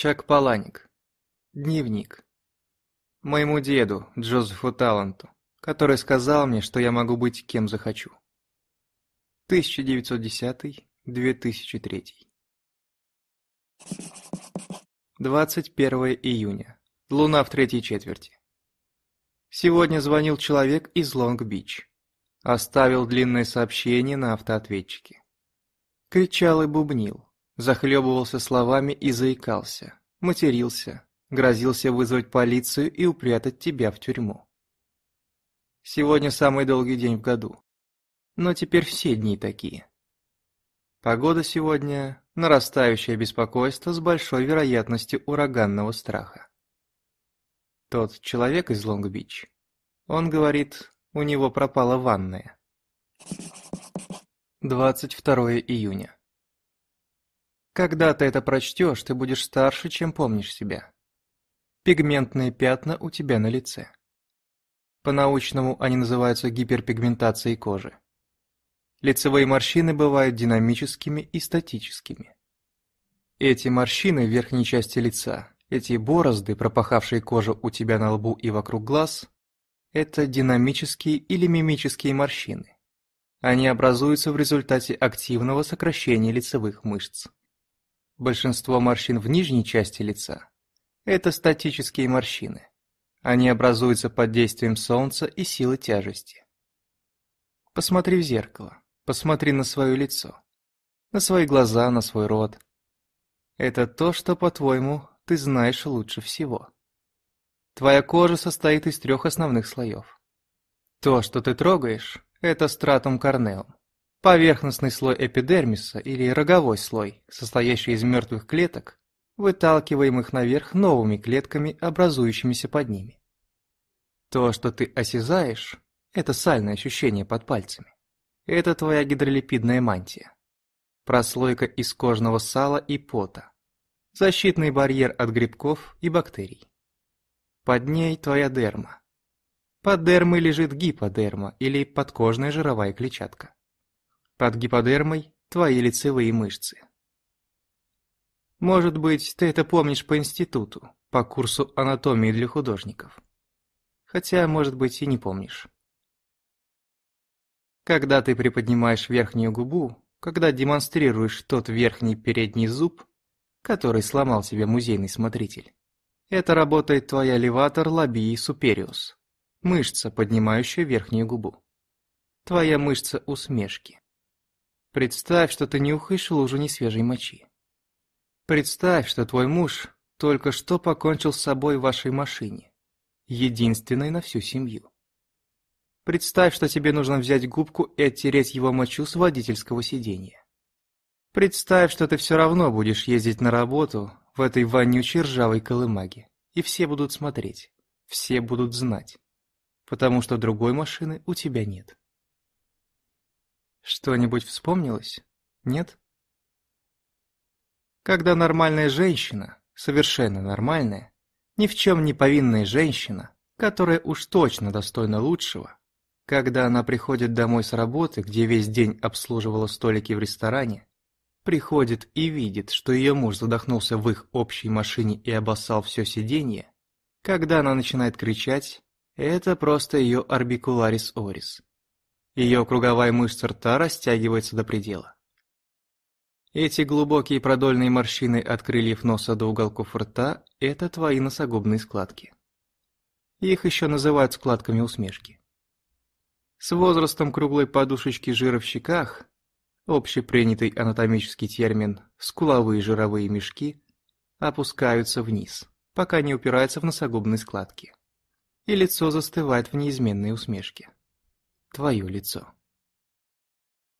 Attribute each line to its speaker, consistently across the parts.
Speaker 1: Чак Паланик. Дневник. Моему деду, Джозефу Таланту, который сказал мне, что я могу быть кем захочу. 1910-2003. 21 июня. Луна в третьей четверти. Сегодня звонил человек из Лонг-Бич. Оставил длинное сообщение на автоответчике. Кричал и бубнил. Захлебывался словами и заикался, матерился, грозился вызвать полицию и упрятать тебя в тюрьму. Сегодня самый долгий день в году. Но теперь все дни такие. Погода сегодня – нарастающее беспокойство с большой вероятностью ураганного страха. Тот человек из Лонг-Бич, он говорит, у него пропала ванная. 22 июня. Когда ты это прочтешь, ты будешь старше, чем помнишь себя. Пигментные пятна у тебя на лице. По-научному они называются гиперпигментацией кожи. Лицевые морщины бывают динамическими и статическими. Эти морщины в верхней части лица, эти борозды, пропахавшие кожу у тебя на лбу и вокруг глаз, это динамические или мимические морщины. Они образуются в результате активного сокращения лицевых мышц. Большинство морщин в нижней части лица – это статические морщины. Они образуются под действием солнца и силы тяжести. Посмотри в зеркало, посмотри на свое лицо, на свои глаза, на свой рот. Это то, что, по-твоему, ты знаешь лучше всего. Твоя кожа состоит из трех основных слоев. То, что ты трогаешь, это стратум корнеум. Поверхностный слой эпидермиса или роговой слой, состоящий из мертвых клеток, выталкиваемых наверх новыми клетками, образующимися под ними. То, что ты осязаешь, это сальное ощущение под пальцами. Это твоя гидролипидная мантия. Прослойка из кожного сала и пота. Защитный барьер от грибков и бактерий. Под ней твоя дерма. Под дермой лежит гиподерма или подкожная жировая клетчатка. Под гиподермой твои лицевые мышцы. Может быть, ты это помнишь по институту, по курсу анатомии для художников. Хотя, может быть, и не помнишь. Когда ты приподнимаешь верхнюю губу, когда демонстрируешь тот верхний передний зуб, который сломал себе музейный смотритель, это работает твоя леватор лобии супериус, мышца, поднимающая верхнюю губу. Твоя мышца усмешки. Представь, что ты нюхаешь лужу несвежей мочи. Представь, что твой муж только что покончил с собой в вашей машине, единственной на всю семью. Представь, что тебе нужно взять губку и оттереть его мочу с водительского сиденья. Представь, что ты все равно будешь ездить на работу в этой вонючей ржавой колымаге, и все будут смотреть, все будут знать, потому что другой машины у тебя нет. Что-нибудь вспомнилось? Нет? Когда нормальная женщина, совершенно нормальная, ни в чем не повинная женщина, которая уж точно достойна лучшего, когда она приходит домой с работы, где весь день обслуживала столики в ресторане, приходит и видит, что ее муж задохнулся в их общей машине и обоссал все сиденье, когда она начинает кричать, это просто ее арбикуларис орис. Ее круговая мышца рта растягивается до предела. Эти глубокие продольные морщины от крыльев носа до уголков рта – это твои носогубные складки. Их еще называют складками усмешки. С возрастом круглой подушечки жира в щеках, общепринятый анатомический термин «скуловые жировые мешки», опускаются вниз, пока не упираются в носогубные складки. И лицо застывает в неизменной усмешке твое лицо.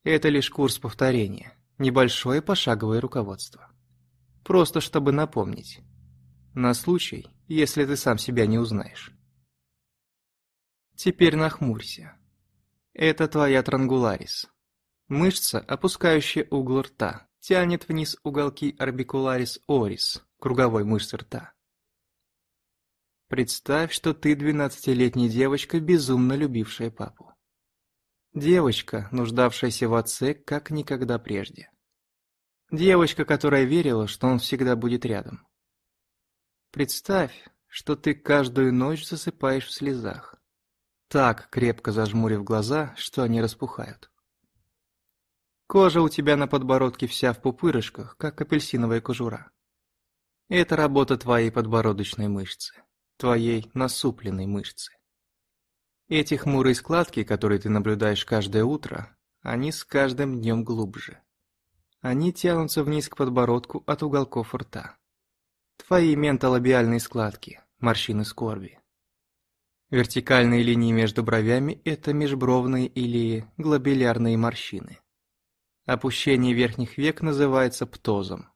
Speaker 1: Это лишь курс повторения, небольшое пошаговое руководство. Просто чтобы напомнить. На случай, если ты сам себя не узнаешь. Теперь нахмурься. Это твоя трангуларис. Мышца, опускающая угол рта, тянет вниз уголки орбикуларис орис, круговой мышцы рта. Представь, что ты двенадцатилетняя девочка, безумно любившая папу. Девочка, нуждавшаяся в отце как никогда прежде. Девочка, которая верила, что он всегда будет рядом. Представь, что ты каждую ночь засыпаешь в слезах, так крепко зажмурив глаза, что они распухают. Кожа у тебя на подбородке вся в пупырышках, как апельсиновая кожура. Это работа твоей подбородочной мышцы, твоей насупленной мышцы. Эти хмурые складки, которые ты наблюдаешь каждое утро, они с каждым днем глубже. Они тянутся вниз к подбородку от уголков рта. Твои ментолобиальные складки, морщины скорби. Вертикальные линии между бровями – это межбровные или глобелярные морщины. Опущение верхних век называется птозом.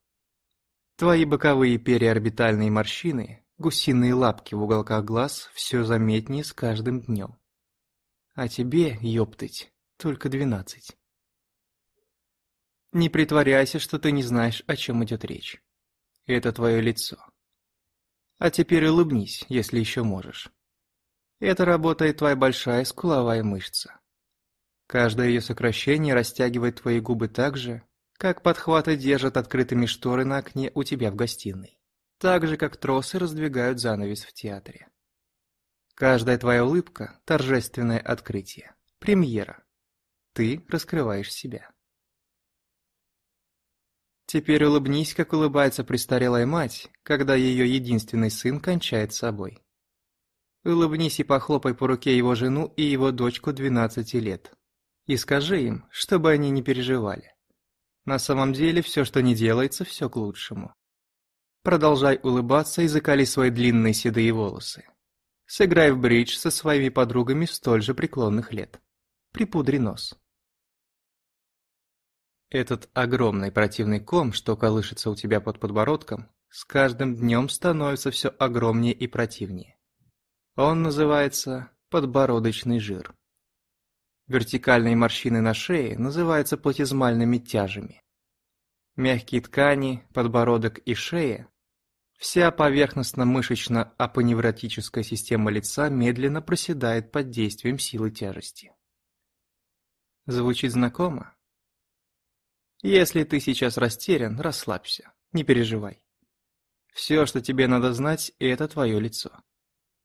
Speaker 1: Твои боковые периорбитальные морщины, гусиные лапки в уголках глаз все заметнее с каждым днем. А тебе, ёптыть, только двенадцать. Не притворяйся, что ты не знаешь, о чем идет речь. Это твое лицо. А теперь улыбнись, если еще можешь. Это работает твоя большая скуловая мышца. Каждое ее сокращение растягивает твои губы так же, как подхваты держат открытыми шторы на окне у тебя в гостиной. Так же, как тросы раздвигают занавес в театре. Каждая твоя улыбка – торжественное открытие, премьера. Ты раскрываешь себя. Теперь улыбнись, как улыбается престарелая мать, когда ее единственный сын кончает собой. Улыбнись и похлопай по руке его жену и его дочку 12 лет. И скажи им, чтобы они не переживали. На самом деле, все, что не делается, все к лучшему. Продолжай улыбаться и закали свои длинные седые волосы. Сыграй в бридж со своими подругами столь же преклонных лет. Припудри нос. Этот огромный противный ком, что колышется у тебя под подбородком, с каждым днем становится все огромнее и противнее. Он называется подбородочный жир. Вертикальные морщины на шее называются платизмальными тяжами. Мягкие ткани, подбородок и шея Вся поверхностно-мышечно-апоневротическая система лица медленно проседает под действием силы тяжести. Звучит знакомо? Если ты сейчас растерян, расслабься, не переживай. Все, что тебе надо знать, это твое лицо.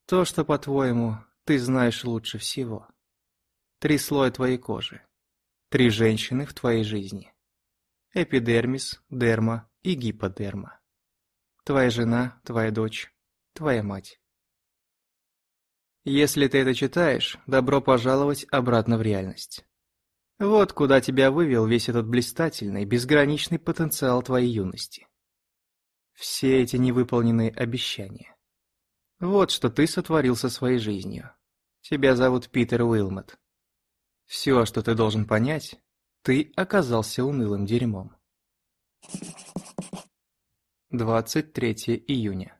Speaker 1: То, что, по-твоему, ты знаешь лучше всего. Три слоя твоей кожи. Три женщины в твоей жизни. Эпидермис, дерма и гиподерма твоя жена, твоя дочь, твоя мать. Если ты это читаешь, добро пожаловать обратно в реальность. Вот куда тебя вывел весь этот блистательный, безграничный потенциал твоей юности. Все эти невыполненные обещания. Вот что ты сотворил со своей жизнью. Тебя зовут Питер Уилмот. Все, что ты должен понять, ты оказался унылым дерьмом. 23 июня.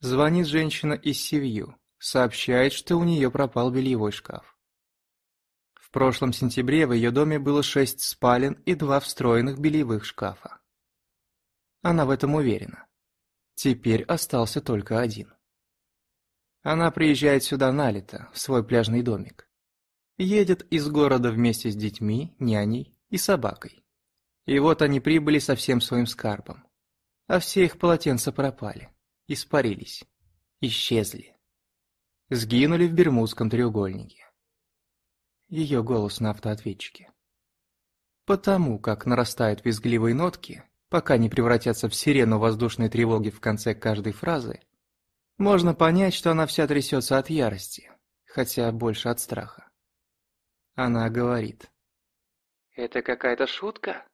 Speaker 1: Звонит женщина из Севью, сообщает, что у нее пропал бельевой шкаф. В прошлом сентябре в ее доме было шесть спален и два встроенных бельевых шкафа. Она в этом уверена. Теперь остался только один. Она приезжает сюда на лето, в свой пляжный домик. Едет из города вместе с детьми, няней и собакой. И вот они прибыли со всем своим скарбом. А все их полотенца пропали, испарились, исчезли. Сгинули в Бермудском треугольнике. Ее голос на автоответчике. Потому как нарастают визгливые нотки, пока не превратятся в сирену воздушной тревоги в конце каждой фразы, можно понять, что она вся трясется от ярости, хотя больше от страха. Она говорит. «Это какая-то шутка?»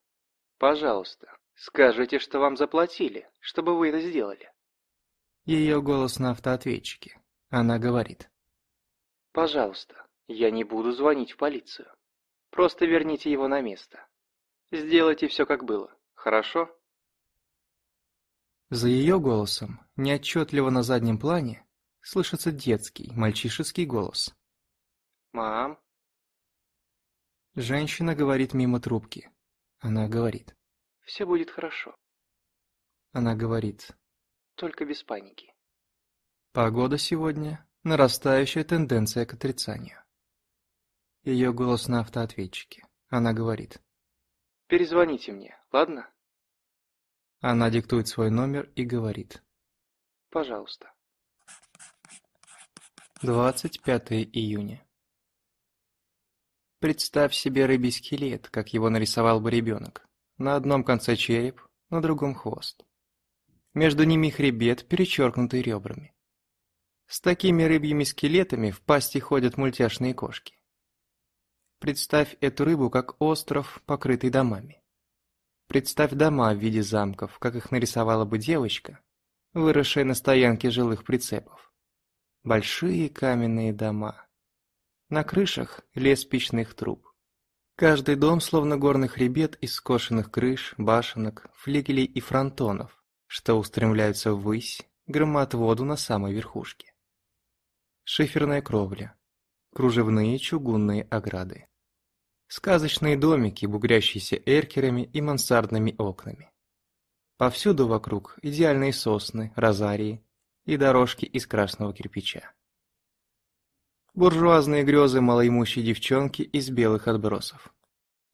Speaker 1: Пожалуйста, скажите, что вам заплатили, чтобы вы это сделали. Ее голос на автоответчике. Она говорит. Пожалуйста, я не буду звонить в полицию. Просто верните его на место. Сделайте все как было, хорошо? За ее голосом, неотчетливо на заднем плане, слышится детский, мальчишеский голос. «Мам?» Женщина говорит мимо трубки. Она говорит. «Все будет хорошо». Она говорит. «Только без паники». Погода сегодня – нарастающая тенденция к отрицанию. Ее голос на автоответчике. Она говорит. «Перезвоните мне, ладно?» Она диктует свой номер и говорит. «Пожалуйста». 25 июня. Представь себе рыбий скелет, как его нарисовал бы ребенок. На одном конце череп, на другом хвост. Между ними хребет, перечеркнутый ребрами. С такими рыбьими скелетами в пасти ходят мультяшные кошки. Представь эту рыбу как остров, покрытый домами. Представь дома в виде замков, как их нарисовала бы девочка, выросшая на стоянке жилых прицепов. Большие каменные дома, на крышах лес печных труб. Каждый дом словно горный хребет из скошенных крыш, башенок, флигелей и фронтонов, что устремляются ввысь, громат воду на самой верхушке. Шиферная кровля, кружевные чугунные ограды. Сказочные домики, бугрящиеся эркерами и мансардными окнами. Повсюду вокруг идеальные сосны, розарии и дорожки из красного кирпича буржуазные грезы малоимущей девчонки из белых отбросов.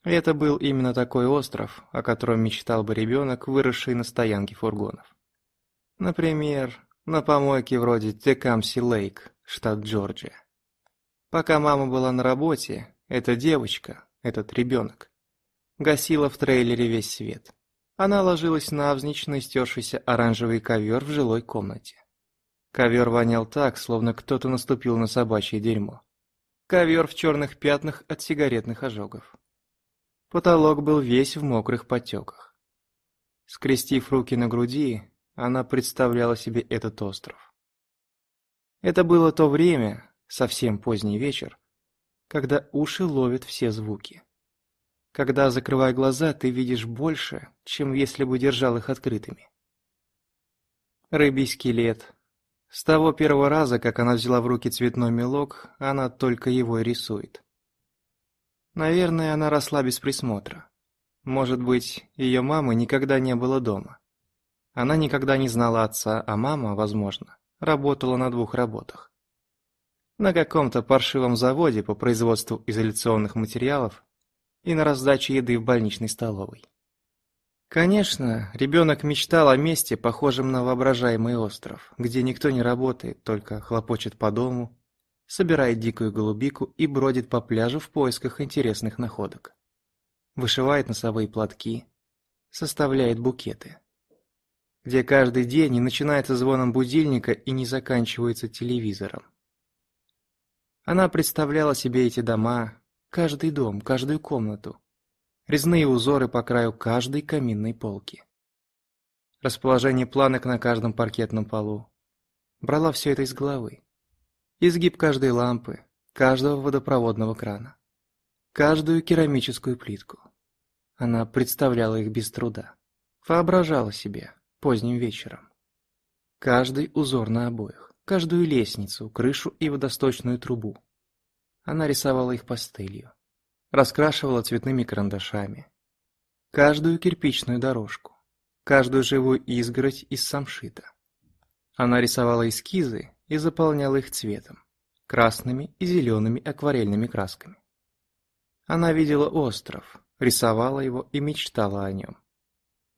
Speaker 1: Это был именно такой остров, о котором мечтал бы ребенок, выросший на стоянке фургонов. Например, на помойке вроде Текамси Лейк, штат Джорджия. Пока мама была на работе, эта девочка, этот ребенок, гасила в трейлере весь свет. Она ложилась на навзничь стершийся оранжевый ковер в жилой комнате. Ковер вонял так, словно кто-то наступил на собачье дерьмо. Ковер в черных пятнах от сигаретных ожогов. Потолок был весь в мокрых потеках. Скрестив руки на груди, она представляла себе этот остров. Это было то время, совсем поздний вечер, когда уши ловят все звуки. Когда, закрывая глаза, ты видишь больше, чем если бы держал их открытыми. Рыбий скелет, с того первого раза, как она взяла в руки цветной мелок, она только его и рисует. Наверное, она росла без присмотра. Может быть, ее мамы никогда не было дома. Она никогда не знала отца, а мама, возможно, работала на двух работах. На каком-то паршивом заводе по производству изоляционных материалов и на раздаче еды в больничной столовой. Конечно, ребенок мечтал о месте, похожем на воображаемый остров, где никто не работает, только хлопочет по дому, собирает дикую голубику и бродит по пляжу в поисках интересных находок. Вышивает носовые платки, составляет букеты. Где каждый день не начинается звоном будильника и не заканчивается телевизором. Она представляла себе эти дома, каждый дом, каждую комнату, резные узоры по краю каждой каминной полки. Расположение планок на каждом паркетном полу. Брала все это из головы. Изгиб каждой лампы, каждого водопроводного крана. Каждую керамическую плитку. Она представляла их без труда. Воображала себе поздним вечером. Каждый узор на обоих, каждую лестницу, крышу и водосточную трубу. Она рисовала их пастелью раскрашивала цветными карандашами. Каждую кирпичную дорожку, каждую живую изгородь из самшита. Она рисовала эскизы и заполняла их цветом, красными и зелеными акварельными красками. Она видела остров, рисовала его и мечтала о нем.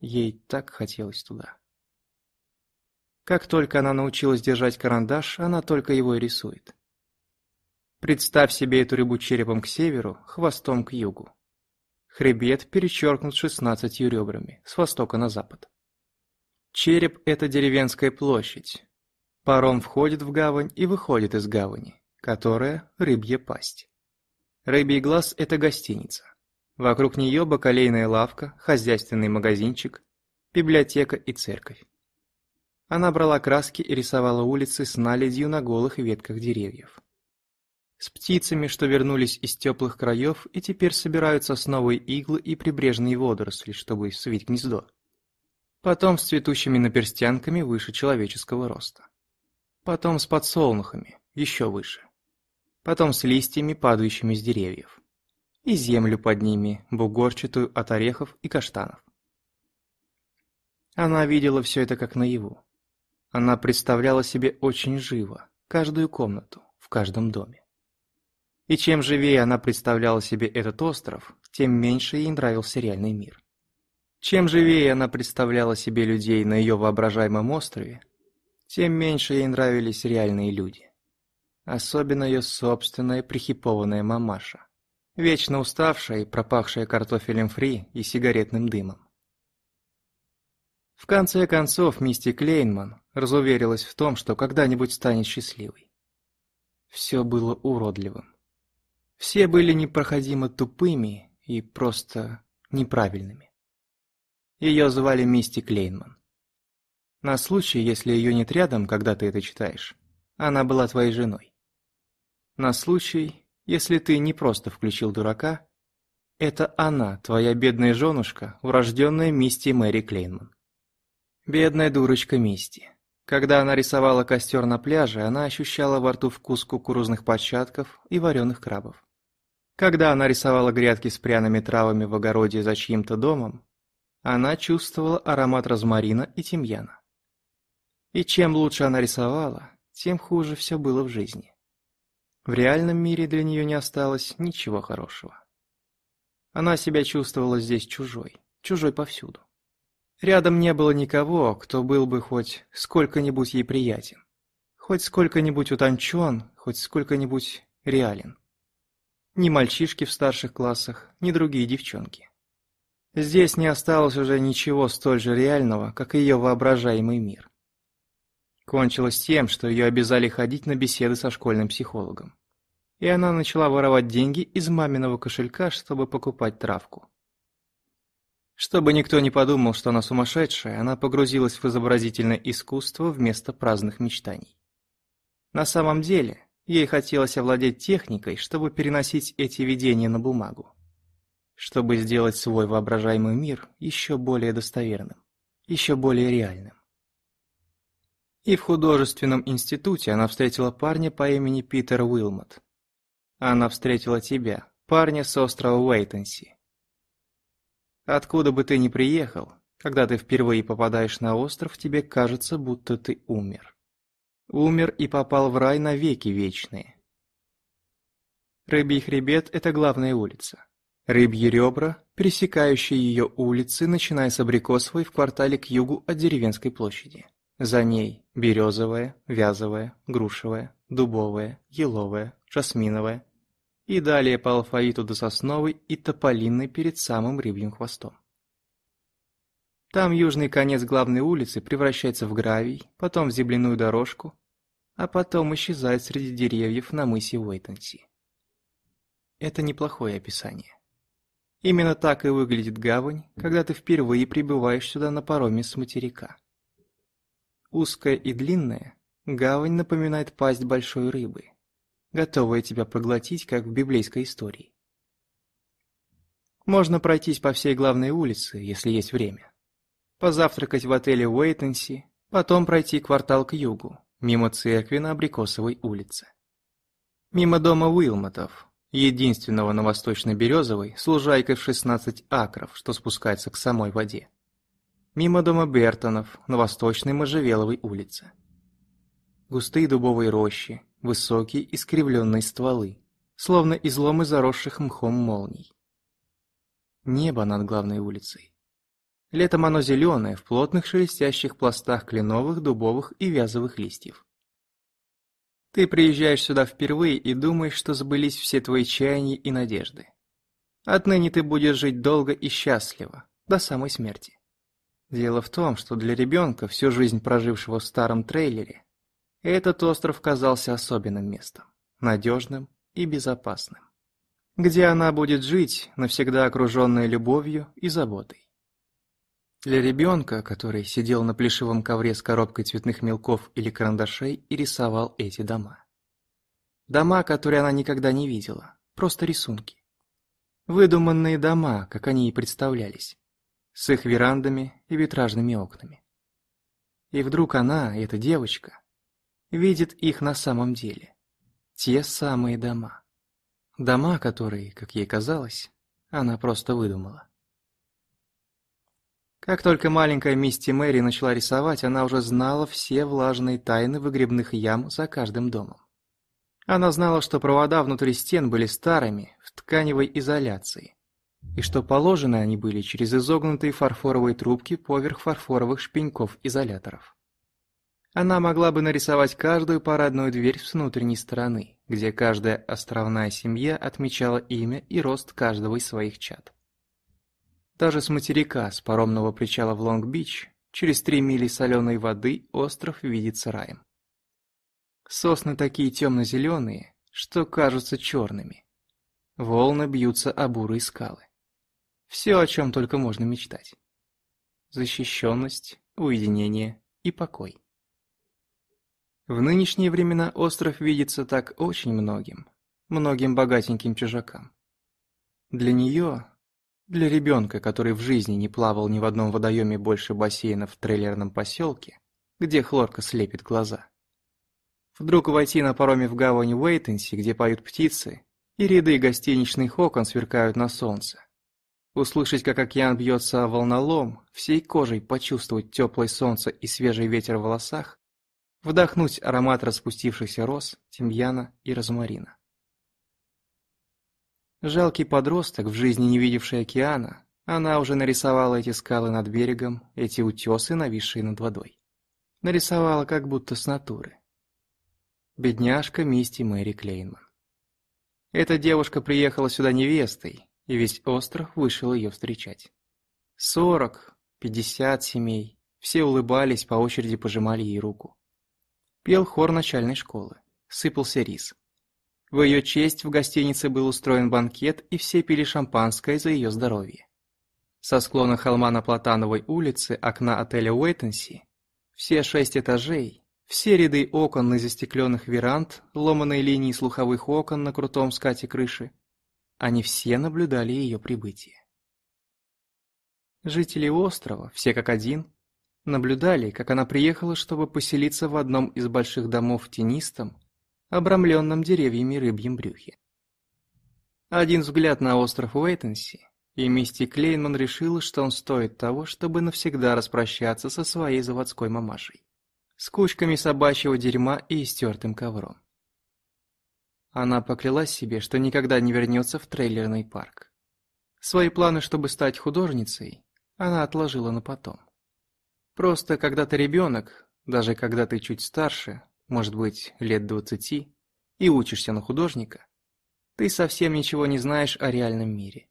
Speaker 1: Ей так хотелось туда. Как только она научилась держать карандаш, она только его и рисует. Представь себе эту рыбу черепом к северу, хвостом к югу. Хребет перечеркнут шестнадцатью ребрами, с востока на запад. Череп – это деревенская площадь. Паром входит в гавань и выходит из гавани, которая – рыбья пасть. Рыбий глаз – это гостиница. Вокруг нее бакалейная лавка, хозяйственный магазинчик, библиотека и церковь. Она брала краски и рисовала улицы с наледью на голых ветках деревьев. С птицами, что вернулись из теплых краев и теперь собираются с новой иглы и прибрежные водоросли, чтобы свить гнездо. Потом с цветущими наперстянками выше человеческого роста. Потом с подсолнухами, еще выше. Потом с листьями, падающими с деревьев. И землю под ними, бугорчатую от орехов и каштанов. Она видела все это как наяву. Она представляла себе очень живо, каждую комнату, в каждом доме. И чем живее она представляла себе этот остров, тем меньше ей нравился реальный мир. Чем живее она представляла себе людей на ее воображаемом острове, тем меньше ей нравились реальные люди. Особенно ее собственная прихипованная мамаша, вечно уставшая и пропахшая картофелем фри и сигаретным дымом. В конце концов, Мисти Клейнман разуверилась в том, что когда-нибудь станет счастливой. Все было уродливым. Все были непроходимо тупыми и просто неправильными. Ее звали Мисти Клейнман. На случай, если ее нет рядом, когда ты это читаешь, она была твоей женой. На случай, если ты не просто включил дурака, это она, твоя бедная женушка, урожденная Мисти Мэри Клейнман. Бедная дурочка Мисти. Когда она рисовала костер на пляже, она ощущала во рту вкус кукурузных початков и вареных крабов. Когда она рисовала грядки с пряными травами в огороде за чьим-то домом, она чувствовала аромат розмарина и тимьяна. И чем лучше она рисовала, тем хуже все было в жизни. В реальном мире для нее не осталось ничего хорошего. Она себя чувствовала здесь чужой, чужой повсюду. Рядом не было никого, кто был бы хоть сколько-нибудь ей приятен, хоть сколько-нибудь утончен, хоть сколько-нибудь реален. Ни мальчишки в старших классах, ни другие девчонки. Здесь не осталось уже ничего столь же реального, как ее воображаемый мир. Кончилось тем, что ее обязали ходить на беседы со школьным психологом. И она начала воровать деньги из маминого кошелька, чтобы покупать травку. Чтобы никто не подумал, что она сумасшедшая, она погрузилась в изобразительное искусство вместо праздных мечтаний. На самом деле, Ей хотелось овладеть техникой, чтобы переносить эти видения на бумагу. Чтобы сделать свой воображаемый мир еще более достоверным, еще более реальным. И в художественном институте она встретила парня по имени Питер Уилмот. Она встретила тебя, парня с острова Уэйтенси. Откуда бы ты ни приехал, когда ты впервые попадаешь на остров, тебе кажется, будто ты умер умер и попал в рай на веки вечные. Рыбий хребет – это главная улица. Рыбьи ребра, пересекающие ее улицы, начиная с Абрикосовой в квартале к югу от Деревенской площади. За ней – березовая, вязовая, грушевая, дубовая, еловая, жасминовая. И далее по алфавиту до сосновой и тополиной перед самым рыбьим хвостом. Там южный конец главной улицы превращается в гравий, потом в земляную дорожку, а потом исчезает среди деревьев на мысе Уэйтонси. Это неплохое описание. Именно так и выглядит гавань, когда ты впервые прибываешь сюда на пароме с материка. Узкая и длинная, гавань напоминает пасть большой рыбы, готовая тебя проглотить, как в библейской истории. Можно пройтись по всей главной улице, если есть время позавтракать в отеле Уэйтенси, потом пройти квартал к югу, мимо церкви на Абрикосовой улице. Мимо дома Уилмотов, единственного на Восточно-Березовой, с лужайкой в 16 акров, что спускается к самой воде. Мимо дома Бертонов, на Восточной Можжевеловой улице. Густые дубовые рощи, высокие искривленные стволы, словно изломы заросших мхом молний. Небо над главной улицей Летом оно зеленое, в плотных шелестящих пластах кленовых, дубовых и вязовых листьев. Ты приезжаешь сюда впервые и думаешь, что сбылись все твои чаяния и надежды. Отныне ты будешь жить долго и счастливо, до самой смерти. Дело в том, что для ребенка, всю жизнь прожившего в старом трейлере, этот остров казался особенным местом, надежным и безопасным. Где она будет жить, навсегда окруженная любовью и заботой для ребенка, который сидел на плешивом ковре с коробкой цветных мелков или карандашей и рисовал эти дома. Дома, которые она никогда не видела, просто рисунки. Выдуманные дома, как они и представлялись, с их верандами и витражными окнами. И вдруг она, эта девочка, видит их на самом деле. Те самые дома. Дома, которые, как ей казалось, она просто выдумала. Как только маленькая Мисти Мэри начала рисовать, она уже знала все влажные тайны выгребных ям за каждым домом. Она знала, что провода внутри стен были старыми, в тканевой изоляции, и что положены они были через изогнутые фарфоровые трубки поверх фарфоровых шпеньков изоляторов. Она могла бы нарисовать каждую парадную дверь с внутренней стороны, где каждая островная семья отмечала имя и рост каждого из своих чад. Даже с материка, с паромного причала в Лонг-Бич, через три мили соленой воды остров видится раем. Сосны такие темно-зеленые, что кажутся черными. Волны бьются о бурые скалы. Все, о чем только можно мечтать. Защищенность, уединение и покой. В нынешние времена остров видится так очень многим, многим богатеньким чужакам. Для нее, для ребенка, который в жизни не плавал ни в одном водоеме больше бассейна в трейлерном поселке, где хлорка слепит глаза. Вдруг войти на пароме в гавань Уэйтенси, где поют птицы, и ряды гостиничных окон сверкают на солнце. Услышать, как океан бьется о волнолом, всей кожей почувствовать теплое солнце и свежий ветер в волосах, вдохнуть аромат распустившихся роз, тимьяна и розмарина. Жалкий подросток, в жизни не видевший океана, она уже нарисовала эти скалы над берегом, эти утесы, нависшие над водой. Нарисовала как будто с натуры. Бедняжка Мисти Мэри Клейнман. Эта девушка приехала сюда невестой, и весь остров вышел ее встречать. Сорок, пятьдесят семей, все улыбались, по очереди пожимали ей руку. Пел хор начальной школы, сыпался рис. В ее честь в гостинице был устроен банкет, и все пили шампанское за ее здоровье. Со склона холма на Платановой улице окна отеля Уэйтенси, все шесть этажей, все ряды окон на застекленных веранд, ломаные линии слуховых окон на крутом скате крыши, они все наблюдали ее прибытие. Жители острова, все как один, наблюдали, как она приехала, чтобы поселиться в одном из больших домов в Тенистом, обрамленном деревьями рыбьем брюхе. Один взгляд на остров Уэйтенси, и Мисти Клейнман решила, что он стоит того, чтобы навсегда распрощаться со своей заводской мамашей, с кучками собачьего дерьма и истертым ковром. Она поклялась себе, что никогда не вернется в трейлерный парк. Свои планы, чтобы стать художницей, она отложила на потом. Просто когда ты ребенок, даже когда ты чуть старше, может быть, лет двадцати, и учишься на художника, ты совсем ничего не знаешь о реальном мире.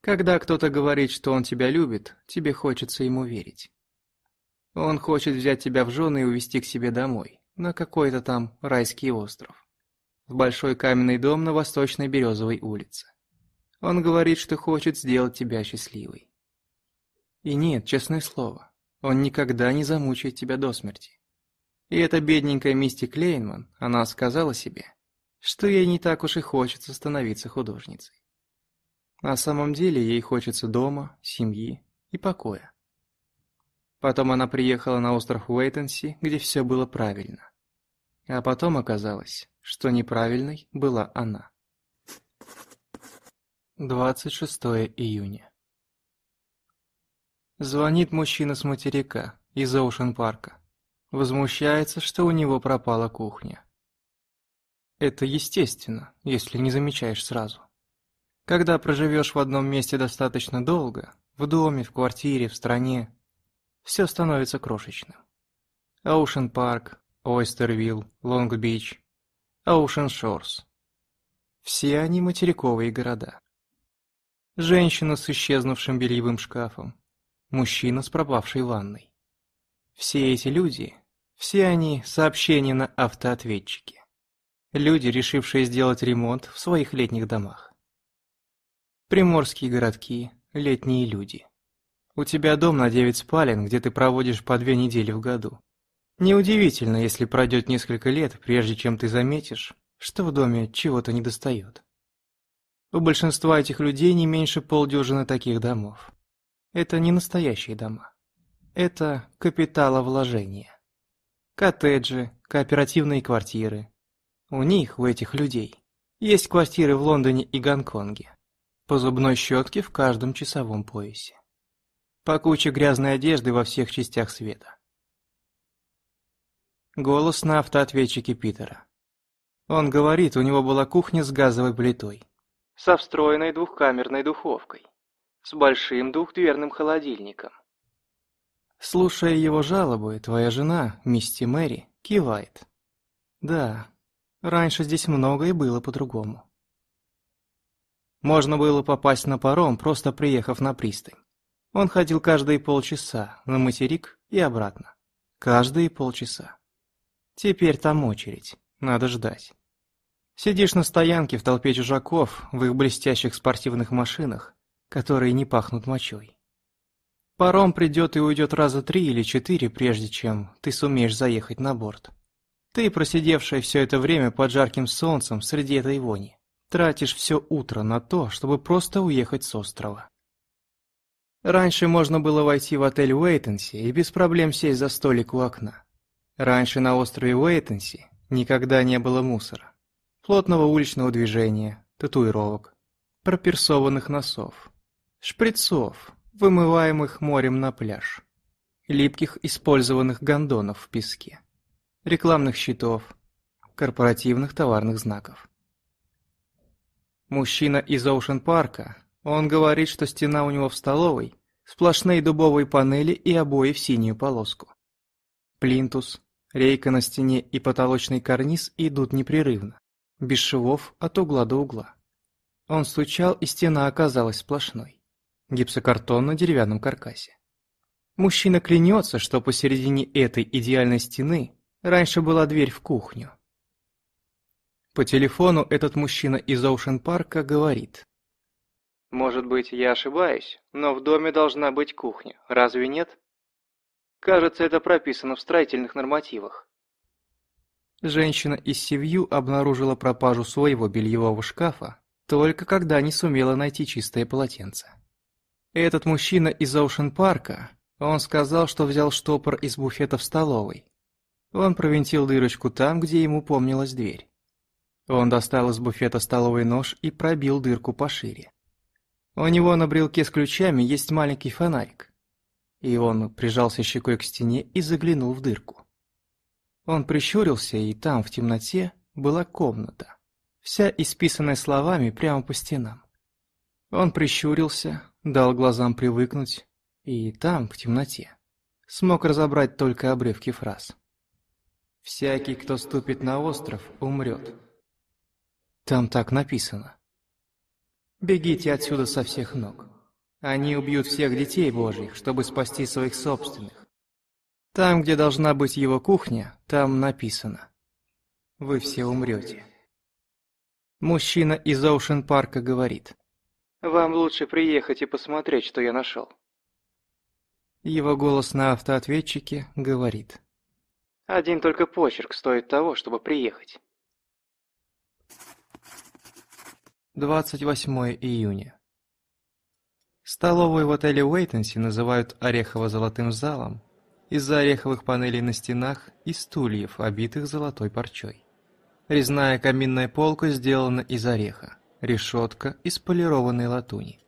Speaker 1: Когда кто-то говорит, что он тебя любит, тебе хочется ему верить. Он хочет взять тебя в жены и увезти к себе домой, на какой-то там райский остров. В большой каменный дом на восточной Березовой улице. Он говорит, что хочет сделать тебя счастливой. И нет, честное слово, он никогда не замучает тебя до смерти. И эта бедненькая Мисти Клейнман, она сказала себе, что ей не так уж и хочется становиться художницей. На самом деле ей хочется дома, семьи и покоя. Потом она приехала на остров Уэйтенси, где все было правильно. А потом оказалось, что неправильной была она. 26 июня. Звонит мужчина с материка, из Оушен-парка. Возмущается, что у него пропала кухня. Это естественно, если не замечаешь сразу. Когда проживешь в одном месте достаточно долго, в доме, в квартире, в стране, все становится крошечным. Оушен Парк, Ойстервилл, Лонг-Бич, Оушен Шорс. Все они материковые города. Женщина с исчезнувшим бельевым шкафом, мужчина с пропавшей ванной. Все эти люди все они – сообщения на автоответчике. Люди, решившие сделать ремонт в своих летних домах. Приморские городки, летние люди. У тебя дом на 9 спален, где ты проводишь по две недели в году. Неудивительно, если пройдет несколько лет, прежде чем ты заметишь, что в доме чего-то недостает. У большинства этих людей не меньше полдюжины таких домов. Это не настоящие дома. Это капиталовложения коттеджи, кооперативные квартиры. У них, у этих людей, есть квартиры в Лондоне и Гонконге. По зубной щетке в каждом часовом поясе. По куче грязной одежды во всех частях света. Голос на автоответчике Питера. Он говорит, у него была кухня с газовой плитой. Со встроенной двухкамерной духовкой. С большим двухдверным холодильником. Слушая его жалобы, твоя жена, мисти Мэри, кивает. Да, раньше здесь многое было по-другому. Можно было попасть на паром, просто приехав на пристань. Он ходил каждые полчаса на материк и обратно. Каждые полчаса. Теперь там очередь, надо ждать. Сидишь на стоянке в толпе чужаков, в их блестящих спортивных машинах, которые не пахнут мочой. Паром придет и уйдет раза три или четыре, прежде чем ты сумеешь заехать на борт. Ты, просидевшая все это время под жарким солнцем среди этой вони, тратишь все утро на то, чтобы просто уехать с острова. Раньше можно было войти в отель Уэйтенси и без проблем сесть за столик у окна. Раньше на острове Уэйтенси никогда не было мусора. Плотного уличного движения, татуировок, пропирсованных носов, шприцов, вымываемых морем на пляж, липких использованных гондонов в песке, рекламных щитов, корпоративных товарных знаков. Мужчина из Оушен-парка, он говорит, что стена у него в столовой, сплошные дубовые панели и обои в синюю полоску. Плинтус, рейка на стене и потолочный карниз идут непрерывно, без швов от угла до угла. Он стучал, и стена оказалась сплошной гипсокартон на деревянном каркасе. Мужчина клянется, что посередине этой идеальной стены раньше была дверь в кухню. По телефону этот мужчина из Оушен-парка говорит. «Может быть, я ошибаюсь, но в доме должна быть кухня, разве нет? Кажется, это прописано в строительных нормативах». Женщина из Севью обнаружила пропажу своего бельевого шкафа только когда не сумела найти чистое полотенце. Этот мужчина из Оушен-парка. Он сказал, что взял штопор из буфета в столовой. Он провинтил дырочку там, где ему помнилась дверь. Он достал из буфета столовый нож и пробил дырку пошире. У него на брелке с ключами есть маленький фонарик. И он прижался щекой к стене и заглянул в дырку. Он прищурился, и там, в темноте, была комната. Вся исписанная словами прямо по стенам. Он прищурился, дал глазам привыкнуть, и там, в темноте, смог разобрать только обрывки фраз. «Всякий, кто ступит на остров, умрет». Там так написано. «Бегите отсюда со всех ног. Они убьют всех детей божьих, чтобы спасти своих собственных. Там, где должна быть его кухня, там написано. Вы все умрете». Мужчина из Оушен-парка говорит. Вам лучше приехать и посмотреть, что я нашел. Его голос на автоответчике говорит. Один только почерк стоит того, чтобы приехать. 28 июня. Столовую в отеле Уэйтенси называют «орехово-золотым залом» из-за ореховых панелей на стенах и стульев, обитых золотой парчой. Резная каминная полка сделана из ореха решетка из полированной латуни.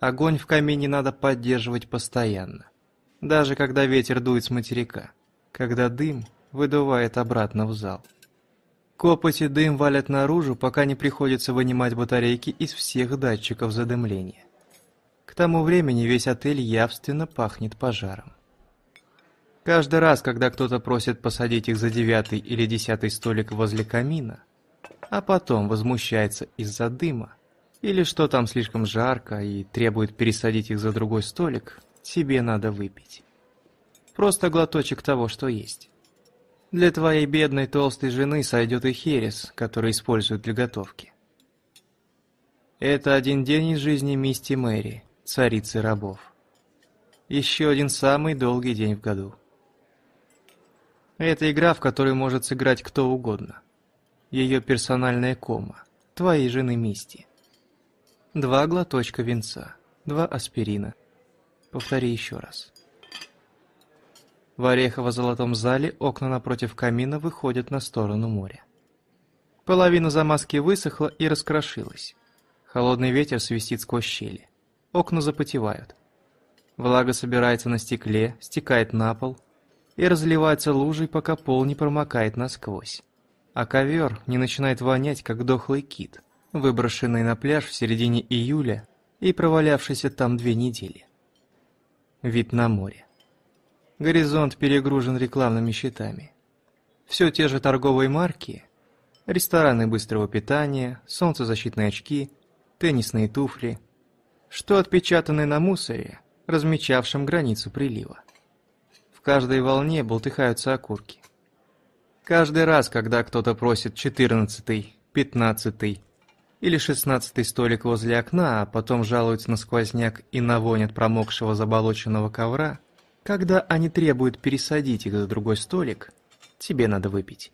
Speaker 1: Огонь в камине надо поддерживать постоянно, даже когда ветер дует с материка, когда дым выдувает обратно в зал. Копоть и дым валят наружу, пока не приходится вынимать батарейки из всех датчиков задымления. К тому времени весь отель явственно пахнет пожаром. Каждый раз, когда кто-то просит посадить их за девятый или десятый столик возле камина, а потом возмущается из-за дыма, или что там слишком жарко и требует пересадить их за другой столик, тебе надо выпить. Просто глоточек того, что есть. Для твоей бедной толстой жены сойдет и херес, который используют для готовки. Это один день из жизни Мисти Мэри, царицы рабов. Еще один самый долгий день в году. Это игра, в которой может сыграть кто угодно – ее персональная кома, твоей жены Мисти. Два глоточка винца, два аспирина. Повтори еще раз. В орехово-золотом зале окна напротив камина выходят на сторону моря. Половина замазки высохла и раскрошилась. Холодный ветер свистит сквозь щели. Окна запотевают. Влага собирается на стекле, стекает на пол и разливается лужей, пока пол не промокает насквозь а ковер не начинает вонять, как дохлый кит, выброшенный на пляж в середине июля и провалявшийся там две недели. Вид на море. Горизонт перегружен рекламными щитами. Все те же торговые марки, рестораны быстрого питания, солнцезащитные очки, теннисные туфли, что отпечатаны на мусоре, размечавшем границу прилива. В каждой волне болтыхаются окурки. Каждый раз, когда кто-то просит четырнадцатый, пятнадцатый или шестнадцатый столик возле окна, а потом жалуется на сквозняк и на промокшего заболоченного ковра, когда они требуют пересадить их за другой столик, тебе надо выпить.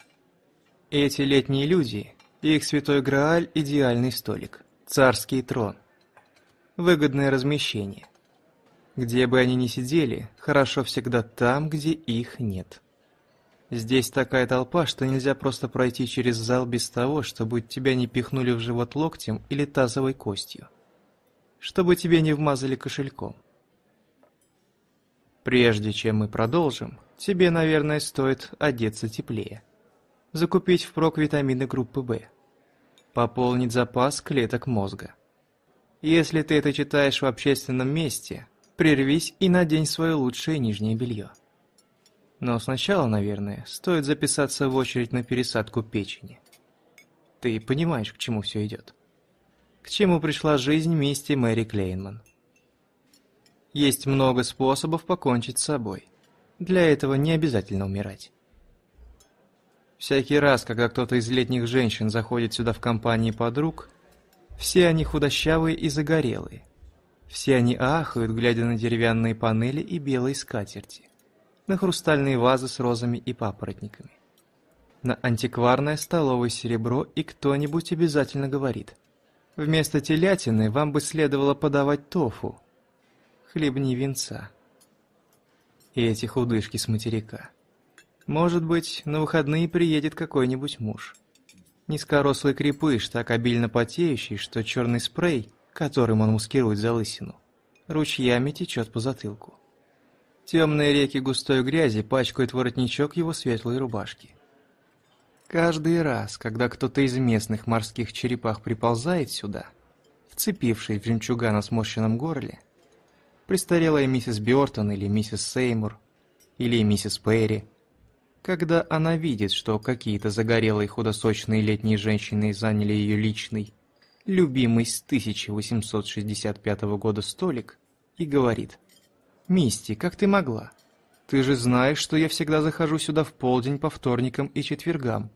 Speaker 1: Эти летние люди, их святой Грааль – идеальный столик, царский трон, выгодное размещение. Где бы они ни сидели, хорошо всегда там, где их нет. Здесь такая толпа, что нельзя просто пройти через зал без того, чтобы тебя не пихнули в живот локтем или тазовой костью. Чтобы тебе не вмазали кошельком. Прежде чем мы продолжим, тебе, наверное, стоит одеться теплее. Закупить впрок витамины группы В. Пополнить запас клеток мозга. Если ты это читаешь в общественном месте, прервись и надень свое лучшее нижнее белье. Но сначала, наверное, стоит записаться в очередь на пересадку печени. Ты понимаешь, к чему все идет. К чему пришла жизнь мисти Мэри Клейнман. Есть много способов покончить с собой. Для этого не обязательно умирать. Всякий раз, когда кто-то из летних женщин заходит сюда в компании подруг, все они худощавые и загорелые. Все они ахают, глядя на деревянные панели и белые скатерти на хрустальные вазы с розами и папоротниками. На антикварное столовое серебро и кто-нибудь обязательно говорит. Вместо телятины вам бы следовало подавать тофу. Хлебни винца. И эти худышки с материка. Может быть, на выходные приедет какой-нибудь муж. Низкорослый крепыш, так обильно потеющий, что черный спрей, которым он маскирует залысину, ручьями течет по затылку. Темные реки густой грязи пачкают воротничок его светлой рубашки. Каждый раз, когда кто-то из местных морских черепах приползает сюда, вцепивший в жемчуга на сморщенном горле, престарелая миссис Бёртон или миссис Сеймур, или миссис Перри, когда она видит, что какие-то загорелые худосочные летние женщины заняли ее личный, любимый с 1865 года столик, и говорит – «Мисти, как ты могла? Ты же знаешь, что я всегда захожу сюда в полдень по вторникам и четвергам.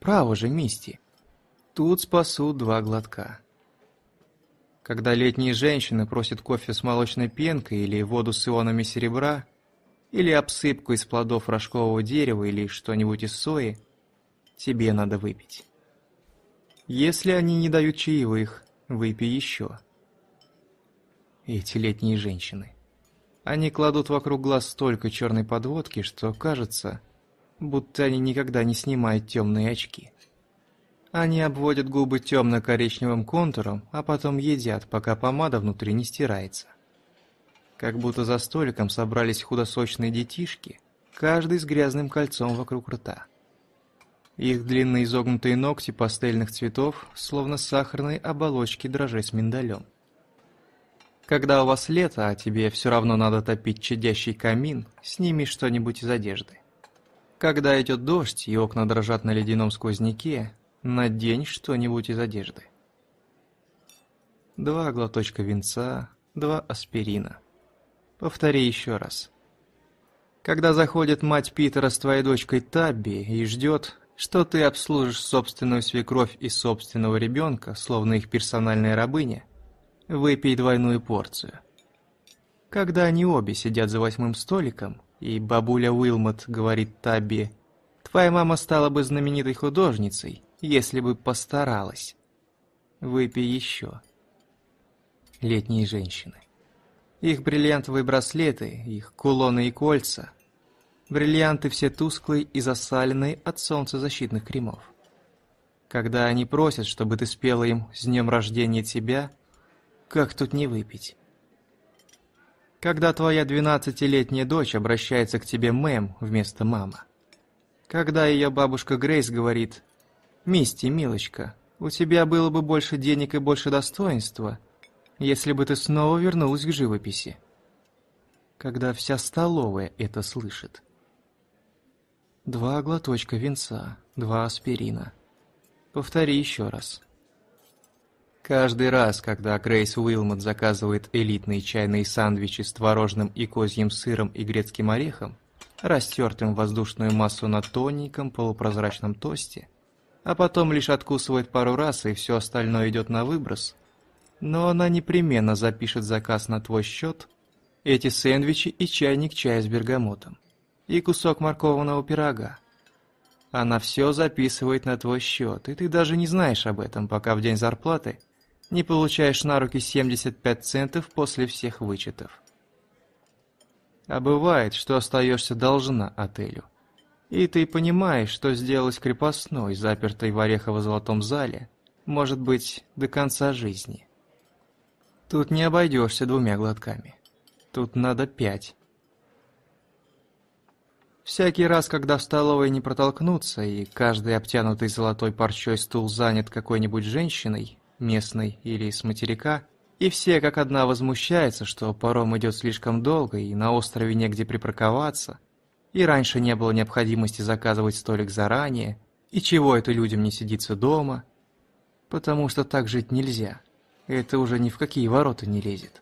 Speaker 1: Право же, Мисти!» Тут спасу два глотка. Когда летние женщины просят кофе с молочной пенкой или воду с ионами серебра, или обсыпку из плодов рожкового дерева или что-нибудь из сои, тебе надо выпить. Если они не дают чаевых, выпей еще. Эти летние женщины. Они кладут вокруг глаз столько черной подводки, что кажется, будто они никогда не снимают темные очки. Они обводят губы темно-коричневым контуром, а потом едят, пока помада внутри не стирается. Как будто за столиком собрались худосочные детишки, каждый с грязным кольцом вокруг рта. Их длинные изогнутые ногти пастельных цветов, словно сахарные оболочки дрожжей с миндалем. Когда у вас лето, а тебе все равно надо топить чадящий камин, сними что-нибудь из одежды. Когда идет дождь и окна дрожат на ледяном сквозняке, надень что-нибудь из одежды. Два глоточка винца, два аспирина. Повтори еще раз. Когда заходит мать Питера с твоей дочкой Табби и ждет, что ты обслужишь собственную свекровь и собственного ребенка, словно их персональная рабыня – выпей двойную порцию. Когда они обе сидят за восьмым столиком, и бабуля Уилмот говорит Табби, «Твоя мама стала бы знаменитой художницей, если бы постаралась. Выпей еще». Летние женщины. Их бриллиантовые браслеты, их кулоны и кольца. Бриллианты все тусклые и засаленные от солнцезащитных кремов. Когда они просят, чтобы ты спела им «С днем рождения тебя», как тут не выпить? Когда твоя двенадцатилетняя дочь обращается к тебе мэм вместо мама. Когда ее бабушка Грейс говорит «Мисти, милочка, у тебя было бы больше денег и больше достоинства, если бы ты снова вернулась к живописи». Когда вся столовая это слышит. Два глоточка винца, два аспирина. Повтори еще раз. Каждый раз, когда Грейс Уилмот заказывает элитные чайные сандвичи с творожным и козьим сыром и грецким орехом, растертым воздушную массу на тоненьком полупрозрачном тосте, а потом лишь откусывает пару раз и все остальное идет на выброс, но она непременно запишет заказ на твой счет, эти сэндвичи и чайник чая с бергамотом, и кусок морковного пирога. Она все записывает на твой счет, и ты даже не знаешь об этом, пока в день зарплаты – не получаешь на руки 75 центов после всех вычетов. А бывает, что остаешься должна отелю. И ты понимаешь, что сделать крепостной, запертой в орехово-золотом зале, может быть, до конца жизни. Тут не обойдешься двумя глотками. Тут надо пять. Всякий раз, когда в столовой не протолкнуться, и каждый обтянутый золотой парчой стул занят какой-нибудь женщиной, местный или с материка, и все как одна возмущаются, что паром идет слишком долго и на острове негде припарковаться, и раньше не было необходимости заказывать столик заранее, и чего это людям не сидится дома, потому что так жить нельзя, это уже ни в какие ворота не лезет.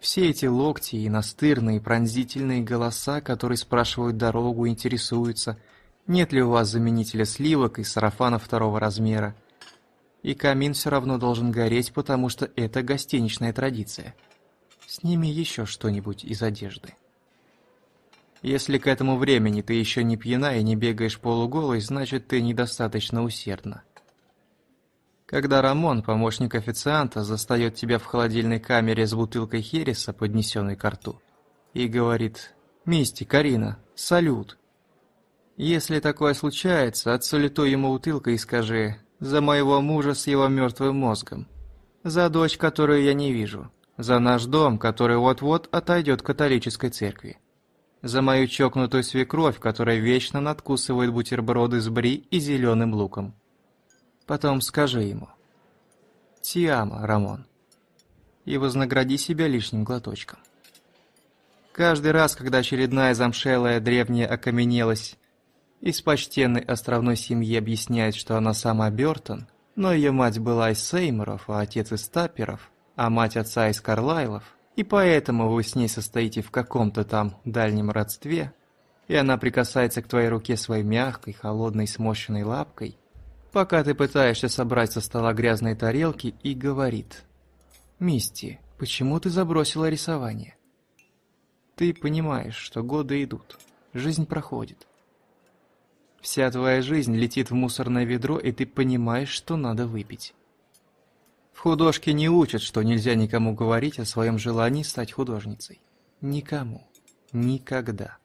Speaker 1: Все эти локти и настырные, пронзительные голоса, которые спрашивают дорогу, интересуются, нет ли у вас заменителя сливок и сарафана второго размера, и камин все равно должен гореть, потому что это гостиничная традиция. Сними еще что-нибудь из одежды. Если к этому времени ты еще не пьяна и не бегаешь полуголой, значит, ты недостаточно усердна. Когда Рамон, помощник официанта, застает тебя в холодильной камере с бутылкой хереса, поднесенной к рту, и говорит «Мисти, Карина, салют!» Если такое случается, отсалютуй ему бутылкой и скажи за моего мужа с его мертвым мозгом. За дочь, которую я не вижу. За наш дом, который вот-вот отойдет к католической церкви. За мою чокнутую свекровь, которая вечно надкусывает бутерброды с бри и зеленым луком. Потом скажи ему. «Тиама, Рамон». И вознагради себя лишним глоточком. Каждый раз, когда очередная замшелая древняя окаменелась из почтенной островной семьи объясняет, что она сама Бёртон, но ее мать была из Сейморов, а отец из Тапперов, а мать отца из Карлайлов, и поэтому вы с ней состоите в каком-то там дальнем родстве, и она прикасается к твоей руке своей мягкой, холодной, смощенной лапкой, пока ты пытаешься собрать со стола грязные тарелки и говорит. «Мисти, почему ты забросила рисование?» Ты понимаешь, что годы идут, жизнь проходит. Вся твоя жизнь летит в мусорное ведро, и ты понимаешь, что надо выпить. В художке не учат, что нельзя никому говорить о своем желании стать художницей. Никому. Никогда.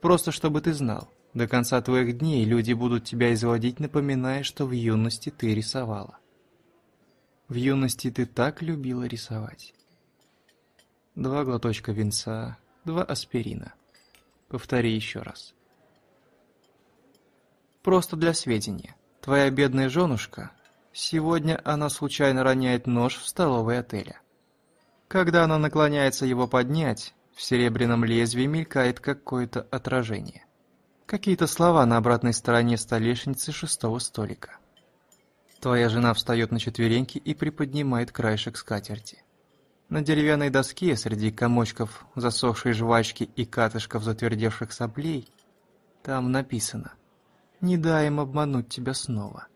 Speaker 1: Просто чтобы ты знал, до конца твоих дней люди будут тебя изводить, напоминая, что в юности ты рисовала. В юности ты так любила рисовать. Два глоточка винца, два аспирина. Повтори еще раз. Просто для сведения. Твоя бедная женушка... Сегодня она случайно роняет нож в столовой отеля. Когда она наклоняется его поднять, в серебряном лезвии мелькает какое-то отражение. Какие-то слова на обратной стороне столешницы шестого столика. Твоя жена встает на четвереньки и приподнимает краешек скатерти. На деревянной доске среди комочков засохшей жвачки и катышков затвердевших соплей там написано не дай им обмануть тебя снова.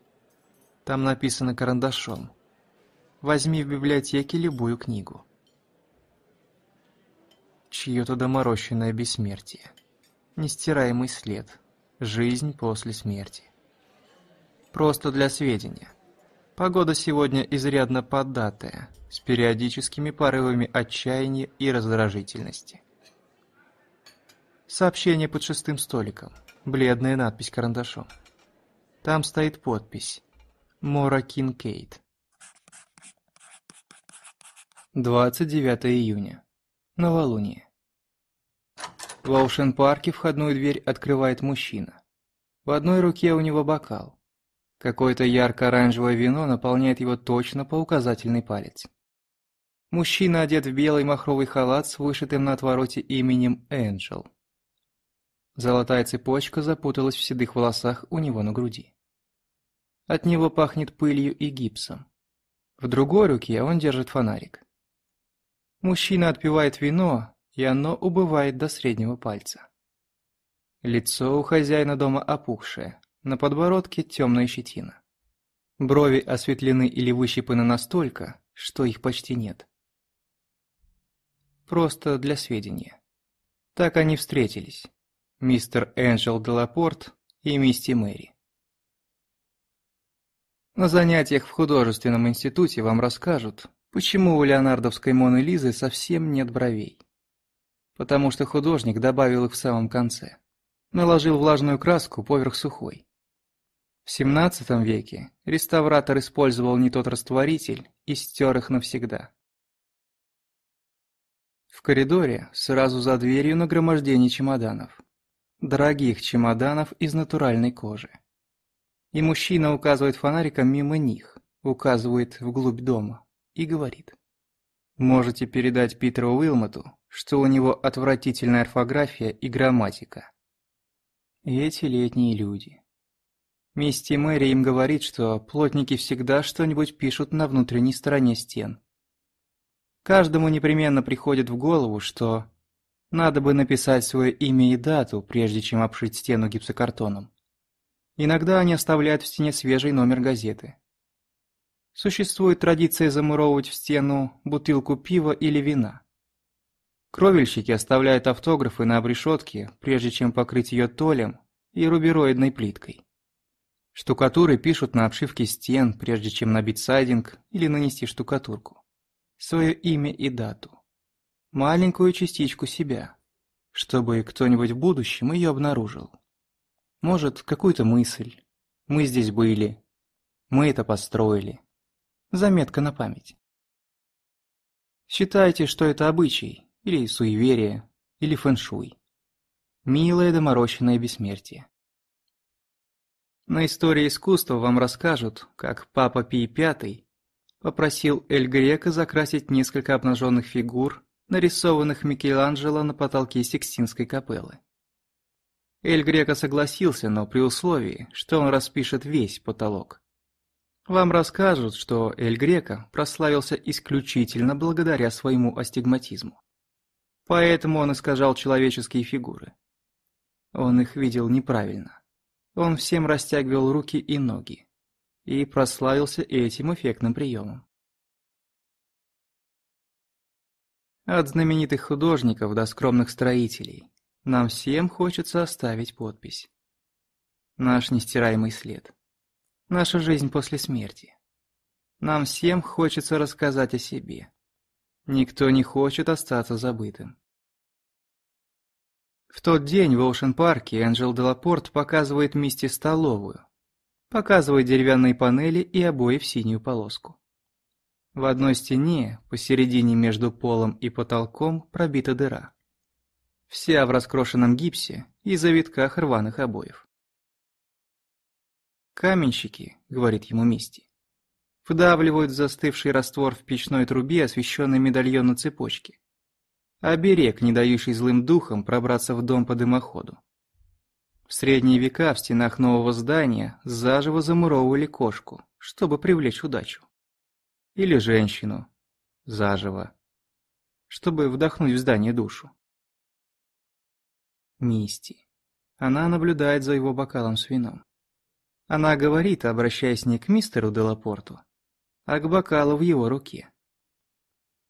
Speaker 1: Там написано карандашом. Возьми в библиотеке любую книгу. Чье-то доморощенное бессмертие. Нестираемый след. Жизнь после смерти. Просто для сведения. Погода сегодня изрядно податая, с периодическими порывами отчаяния и раздражительности. Сообщение под шестым столиком – бледная надпись карандашом. Там стоит подпись «Мора Кинкейт». 29 июня. Новолуние. В Оушен-парке входную дверь открывает мужчина. В одной руке у него бокал. Какое-то ярко-оранжевое вино наполняет его точно по указательный палец. Мужчина одет в белый махровый халат с вышитым на отвороте именем Энджел. Золотая цепочка запуталась в седых волосах у него на груди. От него пахнет пылью и гипсом. В другой руке он держит фонарик. Мужчина отпивает вино, и оно убывает до среднего пальца. Лицо у хозяина дома опухшее, на подбородке темная щетина. Брови осветлены или выщипаны настолько, что их почти нет. Просто для сведения. Так они встретились мистер Энджел Делапорт и мисти Мэри. На занятиях в художественном институте вам расскажут, почему у леонардовской Моны Лизы совсем нет бровей. Потому что художник добавил их в самом конце. Наложил влажную краску поверх сухой. В XVII веке реставратор использовал не тот растворитель и стер их навсегда. В коридоре сразу за дверью нагромождение чемоданов дорогих чемоданов из натуральной кожи. И мужчина указывает фонариком мимо них, указывает вглубь дома и говорит. Можете передать Питеру Уилмоту, что у него отвратительная орфография и грамматика. Эти летние люди. Мисти Мэри им говорит, что плотники всегда что-нибудь пишут на внутренней стороне стен. Каждому непременно приходит в голову, что надо бы написать свое имя и дату, прежде чем обшить стену гипсокартоном. Иногда они оставляют в стене свежий номер газеты. Существует традиция замуровывать в стену бутылку пива или вина. Кровельщики оставляют автографы на обрешетке, прежде чем покрыть ее толем и рубероидной плиткой. Штукатуры пишут на обшивке стен, прежде чем набить сайдинг или нанести штукатурку. Свое имя и дату маленькую частичку себя, чтобы кто-нибудь в будущем ее обнаружил. Может, какую-то мысль. Мы здесь были. Мы это построили. Заметка на память. Считайте, что это обычай, или суеверие, или фэншуй. Милое доморощенное бессмертие. На истории искусства вам расскажут, как Папа Пий V попросил Эль Грека закрасить несколько обнаженных фигур нарисованных Микеланджело на потолке Сикстинской капеллы. Эль Греко согласился, но при условии, что он распишет весь потолок. Вам расскажут, что Эль Греко прославился исключительно благодаря своему астигматизму. Поэтому он искажал человеческие фигуры. Он их видел неправильно. Он всем растягивал руки и ноги. И прославился этим эффектным приемом. От знаменитых художников до скромных строителей. Нам всем хочется оставить подпись. Наш нестираемый след. Наша жизнь после смерти. Нам всем хочется рассказать о себе. Никто не хочет остаться забытым. В тот день в Оушен-парке Энджел Делапорт показывает Мисти столовую. Показывает деревянные панели и обои в синюю полоску. В одной стене, посередине между полом и потолком, пробита дыра. Вся в раскрошенном гипсе и завитках рваных обоев. «Каменщики», — говорит ему Мисти, — вдавливают застывший раствор в печной трубе, освещенный медальоном цепочки, цепочке. Оберег, не дающий злым духам пробраться в дом по дымоходу. В средние века в стенах нового здания заживо замуровывали кошку, чтобы привлечь удачу или женщину, заживо, чтобы вдохнуть в здание душу. Мисти. Она наблюдает за его бокалом с вином. Она говорит, обращаясь не к мистеру Делапорту, а к бокалу в его руке.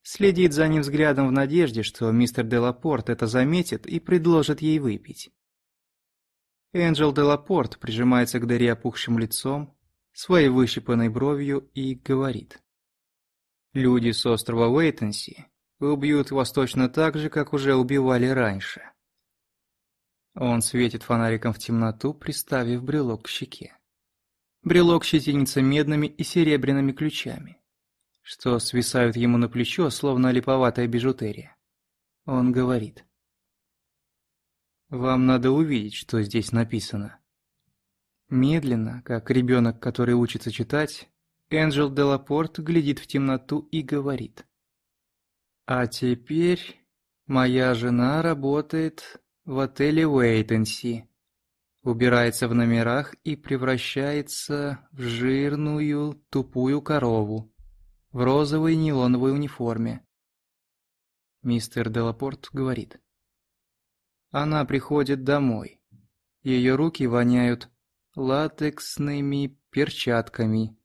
Speaker 1: Следит за ним взглядом в надежде, что мистер Делапорт это заметит и предложит ей выпить. Энджел Делапорт прижимается к дыре опухшим лицом, своей выщипанной бровью и говорит. Люди с острова Уэйтенси убьют вас точно так же, как уже убивали раньше. Он светит фонариком в темноту, приставив брелок к щеке. Брелок щетинится медными и серебряными ключами, что свисают ему на плечо, словно липоватая бижутерия. Он говорит. «Вам надо увидеть, что здесь написано». Медленно, как ребенок, который учится читать, Энджел Делапорт глядит в темноту и говорит. «А теперь моя жена работает в отеле Уэйтенси, убирается в номерах и превращается в жирную тупую корову в розовой нейлоновой униформе». Мистер Делапорт говорит. «Она приходит домой. Ее руки воняют латексными перчатками»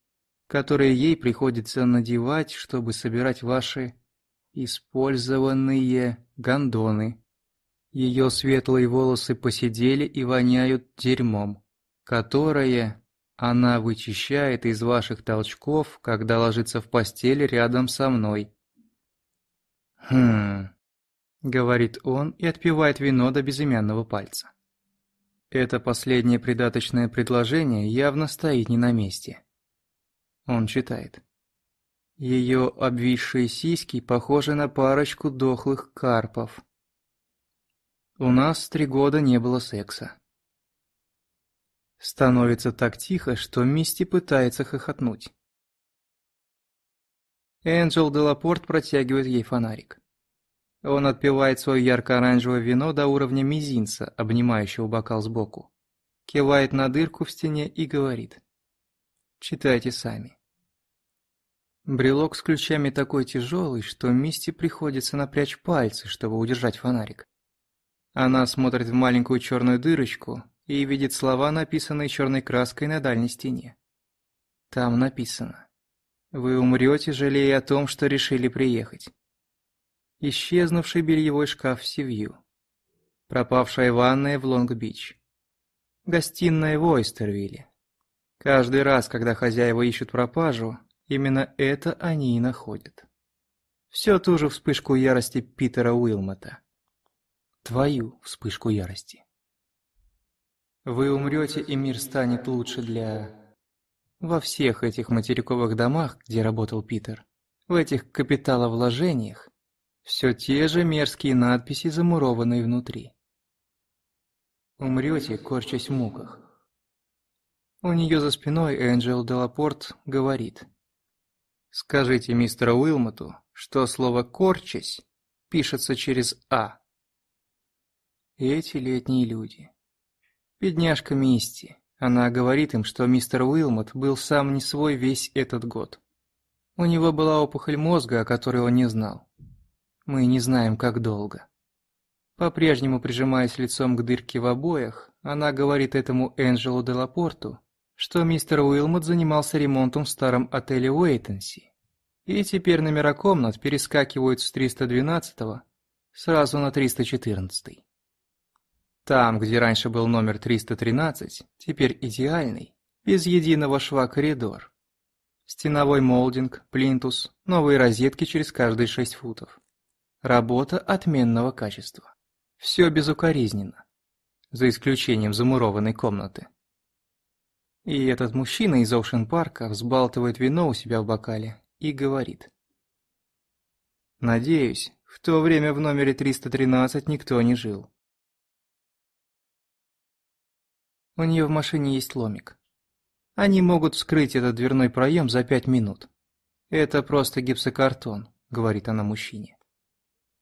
Speaker 1: которые ей приходится надевать, чтобы собирать ваши использованные гандоны. Ее светлые волосы посидели и воняют дерьмом, которое она вычищает из ваших толчков, когда ложится в постель рядом со мной. «Хм...» — говорит он и отпивает вино до безымянного пальца. Это последнее придаточное предложение явно стоит не на месте. Он читает. Ее обвисшие сиськи похожи на парочку дохлых карпов. У нас три года не было секса. Становится так тихо, что Мисти пытается хохотнуть. Энджел Делапорт протягивает ей фонарик. Он отпивает свое ярко-оранжевое вино до уровня мизинца, обнимающего бокал сбоку. Кивает на дырку в стене и говорит. Читайте сами. Брелок с ключами такой тяжелый, что Мисти приходится напрячь пальцы, чтобы удержать фонарик. Она смотрит в маленькую черную дырочку и видит слова, написанные черной краской на дальней стене. Там написано «Вы умрете, жалея о том, что решили приехать». Исчезнувший бельевой шкаф в Севью. Пропавшая ванная в Лонг-Бич. Гостиная в Ойстервилле. Каждый раз, когда хозяева ищут пропажу, именно это они и находят. Все ту же вспышку ярости Питера Уилмота. Твою вспышку ярости. Вы умрете, и мир станет лучше для... Во всех этих материковых домах, где работал Питер, в этих капиталовложениях, все те же мерзкие надписи, замурованные внутри. Умрете, корчась в муках. У нее за спиной Энджел Делапорт говорит. «Скажите мистеру Уилмоту, что слово «корчась» пишется через «а». Эти летние люди. Бедняжка Мисти. Она говорит им, что мистер Уилмот был сам не свой весь этот год. У него была опухоль мозга, о которой он не знал. Мы не знаем, как долго. По-прежнему прижимаясь лицом к дырке в обоях, она говорит этому Энджелу Делапорту, что мистер Уилмот занимался ремонтом в старом отеле Уэйтенси. И теперь номера комнат перескакивают с 312-го сразу на 314-й. Там, где раньше был номер 313, теперь идеальный, без единого шва коридор. Стеновой молдинг, плинтус, новые розетки через каждые 6 футов. Работа отменного качества. Все безукоризненно, за исключением замурованной комнаты. И этот мужчина из Оушен-парка взбалтывает вино у себя в бокале и говорит. «Надеюсь, в то время в номере 313 никто не жил». У нее в машине есть ломик. Они могут вскрыть этот дверной проем за пять минут. «Это просто гипсокартон», — говорит она мужчине.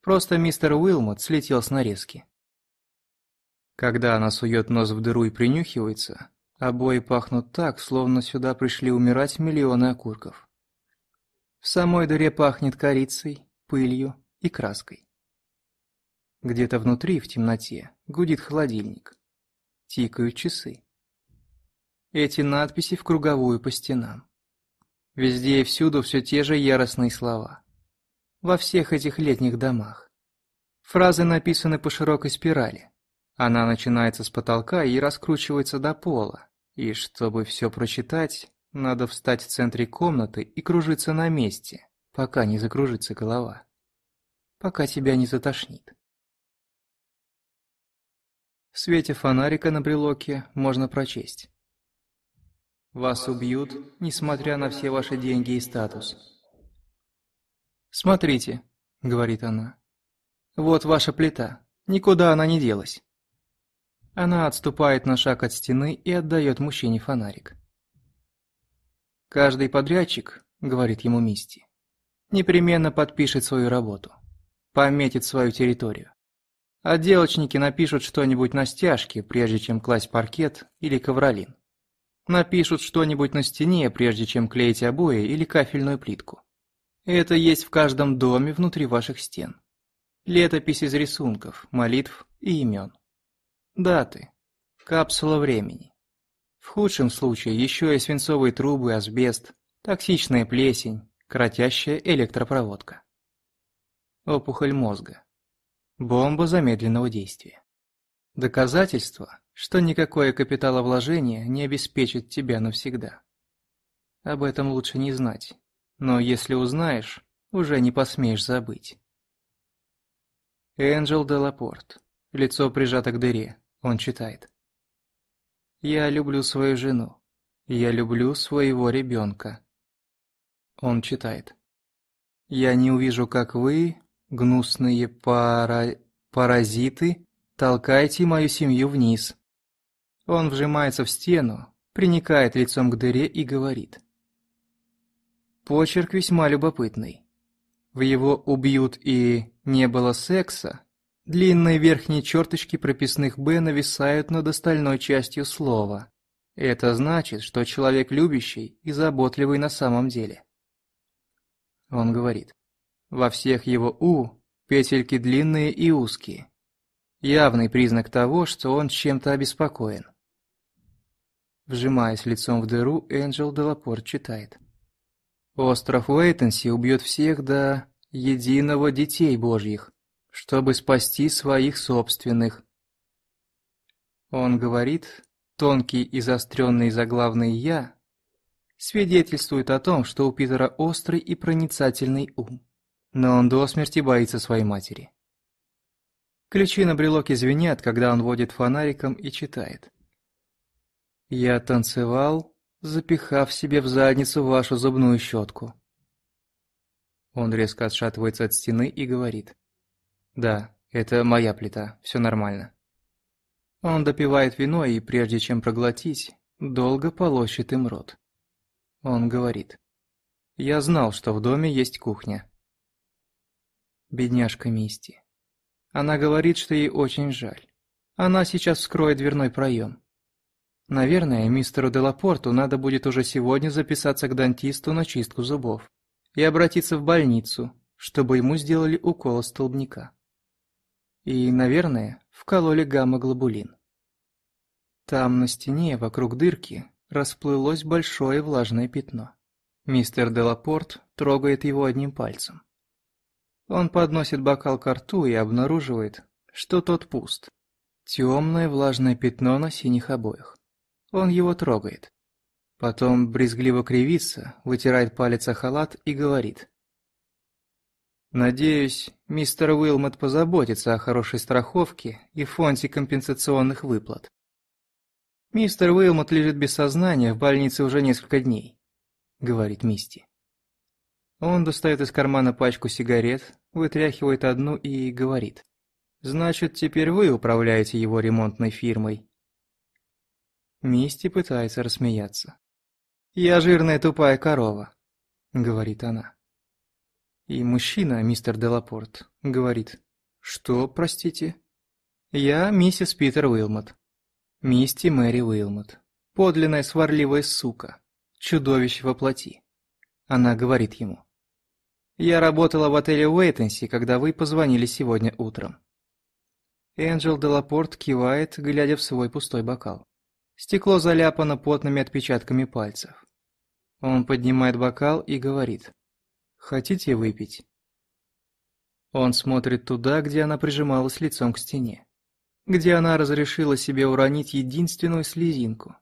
Speaker 1: «Просто мистер Уилмот слетел с нарезки». Когда она сует нос в дыру и принюхивается, Обои пахнут так, словно сюда пришли умирать миллионы окурков. В самой дыре пахнет корицей, пылью и краской. Где-то внутри, в темноте, гудит холодильник. Тикают часы. Эти надписи в круговую по стенам. Везде и всюду все те же яростные слова. Во всех этих летних домах. Фразы написаны по широкой спирали. Она начинается с потолка и раскручивается до пола, и чтобы все прочитать, надо встать в центре комнаты и кружиться на месте, пока не закружится голова. Пока тебя не затошнит. В свете фонарика на брелоке можно прочесть. Вас убьют, несмотря на все ваши деньги и статус. «Смотрите», — говорит она. «Вот ваша плита. Никуда она не делась. Она отступает на шаг от стены и отдает мужчине фонарик. «Каждый подрядчик, — говорит ему Мисти, — непременно подпишет свою работу, пометит свою территорию. Отделочники а напишут что-нибудь на стяжке, прежде чем класть паркет или ковролин. Напишут что-нибудь на стене, прежде чем клеить обои или кафельную плитку. Это есть в каждом доме внутри ваших стен. Летопись из рисунков, молитв и имен. Даты. Капсула времени. В худшем случае еще и свинцовые трубы, асбест, токсичная плесень, кротящая электропроводка. Опухоль мозга. Бомба замедленного действия. Доказательство, что никакое капиталовложение не обеспечит тебя навсегда. Об этом лучше не знать, но если узнаешь, уже не посмеешь забыть. Энджел Делапорт. Лицо прижато к дыре, он читает. «Я люблю свою жену. Я люблю своего ребенка». Он читает. «Я не увижу, как вы, гнусные пара... паразиты, толкаете мою семью вниз». Он вжимается в стену, приникает лицом к дыре и говорит. Почерк весьма любопытный. В его «убьют» и «не было секса» Длинные верхние черточки прописных «Б» нависают над остальной частью слова. Это значит, что человек любящий и заботливый на самом деле. Он говорит. Во всех его «У» петельки длинные и узкие. Явный признак того, что он чем-то обеспокоен. Вжимаясь лицом в дыру, Энджел Делапорт читает. «Остров Уэйтенси убьет всех до единого детей божьих, чтобы спасти своих собственных. Он говорит, тонкий и заостренный заглавный «я» свидетельствует о том, что у Питера острый и проницательный ум, но он до смерти боится своей матери. Ключи на брелоке звенят, когда он водит фонариком и читает. «Я танцевал, запихав себе в задницу вашу зубную щетку». Он резко отшатывается от стены и говорит. Да, это моя плита, все нормально. Он допивает вино и, прежде чем проглотить, долго полощет им рот. Он говорит. Я знал, что в доме есть кухня. Бедняжка Мисти. Она говорит, что ей очень жаль. Она сейчас вскроет дверной проем. Наверное, мистеру Делапорту надо будет уже сегодня записаться к дантисту на чистку зубов и обратиться в больницу, чтобы ему сделали укол столбняка. И, наверное, вкололи гамма-глобулин. Там на стене вокруг дырки расплылось большое влажное пятно. Мистер Делапорт трогает его одним пальцем. Он подносит бокал к рту и обнаруживает, что тот пуст. Темное влажное пятно на синих обоях. Он его трогает. Потом брезгливо кривится, вытирает палец о халат и говорит. «Надеюсь, Мистер Уилмот позаботится о хорошей страховке и фонде компенсационных выплат. «Мистер Уилмот лежит без сознания в больнице уже несколько дней», — говорит Мисти. Он достает из кармана пачку сигарет, вытряхивает одну и говорит. «Значит, теперь вы управляете его ремонтной фирмой». Мисти пытается рассмеяться. «Я жирная тупая корова», — говорит она. И мужчина, мистер Делапорт, говорит. «Что, простите?» «Я миссис Питер Уилмот. Мисти Мэри Уилмот. Подлинная сварливая сука. Чудовище воплоти». Она говорит ему. «Я работала в отеле Уэйтенси, когда вы позвонили сегодня утром». Энджел Делапорт кивает, глядя в свой пустой бокал. Стекло заляпано потными отпечатками пальцев. Он поднимает бокал и говорит. Хотите выпить?» Он смотрит туда, где она прижималась лицом к стене, где она разрешила себе уронить единственную слезинку.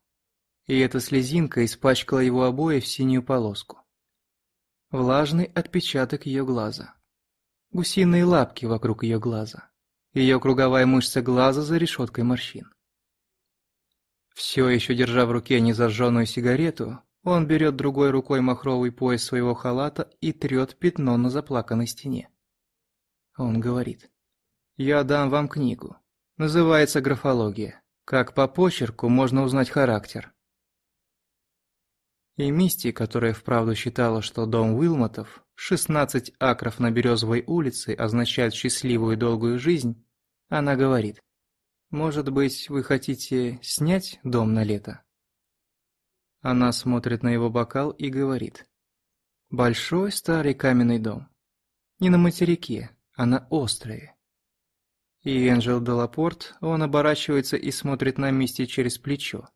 Speaker 1: И эта слезинка испачкала его обои в синюю полоску. Влажный отпечаток ее глаза. Гусиные лапки вокруг ее глаза. Ее круговая мышца глаза за решеткой морщин. Все еще держа в руке незажженную сигарету, он берет другой рукой махровый пояс своего халата и трет пятно на заплаканной стене. Он говорит. «Я дам вам книгу. Называется «Графология». Как по почерку можно узнать характер». И Мисти, которая вправду считала, что дом Уилмотов, 16 акров на Березовой улице, означает счастливую и долгую жизнь, она говорит. «Может быть, вы хотите снять дом на лето?» Она смотрит на его бокал и говорит. «Большой старый каменный дом. Не на материке, а на острове». И Энджел Делапорт, он оборачивается и смотрит на Мисти через плечо.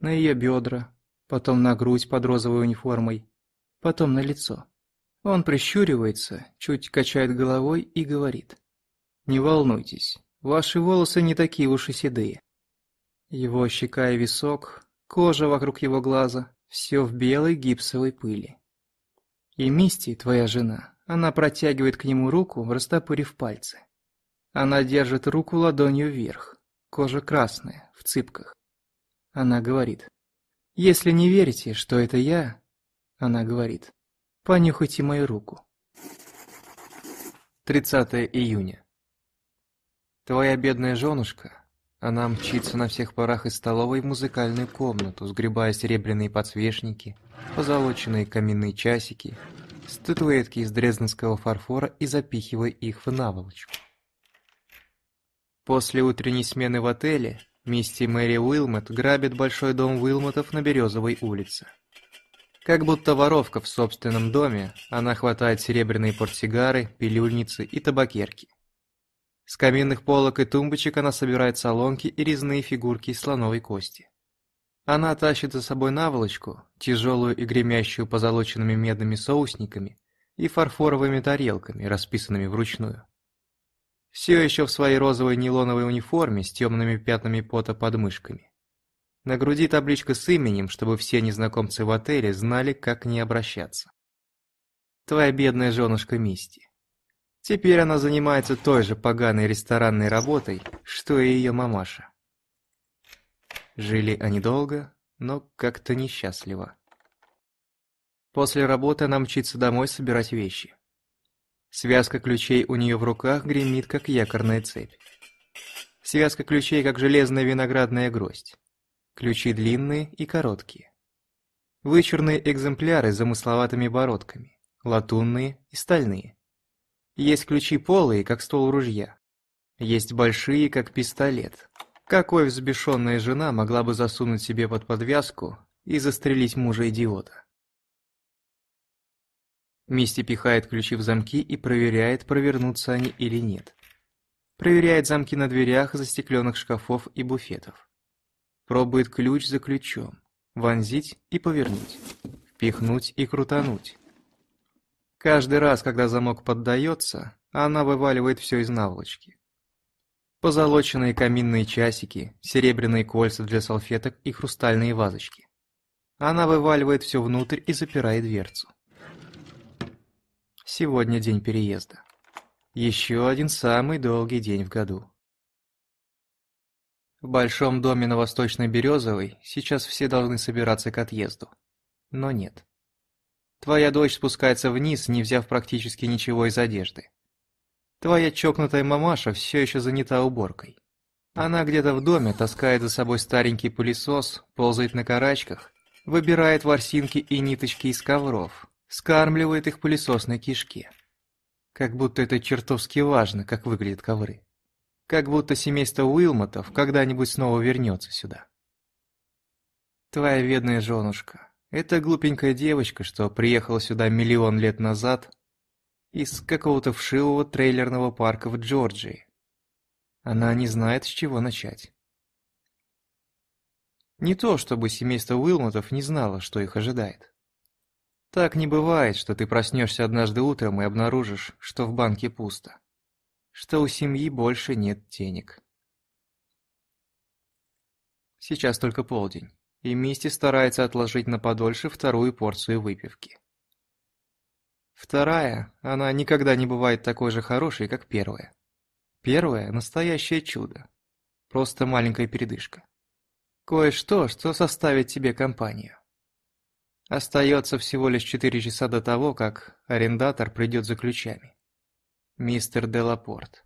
Speaker 1: На ее бедра, потом на грудь под розовой униформой, потом на лицо. Он прищуривается, чуть качает головой и говорит. «Не волнуйтесь, ваши волосы не такие уж и седые». Его щека и висок Кожа вокруг его глаза, все в белой гипсовой пыли. И Мисти, твоя жена, она протягивает к нему руку, растопырив пальцы. Она держит руку ладонью вверх, кожа красная, в цыпках. Она говорит, «Если не верите, что это я...» Она говорит, «Понюхайте мою руку». 30 июня. Твоя бедная женушка, она мчится на всех парах из столовой в музыкальную комнату, сгребая серебряные подсвечники, позолоченные каминные часики, статуэтки из дрезденского фарфора и запихивая их в наволочку. После утренней смены в отеле Мисти Мэри Уилмот грабит большой дом Уилмотов на Березовой улице. Как будто воровка в собственном доме, она хватает серебряные портсигары, пилюльницы и табакерки. С каминных полок и тумбочек она собирает солонки и резные фигурки из слоновой кости. Она тащит за собой наволочку, тяжелую и гремящую позолоченными медными соусниками и фарфоровыми тарелками, расписанными вручную. Все еще в своей розовой нейлоновой униформе с темными пятнами пота под мышками. На груди табличка с именем, чтобы все незнакомцы в отеле знали, как к ней обращаться. Твоя бедная женушка Мисти. Теперь она занимается той же поганой ресторанной работой, что и ее мамаша. Жили они долго, но как-то несчастливо. После работы она мчится домой собирать вещи. Связка ключей у нее в руках гремит, как якорная цепь. Связка ключей, как железная виноградная гроздь. Ключи длинные и короткие. Вычурные экземпляры с замысловатыми бородками, латунные и стальные. Есть ключи полые, как стол ружья. Есть большие, как пистолет. Какой взбешенная жена могла бы засунуть себе под подвязку и застрелить мужа-идиота? Мисти пихает ключи в замки и проверяет, провернутся они или нет. Проверяет замки на дверях, застекленных шкафов и буфетов. Пробует ключ за ключом. Вонзить и повернуть. Впихнуть и крутануть. Каждый раз, когда замок поддается, она вываливает все из наволочки. Позолоченные каминные часики, серебряные кольца для салфеток и хрустальные вазочки. Она вываливает все внутрь и запирает дверцу. Сегодня день переезда. Еще один самый долгий день в году. В большом доме на Восточной Березовой сейчас все должны собираться к отъезду. Но нет. Твоя дочь спускается вниз, не взяв практически ничего из одежды. Твоя чокнутая мамаша все еще занята уборкой. Она где-то в доме таскает за собой старенький пылесос, ползает на карачках, выбирает ворсинки и ниточки из ковров, скармливает их пылесосной кишке. Как будто это чертовски важно, как выглядят ковры. Как будто семейство Уилмотов когда-нибудь снова вернется сюда. Твоя бедная женушка, эта глупенькая девочка, что приехала сюда миллион лет назад из какого-то вшивого трейлерного парка в Джорджии. Она не знает, с чего начать. Не то, чтобы семейство Уилмотов не знало, что их ожидает. Так не бывает, что ты проснешься однажды утром и обнаружишь, что в банке пусто. Что у семьи больше нет денег. Сейчас только полдень и Мисти старается отложить на подольше вторую порцию выпивки. Вторая, она никогда не бывает такой же хорошей, как первая. Первая – настоящее чудо. Просто маленькая передышка. Кое-что, что составит тебе компанию. Остается всего лишь 4 часа до того, как арендатор придет за ключами. Мистер Делапорт.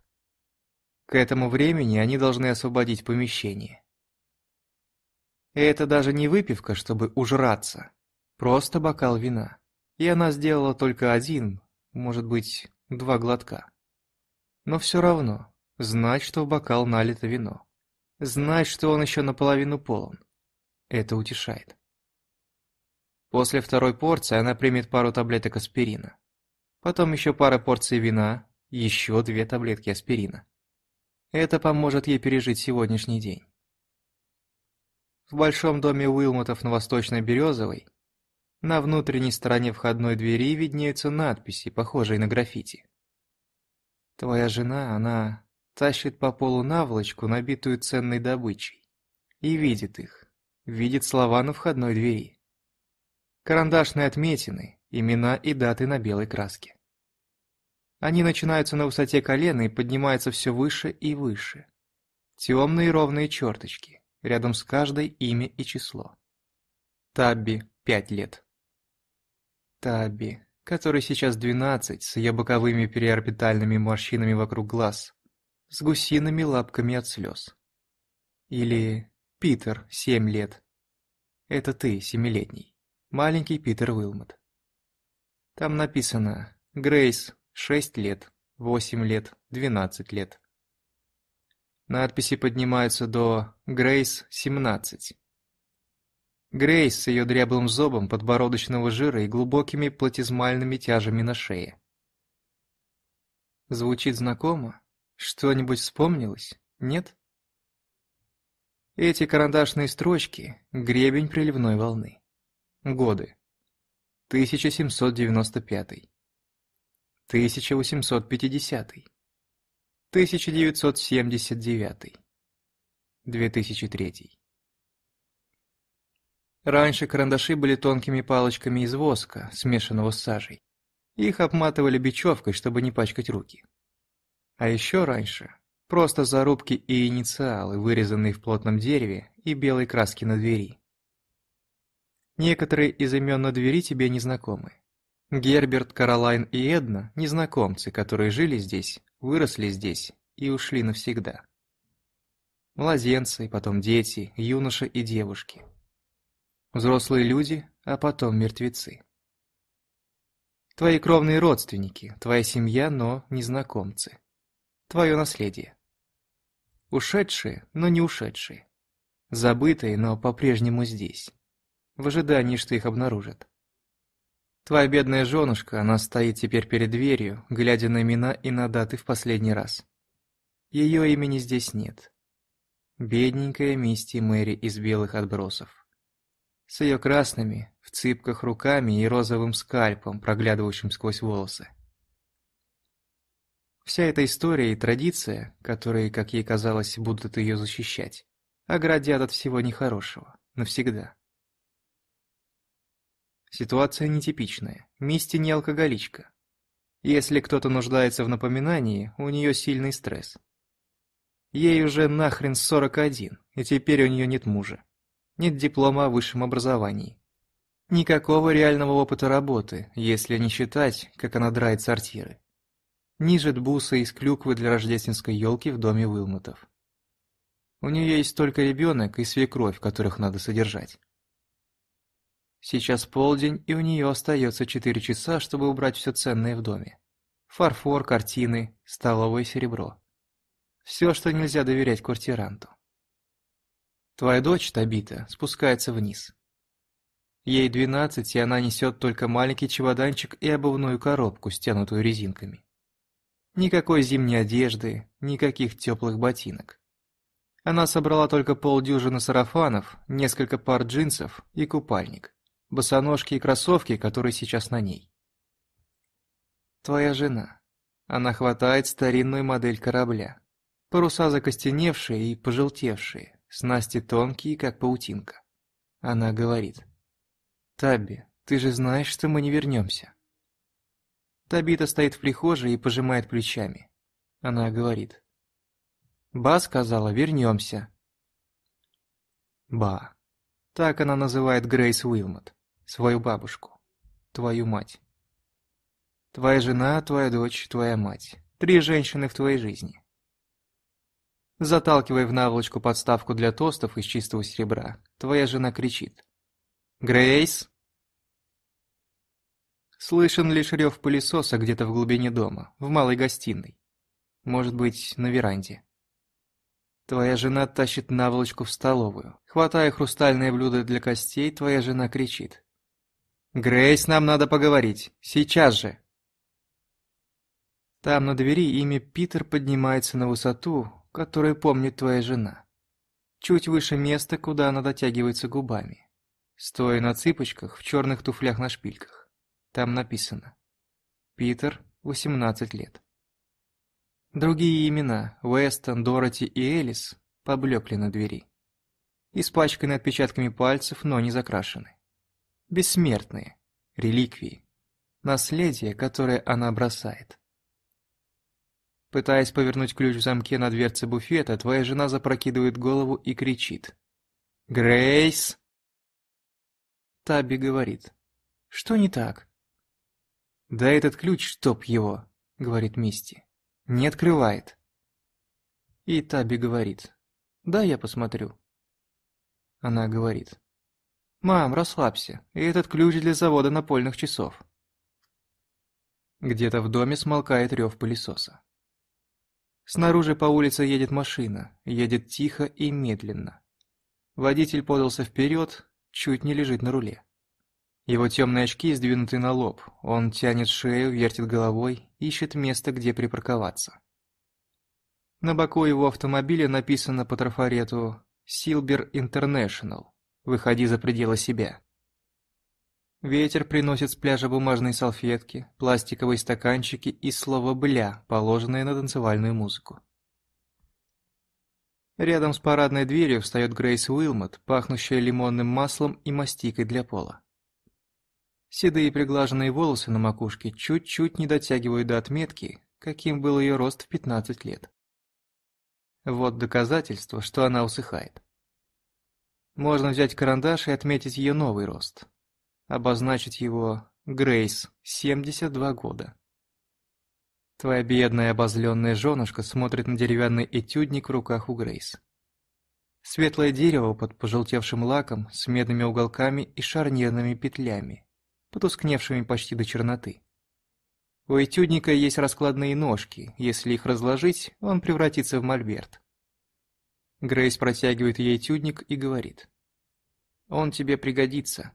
Speaker 1: К этому времени они должны освободить помещение. И это даже не выпивка, чтобы ужраться. Просто бокал вина. И она сделала только один, может быть, два глотка. Но все равно, знать, что в бокал налито вино. Знать, что он еще наполовину полон. Это утешает. После второй порции она примет пару таблеток аспирина. Потом еще пара порций вина, еще две таблетки аспирина. Это поможет ей пережить сегодняшний день. В большом доме Уилмотов на Восточной Березовой на внутренней стороне входной двери виднеются надписи, похожие на граффити. Твоя жена, она тащит по полу наволочку, набитую ценной добычей, и видит их, видит слова на входной двери. Карандашные отметины, имена и даты на белой краске. Они начинаются на высоте колена и поднимаются все выше и выше. Темные ровные черточки рядом с каждой имя и число. Табби, пять лет. Табби, который сейчас двенадцать, с ее боковыми переорбитальными морщинами вокруг глаз, с гусиными лапками от слез. Или Питер, семь лет. Это ты, семилетний. Маленький Питер Уилмот. Там написано «Грейс, шесть лет, восемь лет, двенадцать лет». Надписи поднимаются до «Грейс, 17». Грейс с ее дряблым зобом подбородочного жира и глубокими платизмальными тяжами на шее. Звучит знакомо? Что-нибудь вспомнилось? Нет? Эти карандашные строчки — гребень приливной волны. Годы. 1795. 1850. 1979. 2003. Раньше карандаши были тонкими палочками из воска, смешанного с сажей. Их обматывали бечевкой, чтобы не пачкать руки. А еще раньше просто зарубки и инициалы, вырезанные в плотном дереве и белой краски на двери. Некоторые из имен на двери тебе незнакомы. Герберт, Каролайн и Эдна – незнакомцы, которые жили здесь, выросли здесь и ушли навсегда. Младенцы, потом дети, юноши и девушки. Взрослые люди, а потом мертвецы. Твои кровные родственники, твоя семья, но незнакомцы. Твое наследие. Ушедшие, но не ушедшие. Забытые, но по-прежнему здесь. В ожидании, что их обнаружат. Твоя бедная женушка, она стоит теперь перед дверью, глядя на имена и на даты в последний раз. Её имени здесь нет. Бедненькая Мисти Мэри из белых отбросов. С её красными, в цыпках руками и розовым скальпом, проглядывающим сквозь волосы. Вся эта история и традиция, которые, как ей казалось, будут её защищать, оградят от всего нехорошего, навсегда. Ситуация нетипичная, Мисти не алкоголичка. Если кто-то нуждается в напоминании, у нее сильный стресс. Ей уже нахрен 41, и теперь у нее нет мужа. Нет диплома о высшем образовании. Никакого реального опыта работы, если не считать, как она драет сортиры. Нижит бусы из клюквы для рождественской елки в доме Вылмотов. У нее есть только ребенок и свекровь, которых надо содержать. Сейчас полдень, и у нее остается 4 часа, чтобы убрать все ценное в доме. Фарфор, картины, столовое серебро. Все, что нельзя доверять квартиранту. Твоя дочь, Табита, спускается вниз. Ей 12, и она несет только маленький чемоданчик и обувную коробку, стянутую резинками. Никакой зимней одежды, никаких теплых ботинок. Она собрала только полдюжины сарафанов, несколько пар джинсов и купальник босоножки и кроссовки, которые сейчас на ней. «Твоя жена. Она хватает старинную модель корабля. Паруса закостеневшие и пожелтевшие, снасти тонкие, как паутинка». Она говорит. «Табби, ты же знаешь, что мы не вернемся». Табита стоит в прихожей и пожимает плечами. Она говорит. «Ба сказала, вернемся». «Ба». Так она называет Грейс Уилмот свою бабушку, твою мать. Твоя жена, твоя дочь, твоя мать. Три женщины в твоей жизни. Заталкивая в наволочку подставку для тостов из чистого серебра, твоя жена кричит. «Грейс!» Слышен лишь рев пылесоса где-то в глубине дома, в малой гостиной. Может быть, на веранде. Твоя жена тащит наволочку в столовую. Хватая хрустальное блюдо для костей, твоя жена кричит. «Грейс, нам надо поговорить. Сейчас же!» Там на двери имя Питер поднимается на высоту, которую помнит твоя жена. Чуть выше места, куда она дотягивается губами. Стоя на цыпочках, в черных туфлях на шпильках. Там написано. Питер, 18 лет. Другие имена, Уэстон, Дороти и Элис, поблекли на двери. Испачканы отпечатками пальцев, но не закрашены бессмертные, реликвии, наследие, которое она бросает. Пытаясь повернуть ключ в замке на дверце буфета, твоя жена запрокидывает голову и кричит. «Грейс!» Таби говорит. «Что не так?» «Да этот ключ, чтоб его!» — говорит Мисти. «Не открывает!» И Таби говорит. «Да, я посмотрю». Она говорит. «Мам, расслабься, и этот ключ для завода напольных часов». Где-то в доме смолкает рев пылесоса. Снаружи по улице едет машина, едет тихо и медленно. Водитель подался вперед, чуть не лежит на руле. Его темные очки сдвинуты на лоб, он тянет шею, вертит головой, ищет место, где припарковаться. На боку его автомобиля написано по трафарету «Silber International» выходи за пределы себя. Ветер приносит с пляжа бумажные салфетки, пластиковые стаканчики и слово «бля», положенное на танцевальную музыку. Рядом с парадной дверью встает Грейс Уилмот, пахнущая лимонным маслом и мастикой для пола. Седые приглаженные волосы на макушке чуть-чуть не дотягивают до отметки, каким был ее рост в 15 лет. Вот доказательство, что она усыхает. Можно взять карандаш и отметить ее новый рост. Обозначить его «Грейс, 72 года». Твоя бедная обозленная женушка смотрит на деревянный этюдник в руках у Грейс. Светлое дерево под пожелтевшим лаком с медными уголками и шарнирными петлями, потускневшими почти до черноты. У этюдника есть раскладные ножки, если их разложить, он превратится в мольберт. Грейс протягивает ей тюдник и говорит. «Он тебе пригодится».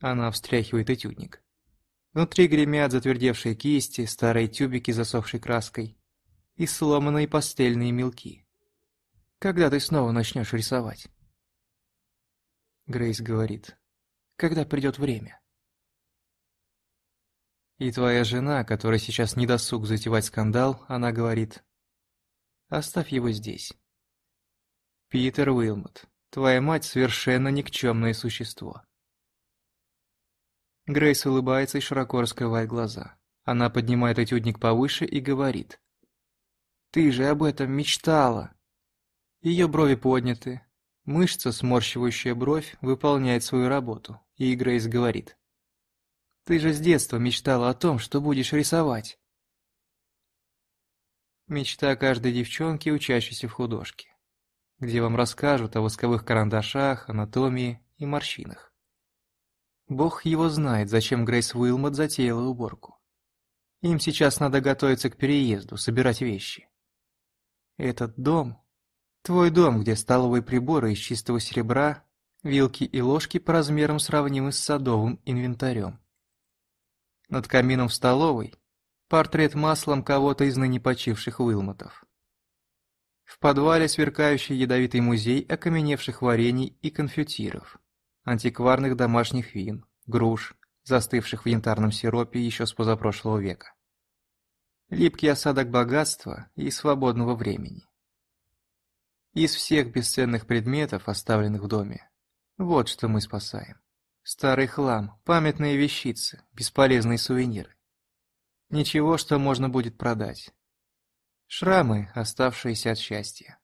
Speaker 1: Она встряхивает этюдник. Внутри гремят затвердевшие кисти, старые тюбики с засохшей краской и сломанные пастельные мелки. «Когда ты снова начнешь рисовать?» Грейс говорит. «Когда придет время?» И твоя жена, которая сейчас не досуг затевать скандал, она говорит. «Оставь его здесь. Питер Уилмот, твоя мать совершенно никчемное существо. Грейс улыбается и широко раскрывает глаза. Она поднимает этюдник повыше и говорит. «Ты же об этом мечтала!» Ее брови подняты. Мышца, сморщивающая бровь, выполняет свою работу, и Грейс говорит. «Ты же с детства мечтала о том, что будешь рисовать!» Мечта каждой девчонки, учащейся в художке где вам расскажут о восковых карандашах, анатомии и морщинах. Бог его знает, зачем Грейс Уилмот затеяла уборку. Им сейчас надо готовиться к переезду, собирать вещи. Этот дом – твой дом, где столовые приборы из чистого серебра, вилки и ложки по размерам сравнимы с садовым инвентарем. Над камином в столовой – портрет маслом кого-то из ныне почивших Уилмотов. В подвале сверкающий ядовитый музей окаменевших варений и конфетиров, антикварных домашних вин, груш, застывших в янтарном сиропе еще с позапрошлого века. Липкий осадок богатства и свободного времени. Из всех бесценных предметов, оставленных в доме, вот что мы спасаем. Старый хлам, памятные вещицы, бесполезные сувениры. Ничего, что можно будет продать, Шрамы, оставшиеся от счастья.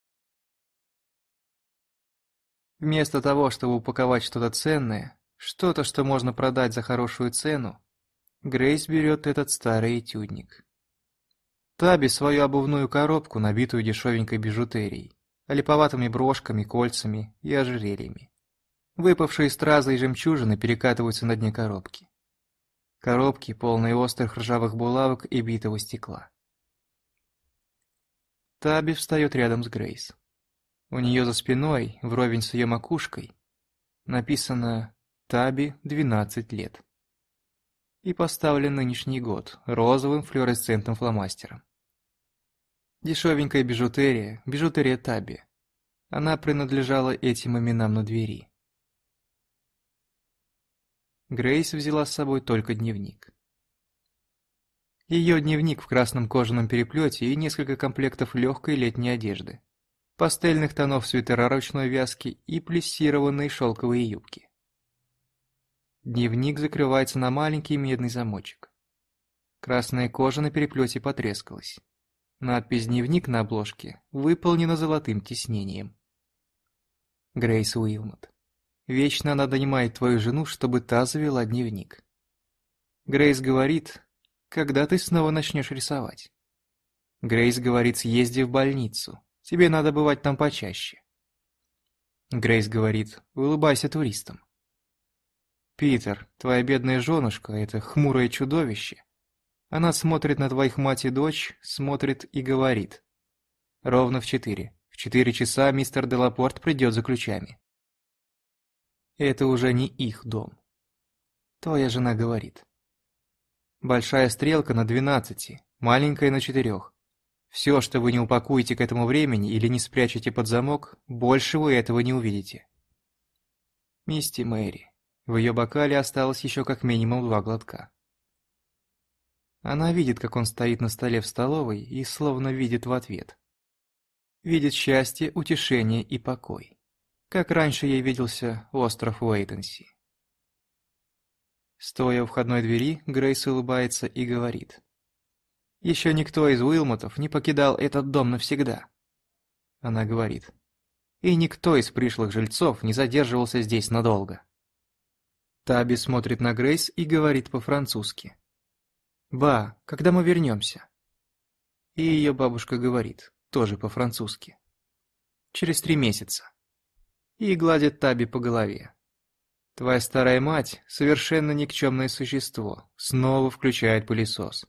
Speaker 1: Вместо того, чтобы упаковать что-то ценное, что-то, что можно продать за хорошую цену, Грейс берет этот старый этюдник. Таби свою обувную коробку, набитую дешевенькой бижутерией, липоватыми брошками, кольцами и ожерельями. Выпавшие стразы и жемчужины перекатываются на дне коробки. Коробки, полные острых ржавых булавок и битого стекла. Таби встает рядом с Грейс. У нее за спиной, вровень с ее макушкой, написано «Таби 12 лет». И поставлен нынешний год розовым флуоресцентным фломастером. Дешевенькая бижутерия, бижутерия Таби. Она принадлежала этим именам на двери. Грейс взяла с собой только дневник. Ее дневник в красном кожаном переплете и несколько комплектов легкой летней одежды. Пастельных тонов свитера ручной вязки и плессированные шелковые юбки. Дневник закрывается на маленький медный замочек. Красная кожа на переплете потрескалась. Надпись «Дневник» на обложке выполнена золотым тиснением. Грейс Уилмот. Вечно она донимает твою жену, чтобы та завела дневник. Грейс говорит, когда ты снова начнешь рисовать. Грейс говорит, съезди в больницу. Тебе надо бывать там почаще. Грейс говорит, улыбайся туристам. Питер, твоя бедная женушка — это хмурое чудовище. Она смотрит на твоих мать и дочь, смотрит и говорит. Ровно в четыре. В четыре часа мистер Делапорт придет за ключами. Это уже не их дом. Твоя жена говорит. Большая стрелка на 12, маленькая на 4. Все, что вы не упакуете к этому времени или не спрячете под замок, больше вы этого не увидите. Мисти Мэри. В ее бокале осталось еще как минимум два глотка. Она видит, как он стоит на столе в столовой и словно видит в ответ. Видит счастье, утешение и покой. Как раньше ей виделся остров Уэйтенси. Стоя у входной двери, Грейс улыбается и говорит. «Еще никто из Уилмотов не покидал этот дом навсегда», — она говорит. «И никто из пришлых жильцов не задерживался здесь надолго». Таби смотрит на Грейс и говорит по-французски. «Ба, когда мы вернемся?» И ее бабушка говорит, тоже по-французски. «Через три месяца». И гладит Таби по голове. Твоя старая мать — совершенно никчемное существо. Снова включает пылесос.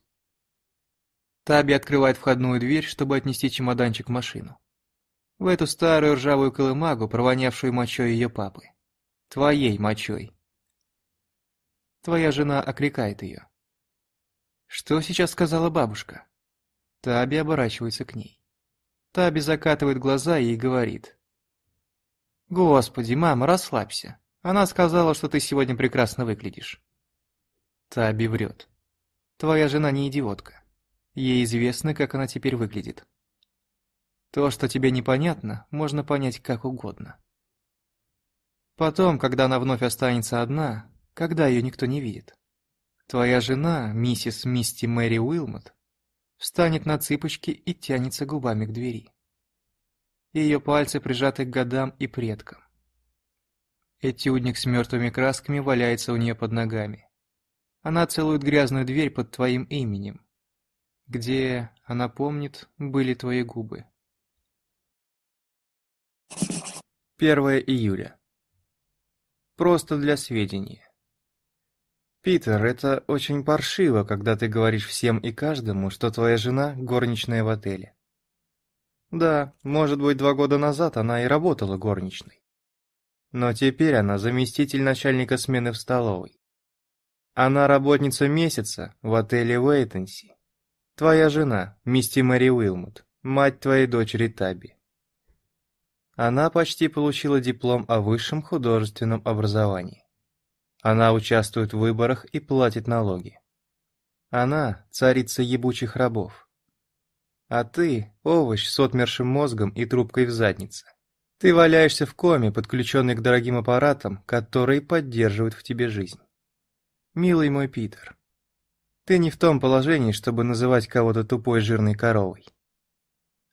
Speaker 1: Таби открывает входную дверь, чтобы отнести чемоданчик в машину. В эту старую ржавую колымагу, провонявшую мочой ее папы. Твоей мочой. Твоя жена окликает ее. Что сейчас сказала бабушка? Таби оборачивается к ней. Таби закатывает глаза и говорит. «Господи, мама, расслабься. Она сказала, что ты сегодня прекрасно выглядишь. Таби врет. Твоя жена не идиотка. Ей известно, как она теперь выглядит. То, что тебе непонятно, можно понять как угодно. Потом, когда она вновь останется одна, когда ее никто не видит, твоя жена, миссис Мисти Мэри Уилмот, встанет на цыпочки и тянется губами к двери. Ее пальцы прижаты к годам и предкам. Этюдник с мертвыми красками валяется у нее под ногами. Она целует грязную дверь под твоим именем. Где, она помнит, были твои губы. 1 июля. Просто для сведения. Питер, это очень паршиво, когда ты говоришь всем и каждому, что твоя жена горничная в отеле. Да, может быть, два года назад она и работала горничной. Но теперь она заместитель начальника смены в столовой. Она работница месяца в отеле Уэйтенси. Твоя жена, Мисти Мэри Уилмут, мать твоей дочери Таби. Она почти получила диплом о высшем художественном образовании. Она участвует в выборах и платит налоги. Она – царица ебучих рабов. А ты – овощ с отмершим мозгом и трубкой в заднице. Ты валяешься в коме, подключенный к дорогим аппаратам, которые поддерживают в тебе жизнь. Милый мой Питер, ты не в том положении, чтобы называть кого-то тупой жирной коровой.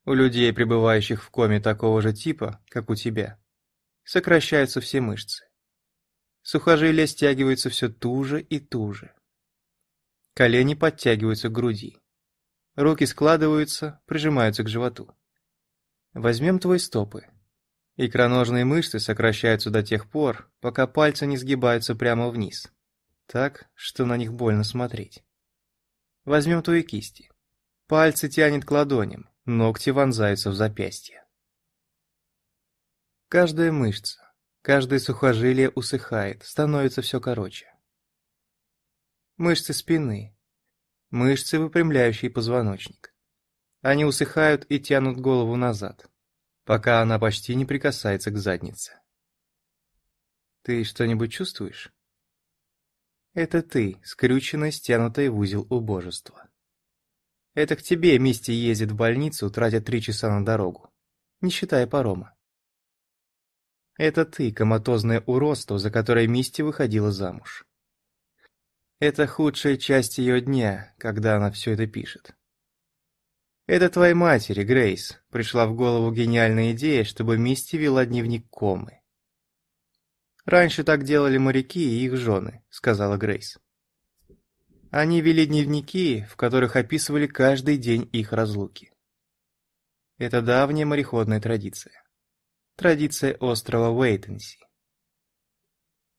Speaker 1: У людей, пребывающих в коме такого же типа, как у тебя, сокращаются все мышцы. Сухожилия стягиваются все туже и туже. Колени подтягиваются к груди. Руки складываются, прижимаются к животу. Возьмем твои стопы. Икроножные мышцы сокращаются до тех пор, пока пальцы не сгибаются прямо вниз, так, что на них больно смотреть. Возьмем твои кисти. Пальцы тянет к ладоням, ногти вонзаются в запястье. Каждая мышца, каждое сухожилие усыхает, становится все короче. Мышцы спины, мышцы, выпрямляющие позвоночник. Они усыхают и тянут голову назад пока она почти не прикасается к заднице. «Ты что-нибудь чувствуешь?» «Это ты, скрюченный, стянутый в узел убожества. Это к тебе Мисти ездит в больницу, тратя три часа на дорогу, не считая парома. Это ты, коматозное уродство, за которое Мисти выходила замуж. Это худшая часть ее дня, когда она все это пишет. «Это твоей матери, Грейс», — пришла в голову гениальная идея, чтобы Мисти вела дневник комы. «Раньше так делали моряки и их жены», — сказала Грейс. Они вели дневники, в которых описывали каждый день их разлуки. Это давняя мореходная традиция. Традиция острова Уэйтенси.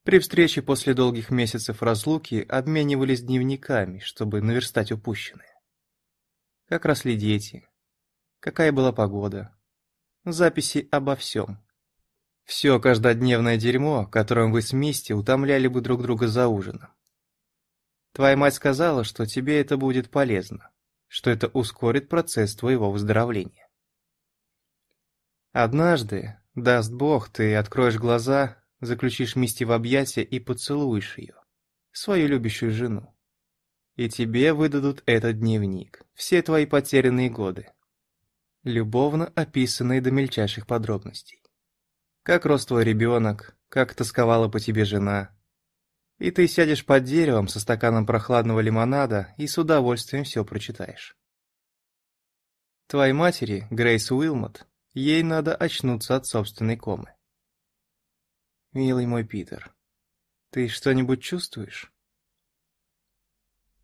Speaker 1: При встрече после долгих месяцев разлуки обменивались дневниками, чтобы наверстать упущенное как росли дети, какая была погода. Записи обо всем. Все каждодневное дерьмо, которым вы с Мисти утомляли бы друг друга за ужином. Твоя мать сказала, что тебе это будет полезно, что это ускорит процесс твоего выздоровления. Однажды, даст Бог, ты откроешь глаза, заключишь Мисти в объятия и поцелуешь ее, свою любящую жену и тебе выдадут этот дневник, все твои потерянные годы, любовно описанные до мельчайших подробностей. Как рос твой ребенок, как тосковала по тебе жена. И ты сядешь под деревом со стаканом прохладного лимонада и с удовольствием все прочитаешь. Твоей матери, Грейс Уилмот, ей надо очнуться от собственной комы. «Милый мой Питер, ты что-нибудь чувствуешь?»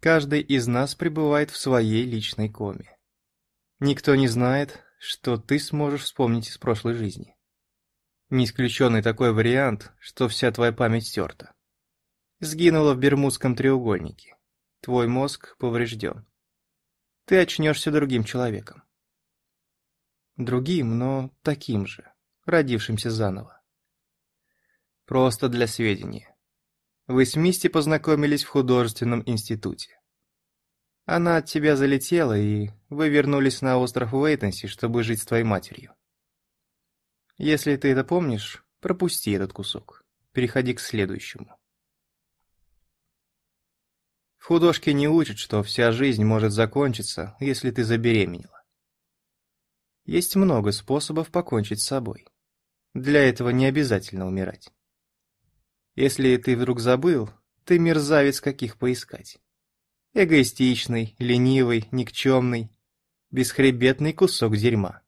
Speaker 1: Каждый из нас пребывает в своей личной коме. Никто не знает, что ты сможешь вспомнить из прошлой жизни. Не исключенный такой вариант, что вся твоя память стерта. Сгинула в Бермудском треугольнике. Твой мозг поврежден. Ты очнешься другим человеком. Другим, но таким же, родившимся заново. Просто для сведения. Вы с Мисти познакомились в художественном институте. Она от тебя залетела, и вы вернулись на остров Уэйтенси, чтобы жить с твоей матерью. Если ты это помнишь, пропусти этот кусок. Переходи к следующему. В художке не учат, что вся жизнь может закончиться, если ты забеременела. Есть много способов покончить с собой. Для этого не обязательно умирать. Если ты вдруг забыл, ты мерзавец каких поискать. Эгоистичный, ленивый, никчемный, бесхребетный кусок дерьма.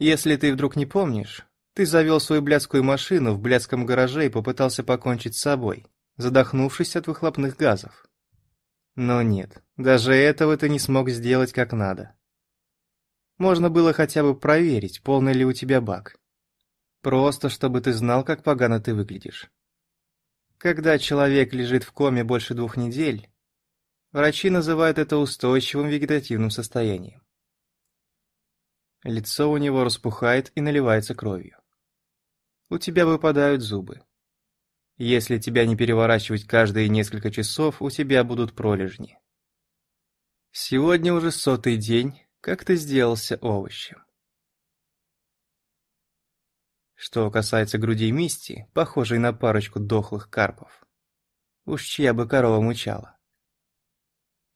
Speaker 1: Если ты вдруг не помнишь, ты завел свою блядскую машину в блядском гараже и попытался покончить с собой, задохнувшись от выхлопных газов. Но нет, даже этого ты не смог сделать как надо. Можно было хотя бы проверить, полный ли у тебя бак. Просто чтобы ты знал, как погано ты выглядишь. Когда человек лежит в коме больше двух недель, врачи называют это устойчивым вегетативным состоянием. Лицо у него распухает и наливается кровью. У тебя выпадают зубы. Если тебя не переворачивать каждые несколько часов, у тебя будут пролежни. Сегодня уже сотый день, как ты сделался овощем. Что касается грудей Мисти, похожей на парочку дохлых карпов. Уж чья бы корова мучала.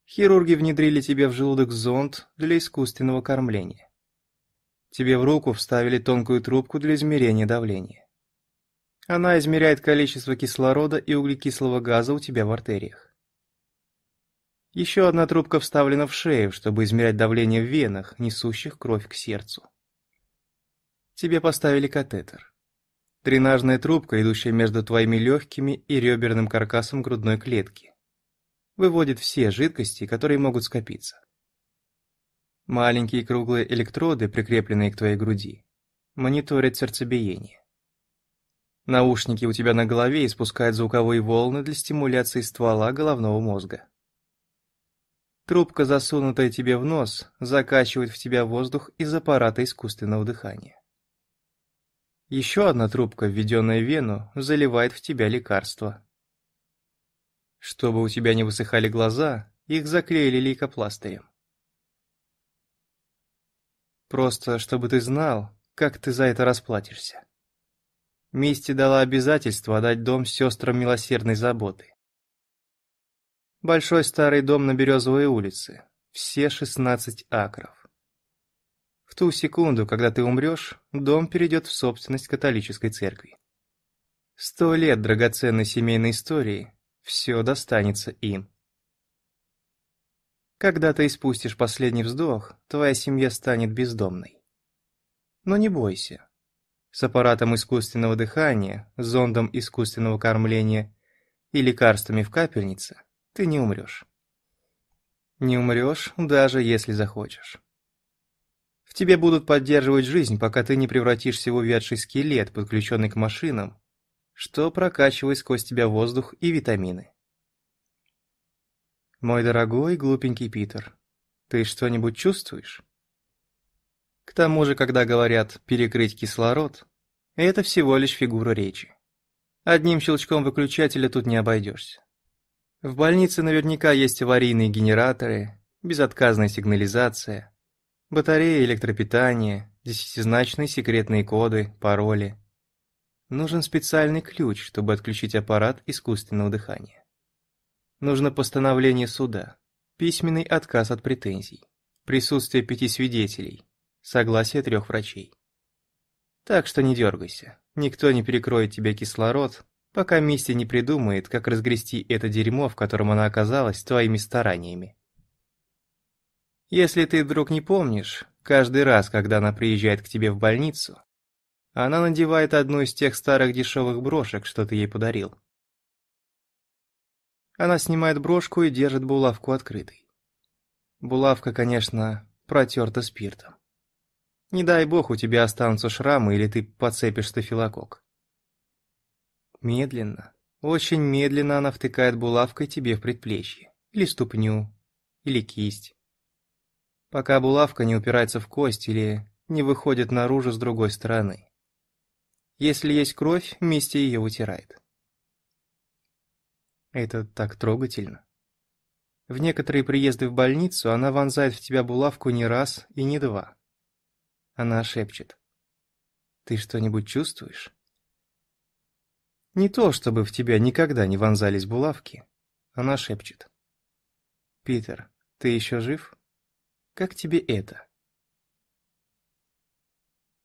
Speaker 1: Хирурги внедрили тебе в желудок зонд для искусственного кормления. Тебе в руку вставили тонкую трубку для измерения давления. Она измеряет количество кислорода и углекислого газа у тебя в артериях. Еще одна трубка вставлена в шею, чтобы измерять давление в венах, несущих кровь к сердцу. Тебе поставили катетер. Тренажная трубка, идущая между твоими легкими и реберным каркасом грудной клетки. Выводит все жидкости, которые могут скопиться. Маленькие круглые электроды, прикрепленные к твоей груди, мониторят сердцебиение. Наушники у тебя на голове испускают звуковые волны для стимуляции ствола головного мозга. Трубка, засунутая тебе в нос, закачивает в тебя воздух из аппарата искусственного дыхания. Еще одна трубка, введенная в вену, заливает в тебя лекарство. Чтобы у тебя не высыхали глаза, их заклеили лейкопластырем. Просто, чтобы ты знал, как ты за это расплатишься. Мисти дала обязательство отдать дом сестрам милосердной заботы. Большой старый дом на Березовой улице, все 16 акров. В ту секунду, когда ты умрешь, дом перейдет в собственность католической церкви. Сто лет драгоценной семейной истории, все достанется им. Когда ты испустишь последний вздох, твоя семья станет бездомной. Но не бойся. С аппаратом искусственного дыхания, зондом искусственного кормления и лекарствами в капельнице ты не умрешь. Не умрешь, даже если захочешь. В тебе будут поддерживать жизнь, пока ты не превратишься в увядший скелет, подключенный к машинам, что прокачивает сквозь тебя воздух и витамины. Мой дорогой глупенький Питер, ты что-нибудь чувствуешь? К тому же, когда говорят «перекрыть кислород», это всего лишь фигура речи. Одним щелчком выключателя тут не обойдешься. В больнице наверняка есть аварийные генераторы, безотказная сигнализация, Батареи, электропитание, десятизначные секретные коды, пароли. Нужен специальный ключ, чтобы отключить аппарат искусственного дыхания. Нужно постановление суда, письменный отказ от претензий, присутствие пяти свидетелей, согласие трех врачей. Так что не дергайся, никто не перекроет тебе кислород, пока Мисти не придумает, как разгрести это дерьмо, в котором она оказалась, твоими стараниями. Если ты вдруг не помнишь, каждый раз, когда она приезжает к тебе в больницу, она надевает одну из тех старых дешевых брошек, что ты ей подарил. Она снимает брошку и держит булавку открытой. Булавка, конечно, протерта спиртом. Не дай бог у тебя останутся шрамы или ты подцепишь стафилокок. Медленно, очень медленно она втыкает булавкой тебе в предплечье, или ступню, или кисть пока булавка не упирается в кость или не выходит наружу с другой стороны. Если есть кровь, Мисти ее вытирает. Это так трогательно. В некоторые приезды в больницу она вонзает в тебя булавку не раз и не два. Она шепчет. «Ты что-нибудь чувствуешь?» Не то, чтобы в тебя никогда не вонзались булавки. Она шепчет. «Питер, ты еще жив?» Как тебе это?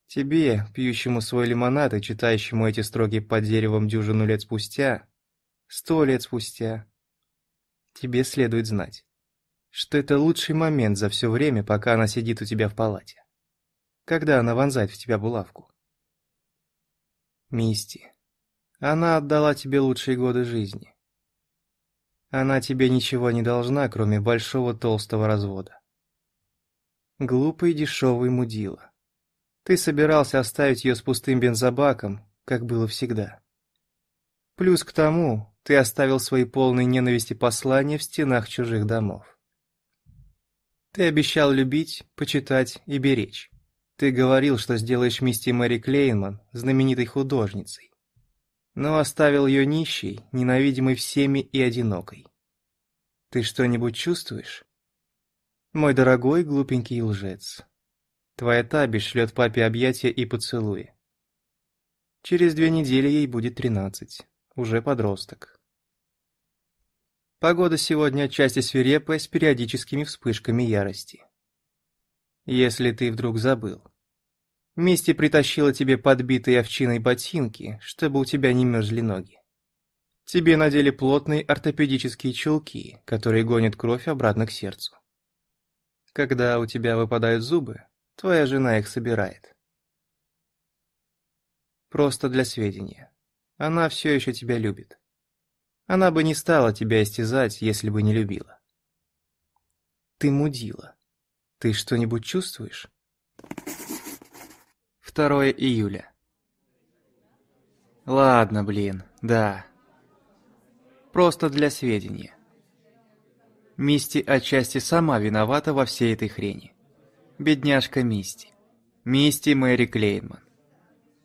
Speaker 1: Тебе, пьющему свой лимонад и читающему эти строки под деревом дюжину лет спустя, сто лет спустя, тебе следует знать, что это лучший момент за все время, пока она сидит у тебя в палате. Когда она вонзает в тебя булавку. Мисти, она отдала тебе лучшие годы жизни. Она тебе ничего не должна, кроме большого толстого развода. Глупый дешевый мудила. Ты собирался оставить ее с пустым бензобаком, как было всегда. Плюс к тому, ты оставил свои полные ненависти послания в стенах чужих домов. Ты обещал любить, почитать и беречь. Ты говорил, что сделаешь Мисти Мэри Клейнман знаменитой художницей. Но оставил ее нищей, ненавидимой всеми и одинокой. Ты что-нибудь чувствуешь? Мой дорогой глупенький лжец. Твоя Таби шлет папе объятия и поцелуи. Через две недели ей будет тринадцать. Уже подросток. Погода сегодня отчасти свирепая, с периодическими вспышками ярости. Если ты вдруг забыл. Мисти притащила тебе подбитые овчиной ботинки, чтобы у тебя не мерзли ноги. Тебе надели плотные ортопедические чулки, которые гонят кровь обратно к сердцу. Когда у тебя выпадают зубы, твоя жена их собирает. Просто для сведения. Она все еще тебя любит. Она бы не стала тебя истязать, если бы не любила. Ты мудила. Ты что-нибудь чувствуешь? 2 июля. Ладно, блин, да. Просто для сведения. Мисти отчасти сама виновата во всей этой хрени. Бедняжка Мисти. Мисти Мэри Клейнман.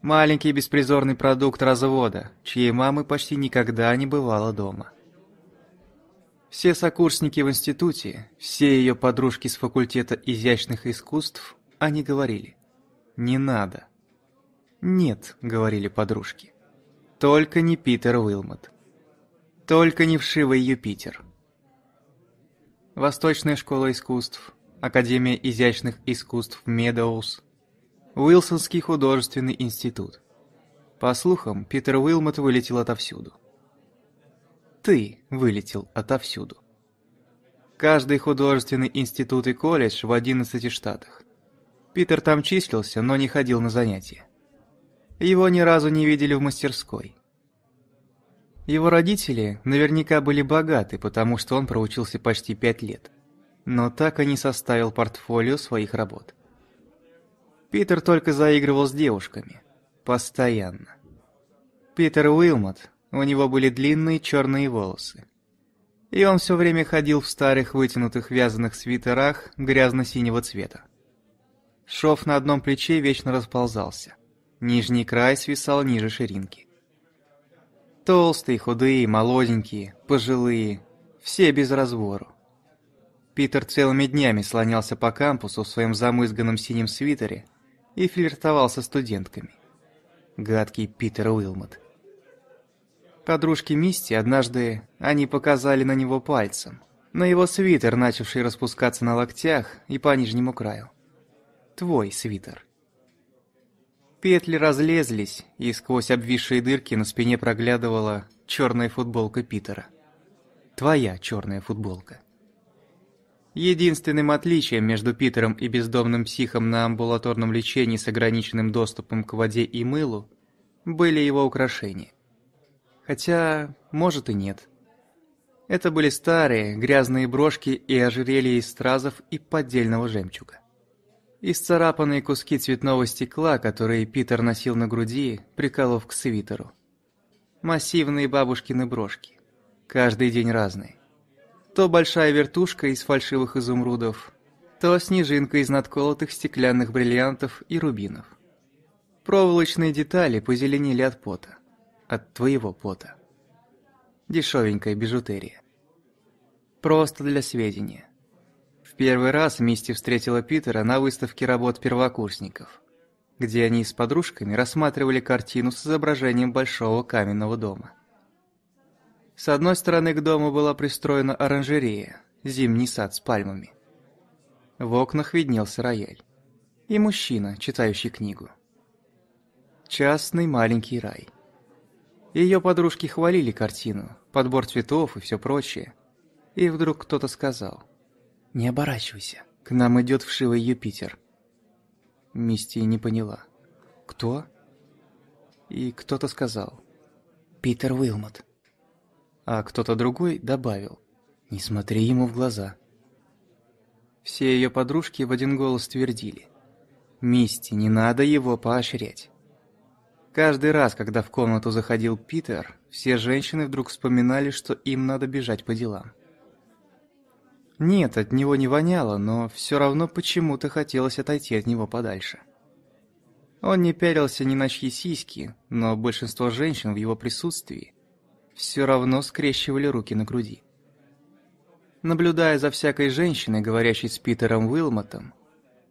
Speaker 1: Маленький беспризорный продукт развода, чьей мамы почти никогда не бывало дома. Все сокурсники в институте, все ее подружки с факультета изящных искусств, они говорили «не надо». «Нет», — говорили подружки. «Только не Питер Уилмот. Только не вшивый Юпитер». Восточная школа искусств, Академия изящных искусств Медоуз, Уилсонский художественный институт. По слухам, Питер Уилмот вылетел отовсюду. Ты вылетел отовсюду. Каждый художественный институт и колледж в 11 штатах. Питер там числился, но не ходил на занятия. Его ни разу не видели в мастерской. Его родители наверняка были богаты, потому что он проучился почти пять лет. Но так и не составил портфолио своих работ. Питер только заигрывал с девушками. Постоянно. Питер Уилмот, у него были длинные черные волосы. И он все время ходил в старых вытянутых вязаных свитерах грязно-синего цвета. Шов на одном плече вечно расползался. Нижний край свисал ниже ширинки. Толстые, худые, молоденькие, пожилые, все без разбору. Питер целыми днями слонялся по кампусу в своем замызганном синем свитере и флиртовал со студентками. Гадкий Питер Уилмот. Подружки Мисти однажды они показали на него пальцем, на его свитер, начавший распускаться на локтях и по нижнему краю. «Твой свитер». Петли разлезлись, и сквозь обвисшие дырки на спине проглядывала черная футболка Питера. Твоя черная футболка. Единственным отличием между Питером и бездомным психом на амбулаторном лечении с ограниченным доступом к воде и мылу были его украшения. Хотя, может и нет. Это были старые, грязные брошки и ожерелья из стразов и поддельного жемчуга исцарапанные куски цветного стекла, которые Питер носил на груди, приколов к свитеру. Массивные бабушкины брошки. Каждый день разные. То большая вертушка из фальшивых изумрудов, то снежинка из надколотых стеклянных бриллиантов и рубинов. Проволочные детали позеленели от пота. От твоего пота. Дешевенькая бижутерия. Просто для сведения. В первый раз Мисти встретила Питера на выставке работ первокурсников, где они с подружками рассматривали картину с изображением большого каменного дома. С одной стороны к дому была пристроена оранжерея, зимний сад с пальмами. В окнах виднелся рояль. И мужчина, читающий книгу. Частный маленький рай. Ее подружки хвалили картину, подбор цветов и все прочее. И вдруг кто-то сказал – не оборачивайся. К нам идет вшивый Юпитер. Мисти не поняла. Кто? И кто-то сказал. Питер Уилмот. А кто-то другой добавил. Не смотри ему в глаза. Все ее подружки в один голос твердили. Мисти, не надо его поощрять. Каждый раз, когда в комнату заходил Питер, все женщины вдруг вспоминали, что им надо бежать по делам. Нет, от него не воняло, но все равно почему-то хотелось отойти от него подальше. Он не пялился ни на чьи сиськи, но большинство женщин в его присутствии все равно скрещивали руки на груди. Наблюдая за всякой женщиной, говорящей с Питером Уилмотом,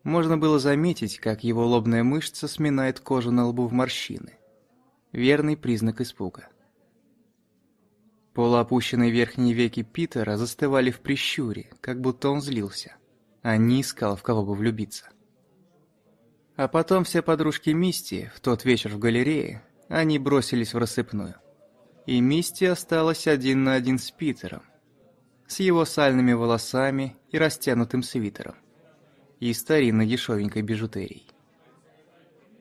Speaker 1: можно было заметить, как его лобная мышца сминает кожу на лбу в морщины. Верный признак испуга. Полуопущенные верхние веки Питера застывали в прищуре, как будто он злился, а не искал, в кого бы влюбиться. А потом все подружки Мисти, в тот вечер в галерее, они бросились в рассыпную. И Мисти осталась один на один с Питером, с его сальными волосами и растянутым свитером, и старинной дешевенькой бижутерией.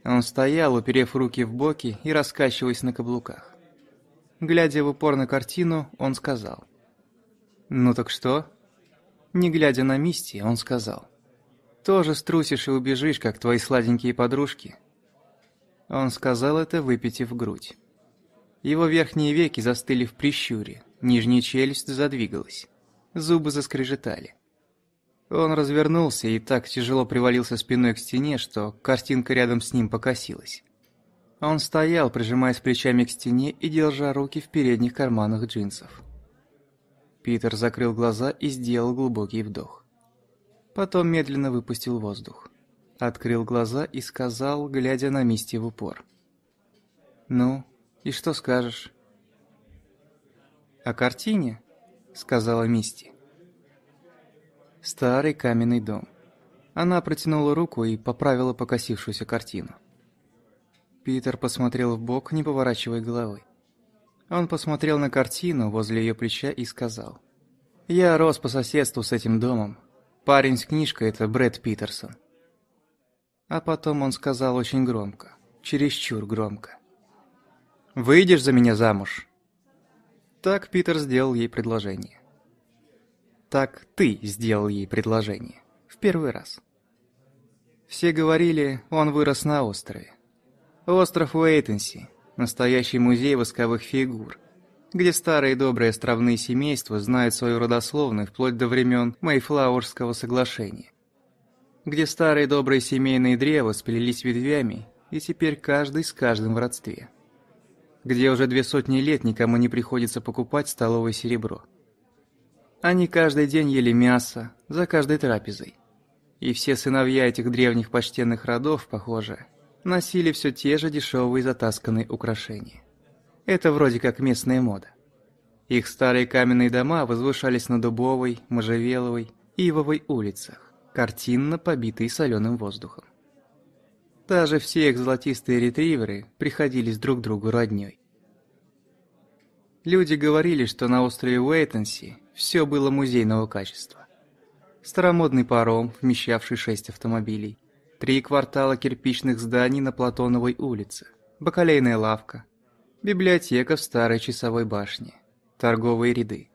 Speaker 1: Он стоял, уперев руки в боки и раскачиваясь на каблуках. Глядя в упор на картину, он сказал. «Ну так что?» Не глядя на Мисти, он сказал. «Тоже струсишь и убежишь, как твои сладенькие подружки». Он сказал это, выпитив грудь. Его верхние веки застыли в прищуре, нижняя челюсть задвигалась. Зубы заскрежетали. Он развернулся и так тяжело привалился спиной к стене, что картинка рядом с ним покосилась. Он стоял, прижимаясь плечами к стене и держа руки в передних карманах джинсов. Питер закрыл глаза и сделал глубокий вдох. Потом медленно выпустил воздух. Открыл глаза и сказал, глядя на Мисти в упор. «Ну, и что скажешь?» «О картине?» — сказала Мисти. Старый каменный дом. Она протянула руку и поправила покосившуюся картину. Питер посмотрел в бок, не поворачивая головы. Он посмотрел на картину возле ее плеча и сказал: "Я рос по соседству с этим домом. Парень с книжкой это Брэд Питерсон". А потом он сказал очень громко, чересчур громко: "Выйдешь за меня замуж?" Так Питер сделал ей предложение. Так ты сделал ей предложение в первый раз. Все говорили, он вырос на острове. Остров Уэйтенси – настоящий музей восковых фигур, где старые добрые островные семейства знают свою родословную вплоть до времен Мэйфлауэрского соглашения, где старые добрые семейные древа сплелись ветвями, и теперь каждый с каждым в родстве, где уже две сотни лет никому не приходится покупать столовое серебро. Они каждый день ели мясо, за каждой трапезой. И все сыновья этих древних почтенных родов, похоже, носили все те же дешевые затасканные украшения. Это вроде как местная мода. Их старые каменные дома возвышались на Дубовой, Можжевеловой, Ивовой улицах, картинно побитые соленым воздухом. Даже все их золотистые ретриверы приходились друг другу роднёй. Люди говорили, что на острове Уэйтенси все было музейного качества. Старомодный паром, вмещавший шесть автомобилей, Три квартала кирпичных зданий на Платоновой улице, бакалейная лавка, библиотека в старой часовой башне, торговые ряды.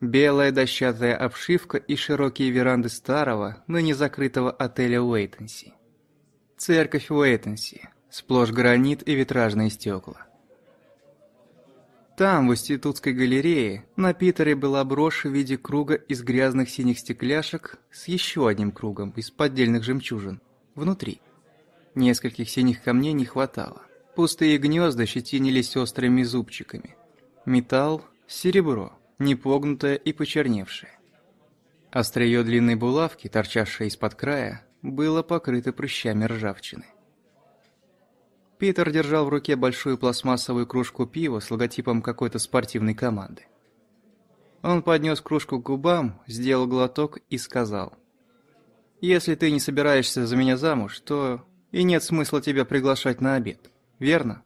Speaker 1: Белая дощатая обшивка и широкие веранды старого, ныне закрытого отеля Уэйтенси. Церковь Уэйтенси, сплошь гранит и витражные стекла. Там, в институтской галерее, на Питере была брошь в виде круга из грязных синих стекляшек с еще одним кругом из поддельных жемчужин – внутри. Нескольких синих камней не хватало. Пустые гнезда щетинились острыми зубчиками. Металл – серебро, непогнутое и почерневшее. Острие длинной булавки, торчавшее из-под края, было покрыто прыщами ржавчины. Питер держал в руке большую пластмассовую кружку пива с логотипом какой-то спортивной команды. Он поднес кружку к губам, сделал глоток и сказал – если ты не собираешься за меня замуж, то и нет смысла тебя приглашать на обед, верно?»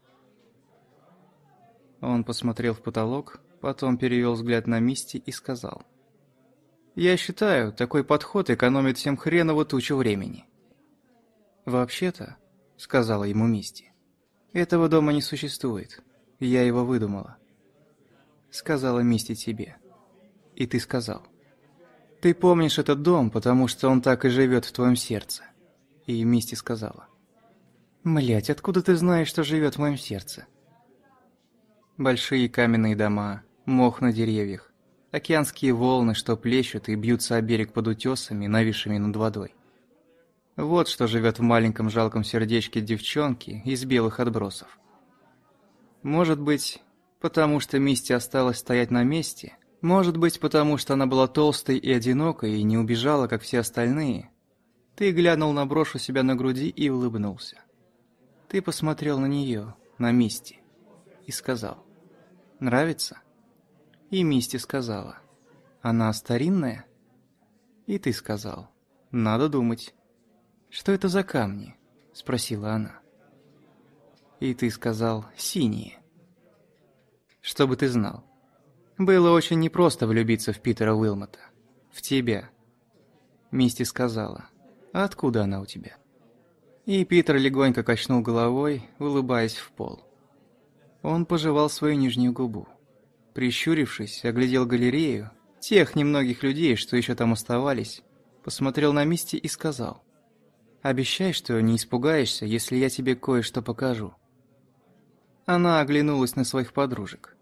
Speaker 1: Он посмотрел в потолок, потом перевел взгляд на Мисти и сказал. «Я считаю, такой подход экономит всем хреново тучу времени». «Вообще-то», — сказала ему Мисти, — «этого дома не существует. Я его выдумала». Сказала Мисти тебе. И ты сказал. «Ты помнишь этот дом, потому что он так и живет в твоем сердце». И Мисти сказала. «Блядь, откуда ты знаешь, что живет в моем сердце?» Большие каменные дома, мох на деревьях, океанские волны, что плещут и бьются о берег под утесами, нависшими над водой. Вот что живет в маленьком жалком сердечке девчонки из белых отбросов. Может быть, потому что Мисти осталась стоять на месте, может быть, потому что она была толстой и одинокой и не убежала, как все остальные. Ты глянул на брошь у себя на груди и улыбнулся. Ты посмотрел на нее, на Мисти, и сказал. «Нравится?» И Мисти сказала. «Она старинная?» И ты сказал. «Надо думать». «Что это за камни?» Спросила она. И ты сказал «синие». Чтобы ты знал. Было очень непросто влюбиться в Питера Уилмота. В тебя. Мисти сказала. «А откуда она у тебя?» И Питер легонько качнул головой, улыбаясь в пол. Он пожевал свою нижнюю губу. Прищурившись, оглядел галерею, тех немногих людей, что еще там оставались, посмотрел на Мисти и сказал. «Обещай, что не испугаешься, если я тебе кое-что покажу». Она оглянулась на своих подружек.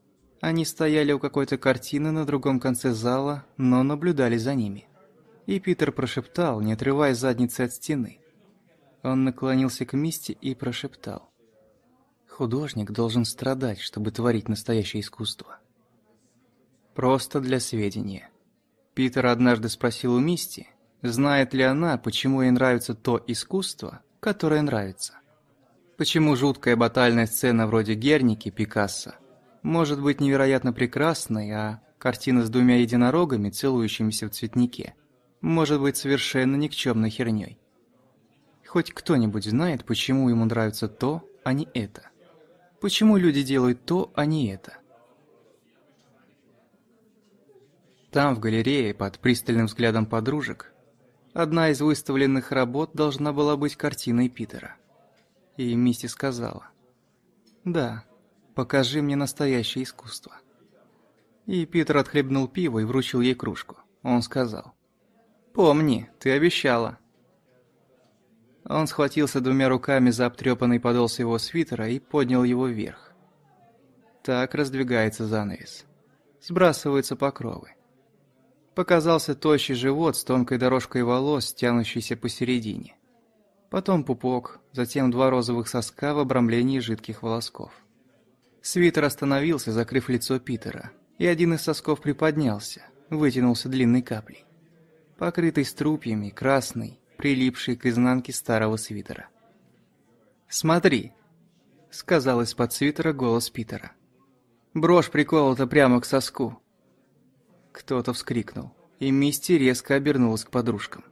Speaker 1: Они стояли у какой-то картины на другом конце зала, но наблюдали за ними. И Питер прошептал, не отрывая задницы от стены. Он наклонился к Мисти и прошептал. «Художник должен страдать, чтобы творить настоящее искусство». Просто для сведения. Питер однажды спросил у Мисти, знает ли она, почему ей нравится то искусство, которое нравится. Почему жуткая батальная сцена вроде Герники Пикассо может быть невероятно прекрасной, а картина с двумя единорогами, целующимися в цветнике, может быть совершенно никчемной херней. Хоть кто-нибудь знает, почему ему нравится то, а не это. Почему люди делают то, а не это? Там, в галерее, под пристальным взглядом подружек, одна из выставленных работ должна была быть картиной Питера. И Мисти сказала, «Да, покажи мне настоящее искусство». И Питер отхлебнул пиво и вручил ей кружку. Он сказал, «Помни, ты обещала». Он схватился двумя руками за обтрепанный подол своего свитера и поднял его вверх. Так раздвигается занавес. Сбрасываются покровы. Показался тощий живот с тонкой дорожкой волос, тянущейся посередине. Потом пупок, затем два розовых соска в обрамлении жидких волосков. Свитер остановился, закрыв лицо Питера, и один из сосков приподнялся, вытянулся длинной каплей, покрытый струпьями, красный, прилипший к изнанке старого свитера. «Смотри!» — сказал из-под свитера голос Питера. «Брошь приколота прямо к соску!» Кто-то вскрикнул, и Мисти резко обернулась к подружкам.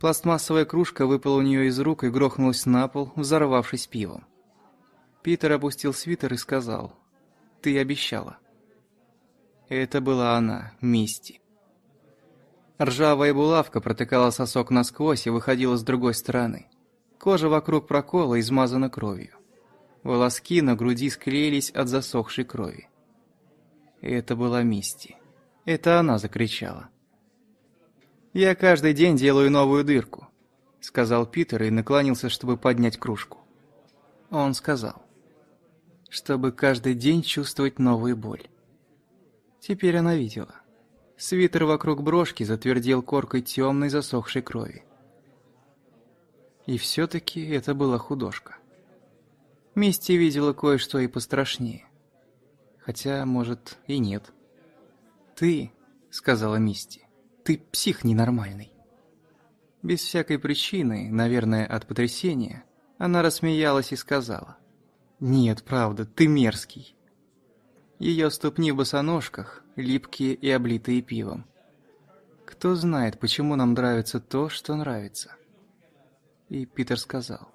Speaker 1: Пластмассовая кружка выпала у нее из рук и грохнулась на пол, взорвавшись пивом. Питер опустил свитер и сказал, «Ты обещала». Это была она, Мисти. Ржавая булавка протыкала сосок насквозь и выходила с другой стороны. Кожа вокруг прокола измазана кровью. Волоски на груди склеились от засохшей крови. Это была Мисти. Это она закричала. «Я каждый день делаю новую дырку», — сказал Питер и наклонился, чтобы поднять кружку. Он сказал чтобы каждый день чувствовать новую боль. Теперь она видела. Свитер вокруг брошки затвердел коркой темной засохшей крови. И все-таки это была художка. Мисти видела кое-что и пострашнее. Хотя, может, и нет. «Ты», — сказала Мисти, — «ты псих ненормальный». Без всякой причины, наверное, от потрясения, она рассмеялась и сказала. Нет, правда, ты мерзкий. Ее ступни в босоножках, липкие и облитые пивом. Кто знает, почему нам нравится то, что нравится. И Питер сказал.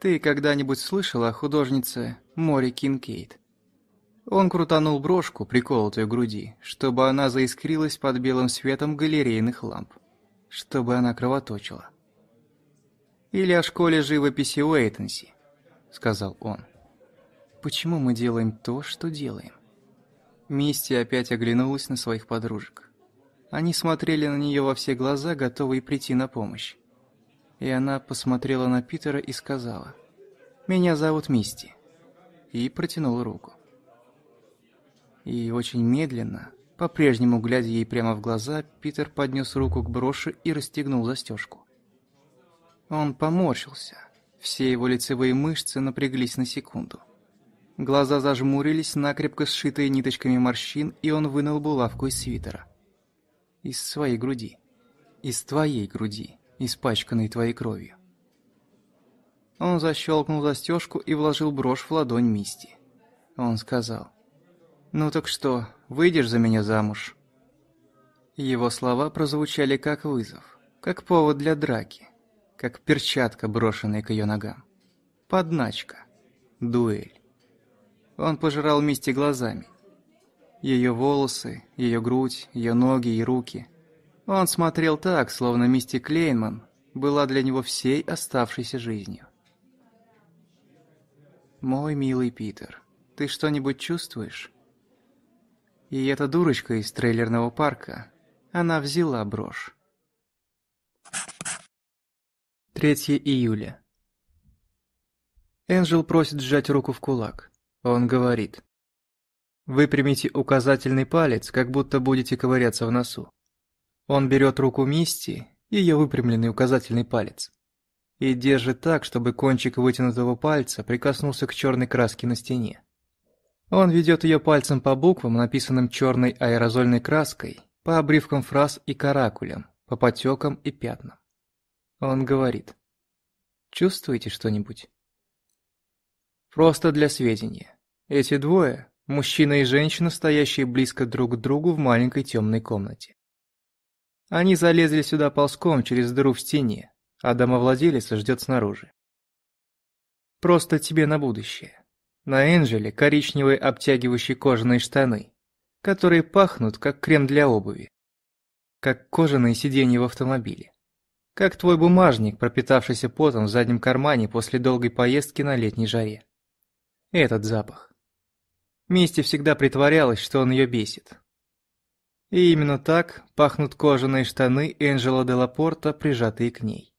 Speaker 1: Ты когда-нибудь слышала о художнице Мори Кинкейт? Он крутанул брошку, приколотую к груди, чтобы она заискрилась под белым светом галерейных ламп. Чтобы она кровоточила. «Или о школе живописи Уэйтенси», — сказал он. Почему мы делаем то, что делаем? Мисти опять оглянулась на своих подружек. Они смотрели на нее во все глаза, готовые прийти на помощь. И она посмотрела на Питера и сказала: "Меня зовут Мисти". И протянула руку. И очень медленно, по-прежнему глядя ей прямо в глаза, Питер поднес руку к броши и расстегнул застежку. Он поморщился. Все его лицевые мышцы напряглись на секунду. Глаза зажмурились, накрепко сшитые ниточками морщин, и он вынул булавку из свитера. Из своей груди. Из твоей груди, испачканной твоей кровью. Он защелкнул застежку и вложил брошь в ладонь Мисти. Он сказал. «Ну так что, выйдешь за меня замуж?» Его слова прозвучали как вызов, как повод для драки, как перчатка, брошенная к ее ногам. Подначка. Дуэль. Он пожирал Мисти глазами. Ее волосы, ее грудь, ее ноги и руки. Он смотрел так, словно Мисти Клейнман была для него всей оставшейся жизнью. «Мой милый Питер, ты что-нибудь чувствуешь?» И эта дурочка из трейлерного парка, она взяла брошь. 3 июля. Энджел просит сжать руку в кулак. Он говорит. Выпрямите указательный палец, как будто будете ковыряться в носу. Он берет руку Мисти, ее выпрямленный указательный палец, и держит так, чтобы кончик вытянутого пальца прикоснулся к черной краске на стене. Он ведет ее пальцем по буквам, написанным черной аэрозольной краской, по обрывкам фраз и каракулям, по потекам и пятнам. Он говорит. «Чувствуете что-нибудь?» Просто для сведения. Эти двое – мужчина и женщина, стоящие близко друг к другу в маленькой темной комнате. Они залезли сюда ползком через дыру в стене, а домовладелец ждет снаружи. Просто тебе на будущее. На Энджеле коричневые обтягивающие кожаные штаны, которые пахнут как крем для обуви, как кожаные сиденья в автомобиле, как твой бумажник, пропитавшийся потом в заднем кармане после долгой поездки на летней жаре. Этот запах. Мисти всегда притворялась, что он ее бесит. И именно так пахнут кожаные штаны Энджела де Лапорта, прижатые к ней.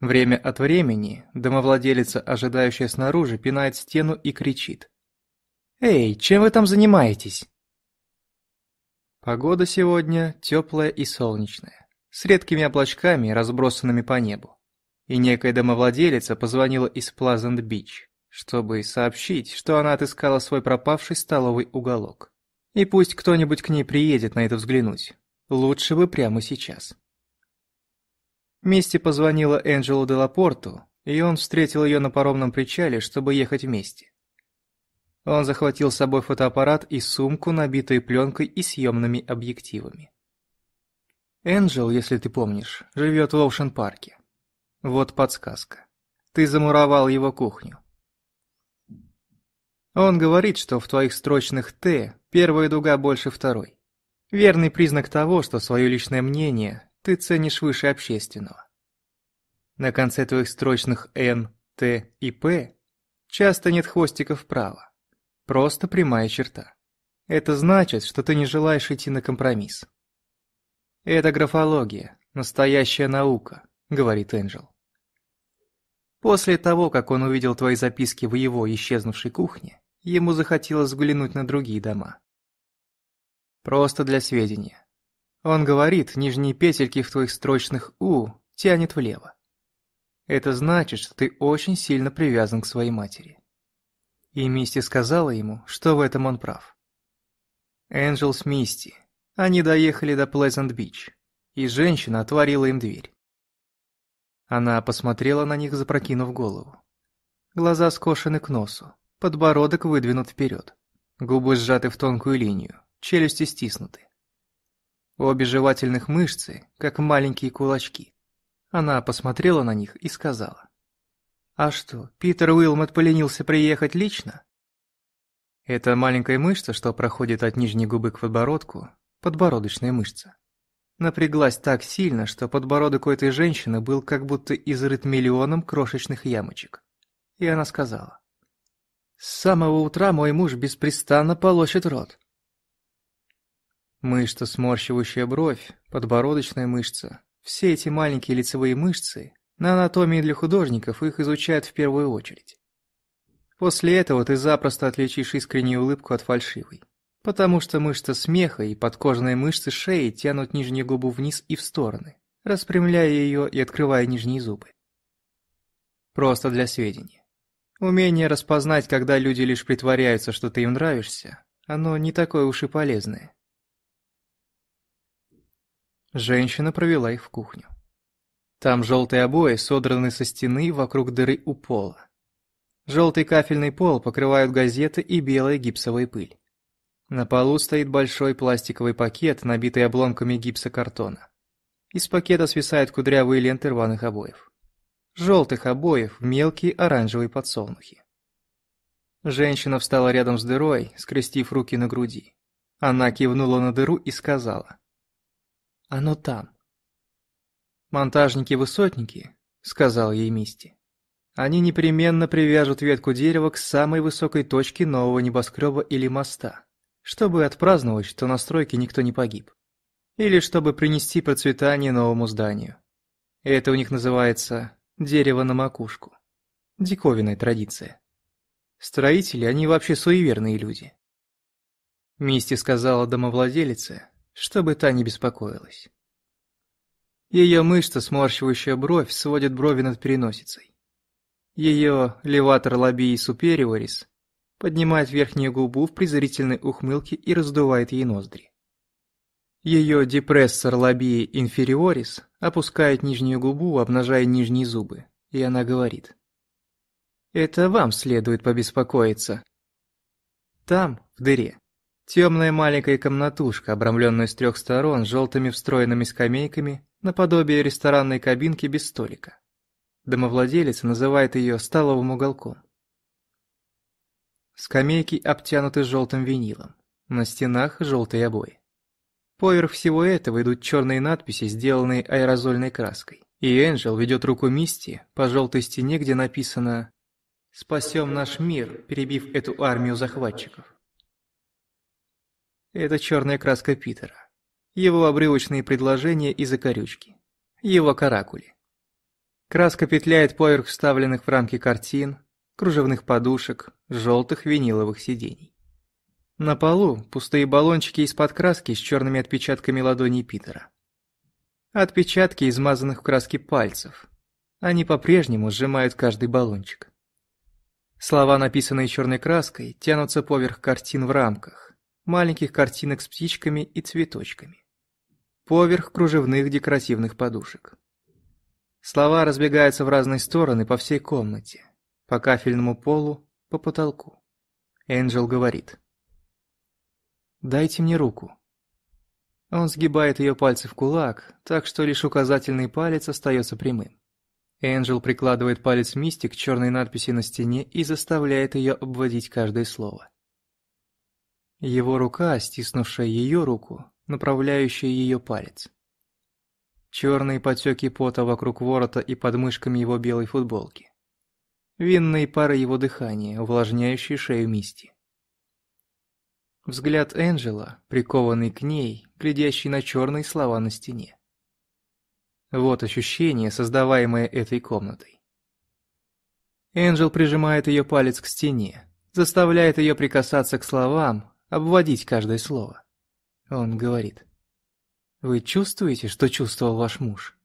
Speaker 1: Время от времени домовладелица, ожидающая снаружи, пинает стену и кричит. «Эй, чем вы там занимаетесь?» Погода сегодня теплая и солнечная, с редкими облачками, разбросанными по небу. И некая домовладелица позвонила из Плазант-Бич чтобы сообщить, что она отыскала свой пропавший столовый уголок. И пусть кто-нибудь к ней приедет на это взглянуть. Лучше бы прямо сейчас. Мисти позвонила Энджелу де Лапорту, и он встретил ее на паромном причале, чтобы ехать вместе. Он захватил с собой фотоаппарат и сумку, набитую пленкой и съемными объективами. Энджел, если ты помнишь, живет в Оушен-парке. Вот подсказка. Ты замуровал его кухню. Он говорит, что в твоих строчных Т первая дуга больше второй. Верный признак того, что свое личное мнение ты ценишь выше общественного. На конце твоих строчных «н», «т» и «п» часто нет хвостиков вправо. Просто прямая черта. Это значит, что ты не желаешь идти на компромисс. «Это графология, настоящая наука», — говорит Энджел. После того, как он увидел твои записки в его исчезнувшей кухне, Ему захотелось взглянуть на другие дома. Просто для сведения. Он говорит, нижние петельки в твоих строчных «у» тянет влево. Это значит, что ты очень сильно привязан к своей матери. И Мисти сказала ему, что в этом он прав. Энджел с Мисти. Они доехали до Плезант-Бич, и женщина отворила им дверь. Она посмотрела на них, запрокинув голову. Глаза скошены к носу. Подбородок выдвинут вперед. Губы сжаты в тонкую линию, челюсти стиснуты. Обе жевательных мышцы, как маленькие кулачки. Она посмотрела на них и сказала. «А что, Питер Уилмот поленился приехать лично?» Это маленькая мышца, что проходит от нижней губы к подбородку, подбородочная мышца. Напряглась так сильно, что подбородок у этой женщины был как будто изрыт миллионом крошечных ямочек. И она сказала. С самого утра мой муж беспрестанно полощет рот. Мышца, сморщивающая бровь, подбородочная мышца. Все эти маленькие лицевые мышцы, на анатомии для художников их изучают в первую очередь. После этого ты запросто отличишь искреннюю улыбку от фальшивой. Потому что мышца смеха и подкожные мышцы шеи тянут нижнюю губу вниз и в стороны, распрямляя ее и открывая нижние зубы. Просто для сведения. Умение распознать, когда люди лишь притворяются, что ты им нравишься, оно не такое уж и полезное. Женщина провела их в кухню. Там желтые обои содраны со стены вокруг дыры у пола. Желтый кафельный пол покрывают газеты и белая гипсовая пыль. На полу стоит большой пластиковый пакет, набитый обломками гипсокартона. Из пакета свисают кудрявые ленты рваных обоев желтых обоев в мелкие оранжевые подсолнухи. Женщина встала рядом с дырой, скрестив руки на груди. Она кивнула на дыру и сказала. «Оно там». «Монтажники-высотники», — сказал ей Мисти. «Они непременно привяжут ветку дерева к самой высокой точке нового небоскреба или моста, чтобы отпраздновать, что на стройке никто не погиб. Или чтобы принести процветание новому зданию. Это у них называется Дерево на макушку. Диковинная традиция. Строители, они вообще суеверные люди. Мисти сказала домовладелице, чтобы та не беспокоилась. Ее мышца, сморщивающая бровь, сводит брови над переносицей. Ее леватор лобии супериорис поднимает верхнюю губу в презрительной ухмылке и раздувает ей ноздри. Ее депрессор лобии инфериорис опускает нижнюю губу, обнажая нижние зубы, и она говорит. «Это вам следует побеспокоиться». Там, в дыре, темная маленькая комнатушка, обрамленная с трех сторон желтыми встроенными скамейками, наподобие ресторанной кабинки без столика. Домовладелец называет ее столовым уголком. Скамейки обтянуты желтым винилом, на стенах желтые обои. Поверх всего этого идут черные надписи, сделанные аэрозольной краской. И Энджел ведет руку Мисти по желтой стене, где написано «Спасем наш мир, перебив эту армию захватчиков». Это черная краска Питера. Его обрывочные предложения и закорючки. Его каракули. Краска петляет поверх вставленных в рамки картин, кружевных подушек, желтых виниловых сидений. На полу пустые баллончики из-под краски с черными отпечатками ладоней Питера. Отпечатки измазанных в краске пальцев. Они по-прежнему сжимают каждый баллончик. Слова, написанные черной краской, тянутся поверх картин в рамках, маленьких картинок с птичками и цветочками. Поверх кружевных декоративных подушек. Слова разбегаются в разные стороны по всей комнате, по кафельному полу, по потолку. Энджел говорит. Дайте мне руку». Он сгибает ее пальцы в кулак, так что лишь указательный палец остается прямым. Энджел прикладывает палец Мисти к черной надписи на стене и заставляет ее обводить каждое слово. Его рука, стиснувшая ее руку, направляющая ее палец. Черные потеки пота вокруг ворота и подмышками его белой футболки. Винные пары его дыхания, увлажняющие шею Мисти. Взгляд Энджела, прикованный к ней, глядящий на черные слова на стене. Вот ощущение, создаваемое этой комнатой. Энджел прижимает ее палец к стене, заставляет ее прикасаться к словам, обводить каждое слово. Он говорит. «Вы чувствуете, что чувствовал ваш муж?»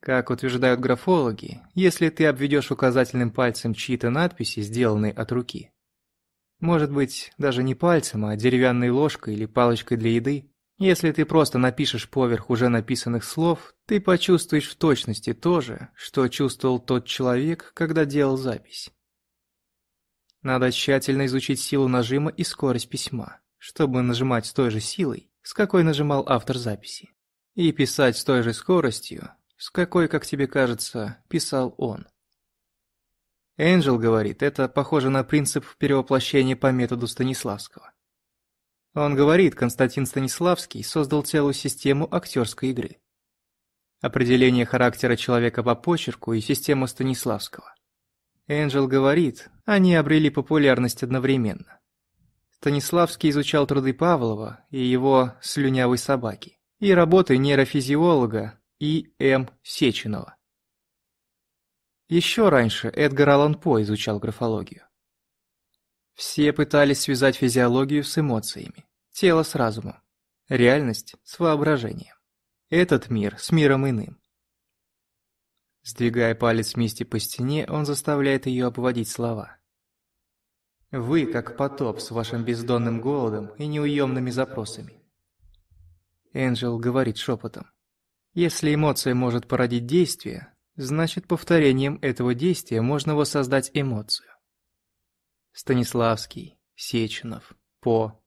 Speaker 1: Как утверждают графологи, если ты обведешь указательным пальцем чьи-то надписи, сделанные от руки, может быть, даже не пальцем, а деревянной ложкой или палочкой для еды. Если ты просто напишешь поверх уже написанных слов, ты почувствуешь в точности то же, что чувствовал тот человек, когда делал запись. Надо тщательно изучить силу нажима и скорость письма, чтобы нажимать с той же силой, с какой нажимал автор записи, и писать с той же скоростью, с какой, как тебе кажется, писал он. Энджел говорит, это похоже на принцип перевоплощения по методу Станиславского. Он говорит, Константин Станиславский создал целую систему актерской игры. Определение характера человека по почерку и систему Станиславского. Энджел говорит, они обрели популярность одновременно. Станиславский изучал труды Павлова и его «Слюнявой собаки» и работы нейрофизиолога И. М. Сеченова. Еще раньше Эдгар Аллан По изучал графологию. Все пытались связать физиологию с эмоциями, тело с разумом, реальность с воображением, этот мир с миром иным. Сдвигая палец Мисти по стене, он заставляет ее обводить слова. «Вы как потоп с вашим бездонным голодом и неуемными запросами». Энджел говорит шепотом. «Если эмоция может породить действие, Значит, повторением этого действия можно воссоздать эмоцию. Станиславский, Сеченов, По.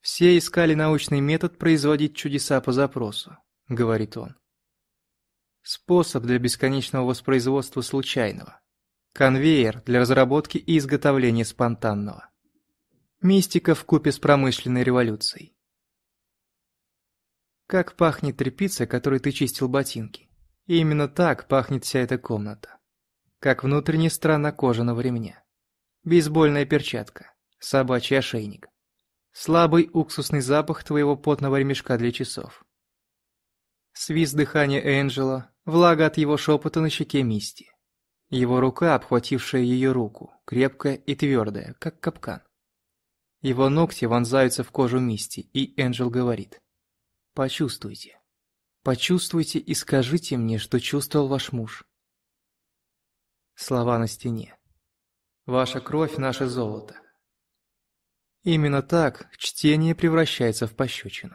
Speaker 1: Все искали научный метод производить чудеса по запросу, говорит он. Способ для бесконечного воспроизводства случайного. Конвейер для разработки и изготовления спонтанного. Мистика в купе с промышленной революцией. Как пахнет трепица, которой ты чистил ботинки? И именно так пахнет вся эта комната. Как внутренняя сторона кожаного ремня. Бейсбольная перчатка. Собачий ошейник. Слабый уксусный запах твоего потного ремешка для часов. Свист дыхания Энджела, влага от его шепота на щеке Мисти. Его рука, обхватившая ее руку, крепкая и твердая, как капкан. Его ногти вонзаются в кожу Мисти, и Энджел говорит. «Почувствуйте». Почувствуйте и скажите мне, что чувствовал ваш муж. Слова на стене. Ваша кровь – наше золото. Именно так чтение превращается в пощечину.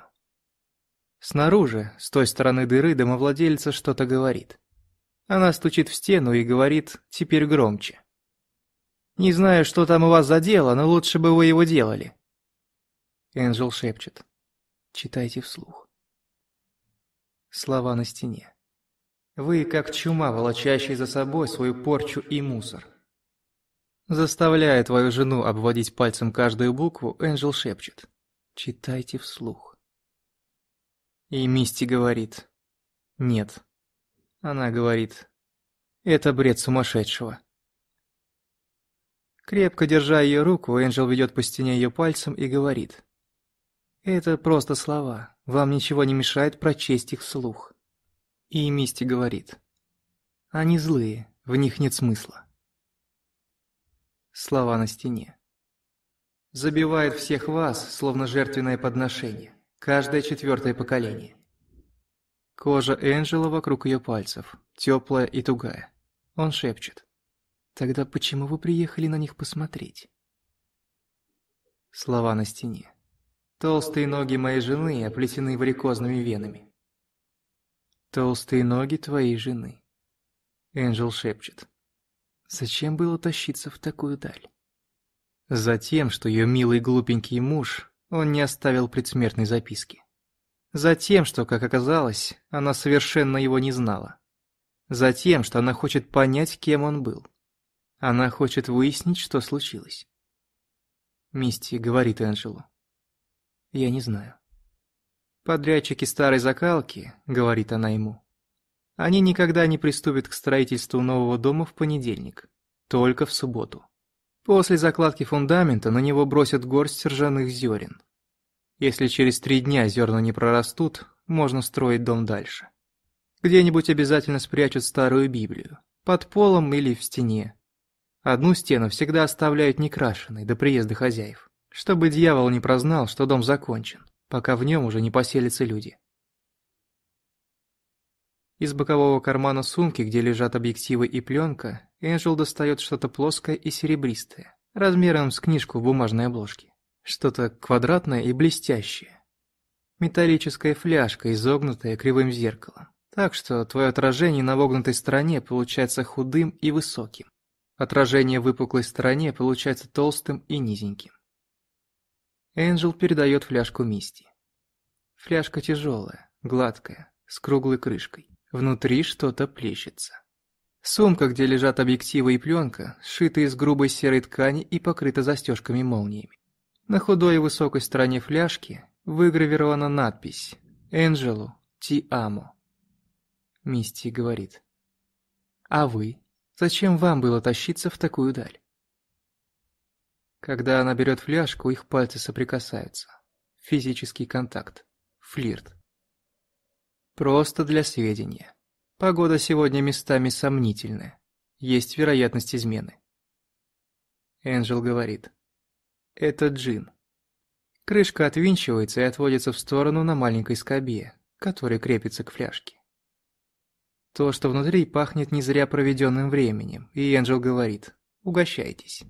Speaker 1: Снаружи, с той стороны дыры, домовладельца что-то говорит. Она стучит в стену и говорит «теперь громче». «Не знаю, что там у вас за дело, но лучше бы вы его делали». Энджел шепчет. «Читайте вслух» слова на стене. «Вы как чума, волочащий за собой свою порчу и мусор». Заставляя твою жену обводить пальцем каждую букву, Энджел шепчет. «Читайте вслух». И Мисти говорит. «Нет». Она говорит. «Это бред сумасшедшего». Крепко держа ее руку, Энджел ведет по стене ее пальцем и говорит. Это просто слова. Вам ничего не мешает прочесть их вслух. И Мисти говорит. Они злые, в них нет смысла. Слова на стене. Забивает всех вас, словно жертвенное подношение. Каждое четвертое поколение. Кожа Энджела вокруг ее пальцев, теплая и тугая. Он шепчет. «Тогда почему вы приехали на них посмотреть?» Слова на стене. Толстые ноги моей жены оплетены варикозными венами. «Толстые ноги твоей жены», — Энджел шепчет. «Зачем было тащиться в такую даль?» «Затем, что ее милый глупенький муж, он не оставил предсмертной записки. Затем, что, как оказалось, она совершенно его не знала. Затем, что она хочет понять, кем он был. Она хочет выяснить, что случилось». Мисти говорит Энджелу я не знаю. «Подрядчики старой закалки», — говорит она ему, — «они никогда не приступят к строительству нового дома в понедельник, только в субботу. После закладки фундамента на него бросят горсть ржаных зерен. Если через три дня зерна не прорастут, можно строить дом дальше. Где-нибудь обязательно спрячут старую Библию, под полом или в стене. Одну стену всегда оставляют некрашенной до приезда хозяев. Чтобы дьявол не прознал, что дом закончен, пока в нем уже не поселятся люди. Из бокового кармана сумки, где лежат объективы и пленка, Энджел достает что-то плоское и серебристое, размером с книжку в бумажной обложке. Что-то квадратное и блестящее. Металлическая фляжка, изогнутая кривым зеркалом. Так что твое отражение на вогнутой стороне получается худым и высоким. Отражение в выпуклой стороне получается толстым и низеньким. Энджел передает фляжку Мисти. Фляжка тяжелая, гладкая, с круглой крышкой. Внутри что-то плещется. Сумка, где лежат объективы и пленка, сшита из грубой серой ткани и покрыта застежками-молниями. На худой и высокой стороне фляжки выгравирована надпись «Энджелу Ти Амо». Мисти говорит. «А вы? Зачем вам было тащиться в такую даль?» Когда она берет фляжку, их пальцы соприкасаются. Физический контакт. Флирт. Просто для сведения. Погода сегодня местами сомнительная. Есть вероятность измены. Энджел говорит. Это джин. Крышка отвинчивается и отводится в сторону на маленькой скобе, которая крепится к фляжке. То, что внутри, пахнет не зря проведенным временем, и Энджел говорит «Угощайтесь».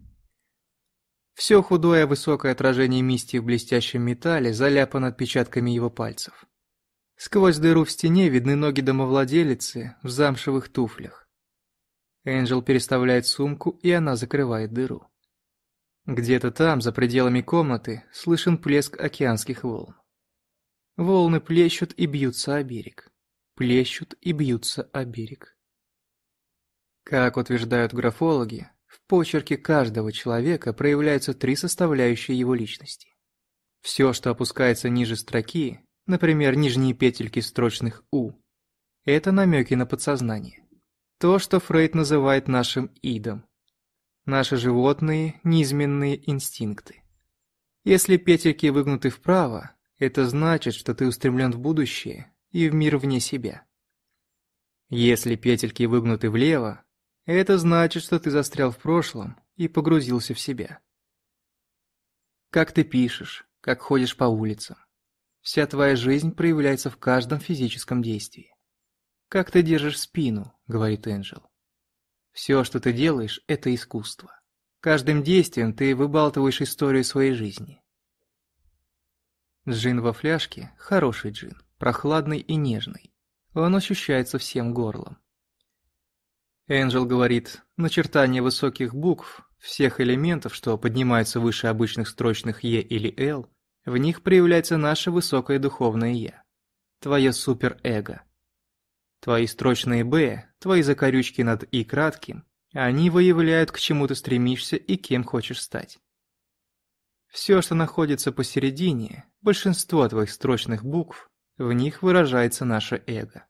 Speaker 1: Все худое высокое отражение Мисти в блестящем металле заляпано отпечатками его пальцев. Сквозь дыру в стене видны ноги домовладелицы в замшевых туфлях. Энджел переставляет сумку, и она закрывает дыру. Где-то там, за пределами комнаты, слышен плеск океанских волн. Волны плещут и бьются о берег. Плещут и бьются о берег. Как утверждают графологи, в почерке каждого человека проявляются три составляющие его личности. Все, что опускается ниже строки, например, нижние петельки строчных «у», это намеки на подсознание. То, что Фрейд называет нашим «идом». Наши животные – низменные инстинкты. Если петельки выгнуты вправо, это значит, что ты устремлен в будущее и в мир вне себя. Если петельки выгнуты влево, это значит, что ты застрял в прошлом и погрузился в себя. Как ты пишешь, как ходишь по улицам. Вся твоя жизнь проявляется в каждом физическом действии. «Как ты держишь спину», — говорит Энджел. «Все, что ты делаешь, — это искусство. Каждым действием ты выбалтываешь историю своей жизни». Джин во фляжке – хороший джин, прохладный и нежный. Он ощущается всем горлом. Энджел говорит, начертание высоких букв, всех элементов, что поднимаются выше обычных строчных «е» или «л», в них проявляется наше высокое духовное «я». Твое суперэго. Твои строчные «б», твои закорючки над «и» кратким, они выявляют, к чему ты стремишься и кем хочешь стать. Все, что находится посередине, большинство твоих строчных букв, в них выражается наше эго.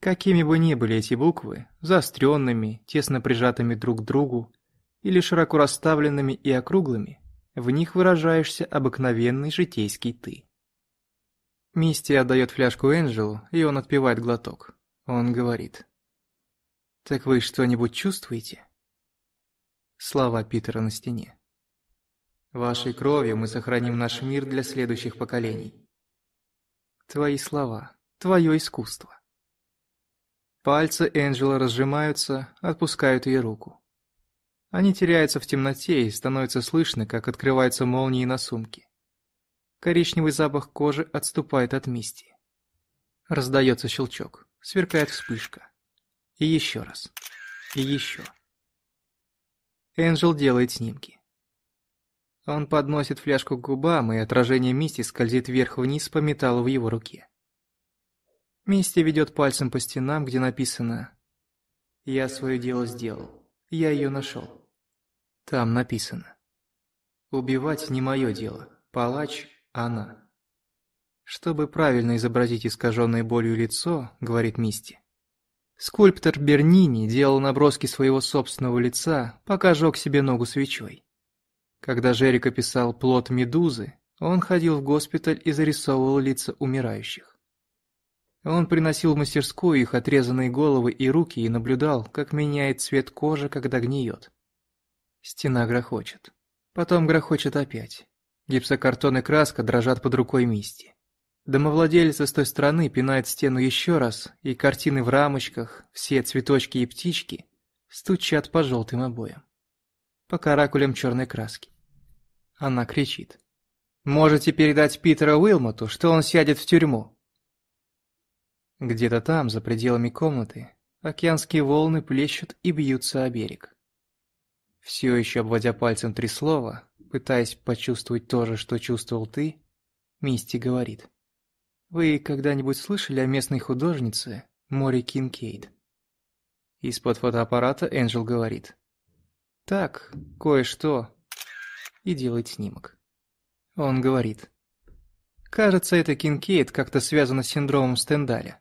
Speaker 1: Какими бы ни были эти буквы, заостренными, тесно прижатыми друг к другу или широко расставленными и округлыми, в них выражаешься обыкновенный житейский «ты». Мисти отдает фляжку Энджелу, и он отпивает глоток. Он говорит. «Так вы что-нибудь чувствуете?» Слова Питера на стене. «Вашей кровью мы сохраним наш мир для следующих поколений». Твои слова, твое искусство. Пальцы Энджела разжимаются, отпускают ей руку. Они теряются в темноте и становятся слышны, как открываются молнии на сумке. Коричневый запах кожи отступает от мисти. Раздается щелчок, сверкает вспышка. И еще раз. И еще. Энджел делает снимки. Он подносит фляжку к губам, и отражение мисти скользит вверх-вниз по металлу в его руке. Мистя ведет пальцем по стенам, где написано «Я свое дело сделал. Я ее нашел». Там написано «Убивать не мое дело. Палач – она». Чтобы правильно изобразить искаженное болью лицо, говорит Мисти, скульптор Бернини делал наброски своего собственного лица, пока жег себе ногу свечой. Когда Жерик описал плод медузы, он ходил в госпиталь и зарисовывал лица умирающих. Он приносил в мастерскую их отрезанные головы и руки и наблюдал, как меняет цвет кожи, когда гниет. Стена грохочет. Потом грохочет опять. Гипсокартон и краска дрожат под рукой Мисти. Домовладелец с той стороны пинает стену еще раз, и картины в рамочках, все цветочки и птички стучат по желтым обоям. По каракулям черной краски. Она кричит. «Можете передать Питера Уилмоту, что он сядет в тюрьму?» Где-то там, за пределами комнаты, океанские волны плещут и бьются о берег. Все еще обводя пальцем три слова, пытаясь почувствовать то же, что чувствовал ты, Мисти говорит. «Вы когда-нибудь слышали о местной художнице Мори Кинкейд?» Из-под фотоаппарата Энджел говорит. «Так, кое-что». И делает снимок. Он говорит. «Кажется, эта Кинкейд как-то связана с синдромом Стендаля.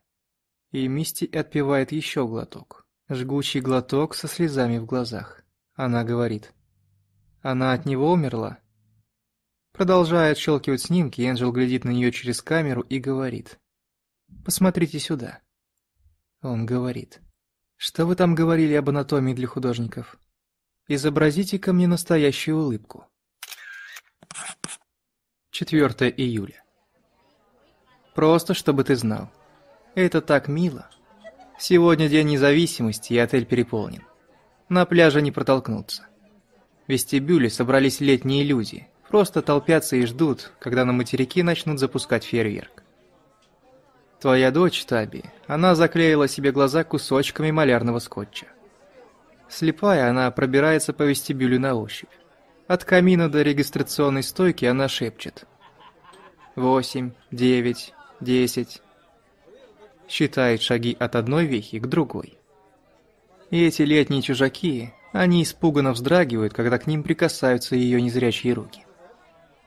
Speaker 1: И Мисти отпивает еще глоток. Жгучий глоток со слезами в глазах. Она говорит. Она от него умерла? Продолжая отщелкивать снимки, Энджел глядит на нее через камеру и говорит. «Посмотрите сюда». Он говорит. «Что вы там говорили об анатомии для художников? изобразите ко мне настоящую улыбку». 4 июля. Просто чтобы ты знал. Это так мило. Сегодня день независимости, и отель переполнен. На пляже не протолкнуться. В вестибюле собрались летние люди. Просто толпятся и ждут, когда на материке начнут запускать фейерверк. Твоя дочь, Таби, она заклеила себе глаза кусочками малярного скотча. Слепая, она пробирается по вестибюлю на ощупь. От камина до регистрационной стойки она шепчет. «Восемь, девять, десять, считает шаги от одной вехи к другой. И эти летние чужаки, они испуганно вздрагивают, когда к ним прикасаются ее незрячие руки.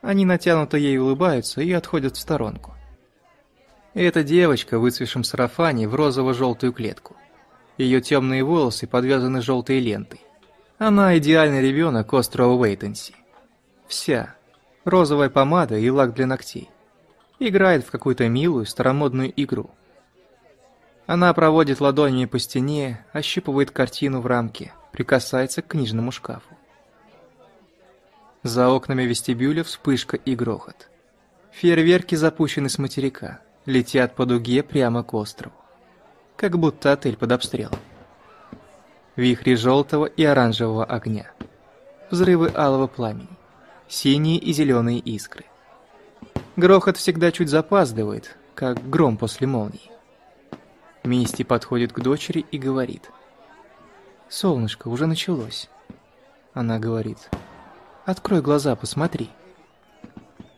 Speaker 1: Они натянуто ей улыбаются и отходят в сторонку. И эта девочка в выцвевшем сарафане в розово-желтую клетку. Ее темные волосы подвязаны желтой лентой. Она идеальный ребенок острова Уэйтенси. Вся. Розовая помада и лак для ногтей. Играет в какую-то милую старомодную игру – она проводит ладонями по стене, ощупывает картину в рамке, прикасается к книжному шкафу. За окнами вестибюля вспышка и грохот. Фейерверки запущены с материка, летят по дуге прямо к острову. Как будто отель под обстрелом. Вихри желтого и оранжевого огня. Взрывы алого пламени. Синие и зеленые искры. Грохот всегда чуть запаздывает, как гром после молнии. Мисти подходит к дочери и говорит. «Солнышко, уже началось». Она говорит. «Открой глаза, посмотри».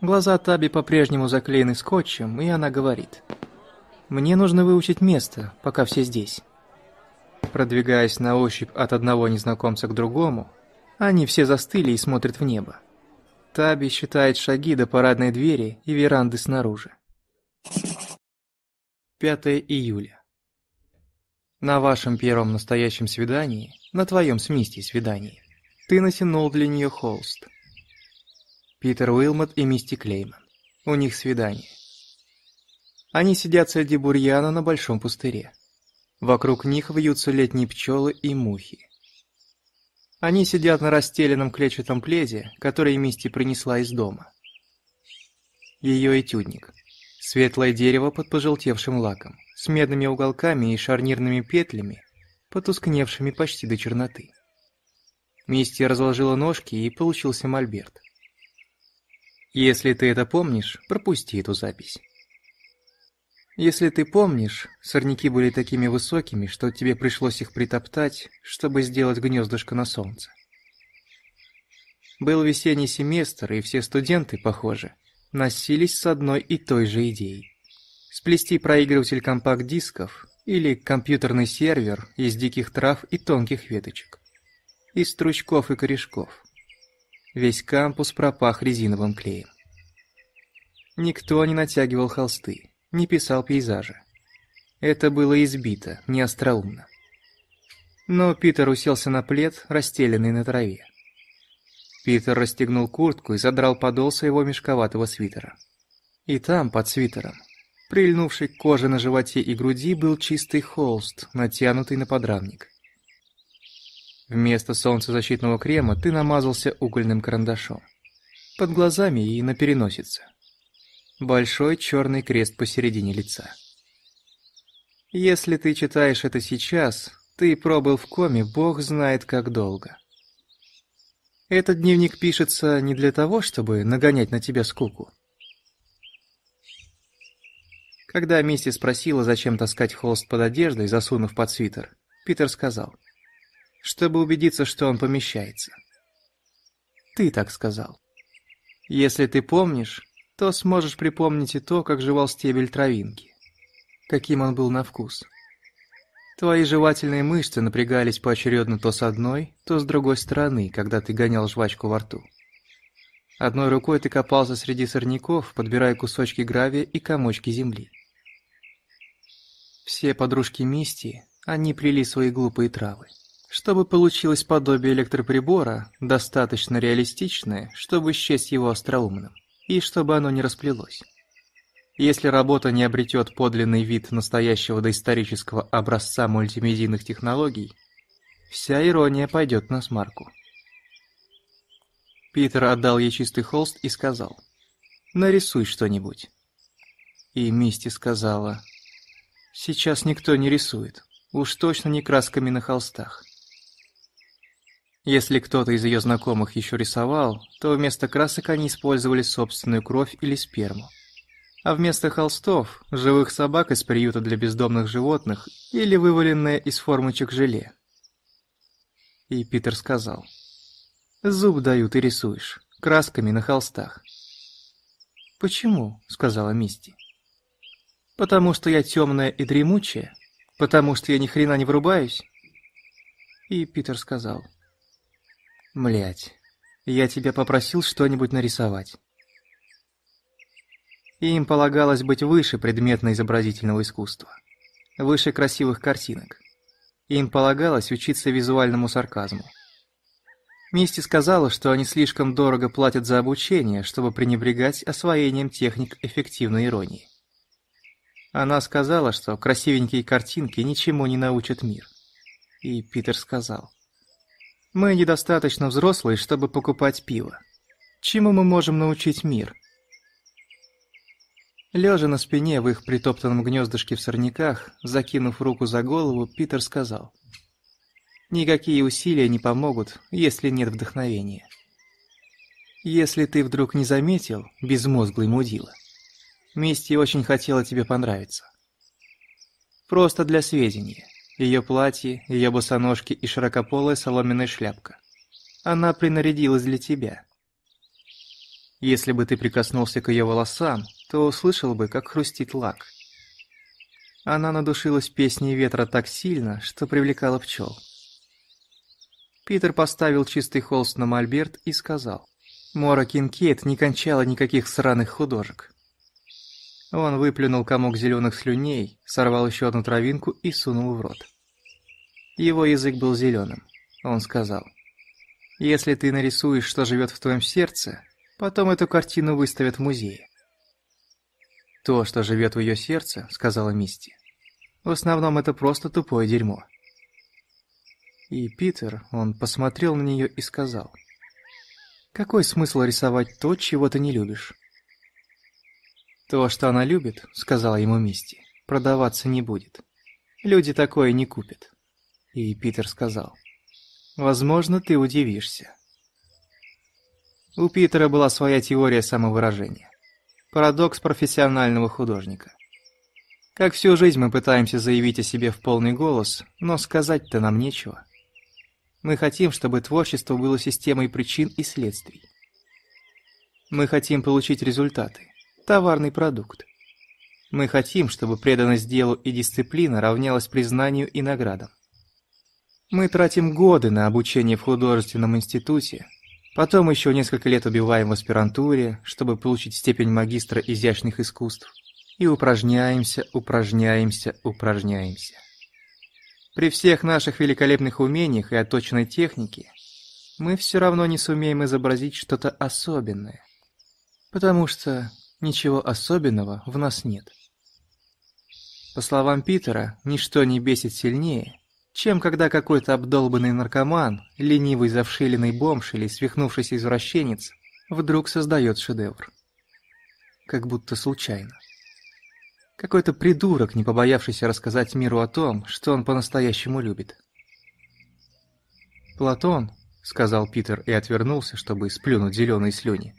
Speaker 1: Глаза Таби по-прежнему заклеены скотчем, и она говорит. «Мне нужно выучить место, пока все здесь». Продвигаясь на ощупь от одного незнакомца к другому, они все застыли и смотрят в небо. Таби считает шаги до парадной двери и веранды снаружи. 5 июля. На вашем первом настоящем свидании, на твоем с Мисти свидании, ты натянул для нее холст. Питер Уилмот и Мисти Клейман. У них свидание. Они сидят среди бурьяна на большом пустыре. Вокруг них вьются летние пчелы и мухи. Они сидят на расстеленном клетчатом пледе, который Мисти принесла из дома. Ее этюдник. Светлое дерево под пожелтевшим лаком с медными уголками и шарнирными петлями, потускневшими почти до черноты. Мисти разложила ножки, и получился мольберт. Если ты это помнишь, пропусти эту запись. Если ты помнишь, сорняки были такими высокими, что тебе пришлось их притоптать, чтобы сделать гнездышко на солнце. Был весенний семестр, и все студенты, похоже, носились с одной и той же идеей сплести проигрыватель компакт-дисков или компьютерный сервер из диких трав и тонких веточек, из стручков и корешков. Весь кампус пропах резиновым клеем. Никто не натягивал холсты, не писал пейзажи. Это было избито, не остроумно. Но Питер уселся на плед, расстеленный на траве. Питер расстегнул куртку и задрал подол своего мешковатого свитера. И там, под свитером, Прильнувший к коже на животе и груди был чистый холст, натянутый на подрамник. Вместо солнцезащитного крема ты намазался угольным карандашом. Под глазами и на переносице. Большой черный крест посередине лица. Если ты читаешь это сейчас, ты пробыл в коме бог знает как долго. Этот дневник пишется не для того, чтобы нагонять на тебя скуку. Когда Мисти спросила, зачем таскать холст под одеждой, засунув под свитер, Питер сказал, чтобы убедиться, что он помещается. Ты так сказал. Если ты помнишь, то сможешь припомнить и то, как жевал стебель травинки. Каким он был на вкус. Твои жевательные мышцы напрягались поочередно то с одной, то с другой стороны, когда ты гонял жвачку во рту. Одной рукой ты копался среди сорняков, подбирая кусочки гравия и комочки земли. Все подружки Мисти, они прили свои глупые травы. Чтобы получилось подобие электроприбора, достаточно реалистичное, чтобы счесть его остроумным, и чтобы оно не расплелось. Если работа не обретет подлинный вид настоящего доисторического образца мультимедийных технологий, вся ирония пойдет на смарку. Питер отдал ей чистый холст и сказал, «Нарисуй что-нибудь». И Мисти сказала, Сейчас никто не рисует. Уж точно не красками на холстах. Если кто-то из ее знакомых еще рисовал, то вместо красок они использовали собственную кровь или сперму. А вместо холстов – живых собак из приюта для бездомных животных или вываленное из формочек желе. И Питер сказал. «Зуб дают и рисуешь, красками на холстах». «Почему?» – сказала Мисти. Потому что я темная и дремучая? Потому что я ни хрена не врубаюсь?» И Питер сказал. "Млять, я тебя попросил что-нибудь нарисовать». им полагалось быть выше предметно-изобразительного искусства, выше красивых картинок. Им полагалось учиться визуальному сарказму. Мисти сказала, что они слишком дорого платят за обучение, чтобы пренебрегать освоением техник эффективной иронии. Она сказала, что красивенькие картинки ничему не научат мир. И Питер сказал. «Мы недостаточно взрослые, чтобы покупать пиво. Чему мы можем научить мир?» Лежа на спине в их притоптанном гнездышке в сорняках, закинув руку за голову, Питер сказал. «Никакие усилия не помогут, если нет вдохновения. Если ты вдруг не заметил, безмозглый мудила, — Мисти очень хотела тебе понравиться. Просто для сведения. Ее платье, ее босоножки и широкополая соломенная шляпка. Она принарядилась для тебя. Если бы ты прикоснулся к ее волосам, то услышал бы, как хрустит лак. Она надушилась песней ветра так сильно, что привлекала пчел. Питер поставил чистый холст на мольберт и сказал, «Мора Кинкейт не кончала никаких сраных художек. Он выплюнул комок зеленых слюней, сорвал еще одну травинку и сунул в рот. Его язык был зеленым. Он сказал, «Если ты нарисуешь, что живет в твоем сердце, потом эту картину выставят в музее». «То, что живет в ее сердце», — сказала Мисти, — «в основном это просто тупое дерьмо». И Питер, он посмотрел на нее и сказал, «Какой смысл рисовать то, чего ты не любишь?» «То, что она любит, — сказала ему Мисти, — продаваться не будет. Люди такое не купят». И Питер сказал, «Возможно, ты удивишься». У Питера была своя теория самовыражения. Парадокс профессионального художника. Как всю жизнь мы пытаемся заявить о себе в полный голос, но сказать-то нам нечего. Мы хотим, чтобы творчество было системой причин и следствий. Мы хотим получить результаты товарный продукт. Мы хотим, чтобы преданность делу и дисциплина равнялась признанию и наградам. Мы тратим годы на обучение в художественном институте, потом еще несколько лет убиваем в аспирантуре, чтобы получить степень магистра изящных искусств, и упражняемся, упражняемся, упражняемся. При всех наших великолепных умениях и отточенной технике мы все равно не сумеем изобразить что-то особенное, потому что ничего особенного в нас нет. По словам Питера, ничто не бесит сильнее, чем когда какой-то обдолбанный наркоман, ленивый завшиленный бомж или свихнувшийся извращенец вдруг создает шедевр. Как будто случайно. Какой-то придурок, не побоявшийся рассказать миру о том, что он по-настоящему любит. «Платон», — сказал Питер и отвернулся, чтобы сплюнуть зеленые слюни.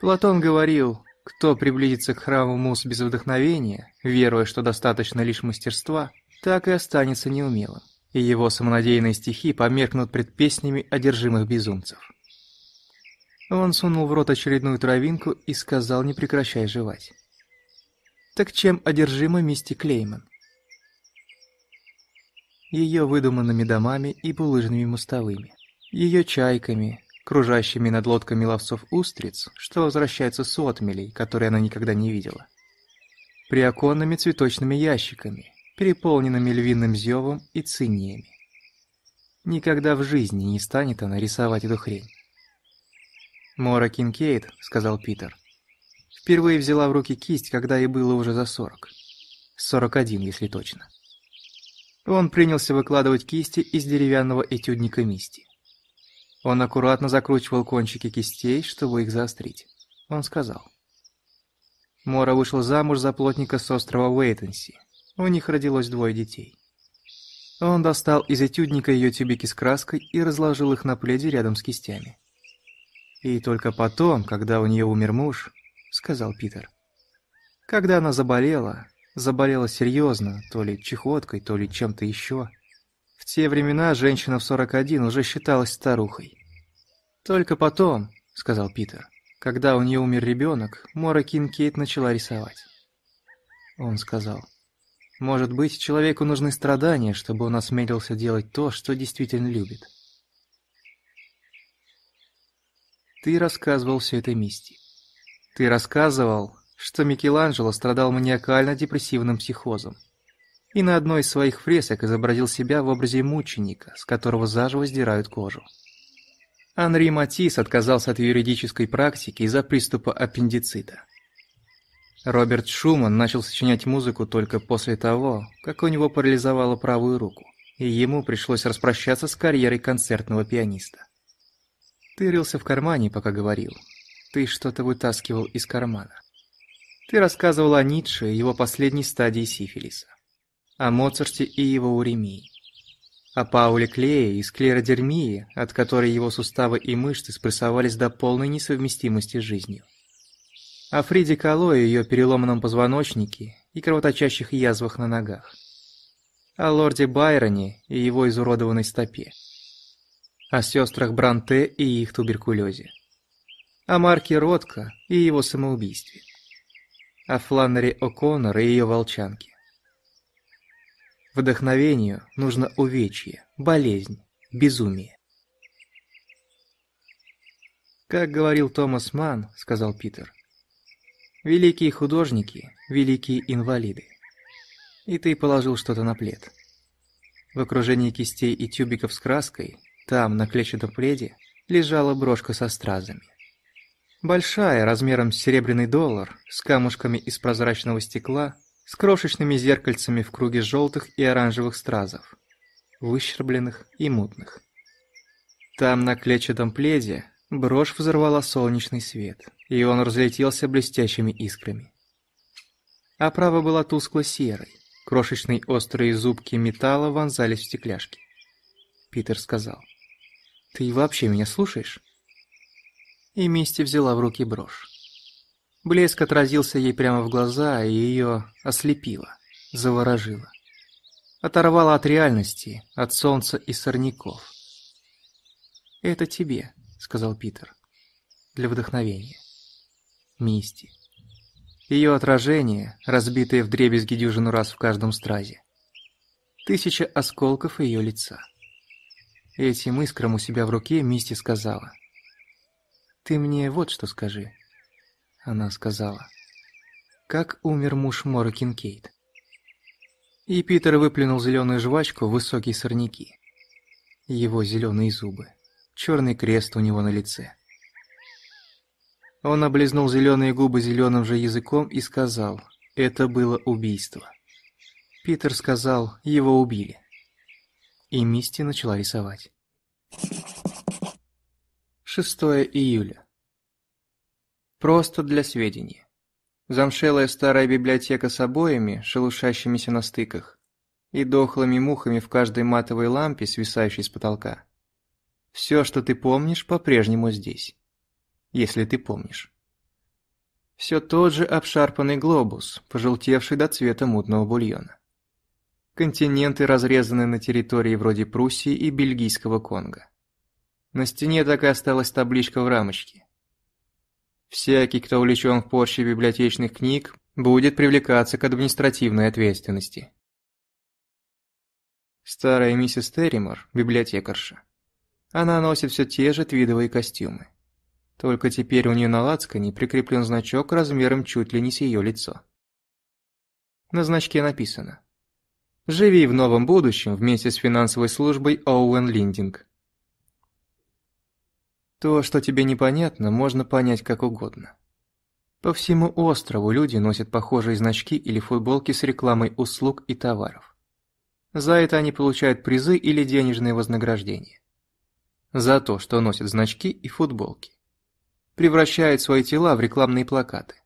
Speaker 1: «Платон говорил, кто приблизится к храму Мус без вдохновения, веруя, что достаточно лишь мастерства, так и останется неумелым, и его самонадеянные стихи померкнут пред песнями одержимых безумцев. Он сунул в рот очередную травинку и сказал, не прекращай жевать. «Так чем одержима мисти Клейман?» Ее выдуманными домами и булыжными мостовыми, ее чайками, кружащими над лодками ловцов устриц, что возвращается с отмелей, которые она никогда не видела. Приоконными цветочными ящиками, переполненными львиным зевом и циниями. Никогда в жизни не станет она рисовать эту хрень. «Мора Кинкейд», — сказал Питер, — «впервые взяла в руки кисть, когда ей было уже за сорок. Сорок один, если точно». Он принялся выкладывать кисти из деревянного этюдника Мисти. Он аккуратно закручивал кончики кистей, чтобы их заострить. Он сказал. Мора вышла замуж за плотника с острова Уэйтенси. У них родилось двое детей. Он достал из этюдника ее тюбики с краской и разложил их на пледе рядом с кистями. «И только потом, когда у нее умер муж», — сказал Питер. «Когда она заболела, заболела серьезно, то ли чехоткой, то ли чем-то еще. В те времена женщина в 41 уже считалась старухой. «Только потом», — сказал Питер, — «когда у нее умер ребенок, Мора Кинкейт начала рисовать». Он сказал, «Может быть, человеку нужны страдания, чтобы он осмелился делать то, что действительно любит». Ты рассказывал все это Мисти. Ты рассказывал, что Микеланджело страдал маниакально-депрессивным психозом и на одной из своих фресок изобразил себя в образе мученика, с которого заживо сдирают кожу. Анри Матис отказался от юридической практики из-за приступа аппендицита. Роберт Шуман начал сочинять музыку только после того, как у него парализовало правую руку, и ему пришлось распрощаться с карьерой концертного пианиста. Ты Тырился в кармане, пока говорил. Ты что-то вытаскивал из кармана. Ты рассказывал о Ницше и его последней стадии сифилиса о Моцарте и его уремии, о Пауле Клее и склеродермии, от которой его суставы и мышцы спрессовались до полной несовместимости с жизнью, о Фриде Кало и ее переломанном позвоночнике и кровоточащих язвах на ногах, о лорде Байроне и его изуродованной стопе, о сестрах Бранте и их туберкулезе, о Марке Ротко и его самоубийстве, о Фланнере О'Коннор и ее волчанке, Вдохновению нужно увечье, болезнь, безумие. «Как говорил Томас Ман, сказал Питер, — великие художники — великие инвалиды. И ты положил что-то на плед. В окружении кистей и тюбиков с краской, там, на клетчатом пледе, лежала брошка со стразами. Большая, размером с серебряный доллар, с камушками из прозрачного стекла — с крошечными зеркальцами в круге желтых и оранжевых стразов, выщербленных и мутных. Там на клетчатом пледе брошь взорвала солнечный свет, и он разлетелся блестящими искрами. Оправа а была тускло-серой, крошечные острые зубки металла вонзались в стекляшки. Питер сказал, «Ты вообще меня слушаешь?» И Мисти взяла в руки брошь. Блеск отразился ей прямо в глаза и ее ослепило, заворожило. Оторвало от реальности, от солнца и сорняков. «Это тебе», — сказал Питер, — «для вдохновения». Мисти. Ее отражение, разбитое в дребезги дюжину раз в каждом стразе. Тысяча осколков ее лица. Этим искрам у себя в руке Мисти сказала. «Ты мне вот что скажи, она сказала. «Как умер муж Мора Кинкейд?» И Питер выплюнул зеленую жвачку в высокие сорняки. Его зеленые зубы. черный крест у него на лице. Он облизнул зеленые губы зеленым же языком и сказал, это было убийство. Питер сказал, его убили. И Мисти начала рисовать. 6 июля. Просто для сведения. Замшелая старая библиотека с обоями, шелушащимися на стыках, и дохлыми мухами в каждой матовой лампе, свисающей с потолка. Все, что ты помнишь, по-прежнему здесь. Если ты помнишь. Все тот же обшарпанный глобус, пожелтевший до цвета мутного бульона. Континенты разрезаны на территории вроде Пруссии и Бельгийского Конго. На стене так и осталась табличка в рамочке. Всякий, кто увлечен в порче библиотечных книг, будет привлекаться к административной ответственности. Старая миссис Терримор, библиотекарша. Она носит все те же твидовые костюмы. Только теперь у нее на лацкане прикреплен значок размером чуть ли не с ее лицо. На значке написано «Живи в новом будущем вместе с финансовой службой Оуэн Линдинг». То, что тебе непонятно, можно понять как угодно. По всему острову люди носят похожие значки или футболки с рекламой услуг и товаров. За это они получают призы или денежные вознаграждения. За то, что носят значки и футболки. Превращают свои тела в рекламные плакаты.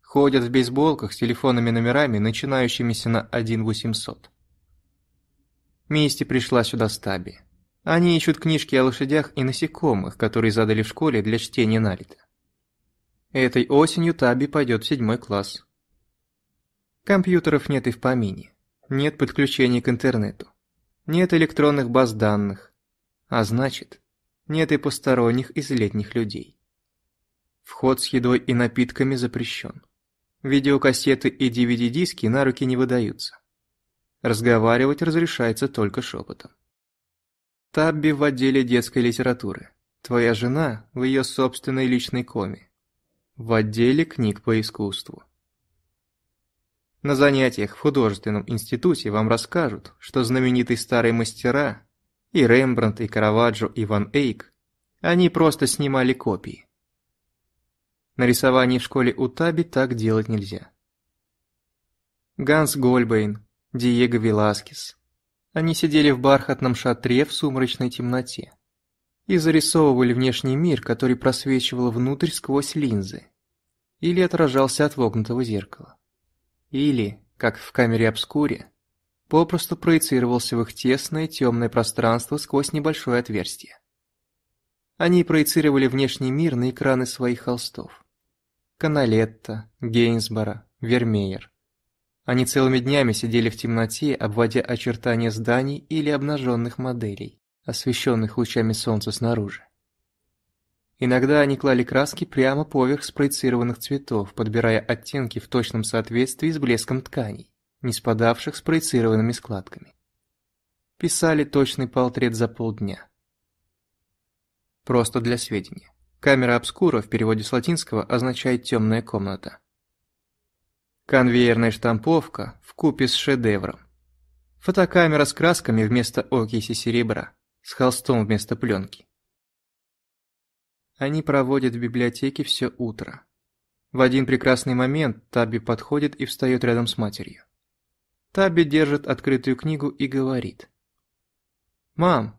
Speaker 1: Ходят в бейсболках с телефонными номерами, начинающимися на 1800. Мисти пришла сюда с Таби. Они ищут книжки о лошадях и насекомых, которые задали в школе для чтения Нарита. Этой осенью Таби пойдет в седьмой класс. Компьютеров нет и в помине. Нет подключения к интернету. Нет электронных баз данных. А значит, нет и посторонних из летних людей. Вход с едой и напитками запрещен. Видеокассеты и DVD-диски на руки не выдаются. Разговаривать разрешается только шепотом. Табби в отделе детской литературы. Твоя жена в ее собственной личной коме. В отделе книг по искусству. На занятиях в художественном институте вам расскажут, что знаменитые старые мастера и Рембрандт, и Караваджо, и Ван Эйк, они просто снимали копии. На рисовании в школе у Таби так делать нельзя. Ганс Гольбейн, Диего Веласкес, они сидели в бархатном шатре в сумрачной темноте и зарисовывали внешний мир, который просвечивал внутрь сквозь линзы или отражался от вогнутого зеркала. Или, как в камере обскуре, попросту проецировался в их тесное темное пространство сквозь небольшое отверстие. Они проецировали внешний мир на экраны своих холстов. Каналетта, Гейнсбора, Вермеер, они целыми днями сидели в темноте, обводя очертания зданий или обнаженных моделей, освещенных лучами солнца снаружи. Иногда они клали краски прямо поверх спроецированных цветов, подбирая оттенки в точном соответствии с блеском тканей, не спадавших спроецированными складками. Писали точный полтрет за полдня. Просто для сведения. Камера обскура в переводе с латинского означает «темная комната». Конвейерная штамповка в купе с шедевром. Фотокамера с красками вместо окиси серебра, с холстом вместо пленки. Они проводят в библиотеке все утро. В один прекрасный момент Таби подходит и встает рядом с матерью. Таби держит открытую книгу и говорит. «Мам!»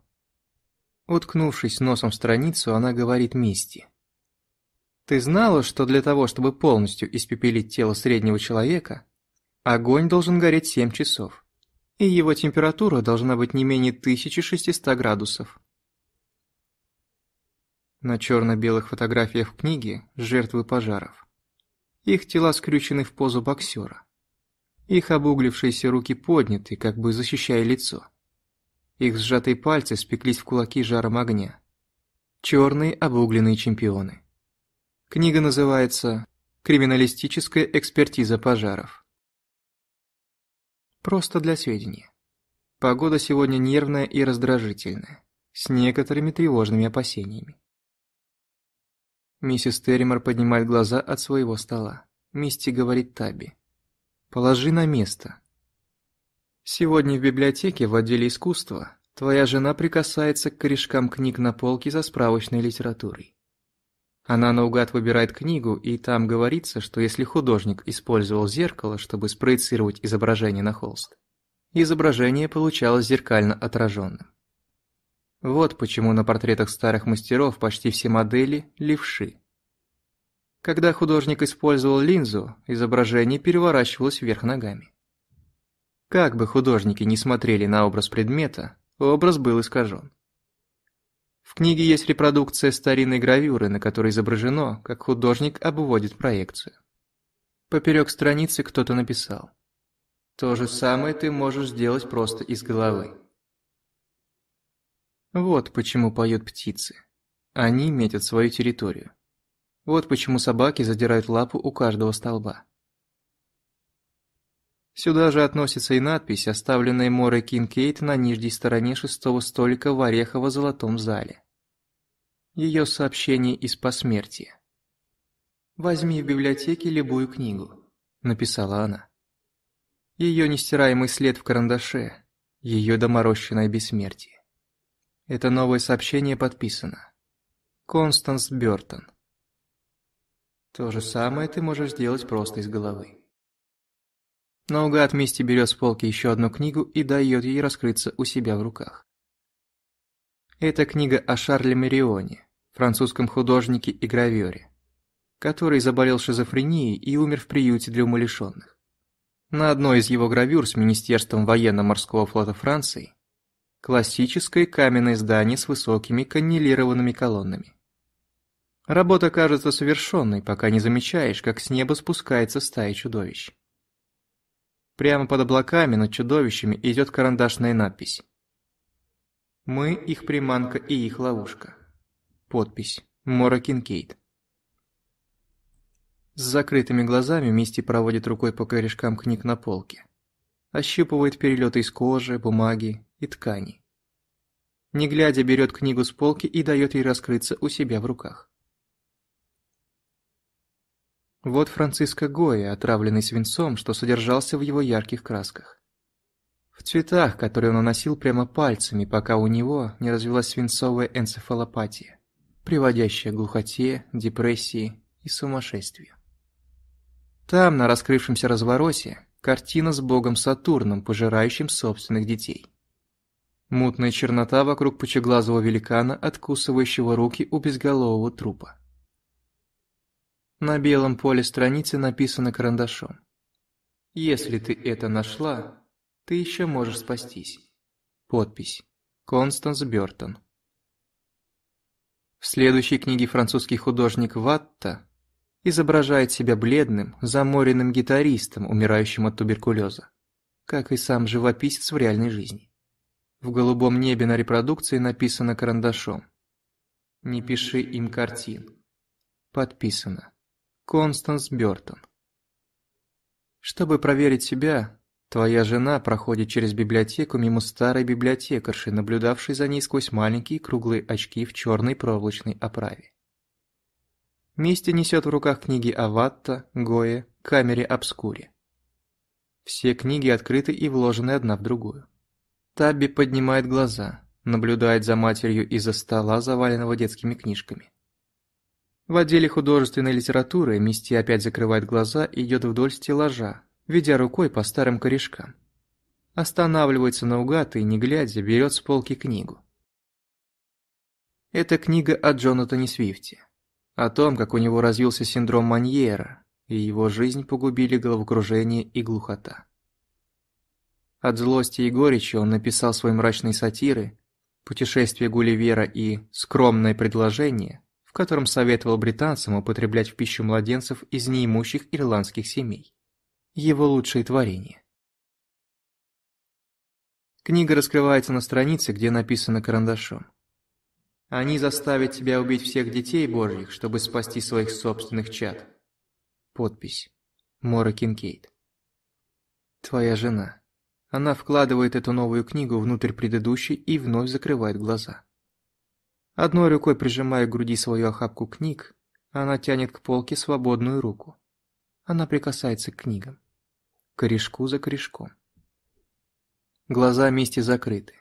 Speaker 1: Уткнувшись носом в страницу, она говорит Мисти. Ты знала, что для того, чтобы полностью испепелить тело среднего человека, огонь должен гореть 7 часов, и его температура должна быть не менее 1600 градусов. На черно-белых фотографиях в книге жертвы пожаров. Их тела скрючены в позу боксера. Их обуглившиеся руки подняты, как бы защищая лицо. Их сжатые пальцы спеклись в кулаки жаром огня. Черные обугленные чемпионы. Книга называется «Криминалистическая экспертиза пожаров». Просто для сведения. Погода сегодня нервная и раздражительная, с некоторыми тревожными опасениями. Миссис Терримор поднимает глаза от своего стола. Мисти говорит Таби. «Положи на место». «Сегодня в библиотеке в отделе искусства твоя жена прикасается к корешкам книг на полке за справочной литературой. Она наугад выбирает книгу, и там говорится, что если художник использовал зеркало, чтобы спроецировать изображение на холст, изображение получалось зеркально отраженным. Вот почему на портретах старых мастеров почти все модели – левши. Когда художник использовал линзу, изображение переворачивалось вверх ногами. Как бы художники не смотрели на образ предмета, образ был искажен книге есть репродукция старинной гравюры, на которой изображено, как художник обводит проекцию. Поперек страницы кто-то написал. То же самое ты можешь сделать просто из головы. Вот почему поют птицы. Они метят свою территорию. Вот почему собаки задирают лапу у каждого столба. Сюда же относится и надпись, оставленная Морой Кинкейт на нижней стороне шестого столика в Орехово-золотом зале ее сообщение из посмертия. «Возьми в библиотеке любую книгу», – написала она. Ее нестираемый след в карандаше, ее доморощенное бессмертие. Это новое сообщение подписано. Констанс Бёртон. То же самое ты можешь сделать просто из головы. Наугад Мисти берет с полки еще одну книгу и дает ей раскрыться у себя в руках. Это книга о Шарле Марионе, французском художнике и гравёре, который заболел шизофренией и умер в приюте для умалишенных. На одной из его гравюр с Министерством военно-морского флота Франции классическое каменное здание с высокими каннелированными колоннами. Работа кажется совершенной, пока не замечаешь, как с неба спускается стая чудовищ. Прямо под облаками над чудовищами идет карандашная надпись. «Мы их приманка и их ловушка». Подпись «Мора Кинкейт». С закрытыми глазами Мисти проводит рукой по корешкам книг на полке. Ощупывает перелеты из кожи, бумаги и ткани. Не глядя, берет книгу с полки и дает ей раскрыться у себя в руках. Вот Франциско Гоя, отравленный свинцом, что содержался в его ярких красках. В цветах, которые он наносил прямо пальцами, пока у него не развилась свинцовая энцефалопатия приводящая к глухоте, депрессии и сумасшествию. Там, на раскрывшемся развороте, картина с богом Сатурном, пожирающим собственных детей. Мутная чернота вокруг пучеглазого великана, откусывающего руки у безголового трупа. На белом поле страницы написано карандашом. «Если ты это нашла, ты еще можешь спастись». Подпись. Констанс Бёртон. В следующей книге французский художник Ватта изображает себя бледным, заморенным гитаристом, умирающим от туберкулеза, как и сам живописец в реальной жизни. В голубом небе на репродукции написано карандашом. «Не пиши им картин». Подписано. Констанс Бёртон. Чтобы проверить себя, Твоя жена проходит через библиотеку мимо старой библиотекарши, наблюдавшей за ней сквозь маленькие круглые очки в черной проволочной оправе. Мисти несет в руках книги Аватта, Гоя, Камере Обскуре. Все книги открыты и вложены одна в другую. Табби поднимает глаза, наблюдает за матерью из-за стола, заваленного детскими книжками. В отделе художественной литературы Мисти опять закрывает глаза и идет вдоль стеллажа, ведя рукой по старым корешкам. Останавливается наугад и, не глядя, берет с полки книгу. Это книга о Джонатане Свифте. О том, как у него развился синдром Маньера, и его жизнь погубили головокружение и глухота. От злости и горечи он написал свои мрачные сатиры «Путешествие Гулливера» и «Скромное предложение», в котором советовал британцам употреблять в пищу младенцев из неимущих ирландских семей его лучшие творения. Книга раскрывается на странице, где написано карандашом. «Они заставят тебя убить всех детей Божьих, чтобы спасти своих собственных чад». Подпись. Мора Кинкейт. Твоя жена. Она вкладывает эту новую книгу внутрь предыдущей и вновь закрывает глаза. Одной рукой прижимая к груди свою охапку книг, она тянет к полке свободную руку. Она прикасается к книгам корешку за корешком. Глаза Мисти закрыты.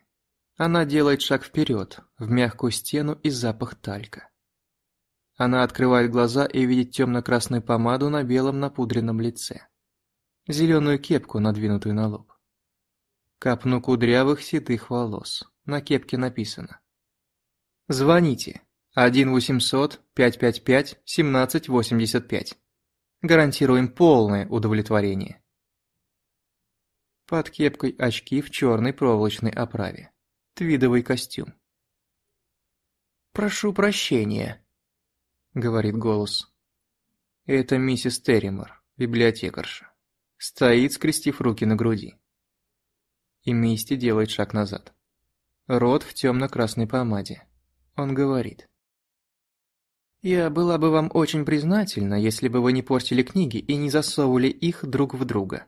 Speaker 1: Она делает шаг вперед, в мягкую стену и запах талька. Она открывает глаза и видит темно-красную помаду на белом напудренном лице. Зеленую кепку, надвинутую на лоб. Капну кудрявых седых волос. На кепке написано. Звоните. 1-800-555-1785. Гарантируем полное удовлетворение. Под кепкой очки в черной проволочной оправе. Твидовый костюм. «Прошу прощения», — говорит голос. Это миссис Терримор, библиотекарша. Стоит, скрестив руки на груди. И Мисти делает шаг назад. Рот в темно-красной помаде. Он говорит. «Я была бы вам очень признательна, если бы вы не портили книги и не засовывали их друг в друга.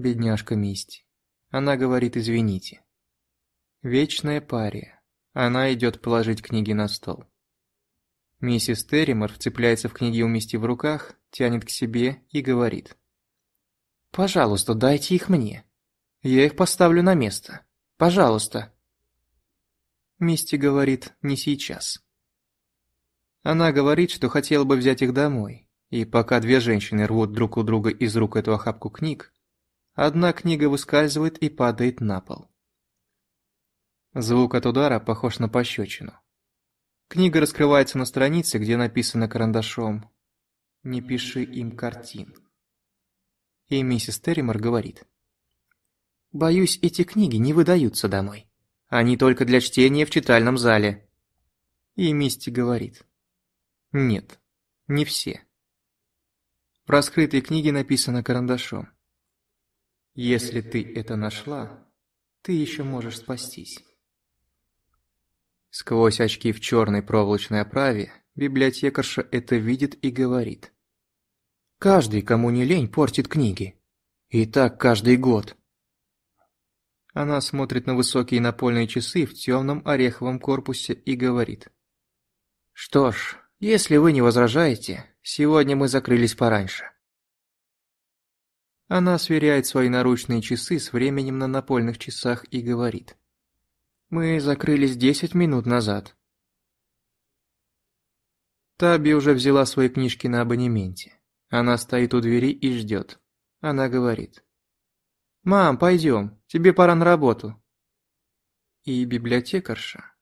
Speaker 1: Бедняжка Мисти. Она говорит «извините». Вечная пария. Она идет положить книги на стол. Миссис Терримор вцепляется в книги у Мисти в руках, тянет к себе и говорит. «Пожалуйста, дайте их мне. Я их поставлю на место. Пожалуйста». Мисти говорит «не сейчас». Она говорит, что хотела бы взять их домой, и пока две женщины рвут друг у друга из рук эту охапку книг, Одна книга выскальзывает и падает на пол. Звук от удара похож на пощечину. Книга раскрывается на странице, где написано карандашом «Не пиши им картин». И миссис Терримор говорит. «Боюсь, эти книги не выдаются домой. Они только для чтения в читальном зале». И Мисти говорит. «Нет, не все». В раскрытой книге написано карандашом. Если ты это нашла, ты еще можешь спастись. Сквозь очки в черной проволочной оправе библиотекарша это видит и говорит. «Каждый, кому не лень, портит книги. И так каждый год». Она смотрит на высокие напольные часы в темном ореховом корпусе и говорит. «Что ж, если вы не возражаете, сегодня мы закрылись пораньше». Она сверяет свои наручные часы с временем на напольных часах и говорит. «Мы закрылись десять минут назад». Таби уже взяла свои книжки на абонементе. Она стоит у двери и ждет. Она говорит. «Мам, пойдем, тебе пора на работу». И библиотекарша.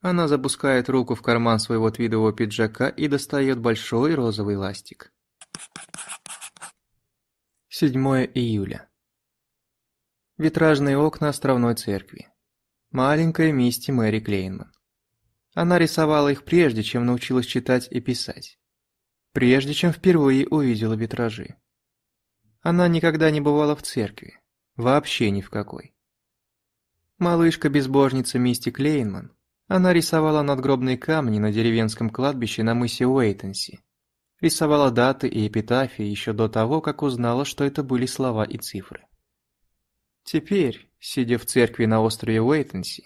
Speaker 1: Она запускает руку в карман своего твидового пиджака и достает большой розовый ластик. 7 июля. Витражные окна островной церкви. Маленькая мисти Мэри Клейнман. Она рисовала их прежде, чем научилась читать и писать. Прежде, чем впервые увидела витражи. Она никогда не бывала в церкви. Вообще ни в какой. Малышка-безбожница мисти Клейнман. Она рисовала надгробные камни на деревенском кладбище на мысе Уэйтенси, рисовала даты и эпитафии еще до того, как узнала, что это были слова и цифры. Теперь, сидя в церкви на острове Уэйтенси,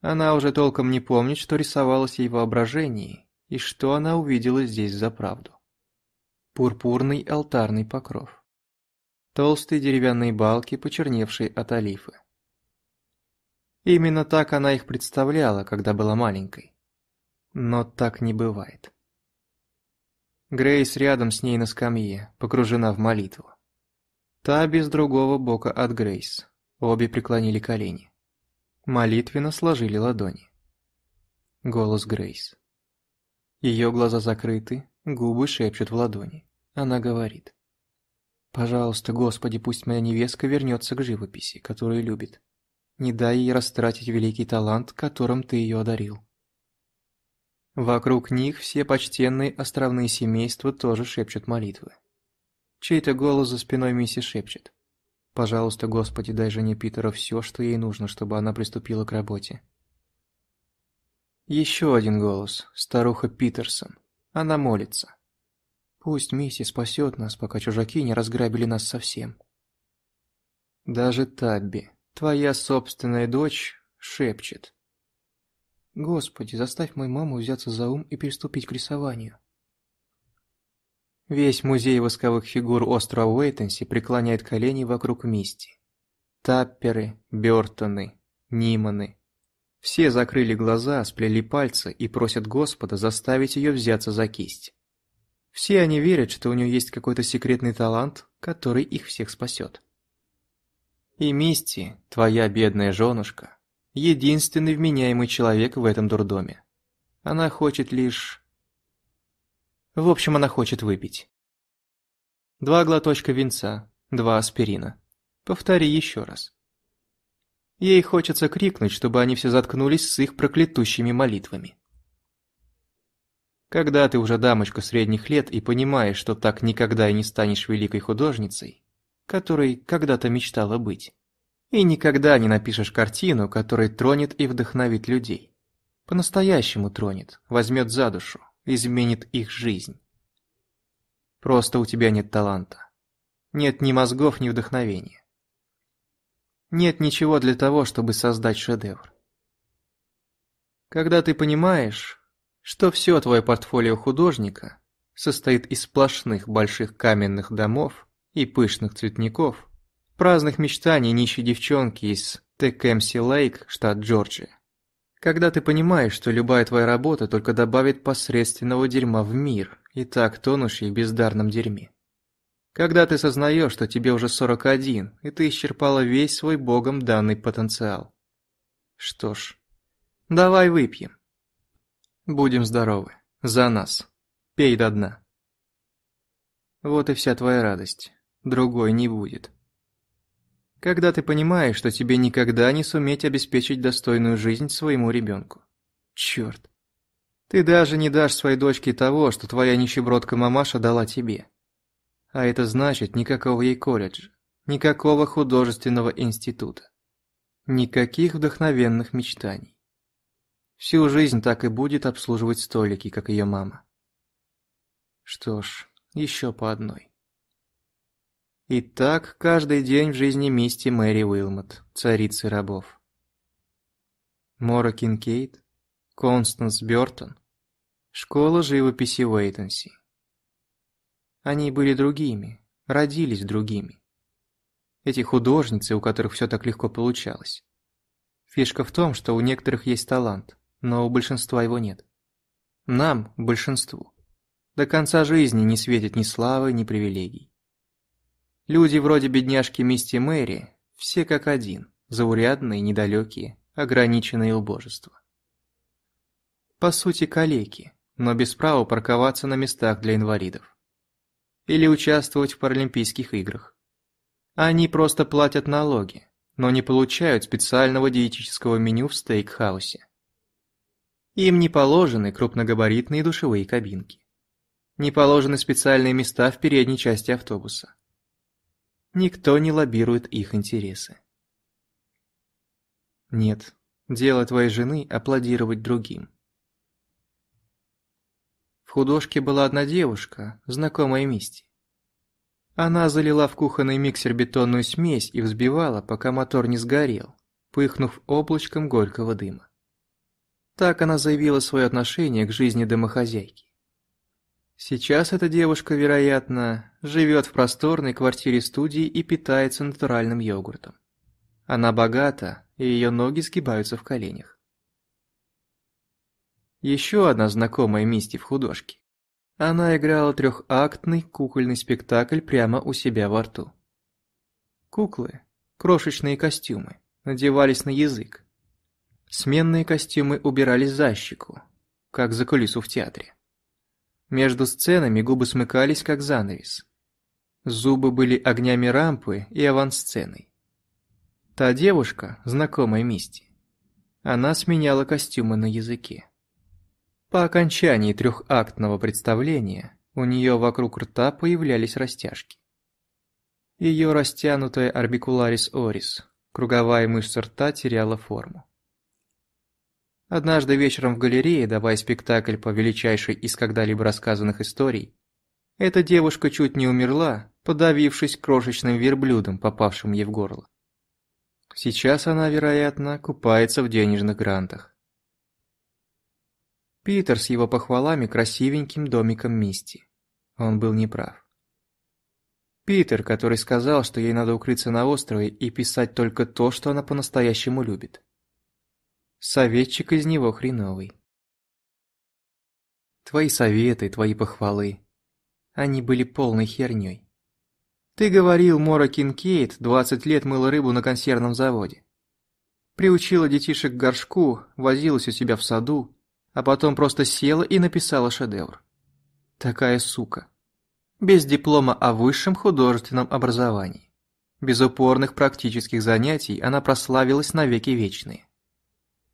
Speaker 1: она уже толком не помнит, что рисовалось ей воображение и что она увидела здесь за правду. Пурпурный алтарный покров. Толстые деревянные балки, почерневшие от олифы. Именно так она их представляла, когда была маленькой. Но так не бывает. Грейс рядом с ней на скамье, погружена в молитву. Та без другого бока от Грейс. Обе преклонили колени. Молитвенно сложили ладони. Голос Грейс. Ее глаза закрыты, губы шепчут в ладони. Она говорит. «Пожалуйста, Господи, пусть моя невестка вернется к живописи, которую любит. Не дай ей растратить великий талант, которым ты ее одарил». Вокруг них все почтенные островные семейства тоже шепчут молитвы. Чей-то голос за спиной Мисси шепчет. «Пожалуйста, Господи, дай жене Питера все, что ей нужно, чтобы она приступила к работе». Еще один голос, старуха Питерсон. Она молится. «Пусть Мисси спасет нас, пока чужаки не разграбили нас совсем». Даже Табби, твоя собственная дочь, шепчет. Господи, заставь мою маму взяться за ум и приступить к рисованию. Весь музей восковых фигур острова Уэйтенси преклоняет колени вокруг Мисти. Тапперы, Бёртоны, Ниманы. Все закрыли глаза, сплели пальцы и просят Господа заставить ее взяться за кисть. Все они верят, что у нее есть какой-то секретный талант, который их всех спасет. И Мисти, твоя бедная женушка, единственный вменяемый человек в этом дурдоме. Она хочет лишь... В общем, она хочет выпить. Два глоточка винца, два аспирина. Повтори еще раз. Ей хочется крикнуть, чтобы они все заткнулись с их проклятущими молитвами. Когда ты уже дамочка средних лет и понимаешь, что так никогда и не станешь великой художницей, которой когда-то мечтала быть, и никогда не напишешь картину, которая тронет и вдохновит людей. По-настоящему тронет, возьмет за душу, изменит их жизнь. Просто у тебя нет таланта. Нет ни мозгов, ни вдохновения. Нет ничего для того, чтобы создать шедевр. Когда ты понимаешь, что все твое портфолио художника состоит из сплошных больших каменных домов и пышных цветников – праздных мечтаний нищей девчонки из Текэмси Лейк, штат Джорджия. Когда ты понимаешь, что любая твоя работа только добавит посредственного дерьма в мир, и так тонущий в бездарном дерьме. Когда ты сознаешь, что тебе уже 41, и ты исчерпала весь свой богом данный потенциал. Что ж, давай выпьем. Будем здоровы. За нас. Пей до дна. Вот и вся твоя радость. Другой не будет. Когда ты понимаешь, что тебе никогда не суметь обеспечить достойную жизнь своему ребенку. Черт. Ты даже не дашь своей дочке того, что твоя нищебродка-мамаша дала тебе. А это значит никакого ей колледжа, никакого художественного института. Никаких вдохновенных мечтаний. Всю жизнь так и будет обслуживать столики, как ее мама. Что ж, еще по одной. И так каждый день в жизни Мисти Мэри Уилмот, царицы рабов. Мора Кинкейт, Констанс Бёртон, школа живописи Уэйтонси. Они были другими, родились другими. Эти художницы, у которых все так легко получалось. Фишка в том, что у некоторых есть талант, но у большинства его нет. Нам, большинству, до конца жизни не светит ни славы, ни привилегий. Люди вроде бедняжки Мисти Мэри, все как один, заурядные, недалекие, ограниченные убожества. По сути, калеки, но без права парковаться на местах для инвалидов. Или участвовать в Паралимпийских играх. Они просто платят налоги, но не получают специального диетического меню в стейкхаусе. Им не положены крупногабаритные душевые кабинки. Не положены специальные места в передней части автобуса. Никто не лоббирует их интересы. Нет, дело твоей жены – аплодировать другим. В художке была одна девушка, знакомая Мисти. Она залила в кухонный миксер бетонную смесь и взбивала, пока мотор не сгорел, пыхнув облачком горького дыма. Так она заявила свое отношение к жизни домохозяйки. Сейчас эта девушка, вероятно, живет в просторной квартире-студии и питается натуральным йогуртом. Она богата, и ее ноги сгибаются в коленях. Еще одна знакомая Мисти в художке. Она играла трехактный кукольный спектакль прямо у себя во рту. Куклы, крошечные костюмы, надевались на язык. Сменные костюмы убирались за щеку, как за кулису в театре. Между сценами губы смыкались, как занавес. Зубы были огнями рампы и авансценой. Та девушка, знакомая Мисти, она сменяла костюмы на языке. По окончании трехактного представления у нее вокруг рта появлялись растяжки. Ее растянутая орбикуларис орис, круговая мышца рта теряла форму. Однажды вечером в галерее, давая спектакль по величайшей из когда-либо рассказанных историй, эта девушка чуть не умерла, подавившись крошечным верблюдом, попавшим ей в горло. Сейчас она, вероятно, купается в денежных грантах. Питер с его похвалами красивеньким домиком Мисти. Он был неправ. Питер, который сказал, что ей надо укрыться на острове и писать только то, что она по-настоящему любит. Советчик из него хреновый. Твои советы, твои похвалы. Они были полной хернёй. Ты говорил, Мора Кинкейт 20 лет мыла рыбу на консервном заводе. Приучила детишек к горшку, возилась у себя в саду, а потом просто села и написала шедевр. Такая сука. Без диплома о высшем художественном образовании. Без упорных практических занятий она прославилась навеки вечные.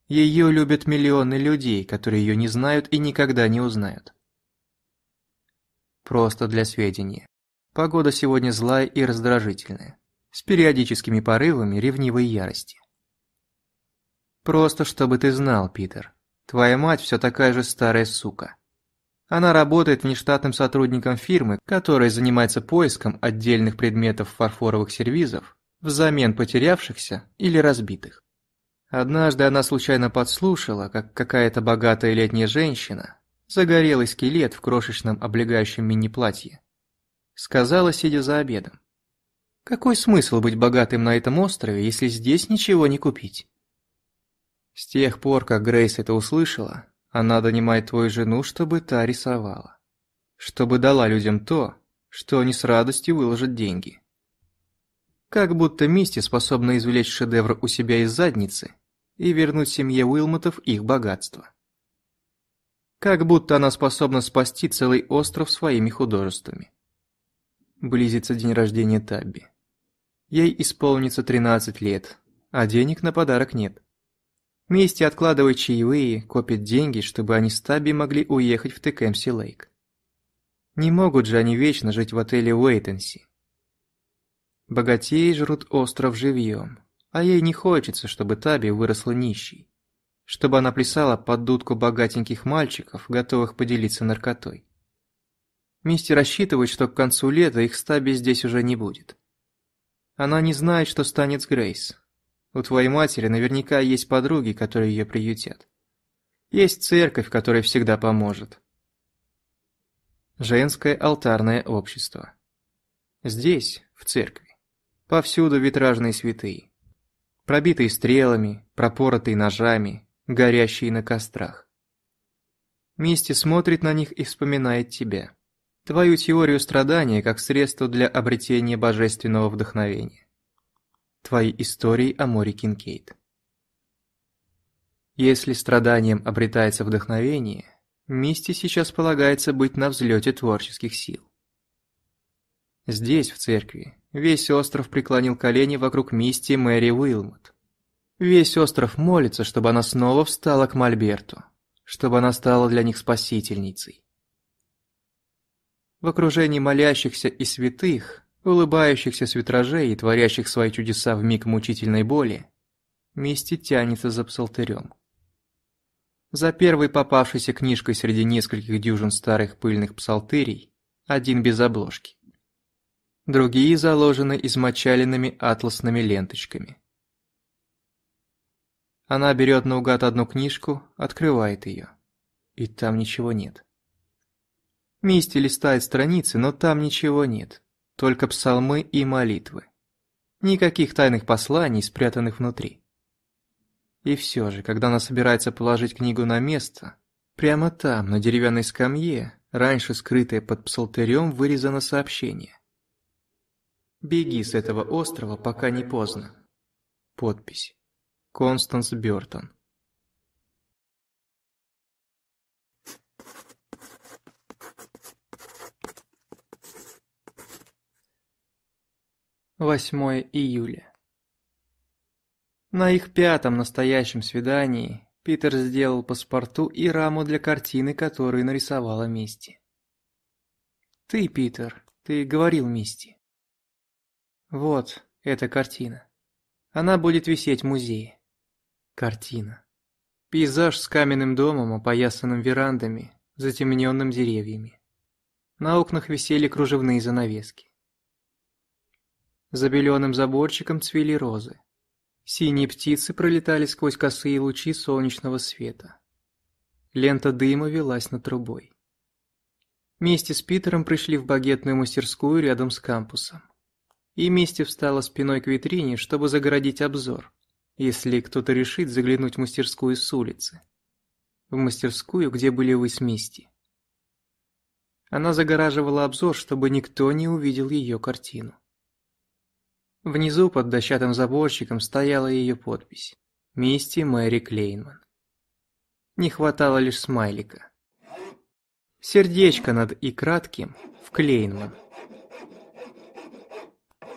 Speaker 1: Ее любят миллионы людей, которые ее не знают и никогда не узнают. Просто для сведения. Погода сегодня злая и раздражительная, с периодическими порывами ревнивой ярости. Просто чтобы ты знал, Питер, твоя мать все такая же старая сука. Она работает внештатным сотрудником фирмы, которая занимается поиском отдельных предметов фарфоровых сервизов взамен потерявшихся или разбитых. Однажды она случайно подслушала, как какая-то богатая летняя женщина, загорелый скелет в крошечном облегающем мини-платье, сказала, сидя за обедом. «Какой смысл быть богатым на этом острове, если здесь ничего не купить?» С тех пор, как Грейс это услышала, она донимает твою жену, чтобы та рисовала. Чтобы дала людям то, что они с радостью выложат деньги. Как будто Мисти способна извлечь шедевр у себя из задницы и вернуть семье Уилмотов их богатство. Как будто она способна спасти целый остров своими художествами. Близится день рождения Табби. Ей исполнится 13 лет, а денег на подарок нет. Мисти откладывает чаевые, копит деньги, чтобы они с Табби могли уехать в Текемси Лейк. Не могут же они вечно жить в отеле Уэйтенси. Богатеи жрут остров живьем, а ей не хочется, чтобы Таби выросла нищей. Чтобы она плясала под дудку богатеньких мальчиков, готовых поделиться наркотой. Мисти рассчитывает, что к концу лета их стаби здесь уже не будет. Она не знает, что станет с Грейс. У твоей матери наверняка есть подруги, которые ее приютят. Есть церковь, которая всегда поможет. Женское алтарное общество. Здесь, в церкви. Повсюду витражные святы. Пробитые стрелами, пропоротые ножами, горящие на кострах. Мисти смотрит на них и вспоминает тебя. Твою теорию страдания как средство для обретения божественного вдохновения. Твои истории о море Кинкейт. Если страданием обретается вдохновение, Мисти сейчас полагается быть на взлете творческих сил. Здесь, в церкви, Весь остров преклонил колени вокруг мисти Мэри Уилмот. Весь остров молится, чтобы она снова встала к Мольберту, чтобы она стала для них спасительницей. В окружении молящихся и святых, улыбающихся с витражей и творящих свои чудеса в миг мучительной боли, Мисти тянется за псалтырем. За первой попавшейся книжкой среди нескольких дюжин старых пыльных псалтырей, один без обложки другие заложены измочаленными атласными ленточками. Она берет наугад одну книжку, открывает ее. И там ничего нет. Мисти листает страницы, но там ничего нет. Только псалмы и молитвы. Никаких тайных посланий, спрятанных внутри. И все же, когда она собирается положить книгу на место, прямо там, на деревянной скамье, раньше скрытое под псалтерем, вырезано сообщение – Беги с этого острова, пока не поздно. Подпись. Констанс Бёртон. Восьмое июля. На их пятом настоящем свидании Питер сделал паспорту и раму для картины, которую нарисовала Мисти. «Ты, Питер, ты говорил Мисти. Вот эта картина. Она будет висеть в музее. Картина. Пейзаж с каменным домом, опоясанным верандами, затемненным деревьями. На окнах висели кружевные занавески. За беленым заборчиком цвели розы. Синие птицы пролетали сквозь косые лучи солнечного света. Лента дыма велась над трубой. Вместе с Питером пришли в багетную мастерскую рядом с кампусом и Мисти встала спиной к витрине, чтобы загородить обзор, если кто-то решит заглянуть в мастерскую с улицы. В мастерскую, где были вы с Мисти. Она загораживала обзор, чтобы никто не увидел ее картину. Внизу под дощатым заборчиком стояла ее подпись «Мисти Мэри Клейнман». Не хватало лишь смайлика. Сердечко над «и» кратким в Клейнман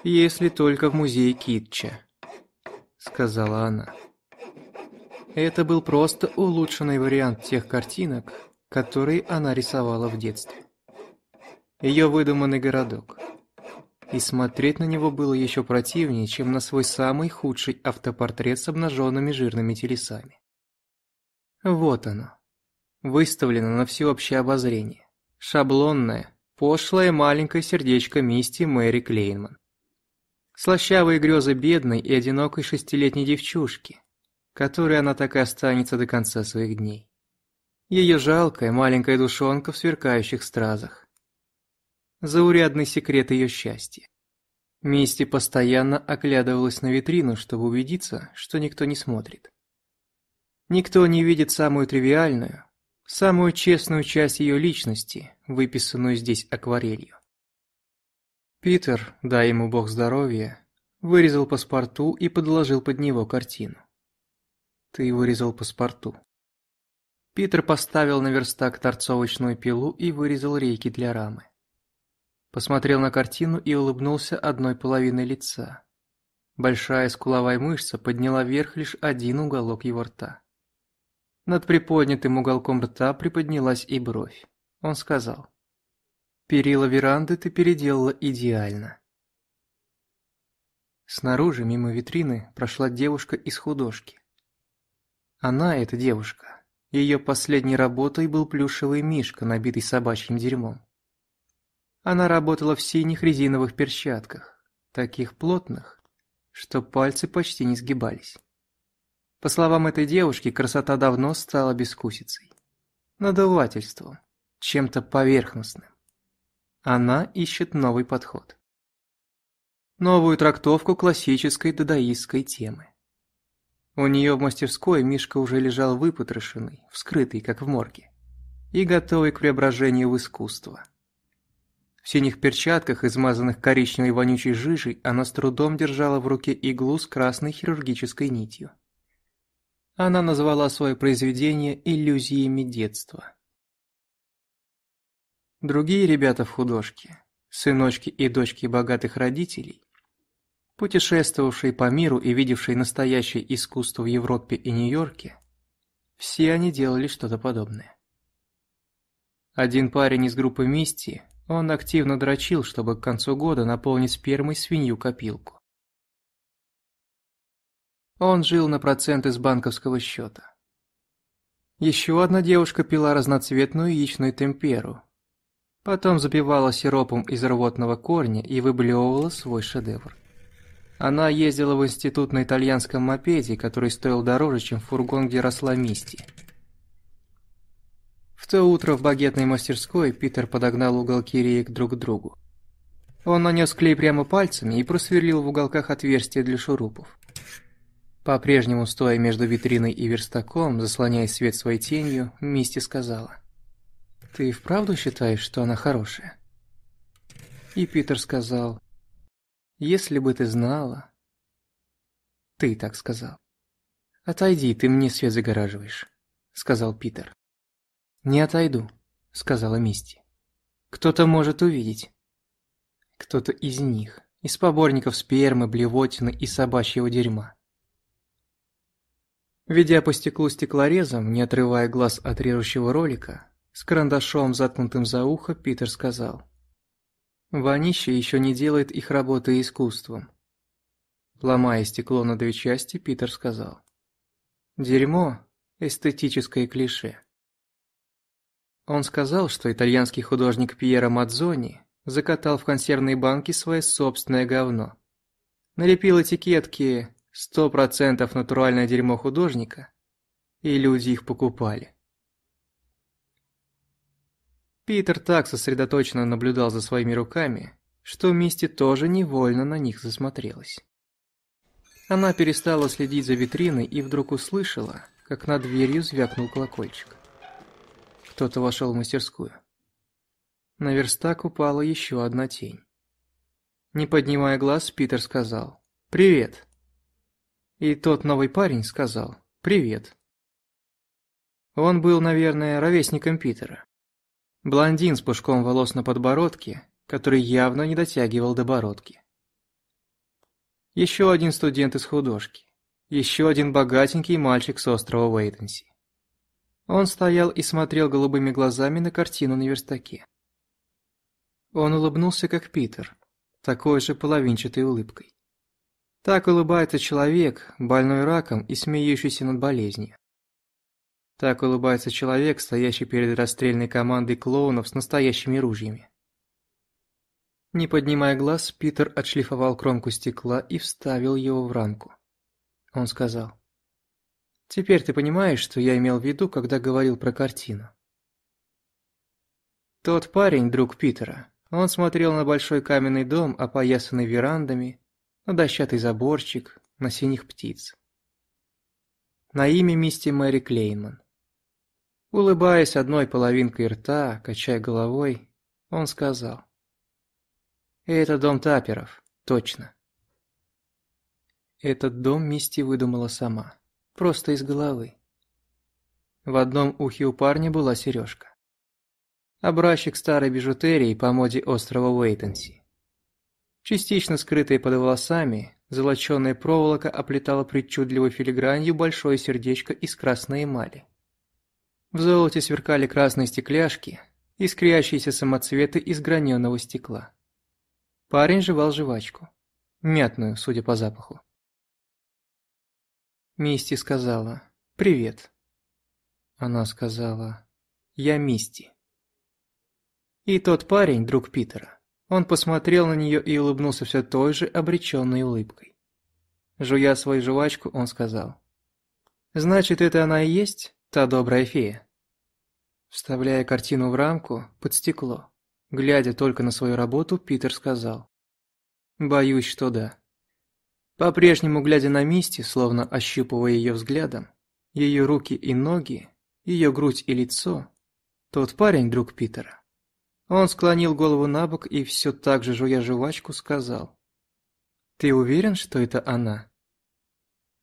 Speaker 1: если только в музей Китча», — сказала она. Это был просто улучшенный вариант тех картинок, которые она рисовала в детстве. Ее выдуманный городок. И смотреть на него было еще противнее, чем на свой самый худший автопортрет с обнаженными жирными телесами. Вот оно. Выставлено на всеобщее обозрение. Шаблонное, пошлое маленькое сердечко Мисти Мэри Клейнман слащавые грезы бедной и одинокой шестилетней девчушки, которой она так и останется до конца своих дней. Ее жалкая маленькая душонка в сверкающих стразах. Заурядный секрет ее счастья. Мисти постоянно оглядывалась на витрину, чтобы убедиться, что никто не смотрит. Никто не видит самую тривиальную, самую честную часть ее личности, выписанную здесь акварелью. Питер, дай ему бог здоровья, вырезал паспорту и подложил под него картину. Ты вырезал паспорту. Питер поставил на верстак торцовочную пилу и вырезал рейки для рамы. Посмотрел на картину и улыбнулся одной половиной лица. Большая скуловая мышца подняла вверх лишь один уголок его рта. Над приподнятым уголком рта приподнялась и бровь. Он сказал. Перила веранды ты переделала идеально. Снаружи, мимо витрины, прошла девушка из художки. Она, эта девушка, ее последней работой был плюшевый мишка, набитый собачьим дерьмом. Она работала в синих резиновых перчатках, таких плотных, что пальцы почти не сгибались. По словам этой девушки, красота давно стала бескусицей, надувательством, чем-то поверхностным. Она ищет новый подход. Новую трактовку классической дадаистской темы. У нее в мастерской Мишка уже лежал выпотрошенный, вскрытый, как в морге, и готовый к преображению в искусство. В синих перчатках, измазанных коричневой вонючей жижей, она с трудом держала в руке иглу с красной хирургической нитью. Она назвала свое произведение «Иллюзиями детства». Другие ребята в художке, сыночки и дочки богатых родителей, путешествовавшие по миру и видевшие настоящее искусство в Европе и Нью-Йорке, все они делали что-то подобное. Один парень из группы Мисти, он активно дрочил, чтобы к концу года наполнить спермой свинью-копилку. Он жил на проценты с банковского счета. Еще одна девушка пила разноцветную яичную темперу, Потом запивала сиропом из рвотного корня и выблевывала свой шедевр. Она ездила в институт на итальянском мопеде, который стоил дороже, чем фургон, где росла Мисти. В то утро в багетной мастерской Питер подогнал уголки реек друг к другу. Он нанес клей прямо пальцами и просверлил в уголках отверстия для шурупов. По-прежнему, стоя между витриной и верстаком, заслоняя свет своей тенью, Мисти сказала. «Ты вправду считаешь, что она хорошая?» И Питер сказал, «Если бы ты знала...» «Ты так сказал». «Отойди, ты мне свет загораживаешь», — сказал Питер. «Не отойду», — сказала Мисти. «Кто-то может увидеть». «Кто-то из них, из поборников спермы, блевотины и собачьего дерьма». Ведя по стеклу стеклорезом, не отрывая глаз от режущего ролика, с карандашом, заткнутым за ухо, Питер сказал. «Вонище еще не делает их работы искусством». Ломая стекло на две части, Питер сказал. «Дерьмо – эстетическое клише». Он сказал, что итальянский художник Пьеро Мадзони закатал в консервные банки свое собственное говно. Налепил этикетки «100% натуральное дерьмо художника», и люди их покупали. Питер так сосредоточенно наблюдал за своими руками, что Мисти тоже невольно на них засмотрелась. Она перестала следить за витриной и вдруг услышала, как над дверью звякнул колокольчик. Кто-то вошел в мастерскую. На верстак упала еще одна тень. Не поднимая глаз, Питер сказал «Привет». И тот новый парень сказал «Привет». Он был, наверное, ровесником Питера. Блондин с пушком волос на подбородке, который явно не дотягивал до бородки. Еще один студент из художки. Еще один богатенький мальчик с острова Уэйтенси. Он стоял и смотрел голубыми глазами на картину на верстаке. Он улыбнулся, как Питер, такой же половинчатой улыбкой. Так улыбается человек, больной раком и смеющийся над болезнью. Так улыбается человек, стоящий перед расстрельной командой клоунов с настоящими ружьями. Не поднимая глаз, Питер отшлифовал кромку стекла и вставил его в ранку. Он сказал. «Теперь ты понимаешь, что я имел в виду, когда говорил про картину?» Тот парень, друг Питера, он смотрел на большой каменный дом, опоясанный верандами, на дощатый заборчик, на синих птиц. На имя мисти Мэри Клейман. Улыбаясь одной половинкой рта, качая головой, он сказал. «Это дом таперов, точно». Этот дом Мисти выдумала сама, просто из головы. В одном ухе у парня была сережка. Образчик старой бижутерии по моде острова Уэйтенси. Частично скрытая под волосами, золоченая проволока оплетала причудливой филигранью большое сердечко из красной эмали. В золоте сверкали красные стекляшки, искрящиеся самоцветы из граненого стекла. Парень жевал жвачку. Мятную, судя по запаху. Мисти сказала «Привет». Она сказала «Я Мисти». И тот парень, друг Питера, он посмотрел на нее и улыбнулся все той же обреченной улыбкой. Жуя свою жвачку, он сказал «Значит, это она и есть?» Та добрая фея. Вставляя картину в рамку, под стекло, глядя только на свою работу, Питер сказал. «Боюсь, что да». По-прежнему, глядя на Мисти, словно ощупывая ее взглядом, ее руки и ноги, ее грудь и лицо, тот парень, друг Питера, он склонил голову на бок и все так же, жуя жвачку, сказал. «Ты уверен, что это она?»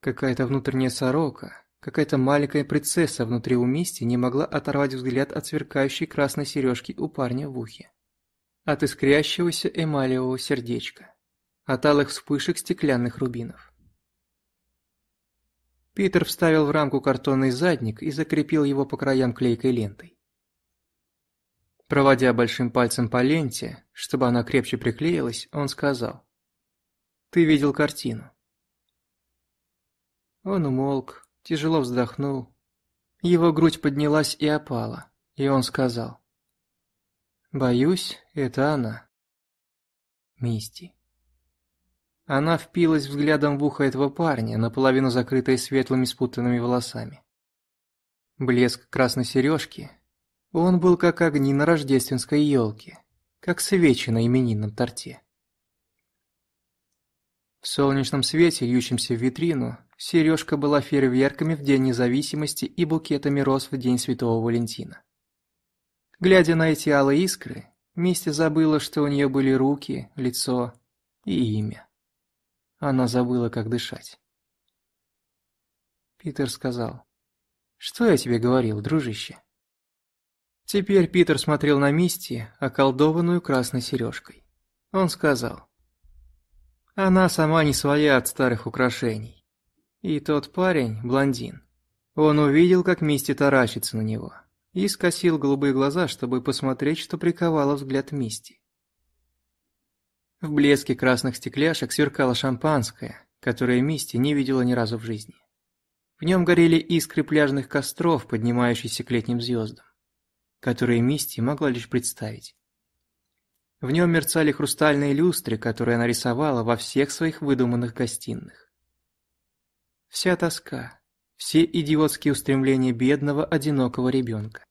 Speaker 1: Какая-то внутренняя сорока, Какая-то маленькая принцесса внутри умести не могла оторвать взгляд от сверкающей красной сережки у парня в ухе. От искрящегося эмалевого сердечка. От алых вспышек стеклянных рубинов. Питер вставил в рамку картонный задник и закрепил его по краям клейкой лентой. Проводя большим пальцем по ленте, чтобы она крепче приклеилась, он сказал. «Ты видел картину». Он умолк, тяжело вздохнул. Его грудь поднялась и опала, и он сказал. «Боюсь, это она». Мисти. Она впилась взглядом в ухо этого парня, наполовину закрытой светлыми спутанными волосами. Блеск красной сережки. Он был как огни на рождественской елке, как свечи на именинном торте. В солнечном свете, льющемся в витрину, Сережка была фейерверками в День независимости и букетами роз в День Святого Валентина. Глядя на эти алые искры, Мистя забыла, что у нее были руки, лицо и имя. Она забыла, как дышать. Питер сказал, «Что я тебе говорил, дружище?» Теперь Питер смотрел на Мисти, околдованную красной сережкой. Он сказал, «Она сама не своя от старых украшений. И тот парень, блондин, он увидел, как Мисти таращится на него, и скосил голубые глаза, чтобы посмотреть, что приковало взгляд Мисти. В блеске красных стекляшек сверкало шампанское, которое Мисти не видела ни разу в жизни. В нем горели искры пляжных костров, поднимающиеся к летним звездам, которые Мисти могла лишь представить. В нем мерцали хрустальные люстры, которые она рисовала во всех своих выдуманных гостиных вся тоска, все идиотские устремления бедного одинокого ребенка.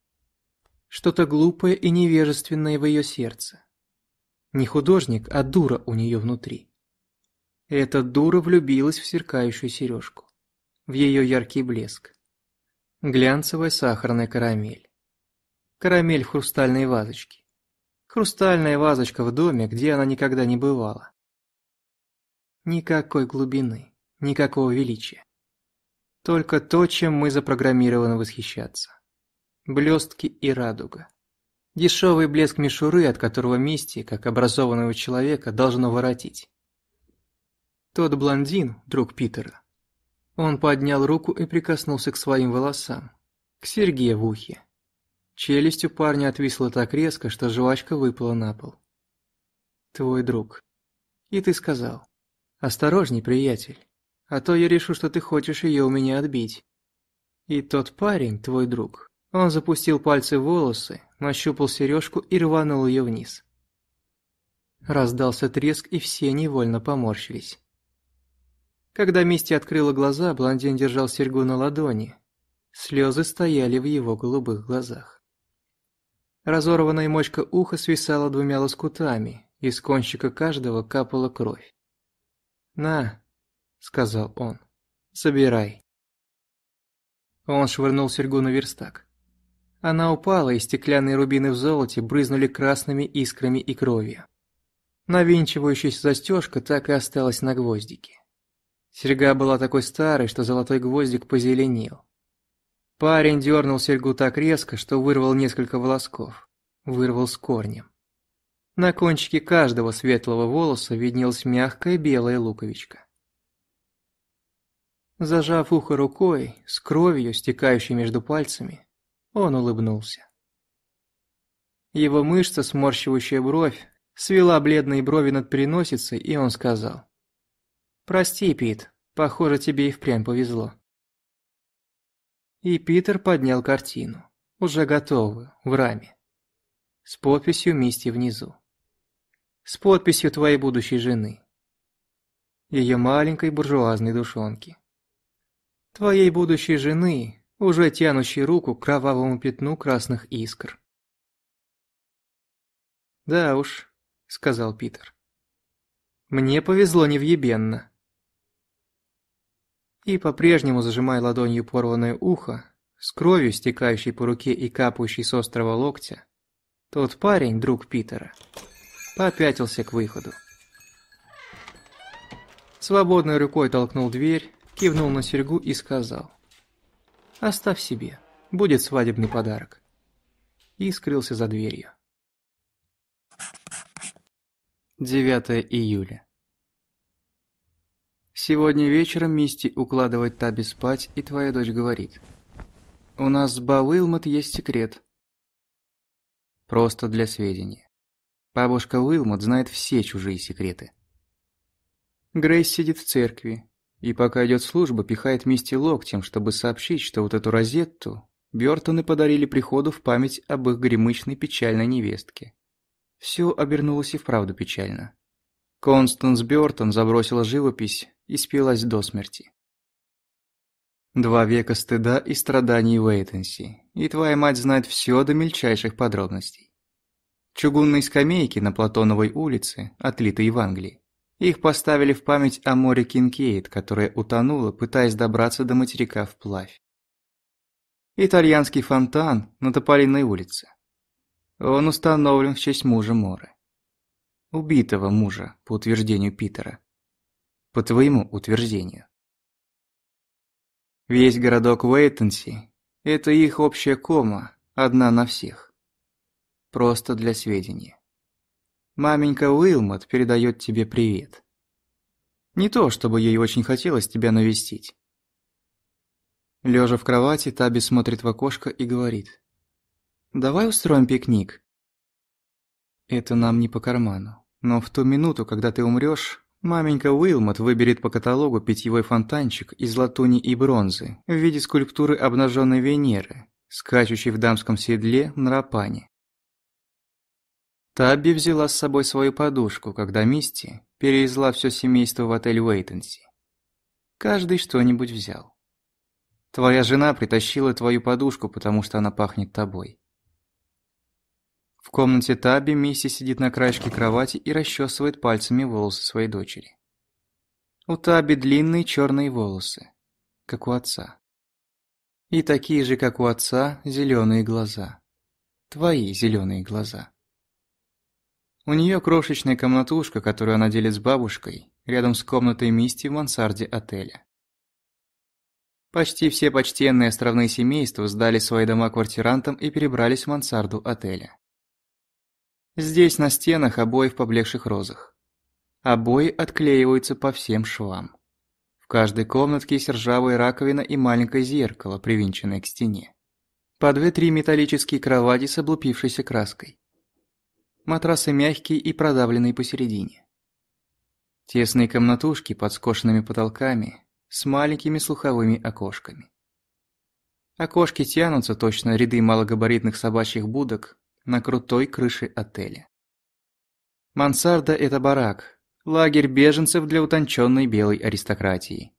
Speaker 1: Что-то глупое и невежественное в ее сердце. Не художник, а дура у нее внутри. эта дура влюбилась в сверкающую сережку, в ее яркий блеск. Глянцевая сахарная карамель. Карамель в хрустальной вазочке. Хрустальная вазочка в доме, где она никогда не бывала. Никакой глубины никакого величия. Только то, чем мы запрограммированы восхищаться. Блестки и радуга. Дешевый блеск мишуры, от которого мести, как образованного человека, должно воротить. Тот блондин, друг Питера. Он поднял руку и прикоснулся к своим волосам, к серьге в ухе. Челюсть у парня отвисла так резко, что жвачка выпала на пол. «Твой друг». И ты сказал, «Осторожней, приятель, а то я решу, что ты хочешь ее у меня отбить. И тот парень, твой друг, он запустил пальцы в волосы, нащупал сережку и рванул ее вниз. Раздался треск, и все невольно поморщились. Когда Мисти открыла глаза, блондин держал серьгу на ладони. Слезы стояли в его голубых глазах. Разорванная мочка уха свисала двумя лоскутами, из кончика каждого капала кровь. «На, сказал он. Собирай. Он швырнул серьгу на верстак. Она упала, и стеклянные рубины в золоте брызнули красными искрами и кровью. Навинчивающаяся застежка так и осталась на гвоздике. Серьга была такой старой, что золотой гвоздик позеленел. Парень дернул серьгу так резко, что вырвал несколько волосков. Вырвал с корнем. На кончике каждого светлого волоса виднелась мягкая белая луковичка. Зажав ухо рукой, с кровью, стекающей между пальцами, он улыбнулся. Его мышца, сморщивающая бровь, свела бледные брови над переносицей, и он сказал. «Прости, Пит, похоже, тебе и впрямь повезло». И Питер поднял картину, уже готовую, в раме, с подписью Мисти внизу. С подписью твоей будущей жены. Ее маленькой буржуазной душонки твоей будущей жены, уже тянущей руку к кровавому пятну красных искр. «Да уж», — сказал Питер. «Мне повезло невъебенно». И по-прежнему, зажимая ладонью порванное ухо, с кровью, стекающей по руке и капающей с острого локтя, тот парень, друг Питера, попятился к выходу. Свободной рукой толкнул дверь, кивнул на серьгу и сказал. «Оставь себе, будет свадебный подарок». И скрылся за дверью. 9 июля. Сегодня вечером Мисти укладывает Таби спать, и твоя дочь говорит. «У нас с Бауилмот есть секрет». Просто для сведения. Бабушка Уилмот знает все чужие секреты. Грейс сидит в церкви, и пока идет служба, пихает Мисти локтем, чтобы сообщить, что вот эту розетту Бёртоны подарили приходу в память об их гремычной печальной невестке. Все обернулось и вправду печально. Констанс Бёртон забросила живопись и спилась до смерти. Два века стыда и страданий Уэйтенси, и твоя мать знает все до мельчайших подробностей. Чугунные скамейки на Платоновой улице, отлитые в Англии. Их поставили в память о море Кинкейд, которое утонуло, пытаясь добраться до материка вплавь. Итальянский фонтан на Тополиной улице. Он установлен в честь мужа Моры. Убитого мужа, по утверждению Питера. По твоему утверждению. Весь городок Уэйтенси – это их общая кома, одна на всех. Просто для сведения. Маменька Уилмот передает тебе привет. Не то, чтобы ей очень хотелось тебя навестить. Лежа в кровати, Таби смотрит в окошко и говорит. «Давай устроим пикник». Это нам не по карману. Но в ту минуту, когда ты умрешь, маменька Уилмот выберет по каталогу питьевой фонтанчик из латуни и бронзы в виде скульптуры обнаженной Венеры, скачущей в дамском седле на рапане. Табби взяла с собой свою подушку, когда Мисти перевезла все семейство в отель Уэйтенси. Каждый что-нибудь взял. Твоя жена притащила твою подушку, потому что она пахнет тобой. В комнате Таби Мисси сидит на краешке кровати и расчесывает пальцами волосы своей дочери. У Таби длинные черные волосы, как у отца. И такие же, как у отца, зеленые глаза. Твои зеленые глаза. У нее крошечная комнатушка, которую она делит с бабушкой, рядом с комнатой Мисти в мансарде отеля. Почти все почтенные островные семейства сдали свои дома квартирантам и перебрались в мансарду отеля. Здесь на стенах обои в поблекших розах. Обои отклеиваются по всем швам. В каждой комнатке есть ржавая раковина и маленькое зеркало, привинченное к стене. По две-три металлические кровати с облупившейся краской матрасы мягкие и продавленные посередине. Тесные комнатушки под скошенными потолками с маленькими слуховыми окошками. Окошки тянутся точно ряды малогабаритных собачьих будок на крутой крыше отеля. Мансарда – это барак, лагерь беженцев для утонченной белой аристократии.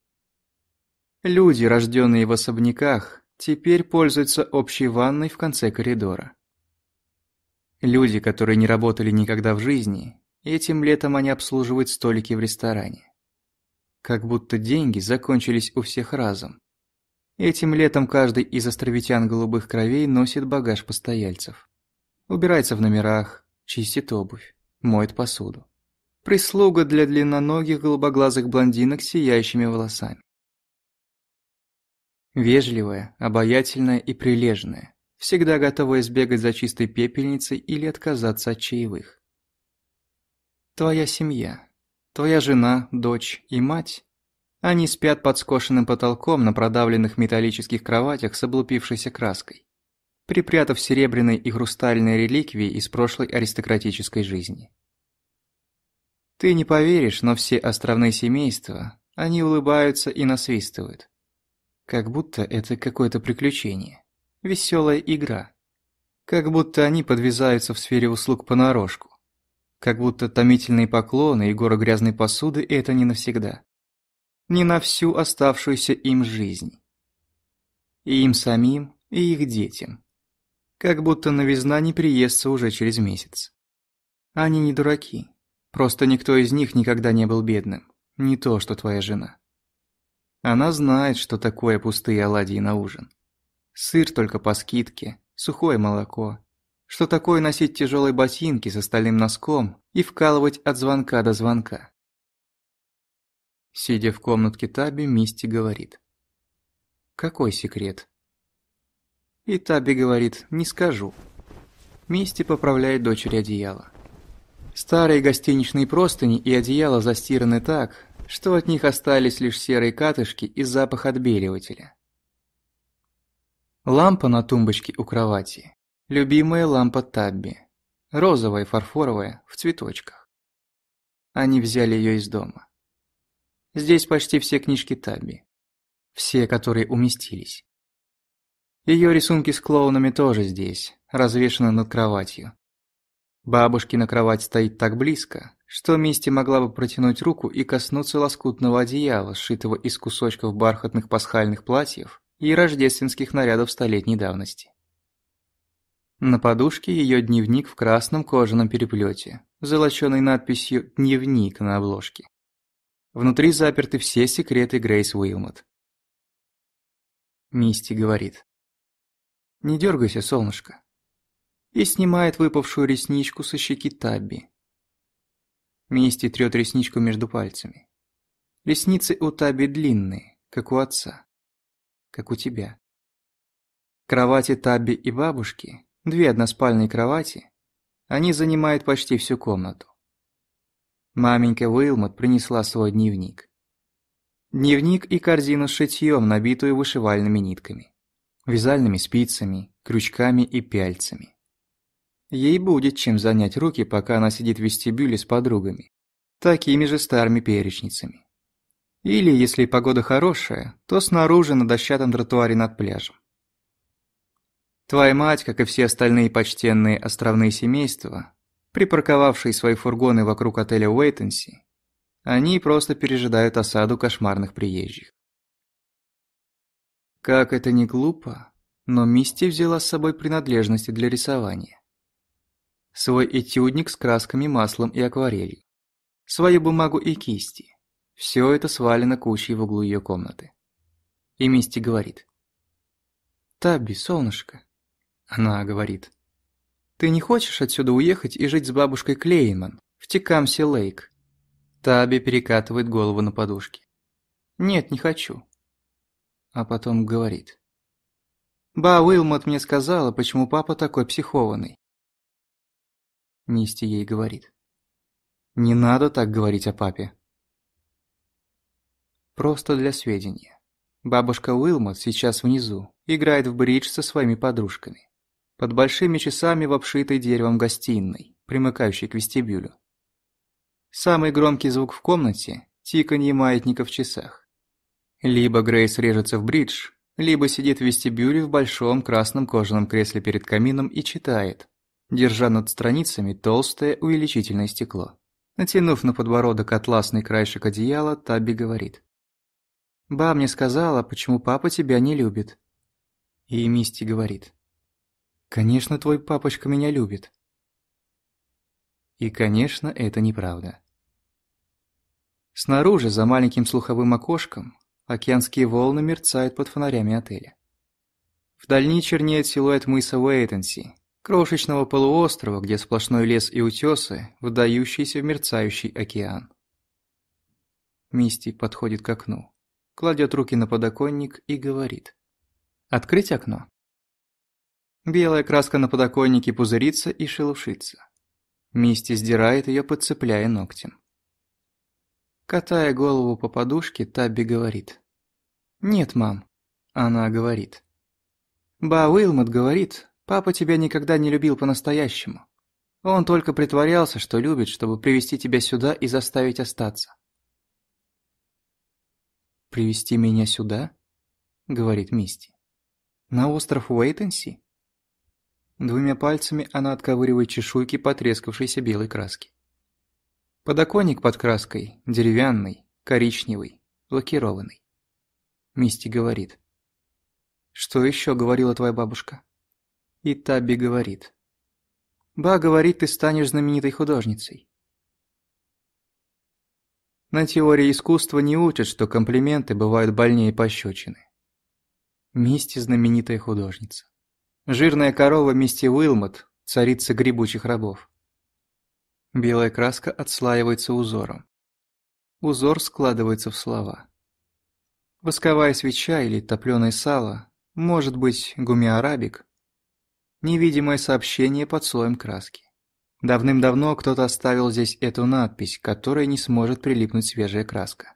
Speaker 1: Люди, рожденные в особняках, теперь пользуются общей ванной в конце коридора. Люди, которые не работали никогда в жизни, этим летом они обслуживают столики в ресторане. Как будто деньги закончились у всех разом. Этим летом каждый из островитян голубых кровей носит багаж постояльцев. Убирается в номерах, чистит обувь, моет посуду. Прислуга для длинноногих голубоглазых блондинок с сияющими волосами. Вежливая, обаятельная и прилежная всегда готовая избегать за чистой пепельницей или отказаться от чаевых. Твоя семья, твоя жена, дочь и мать, они спят под скошенным потолком на продавленных металлических кроватях с облупившейся краской, припрятав серебряные и хрустальные реликвии из прошлой аристократической жизни. Ты не поверишь, но все островные семейства, они улыбаются и насвистывают. Как будто это какое-то приключение. Веселая игра. Как будто они подвязаются в сфере услуг понарошку. Как будто томительные поклоны и горы грязной посуды – это не навсегда. Не на всю оставшуюся им жизнь. И им самим, и их детям. Как будто новизна не приестся уже через месяц. Они не дураки. Просто никто из них никогда не был бедным. Не то, что твоя жена. Она знает, что такое пустые оладьи на ужин. Сыр только по скидке, сухое молоко. Что такое носить тяжелые ботинки с остальным носком и вкалывать от звонка до звонка? Сидя в комнатке Таби, Мисти говорит. «Какой секрет?» И Таби говорит «не скажу». Мисти поправляет дочери одеяло. Старые гостиничные простыни и одеяло застираны так, что от них остались лишь серые катышки и запах отбеливателя. Лампа на тумбочке у кровати. Любимая лампа Табби. Розовая, фарфоровая, в цветочках. Они взяли ее из дома. Здесь почти все книжки Табби. Все, которые уместились. Ее рисунки с клоунами тоже здесь, развешаны над кроватью. Бабушкина кровать стоит так близко, что Мисти могла бы протянуть руку и коснуться лоскутного одеяла, сшитого из кусочков бархатных пасхальных платьев, и рождественских нарядов столетней давности. На подушке ее дневник в красном кожаном переплете, золоченый надписью «Дневник» на обложке. Внутри заперты все секреты Грейс Уилмот. Мисти говорит. «Не дергайся, солнышко». И снимает выпавшую ресничку со щеки Табби. Мисти трёт ресничку между пальцами. Ресницы у Таби длинные, как у отца как у тебя. Кровати Табби и бабушки, две односпальные кровати, они занимают почти всю комнату. Маменька Уилмот принесла свой дневник. Дневник и корзину с шитьем, набитую вышивальными нитками, вязальными спицами, крючками и пяльцами. Ей будет чем занять руки, пока она сидит в вестибюле с подругами, такими же старыми перечницами. Или, если погода хорошая, то снаружи на дощатом тротуаре над пляжем. Твоя мать, как и все остальные почтенные островные семейства, припарковавшие свои фургоны вокруг отеля Уэйтенси, они просто пережидают осаду кошмарных приезжих. Как это не глупо, но Мисти взяла с собой принадлежности для рисования. Свой этюдник с красками, маслом и акварелью. Свою бумагу и кисти все это свалено кучей в углу ее комнаты. И Мисти говорит. «Табби, солнышко», — она говорит, — «ты не хочешь отсюда уехать и жить с бабушкой Клейман в Текамсе-Лейк?» Таби перекатывает голову на подушке. «Нет, не хочу». А потом говорит. «Ба Уилмот мне сказала, почему папа такой психованный». Мисти ей говорит. «Не надо так говорить о папе. Просто для сведения. Бабушка Уилмот сейчас внизу, играет в бридж со своими подружками. Под большими часами в обшитой деревом гостиной, примыкающей к вестибюлю. Самый громкий звук в комнате – тиканье маятника в часах. Либо Грейс режется в бридж, либо сидит в вестибюле в большом красном кожаном кресле перед камином и читает, держа над страницами толстое увеличительное стекло. Натянув на подбородок атласный краешек одеяла, Таби говорит. Ба мне сказала, почему папа тебя не любит. И Мисти говорит. Конечно, твой папочка меня любит. И, конечно, это неправда. Снаружи, за маленьким слуховым окошком, океанские волны мерцают под фонарями отеля. Вдальни чернеет силуэт мыса Уэйтенси, крошечного полуострова, где сплошной лес и утесы, выдающийся в мерцающий океан. Мисти подходит к окну кладет руки на подоконник и говорит. «Открыть окно?» Белая краска на подоконнике пузырится и шелушится. Мисти сдирает ее, подцепляя ногтем. Катая голову по подушке, Табби говорит. «Нет, мам», – она говорит. «Ба Уилмот говорит, папа тебя никогда не любил по-настоящему. Он только притворялся, что любит, чтобы привести тебя сюда и заставить остаться привести меня сюда?» — говорит Мисти. «На остров Уэйтенси?» Двумя пальцами она отковыривает чешуйки потрескавшейся белой краски. Подоконник под краской, деревянный, коричневый, лакированный. Мисти говорит. «Что еще говорила твоя бабушка?» И Табби говорит. «Ба говорит, ты станешь знаменитой художницей. На теории искусства не учат, что комплименты бывают больнее пощечины. Мисти – знаменитая художница. Жирная корова Мисти Уилмот – царица грибучих рабов. Белая краска отслаивается узором. Узор складывается в слова. Восковая свеча или топлёное сало, может быть, гумиарабик – невидимое сообщение под слоем краски. Давным-давно кто-то оставил здесь эту надпись, которой не сможет прилипнуть свежая краска.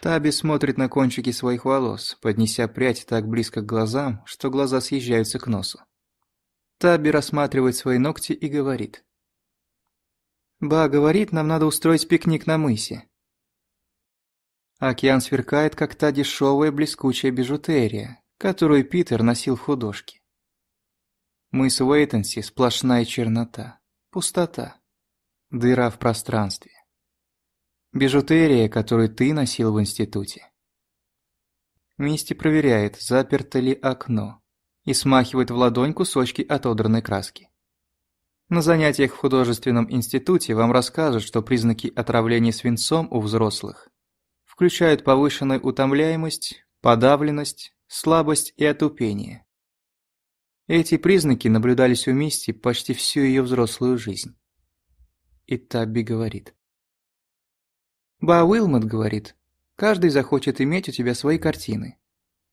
Speaker 1: Таби смотрит на кончики своих волос, поднеся прядь так близко к глазам, что глаза съезжаются к носу. Таби рассматривает свои ногти и говорит. «Ба говорит, нам надо устроить пикник на мысе». Океан сверкает, как та дешевая блескучая бижутерия, которую Питер носил в художке. Мыс с Уэйтенси сплошная чернота, пустота, дыра в пространстве. Бижутерия, которую ты носил в институте. Мисти проверяет, заперто ли окно, и смахивает в ладонь кусочки отодранной краски. На занятиях в художественном институте вам расскажут, что признаки отравления свинцом у взрослых включают повышенную утомляемость, подавленность, слабость и отупение. Эти признаки наблюдались у Мисти почти всю ее взрослую жизнь. И Табби говорит. «Ба Уилмот говорит, каждый захочет иметь у тебя свои картины.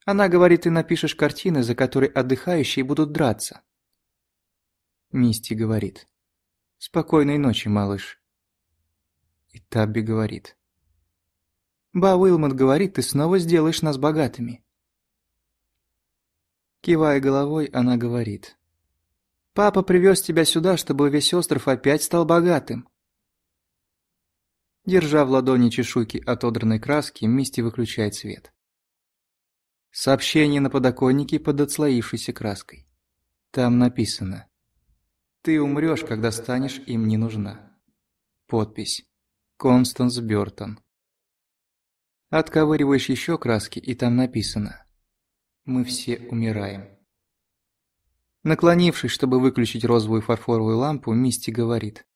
Speaker 1: Она говорит, ты напишешь картины, за которые отдыхающие будут драться». Мисти говорит. «Спокойной ночи, малыш». И Табби говорит. «Ба Уилмот говорит, ты снова сделаешь нас богатыми. Кивая головой, она говорит. «Папа привез тебя сюда, чтобы весь остров опять стал богатым». Держа в ладони чешуйки отодранной краски, Мисти выключает свет. Сообщение на подоконнике под отслоившейся краской. Там написано. «Ты умрешь, когда станешь им не нужна». Подпись. Констанс Бёртон. Отковыриваешь еще краски, и там написано мы все умираем. Наклонившись, чтобы выключить розовую фарфоровую лампу, Мисти говорит.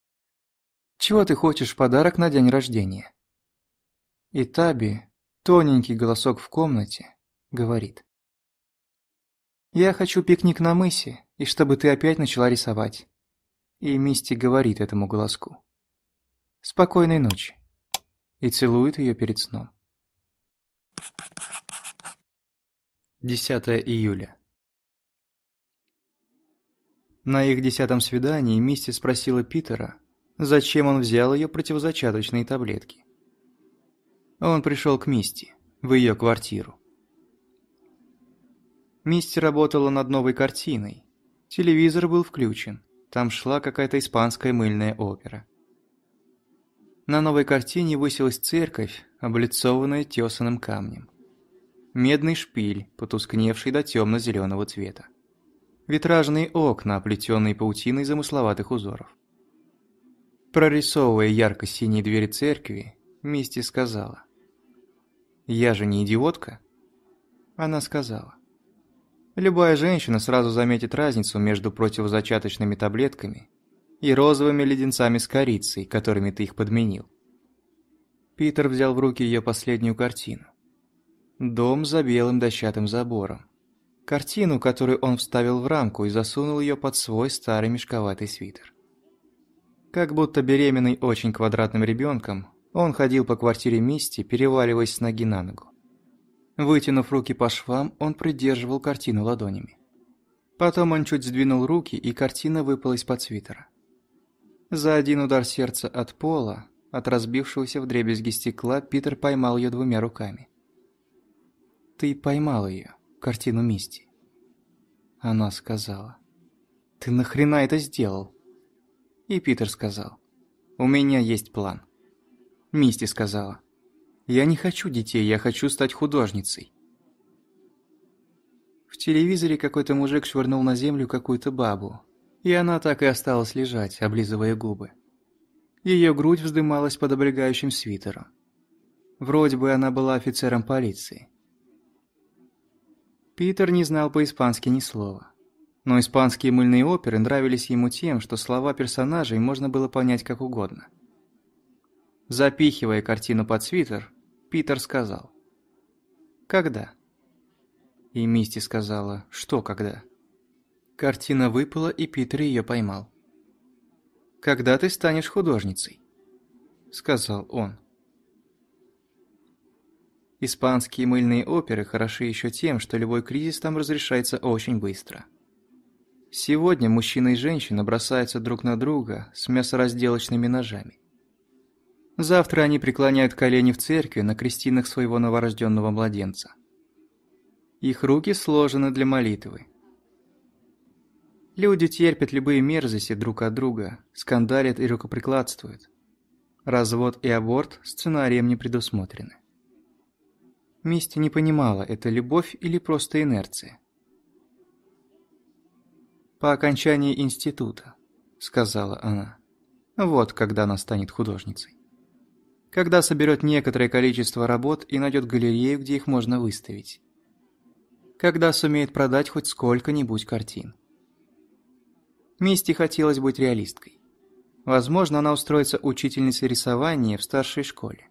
Speaker 1: «Чего ты хочешь подарок на день рождения?» И Таби, тоненький голосок в комнате, говорит. «Я хочу пикник на мысе, и чтобы ты опять начала рисовать». И Мисти говорит этому голоску. «Спокойной ночи» и целует ее перед сном. 10 июля. На их десятом свидании Мисти спросила Питера, зачем он взял ее противозачаточные таблетки. Он пришел к Мисти, в ее квартиру. Мисти работала над новой картиной. Телевизор был включен. Там шла какая-то испанская мыльная опера. На новой картине высилась церковь, облицованная тесанным камнем медный шпиль, потускневший до темно-зеленого цвета. Витражные окна, оплетенные паутиной замысловатых узоров. Прорисовывая ярко-синие двери церкви, Мисти сказала. «Я же не идиотка?» Она сказала. Любая женщина сразу заметит разницу между противозачаточными таблетками и розовыми леденцами с корицей, которыми ты их подменил. Питер взял в руки ее последнюю картину. Дом за белым дощатым забором. Картину, которую он вставил в рамку и засунул ее под свой старый мешковатый свитер. Как будто беременный очень квадратным ребенком, он ходил по квартире Мисти, переваливаясь с ноги на ногу. Вытянув руки по швам, он придерживал картину ладонями. Потом он чуть сдвинул руки, и картина выпала из-под свитера. За один удар сердца от пола, от разбившегося в дребезги стекла, Питер поймал ее двумя руками. Ты поймал ее, картину Мисти. Она сказала. Ты нахрена это сделал? И Питер сказал. У меня есть план. Мисти сказала. Я не хочу детей, я хочу стать художницей. В телевизоре какой-то мужик швырнул на землю какую-то бабу, и она так и осталась лежать, облизывая губы. Ее грудь вздымалась под облегающим свитером. Вроде бы она была офицером полиции. Питер не знал по-испански ни слова. Но испанские мыльные оперы нравились ему тем, что слова персонажей можно было понять как угодно. Запихивая картину под свитер, Питер сказал. «Когда?» И Мисти сказала, что когда. Картина выпала, и Питер ее поймал. «Когда ты станешь художницей?» Сказал он. Испанские мыльные оперы хороши еще тем, что любой кризис там разрешается очень быстро. Сегодня мужчина и женщина бросаются друг на друга с мясоразделочными ножами. Завтра они преклоняют колени в церкви на крестинах своего новорожденного младенца. Их руки сложены для молитвы. Люди терпят любые мерзости друг от друга, скандалят и рукоприкладствуют. Развод и аборт сценарием не предусмотрены. Месть не понимала, это любовь или просто инерция. «По окончании института», — сказала она. «Вот когда она станет художницей. Когда соберет некоторое количество работ и найдет галерею, где их можно выставить. Когда сумеет продать хоть сколько-нибудь картин». Мисти хотелось быть реалисткой. Возможно, она устроится учительницей рисования в старшей школе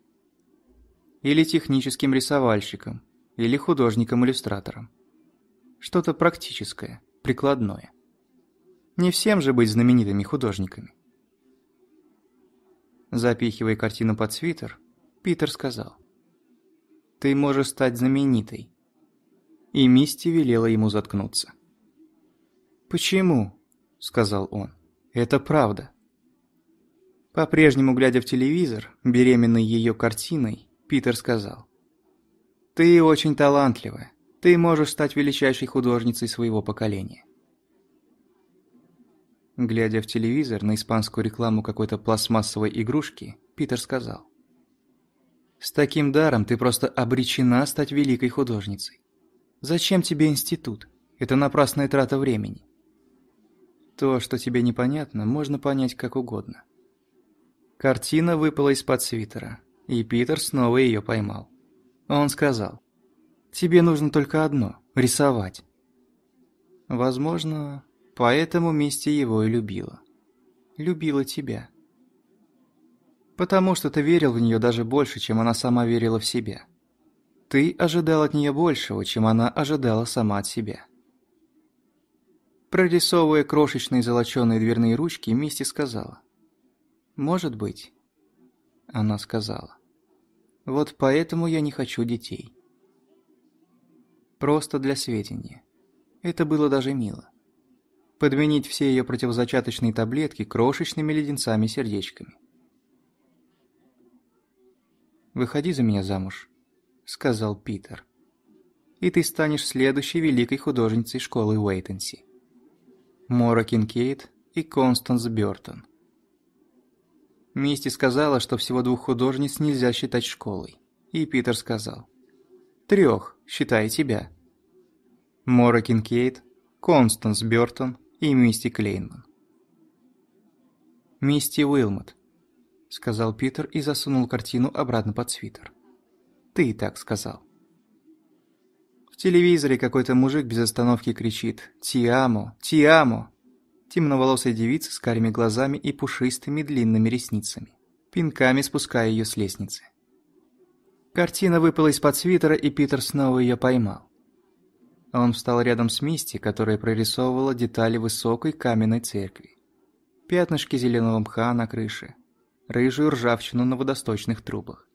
Speaker 1: или техническим рисовальщиком, или художником-иллюстратором. Что-то практическое, прикладное. Не всем же быть знаменитыми художниками. Запихивая картину под свитер, Питер сказал. «Ты можешь стать знаменитой». И Мисти велела ему заткнуться. «Почему?» – сказал он. «Это правда». По-прежнему глядя в телевизор, беременный ее картиной, Питер сказал. «Ты очень талантливая. Ты можешь стать величайшей художницей своего поколения». Глядя в телевизор на испанскую рекламу какой-то пластмассовой игрушки, Питер сказал. «С таким даром ты просто обречена стать великой художницей. Зачем тебе институт? Это напрасная трата времени». То, что тебе непонятно, можно понять как угодно. Картина выпала из-под свитера, и Питер снова ее поймал. Он сказал, «Тебе нужно только одно – рисовать». Возможно, поэтому Мисти его и любила. Любила тебя. Потому что ты верил в нее даже больше, чем она сама верила в себя. Ты ожидал от нее большего, чем она ожидала сама от себя. Прорисовывая крошечные золочёные дверные ручки, Мисти сказала. «Может быть, она сказала. «Вот поэтому я не хочу детей». Просто для сведения. Это было даже мило. Подменить все ее противозачаточные таблетки крошечными леденцами-сердечками. «Выходи за меня замуж», — сказал Питер. «И ты станешь следующей великой художницей школы Уэйтенси». Мора Кинкейт и Констанс Бёртон – Мисти сказала, что всего двух художниц нельзя считать школой. И Питер сказал. Трех, считай тебя. Мора Кинкейт, Констанс Бёртон и Мисти Клейнман. «Мисти Уилмот», — сказал Питер и засунул картину обратно под свитер. «Ты и так сказал». В телевизоре какой-то мужик без остановки кричит «Тиамо! Тиамо!» темноволосой девицы с карими глазами и пушистыми длинными ресницами, пинками спуская ее с лестницы. Картина выпала из-под свитера, и Питер снова ее поймал. Он встал рядом с Мисти, которая прорисовывала детали высокой каменной церкви. Пятнышки зеленого мха на крыше, рыжую ржавчину на водосточных трубах.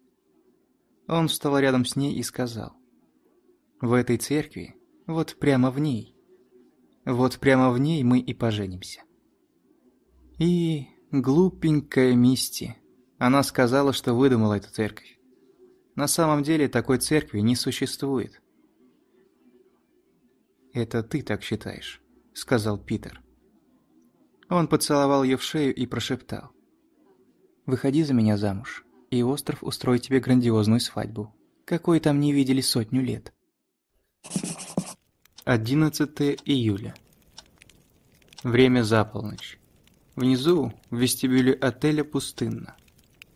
Speaker 1: Он встал рядом с ней и сказал. «В этой церкви, вот прямо в ней, вот прямо в ней мы и поженимся. И глупенькая Мисти. Она сказала, что выдумала эту церковь. На самом деле такой церкви не существует. «Это ты так считаешь», — сказал Питер. Он поцеловал ее в шею и прошептал. «Выходи за меня замуж, и остров устроит тебе грандиозную свадьбу, какой там не видели сотню лет». Одиннадцатое июля. Время за полночь. Внизу, в вестибюле отеля, пустынно.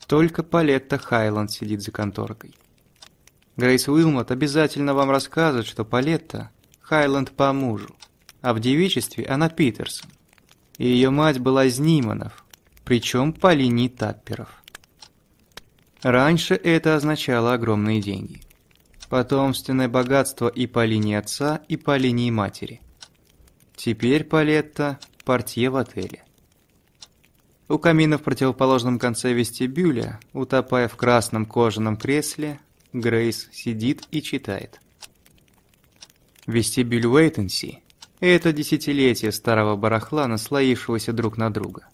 Speaker 1: Только Палетта Хайланд сидит за конторкой. Грейс Уилмот обязательно вам расскажет, что Палетта – Хайланд по мужу, а в девичестве она Питерсон. И ее мать была из Ниманов, причем по линии Тапперов. Раньше это означало огромные деньги. Потомственное богатство и по линии отца, и по линии матери. Теперь Палетта – портье в отеле. У камина в противоположном конце вестибюля, утопая в красном кожаном кресле, Грейс сидит и читает. Вестибюль Уэйтенси – это десятилетие старого барахла, наслоившегося друг на друга.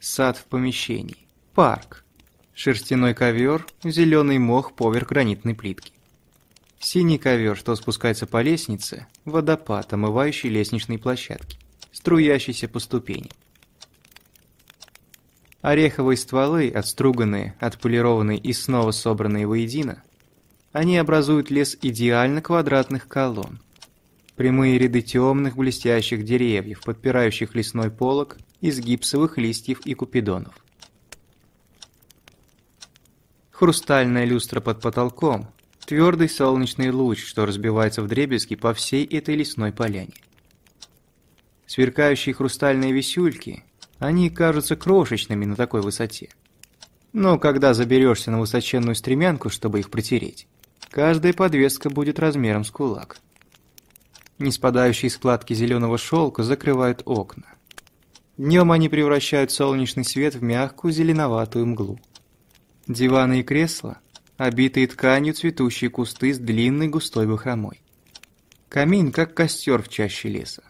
Speaker 1: Сад в помещении, парк, шерстяной ковер, зеленый мох поверх гранитной плитки. Синий ковер, что спускается по лестнице, водопад, омывающий лестничные площадки, струящийся по ступеням. Ореховые стволы, отструганные, отполированные и снова собранные воедино, они образуют лес идеально квадратных колонн. Прямые ряды темных блестящих деревьев, подпирающих лесной полог из гипсовых листьев и купидонов. Хрустальная люстра под потолком, твердый солнечный луч, что разбивается в дребезги по всей этой лесной поляне. Сверкающие хрустальные висюльки, они кажутся крошечными на такой высоте. Но когда заберешься на высоченную стремянку, чтобы их протереть, каждая подвеска будет размером с кулак. Не складки зеленого шелка закрывают окна. Днем они превращают солнечный свет в мягкую зеленоватую мглу. Диваны и кресла обитые тканью цветущие кусты с длинной густой бахромой. Камин, как костер в чаще леса.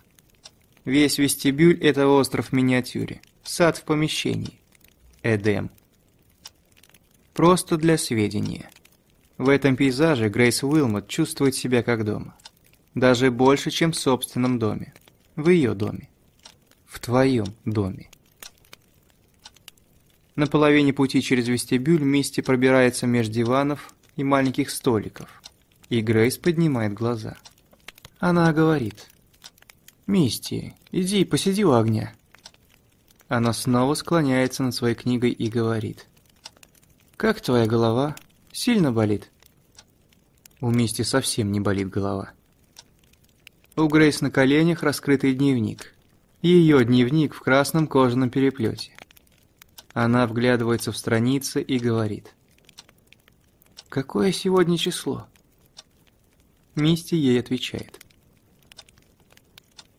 Speaker 1: Весь вестибюль — это остров в миниатюре, сад в помещении. Эдем. Просто для сведения. В этом пейзаже Грейс Уилмот чувствует себя как дома. Даже больше, чем в собственном доме. В ее доме. В твоем доме. На половине пути через вестибюль Мисти пробирается между диванов и маленьких столиков, и Грейс поднимает глаза. Она говорит. «Мисти, иди посиди у огня». Она снова склоняется над своей книгой и говорит. «Как твоя голова? Сильно болит?» У Мисти совсем не болит голова. У Грейс на коленях раскрытый дневник. Ее дневник в красном кожаном переплете. Она вглядывается в страницы и говорит. «Какое сегодня число?» Мисти ей отвечает.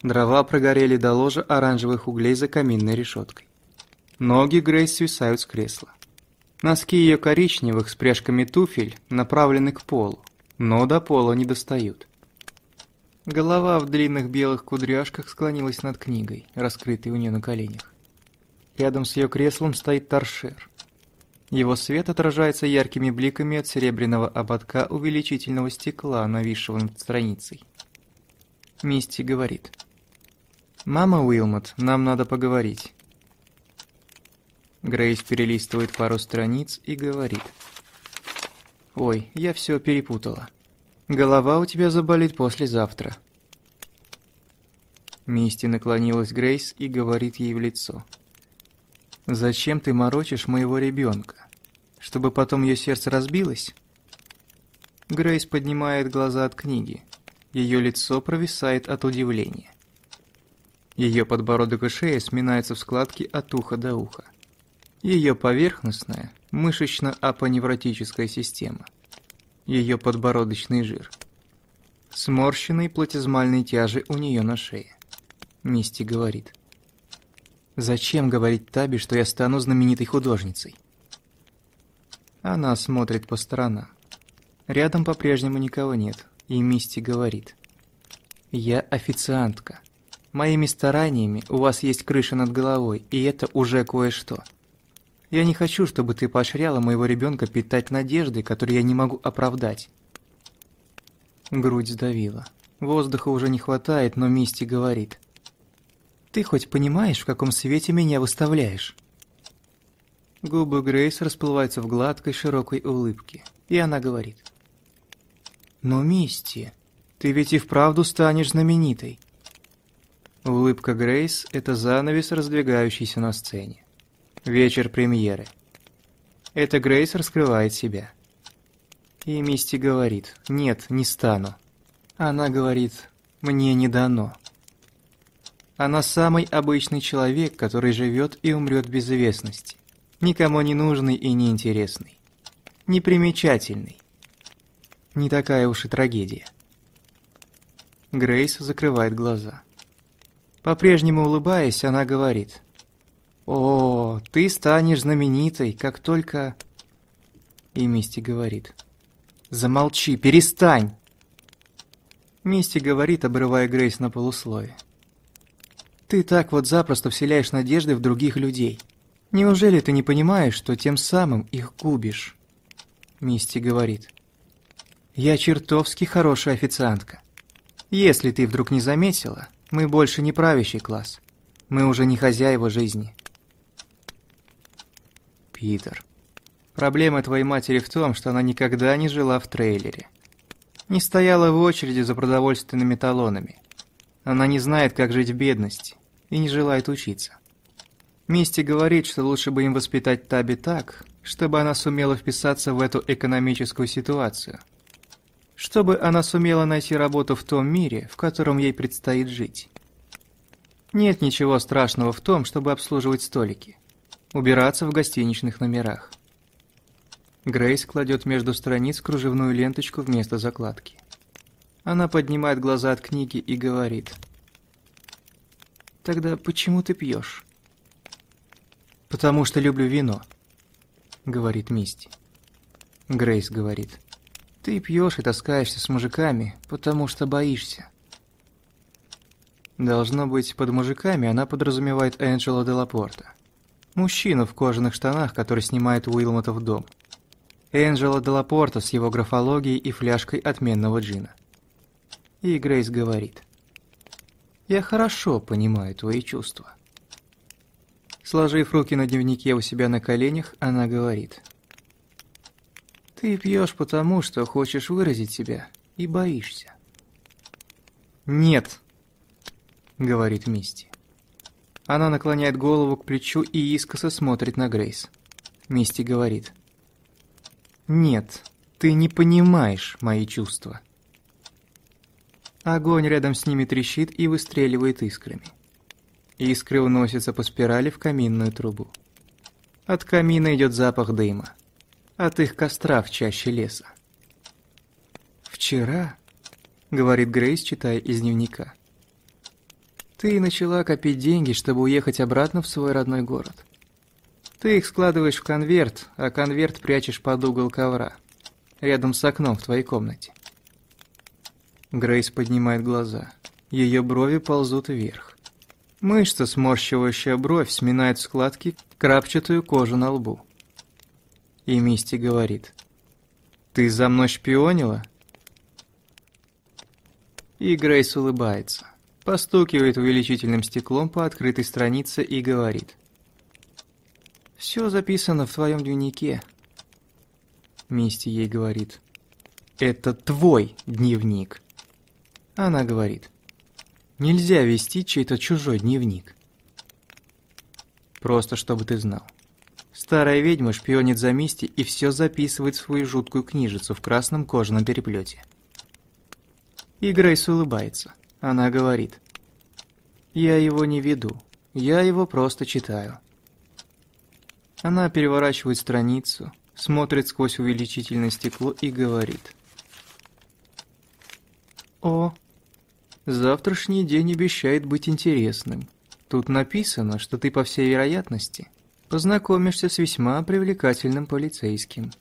Speaker 1: Дрова прогорели до ложа оранжевых углей за каминной решеткой. Ноги Грейс свисают с кресла. Носки ее коричневых с пряжками туфель направлены к полу, но до пола не достают. Голова в длинных белых кудряшках склонилась над книгой, раскрытой у нее на коленях. Рядом с ее креслом стоит торшер. Его свет отражается яркими бликами от серебряного ободка увеличительного стекла, нависшего над страницей. Мисти говорит. «Мама Уилмот, нам надо поговорить». Грейс перелистывает пару страниц и говорит. «Ой, я все перепутала. Голова у тебя заболит послезавтра». Мисти наклонилась Грейс и говорит ей в лицо. «Мама Зачем ты морочишь моего ребенка? Чтобы потом ее сердце разбилось? Грейс поднимает глаза от книги. Ее лицо провисает от удивления. Ее подбородок и шея сминаются в складки от уха до уха. Ее поверхностная, мышечно-апоневротическая система. Ее подбородочный жир. Сморщенные платизмальные тяжи у нее на шее. Мисти говорит. Зачем говорить Таби, что я стану знаменитой художницей? Она смотрит по сторонам. Рядом по-прежнему никого нет, и Мисти говорит. «Я официантка. Моими стараниями у вас есть крыша над головой, и это уже кое-что. Я не хочу, чтобы ты поощряла моего ребенка питать надежды, которые я не могу оправдать». Грудь сдавила. Воздуха уже не хватает, но Мисти говорит. Ты хоть понимаешь, в каком свете меня выставляешь?» Губы Грейс расплываются в гладкой широкой улыбке, и она говорит. «Но, Мисти, ты ведь и вправду станешь знаменитой!» Улыбка Грейс — это занавес, раздвигающийся на сцене. Вечер премьеры. Это Грейс раскрывает себя. И Мисти говорит, «Нет, не стану». Она говорит, «Мне не дано». Она самый обычный человек, который живет и умрет без известности. Никому не нужный и неинтересный. Непримечательный. Не такая уж и трагедия. Грейс закрывает глаза. По-прежнему улыбаясь, она говорит. «О, ты станешь знаменитой, как только...» И Мисти говорит. «Замолчи, перестань!» Мисти говорит, обрывая Грейс на полусловие. Ты так вот запросто вселяешь надежды в других людей. Неужели ты не понимаешь, что тем самым их губишь?» Мисти говорит. «Я чертовски хорошая официантка. Если ты вдруг не заметила, мы больше не правящий класс. Мы уже не хозяева жизни». «Питер, проблема твоей матери в том, что она никогда не жила в трейлере. Не стояла в очереди за продовольственными талонами. Она не знает, как жить в бедности и не желает учиться. Мисти говорит, что лучше бы им воспитать Таби так, чтобы она сумела вписаться в эту экономическую ситуацию. Чтобы она сумела найти работу в том мире, в котором ей предстоит жить. Нет ничего страшного в том, чтобы обслуживать столики. Убираться в гостиничных номерах. Грейс кладет между страниц кружевную ленточку вместо закладки. Она поднимает глаза от книги и говорит – Тогда почему ты пьешь? «Потому что люблю вино», — говорит Мисти. Грейс говорит. «Ты пьешь и таскаешься с мужиками, потому что боишься». Должно быть, под мужиками она подразумевает Энджела Делапорта, Мужчину в кожаных штанах, который снимает Уилмота в дом. Энджела Делапорта с его графологией и фляжкой отменного джина. И Грейс говорит. Я хорошо понимаю твои чувства». Сложив руки на дневнике у себя на коленях, она говорит. «Ты пьешь потому, что хочешь выразить себя и боишься». «Нет», — говорит Мисти. Она наклоняет голову к плечу и искоса смотрит на Грейс. Мисти говорит. «Нет, ты не понимаешь мои чувства». Огонь рядом с ними трещит и выстреливает искрами. Искры уносятся по спирали в каминную трубу. От камина идет запах дыма. От их костра в чаще леса. «Вчера», — говорит Грейс, читая из дневника, — «ты начала копить деньги, чтобы уехать обратно в свой родной город. Ты их складываешь в конверт, а конверт прячешь под угол ковра, рядом с окном в твоей комнате. Грейс поднимает глаза. Ее брови ползут вверх. Мышца, сморщивающая бровь, сминает складки, крапчатую кожу на лбу. И Мисти говорит. «Ты за мной шпионила?» И Грейс улыбается, постукивает увеличительным стеклом по открытой странице и говорит. «Все записано в твоем дневнике». Мисти ей говорит. «Это твой дневник». Она говорит, нельзя вести чей-то чужой дневник. Просто чтобы ты знал. Старая ведьма шпионит за Мисти и все записывает в свою жуткую книжицу в красном кожаном переплете. И Грейс улыбается. Она говорит, я его не веду, я его просто читаю. Она переворачивает страницу, смотрит сквозь увеличительное стекло и говорит. О, Завтрашний день обещает быть интересным. Тут написано, что ты, по всей вероятности, познакомишься с весьма привлекательным полицейским.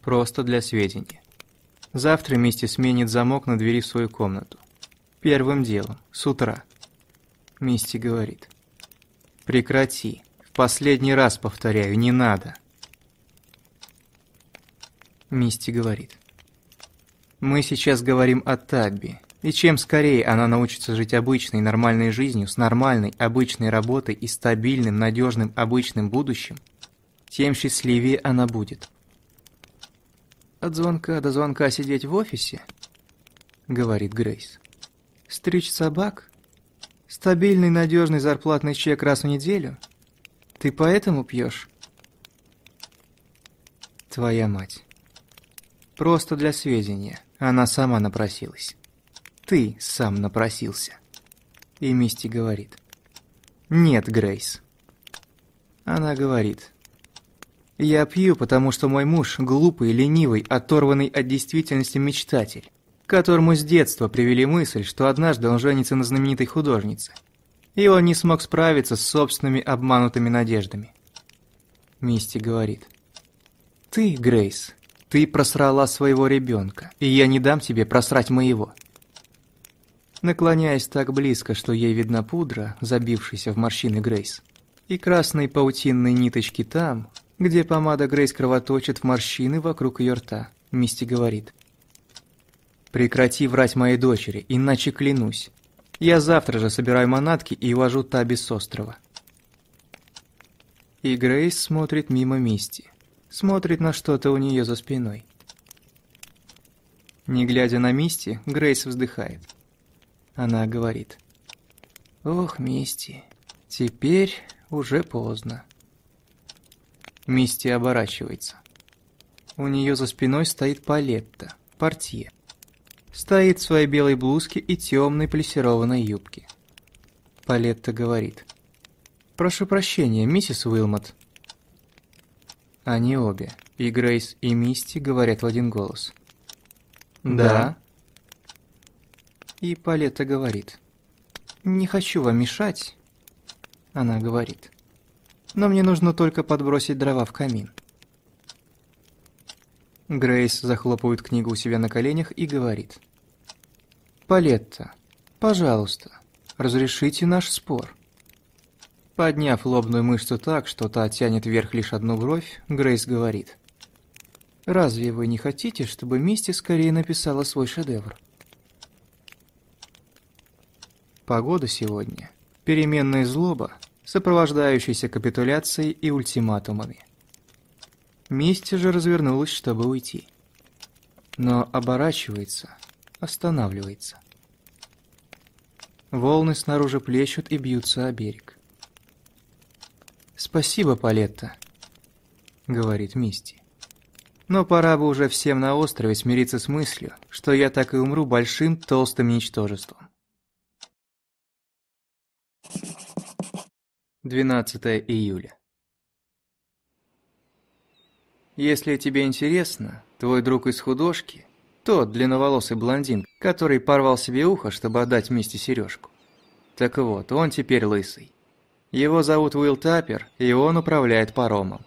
Speaker 1: Просто для сведения. Завтра Мисти сменит замок на двери в свою комнату. Первым делом, с утра. Мисти говорит. Прекрати. В последний раз повторяю, не надо. Мисти говорит. Мы сейчас говорим о Табби. И чем скорее она научится жить обычной нормальной жизнью с нормальной обычной работой и стабильным, надежным обычным будущим, тем счастливее она будет. От звонка до звонка сидеть в офисе, говорит Грейс. Стричь собак? Стабильный, надежный зарплатный чек раз в неделю? Ты поэтому пьешь? Твоя мать. Просто для сведения. Она сама напросилась. Ты сам напросился. И Мисти говорит. Нет, Грейс. Она говорит. Я пью, потому что мой муж – глупый, ленивый, оторванный от действительности мечтатель, которому с детства привели мысль, что однажды он женится на знаменитой художнице. И он не смог справиться с собственными обманутыми надеждами. Мисти говорит. Ты, Грейс, ты просрала своего ребенка, и я не дам тебе просрать моего. Наклоняясь так близко, что ей видна пудра, забившаяся в морщины Грейс, и красные паутинные ниточки там, где помада Грейс кровоточит в морщины вокруг ее рта, Мисти говорит. «Прекрати врать моей дочери, иначе клянусь. Я завтра же собираю манатки и вожу Таби с острова». И Грейс смотрит мимо Мисти смотрит на что-то у нее за спиной. Не глядя на Мисти, Грейс вздыхает. Она говорит. «Ох, Мисти, теперь уже поздно». Мисти оборачивается. У нее за спиной стоит Палетта, портье. Стоит в своей белой блузке и темной плессированной юбке. Палетта говорит. «Прошу прощения, миссис Уилмот, они обе, и Грейс, и Мисти, говорят в один голос. «Да». И Палета говорит. «Не хочу вам мешать», — она говорит. «Но мне нужно только подбросить дрова в камин». Грейс захлопывает книгу у себя на коленях и говорит. «Палетта, пожалуйста, разрешите наш спор». Подняв лобную мышцу так, что та тянет вверх лишь одну бровь, Грейс говорит. «Разве вы не хотите, чтобы Мисти скорее написала свой шедевр?» Погода сегодня. Переменная злоба, сопровождающаяся капитуляцией и ультиматумами. Мисти же развернулась, чтобы уйти. Но оборачивается, останавливается. Волны снаружи плещут и бьются о берег. «Спасибо, Палетта», — говорит Мисти. «Но пора бы уже всем на острове смириться с мыслью, что я так и умру большим толстым ничтожеством». 12 июля. Если тебе интересно, твой друг из художки, тот длинноволосый блондин, который порвал себе ухо, чтобы отдать вместе сережку. Так вот, он теперь лысый. Его зовут Уилл Тапер, и он управляет паромом.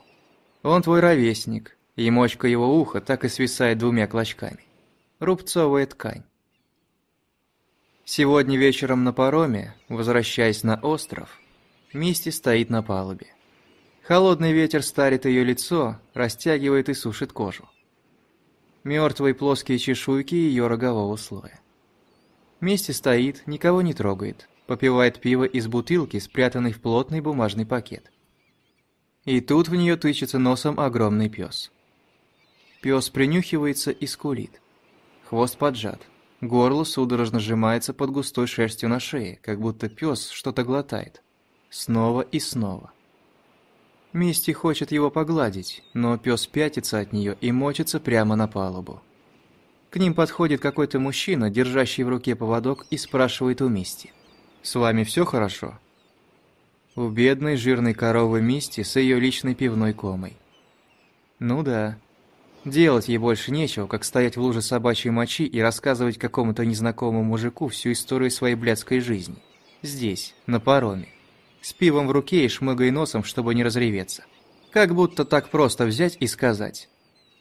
Speaker 1: Он твой ровесник, и мочка его уха так и свисает двумя клочками. Рубцовая ткань. Сегодня вечером на пароме, возвращаясь на остров, Мисти стоит на палубе. Холодный ветер старит ее лицо, растягивает и сушит кожу. Мертвые плоские чешуйки ее рогового слоя. Мисти стоит, никого не трогает, попивает пиво из бутылки, спрятанной в плотный бумажный пакет. И тут в нее тычется носом огромный пес. Пес принюхивается и скулит. Хвост поджат. Горло судорожно сжимается под густой шерстью на шее, как будто пес что-то глотает. Снова и снова. Мисти хочет его погладить, но пес пятится от нее и мочится прямо на палубу. К ним подходит какой-то мужчина, держащий в руке поводок, и спрашивает у Мисти. С вами все хорошо?» У бедной жирной коровы Мисти с ее личной пивной комой. Ну да. Делать ей больше нечего, как стоять в луже собачьей мочи и рассказывать какому-то незнакомому мужику всю историю своей блядской жизни. Здесь, на пароме. С пивом в руке и шмыгой носом, чтобы не разреветься. Как будто так просто взять и сказать.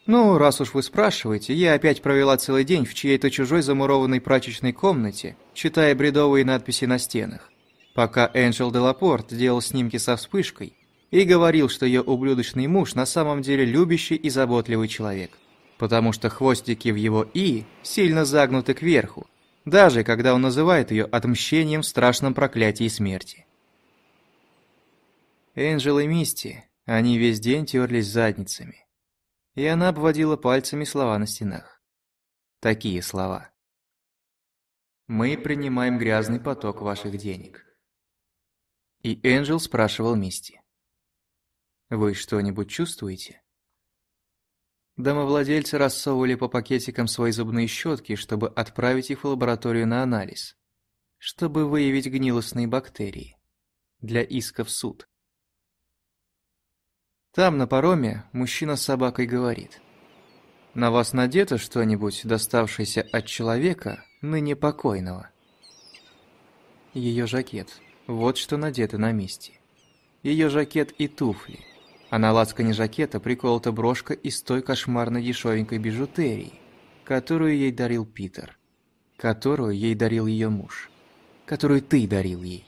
Speaker 1: «Ну, раз уж вы спрашиваете, я опять провела целый день в чьей-то чужой замурованной прачечной комнате, читая бредовые надписи на стенах, пока Энджел Делапорт делал снимки со вспышкой и говорил, что ее ублюдочный муж на самом деле любящий и заботливый человек, потому что хвостики в его «и» сильно загнуты кверху, даже когда он называет ее отмщением в страшном проклятии смерти. Энджел и Мисти, они весь день терлись задницами и она обводила пальцами слова на стенах. Такие слова. «Мы принимаем грязный поток ваших денег». И Энджел спрашивал Мисти. «Вы что-нибудь чувствуете?» Домовладельцы рассовывали по пакетикам свои зубные щетки, чтобы отправить их в лабораторию на анализ, чтобы выявить гнилостные бактерии для иска в суд. Там, на пароме, мужчина с собакой говорит. «На вас надето что-нибудь, доставшееся от человека, ныне покойного?» Ее жакет. Вот что надето на месте. Ее жакет и туфли. А на лацкане жакета приколота брошка из той кошмарно дешевенькой бижутерии, которую ей дарил Питер, которую ей дарил ее муж, которую ты дарил ей.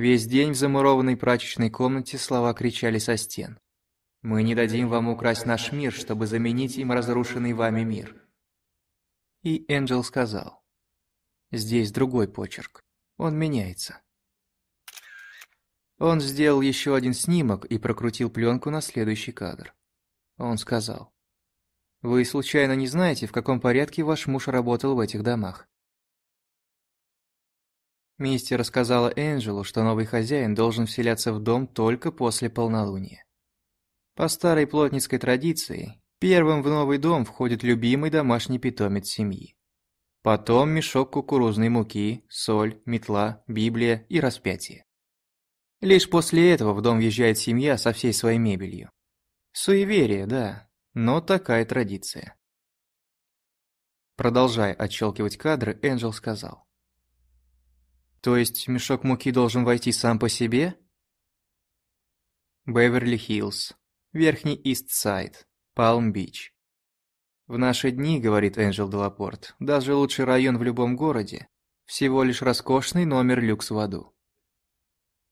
Speaker 1: Весь день в замурованной прачечной комнате слова кричали со стен. «Мы не дадим вам украсть наш мир, чтобы заменить им разрушенный вами мир». И Энджел сказал. «Здесь другой почерк. Он меняется». Он сделал еще один снимок и прокрутил пленку на следующий кадр. Он сказал. «Вы случайно не знаете, в каком порядке ваш муж работал в этих домах?» Мисти рассказала Энджелу, что новый хозяин должен вселяться в дом только после полнолуния. По старой плотницкой традиции, первым в новый дом входит любимый домашний питомец семьи. Потом мешок кукурузной муки, соль, метла, Библия и распятие. Лишь после этого в дом въезжает семья со всей своей мебелью. Суеверие, да, но такая традиция. Продолжая отщелкивать кадры, Энджел сказал. То есть мешок муки должен войти сам по себе? Беверли-Хиллз, Верхний Ист-Сайд, Палм-Бич. В наши дни, говорит Энджел Делапорт, даже лучший район в любом городе – всего лишь роскошный номер люкс в аду.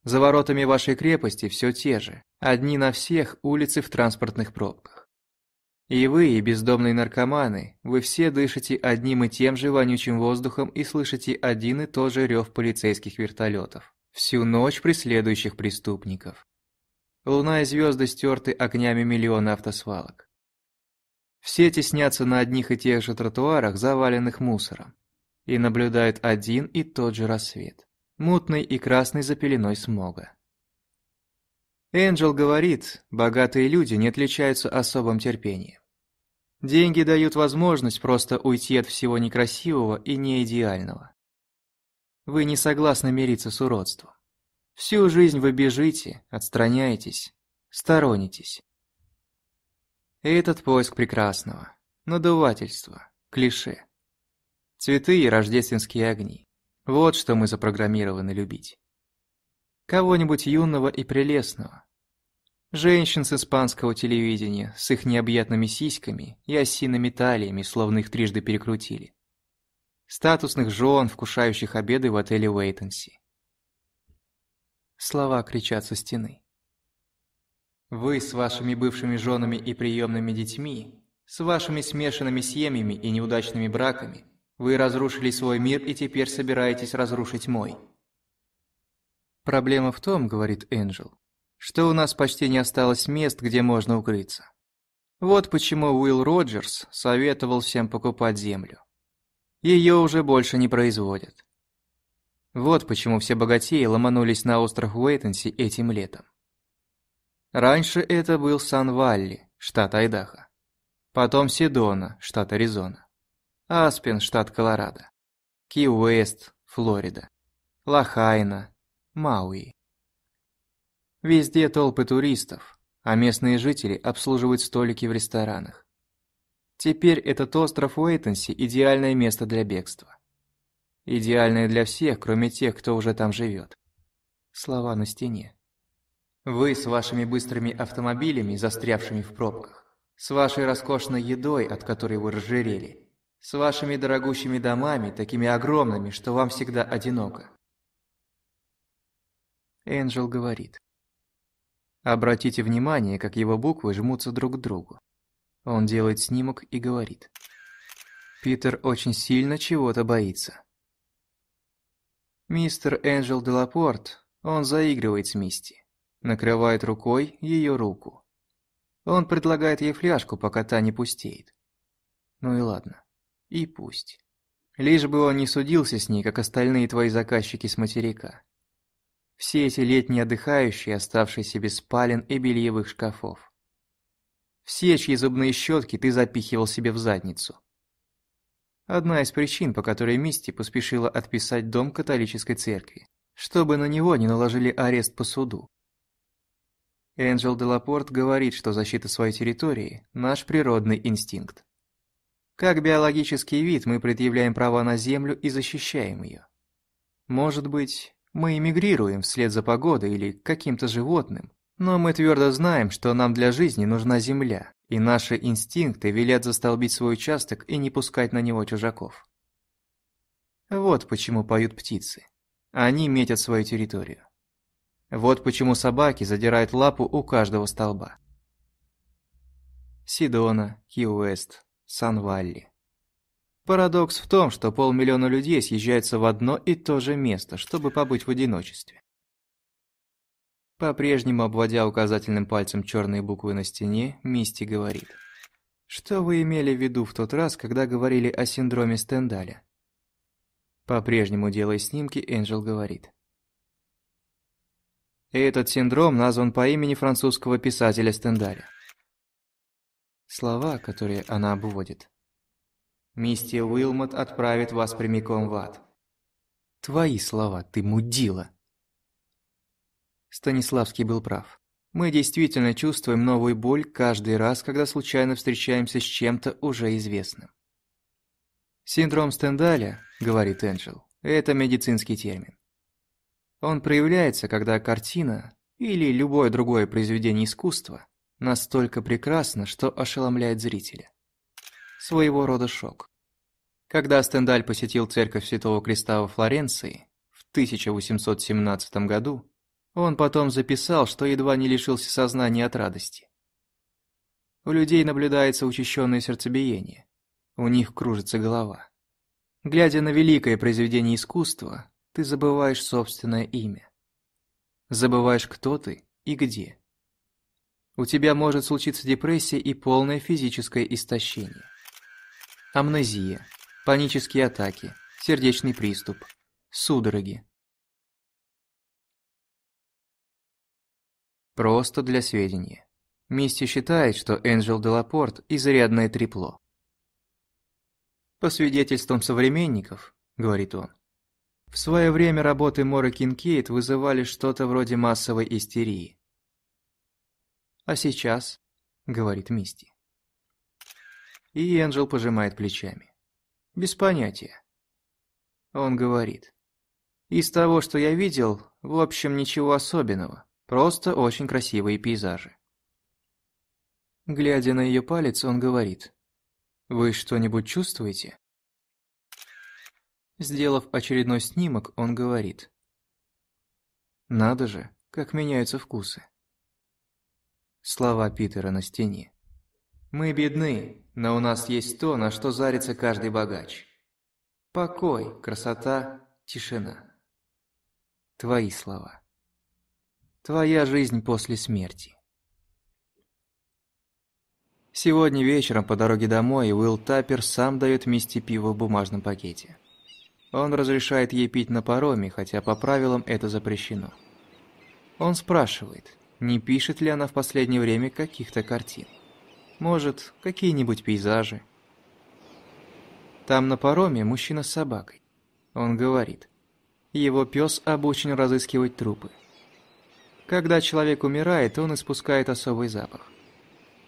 Speaker 1: За воротами вашей крепости все те же, одни на всех улицы в транспортных пробках. И вы, и бездомные наркоманы, вы все дышите одним и тем же вонючим воздухом и слышите один и тот же рев полицейских вертолетов, всю ночь преследующих преступников. Луна и звезды стерты огнями миллиона автосвалок. Все теснятся на одних и тех же тротуарах, заваленных мусором, и наблюдают один и тот же рассвет, мутный и красный за пеленой смога. Энджел говорит, богатые люди не отличаются особым терпением. Деньги дают возможность просто уйти от всего некрасивого и неидеального. Вы не согласны мириться с уродством. Всю жизнь вы бежите, отстраняетесь, сторонитесь. Этот поиск прекрасного, надувательство, клише. Цветы и рождественские огни. Вот что мы запрограммированы любить. Кого-нибудь юного и прелестного. Женщин с испанского телевидения, с их необъятными сиськами и осиными талиями, словно их трижды перекрутили. Статусных жен, вкушающих обеды в отеле Уэйтенси. Слова кричат со стены. Вы с вашими бывшими женами и приемными детьми, с вашими смешанными семьями и неудачными браками, вы разрушили свой мир и теперь собираетесь разрушить мой. «Проблема в том, — говорит Энджел, — что у нас почти не осталось мест, где можно укрыться. Вот почему Уилл Роджерс советовал всем покупать землю. Ее уже больше не производят. Вот почему все богатеи ломанулись на остров Уэйтенси этим летом. Раньше это был Сан-Валли, штат Айдахо. Потом Сидона, штат Аризона. Аспен, штат Колорадо. Ки-Уэст, Флорида. Лахайна. Мауи. Везде толпы туристов, а местные жители обслуживают столики в ресторанах. Теперь этот остров Уэйтенси идеальное место для бегства. Идеальное для всех, кроме тех, кто уже там живет. Слова на стене. Вы с вашими быстрыми автомобилями, застрявшими в пробках, с вашей роскошной едой, от которой вы разжирели, с вашими дорогущими домами, такими огромными, что вам всегда одиноко, Энджел говорит. Обратите внимание, как его буквы жмутся друг к другу. Он делает снимок и говорит. Питер очень сильно чего-то боится. Мистер Энджел Делапорт, он заигрывает с Мисти. Накрывает рукой ее руку. Он предлагает ей фляжку, пока та не пустеет. Ну и ладно. И пусть. Лишь бы он не судился с ней, как остальные твои заказчики с материка. Все эти летние отдыхающие, оставшиеся без спален и бельевых шкафов. Все, чьи зубные щетки ты запихивал себе в задницу. Одна из причин, по которой Мисти поспешила отписать дом католической церкви, чтобы на него не наложили арест по суду. Энджел Делапорт говорит, что защита своей территории – наш природный инстинкт. Как биологический вид мы предъявляем права на Землю и защищаем ее. Может быть, мы эмигрируем вслед за погодой или каким-то животным, но мы твердо знаем, что нам для жизни нужна земля, и наши инстинкты велят застолбить свой участок и не пускать на него чужаков. Вот почему поют птицы. Они метят свою территорию. Вот почему собаки задирают лапу у каждого столба. Сидона, Киуэст, Сан-Валли. Парадокс в том, что полмиллиона людей съезжаются в одно и то же место, чтобы побыть в одиночестве. По-прежнему, обводя указательным пальцем черные буквы на стене, Мисти говорит. «Что вы имели в виду в тот раз, когда говорили о синдроме Стендаля?» По-прежнему, делая снимки, Энджел говорит. «Этот синдром назван по имени французского писателя Стендаля». Слова, которые она обводит, Мистер Уилмот отправит вас прямиком в ад. Твои слова, ты мудила. Станиславский был прав. Мы действительно чувствуем новую боль каждый раз, когда случайно встречаемся с чем-то уже известным. Синдром Стендаля, говорит Энджел, это медицинский термин. Он проявляется, когда картина или любое другое произведение искусства настолько прекрасно, что ошеломляет зрителя своего рода шок. Когда Стендаль посетил церковь Святого Креста во Флоренции в 1817 году, он потом записал, что едва не лишился сознания от радости. У людей наблюдается учащенное сердцебиение, у них кружится голова. Глядя на великое произведение искусства, ты забываешь собственное имя. Забываешь, кто ты и где. У тебя может случиться депрессия и полное физическое истощение амнезия, панические атаки, сердечный приступ, судороги. Просто для сведения. Мисти считает, что Энджел Делапорт – изрядное трепло. «По свидетельствам современников», – говорит он, – «в свое время работы Мора Кинкейт вызывали что-то вроде массовой истерии». «А сейчас», – говорит Мисти, и Энджел пожимает плечами. Без понятия. Он говорит. Из того, что я видел, в общем, ничего особенного. Просто очень красивые пейзажи. Глядя на ее палец, он говорит. «Вы что-нибудь чувствуете?» Сделав очередной снимок, он говорит. «Надо же, как меняются вкусы». Слова Питера на стене. «Мы бедны, но у нас есть то, на что зарится каждый богач. Покой, красота, тишина. Твои слова. Твоя жизнь после смерти. Сегодня вечером по дороге домой Уилл Таппер сам дает Мисти пиво в бумажном пакете. Он разрешает ей пить на пароме, хотя по правилам это запрещено. Он спрашивает, не пишет ли она в последнее время каких-то картин. Может, какие-нибудь пейзажи. Там на пароме мужчина с собакой. Он говорит. Его пес обучен разыскивать трупы. Когда человек умирает, он испускает особый запах.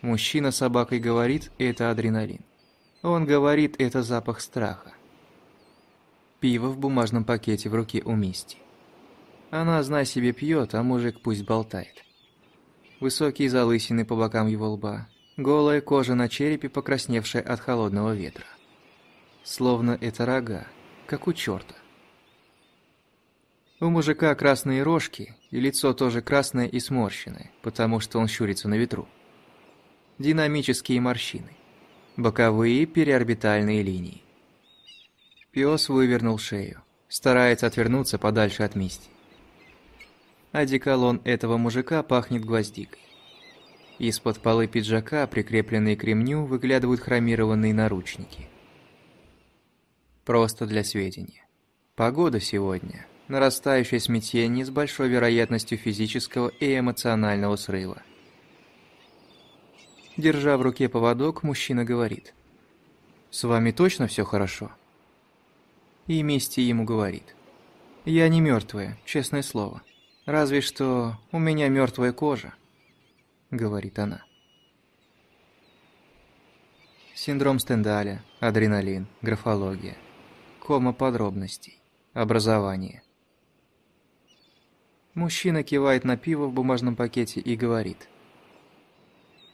Speaker 1: Мужчина с собакой говорит, это адреналин. Он говорит, это запах страха. Пиво в бумажном пакете в руке у Мисти. Она, знай себе, пьет, а мужик пусть болтает. Высокие залысины по бокам его лба, Голая кожа на черепе, покрасневшая от холодного ветра. Словно это рога, как у черта. У мужика красные рожки, и лицо тоже красное и сморщенное, потому что он щурится на ветру. Динамические морщины. Боковые переорбитальные линии. Пес вывернул шею, старается отвернуться подальше от мести. Одеколон этого мужика пахнет гвоздикой. Из-под полы пиджака, прикрепленные к ремню, выглядывают хромированные наручники. Просто для сведения. Погода сегодня – нарастающее смятение с большой вероятностью физического и эмоционального срыва. Держа в руке поводок, мужчина говорит. «С вами точно все хорошо?» И Мисти ему говорит. «Я не мертвая, честное слово. Разве что у меня мертвая кожа» говорит она. Синдром Стендаля, адреналин, графология, кома подробностей, образование. Мужчина кивает на пиво в бумажном пакете и говорит.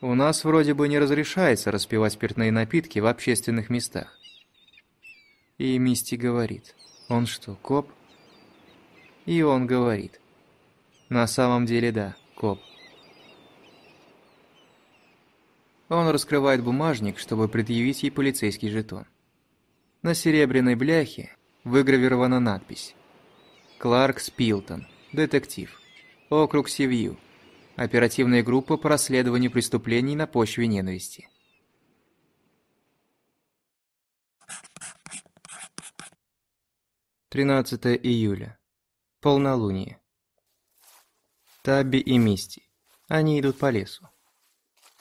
Speaker 1: «У нас вроде бы не разрешается распивать спиртные напитки в общественных местах». И Мисти говорит. «Он что, коп?» И он говорит. «На самом деле да, коп». Он раскрывает бумажник, чтобы предъявить ей полицейский жетон. На серебряной бляхе выгравирована надпись. Кларк Спилтон, детектив. Округ Севью. Оперативная группа по расследованию преступлений на почве ненависти. Тринадцатое июля. Полнолуние. Таби и Мисти. Они идут по лесу.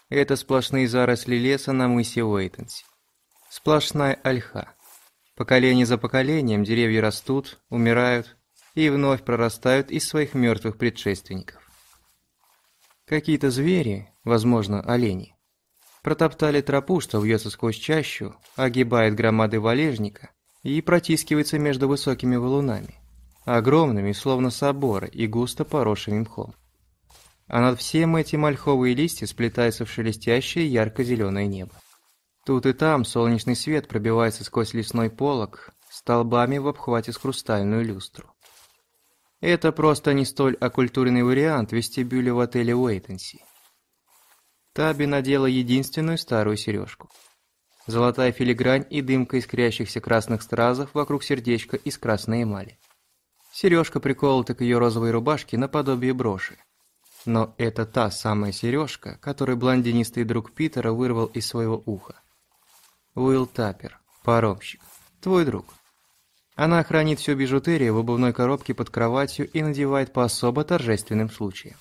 Speaker 1: Это сплошные заросли леса на мысе Уэйтенси. Сплошная ольха. Поколение за поколением деревья растут, умирают и вновь прорастают из своих мертвых предшественников. Какие-то звери, возможно, олени, протоптали тропу, что вьется сквозь чащу, огибает громады валежника и протискивается между высокими валунами, огромными, словно соборы, и густо поросшими мхом а над всем этим ольховые листья сплетаются в шелестящее ярко-зеленое небо. Тут и там солнечный свет пробивается сквозь лесной полог, столбами в обхвате с хрустальную люстру. Это просто не столь оккультуренный вариант вестибюля в отеле Уэйтенси. Таби надела единственную старую сережку. Золотая филигрань и дымка искрящихся красных стразов вокруг сердечка из красной эмали. Сережка приколота к ее розовой рубашке наподобие броши. Но это та самая сережка, которую блондинистый друг Питера вырвал из своего уха. Уилл Таппер, паромщик, твой друг. Она хранит всю бижутерию в обувной коробке под кроватью и надевает по особо торжественным случаям.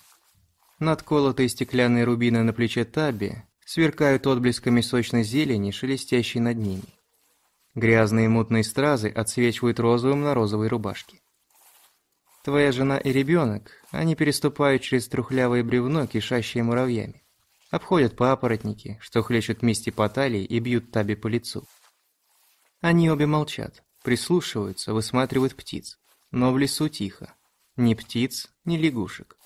Speaker 1: Надколотые стеклянные рубины на плече Табби сверкают отблесками сочной зелени, шелестящей над ними. Грязные мутные стразы отсвечивают розовым на розовой рубашке. Твоя жена и ребенок они переступают через трухлявое бревно, кишащее муравьями. Обходят папоротники, что хлещут вместе по талии и бьют Таби по лицу. Они обе молчат, прислушиваются, высматривают птиц. Но в лесу тихо. Ни птиц, ни лягушек.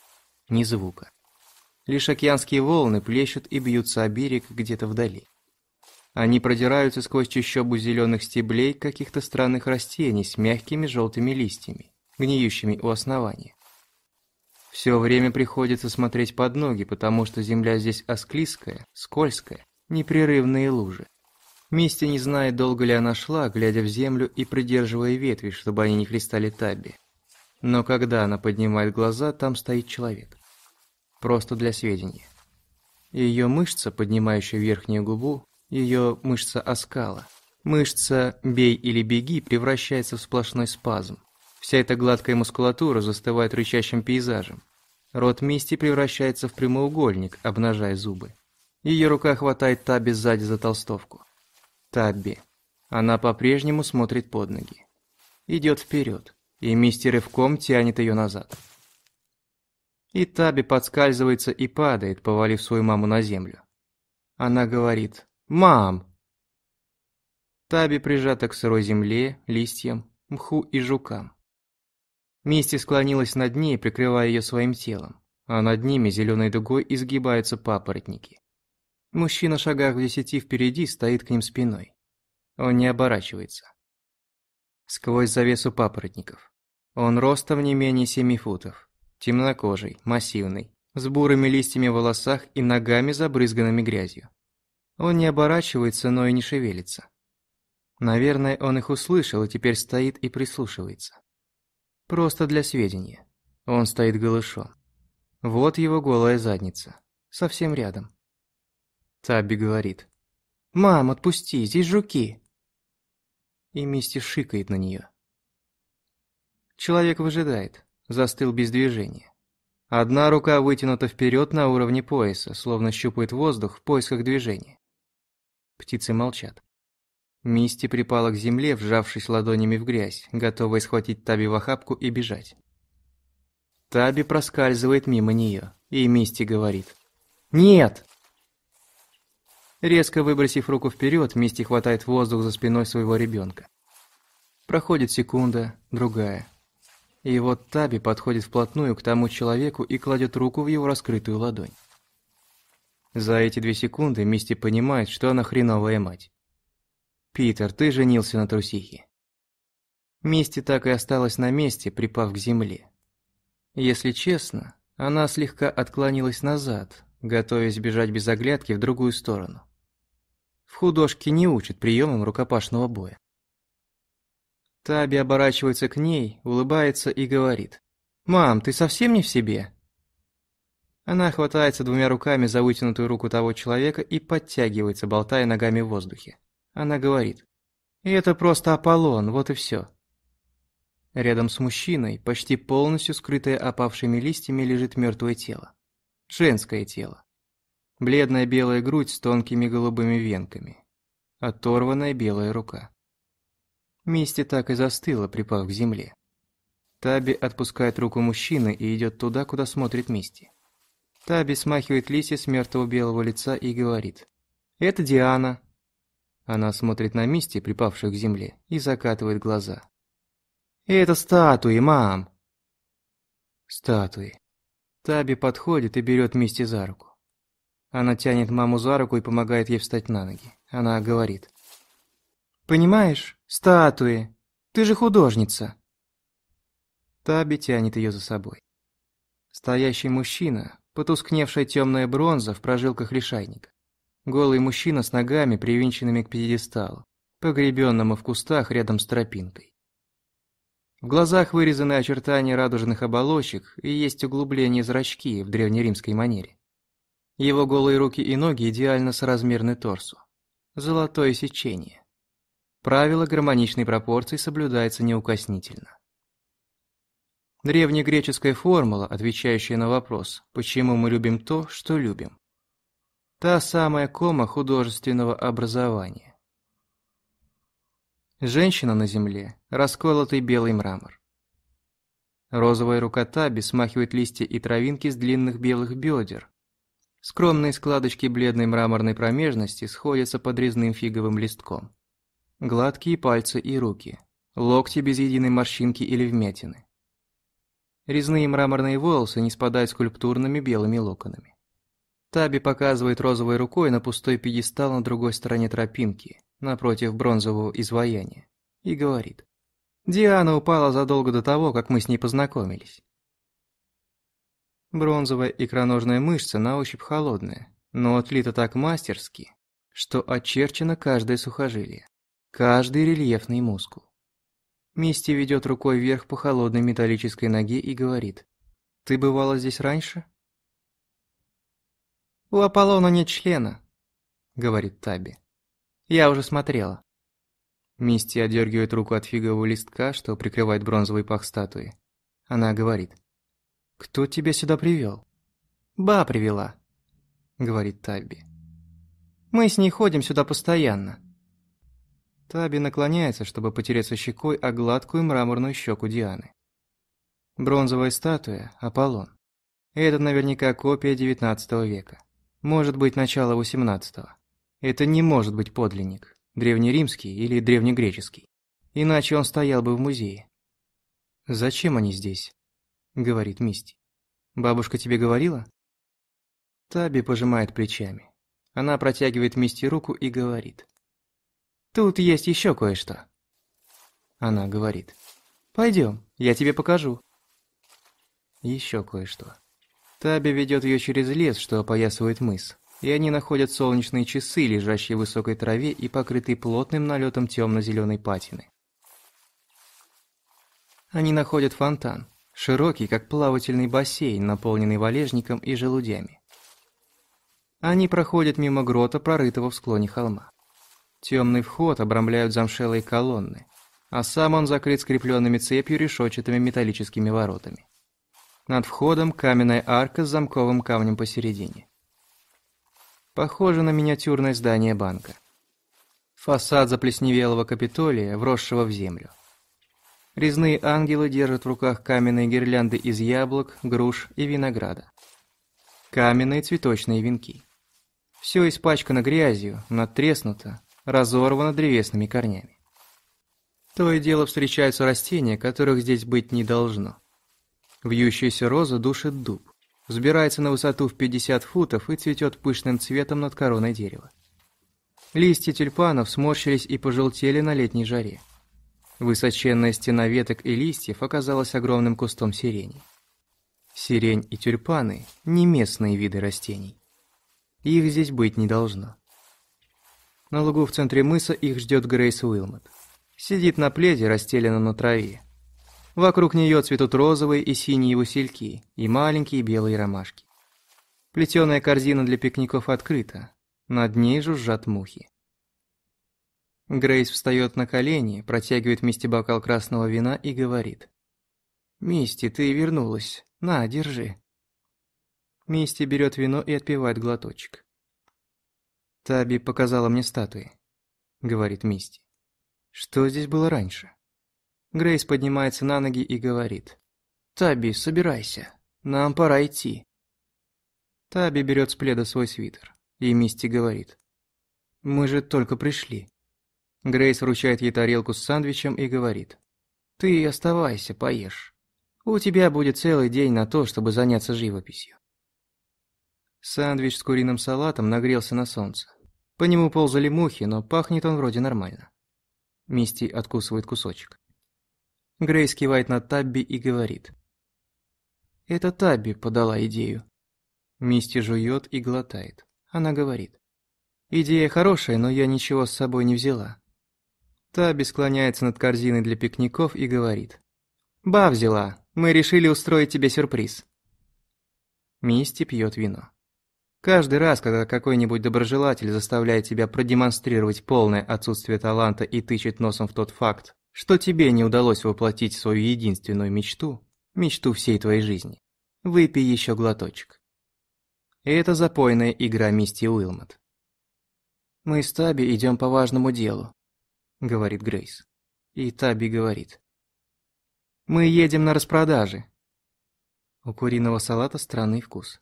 Speaker 1: Ни звука. Лишь океанские волны плещут и бьются о берег где-то вдали. Они продираются сквозь чащобу зеленых стеблей каких-то странных растений с мягкими желтыми листьями, гниющими у основания. Все время приходится смотреть под ноги, потому что земля здесь осклизкая, скользкая, непрерывные лужи. Мисти не знает, долго ли она шла, глядя в землю и придерживая ветви, чтобы они не хлестали Табби. Но когда она поднимает глаза, там стоит человек. Просто для сведения. Ее мышца, поднимающая верхнюю губу, ее мышца оскала. Мышца «бей или беги» превращается в сплошной спазм. Вся эта гладкая мускулатура застывает рычащим пейзажем. Рот Мисти превращается в прямоугольник, обнажая зубы. Ее рука хватает Таби сзади за толстовку. Табби. Она по-прежнему смотрит под ноги. Идет вперед, и Мисти рывком тянет ее назад. И Таби подскальзывается и падает, повалив свою маму на землю. Она говорит «Мам!». Таби прижата к сырой земле, листьям, мху и жукам. Мисти склонилась над ней, прикрывая ее своим телом, а над ними зеленой дугой изгибаются папоротники. Мужчина в шагах в десяти впереди стоит к ним спиной. Он не оборачивается. Сквозь завесу папоротников. Он ростом не менее семи футов. Темнокожий, массивный, с бурыми листьями в волосах и ногами, забрызганными грязью. Он не оборачивается, но и не шевелится. Наверное, он их услышал и теперь стоит и прислушивается. Просто для сведения. Он стоит голышом. Вот его голая задница. Совсем рядом. Табби говорит. «Мам, отпусти, здесь жуки!» И Мисти шикает на нее. Человек выжидает, застыл без движения. Одна рука вытянута вперед на уровне пояса, словно щупает воздух в поисках движения. Птицы молчат. Мисти припала к земле, вжавшись ладонями в грязь, готовая схватить Таби в охапку и бежать. Таби проскальзывает мимо нее, и Мисти говорит «Нет!». Резко выбросив руку вперед, Мисти хватает воздух за спиной своего ребенка. Проходит секунда, другая. И вот Таби подходит вплотную к тому человеку и кладет руку в его раскрытую ладонь. За эти две секунды Мисти понимает, что она хреновая мать. «Питер, ты женился на трусихе». Мисти так и осталась на месте, припав к земле. Если честно, она слегка отклонилась назад, готовясь бежать без оглядки в другую сторону. В художке не учат приемам рукопашного боя. Таби оборачивается к ней, улыбается и говорит. «Мам, ты совсем не в себе?» Она хватается двумя руками за вытянутую руку того человека и подтягивается, болтая ногами в воздухе. Она говорит. И это просто Аполлон, вот и все. Рядом с мужчиной, почти полностью скрытое опавшими листьями, лежит мертвое тело. Женское тело. Бледная белая грудь с тонкими голубыми венками. Оторванная белая рука. Мисти так и застыла, припав к земле. Таби отпускает руку мужчины и идет туда, куда смотрит Мисти. Таби смахивает листья с мертвого белого лица и говорит. «Это Диана, она смотрит на Мисти, припавшую к земле, и закатывает глаза. «Это статуи, мам!» «Статуи». Таби подходит и берет Мисти за руку. Она тянет маму за руку и помогает ей встать на ноги. Она говорит. «Понимаешь, статуи. Ты же художница». Таби тянет ее за собой. Стоящий мужчина, потускневшая темная бронза в прожилках лишайника. Голый мужчина с ногами, привинченными к пьедесталу, погребенному в кустах рядом с тропинкой. В глазах вырезаны очертания радужных оболочек и есть углубление зрачки в древнеримской манере. Его голые руки и ноги идеально соразмерны торсу. Золотое сечение. Правило гармоничной пропорции соблюдается неукоснительно. Древнегреческая формула, отвечающая на вопрос, почему мы любим то, что любим, Та самая кома художественного образования. Женщина на земле, расколотый белый мрамор. Розовая рукота бесмахивает листья и травинки с длинных белых бедер. Скромные складочки бледной мраморной промежности сходятся под резным фиговым листком. Гладкие пальцы и руки. Локти без единой морщинки или вмятины. Резные мраморные волосы не спадают скульптурными белыми локонами. Таби показывает розовой рукой на пустой пьедестал на другой стороне тропинки, напротив бронзового изваяния, и говорит. «Диана упала задолго до того, как мы с ней познакомились». Бронзовая икроножная мышца на ощупь холодная, но отлита так мастерски, что очерчено каждое сухожилие, каждый рельефный мускул. Мисти ведет рукой вверх по холодной металлической ноге и говорит. «Ты бывала здесь раньше?» «У Аполлона нет члена», — говорит Таби. «Я уже смотрела». Мисти отдергивает руку от фигового листка, что прикрывает бронзовый пах статуи. Она говорит. «Кто тебя сюда привел? «Ба привела», — говорит Таби. «Мы с ней ходим сюда постоянно». Таби наклоняется, чтобы потереться щекой о гладкую мраморную щеку Дианы. Бронзовая статуя – Аполлон. Это наверняка копия XIX века. Может быть, начало XVIII. Это не может быть подлинник, древнеримский или древнегреческий. Иначе он стоял бы в музее. «Зачем они здесь?» – говорит Мисти. «Бабушка тебе говорила?» Таби пожимает плечами. Она протягивает Мисти руку и говорит. «Тут есть еще кое-что». Она говорит. «Пойдем, я тебе покажу». Еще кое-что. Таби ведет ее через лес, что опоясывает мыс, и они находят солнечные часы, лежащие в высокой траве и покрытые плотным налетом темно-зеленой патины. Они находят фонтан, широкий, как плавательный бассейн, наполненный валежником и желудями. Они проходят мимо грота, прорытого в склоне холма. Темный вход обрамляют замшелые колонны, а сам он закрыт скрепленными цепью решетчатыми металлическими воротами. Над входом каменная арка с замковым камнем посередине. Похоже на миниатюрное здание банка. Фасад заплесневелого Капитолия, вросшего в землю. Резные ангелы держат в руках каменные гирлянды из яблок, груш и винограда. Каменные цветочные венки. Все испачкано грязью, надтреснуто, разорвано древесными корнями. То и дело встречаются растения, которых здесь быть не должно. Вьющаяся роза душит дуб, взбирается на высоту в 50 футов и цветет пышным цветом над короной дерева. Листья тюльпанов сморщились и пожелтели на летней жаре. Высоченная стена веток и листьев оказалась огромным кустом сирени. Сирень и тюльпаны – не местные виды растений. Их здесь быть не должно. На лугу в центре мыса их ждет Грейс Уилмот. Сидит на пледе, расстеленном на траве. Вокруг нее цветут розовые и синие васильки и маленькие белые ромашки. Плетеная корзина для пикников открыта, над ней жужжат мухи. Грейс встает на колени, протягивает Мисти бокал красного вина и говорит. «Мисти, ты вернулась. На, держи». Мисти берет вино и отпивает глоточек. «Таби показала мне статуи», — говорит Мисти. «Что здесь было раньше?» Грейс поднимается на ноги и говорит. «Таби, собирайся. Нам пора идти». Таби берет с пледа свой свитер, и Мисти говорит. «Мы же только пришли». Грейс вручает ей тарелку с сандвичем и говорит. «Ты оставайся, поешь. У тебя будет целый день на то, чтобы заняться живописью». Сандвич с куриным салатом нагрелся на солнце. По нему ползали мухи, но пахнет он вроде нормально. Мисти откусывает кусочек. Грейс кивает на Табби и говорит. Это Табби подала идею. Мисти жует и глотает. Она говорит. Идея хорошая, но я ничего с собой не взяла. Табби склоняется над корзиной для пикников и говорит. «Ба взяла, мы решили устроить тебе сюрприз». Мисти пьет вино. Каждый раз, когда какой-нибудь доброжелатель заставляет тебя продемонстрировать полное отсутствие таланта и тычет носом в тот факт, что тебе не удалось воплотить свою единственную мечту, мечту всей твоей жизни. Выпей еще глоточек. это запойная игра Мисти Уилмот. «Мы с Таби идем по важному делу», — говорит Грейс. И Таби говорит. «Мы едем на распродажи». У куриного салата странный вкус.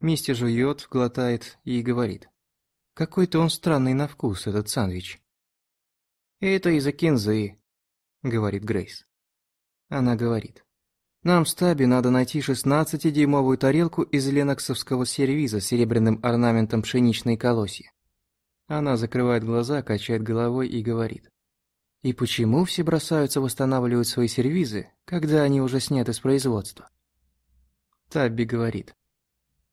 Speaker 1: Мисти жует, глотает и говорит. «Какой-то он странный на вкус, этот сэндвич. это «Это из-за кинзы», говорит Грейс. Она говорит. Нам в стабе надо найти 16-дюймовую тарелку из леноксовского сервиза с серебряным орнаментом пшеничной колосья. Она закрывает глаза, качает головой и говорит. И почему все бросаются восстанавливать свои сервизы, когда они уже сняты с производства? Табби говорит.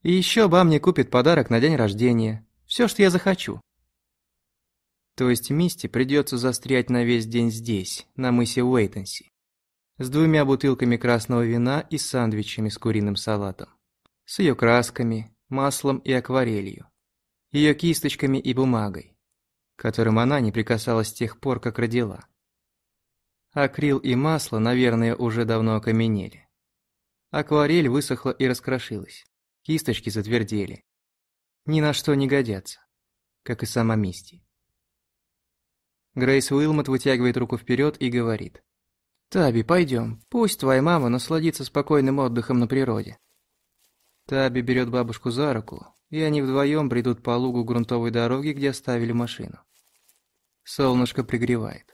Speaker 1: И еще бам мне купит подарок на день рождения. Все, что я захочу. То есть Мисти придется застрять на весь день здесь, на мысе Уэйтенси. С двумя бутылками красного вина и сандвичами с куриным салатом. С ее красками, маслом и акварелью. Ее кисточками и бумагой, которым она не прикасалась с тех пор, как родила. Акрил и масло, наверное, уже давно окаменели. Акварель высохла и раскрошилась. Кисточки затвердели. Ни на что не годятся, как и сама Мисти. Грейс Уилмот вытягивает руку вперед и говорит. «Таби, пойдем. Пусть твоя мама насладится спокойным отдыхом на природе». Таби берет бабушку за руку, и они вдвоем бредут по лугу грунтовой дороги, где оставили машину. Солнышко пригревает.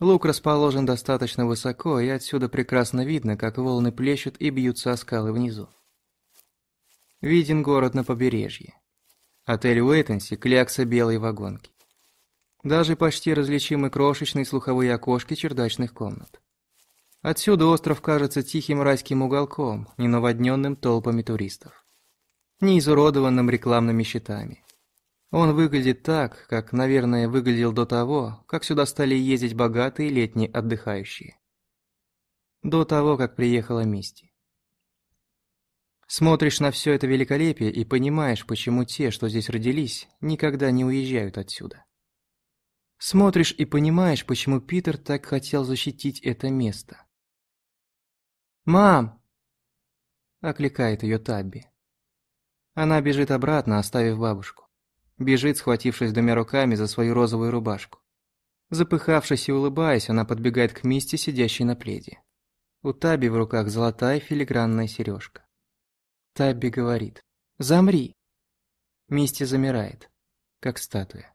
Speaker 1: Луг расположен достаточно высоко, и отсюда прекрасно видно, как волны плещут и бьются о скалы внизу. Виден город на побережье. Отель Уэйтенси – клякса белой вагонки. Даже почти различимы крошечные слуховые окошки чердачных комнат. Отсюда остров кажется тихим райским уголком, не наводненным толпами туристов. Не изуродованным рекламными щитами. Он выглядит так, как, наверное, выглядел до того, как сюда стали ездить богатые летние отдыхающие. До того, как приехала Мисти. Смотришь на все это великолепие и понимаешь, почему те, что здесь родились, никогда не уезжают отсюда. Смотришь и понимаешь, почему Питер так хотел защитить это место. «Мам!» – окликает ее Табби. Она бежит обратно, оставив бабушку. Бежит, схватившись двумя руками за свою розовую рубашку. Запыхавшись и улыбаясь, она подбегает к Мисте, сидящей на пледе. У Табби в руках золотая филигранная сережка. Табби говорит «Замри!» Мисти замирает, как статуя.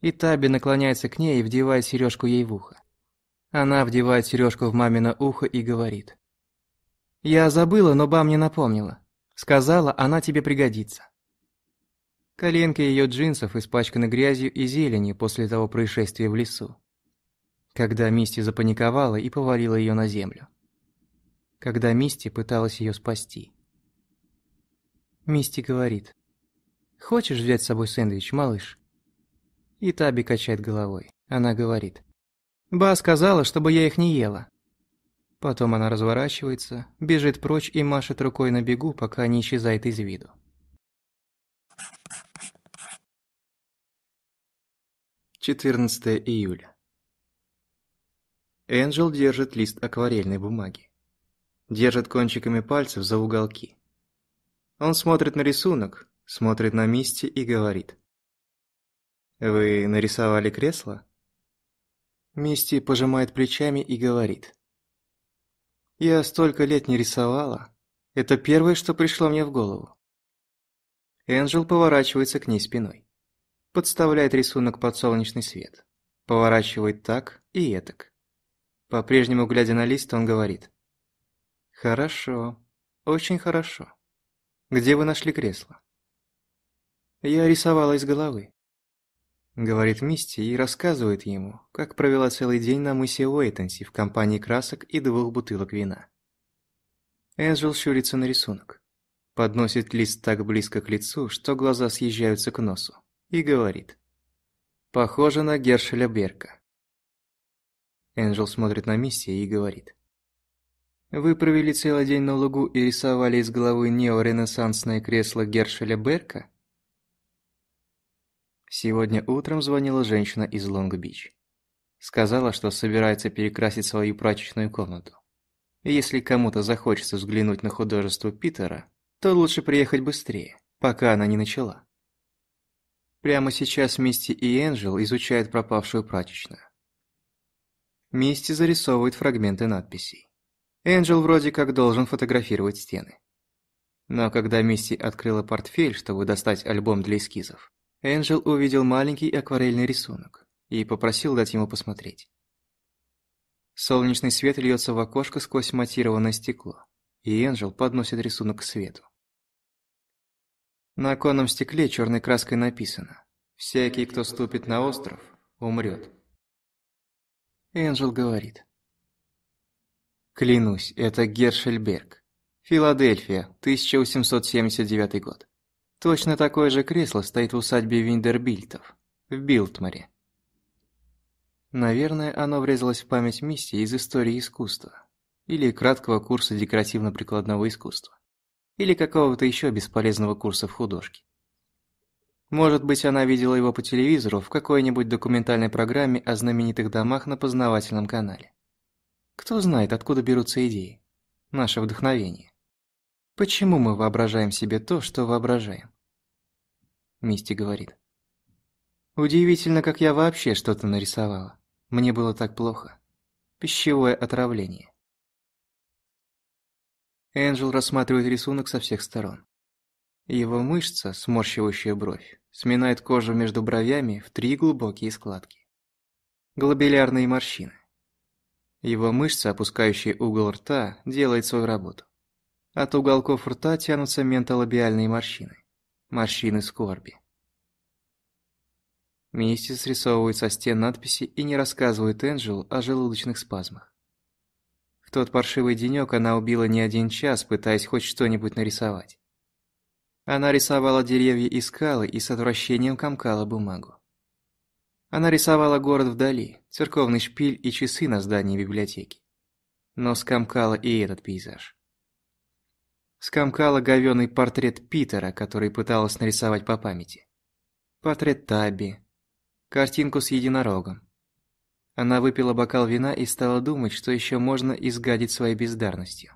Speaker 1: И Таби наклоняется к ней и вдевает сережку ей в ухо. Она вдевает сережку в мамино ухо и говорит. «Я забыла, но ба мне напомнила. Сказала, она тебе пригодится». Коленки ее джинсов испачканы грязью и зеленью после того происшествия в лесу. Когда Мисти запаниковала и повалила ее на землю. Когда Мисти пыталась ее спасти. Мисти говорит. «Хочешь взять с собой сэндвич, малыш?» И Таби качает головой. Она говорит. «Ба сказала, чтобы я их не ела». Потом она разворачивается, бежит прочь и машет рукой на бегу, пока не исчезает из виду. Четырнадцатое июля. Энджел держит лист акварельной бумаги. Держит кончиками пальцев за уголки. Он смотрит на рисунок, смотрит на Мисти и говорит. «Вы нарисовали кресло?» Мисти пожимает плечами и говорит. «Я столько лет не рисовала. Это первое, что пришло мне в голову». Энджел поворачивается к ней спиной. Подставляет рисунок под солнечный свет. Поворачивает так и этак. По-прежнему, глядя на лист, он говорит. «Хорошо. Очень хорошо. Где вы нашли кресло?» «Я рисовала из головы говорит Мисти и рассказывает ему, как провела целый день на мысе Уэйтенси в компании красок и двух бутылок вина. Эджил щурится на рисунок, подносит лист так близко к лицу, что глаза съезжаются к носу, и говорит. «Похоже на Гершеля Берка». Энджел смотрит на Мисси и говорит. «Вы провели целый день на лугу и рисовали из головы неоренессансное кресло Гершеля Берка?» Сегодня утром звонила женщина из Лонг-Бич. Сказала, что собирается перекрасить свою прачечную комнату. Если кому-то захочется взглянуть на художество Питера, то лучше приехать быстрее, пока она не начала. Прямо сейчас Мисти и Энджел изучают пропавшую прачечную. Мисти зарисовывает фрагменты надписей. Энджел вроде как должен фотографировать стены. Но когда Мисти открыла портфель, чтобы достать альбом для эскизов, Энджел увидел маленький акварельный рисунок и попросил дать ему посмотреть. Солнечный свет льется в окошко сквозь матированное стекло, и Энджел подносит рисунок к свету. На оконном стекле черной краской написано «Всякий, кто ступит на остров, умрет». Энджел говорит. Клянусь, это Гершельберг. Филадельфия, 1879 год. Точно такое же кресло стоит в усадьбе Виндербильтов, в Билтморе. Наверное, оно врезалось в память Мисси из истории искусства, или краткого курса декоративно-прикладного искусства, или какого-то еще бесполезного курса в художке. Может быть, она видела его по телевизору в какой-нибудь документальной программе о знаменитых домах на познавательном канале. Кто знает, откуда берутся идеи? Наше вдохновение. Почему мы воображаем себе то, что воображаем? Мисти говорит. Удивительно, как я вообще что-то нарисовала. Мне было так плохо. Пищевое отравление. Энджел рассматривает рисунок со всех сторон. Его мышца, сморщивающая бровь, сминает кожу между бровями в три глубокие складки. Глобилярные морщины. Его мышца, опускающая угол рта, делает свою работу. От уголков рта тянутся ментолобиальные морщины. Морщины скорби. Мисти срисовывает со стен надписи и не рассказывает Энджелу о желудочных спазмах. В тот паршивый денёк она убила не один час, пытаясь хоть что-нибудь нарисовать. Она рисовала деревья и скалы и с отвращением комкала бумагу. Она рисовала город вдали, церковный шпиль и часы на здании библиотеки. Но скомкала и этот пейзаж. Скомкала говёный портрет Питера, который пыталась нарисовать по памяти. Портрет Таби. Картинку с единорогом. Она выпила бокал вина и стала думать, что еще можно изгадить своей бездарностью.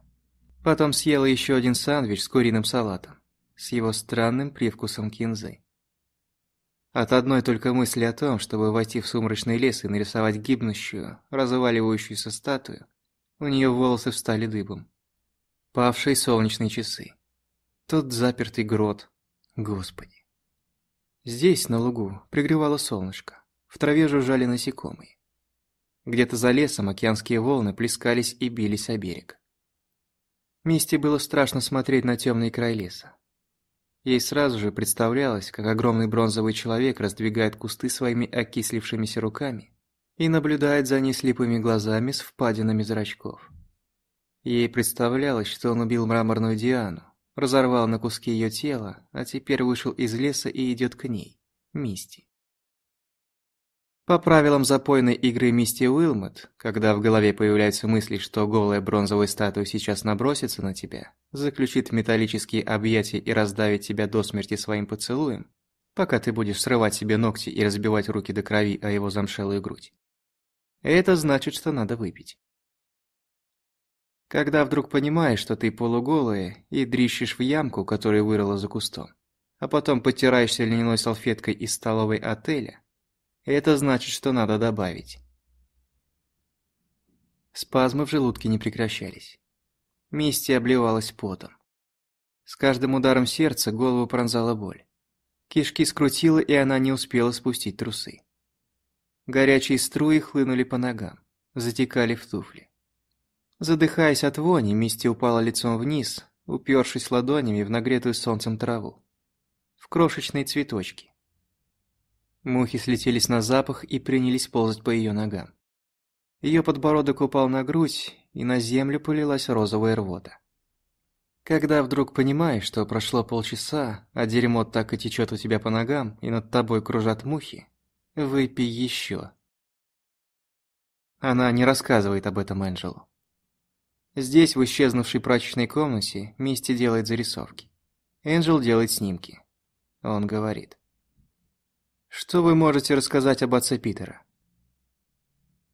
Speaker 1: Потом съела еще один сандвич с куриным салатом, с его странным привкусом кинзы. От одной только мысли о том, чтобы войти в сумрачный лес и нарисовать гибнущую, разваливающуюся статую, у нее волосы встали дыбом. Павшие солнечные часы. Тот запертый грот. Господи. Здесь, на лугу, пригревало солнышко. В траве жужжали насекомые. Где-то за лесом океанские волны плескались и бились о берег. Мисте было страшно смотреть на темный край леса. Ей сразу же представлялось, как огромный бронзовый человек раздвигает кусты своими окислившимися руками и наблюдает за ней слепыми глазами с впадинами зрачков. Ей представлялось, что он убил мраморную Диану, разорвал на куски ее тело, а теперь вышел из леса и идет к ней, Мисти. По правилам запойной игры Мисти Уилмот, когда в голове появляется мысль, что голая бронзовая статуя сейчас набросится на тебя, заключит металлические объятия и раздавит тебя до смерти своим поцелуем, пока ты будешь срывать себе ногти и разбивать руки до крови о его замшелую грудь. Это значит, что надо выпить. Когда вдруг понимаешь, что ты полуголая и дрищешь в ямку, которую вырыла за кустом, а потом потираешься льняной салфеткой из столовой отеля, это значит, что надо добавить. Спазмы в желудке не прекращались. Мисти обливалась потом. С каждым ударом сердца голову пронзала боль. Кишки скрутила, и она не успела спустить трусы. Горячие струи хлынули по ногам, затекали в туфли. Задыхаясь от вони, Мисти упала лицом вниз, упершись ладонями в нагретую солнцем траву. В крошечные цветочки. Мухи слетелись на запах и принялись ползать по ее ногам. Ее подбородок упал на грудь, и на землю полилась розовая рвота. Когда вдруг понимаешь, что прошло полчаса, а дерьмо так и течет у тебя по ногам, и над тобой кружат мухи, выпей еще. Она не рассказывает об этом Энджелу. Здесь, в исчезнувшей прачечной комнате, Мисти делает зарисовки. Энджел делает снимки. Он говорит. «Что вы можете рассказать об отце Питера?»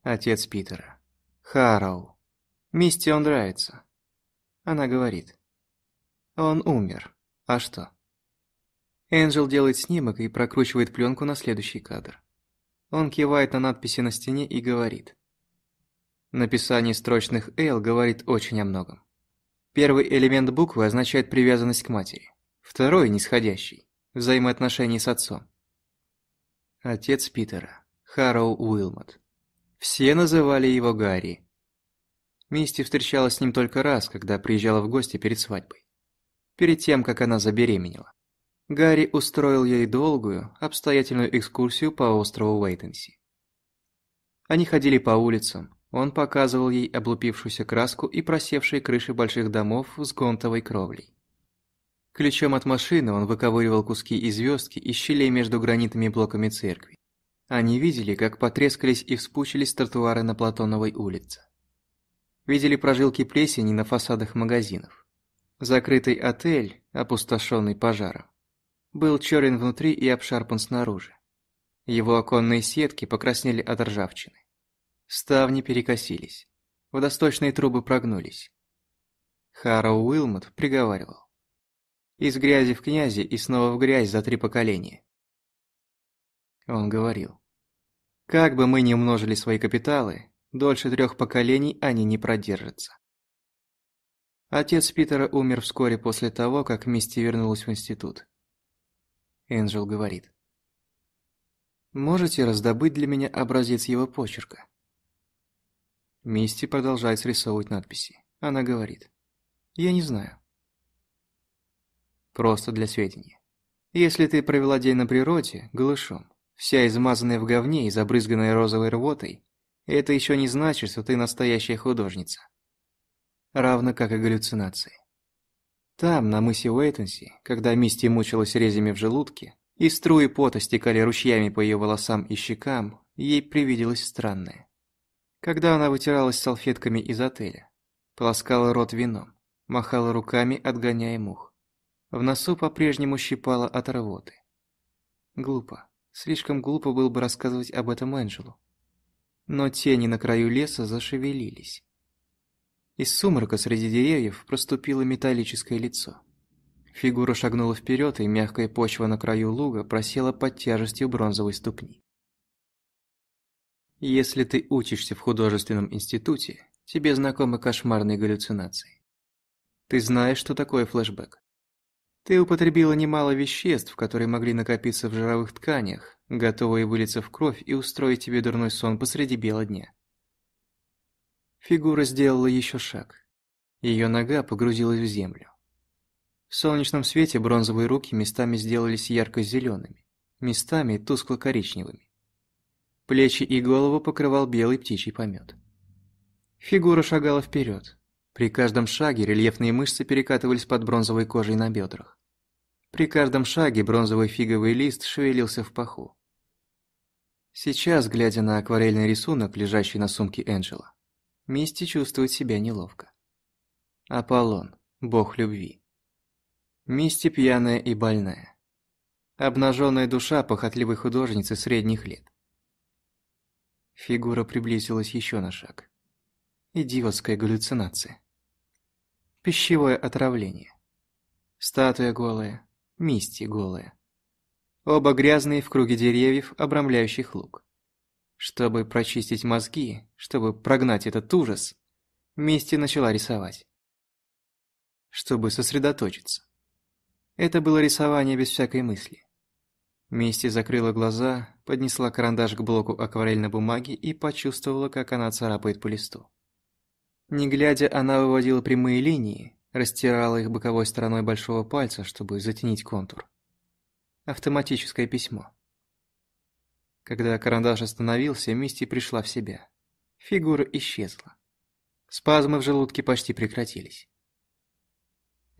Speaker 1: Отец Питера. Харроу. Мисти он нравится. Она говорит. Он умер. А что? Энджел делает снимок и прокручивает пленку на следующий кадр. Он кивает на надписи на стене и говорит. Написание строчных «L» говорит очень о многом. Первый элемент буквы означает привязанность к матери, второй – нисходящий, взаимоотношения с отцом. Отец Питера, Харроу Уилмот. Все называли его Гарри. Мисти встречалась с ним только раз, когда приезжала в гости перед свадьбой. Перед тем, как она забеременела. Гарри устроил ей долгую, обстоятельную экскурсию по острову Уэйтенси. Они ходили по улицам, он показывал ей облупившуюся краску и просевшие крыши больших домов с гонтовой кровлей. Ключом от машины он выковыривал куски и звездки из щелей между гранитными блоками церкви. Они видели, как потрескались и вспучились тротуары на Платоновой улице. Видели прожилки плесени на фасадах магазинов. Закрытый отель, опустошенный пожаром, был черен внутри и обшарпан снаружи. Его оконные сетки покраснели от ржавчины. Ставни перекосились. Водосточные трубы прогнулись. Харо Уилмот приговаривал. «Из грязи в князи и снова в грязь за три поколения». Он говорил. «Как бы мы ни умножили свои капиталы, дольше трех поколений они не продержатся». Отец Питера умер вскоре после того, как Мисти вернулась в институт. Энджел говорит. «Можете раздобыть для меня образец его почерка?» Мисти продолжает срисовывать надписи. Она говорит. «Я не знаю». Просто для сведения. Если ты провела день на природе, голышом, вся измазанная в говне и забрызганная розовой рвотой, это еще не значит, что ты настоящая художница. Равно как и галлюцинации. Там, на мысе Уэйтенси, когда Мисти мучилась резями в желудке, и струи пота стекали ручьями по ее волосам и щекам, ей привиделось странное когда она вытиралась салфетками из отеля. Полоскала рот вином, махала руками, отгоняя мух. В носу по-прежнему щипала от рвоты. Глупо. Слишком глупо было бы рассказывать об этом Энджелу. Но тени на краю леса зашевелились. Из сумрака среди деревьев проступило металлическое лицо. Фигура шагнула вперед, и мягкая почва на краю луга просела под тяжестью бронзовой ступни. Если ты учишься в художественном институте, тебе знакомы кошмарные галлюцинации. Ты знаешь, что такое флешбэк. Ты употребила немало веществ, которые могли накопиться в жировых тканях, готовые вылиться в кровь и устроить тебе дурной сон посреди бела дня. Фигура сделала еще шаг. Ее нога погрузилась в землю. В солнечном свете бронзовые руки местами сделались ярко-зелеными, местами тускло-коричневыми. Плечи и голову покрывал белый птичий помет. Фигура шагала вперед. При каждом шаге рельефные мышцы перекатывались под бронзовой кожей на бедрах. При каждом шаге бронзовый фиговый лист шевелился в паху. Сейчас, глядя на акварельный рисунок, лежащий на сумке Энджела, Мисти чувствует себя неловко. Аполлон, бог любви. Мисти пьяная и больная. Обнаженная душа похотливой художницы средних лет. Фигура приблизилась еще на шаг. Идиотская галлюцинация. Пищевое отравление. Статуя голая, Мисти голая. Оба грязные в круге деревьев, обрамляющих луг. Чтобы прочистить мозги, чтобы прогнать этот ужас, Мисти начала рисовать. Чтобы сосредоточиться. Это было рисование без всякой мысли. Мисти закрыла глаза, поднесла карандаш к блоку акварельной бумаги и почувствовала, как она царапает по листу. Не глядя, она выводила прямые линии, растирала их боковой стороной большого пальца, чтобы затенить контур. Автоматическое письмо. Когда карандаш остановился, Мисти пришла в себя. Фигура исчезла. Спазмы в желудке почти прекратились.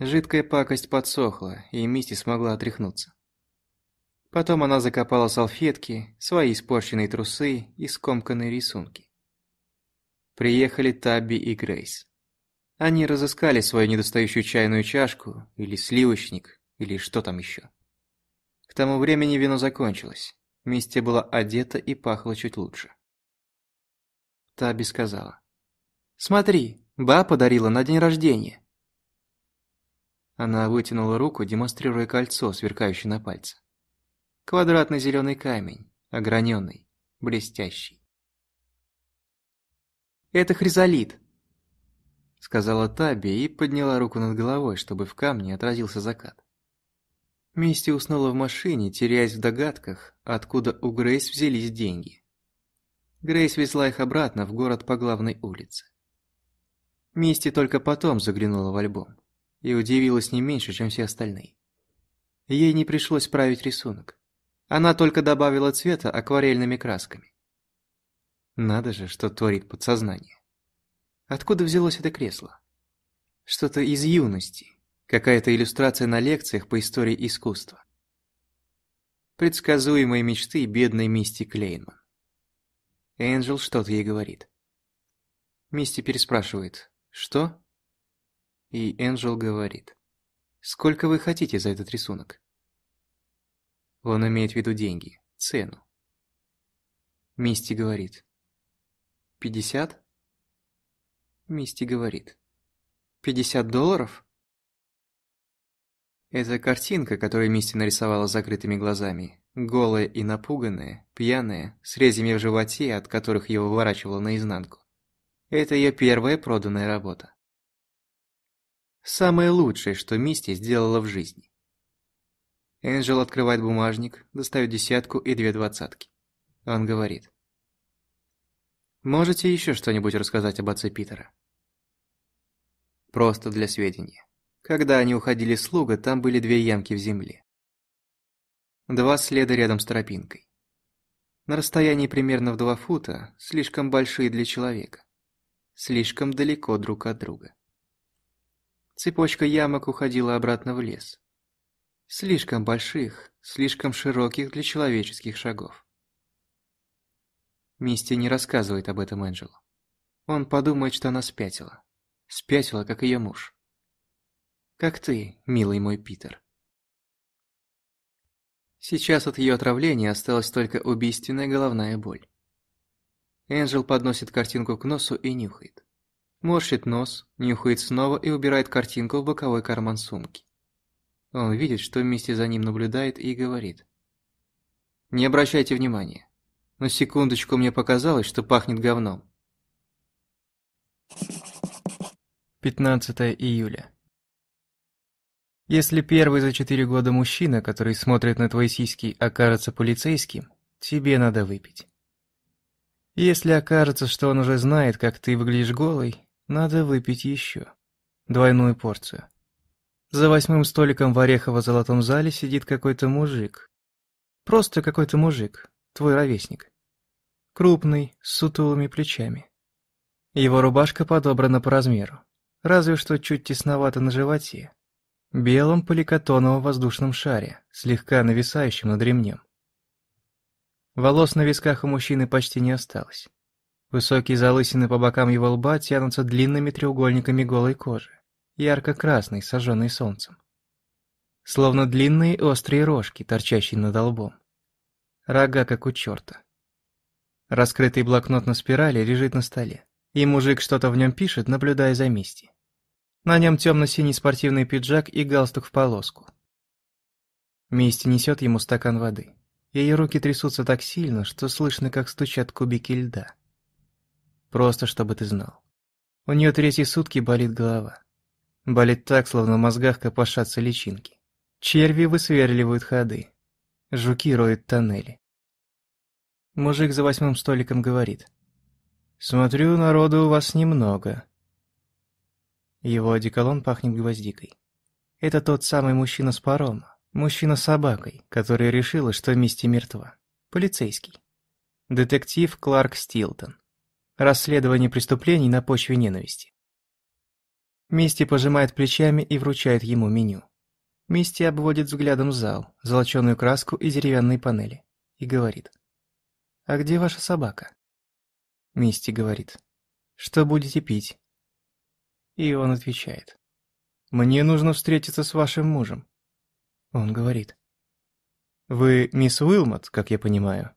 Speaker 1: Жидкая пакость подсохла, и Мисти смогла отряхнуться. Потом она закопала салфетки, свои испорченные трусы и скомканные рисунки. Приехали Табби и Грейс. Они разыскали свою недостающую чайную чашку, или сливочник, или что там еще. К тому времени вино закончилось. Мисти была одета и пахла чуть лучше. Таби сказала. «Смотри, Ба подарила на день рождения». Она вытянула руку, демонстрируя кольцо, сверкающее на пальце. Квадратный зеленый камень, ограненный, блестящий. «Это хризолит», — сказала Таби и подняла руку над головой, чтобы в камне отразился закат. Мисти уснула в машине, теряясь в догадках, откуда у Грейс взялись деньги. Грейс везла их обратно в город по главной улице. Мисти только потом заглянула в альбом и удивилась не меньше, чем все остальные. Ей не пришлось править рисунок. Она только добавила цвета акварельными красками. Надо же, что творит подсознание. Откуда взялось это кресло? Что-то из юности. Какая-то иллюстрация на лекциях по истории искусства. Предсказуемые мечты бедной Мисти Клейнман. Энджел что-то ей говорит. Мисти переспрашивает «Что?» И Энджел говорит «Сколько вы хотите за этот рисунок?» Он имеет в виду деньги, цену. Мисти говорит. «Пятьдесят?» Мисти говорит. «Пятьдесят долларов?» Это картинка, которую Мисти нарисовала закрытыми глазами. Голая и напуганная, пьяная, с резями в животе, от которых ее выворачивало наизнанку. Это ее первая проданная работа. Самое лучшее, что Мисти сделала в жизни. Энджел открывает бумажник, достает десятку и две двадцатки. Он говорит. «Можете еще что-нибудь рассказать об отце Питера?» Просто для сведения. Когда они уходили с луга, там были две ямки в земле. Два следа рядом с тропинкой. На расстоянии примерно в два фута, слишком большие для человека. Слишком далеко друг от друга. Цепочка ямок уходила обратно в лес. Слишком больших, слишком широких для человеческих шагов. Мисти не рассказывает об этом Энджелу. Он подумает, что она спятила. Спятила, как ее муж. Как ты, милый мой Питер. Сейчас от ее отравления осталась только убийственная головная боль. Энджел подносит картинку к носу и нюхает. Морщит нос, нюхает снова и убирает картинку в боковой карман сумки. Он видит, что вместе за ним наблюдает и говорит. «Не обращайте внимания. На секундочку мне показалось, что пахнет говном». 15 июля. Если первый за четыре года мужчина, который смотрит на твои сиськи, окажется полицейским, тебе надо выпить. Если окажется, что он уже знает, как ты выглядишь голой, надо выпить еще. Двойную порцию. За восьмым столиком в орехово-золотом зале сидит какой-то мужик. Просто какой-то мужик, твой ровесник. Крупный, с сутулыми плечами. Его рубашка подобрана по размеру, разве что чуть тесновато на животе. Белом поликатоновом воздушном шаре, слегка нависающем над ремнем. Волос на висках у мужчины почти не осталось. Высокие залысины по бокам его лба тянутся длинными треугольниками голой кожи ярко-красный, сожженный солнцем. Словно длинные острые рожки, торчащие над лбом. Рога, как у черта. Раскрытый блокнот на спирали лежит на столе, и мужик что-то в нем пишет, наблюдая за Мисти. На нем темно-синий спортивный пиджак и галстук в полоску. Мисти несет ему стакан воды. Ее руки трясутся так сильно, что слышно, как стучат кубики льда. Просто чтобы ты знал. У нее третьи сутки болит голова. Болит так, словно в мозгах копошатся личинки. Черви высверливают ходы. Жуки роют тоннели. Мужик за восьмым столиком говорит. «Смотрю, народу у вас немного». Его одеколон пахнет гвоздикой. Это тот самый мужчина с парома. Мужчина с собакой, которая решила, что Мисти мертва. Полицейский. Детектив Кларк Стилтон. Расследование преступлений на почве ненависти. Мисти пожимает плечами и вручает ему меню. Мисти обводит взглядом зал, золоченую краску и деревянные панели, и говорит. «А где ваша собака?» Мисти говорит. «Что будете пить?» И он отвечает. «Мне нужно встретиться с вашим мужем». Он говорит. «Вы мисс Уилмот, как я понимаю?»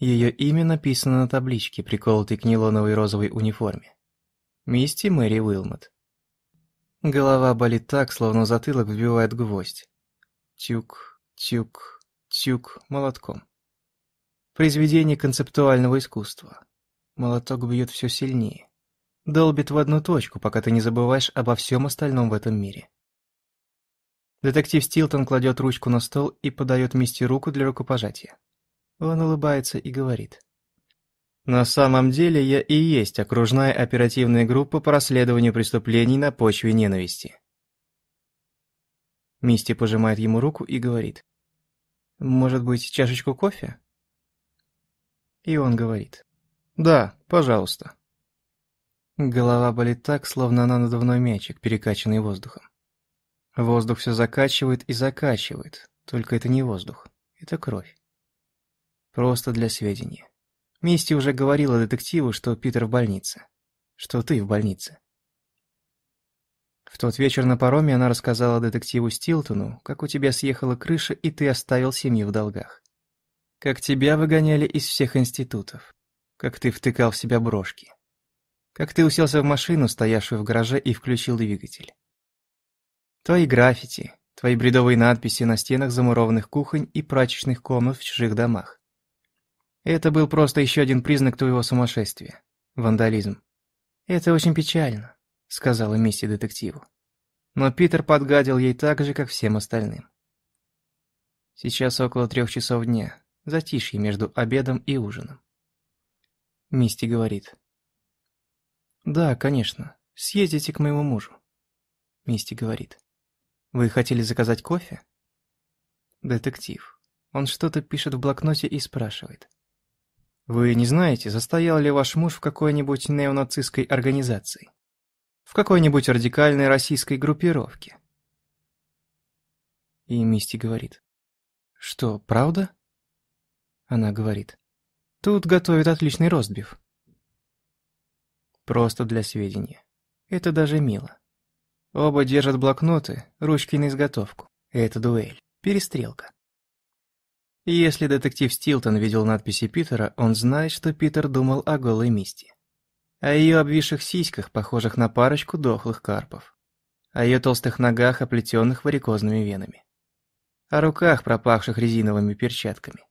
Speaker 1: Ее имя написано на табличке, приколотой к нейлоновой розовой униформе. Мисти Мэри Уилмот. Голова болит так, словно затылок вбивает гвоздь. Тюк, тюк, тюк молотком. Произведение концептуального искусства. Молоток бьет все сильнее. Долбит в одну точку, пока ты не забываешь обо всем остальном в этом мире. Детектив Стилтон кладет ручку на стол и подает Мисти руку для рукопожатия. Он улыбается и говорит. На самом деле я и есть окружная оперативная группа по расследованию преступлений на почве ненависти. Мисти пожимает ему руку и говорит. «Может быть, чашечку кофе?» И он говорит. «Да, пожалуйста». Голова болит так, словно она надувной мячик, перекачанный воздухом. Воздух все закачивает и закачивает, только это не воздух, это кровь. Просто для сведения. Мисти уже говорила детективу, что Питер в больнице. Что ты в больнице. В тот вечер на пароме она рассказала детективу Стилтону, как у тебя съехала крыша, и ты оставил семью в долгах. Как тебя выгоняли из всех институтов. Как ты втыкал в себя брошки. Как ты уселся в машину, стоявшую в гараже, и включил двигатель. Твои граффити, твои бредовые надписи на стенах замурованных кухонь и прачечных комнат в чужих домах. Это был просто еще один признак твоего сумасшествия. Вандализм. «Это очень печально», — сказала Мисси детективу. Но Питер подгадил ей так же, как всем остальным. Сейчас около трех часов дня. Затишье между обедом и ужином. Мисти говорит. «Да, конечно. Съездите к моему мужу». Мисти говорит. «Вы хотели заказать кофе?» Детектив. Он что-то пишет в блокноте и спрашивает. Вы не знаете, состоял ли ваш муж в какой-нибудь неонацистской организации? В какой-нибудь радикальной российской группировке? И Мисти говорит. Что, правда? Она говорит. Тут готовят отличный ростбиф. Просто для сведения. Это даже мило. Оба держат блокноты, ручки на изготовку. Это дуэль, перестрелка. Если детектив Стилтон видел надписи Питера, он знает, что Питер думал о голой Мисти. О ее обвисших сиськах, похожих на парочку дохлых карпов. О ее толстых ногах, оплетенных варикозными венами. О руках, пропахших резиновыми перчатками.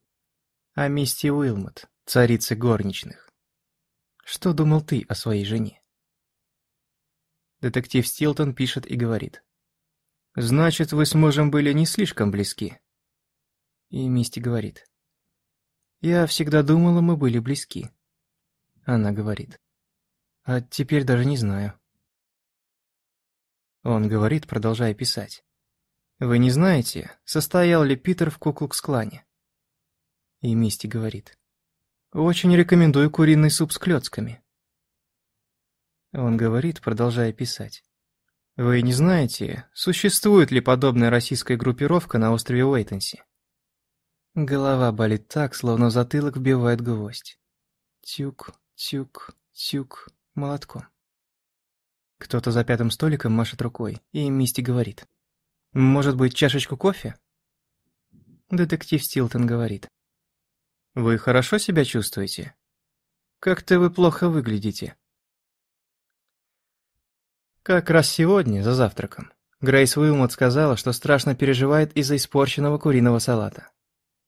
Speaker 1: О Мисти Уилмот, царице горничных. Что думал ты о своей жене? Детектив Стилтон пишет и говорит. «Значит, вы с мужем были не слишком близки?» И Мисти говорит. «Я всегда думала, мы были близки». Она говорит. «А теперь даже не знаю». Он говорит, продолжая писать. «Вы не знаете, состоял ли Питер в Куклукс-клане?» И Мисти говорит. «Очень рекомендую куриный суп с клёцками». Он говорит, продолжая писать. «Вы не знаете, существует ли подобная российская группировка на острове Уэйтенси?» Голова болит так, словно в затылок вбивает гвоздь. Тюк, тюк, тюк, молотком. Кто-то за пятым столиком машет рукой, и Мисти говорит. «Может быть, чашечку кофе?» Детектив Стилтон говорит. «Вы хорошо себя чувствуете? Как-то вы плохо выглядите». Как раз сегодня, за завтраком, Грейс Уилмот сказала, что страшно переживает из-за испорченного куриного салата.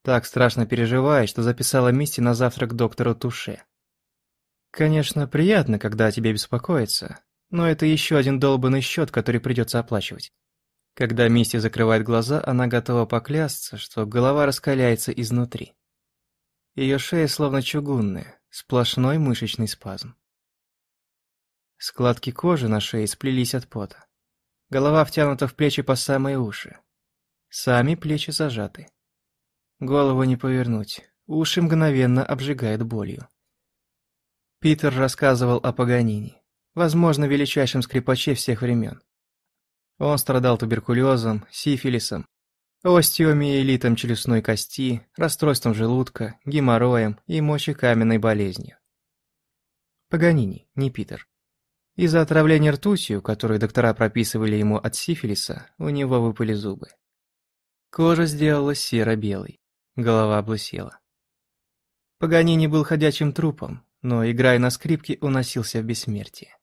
Speaker 1: Так страшно переживает, что записала Мисти на завтрак доктору Туше. Конечно, приятно, когда о тебе беспокоятся, но это еще один долбанный счет, который придется оплачивать. Когда Мисти закрывает глаза, она готова поклясться, что голова раскаляется изнутри. Ее шея словно чугунная, сплошной мышечный спазм. Складки кожи на шее сплелись от пота. Голова втянута в плечи по самые уши. Сами плечи зажаты. Голову не повернуть, уши мгновенно обжигает болью. Питер рассказывал о Паганини, возможно, величайшем скрипаче всех времен. Он страдал туберкулезом, сифилисом, остеомиелитом челюстной кости, расстройством желудка, геморроем и мочекаменной болезнью. Паганини, не Питер. Из-за отравления ртутью, которую доктора прописывали ему от сифилиса, у него выпали зубы. Кожа сделалась серо-белой. Голова облысела. Паганини был ходячим трупом, но, играя на скрипке, уносился в бессмертие.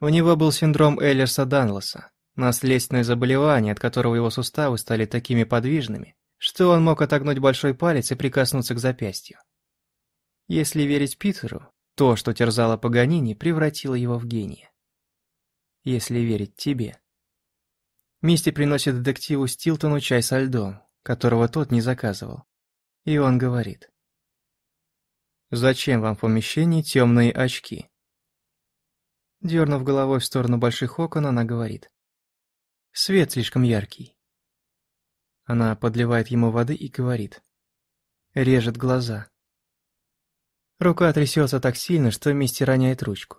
Speaker 1: У него был синдром Эйлерса-Данлоса, наследственное заболевание, от которого его суставы стали такими подвижными, что он мог отогнуть большой палец и прикоснуться к запястью. Если верить Питеру, то, что терзало Паганини, превратило его в гения. Если верить тебе. Мисти приносит детективу Стилтону чай со льдом, которого тот не заказывал. И он говорит. «Зачем вам в помещении темные очки?» Дернув головой в сторону больших окон, она говорит. «Свет слишком яркий». Она подливает ему воды и говорит. Режет глаза. Рука трясется так сильно, что Мисти роняет ручку.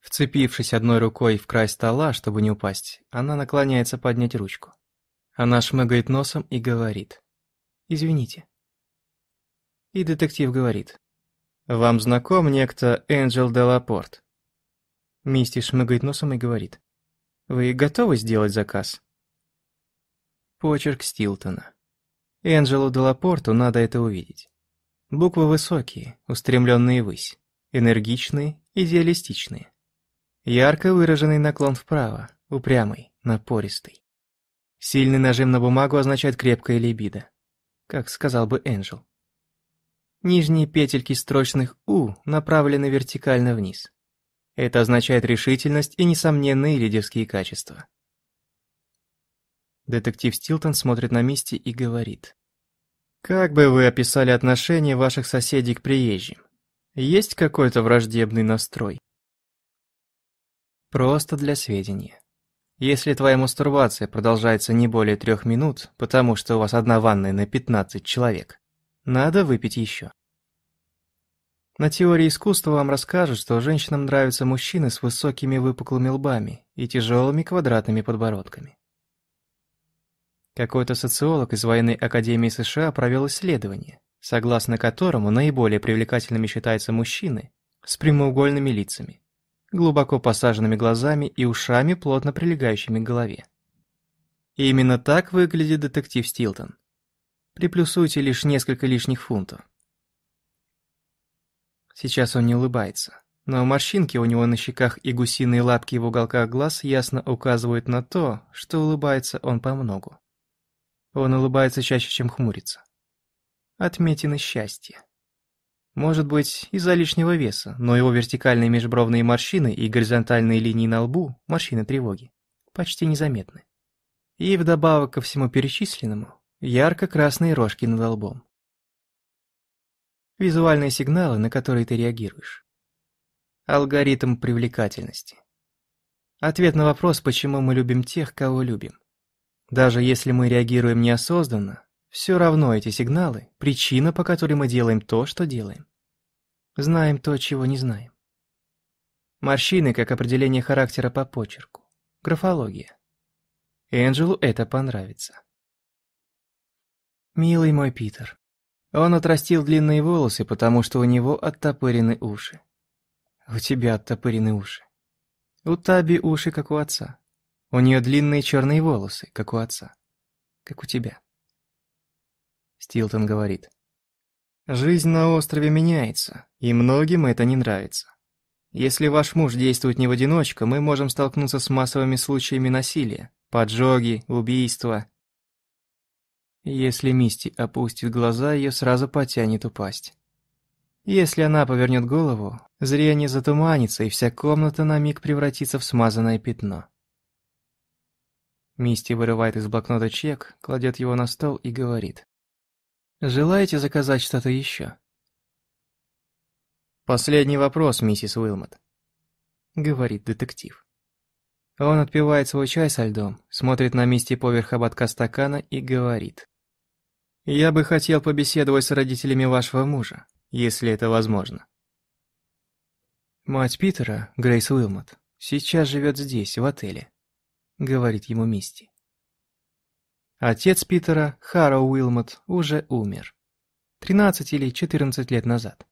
Speaker 1: Вцепившись одной рукой в край стола, чтобы не упасть, она наклоняется поднять ручку. Она шмыгает носом и говорит. «Извините». И детектив говорит. «Вам знаком некто Энджел Делапорт?» Мисти шмыгает носом и говорит. «Вы готовы сделать заказ?» Почерк Стилтона. Энджелу Делапорту надо это увидеть. Буквы высокие, устремленные ввысь, энергичные и идеалистичные. Ярко выраженный наклон вправо, упрямый, напористый. Сильный нажим на бумагу означает крепкая либидо, как сказал бы Энджел. Нижние петельки строчных «У» направлены вертикально вниз. Это означает решительность и несомненные лидерские качества. Детектив Стилтон смотрит на Мисти и говорит. «Как бы вы описали отношение ваших соседей к приезжим? Есть какой-то враждебный настрой?» Просто для сведения. Если твоя мастурбация продолжается не более трех минут, потому что у вас одна ванная на 15 человек, надо выпить еще. На теории искусства вам расскажут, что женщинам нравятся мужчины с высокими выпуклыми лбами и тяжелыми квадратными подбородками. Какой-то социолог из военной академии США провел исследование, согласно которому наиболее привлекательными считаются мужчины с прямоугольными лицами глубоко посаженными глазами и ушами, плотно прилегающими к голове. И именно так выглядит детектив Стилтон. Приплюсуйте лишь несколько лишних фунтов. Сейчас он не улыбается, но морщинки у него на щеках и гусиные лапки в уголках глаз ясно указывают на то, что улыбается он помногу. Он улыбается чаще, чем хмурится. Отметины счастья. Может быть, из-за лишнего веса, но его вертикальные межбровные морщины и горизонтальные линии на лбу, морщины тревоги, почти незаметны. И вдобавок ко всему перечисленному, ярко-красные рожки над лбом. Визуальные сигналы, на которые ты реагируешь. Алгоритм привлекательности. Ответ на вопрос, почему мы любим тех, кого любим. Даже если мы реагируем неосознанно, все равно эти сигналы – причина, по которой мы делаем то, что делаем. Знаем то, чего не знаем. Морщины как определение характера по почерку. Графология. Энджелу это понравится. Милый мой Питер. Он отрастил длинные волосы, потому что у него оттопырены уши. У тебя оттопырены уши. У Таби уши, как у отца. У нее длинные черные волосы, как у отца. Как у тебя. Стилтон говорит. «Жизнь на острове меняется, и многим это не нравится. Если ваш муж действует не в одиночку, мы можем столкнуться с массовыми случаями насилия, поджоги, убийства». Если Мисти опустит глаза, ее сразу потянет упасть. Если она повернет голову, зрение затуманится, и вся комната на миг превратится в смазанное пятно. Мисти вырывает из блокнота чек, кладет его на стол и говорит. Желаете заказать что-то еще? «Последний вопрос, миссис Уилмот», — говорит детектив. Он отпивает свой чай со льдом, смотрит на Мисти поверх ободка стакана и говорит. «Я бы хотел побеседовать с родителями вашего мужа, если это возможно». «Мать Питера, Грейс Уилмот, сейчас живет здесь, в отеле», — говорит ему Мисти. Отец Питера, Харроу Уилмот, уже умер. 13 или 14 лет назад.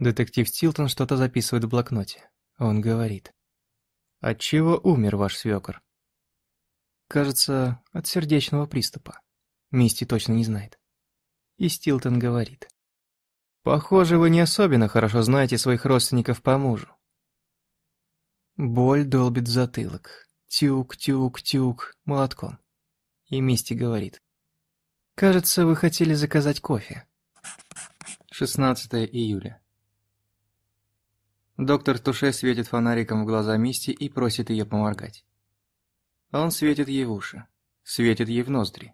Speaker 1: Детектив Стилтон что-то записывает в блокноте. Он говорит. "Отчего умер ваш свёкор?» «Кажется, от сердечного приступа. Мисти точно не знает». И Стилтон говорит. «Похоже, вы не особенно хорошо знаете своих родственников по мужу». Боль долбит затылок. Тюк-тюк-тюк молотком и Мисти говорит. «Кажется, вы хотели заказать кофе». 16 июля. Доктор Туше светит фонариком в глаза Мисти и просит ее поморгать. Он светит ей в уши, светит ей в ноздри.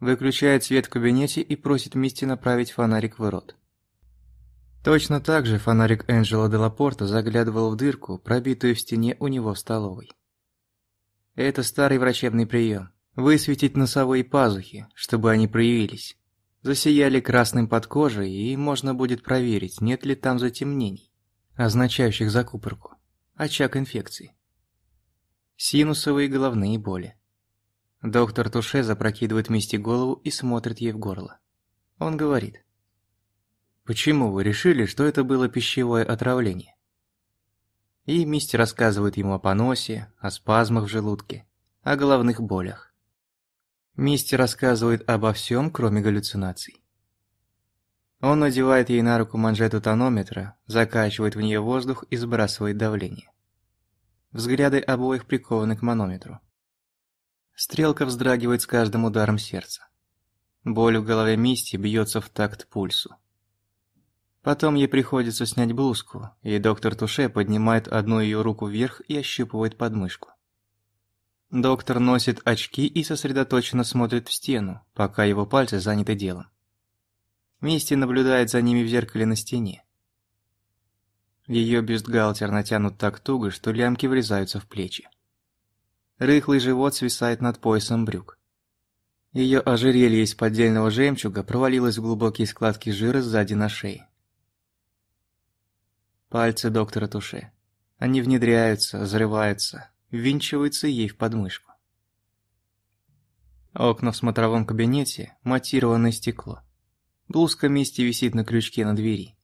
Speaker 1: Выключает свет в кабинете и просит Мисти направить фонарик в рот. Точно так же фонарик Энджела Делапорта заглядывал в дырку, пробитую в стене у него в столовой. Это старый врачебный прием. Высветить носовые пазухи, чтобы они проявились. Засияли красным под кожей, и можно будет проверить, нет ли там затемнений, означающих закупорку, очаг инфекции. Синусовые головные боли. Доктор Туше запрокидывает Мисти голову и смотрит ей в горло. Он говорит. «Почему вы решили, что это было пищевое отравление?» И Мисти рассказывает ему о поносе, о спазмах в желудке, о головных болях. Мисти рассказывает обо всем, кроме галлюцинаций. Он надевает ей на руку манжету тонометра, закачивает в нее воздух и сбрасывает давление. Взгляды обоих прикованы к манометру. Стрелка вздрагивает с каждым ударом сердца. Боль в голове Мисти бьется в такт пульсу. Потом ей приходится снять блузку, и доктор Туше поднимает одну ее руку вверх и ощупывает подмышку. Доктор носит очки и сосредоточенно смотрит в стену, пока его пальцы заняты делом. Мисти наблюдает за ними в зеркале на стене. Ее бюстгальтер натянут так туго, что лямки врезаются в плечи. Рыхлый живот свисает над поясом брюк. Ее ожерелье из поддельного жемчуга провалилось в глубокие складки жира сзади на шее. Пальцы доктора Туше. Они внедряются, взрываются, ввинчиваются ей в подмышку. Окна в смотровом кабинете – матированное стекло. Блузка Мисти висит на крючке на двери.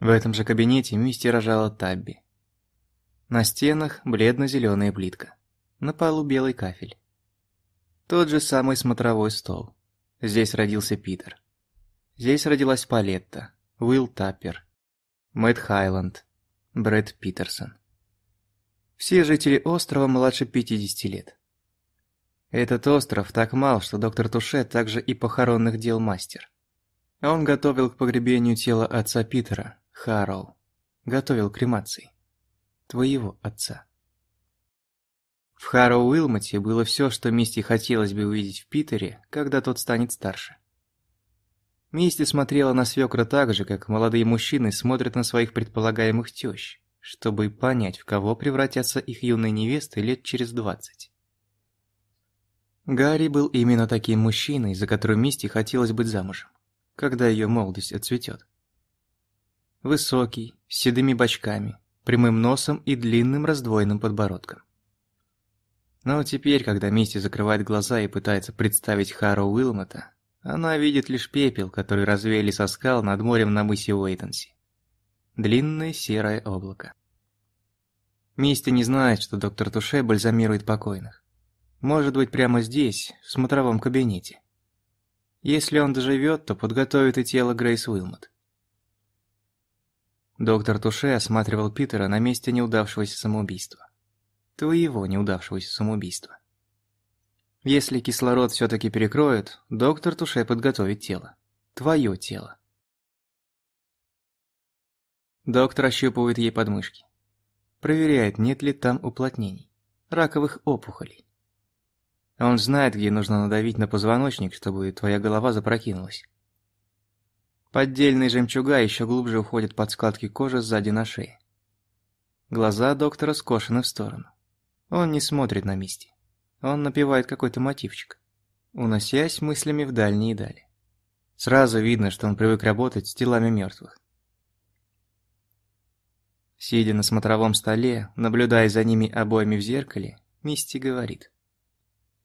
Speaker 1: В этом же кабинете Мисти рожала Табби. На стенах бледно-зеленая плитка. На полу белый кафель. Тот же самый смотровой стол. Здесь родился Питер. Здесь родилась Палетта, Уилл Таппер, Мэтт Хайланд, Брэд Питерсон. Все жители острова младше 50 лет. Этот остров так мал, что доктор Туше также и похоронных дел мастер. Он готовил к погребению тела отца Питера, Харроу. Готовил кремации. Твоего отца. В Харроу Уилмоте было все, что Мисти хотелось бы увидеть в Питере, когда тот станет старше. Мисти смотрела на свекра так же, как молодые мужчины смотрят на своих предполагаемых тещ, чтобы понять, в кого превратятся их юные невесты лет через двадцать. Гарри был именно таким мужчиной, за которым Мисти хотелось быть замужем, когда ее молодость отцветет. Высокий, с седыми бочками, прямым носом и длинным раздвоенным подбородком. Но теперь, когда Мисти закрывает глаза и пытается представить Хару Уилмота, она видит лишь пепел, который развеяли со скал над морем на мысе Уэйтенси. Длинное серое облако. Мисти не знает, что доктор Туше бальзамирует покойных. Может быть, прямо здесь, в смотровом кабинете. Если он доживет, то подготовит и тело Грейс Уилмот. Доктор Туше осматривал Питера на месте неудавшегося самоубийства. Твоего неудавшегося самоубийства. Если кислород все-таки перекроет, доктор Туше подготовит тело. Твое тело. Доктор ощупывает ей подмышки. Проверяет, нет ли там уплотнений, раковых опухолей. Он знает, где нужно надавить на позвоночник, чтобы твоя голова запрокинулась. Поддельные жемчуга еще глубже уходят под складки кожи сзади на шее. Глаза доктора скошены в сторону. Он не смотрит на Мисти. Он напевает какой-то мотивчик, уносясь мыслями в дальние дали. Сразу видно, что он привык работать с телами мертвых. Сидя на смотровом столе, наблюдая за ними обоими в зеркале, Мисти говорит.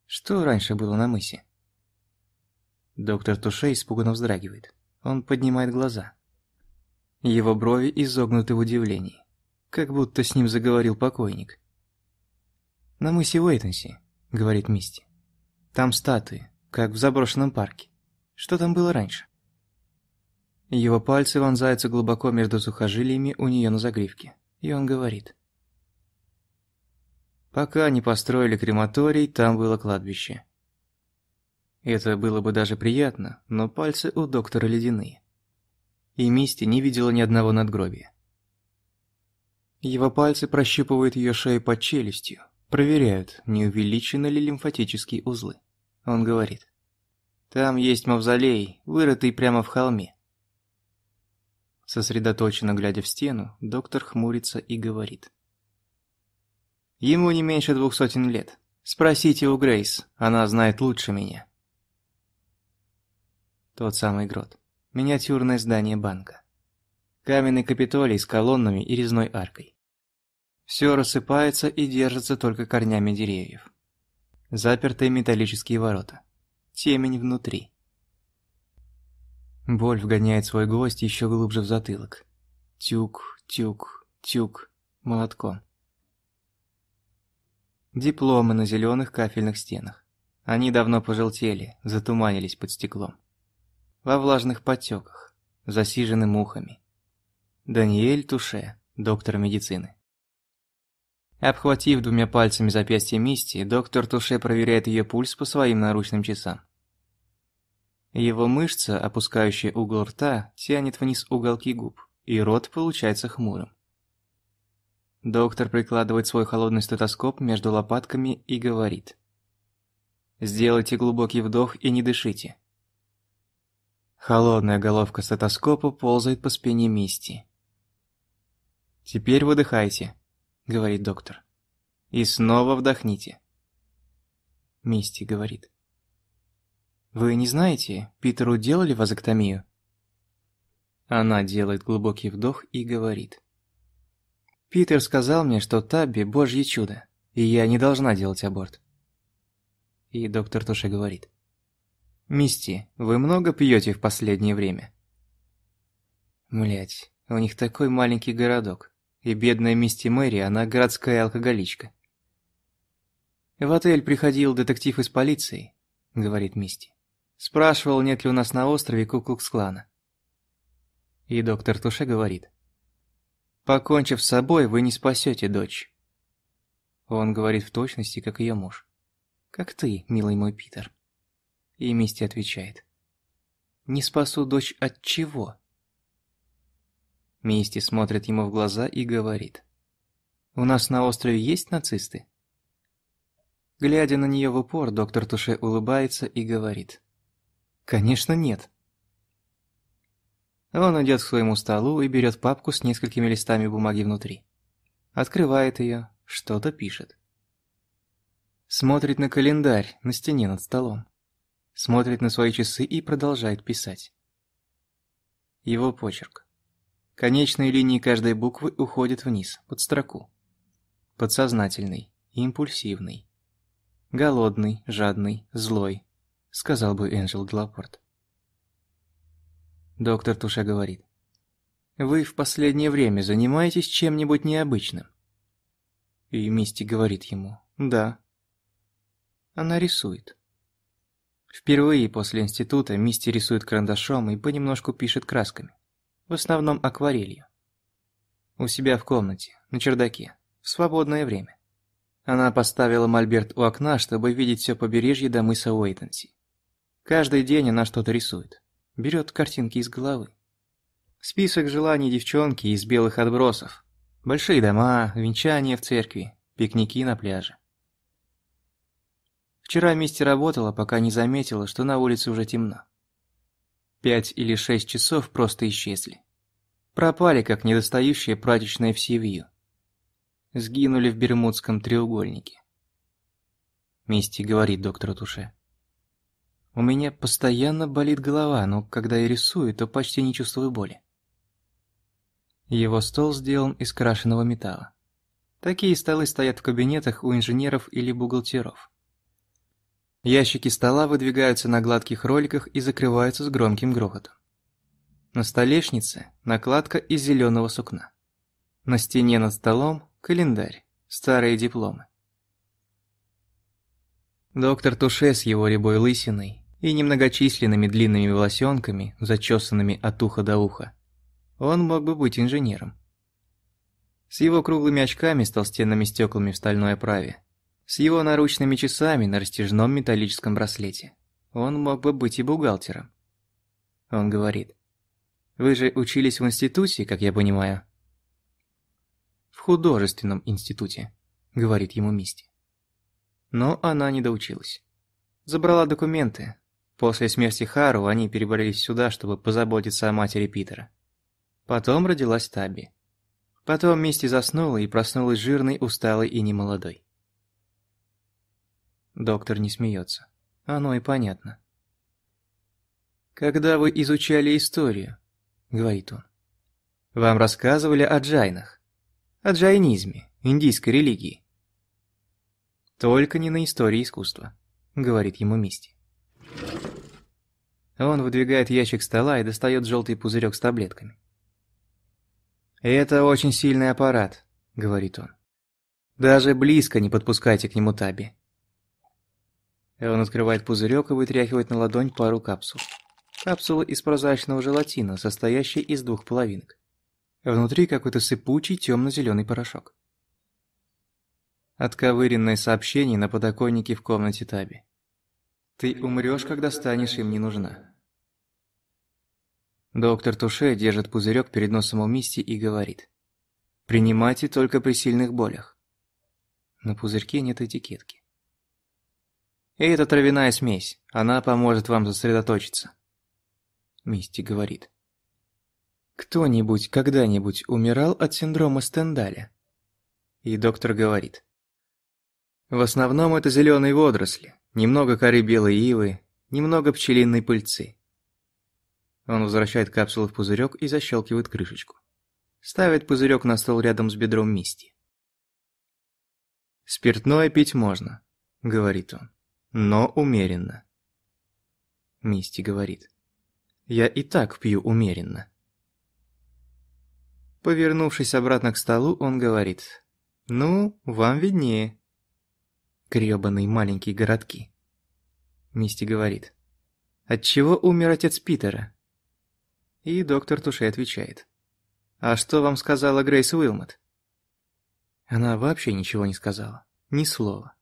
Speaker 1: «Что раньше было на мысе?» Доктор Туше испуганно вздрагивает. Он поднимает глаза. Его брови изогнуты в удивлении. Как будто с ним заговорил покойник. На мысе Уэйтонси – говорит Мисти. «Там статуи, как в заброшенном парке. Что там было раньше?» Его пальцы вонзаются глубоко между сухожилиями у нее на загривке, и он говорит. «Пока не построили крематорий, там было кладбище». Это было бы даже приятно, но пальцы у доктора ледяные. И Мисти не видела ни одного надгробия. Его пальцы прощупывают ее шею под челюстью, Проверяют, не увеличены ли лимфатические узлы. Он говорит. Там есть мавзолей, вырытый прямо в холме. Сосредоточенно глядя в стену, доктор хмурится и говорит. Ему не меньше двух сотен лет. Спросите у Грейс, она знает лучше меня. Тот самый грот. Миниатюрное здание банка. Каменный капитолий с колоннами и резной аркой. Все рассыпается и держится только корнями деревьев. Запертые металлические ворота. Темень внутри. Боль вгоняет свой гвоздь еще глубже в затылок. Тюк, тюк, тюк, молотком. Дипломы на зеленых кафельных стенах. Они давно пожелтели, затуманились под стеклом. Во влажных потеках, засижены мухами. Даниэль Туше, доктор медицины. Обхватив двумя пальцами запястье Мисти, доктор Туше проверяет ее пульс по своим наручным часам. Его мышца, опускающая угол рта, тянет вниз уголки губ, и рот получается хмурым. Доктор прикладывает свой холодный стетоскоп между лопатками и говорит. «Сделайте глубокий вдох и не дышите». Холодная головка стетоскопа ползает по спине Мисти. «Теперь выдыхайте», — говорит доктор. «И снова вдохните». Мисти говорит. «Вы не знаете, Питеру делали вазоктомию?» Она делает глубокий вдох и говорит. «Питер сказал мне, что Табби – божье чудо, и я не должна делать аборт». И доктор тоже говорит. «Мисти, вы много пьете в последнее время?» Млять, у них такой маленький городок и бедная мисти Мэри, она городская алкоголичка. «В отель приходил детектив из полиции», — говорит Мисти. «Спрашивал, нет ли у нас на острове Куклукс-клана». И доктор Туше говорит. «Покончив с собой, вы не спасете дочь». Он говорит в точности, как ее муж. «Как ты, милый мой Питер». И Мисти отвечает. «Не спасу дочь от чего?» Мисти смотрит ему в глаза и говорит. «У нас на острове есть нацисты?» Глядя на нее в упор, доктор Туше улыбается и говорит. «Конечно нет». Он идет к своему столу и берет папку с несколькими листами бумаги внутри. Открывает ее, что-то пишет. Смотрит на календарь на стене над столом. Смотрит на свои часы и продолжает писать. Его почерк. Конечные линии каждой буквы уходят вниз, под строку. Подсознательный, импульсивный. Голодный, жадный, злой, сказал бы Энджел Длапорт. Доктор Туше говорит. «Вы в последнее время занимаетесь чем-нибудь необычным?» И Мисти говорит ему «Да». Она рисует. Впервые после института Мисти рисует карандашом и понемножку пишет красками в основном акварелью. У себя в комнате, на чердаке, в свободное время. Она поставила мольберт у окна, чтобы видеть все побережье до мыса Уэйтенси. Каждый день она что-то рисует. Берет картинки из головы. Список желаний девчонки из белых отбросов. Большие дома, венчания в церкви, пикники на пляже. Вчера Мисти работала, пока не заметила, что на улице уже темно. Пять или шесть часов просто исчезли. Пропали, как недостающие прачечные в Севью. Сгинули в Бермудском треугольнике. Мисти говорит доктору Туше. У меня постоянно болит голова, но когда я рисую, то почти не чувствую боли. Его стол сделан из крашеного металла. Такие столы стоят в кабинетах у инженеров или бухгалтеров. Ящики стола выдвигаются на гладких роликах и закрываются с громким грохотом. На столешнице накладка из зеленого сукна. На стене над столом календарь, старые дипломы. Доктор Туше с его рябой лысиной и немногочисленными длинными волосенками, зачесанными от уха до уха. Он мог бы быть инженером. С его круглыми очками с толстенными стеклами в стальной оправе, с его наручными часами на растяжном металлическом браслете. Он мог бы быть и бухгалтером. Он говорит. Вы же учились в институте, как я понимаю?» «В художественном институте», — говорит ему Мисти. Но она не доучилась. Забрала документы. После смерти Хару они перебрались сюда, чтобы позаботиться о матери Питера. Потом родилась Таби. Потом Мисти заснула и проснулась жирной, усталой и немолодой. Доктор не смеется. Оно и понятно. Когда вы изучали историю, говорит он. Вам рассказывали о джайнах, о джайнизме, индийской религии. Только не на истории искусства, говорит ему Мисти. Он выдвигает ящик стола и достает желтый пузырек с таблетками. «Это очень сильный аппарат», — говорит он. «Даже близко не подпускайте к нему Таби». Он открывает пузырек и вытряхивает на ладонь пару капсул. Капсула из прозрачного желатина, состоящая из двух половинок. Внутри какой-то сыпучий темно-зеленый порошок. Отковыренное сообщение на подоконнике в комнате Таби. «Ты умрешь, когда станешь им не нужна». Доктор Туше держит пузырек перед носом у Мисти и говорит. «Принимайте только при сильных болях». На пузырьке нет этикетки. И «Это травяная смесь, она поможет вам сосредоточиться». Мисти говорит. Кто-нибудь когда-нибудь умирал от синдрома Стендаля? И доктор говорит. В основном это зеленые водоросли, немного коры белой ивы, немного пчелиной пыльцы. Он возвращает капсулу в пузырек и защелкивает крышечку. Ставит пузырек на стол рядом с бедром Мисти. «Спиртное пить можно», — говорит он, — «но умеренно». Мисти говорит. Я и так пью умеренно. Повернувшись обратно к столу, он говорит. «Ну, вам виднее». Грёбаные маленькие городки. Мисти говорит. «Отчего умер отец Питера?» И доктор Туше отвечает. «А что вам сказала Грейс Уилмот?» Она вообще ничего не сказала. Ни слова.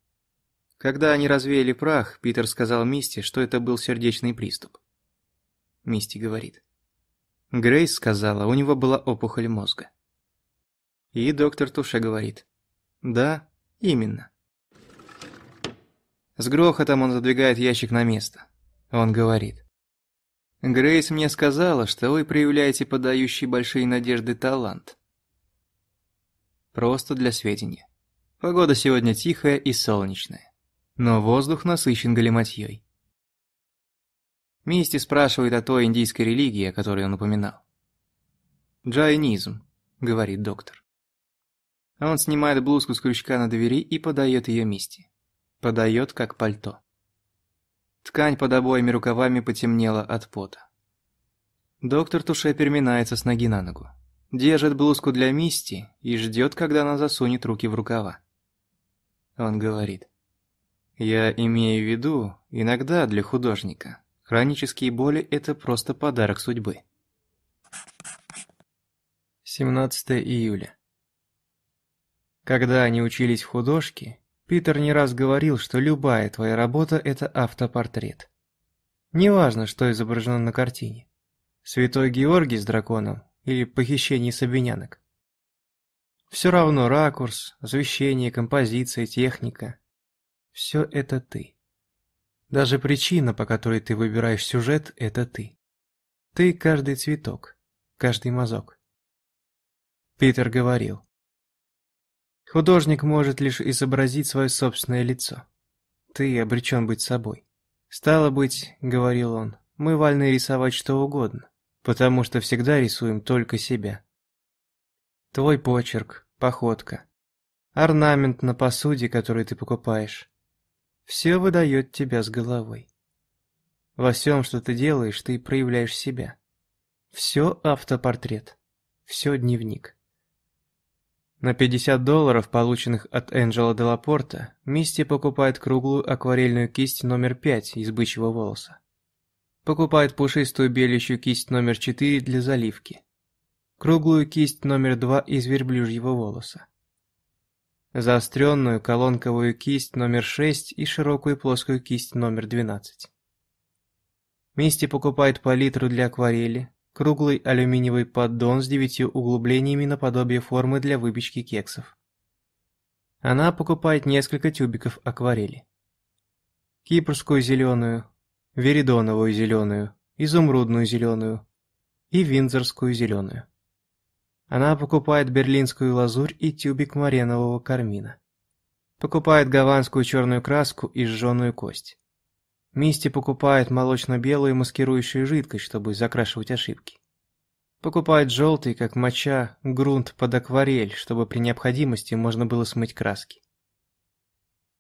Speaker 1: Когда они развеяли прах, Питер сказал Мисти, что это был сердечный приступ. – Мисти говорит. Грейс сказала, у него была опухоль мозга. И доктор Туша говорит. Да, именно. С грохотом он задвигает ящик на место. Он говорит. Грейс мне сказала, что вы проявляете подающий большие надежды талант. Просто для сведения. Погода сегодня тихая и солнечная. Но воздух насыщен галиматьей. Мисти спрашивает о той индийской религии, о которой он упоминал. «Джайнизм», — говорит доктор. Он снимает блузку с крючка на двери и подает ее Мисти. Подает, как пальто. Ткань под обоими рукавами потемнела от пота. Доктор Туше переминается с ноги на ногу. Держит блузку для Мисти и ждет, когда она засунет руки в рукава. Он говорит. «Я имею в виду, иногда для художника». Хронические боли – это просто подарок судьбы. 17 июля. Когда они учились в художке, Питер не раз говорил, что любая твоя работа – это автопортрет. Неважно, что изображено на картине. Святой Георгий с драконом или похищение сабинянок. Все равно ракурс, освещение, композиция, техника – все это ты. Даже причина, по которой ты выбираешь сюжет, это ты. Ты каждый цветок, каждый мазок. Питер говорил. Художник может лишь изобразить свое собственное лицо. Ты обречен быть собой. Стало быть, говорил он, мы вольны рисовать что угодно, потому что всегда рисуем только себя. Твой почерк, походка, орнамент на посуде, который ты покупаешь, все выдает тебя с головой. Во всем, что ты делаешь, ты проявляешь себя. Все автопортрет. Все дневник. На 50 долларов, полученных от Энджела Делапорта, Мисти покупает круглую акварельную кисть номер 5 из бычьего волоса. Покупает пушистую белющую кисть номер 4 для заливки. Круглую кисть номер 2 из верблюжьего волоса заостренную колонковую кисть номер 6 и широкую плоскую кисть номер 12. Мисти покупает палитру для акварели, круглый алюминиевый поддон с девятью углублениями наподобие формы для выпечки кексов. Она покупает несколько тюбиков акварели. Кипрскую зеленую, веридоновую зеленую, изумрудную зеленую и винзорскую зеленую. Она покупает берлинскую лазурь и тюбик маренового кармина. Покупает гаванскую черную краску и сжженную кость. Мисти покупает молочно-белую маскирующую жидкость, чтобы закрашивать ошибки. Покупает желтый, как моча, грунт под акварель, чтобы при необходимости можно было смыть краски.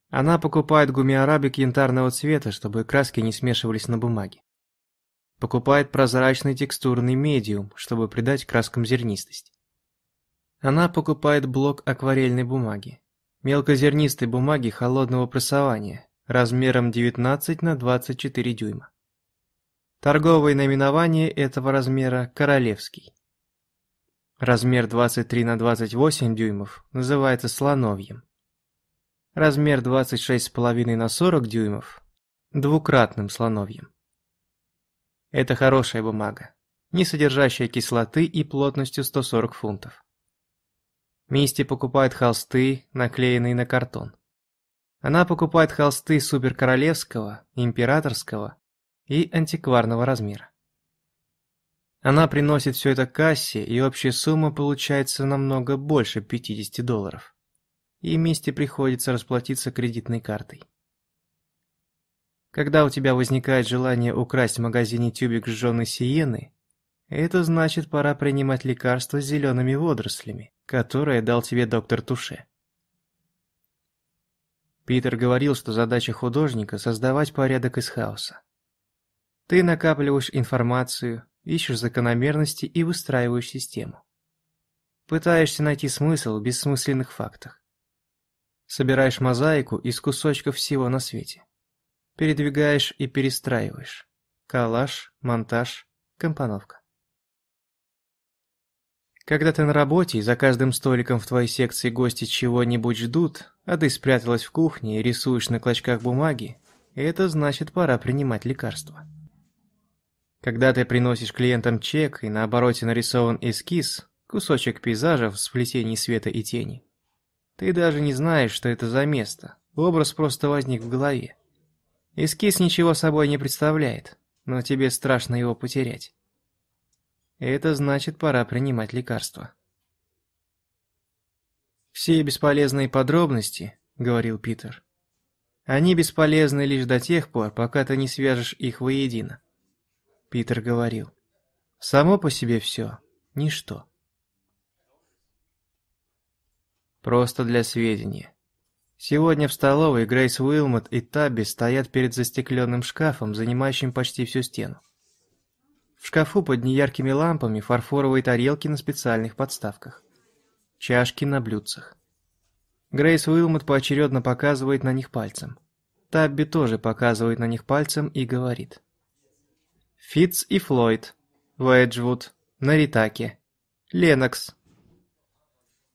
Speaker 1: Она покупает гумиарабик янтарного цвета, чтобы краски не смешивались на бумаге. Покупает прозрачный текстурный медиум, чтобы придать краскам зернистость. Она покупает блок акварельной бумаги. Мелкозернистой бумаги холодного прессования, размером 19 на 24 дюйма. Торговое наименование этого размера – королевский. Размер 23 на 28 дюймов называется «Слоновьем». Размер 26,5 на 40 дюймов – двукратным «Слоновьем». Это хорошая бумага, не содержащая кислоты и плотностью 140 фунтов. Мисти покупает холсты, наклеенные на картон. Она покупает холсты суперкоролевского, императорского и антикварного размера. Она приносит все это кассе, и общая сумма получается намного больше 50 долларов. И Мисти приходится расплатиться кредитной картой. Когда у тебя возникает желание украсть в магазине тюбик сжженной сиены, это значит пора принимать лекарства с зелеными водорослями которое дал тебе доктор Туше. Питер говорил, что задача художника – создавать порядок из хаоса. Ты накапливаешь информацию, ищешь закономерности и выстраиваешь систему. Пытаешься найти смысл в бессмысленных фактах. Собираешь мозаику из кусочков всего на свете. Передвигаешь и перестраиваешь. Коллаж, монтаж, компоновка. Когда ты на работе, и за каждым столиком в твоей секции гости чего-нибудь ждут, а ты спряталась в кухне и рисуешь на клочках бумаги, это значит пора принимать лекарства. Когда ты приносишь клиентам чек, и на обороте нарисован эскиз, кусочек пейзажа в сплетении света и тени, ты даже не знаешь, что это за место, образ просто возник в голове. Эскиз ничего собой не представляет, но тебе страшно его потерять. Это значит, пора принимать лекарства. «Все бесполезные подробности», — говорил Питер. «Они бесполезны лишь до тех пор, пока ты не свяжешь их воедино». Питер говорил. «Само по себе все. Ничто». Просто для сведения. Сегодня в столовой Грейс Уилмот и Табби стоят перед застекленным шкафом, занимающим почти всю стену. В шкафу под неяркими лампами фарфоровые тарелки на специальных подставках. Чашки на блюдцах. Грейс Уилмот поочередно показывает на них пальцем. Табби тоже показывает на них пальцем и говорит. «Фитц и Флойд. Уэджвуд. Наритаке. Ленокс».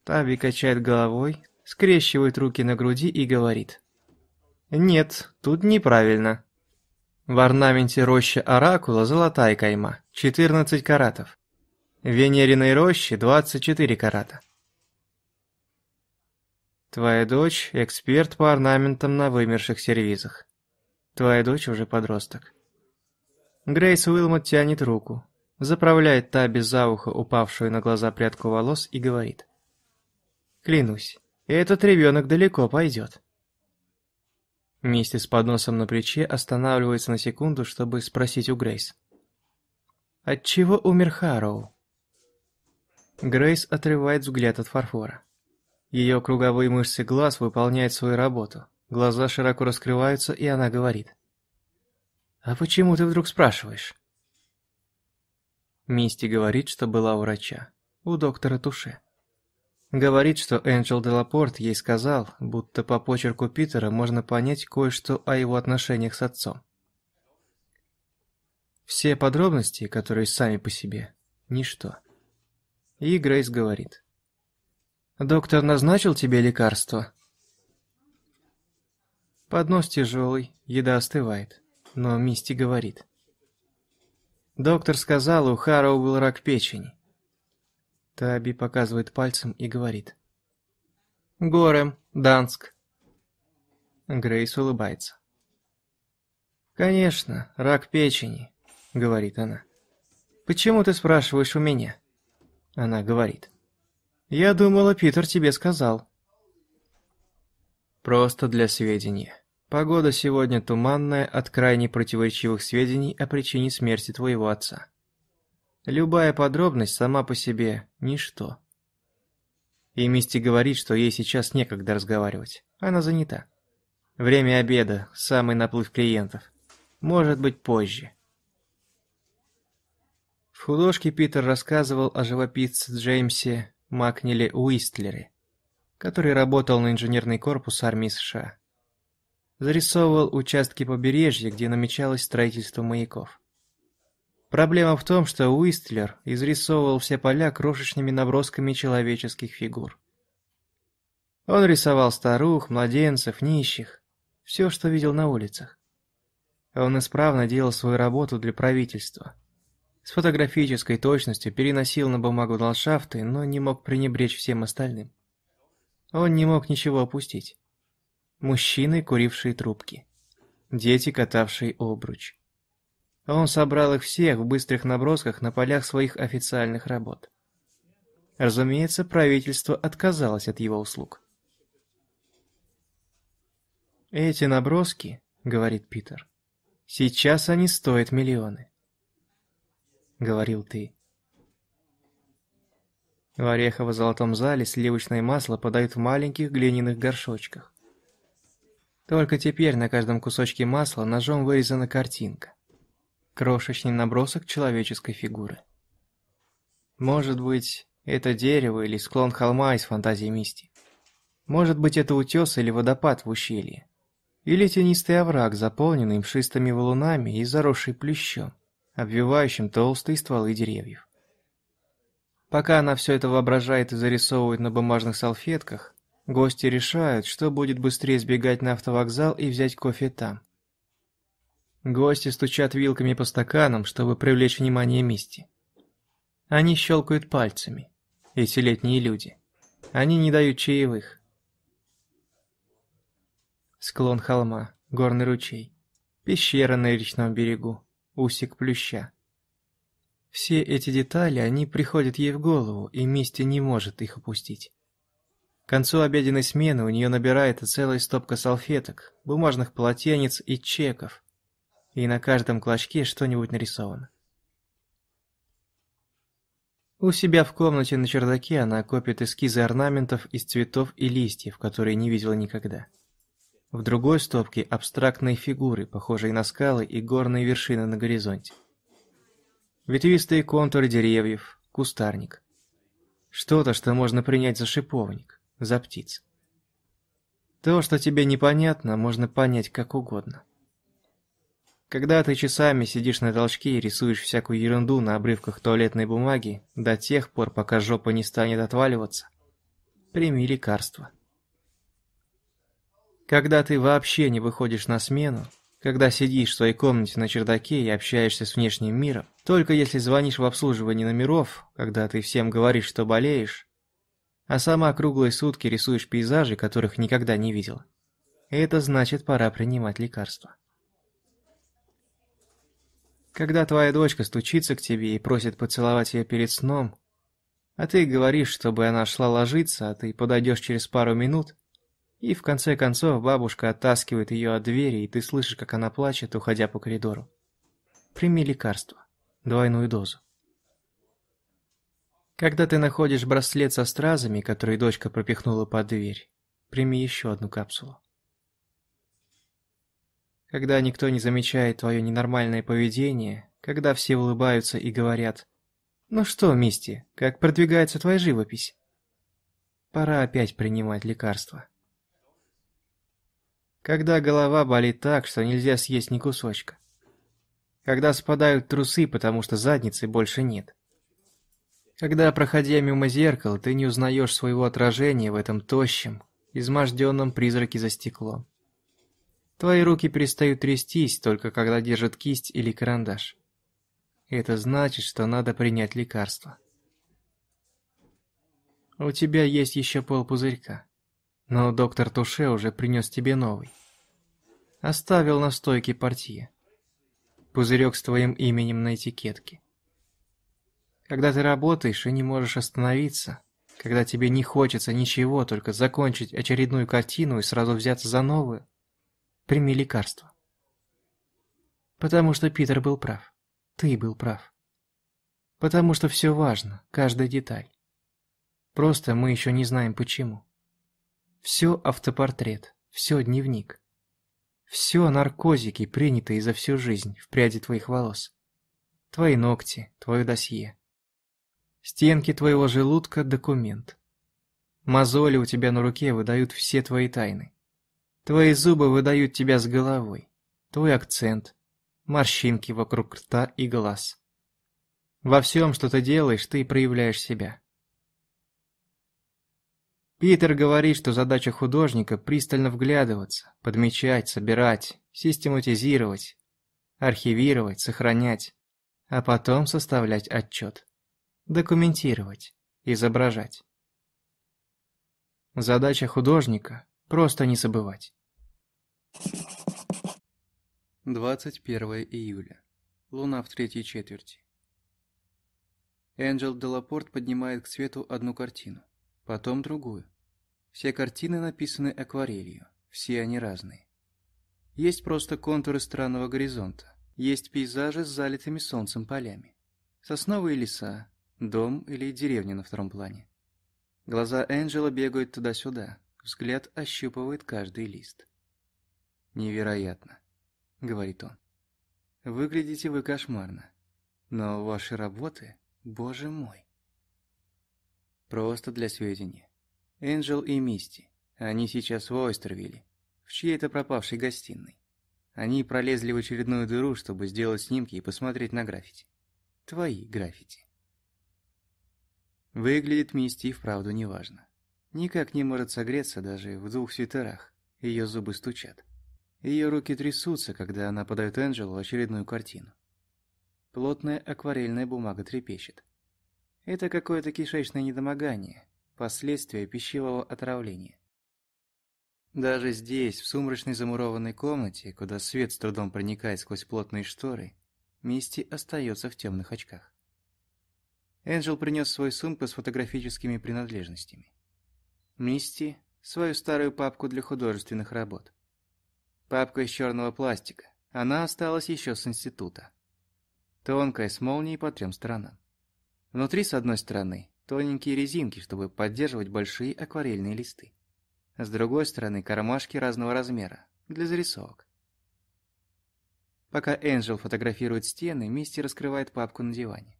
Speaker 1: Табби качает головой, скрещивает руки на груди и говорит. «Нет, тут неправильно. В орнаменте рощи оракула золотая кайма, 14 каратов. В Венериной роще 24 карата. Твоя дочь – эксперт по орнаментам на вымерших сервизах. Твоя дочь уже подросток. Грейс Уилмот тянет руку, заправляет Таби за ухо упавшую на глаза прядку волос и говорит. «Клянусь, этот ребенок далеко пойдет». Мисти с подносом на плече останавливается на секунду, чтобы спросить у Грейс. «Отчего умер Харроу?» Грейс отрывает взгляд от фарфора. Ее круговые мышцы глаз выполняют свою работу. Глаза широко раскрываются, и она говорит. «А почему ты вдруг спрашиваешь?» Мисти говорит, что была у врача, у доктора Туше. Говорит, что Энджел Делапорт ей сказал, будто по почерку Питера можно понять кое-что о его отношениях с отцом. Все подробности, которые сами по себе, ничто. И Грейс говорит. «Доктор назначил тебе лекарство?» Поднос тяжелый, еда остывает, но Мисти говорит. Доктор сказал, у Харроу был рак печени. Таби показывает пальцем и говорит. «Горем, Данск». Грейс улыбается. «Конечно, рак печени», — говорит она. «Почему ты спрашиваешь у меня?» Она говорит. «Я думала, Питер тебе сказал». Просто для сведения. Погода сегодня туманная от крайне противоречивых сведений о причине смерти твоего отца. Любая подробность сама по себе – ничто. И Мисти говорит, что ей сейчас некогда разговаривать. Она занята. Время обеда, самый наплыв клиентов. Может быть, позже. В художке Питер рассказывал о живописце Джеймсе Макниле Уистлере, который работал на инженерный корпус армии США. Зарисовывал участки побережья, где намечалось строительство маяков. Проблема в том, что Уистлер изрисовывал все поля крошечными набросками человеческих фигур. Он рисовал старух, младенцев, нищих, все, что видел на улицах. Он исправно делал свою работу для правительства. С фотографической точностью переносил на бумагу ландшафты, но не мог пренебречь всем остальным. Он не мог ничего опустить. Мужчины, курившие трубки. Дети, катавшие обруч. Он собрал их всех в быстрых набросках на полях своих официальных работ. Разумеется, правительство отказалось от его услуг. «Эти наброски, — говорит Питер, — сейчас они стоят миллионы. — говорил ты. В орехово-золотом зале сливочное масло подают в маленьких глиняных горшочках. Только теперь на каждом кусочке масла ножом вырезана картинка крошечный набросок человеческой фигуры. Может быть, это дерево или склон холма из фантазии Мисти. Может быть, это утес или водопад в ущелье. Или тенистый овраг, заполненный мшистыми валунами и заросший плющом, обвивающим толстые стволы деревьев. Пока она все это воображает и зарисовывает на бумажных салфетках, гости решают, что будет быстрее сбегать на автовокзал и взять кофе там, Гости стучат вилками по стаканам, чтобы привлечь внимание Мисти. Они щелкают пальцами. Эти летние люди. Они не дают чаевых. Склон холма, горный ручей, пещера на речном берегу, усик плюща. Все эти детали, они приходят ей в голову, и Мисти не может их опустить. К концу обеденной смены у нее набирается целая стопка салфеток, бумажных полотенец и чеков, и на каждом клочке что-нибудь нарисовано. У себя в комнате на чердаке она копит эскизы орнаментов из цветов и листьев, которые не видела никогда. В другой стопке абстрактные фигуры, похожие на скалы и горные вершины на горизонте. Ветвистые контуры деревьев, кустарник. Что-то, что можно принять за шиповник, за птиц. То, что тебе непонятно, можно понять как угодно. Когда ты часами сидишь на толчке и рисуешь всякую ерунду на обрывках туалетной бумаги, до тех пор, пока жопа не станет отваливаться, прими лекарство. Когда ты вообще не выходишь на смену, когда сидишь в своей комнате на чердаке и общаешься с внешним миром, только если звонишь в обслуживание номеров, когда ты всем говоришь, что болеешь, а сама круглые сутки рисуешь пейзажи, которых никогда не видела. Это значит, пора принимать лекарства. Когда твоя дочка стучится к тебе и просит поцеловать ее перед сном, а ты говоришь, чтобы она шла ложиться, а ты подойдешь через пару минут, и в конце концов бабушка оттаскивает ее от двери, и ты слышишь, как она плачет, уходя по коридору. Прими лекарство. Двойную дозу. Когда ты находишь браслет со стразами, который дочка пропихнула под дверь, прими еще одну капсулу. Когда никто не замечает твое ненормальное поведение, когда все улыбаются и говорят «Ну что, Мисти, как продвигается твоя живопись?» Пора опять принимать лекарства. Когда голова болит так, что нельзя съесть ни кусочка. Когда спадают трусы, потому что задницы больше нет. Когда, проходя мимо зеркала, ты не узнаешь своего отражения в этом тощем, изможденном призраке за стеклом. Твои руки перестают трястись, только когда держат кисть или карандаш. Это значит, что надо принять лекарство. У тебя есть еще полпузырька. Но доктор Туше уже принес тебе новый. Оставил на стойке портье. Пузырек с твоим именем на этикетке. Когда ты работаешь и не можешь остановиться, когда тебе не хочется ничего, только закончить очередную картину и сразу взяться за новую, Прими лекарство. Потому что Питер был прав. Ты был прав. Потому что все важно, каждая деталь. Просто мы еще не знаем почему. Все автопортрет, все дневник. Все наркозики, принятые за всю жизнь в пряди твоих волос. Твои ногти, твое досье. Стенки твоего желудка – документ. Мозоли у тебя на руке выдают все твои тайны. Твои зубы выдают тебя с головой. Твой акцент, морщинки вокруг рта и глаз. Во всем, что ты делаешь, ты проявляешь себя. Питер говорит, что задача художника – пристально вглядываться, подмечать, собирать, систематизировать, архивировать, сохранять, а потом составлять отчет, документировать, изображать. Задача художника Просто не забывать. 21 июля. Луна в третьей четверти. Энджел Делапорт поднимает к свету одну картину, потом другую. Все картины написаны акварелью, все они разные. Есть просто контуры странного горизонта, есть пейзажи с залитыми солнцем полями, сосновые леса, дом или деревня на втором плане. Глаза Энджела бегают туда-сюда, Взгляд ощупывает каждый лист. «Невероятно», — говорит он. «Выглядите вы кошмарно. Но ваши работы, боже мой». Просто для сведения. Энджел и Мисти, они сейчас в Ойстервилле, в чьей-то пропавшей гостиной. Они пролезли в очередную дыру, чтобы сделать снимки и посмотреть на граффити. Твои граффити. Выглядит Мисти и вправду неважно. Никак не может согреться даже в двух свитерах. Ее зубы стучат. Ее руки трясутся, когда она подает Энджелу очередную картину. Плотная акварельная бумага трепещет. Это какое-то кишечное недомогание, последствия пищевого отравления. Даже здесь, в сумрачной замурованной комнате, куда свет с трудом проникает сквозь плотные шторы, Мисти остается в темных очках. Энджел принес свой сумку с фотографическими принадлежностями. Мисти свою старую папку для художественных работ. Папка из черного пластика. Она осталась еще с института. Тонкая, с молнией по трем сторонам. Внутри, с одной стороны, тоненькие резинки, чтобы поддерживать большие акварельные листы. С другой стороны, кармашки разного размера, для зарисовок. Пока Энджел фотографирует стены, Мисти раскрывает папку на диване.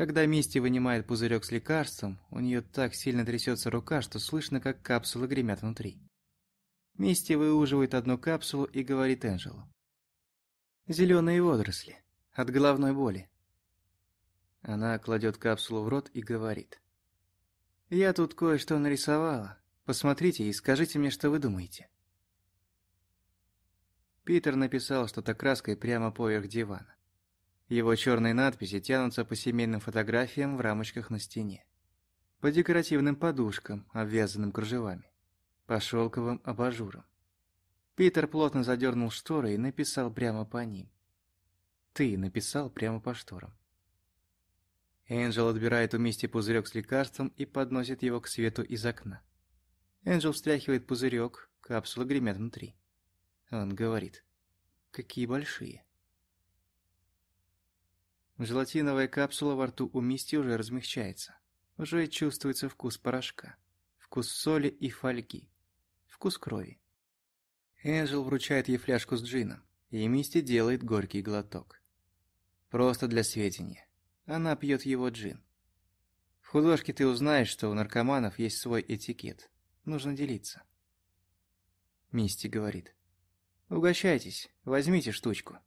Speaker 1: Когда Мисти вынимает пузырек с лекарством, у нее так сильно трясется рука, что слышно, как капсулы гремят внутри. Мисти выуживает одну капсулу и говорит Энджелу. Зеленые водоросли. От головной боли». Она кладет капсулу в рот и говорит. «Я тут кое-что нарисовала. Посмотрите и скажите мне, что вы думаете». Питер написал что-то краской прямо поверх дивана. Его черные надписи тянутся по семейным фотографиям в рамочках на стене. По декоративным подушкам, обвязанным кружевами. По шелковым абажурам. Питер плотно задернул шторы и написал прямо по ним. Ты написал прямо по шторам. Энджел отбирает у Мисти пузырек с лекарством и подносит его к свету из окна. Энджел встряхивает пузырек, капсулы гремят внутри. Он говорит. «Какие большие». Желатиновая капсула во рту у Мисти уже размягчается. Уже чувствуется вкус порошка, вкус соли и фольги, вкус крови. Энджел вручает ей фляжку с джином, и Мисти делает горький глоток. Просто для сведения. Она пьет его джин. В художке ты узнаешь, что у наркоманов есть свой этикет. Нужно делиться. Мисти говорит. «Угощайтесь, возьмите штучку».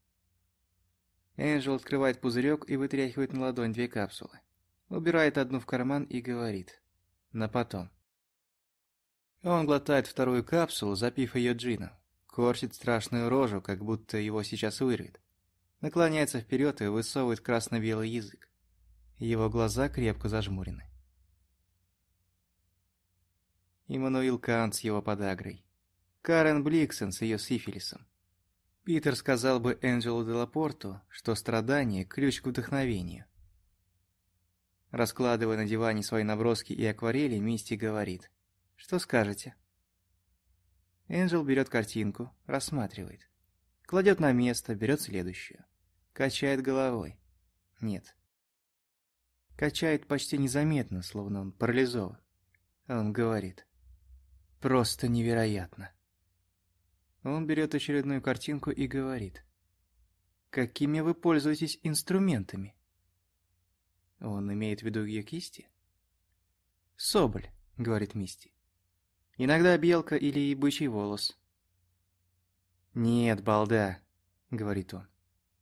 Speaker 1: Энджел открывает пузырек и вытряхивает на ладонь две капсулы. Убирает одну в карман и говорит. На потом. Он глотает вторую капсулу, запив ее джином. Корчит страшную рожу, как будто его сейчас вырвет. Наклоняется вперед и высовывает красно-белый язык. Его глаза крепко зажмурены. Иммануил Кант с его подагрой. Карен Бликсон с ее сифилисом. Питер сказал бы Энджелу де Лапорту, что страдание – ключ к вдохновению. Раскладывая на диване свои наброски и акварели, Мисти говорит «Что скажете?». Энджел берет картинку, рассматривает. Кладет на место, берет следующую. Качает головой. Нет. Качает почти незаметно, словно он парализован. Он говорит «Просто невероятно». Он берет очередную картинку и говорит. «Какими вы пользуетесь инструментами?» Он имеет в виду ее кисти? «Соболь», — говорит Мисти. «Иногда белка или бычий волос». «Нет, балда», — говорит он.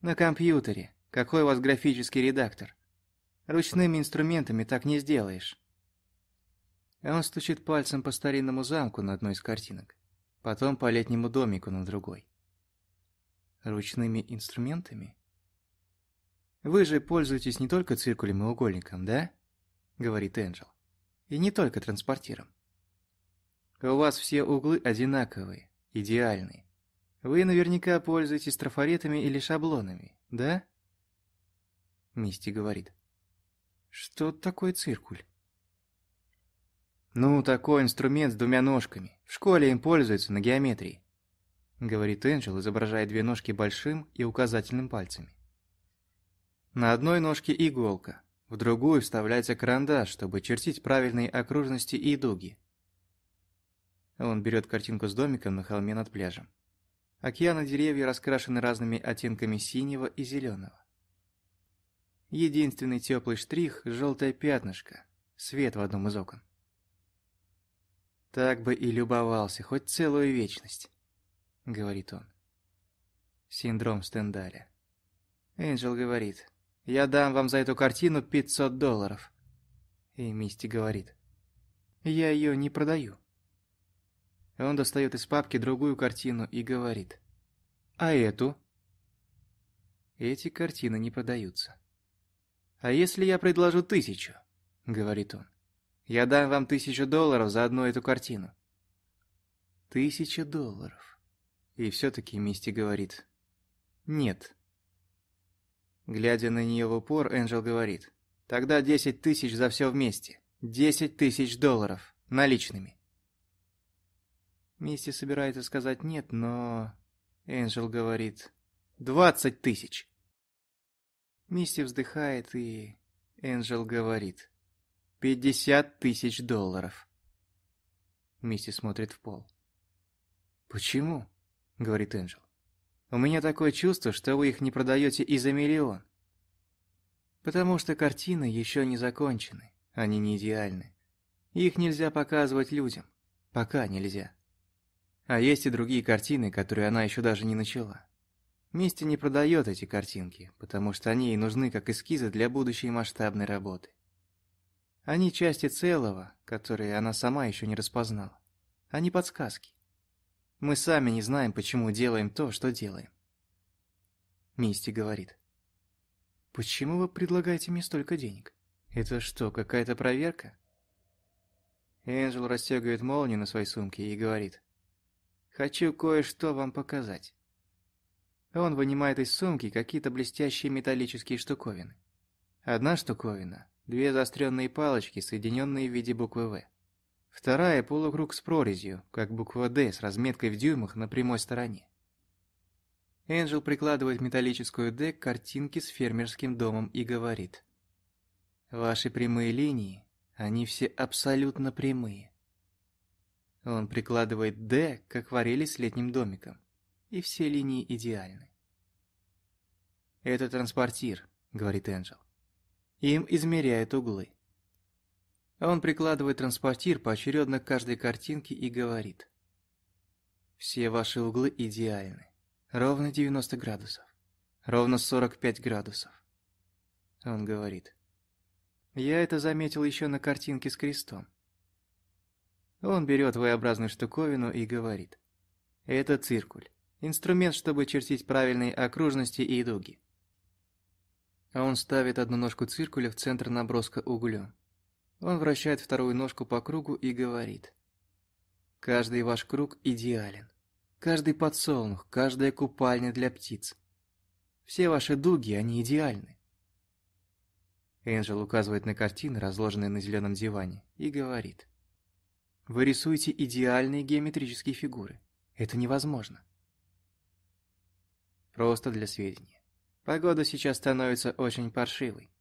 Speaker 1: «На компьютере. Какой у вас графический редактор? Ручными инструментами так не сделаешь». Он стучит пальцем по старинному замку на одной из картинок потом по летнему домику на другой. Ручными инструментами? Вы же пользуетесь не только циркулем и угольником, да? Говорит Энджел. И не только транспортиром. У вас все углы одинаковые, идеальные. Вы наверняка пользуетесь трафаретами или шаблонами, да? Мисти говорит. Что такое циркуль? «Ну, такой инструмент с двумя ножками. В школе им пользуются на геометрии», — говорит Энджел, изображая две ножки большим и указательным пальцами. На одной ножке иголка, в другую вставляется карандаш, чтобы чертить правильные окружности и дуги. Он берет картинку с домиком на холме над пляжем. Океаны деревья раскрашены разными оттенками синего и зеленого. Единственный теплый штрих – желтое пятнышко, свет в одном из окон. Так бы и любовался, хоть целую вечность», — говорит он. Синдром Стендаля. Энджел говорит, «Я дам вам за эту картину 500 долларов». И Мисти говорит, «Я ее не продаю». Он достает из папки другую картину и говорит, «А эту?» Эти картины не продаются. «А если я предложу тысячу?» — говорит он. Я дам вам тысячу долларов за одну эту картину». «Тысяча долларов». И все-таки Мисти говорит «Нет». Глядя на нее в упор, Энджел говорит «Тогда десять тысяч за все вместе. Десять тысяч долларов. Наличными». Мисти собирается сказать «нет», но... Энджел говорит «Двадцать тысяч». Мисти вздыхает и... Энджел говорит «Пятьдесят тысяч долларов». Мисси смотрит в пол. «Почему?» — говорит Энджел. «У меня такое чувство, что вы их не продаете и за миллион». «Потому что картины еще не закончены, они не идеальны. Их нельзя показывать людям. Пока нельзя. А есть и другие картины, которые она еще даже не начала. Мисти не продает эти картинки, потому что они ей нужны как эскизы для будущей масштабной работы. Они части целого, которые она сама еще не распознала. Они подсказки. Мы сами не знаем, почему делаем то, что делаем. Мисти говорит. «Почему вы предлагаете мне столько денег? Это что, какая-то проверка?» Энджел расстегивает молнию на своей сумке и говорит. «Хочу кое-что вам показать». Он вынимает из сумки какие-то блестящие металлические штуковины. Одна штуковина Две заостренные палочки, соединенные в виде буквы «В». Вторая – полукруг с прорезью, как буква «Д» с разметкой в дюймах на прямой стороне. Энджел прикладывает металлическую «Д» к картинке с фермерским домом и говорит. «Ваши прямые линии, они все абсолютно прямые». Он прикладывает «Д» к акварели с летним домиком. И все линии идеальны. «Это транспортир», — говорит Энджел. Им измеряют углы. Он прикладывает транспортир поочередно к каждой картинке и говорит. «Все ваши углы идеальны. Ровно 90 градусов. Ровно 45 градусов». Он говорит. «Я это заметил еще на картинке с крестом». Он берет V-образную штуковину и говорит. «Это циркуль. Инструмент, чтобы чертить правильные окружности и дуги а он ставит одну ножку циркуля в центр наброска углю. Он вращает вторую ножку по кругу и говорит. «Каждый ваш круг идеален. Каждый подсолнух, каждая купальня для птиц. Все ваши дуги, они идеальны». Энджел указывает на картины, разложенные на зеленом диване, и говорит. «Вы рисуете идеальные геометрические фигуры. Это невозможно». Просто для сведения. Погода сейчас становится очень паршивой.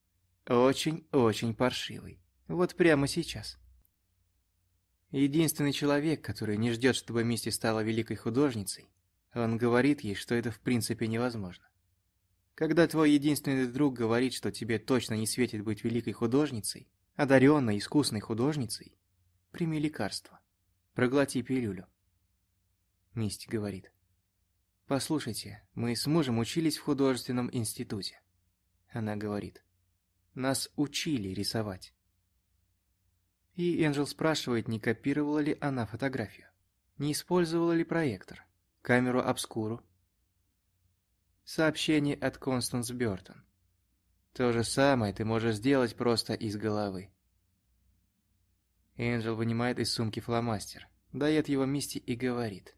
Speaker 1: Очень-очень паршивой. Вот прямо сейчас. Единственный человек, который не ждет, чтобы Мисти стала великой художницей, он говорит ей, что это в принципе невозможно. Когда твой единственный друг говорит, что тебе точно не светит быть великой художницей, одаренной, искусной художницей, прими лекарство. Проглоти пилюлю. Мисти говорит. «Послушайте, мы с мужем учились в художественном институте». Она говорит. «Нас учили рисовать». И Энджел спрашивает, не копировала ли она фотографию, не использовала ли проектор, камеру обскуру. Сообщение от Констанс Бёртон. То же самое ты можешь сделать просто из головы. Энджел вынимает из сумки фломастер, дает его Мисти и говорит.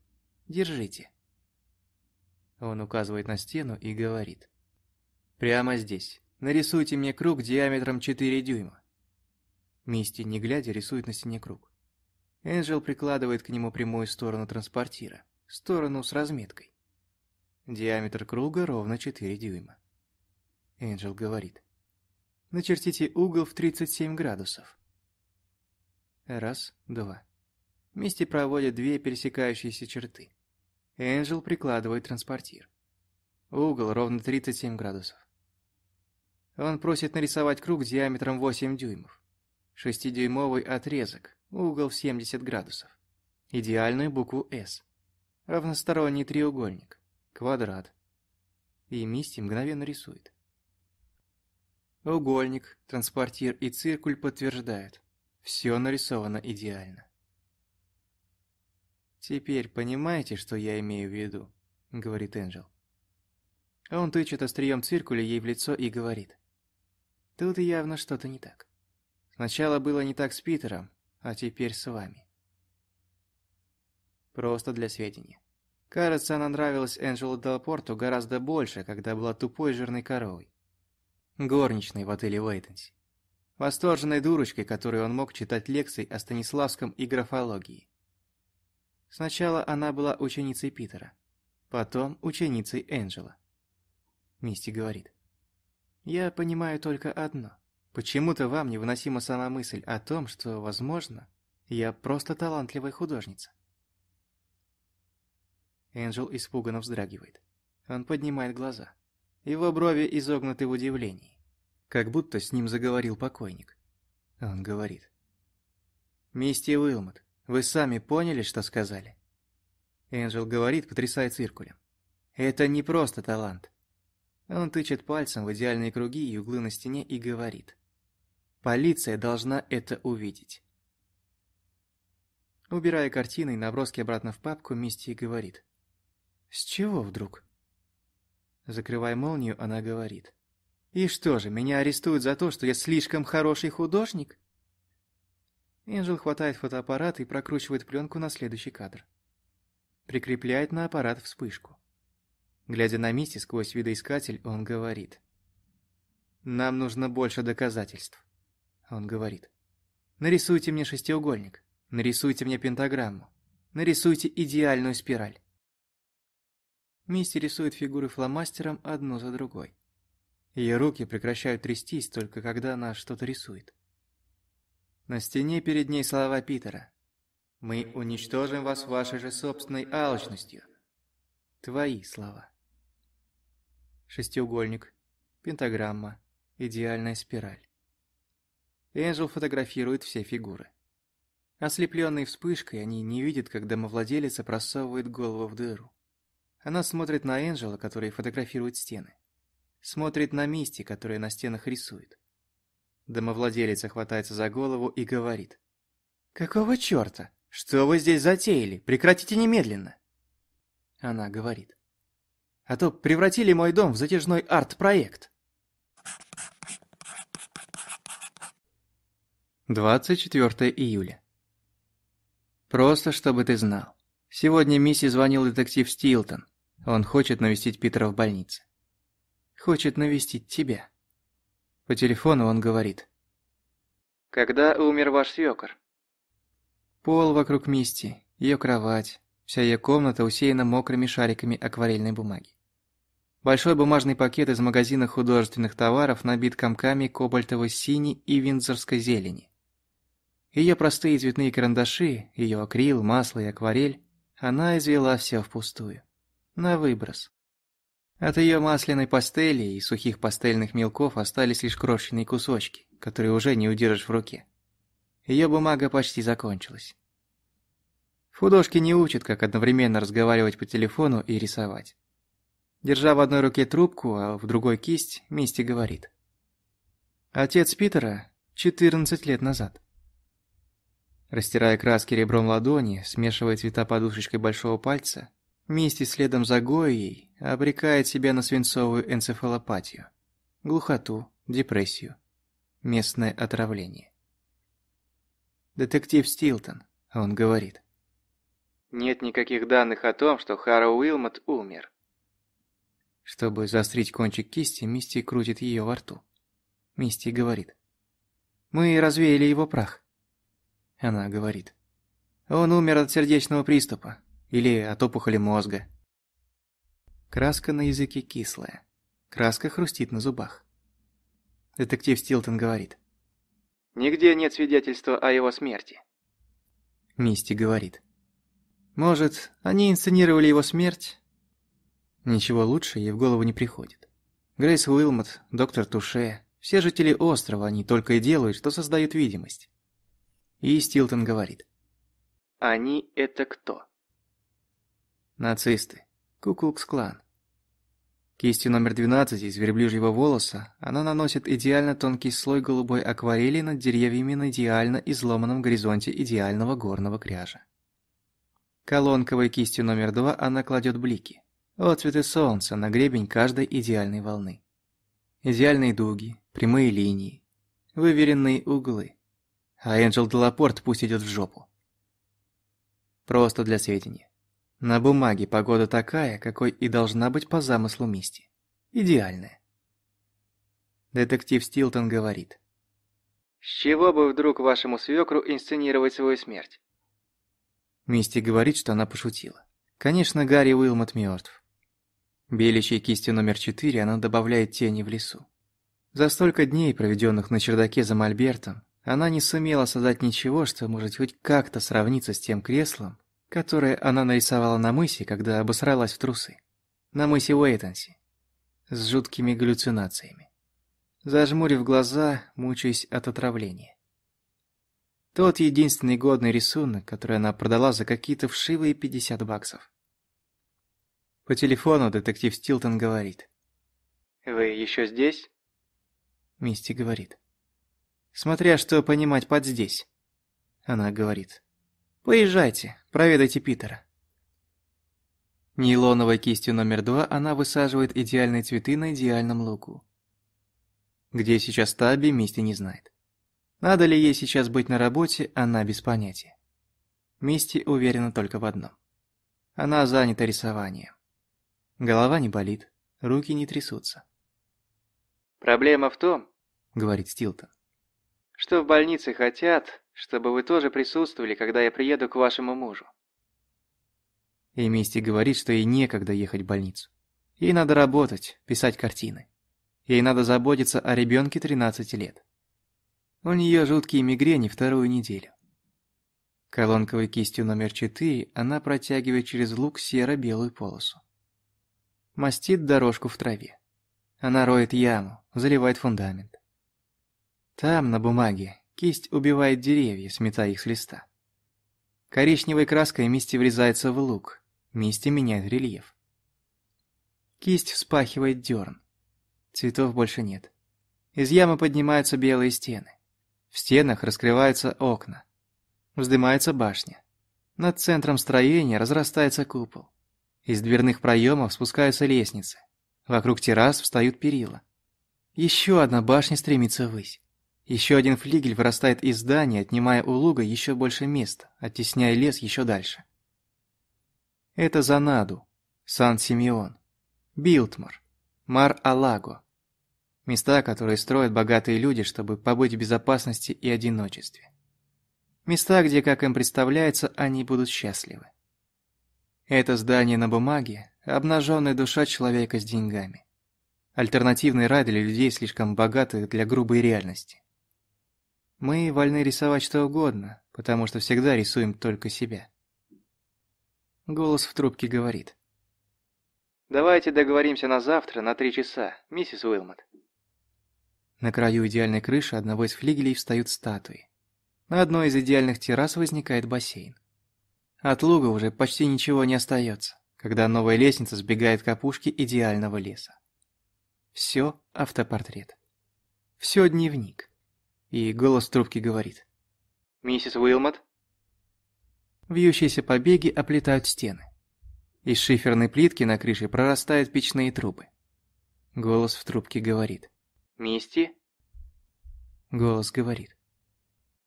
Speaker 1: «Держите». Он указывает на стену и говорит. «Прямо здесь. Нарисуйте мне круг диаметром 4 дюйма». Мисти, не глядя, рисует на стене круг. Энджел прикладывает к нему прямую сторону транспортира, сторону с разметкой. Диаметр круга ровно 4 дюйма. Энджел говорит. Начертите угол в 37 градусов. Раз, два. Мисти проводит две пересекающиеся черты. Энджел прикладывает транспортир. Угол ровно 37 градусов. Он просит нарисовать круг диаметром 8 дюймов. Шестидюймовый отрезок, угол в 70 градусов. Идеальную букву «С». Равносторонний треугольник. Квадрат. И Мисти мгновенно рисует. Угольник, транспортир и циркуль подтверждают. Все нарисовано идеально. «Теперь понимаете, что я имею в виду?» – говорит Энджел. Он тычет острием циркуля ей в лицо и говорит. «Тут явно что-то не так. Сначала было не так с Питером, а теперь с вами». Просто для сведения. Кажется, она нравилась Энджелу Делпорту гораздо больше, когда была тупой жирной коровой. Горничной в отеле Лейтенси. Восторженной дурочкой, которую он мог читать лекции о Станиславском и графологии. Сначала она была ученицей Питера, потом ученицей Энджела. Мисти говорит. «Я понимаю только одно. Почему-то вам невыносима сама мысль о том, что, возможно, я просто талантливая художница». Энджел испуганно вздрагивает. Он поднимает глаза. Его брови изогнуты в удивлении. Как будто с ним заговорил покойник. Он говорит. «Мисти Уилмот, вы сами поняли, что сказали?» Энджел говорит, потрясая циркулем. «Это не просто талант». Он тычет пальцем в идеальные круги и углы на стене и говорит. «Полиция должна это увидеть». Убирая картины и наброски обратно в папку, Мисти говорит. «С чего вдруг?» Закрывая молнию, она говорит. «И что же, меня арестуют за то, что я слишком хороший художник?» Энджел хватает фотоаппарат и прокручивает пленку на следующий кадр. Прикрепляет на аппарат вспышку. Глядя на Мисти сквозь видоискатель, он говорит. «Нам нужно больше доказательств», — он говорит. «Нарисуйте мне шестиугольник, нарисуйте мне пентаграмму, нарисуйте идеальную спираль». Мисти рисует фигуры фломастером одну за другой. Ее руки прекращают трястись только когда она что-то рисует. На стене перед ней слова Питера. «Мы уничтожим вас вашей же собственной алчностью». Твои слова. Шестиугольник. Пентаграмма. Идеальная спираль. Энджел фотографирует все фигуры. Ослепленные вспышкой, они не видят, как домовладелица просовывает голову в дыру. Она смотрит на Энджела, который фотографирует стены. Смотрит на Мисти, которая на стенах рисует. Домовладелица хватается за голову и говорит. «Какого чёрта? Что вы здесь затеяли? Прекратите немедленно!» Она говорит. «А то превратили мой дом в затяжной арт-проект!» 24 июля. Просто чтобы ты знал. Сегодня Мисси звонил детектив Стилтон. Он хочет навестить Питера в больнице. Хочет навестить тебя. По телефону он говорит. «Когда умер ваш свёкор?» Пол вокруг Мисти, её кровать, вся её комната усеяна мокрыми шариками акварельной бумаги. Большой бумажный пакет из магазина художественных товаров набит комками кобальтово сини и виндзорской зелени. Ее простые цветные карандаши, ее акрил, масло и акварель, она извела все впустую. На выброс. От ее масляной пастели и сухих пастельных мелков остались лишь крошечные кусочки, которые уже не удержишь в руке. Ее бумага почти закончилась. Художки не учат, как одновременно разговаривать по телефону и рисовать. Держа в одной руке трубку, а в другой кисть, Мисти говорит. Отец Питера 14 лет назад. Растирая краски ребром ладони, смешивая цвета подушечкой большого пальца, Мисти следом за Гоей обрекает себя на свинцовую энцефалопатию, глухоту, депрессию, местное отравление. Детектив Стилтон, он говорит. Нет никаких данных о том, что Харроу Уилмот умер. Чтобы заострить кончик кисти, Мисти крутит ее во рту. Мисти говорит. «Мы развеяли его прах». Она говорит. «Он умер от сердечного приступа. Или от опухоли мозга. Краска на языке кислая. Краска хрустит на зубах. Детектив Стилтон говорит. «Нигде нет свидетельства о его смерти». Мисти говорит. «Может, они инсценировали его смерть?» Ничего лучше ей в голову не приходит. Грейс Уилмот, доктор Туше, все жители острова, они только и делают, что создают видимость. И Стилтон говорит. «Они – это кто?» «Нацисты. Куклукс-клан. Кистью номер 12 из верблюжьего волоса она наносит идеально тонкий слой голубой акварели над деревьями на идеально изломанном горизонте идеального горного кряжа. Колонковой кистью номер 2 она кладет блики. Отцветы солнца на гребень каждой идеальной волны. Идеальные дуги, прямые линии, выверенные углы. А Энджел Делапорт пусть идет в жопу. Просто для сведения. На бумаге погода такая, какой и должна быть по замыслу Мисти. Идеальная. Детектив Стилтон говорит. «С чего бы вдруг вашему свекру инсценировать свою смерть?» Мисти говорит, что она пошутила. Конечно, Гарри Уилмот мертв. Беличьей кистью номер четыре она добавляет тени в лесу. За столько дней, проведенных на чердаке за Мольбертом, она не сумела создать ничего, что может хоть как-то сравниться с тем креслом, которое она нарисовала на мысе, когда обосралась в трусы. На мысе Уэйтенси, С жуткими галлюцинациями. Зажмурив глаза, мучаясь от отравления. Тот единственный годный рисунок, который она продала за какие-то вшивые 50 баксов. По телефону детектив Стилтон говорит. «Вы еще здесь?» Мисти говорит. «Смотря что понимать под «здесь», — она говорит. Поезжайте, проведайте Питера. Нейлоновой кистью номер два она высаживает идеальные цветы на идеальном луку. Где сейчас Таби, Мисти не знает. Надо ли ей сейчас быть на работе, она без понятия. Мисти уверена только в одном. Она занята рисованием. Голова не болит, руки не трясутся. «Проблема в том», — говорит Стилтон, — «что в больнице хотят, чтобы вы тоже присутствовали, когда я приеду к вашему мужу». Эмисти говорит, что ей некогда ехать в больницу. Ей надо работать, писать картины. Ей надо заботиться о ребенке 13 лет. У нее жуткие мигрени вторую неделю. Колонковой кистью номер 4 она протягивает через лук серо-белую полосу. Мастит дорожку в траве. Она роет яму, заливает фундамент. Там, на бумаге, Кисть убивает деревья, сметая их с листа. Коричневой краской Мисти врезается в лук. Мисти меняет рельеф. Кисть вспахивает дерн. Цветов больше нет. Из ямы поднимаются белые стены. В стенах раскрываются окна. Вздымается башня. Над центром строения разрастается купол. Из дверных проемов спускаются лестницы. Вокруг террас встают перила. Еще одна башня стремится ввысь. Еще один флигель вырастает из здания, отнимая у луга еще больше места, оттесняя лес еще дальше. Это Занаду, Сан-Симеон, Билтмор, Мар-Алаго. Места, которые строят богатые люди, чтобы побыть в безопасности и одиночестве. Места, где, как им представляется, они будут счастливы. Это здание на бумаге – обнаженная душа человека с деньгами. Альтернативный рай для людей слишком богатых для грубой реальности. Мы вольны рисовать что угодно, потому что всегда рисуем только себя. Голос в трубке говорит. «Давайте договоримся на завтра на три часа, миссис Уилмот». На краю идеальной крыши одного из флигелей встают статуи. На одной из идеальных террас возникает бассейн. От луга уже почти ничего не остается, когда новая лестница сбегает к опушке идеального леса. Все автопортрет. Все дневник и голос трубки говорит. «Миссис Уилмот?» Вьющиеся побеги оплетают стены. Из шиферной плитки на крыше прорастают печные трубы. Голос в трубке говорит. «Мисти?» Голос говорит.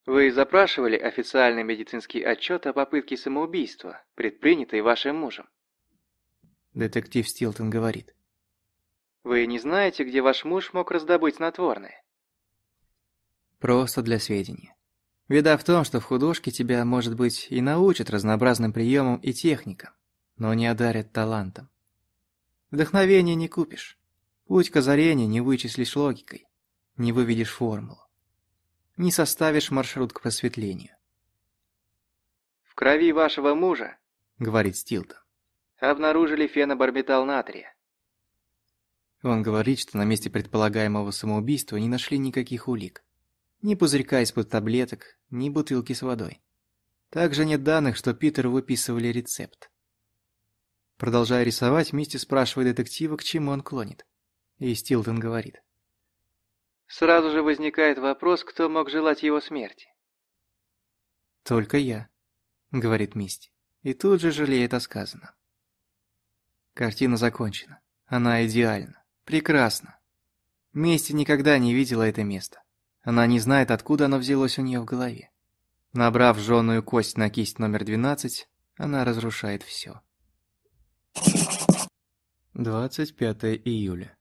Speaker 1: «Вы запрашивали официальный медицинский отчет о попытке самоубийства, предпринятой вашим мужем?» Детектив Стилтон говорит. «Вы не знаете, где ваш муж мог раздобыть снотворное?» Просто для сведения. Беда в том, что в художке тебя, может быть, и научат разнообразным приемам и техникам, но не одарят талантом. Вдохновение не купишь. Путь к озарению не вычислишь логикой, не выведешь формулу. Не составишь маршрут к просветлению. «В крови вашего мужа», — говорит Стилтон, — «обнаружили фенобарбитал натрия». Он говорит, что на месте предполагаемого самоубийства не нашли никаких улик. Ни пузырька из-под таблеток, ни бутылки с водой. Также нет данных, что Питер выписывали рецепт. Продолжая рисовать, Мисти спрашивает детектива, к чему он клонит. И Стилтон говорит. Сразу же возникает вопрос, кто мог желать его смерти. «Только я», — говорит Мисти, и тут же жалеет о сказанном. Картина закончена. Она идеальна. Прекрасна. Мисти никогда не видела это место. Она не знает, откуда оно взялось у нее в голове. Набрав жженую кость на кисть номер 12, она разрушает все. 25 июля.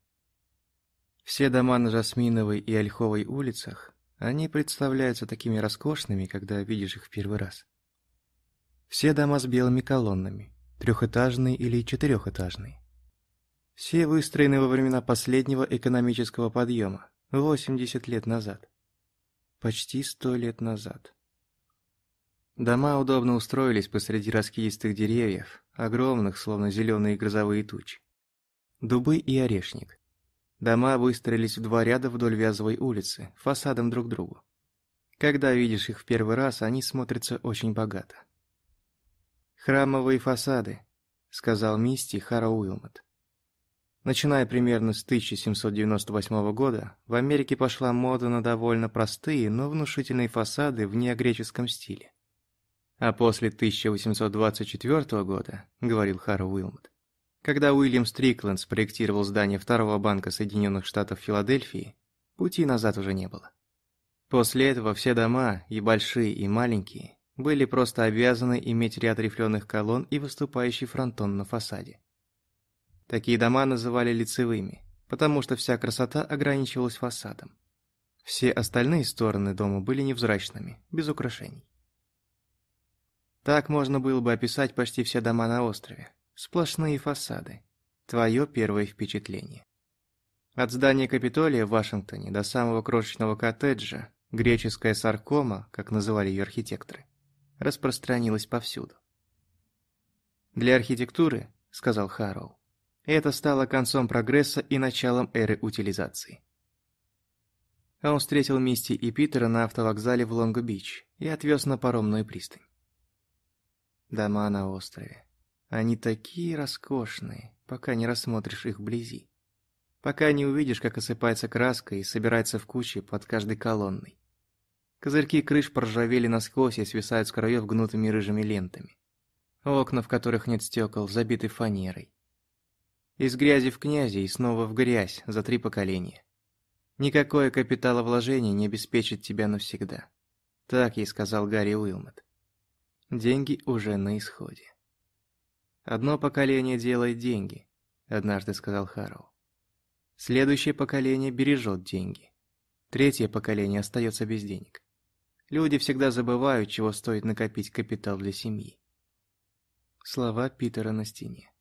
Speaker 1: Все дома на Жасминовой и Ольховой улицах, они представляются такими роскошными, когда видишь их в первый раз. Все дома с белыми колоннами, трехэтажные или четырехэтажные. Все выстроены во времена последнего экономического подъема, 80 лет назад почти сто лет назад. Дома удобно устроились посреди раскидистых деревьев, огромных, словно зеленые грозовые тучи. Дубы и орешник. Дома выстроились в два ряда вдоль Вязовой улицы, фасадом друг к другу. Когда видишь их в первый раз, они смотрятся очень богато. «Храмовые фасады», — сказал Мисти Хара Уилмот. Начиная примерно с 1798 года, в Америке пошла мода на довольно простые, но внушительные фасады в неогреческом стиле. А после 1824 года, говорил Харроу Уилмот, когда Уильям Стрикленд спроектировал здание второго банка Соединенных Штатов Филадельфии, пути назад уже не было. После этого все дома, и большие, и маленькие, были просто обязаны иметь ряд рифленых колонн и выступающий фронтон на фасаде. Такие дома называли лицевыми, потому что вся красота ограничивалась фасадом. Все остальные стороны дома были невзрачными, без украшений. Так можно было бы описать почти все дома на острове. Сплошные фасады. Твое первое впечатление. От здания Капитолия в Вашингтоне до самого крошечного коттеджа, греческая саркома, как называли ее архитекторы, распространилась повсюду. «Для архитектуры, — сказал Харроу, это стало концом прогресса и началом эры утилизации. Он встретил Мисти и Питера на автовокзале в Лонг-Бич и отвез на паромную пристань. Дома на острове. Они такие роскошные, пока не рассмотришь их вблизи. Пока не увидишь, как осыпается краска и собирается в кучи под каждой колонной. Козырьки крыш проржавели насквозь и свисают с краев гнутыми рыжими лентами. Окна, в которых нет стекол, забиты фанерой. Из грязи в князи и снова в грязь за три поколения. Никакое капиталовложение не обеспечит тебя навсегда. Так ей сказал Гарри Уилмот. Деньги уже на исходе. «Одно поколение делает деньги», – однажды сказал Харроу. «Следующее поколение бережет деньги. Третье поколение остается без денег. Люди всегда забывают, чего стоит накопить капитал для семьи». Слова Питера на стене.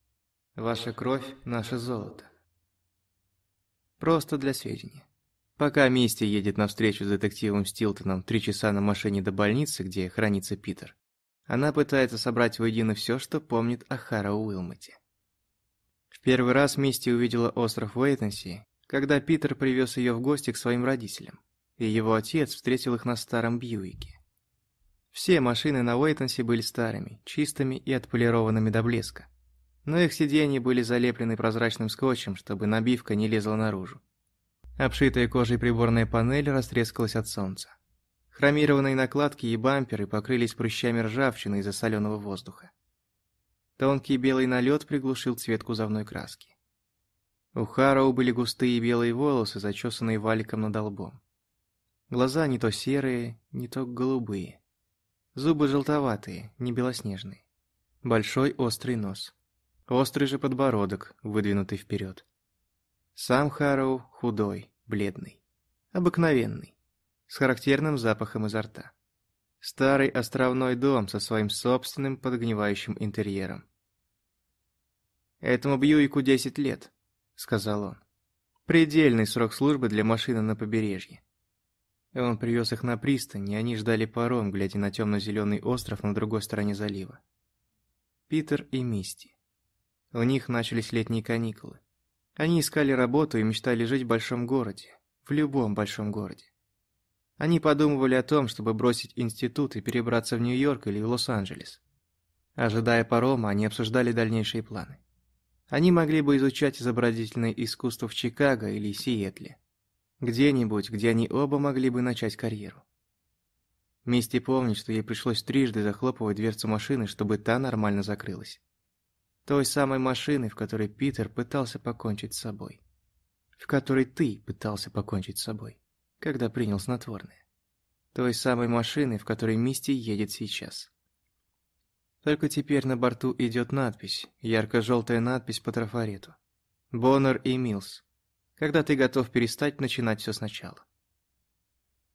Speaker 1: Ваша кровь – наше золото. Просто для сведения. Пока Мисти едет на встречу с детективом Стилтоном три часа на машине до больницы, где хранится Питер, она пытается собрать воедино все, что помнит о Харо Уилмоте. В первый раз Мисти увидела остров Уэйтенси, когда Питер привез ее в гости к своим родителям, и его отец встретил их на старом Бьюике. Все машины на Уэйтенсе были старыми, чистыми и отполированными до блеска но их сиденья были залеплены прозрачным скотчем, чтобы набивка не лезла наружу. Обшитая кожей приборная панель растрескалась от солнца. Хромированные накладки и бамперы покрылись прыщами ржавчины из-за соленого воздуха. Тонкий белый налет приглушил цвет кузовной краски. У Хароу были густые белые волосы, зачесанные валиком над лбом. Глаза не то серые, не то голубые. Зубы желтоватые, не белоснежные. Большой острый нос. Острый же подбородок, выдвинутый вперед. Сам Харроу худой, бледный. Обыкновенный. С характерным запахом изо рта. Старый островной дом со своим собственным подгнивающим интерьером. «Этому Бьюику десять лет», — сказал он. «Предельный срок службы для машины на побережье». Он привез их на пристань, и они ждали паром, глядя на темно-зеленый остров на другой стороне залива. Питер и Мисти. У них начались летние каникулы. Они искали работу и мечтали жить в большом городе. В любом большом городе. Они подумывали о том, чтобы бросить институт и перебраться в Нью-Йорк или в Лос-Анджелес. Ожидая парома, они обсуждали дальнейшие планы. Они могли бы изучать изобразительное искусство в Чикаго или Сиэтле. Где-нибудь, где они оба могли бы начать карьеру. Мисти помнит, что ей пришлось трижды захлопывать дверцу машины, чтобы та нормально закрылась. Той самой машины, в которой Питер пытался покончить с собой. В которой ты пытался покончить с собой, когда принял снотворное. Той самой машины, в которой Мисти едет сейчас. Только теперь на борту идет надпись, ярко-желтая надпись по трафарету. «Боннер и Милс. Когда ты готов перестать начинать все сначала?»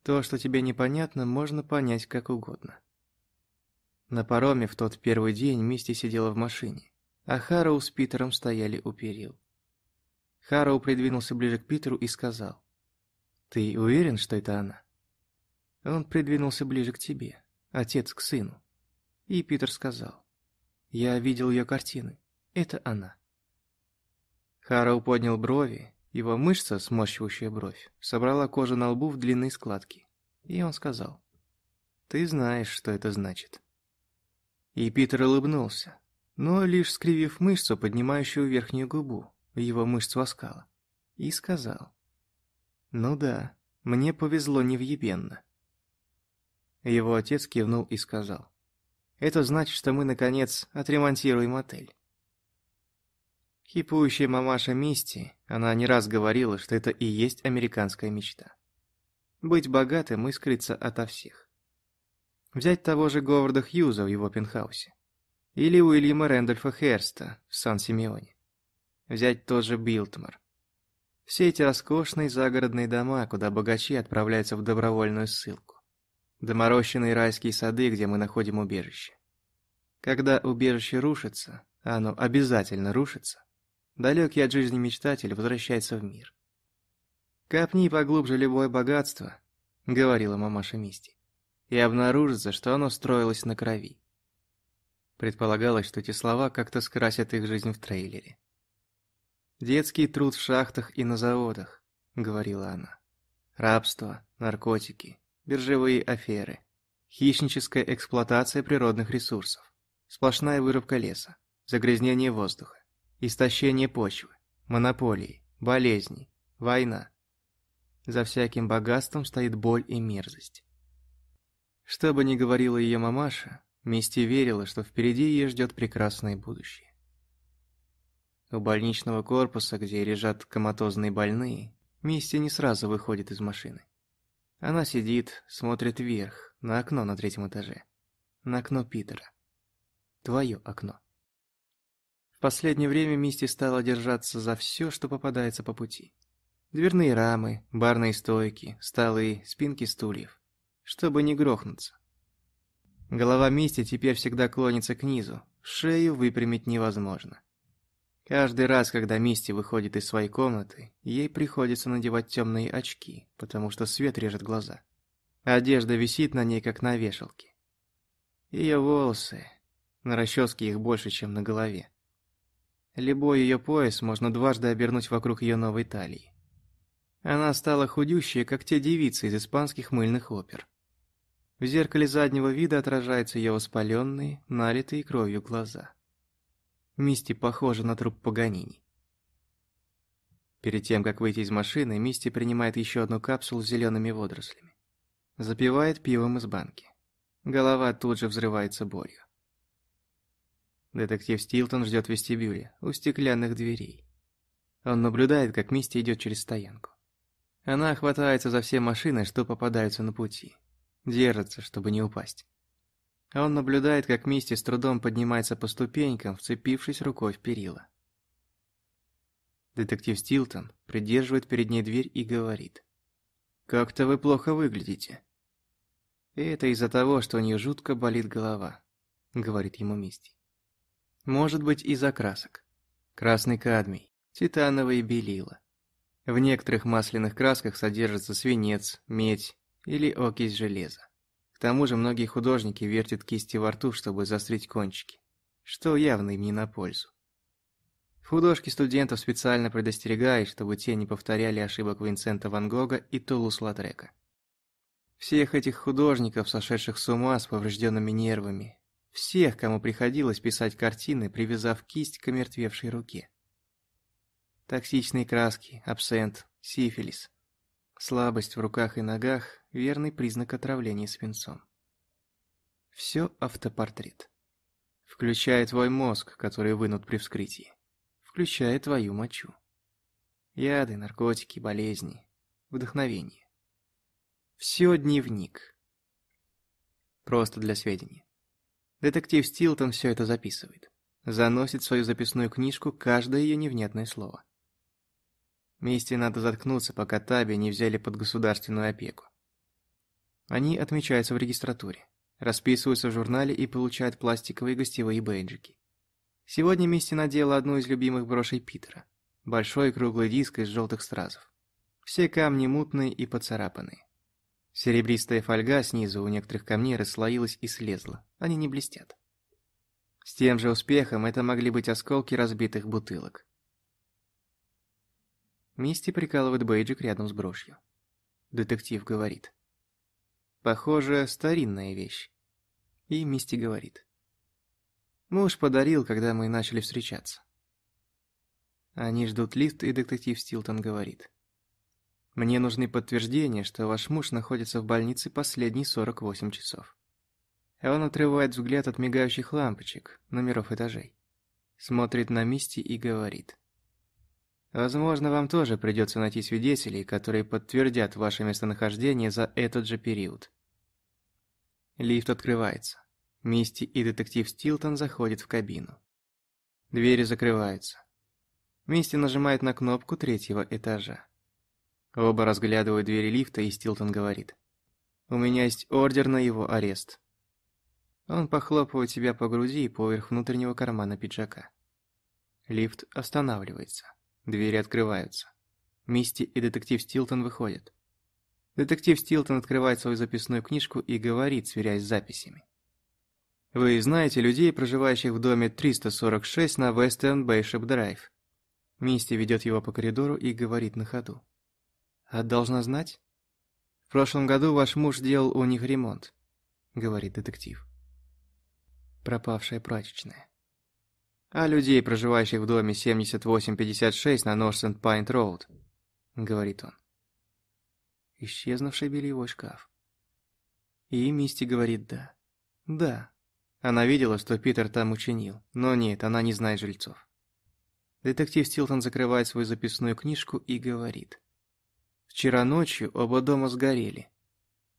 Speaker 1: То, что тебе непонятно, можно понять как угодно. На пароме в тот первый день Мисти сидела в машине а Харроу с Питером стояли у перил. Харроу придвинулся ближе к Питеру и сказал. «Ты уверен, что это она?» Он придвинулся ближе к тебе, отец к сыну. И Питер сказал. «Я видел ее картины. Это она». Харроу поднял брови, его мышца, сморщивающая бровь, собрала кожу на лбу в длинные складки. И он сказал. «Ты знаешь, что это значит». И Питер улыбнулся, но лишь скривив мышцу, поднимающую верхнюю губу, его мышцу оскала, и сказал. «Ну да, мне повезло невъебенно». Его отец кивнул и сказал. «Это значит, что мы, наконец, отремонтируем отель». Хипующая мамаша Мисти, она не раз говорила, что это и есть американская мечта. Быть богатым и скрыться ото всех. Взять того же Говарда Хьюза в его пентхаусе. Или Уильяма Рэндольфа Херста в Сан-Симеоне. Взять тот же Билтмор. Все эти роскошные загородные дома, куда богачи отправляются в добровольную ссылку. Доморощенные райские сады, где мы находим убежище. Когда убежище рушится, а оно обязательно рушится, далекий от жизни мечтатель возвращается в мир. «Копни поглубже любое богатство», — говорила мамаша Мисти, — «и обнаружится, что оно строилось на крови. Предполагалось, что эти слова как-то скрасят их жизнь в трейлере. «Детский труд в шахтах и на заводах», — говорила она. «Рабство, наркотики, биржевые аферы, хищническая эксплуатация природных ресурсов, сплошная вырубка леса, загрязнение воздуха, истощение почвы, монополии, болезни, война. За всяким богатством стоит боль и мерзость». Что бы ни говорила ее мамаша, Мести верила, что впереди ее ждет прекрасное будущее. У больничного корпуса, где лежат коматозные больные, Мести не сразу выходит из машины. Она сидит, смотрит вверх, на окно на третьем этаже. На окно Питера. Твое окно. В последнее время Мисти стала держаться за все, что попадается по пути. Дверные рамы, барные стойки, столы, спинки стульев. Чтобы не грохнуться. Голова Мисти теперь всегда клонится к низу, шею выпрямить невозможно. Каждый раз, когда Мисти выходит из своей комнаты, ей приходится надевать темные очки, потому что свет режет глаза. Одежда висит на ней, как на вешалке. Ее волосы... На расческе их больше, чем на голове. Любой ее пояс можно дважды обернуть вокруг ее новой талии. Она стала худющей, как те девицы из испанских мыльных опер. В зеркале заднего вида отражаются ее воспаленные, налитые кровью глаза. Мисти похожа на труп Паганини. Перед тем, как выйти из машины, Мисти принимает еще одну капсулу с зелеными водорослями. Запивает пивом из банки. Голова тут же взрывается болью. Детектив Стилтон ждет в вестибюле, у стеклянных дверей. Он наблюдает, как Мисти идет через стоянку. Она хватается за все машины, что попадаются на пути. Держится, чтобы не упасть. А он наблюдает, как Мисти с трудом поднимается по ступенькам, вцепившись рукой в перила. Детектив Стилтон придерживает перед ней дверь и говорит. «Как-то вы плохо выглядите». «И это из-за того, что у нее жутко болит голова», — говорит ему Мисти. «Может быть, из-за красок. Красный кадмий, титановые белила. В некоторых масляных красках содержится свинец, медь, или окись железа. К тому же многие художники вертят кисти во рту, чтобы заострить кончики, что явно им не на пользу. Художки студентов специально предостерегают, чтобы те не повторяли ошибок Винсента Ван Гога и Тулус Латрека. Всех этих художников, сошедших с ума с поврежденными нервами, всех, кому приходилось писать картины, привязав кисть к омертвевшей руке. Токсичные краски, абсент, сифилис, слабость в руках и ногах, верный признак отравления свинцом. Все автопортрет. Включая твой мозг, который вынут при вскрытии. Включая твою мочу. Яды, наркотики, болезни, вдохновение. Все дневник. Просто для сведения. Детектив Стилтон все это записывает. Заносит в свою записную книжку каждое ее невнятное слово. Месте надо заткнуться, пока Таби не взяли под государственную опеку. Они отмечаются в регистратуре, расписываются в журнале и получают пластиковые гостевые бейджики. Сегодня Мисти надела одну из любимых брошей Питера. Большой круглый диск из желтых стразов. Все камни мутные и поцарапанные. Серебристая фольга снизу у некоторых камней расслоилась и слезла. Они не блестят. С тем же успехом это могли быть осколки разбитых бутылок. Мисти прикалывает бейджик рядом с брошью. Детектив говорит. Похоже, старинная вещь. И Мисти говорит. Муж подарил, когда мы начали встречаться. Они ждут лифт, и детектив Стилтон говорит. Мне нужны подтверждения, что ваш муж находится в больнице последние 48 часов. Он отрывает взгляд от мигающих лампочек, номеров этажей. Смотрит на Мисти и говорит. Возможно, вам тоже придется найти свидетелей, которые подтвердят ваше местонахождение за этот же период. Лифт открывается. Мисти и детектив Стилтон заходят в кабину. Двери закрываются. Мисти нажимает на кнопку третьего этажа. Оба разглядывают двери лифта, и Стилтон говорит. «У меня есть ордер на его арест». Он похлопывает себя по груди и поверх внутреннего кармана пиджака. Лифт останавливается. Двери открываются. Мисти и детектив Стилтон выходят. Детектив Стилтон открывает свою записную книжку и говорит, сверяясь с записями. «Вы знаете людей, проживающих в доме 346 на Western Bayship Драйв?» Мисти ведет его по коридору и говорит на ходу. «А должна знать?» «В прошлом году ваш муж делал у них ремонт», — говорит детектив. Пропавшая прачечная а людей, проживающих в доме 7856 на Норсент Пайнт Роуд», — говорит он. Исчезнувший бельевой шкаф. И Мисти говорит «да». «Да». Она видела, что Питер там учинил, но нет, она не знает жильцов. Детектив Стилтон закрывает свою записную книжку и говорит. «Вчера ночью оба дома сгорели.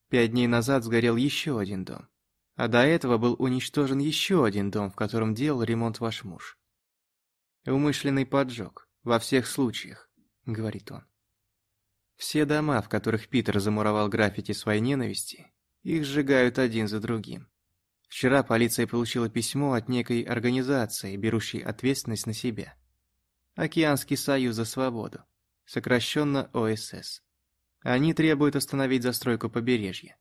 Speaker 1: Пять дней назад сгорел еще один дом. А до этого был уничтожен еще один дом, в котором делал ремонт ваш муж. «Умышленный поджог. Во всех случаях», — говорит он. Все дома, в которых Питер замуровал граффити своей ненависти, их сжигают один за другим. Вчера полиция получила письмо от некой организации, берущей ответственность на себя. Океанский союз за свободу, сокращенно ОСС. Они требуют остановить застройку побережья.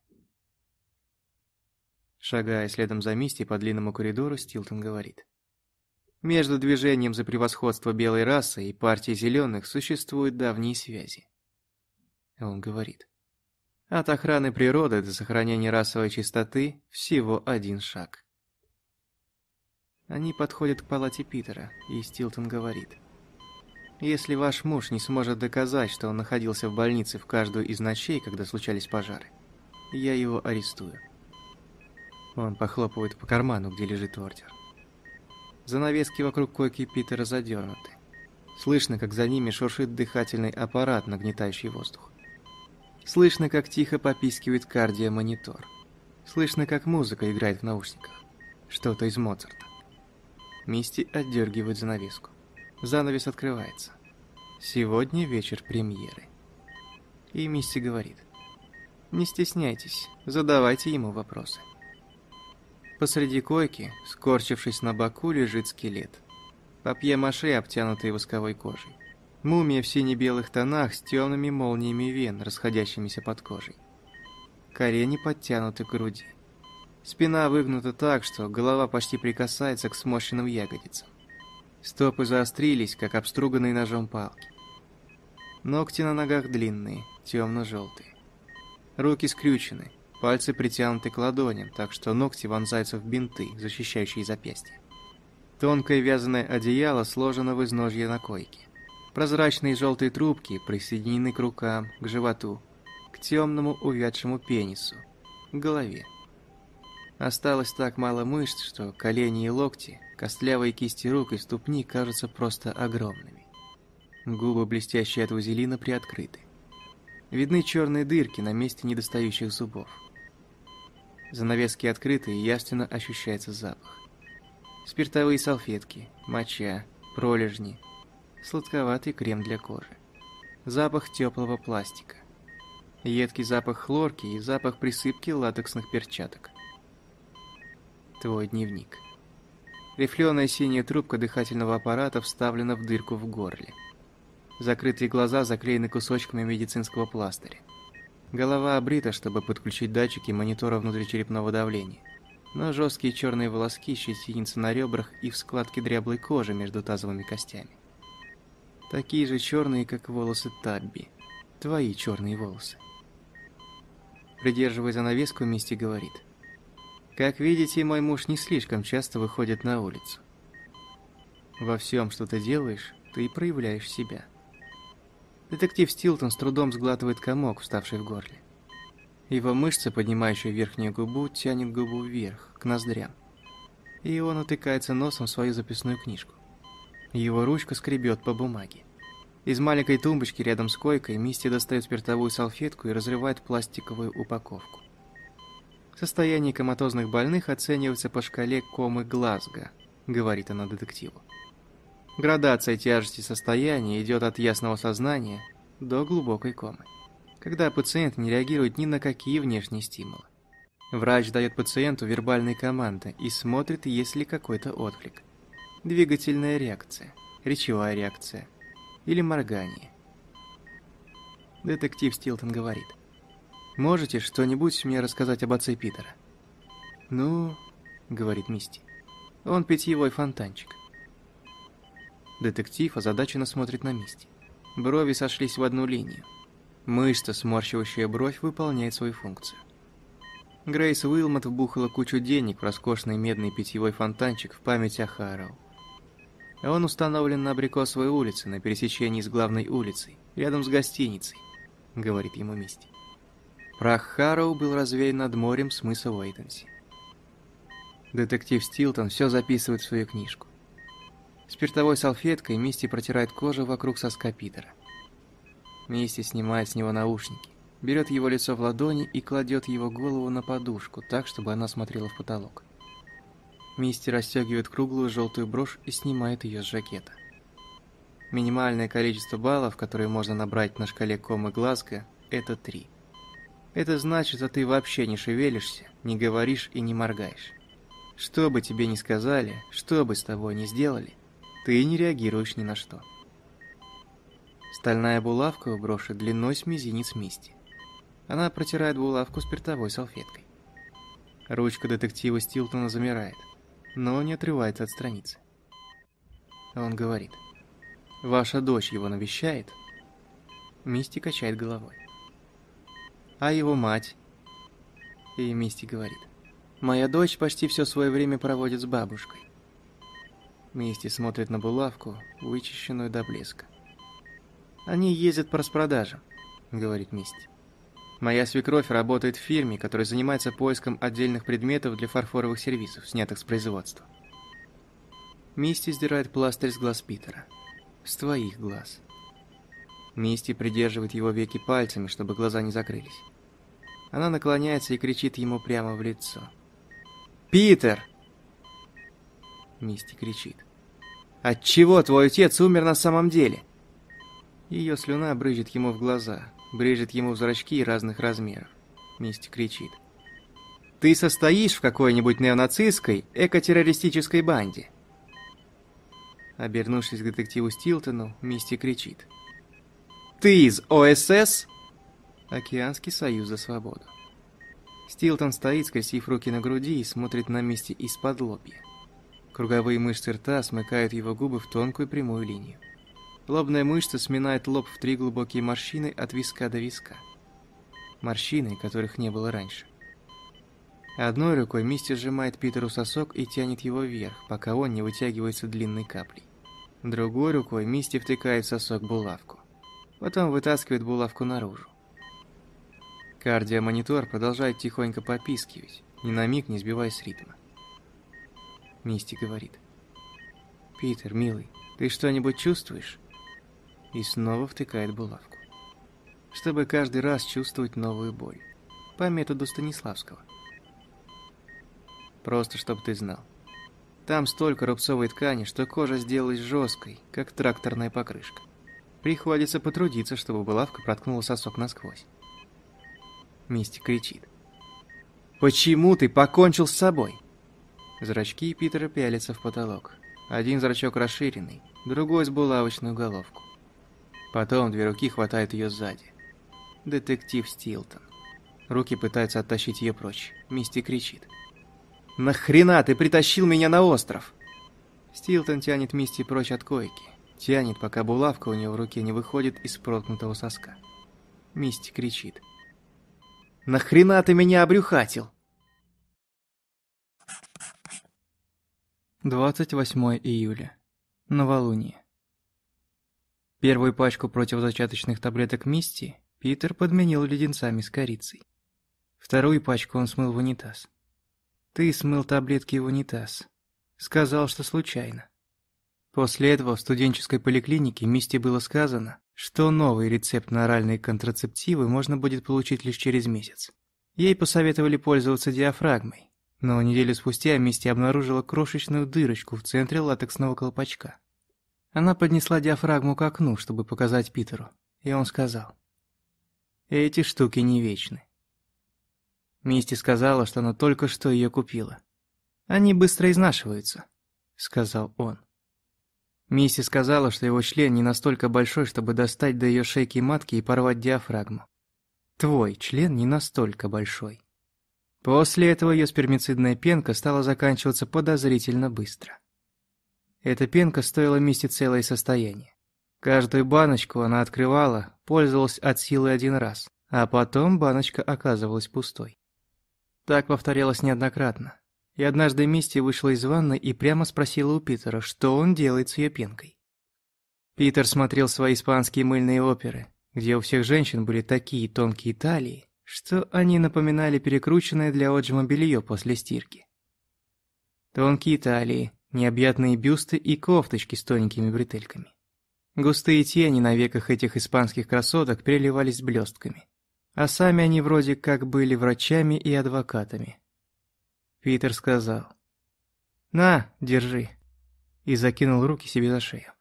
Speaker 1: Шагая следом за Мисти по длинному коридору, Стилтон говорит. Между движением за превосходство белой расы и партией зеленых существуют давние связи. Он говорит. От охраны природы до сохранения расовой чистоты всего один шаг. Они подходят к палате Питера, и Стилтон говорит. Если ваш муж не сможет доказать, что он находился в больнице в каждую из ночей, когда случались пожары, я его арестую. Он похлопывает по карману, где лежит ордер. Занавески вокруг койки Питера задернуты. Слышно, как за ними шуршит дыхательный аппарат, нагнетающий воздух. Слышно, как тихо попискивает кардиомонитор. Слышно, как музыка играет в наушниках. Что-то из Моцарта. Мисти отдергивает занавеску. Занавес открывается. Сегодня вечер премьеры. И Мисти говорит. Не стесняйтесь, задавайте ему вопросы. Посреди койки, скорчившись на боку, лежит скелет. Папье-маше, обтянутый восковой кожей. Мумия в сине-белых тонах с темными молниями вен, расходящимися под кожей. Колени подтянуты к груди. Спина выгнута так, что голова почти прикасается к сморщенным ягодицам. Стопы заострились, как обструганные ножом палки. Ногти на ногах длинные, темно-желтые. Руки скрючены, Пальцы притянуты к ладоням, так что ногти вонзаются в бинты, защищающие запястья. Тонкое вязаное одеяло сложено в изножье на койке. Прозрачные желтые трубки присоединены к рукам, к животу, к темному увядшему пенису, к голове. Осталось так мало мышц, что колени и локти, костлявые кисти рук и ступни кажутся просто огромными. Губы, блестящие от вазелина, приоткрыты. Видны черные дырки на месте недостающих зубов. Занавески открыты, и явственно ощущается запах. Спиртовые салфетки, моча, пролежни, сладковатый крем для кожи. Запах теплого пластика. Едкий запах хлорки и запах присыпки латексных перчаток. Твой дневник. Рифленая синяя трубка дыхательного аппарата вставлена в дырку в горле. Закрытые глаза заклеены кусочками медицинского пластыря. Голова обрита, чтобы подключить датчики монитора внутричерепного давления. Но жесткие черные волоски щетинятся на ребрах и в складке дряблой кожи между тазовыми костями. Такие же черные, как волосы Табби. Твои черные волосы. Придерживая занавеску, Мисти говорит. «Как видите, мой муж не слишком часто выходит на улицу. Во всем, что ты делаешь, ты проявляешь себя». Детектив Стилтон с трудом сглатывает комок, вставший в горле. Его мышца, поднимающая верхнюю губу, тянет губу вверх, к ноздрям. И он утыкается носом в свою записную книжку. Его ручка скребет по бумаге. Из маленькой тумбочки рядом с койкой Мисти достает спиртовую салфетку и разрывает пластиковую упаковку. Состояние коматозных больных оценивается по шкале комы Глазго, говорит она детективу. Градация тяжести состояния идет от ясного сознания до глубокой комы, когда пациент не реагирует ни на какие внешние стимулы. Врач дает пациенту вербальные команды и смотрит, есть ли какой-то отклик. Двигательная реакция, речевая реакция или моргание. Детектив Стилтон говорит. «Можете что-нибудь мне рассказать об отце Питера?» «Ну...» — говорит Мисти. «Он питьевой фонтанчик. Детектив озадаченно смотрит на Мисти. Брови сошлись в одну линию. Мышца, сморщивающая бровь, выполняет свою функцию. Грейс Уилмот вбухала кучу денег в роскошный медный питьевой фонтанчик в память о Харроу. Он установлен на Абрикосовой улице, на пересечении с главной улицей, рядом с гостиницей, говорит ему Мисти. Прах Харроу был развеян над морем с мыса Уэйтенси. Детектив Стилтон все записывает в свою книжку. Спиртовой салфеткой Мисти протирает кожу вокруг соска Питера. Мисти снимает с него наушники, берет его лицо в ладони и кладет его голову на подушку, так, чтобы она смотрела в потолок. Мисти расстегивает круглую желтую брошь и снимает ее с жакета. Минимальное количество баллов, которые можно набрать на шкале Комы глазка, это 3. Это значит, что ты вообще не шевелишься, не говоришь и не моргаешь. Что бы тебе ни сказали, что бы с тобой ни сделали, ты не реагируешь ни на что. Стальная булавка у броши длиной с мизинец мисти. Она протирает булавку спиртовой салфеткой. Ручка детектива Стилтона замирает, но не отрывается от страницы. Он говорит. «Ваша дочь его навещает?» Мисти качает головой. «А его мать?» И Мисти говорит. «Моя дочь почти все свое время проводит с бабушкой. Мисти смотрит на булавку, вычищенную до блеска. «Они ездят по распродажам», — говорит Мисти. «Моя свекровь работает в фирме, которая занимается поиском отдельных предметов для фарфоровых сервисов, снятых с производства». Мисти сдирает пластырь с глаз Питера. С твоих глаз. Мисти придерживает его веки пальцами, чтобы глаза не закрылись. Она наклоняется и кричит ему прямо в лицо. «Питер!» Мисти кричит. «Отчего твой отец умер на самом деле?» Ее слюна брызжет ему в глаза, брызжет ему в зрачки разных размеров. Мисти кричит. «Ты состоишь в какой-нибудь неонацистской, экотеррористической банде?» Обернувшись к детективу Стилтону, Мисти кричит. «Ты из ОСС?» Океанский союз за свободу. Стилтон стоит, скрестив руки на груди и смотрит на Мисти из-под лобья. Круговые мышцы рта смыкают его губы в тонкую прямую линию. Лобная мышца сминает лоб в три глубокие морщины от виска до виска. Морщины, которых не было раньше. Одной рукой Мисти сжимает Питеру сосок и тянет его вверх, пока он не вытягивается длинной каплей. Другой рукой Мисти втыкает сосок булавку. Потом вытаскивает булавку наружу. Кардиомонитор продолжает тихонько попискивать, ни на миг не сбиваясь с ритма. Мисти говорит. «Питер, милый, ты что-нибудь чувствуешь?» И снова втыкает булавку. Чтобы каждый раз чувствовать новую боль. По методу Станиславского. Просто чтобы ты знал. Там столько рубцовой ткани, что кожа сделалась жесткой, как тракторная покрышка. Приходится потрудиться, чтобы булавка проткнула сосок насквозь. Мисти кричит. «Почему ты покончил с собой?» Зрачки Питера пялятся в потолок. Один зрачок расширенный, другой с булавочную головку. Потом две руки хватают ее сзади. Детектив Стилтон. Руки пытаются оттащить ее прочь. Мисти кричит. «Нахрена ты притащил меня на остров?» Стилтон тянет Мисти прочь от койки. Тянет, пока булавка у нее в руке не выходит из проткнутого соска. Мисти кричит. «Нахрена ты меня обрюхатил?» 28 июля. Новолуние. Первую пачку противозачаточных таблеток Мисти Питер подменил леденцами с корицей. Вторую пачку он смыл в унитаз. «Ты смыл таблетки в унитаз», — сказал, что случайно. После этого в студенческой поликлинике Мисти было сказано, что новый рецепт на оральные контрацептивы можно будет получить лишь через месяц. Ей посоветовали пользоваться диафрагмой, но неделю спустя Мисти обнаружила крошечную дырочку в центре латексного колпачка. Она поднесла диафрагму к окну, чтобы показать Питеру, и он сказал. «Эти штуки не вечны». Мисти сказала, что она только что ее купила. «Они быстро изнашиваются», — сказал он. Мисти сказала, что его член не настолько большой, чтобы достать до ее шейки матки и порвать диафрагму. «Твой член не настолько большой», После этого ее спермицидная пенка стала заканчиваться подозрительно быстро. Эта пенка стоила Мисти целое состояние. Каждую баночку она открывала, пользовалась от силы один раз, а потом баночка оказывалась пустой. Так повторялось неоднократно. И однажды Мисти вышла из ванной и прямо спросила у Питера, что он делает с ее пенкой. Питер смотрел свои испанские мыльные оперы, где у всех женщин были такие тонкие талии, что они напоминали перекрученное для отжима белье после стирки. Тонкие талии, необъятные бюсты и кофточки с тоненькими бретельками. Густые тени на веках этих испанских красоток переливались блестками. А сами они вроде как были врачами и адвокатами. Питер сказал. «На, держи». И закинул руки себе за шею.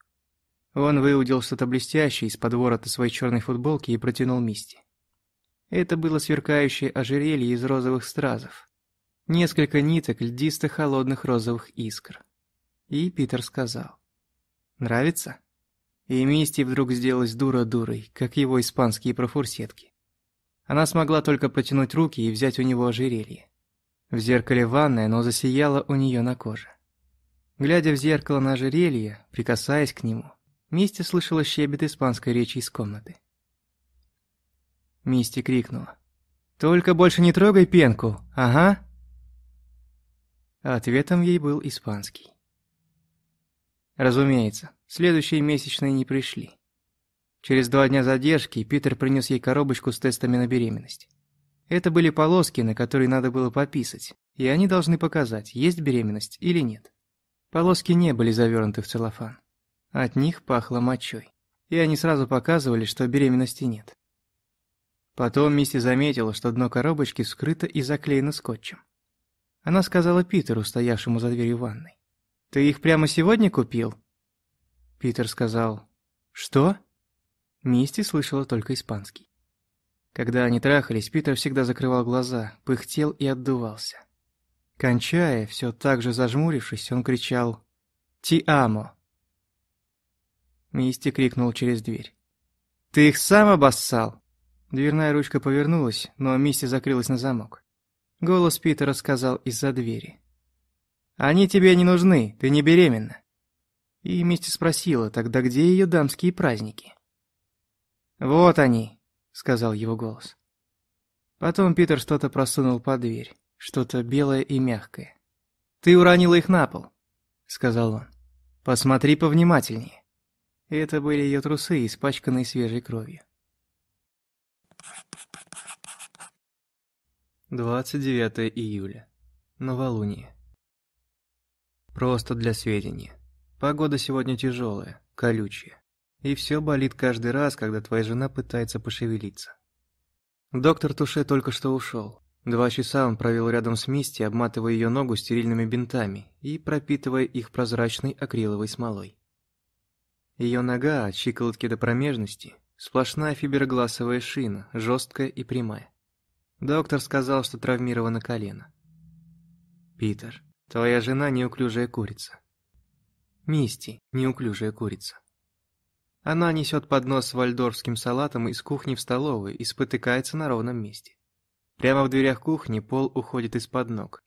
Speaker 1: Он выудил что-то блестящее из-под ворота своей черной футболки и протянул Мисти. Это было сверкающее ожерелье из розовых стразов. Несколько ниток льдистых холодных розовых искр. И Питер сказал. «Нравится?» И Мисти вдруг сделалась дура-дурой, как его испанские профурсетки. Она смогла только протянуть руки и взять у него ожерелье. В зеркале ванная но засияло у нее на коже. Глядя в зеркало на ожерелье, прикасаясь к нему, Мисти слышала щебет испанской речи из комнаты. Мисти крикнула. «Только больше не трогай пенку, ага?» Ответом ей был испанский. Разумеется, следующие месячные не пришли. Через два дня задержки Питер принес ей коробочку с тестами на беременность. Это были полоски, на которые надо было пописать, и они должны показать, есть беременность или нет. Полоски не были завернуты в целлофан. От них пахло мочой, и они сразу показывали, что беременности нет. Потом Мисси заметила, что дно коробочки скрыто и заклеено скотчем. Она сказала Питеру, стоявшему за дверью ванной. «Ты их прямо сегодня купил?» Питер сказал «Что?». Мисти слышала только испанский. Когда они трахались, Питер всегда закрывал глаза, пыхтел и отдувался. Кончая, все так же зажмурившись, он кричал «Ти амо!». Мисти крикнул через дверь. «Ты их сам обоссал?» Дверная ручка повернулась, но Мисси закрылась на замок. Голос Питера сказал из-за двери. «Они тебе не нужны, ты не беременна». И Мисси спросила, тогда где ее дамские праздники? «Вот они», — сказал его голос. Потом Питер что-то просунул под дверь, что-то белое и мягкое. «Ты уронила их на пол», — сказал он. «Посмотри повнимательнее». Это были ее трусы, испачканные свежей кровью. 29 июля. Новолуние. Просто для сведения. Погода сегодня тяжелая, колючая. И все болит каждый раз, когда твоя жена пытается пошевелиться. Доктор Туше только что ушел. Два часа он провел рядом с Мисти, обматывая ее ногу стерильными бинтами и пропитывая их прозрачной акриловой смолой. Ее нога от щиколотки до промежности Сплошная фибергласовая шина, жесткая и прямая. Доктор сказал, что травмировано колено. Питер, твоя жена неуклюжая курица. Мисти, неуклюжая курица. Она несет поднос с вальдорфским салатом из кухни в столовую и спотыкается на ровном месте. Прямо в дверях кухни пол уходит из-под ног.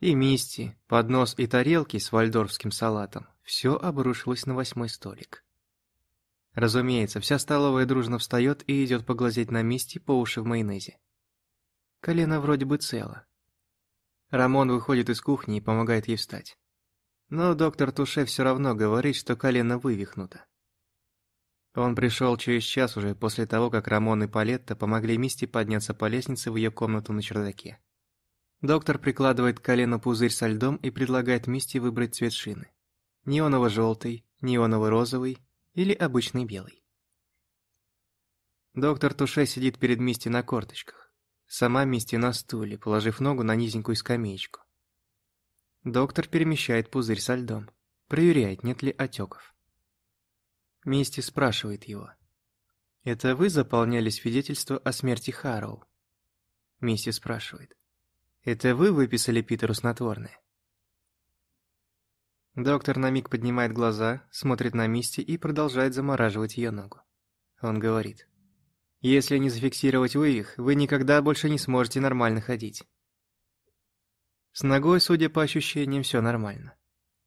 Speaker 1: И Мисти, поднос и тарелки с вальдорфским салатом – все обрушилось на восьмой столик. Разумеется, вся столовая дружно встает и идет поглазеть на Мисти по уши в майонезе. Колено вроде бы цело. Рамон выходит из кухни и помогает ей встать. Но доктор Туше все равно говорит, что колено вывихнуто. Он пришел через час уже после того, как Рамон и Палетта помогли Мисти подняться по лестнице в ее комнату на чердаке. Доктор прикладывает к колену пузырь со льдом и предлагает Мисти выбрать цвет шины. Неоново-желтый, неоново-розовый, или обычный белый. Доктор Туше сидит перед Мисти на корточках. Сама Мисти на стуле, положив ногу на низенькую скамеечку. Доктор перемещает пузырь со льдом, проверяет, нет ли отеков. Мисти спрашивает его. «Это вы заполняли свидетельство о смерти Харроу?» Мисти спрашивает. «Это вы выписали Питеру снотворное?» Доктор на миг поднимает глаза, смотрит на Мисти и продолжает замораживать ее ногу. Он говорит. «Если не зафиксировать вы их, вы никогда больше не сможете нормально ходить». С ногой, судя по ощущениям, все нормально.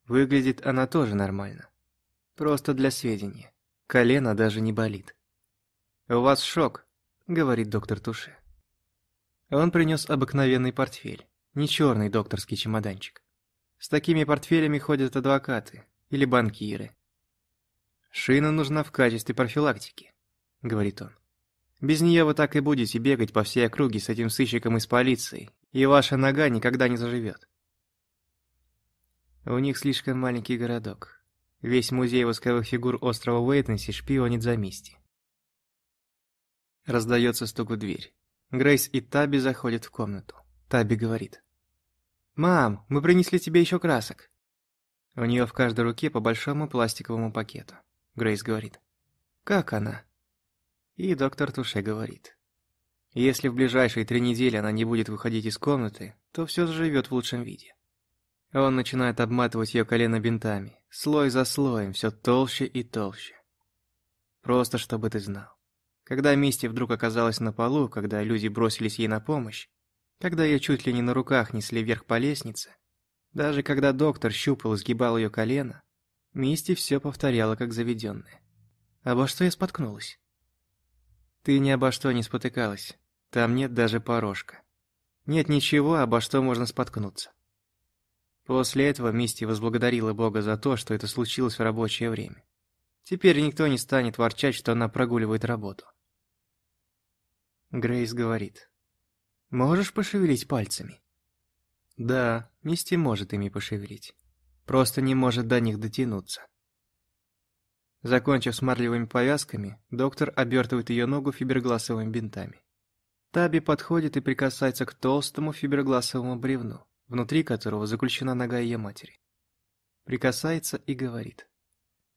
Speaker 1: Выглядит она тоже нормально. Просто для сведения. Колено даже не болит. «У вас шок», — говорит доктор Туше. Он принес обыкновенный портфель, не черный докторский чемоданчик. С такими портфелями ходят адвокаты или банкиры. «Шина нужна в качестве профилактики», — говорит он. «Без нее вы так и будете бегать по всей округе с этим сыщиком из полиции, и ваша нога никогда не заживет». У них слишком маленький городок. Весь музей восковых фигур острова Уэйтнесси шпионит за Мисти. Раздается стук в дверь. Грейс и Таби заходят в комнату. Таби говорит. «Мам, мы принесли тебе еще красок». У нее в каждой руке по большому пластиковому пакету. Грейс говорит. «Как она?» И доктор Туше говорит. «Если в ближайшие три недели она не будет выходить из комнаты, то все заживет в лучшем виде». Он начинает обматывать ее колено бинтами, слой за слоем, все толще и толще. Просто чтобы ты знал. Когда Мисти вдруг оказалась на полу, когда люди бросились ей на помощь, когда ее чуть ли не на руках несли вверх по лестнице, даже когда доктор щупал и сгибал ее колено, Мисти все повторяла как заведенная. «Обо что я споткнулась?» «Ты ни обо что не спотыкалась. Там нет даже порожка. Нет ничего, обо что можно споткнуться». После этого Мисти возблагодарила Бога за то, что это случилось в рабочее время. Теперь никто не станет ворчать, что она прогуливает работу. Грейс говорит. Можешь пошевелить пальцами? Да, Мисти может ими пошевелить. Просто не может до них дотянуться. Закончив с марлевыми повязками, доктор обертывает ее ногу фибергласовыми бинтами. Таби подходит и прикасается к толстому фибергласовому бревну, внутри которого заключена нога ее матери. Прикасается и говорит.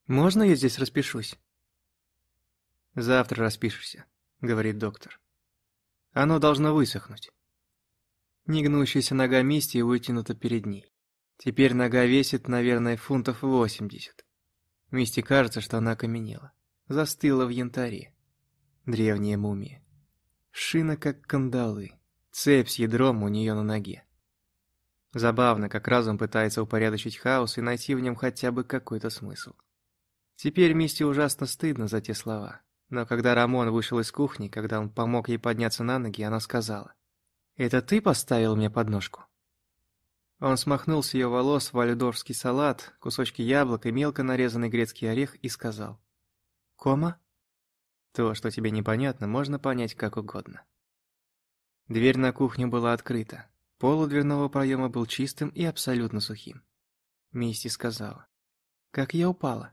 Speaker 1: «Можно я здесь распишусь?» «Завтра распишешься», — говорит доктор. Оно должно высохнуть. Негнущаяся нога Мисти вытянута перед ней. Теперь нога весит, наверное, фунтов 80. Мисти кажется, что она окаменела. Застыла в янтаре. Древняя мумия. Шина как кандалы. Цепь с ядром у нее на ноге. Забавно, как разум пытается упорядочить хаос и найти в нем хотя бы какой-то смысл. Теперь Мисти ужасно стыдно за те слова. Но когда Рамон вышел из кухни, когда он помог ей подняться на ноги, она сказала. «Это ты поставил мне подножку?» Он смахнул с ее волос валюдорский салат, кусочки яблок и мелко нарезанный грецкий орех и сказал. «Кома?» То, что тебе непонятно, можно понять как угодно. Дверь на кухню была открыта. Пол у дверного проема был чистым и абсолютно сухим. Мисти сказала. «Как я упала?»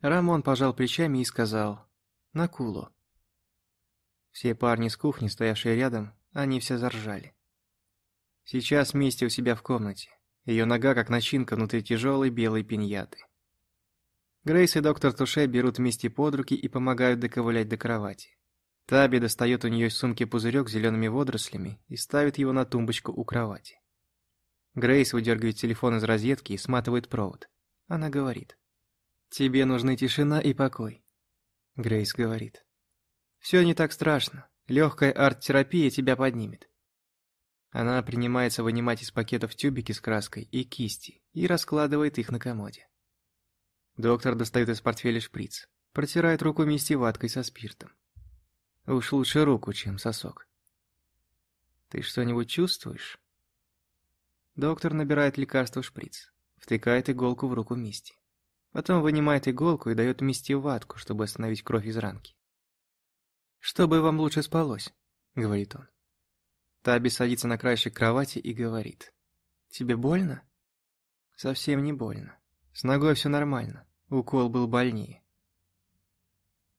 Speaker 1: Рамон пожал плечами и сказал на Кулу. Все парни с кухни, стоявшие рядом, они все заржали. Сейчас Мисти у себя в комнате. Ее нога как начинка внутри тяжелой белой пиньяты. Грейс и доктор Туше берут Мисти под руки и помогают доковылять до кровати. Таби достает у нее из сумки пузырек с зелеными водорослями и ставит его на тумбочку у кровати. Грейс выдергивает телефон из розетки и сматывает провод. Она говорит. «Тебе нужны тишина и покой. Грейс говорит. «Все не так страшно. Легкая арт-терапия тебя поднимет». Она принимается вынимать из пакетов тюбики с краской и кисти и раскладывает их на комоде. Доктор достает из портфеля шприц, протирает руку мисти ваткой со спиртом. Уж лучше руку, чем сосок. «Ты что-нибудь чувствуешь?» Доктор набирает лекарство в шприц, втыкает иголку в руку Мисти. Потом вынимает иголку и дает мести ватку, чтобы остановить кровь из ранки. «Чтобы вам лучше спалось», — говорит он. Таби садится на краешек кровати и говорит. «Тебе больно?» «Совсем не больно. С ногой все нормально. Укол был больнее».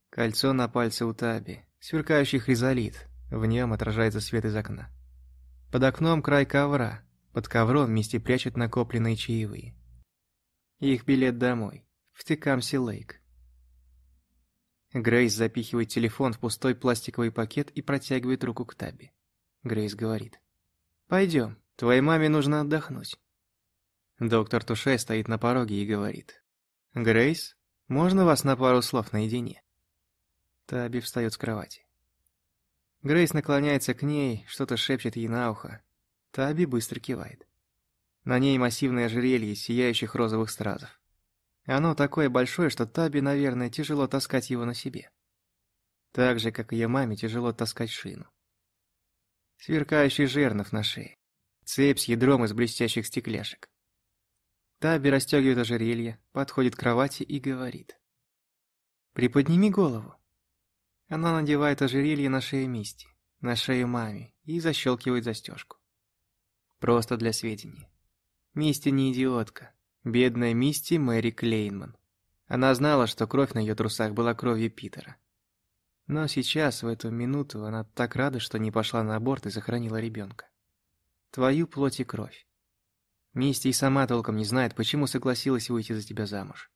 Speaker 1: Кольцо на пальце у Таби, сверкающий хризолит, в нем отражается свет из окна. Под окном край ковра, под ковром вместе прячут накопленные чаевые. Их билет домой, в Текамси-Лейк. Грейс запихивает телефон в пустой пластиковый пакет и протягивает руку к Таби. Грейс говорит. «Пойдем, твоей маме нужно отдохнуть». Доктор Туше стоит на пороге и говорит. «Грейс, можно вас на пару слов наедине?» Таби встает с кровати. Грейс наклоняется к ней, что-то шепчет ей на ухо. Таби быстро кивает. На ней массивное ожерелье из сияющих розовых стразов. Оно такое большое, что Таби, наверное, тяжело таскать его на себе. Так же, как и ее маме тяжело таскать шину. Сверкающий жернов на шее. Цепь с ядром из блестящих стекляшек. Таби расстегивает ожерелье, подходит к кровати и говорит. «Приподними голову». Она надевает ожерелье на шею Мисти, на шею маме и защелкивает застежку. Просто для сведения. Мисти не идиотка. Бедная Мисти Мэри Клейнман. Она знала, что кровь на ее трусах была кровью Питера. Но сейчас, в эту минуту, она так рада, что не пошла на аборт и сохранила ребенка. Твою плоть и кровь. Мисти и сама толком не знает, почему согласилась выйти за тебя замуж.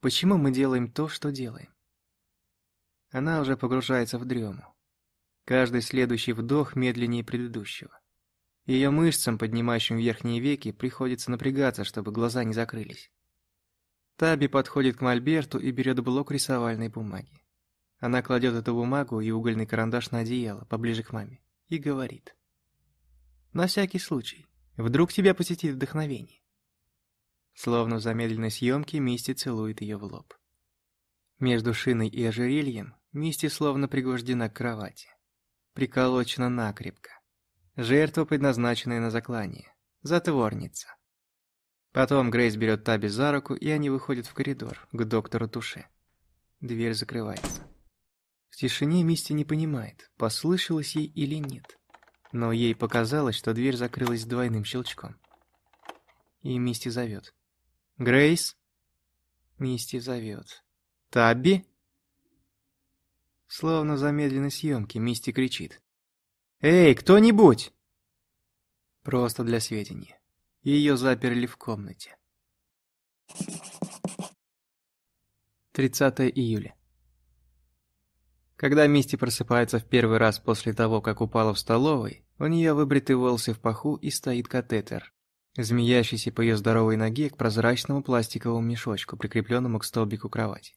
Speaker 1: Почему мы делаем то, что делаем? Она уже погружается в дрему. Каждый следующий вдох медленнее предыдущего. Ее мышцам, поднимающим верхние веки, приходится напрягаться, чтобы глаза не закрылись. Таби подходит к мольберту и берет блок рисовальной бумаги. Она кладет эту бумагу и угольный карандаш на одеяло, поближе к маме, и говорит. «На всякий случай. Вдруг тебя посетит вдохновение». Словно в замедленной съемке Мисти целует ее в лоб. Между шиной и ожерельем Мисти словно пригвождена к кровати. Приколочена накрепко. Жертва, предназначенная на заклание. Затворница. Потом Грейс берет Таби за руку, и они выходят в коридор, к доктору Туше. Дверь закрывается. В тишине Мисти не понимает, послышалось ей или нет. Но ей показалось, что дверь закрылась двойным щелчком. И Мисти зовет. «Грейс?» Мисти зовет. «Табби?» Словно в замедленной съемки Мисти кричит. «Эй, кто-нибудь!» Просто для сведения. Ее заперли в комнате. 30 июля. Когда Мисти просыпается в первый раз после того, как упала в столовой, у нее выбриты волосы в паху и стоит катетер, змеящийся по ее здоровой ноге к прозрачному пластиковому мешочку, прикрепленному к столбику кровати.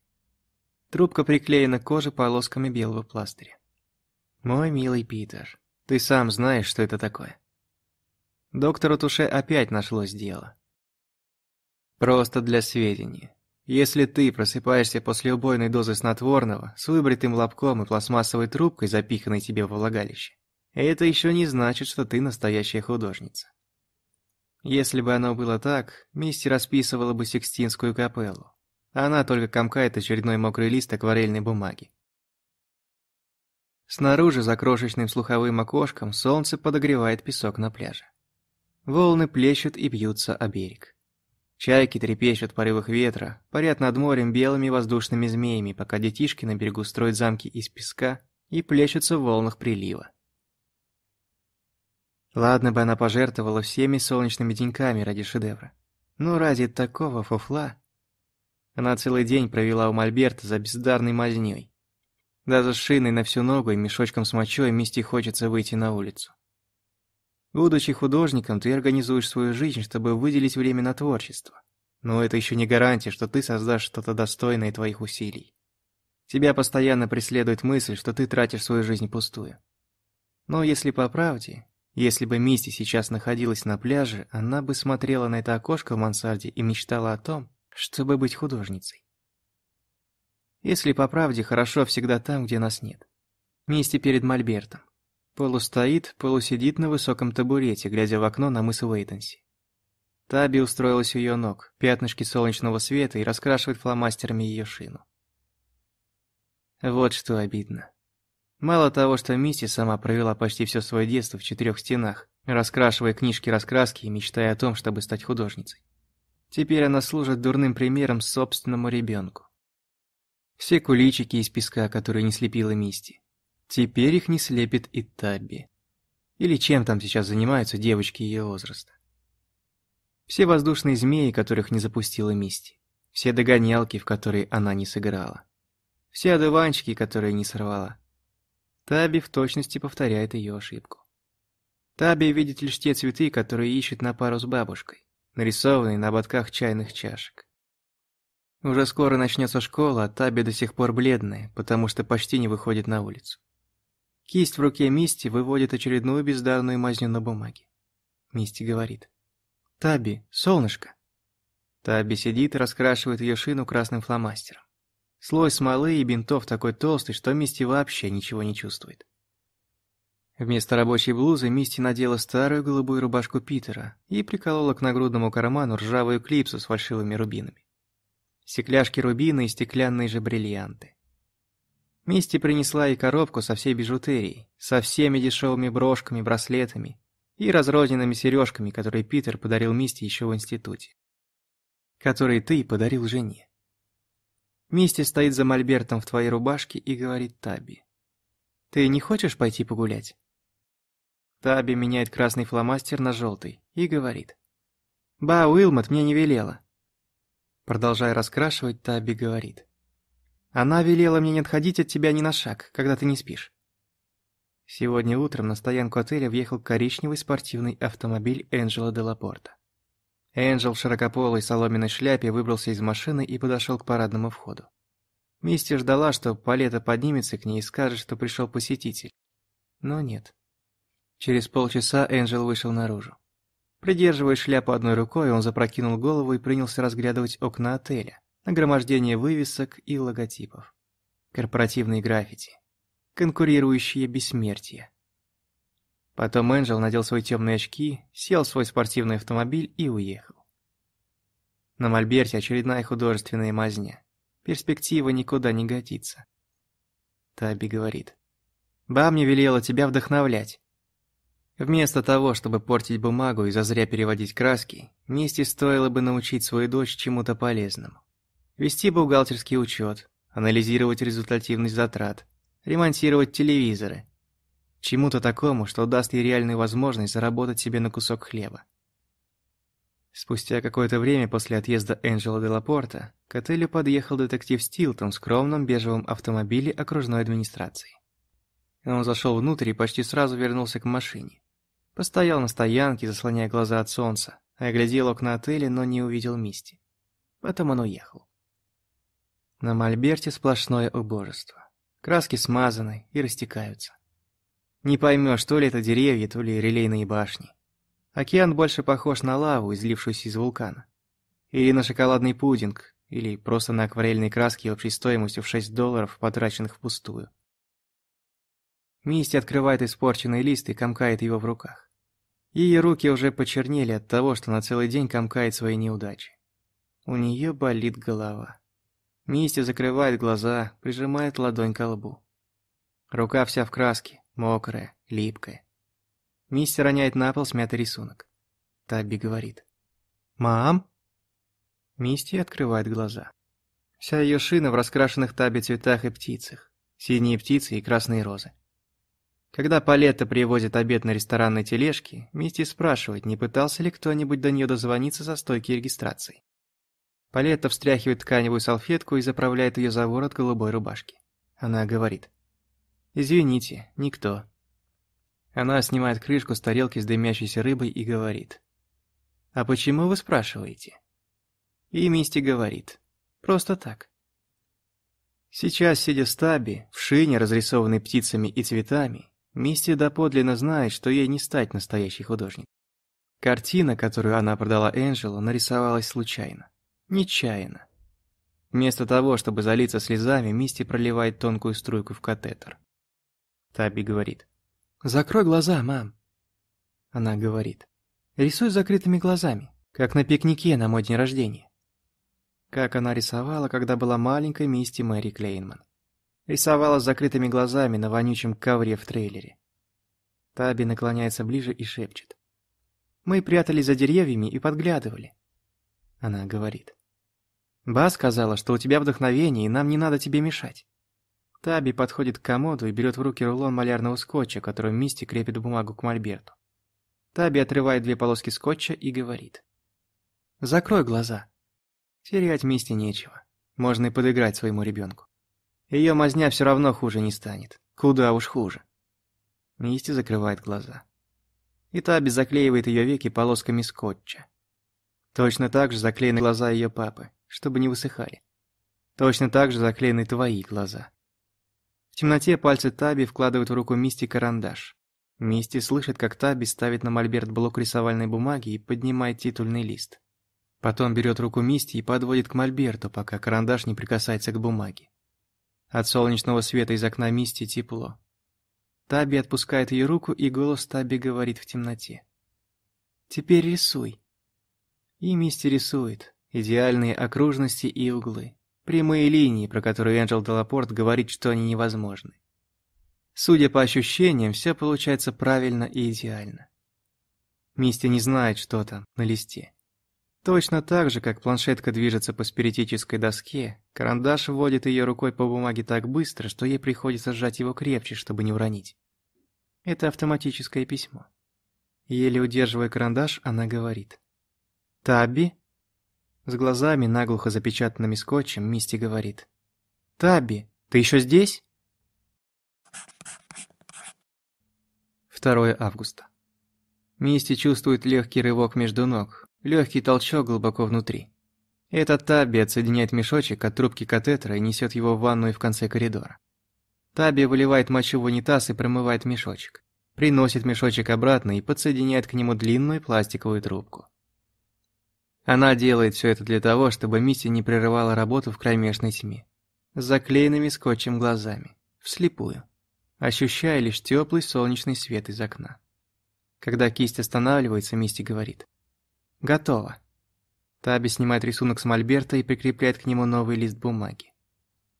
Speaker 1: Трубка приклеена к коже полосками белого пластыря. «Мой милый Питер, ты сам знаешь, что это такое. Доктору Туше опять нашлось дело. Просто для сведения. Если ты просыпаешься после убойной дозы снотворного с выбритым лобком и пластмассовой трубкой, запиханной тебе во влагалище, это еще не значит, что ты настоящая художница. Если бы оно было так, Мисти расписывала бы Сикстинскую капеллу. Она только комкает очередной мокрый лист акварельной бумаги. Снаружи, за крошечным слуховым окошком, солнце подогревает песок на пляже. Волны плещут и бьются о берег. Чайки трепещут в порывах ветра, парят над морем белыми воздушными змеями, пока детишки на берегу строят замки из песка и плещутся в волнах прилива. Ладно бы она пожертвовала всеми солнечными деньками ради шедевра. Но ради такого фуфла... Она целый день провела у Мольберта за бездарной мазнёй. Даже с шиной на всю ногу и мешочком с мочой Мисти хочется выйти на улицу. Будучи художником, ты организуешь свою жизнь, чтобы выделить время на творчество. Но это еще не гарантия, что ты создашь что-то достойное твоих усилий. Тебя постоянно преследует мысль, что ты тратишь свою жизнь пустую. Но если по правде, если бы Мисти сейчас находилась на пляже, она бы смотрела на это окошко в мансарде и мечтала о том, чтобы быть художницей. Если по правде, хорошо всегда там, где нас нет. Мисти перед Мольбертом. Полу стоит, Полу сидит на высоком табурете, глядя в окно на мыс Уэйтенси. Таби устроилась у ее ног, пятнышки солнечного света и раскрашивает фломастерами ее шину. Вот что обидно. Мало того, что Мисти сама провела почти все свое детство в четырех стенах, раскрашивая книжки-раскраски и мечтая о том, чтобы стать художницей. Теперь она служит дурным примером собственному ребенку. Все куличики из песка, которые не слепила Мисти. Теперь их не слепит и Табби. Или чем там сейчас занимаются девочки ее возраста. Все воздушные змеи, которых не запустила Мисти. Все догонялки, в которые она не сыграла. Все одуванчики, которые не сорвала. Таби в точности повторяет ее ошибку. Таби видит лишь те цветы, которые ищет на пару с бабушкой, нарисованные на ободках чайных чашек. Уже скоро начнется школа, а Таби до сих пор бледная, потому что почти не выходит на улицу. Кисть в руке Мисти выводит очередную бездарную мазню на бумаге. Мисти говорит. «Таби, солнышко!» Таби сидит и раскрашивает ее шину красным фломастером. Слой смолы и бинтов такой толстый, что Мисти вообще ничего не чувствует. Вместо рабочей блузы Мисти надела старую голубую рубашку Питера и приколола к нагрудному карману ржавую клипсу с фальшивыми рубинами стекляшки рубины и стеклянные же бриллианты. Мисти принесла ей коробку со всей бижутерией, со всеми дешевыми брошками, браслетами и разрозненными сережками, которые Питер подарил Мисти еще в институте. Которые ты подарил жене. Мисти стоит за мольбертом в твоей рубашке и говорит Таби. «Ты не хочешь пойти погулять?» Таби меняет красный фломастер на желтый и говорит. «Ба Уилмот мне не велела. Продолжая раскрашивать, Таби говорит. «Она велела мне не отходить от тебя ни на шаг, когда ты не спишь». Сегодня утром на стоянку отеля въехал коричневый спортивный автомобиль Энджела Делапорта. Энджел в широкополой соломенной шляпе выбрался из машины и подошел к парадному входу. Мистер ждала, что Палета поднимется к ней и скажет, что пришел посетитель. Но нет. Через полчаса Энджел вышел наружу. Придерживая шляпу одной рукой, он запрокинул голову и принялся разглядывать окна отеля, нагромождение вывесок и логотипов. Корпоративные граффити. Конкурирующие бессмертие. Потом Энджел надел свои темные очки, сел в свой спортивный автомобиль и уехал. На мольберте очередная художественная мазня. Перспектива никуда не годится. Таби говорит. «Ба мне велела тебя вдохновлять. Вместо того, чтобы портить бумагу и зазря переводить краски, Мисти стоило бы научить свою дочь чему-то полезному. Вести бухгалтерский учет, анализировать результативность затрат, ремонтировать телевизоры. Чему-то такому, что даст ей реальную возможность заработать себе на кусок хлеба. Спустя какое-то время после отъезда Энджела де Лапорта к отелю подъехал детектив Стилтон в скромном бежевом автомобиле окружной администрации. Он зашел внутрь и почти сразу вернулся к машине. Постоял на стоянке, заслоняя глаза от солнца. Оглядел окна отеля, но не увидел Мисти. Потом он уехал. На мольберте сплошное убожество. Краски смазаны и растекаются. Не поймешь, то ли это деревья, то ли релейные башни. Океан больше похож на лаву, излившуюся из вулкана. Или на шоколадный пудинг, или просто на акварельные краски общей стоимостью в 6 долларов, потраченных впустую. Мисти открывает испорченный лист и комкает его в руках. Ее руки уже почернели от того, что на целый день комкает свои неудачи. У нее болит голова. Мисти закрывает глаза, прижимает ладонь к лбу. Рука вся в краске, мокрая, липкая. Мисти роняет на пол смятый рисунок. Табби говорит. «Мам?» Мисти открывает глаза. Вся ее шина в раскрашенных Табби цветах и птицах. Синие птицы и красные розы. Когда Палета привозит обед на ресторанной тележке, Мисти спрашивает, не пытался ли кто-нибудь до нее дозвониться со стойки регистрации. Палета встряхивает тканевую салфетку и заправляет ее за ворот голубой рубашки. Она говорит. «Извините, никто». Она снимает крышку с тарелки с дымящейся рыбой и говорит. «А почему вы спрашиваете?» И Мисти говорит. «Просто так». Сейчас, сидя в стабе, в шине, разрисованной птицами и цветами, Мисти доподлинно знает, что ей не стать настоящей художник. Картина, которую она продала Энджелу, нарисовалась случайно. Нечаянно. Вместо того, чтобы залиться слезами, Мисти проливает тонкую струйку в катетер. Таби говорит. «Закрой глаза, мам!» Она говорит. «Рисуй закрытыми глазами, как на пикнике на мой день рождения». Как она рисовала, когда была маленькой Мисти Мэри Клейнман рисовала с закрытыми глазами на вонючем ковре в трейлере. Таби наклоняется ближе и шепчет. «Мы прятались за деревьями и подглядывали». Она говорит. «Ба сказала, что у тебя вдохновение, и нам не надо тебе мешать». Таби подходит к комоду и берет в руки рулон малярного скотча, которым Мисти крепит бумагу к мольберту. Таби отрывает две полоски скотча и говорит. «Закрой глаза». Терять Мисти нечего. Можно и подыграть своему ребенку. Ее мазня все равно хуже не станет. Куда уж хуже. Мисти закрывает глаза. И та заклеивает ее веки полосками скотча. Точно так же заклеены глаза ее папы, чтобы не высыхали. Точно так же заклеены твои глаза. В темноте пальцы Таби вкладывают в руку Мисти карандаш. Мисти слышит, как Таби ставит на мольберт блок рисовальной бумаги и поднимает титульный лист. Потом берет руку Мисти и подводит к мольберту, пока карандаш не прикасается к бумаге. От солнечного света из окна Мисти тепло. Таби отпускает ее руку, и голос Таби говорит в темноте. «Теперь рисуй». И Мисти рисует. Идеальные окружности и углы. Прямые линии, про которые Энджел Делапорт говорит, что они невозможны. Судя по ощущениям, все получается правильно и идеально. Мисти не знает, что там на листе. Точно так же, как планшетка движется по спиритической доске, карандаш вводит ее рукой по бумаге так быстро, что ей приходится сжать его крепче, чтобы не уронить. Это автоматическое письмо. Еле удерживая карандаш, она говорит. «Табби?» С глазами, наглухо запечатанными скотчем, Мисти говорит. «Табби, ты еще здесь?» 2 августа. Мисти чувствует легкий рывок между ног, Легкий толчок глубоко внутри. Этот Таби отсоединяет мешочек от трубки катетера и несет его в ванную в конце коридора. Таби выливает мочу в унитаз и промывает мешочек. Приносит мешочек обратно и подсоединяет к нему длинную пластиковую трубку. Она делает все это для того, чтобы Мисси не прерывала работу в кромешной тьме. С заклеенными скотчем глазами. Вслепую. Ощущая лишь теплый солнечный свет из окна. Когда кисть останавливается, Мисти говорит. Готово. Таби снимает рисунок с мольберта и прикрепляет к нему новый лист бумаги.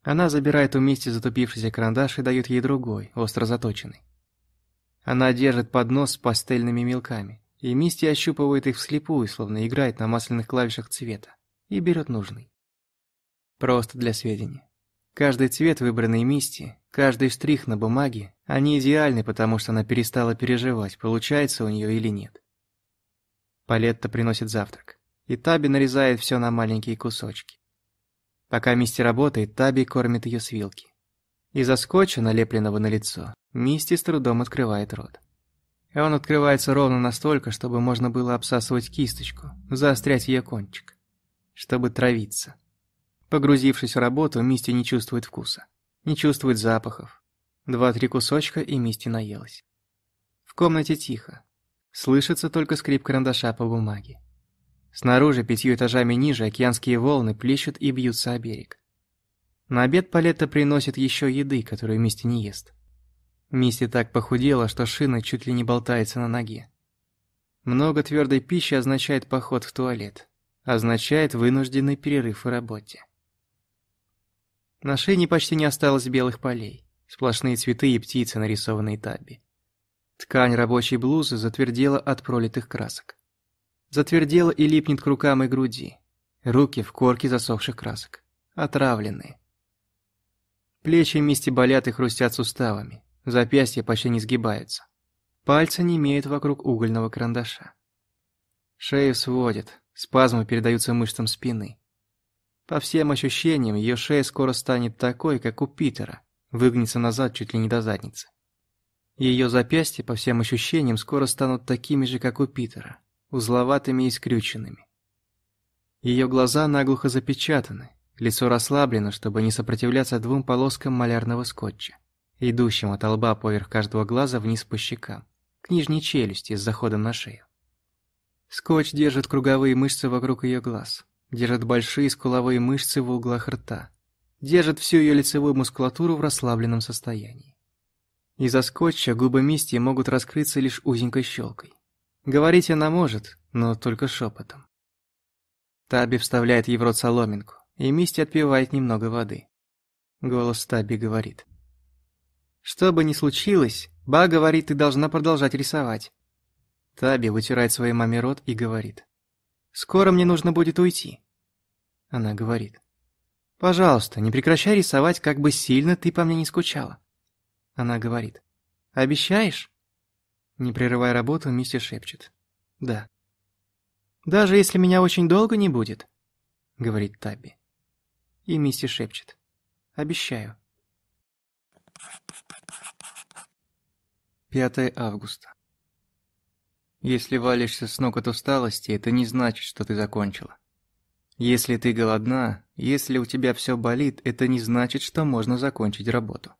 Speaker 1: Она забирает у Мисти затупившийся карандаш и дает ей другой, остро заточенный. Она держит поднос с пастельными мелками, и Мисти ощупывает их вслепую, словно играет на масляных клавишах цвета, и берет нужный. Просто для сведения. Каждый цвет, выбранный Мисти, каждый штрих на бумаге, они идеальны, потому что она перестала переживать, получается у нее или нет. Палетта приносит завтрак. И Таби нарезает все на маленькие кусочки. Пока Мисти работает, Таби кормит ее с вилки. Из-за скотча, налепленного на лицо, Мисти с трудом открывает рот. И он открывается ровно настолько, чтобы можно было обсасывать кисточку, заострять ее кончик. Чтобы травиться. Погрузившись в работу, Мисти не чувствует вкуса. Не чувствует запахов. Два-три кусочка, и Мисти наелась. В комнате тихо. Слышится только скрип карандаша по бумаге. Снаружи, пятью этажами ниже, океанские волны плещут и бьются о берег. На обед Палетта приносит еще еды, которую Мисти не ест. Мисти так похудела, что шина чуть ли не болтается на ноге. Много твердой пищи означает поход в туалет. Означает вынужденный перерыв в работе. На шине почти не осталось белых полей. Сплошные цветы и птицы, нарисованные Табби. Ткань рабочей блузы затвердела от пролитых красок. Затвердела и липнет к рукам и груди. Руки в корке засохших красок. Отравленные. Плечи вместе болят и хрустят суставами. Запястья почти не сгибаются. Пальцы не имеют вокруг угольного карандаша. Шею сводит, спазмы передаются мышцам спины. По всем ощущениям, ее шея скоро станет такой, как у Питера, выгнется назад чуть ли не до задницы. Ее запястья, по всем ощущениям, скоро станут такими же, как у Питера, узловатыми и скрюченными. Ее глаза наглухо запечатаны, лицо расслаблено, чтобы не сопротивляться двум полоскам малярного скотча, идущим от лба поверх каждого глаза вниз по щекам, к нижней челюсти с заходом на шею. Скотч держит круговые мышцы вокруг ее глаз, держит большие скуловые мышцы в углах рта, держит всю ее лицевую мускулатуру в расслабленном состоянии. Из-за скотча губы Мисти могут раскрыться лишь узенькой щелкой. Говорить она может, но только шепотом. Таби вставляет ей в рот соломинку, и Мисти отпивает немного воды. Голос Таби говорит. «Что бы ни случилось, Ба говорит, ты должна продолжать рисовать». Таби вытирает своей маме рот и говорит. «Скоро мне нужно будет уйти». Она говорит. «Пожалуйста, не прекращай рисовать, как бы сильно ты по мне не скучала». Она говорит. «Обещаешь?» Не прерывая работу, Мисти шепчет. «Да». «Даже если меня очень долго не будет», — говорит Табби. И Мисти шепчет. «Обещаю». 5 августа. Если валишься с ног от усталости, это не значит, что ты закончила. Если ты голодна, если у тебя все болит, это не значит, что можно закончить работу.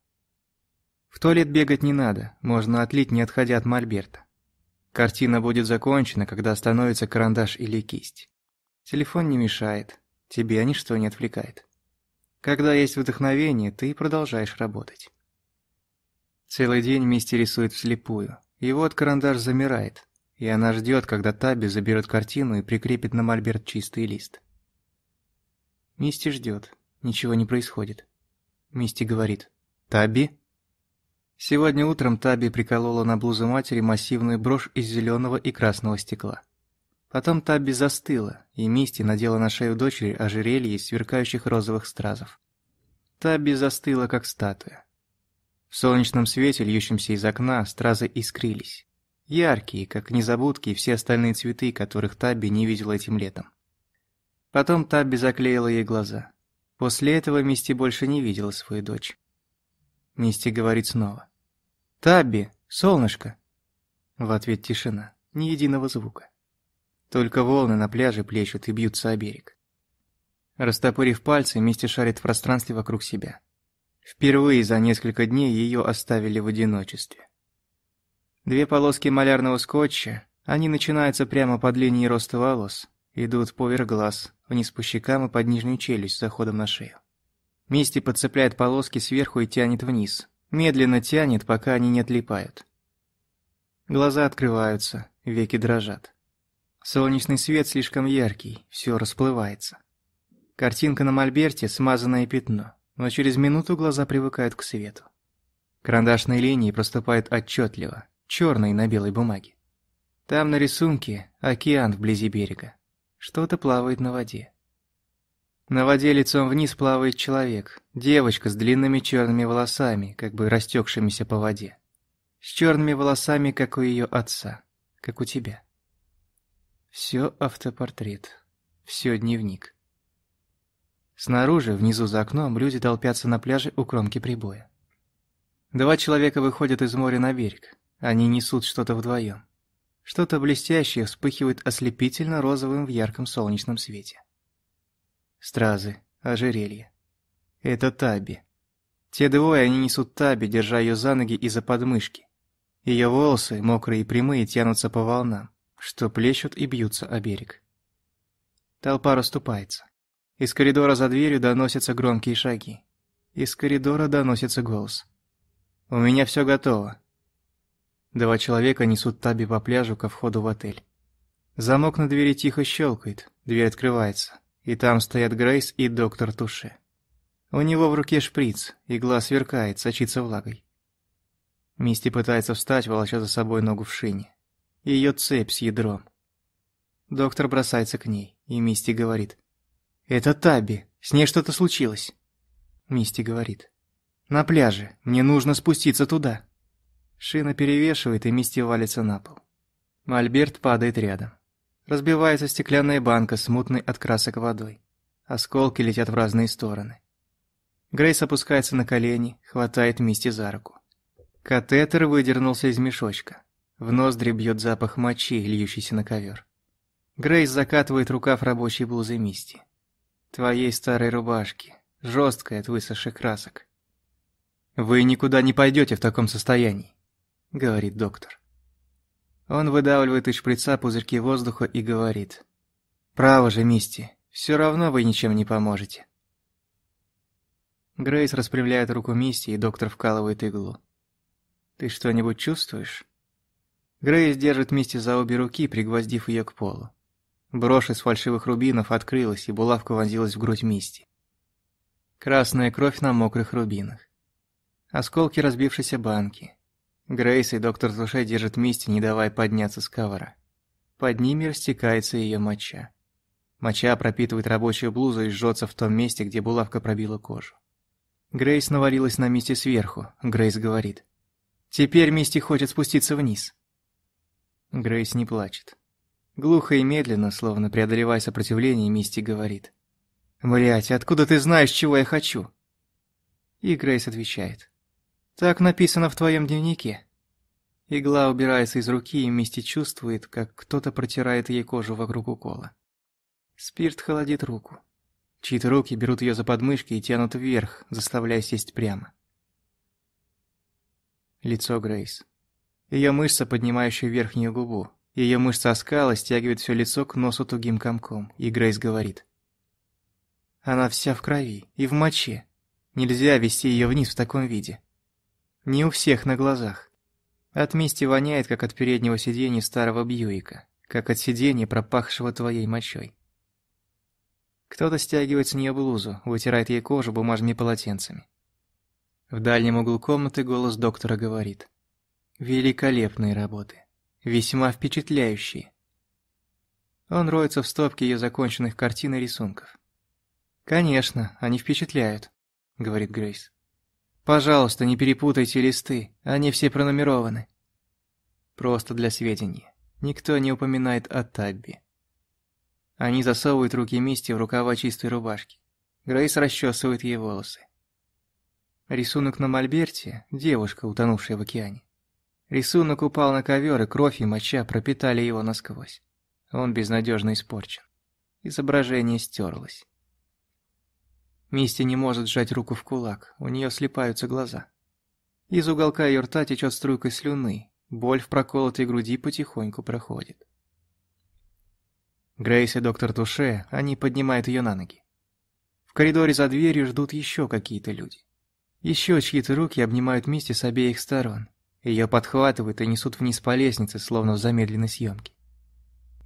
Speaker 1: В туалет бегать не надо, можно отлить, не отходя от мольберта. Картина будет закончена, когда остановится карандаш или кисть. Телефон не мешает, тебе ничто не отвлекает. Когда есть вдохновение, ты продолжаешь работать. Целый день Мисти рисует вслепую, и вот карандаш замирает, и она ждет, когда Таби заберет картину и прикрепит на мольберт чистый лист. Мисти ждет, ничего не происходит. Мисти говорит «Таби?» Сегодня утром Таби приколола на блузу матери массивную брошь из зеленого и красного стекла. Потом Таби застыла, и Мисти надела на шею дочери ожерелье из сверкающих розовых стразов. Таби застыла, как статуя. В солнечном свете, льющемся из окна, стразы искрились. Яркие, как незабудки и все остальные цветы, которых Таби не видела этим летом. Потом Таби заклеила ей глаза. После этого Мисти больше не видела свою дочь. Мисти говорит снова. «Табби, солнышко!» В ответ тишина, ни единого звука. Только волны на пляже плещут и бьются о берег. Растопырив пальцы, Мисти шарит в пространстве вокруг себя. Впервые за несколько дней ее оставили в одиночестве. Две полоски малярного скотча, они начинаются прямо под линией роста волос, идут поверх глаз, вниз по щекам и под нижнюю челюсть с заходом на шею. Мисти подцепляет полоски сверху и тянет вниз, Медленно тянет, пока они не отлипают. Глаза открываются, веки дрожат. Солнечный свет слишком яркий, все расплывается. Картинка на мольберте – смазанное пятно, но через минуту глаза привыкают к свету. Карандашные линии проступают отчетливо, черные на белой бумаге. Там на рисунке океан вблизи берега. Что-то плавает на воде. На воде лицом вниз плавает человек, девочка с длинными черными волосами, как бы растекшимися по воде. С черными волосами, как у ее отца, как у тебя. Все автопортрет, все дневник. Снаружи, внизу за окном, люди толпятся на пляже у кромки прибоя. Два человека выходят из моря на берег. Они несут что-то вдвоем. Что-то блестящее вспыхивает ослепительно розовым в ярком солнечном свете. Стразы, ожерелье. Это Таби. Те двое, они несут Таби, держа ее за ноги и за подмышки. Ее волосы, мокрые и прямые, тянутся по волнам, что плещут и бьются о берег. Толпа расступается. Из коридора за дверью доносятся громкие шаги. Из коридора доносится голос. «У меня все готово». Два человека несут Таби по пляжу ко входу в отель. Замок на двери тихо щелкает, дверь открывается. И там стоят Грейс и доктор Туше. У него в руке шприц, игла сверкает, сочится влагой. Мисти пытается встать, волоча за собой ногу в шине. Ее цепь с ядром. Доктор бросается к ней, и Мисти говорит. «Это Таби, с ней что-то случилось». Мисти говорит. «На пляже, мне нужно спуститься туда». Шина перевешивает, и Мисти валится на пол. Альберт падает рядом. Разбивается стеклянная банка с от красок водой. Осколки летят в разные стороны. Грейс опускается на колени, хватает Мисти за руку. Катетер выдернулся из мешочка. В ноздри бьет запах мочи, льющийся на ковер. Грейс закатывает рукав рабочей блузы Мисти. Твоей старой рубашки, жесткой от высохших красок. «Вы никуда не пойдете в таком состоянии», — говорит доктор. Он выдавливает из шприца пузырьки воздуха и говорит. «Право же, Мисти, все равно вы ничем не поможете». Грейс распрямляет руку Мисти, и доктор вкалывает иглу. «Ты что-нибудь чувствуешь?» Грейс держит Мисти за обе руки, пригвоздив ее к полу. Брошь из фальшивых рубинов открылась, и булавка вонзилась в грудь Мисти. Красная кровь на мокрых рубинах. Осколки разбившейся банки. Грейс и доктор Туше держат Мисти, не давая подняться с ковра. Под ними растекается ее моча. Моча пропитывает рабочую блузу и жжется в том месте, где булавка пробила кожу. Грейс навалилась на Мисти сверху. Грейс говорит. «Теперь Мисти хочет спуститься вниз». Грейс не плачет. Глухо и медленно, словно преодолевая сопротивление, Мисти говорит. «Блядь, откуда ты знаешь, чего я хочу?» И Грейс отвечает. Так написано в твоем дневнике. Игла убирается из руки, и Мисти чувствует, как кто-то протирает ей кожу вокруг укола. Спирт холодит руку. Чьи-то руки берут ее за подмышки и тянут вверх, заставляя сесть прямо. Лицо Грейс. Ее мышца, поднимающая верхнюю губу. Ее мышца оскала стягивает все лицо к носу тугим комком, и Грейс говорит. Она вся в крови и в моче. Нельзя вести ее вниз в таком виде. Не у всех на глазах. От мести воняет, как от переднего сиденья старого Бьюика, как от сиденья, пропахшего твоей мочой. Кто-то стягивает с нее блузу, вытирает ей кожу бумажными полотенцами. В дальнем углу комнаты голос доктора говорит. «Великолепные работы. Весьма впечатляющие». Он роется в стопке ее законченных картин и рисунков. «Конечно, они впечатляют», — говорит Грейс. Пожалуйста, не перепутайте листы, они все пронумерованы. Просто для сведения. Никто не упоминает о Табби. Они засовывают руки Мисти в рукава чистой рубашки. Грейс расчесывает ей волосы. Рисунок на мольберте – девушка, утонувшая в океане. Рисунок упал на ковер, и кровь и моча пропитали его насквозь. Он безнадежно испорчен. Изображение стерлось. Мисти не может сжать руку в кулак, у нее слепаются глаза. Из уголка ее рта течет струйка слюны, боль в проколотой груди потихоньку проходит. Грейс и доктор Туше, они поднимают ее на ноги. В коридоре за дверью ждут еще какие-то люди. Еще чьи-то руки обнимают Мисти с обеих сторон. Ее подхватывают и несут вниз по лестнице, словно в замедленной съемке.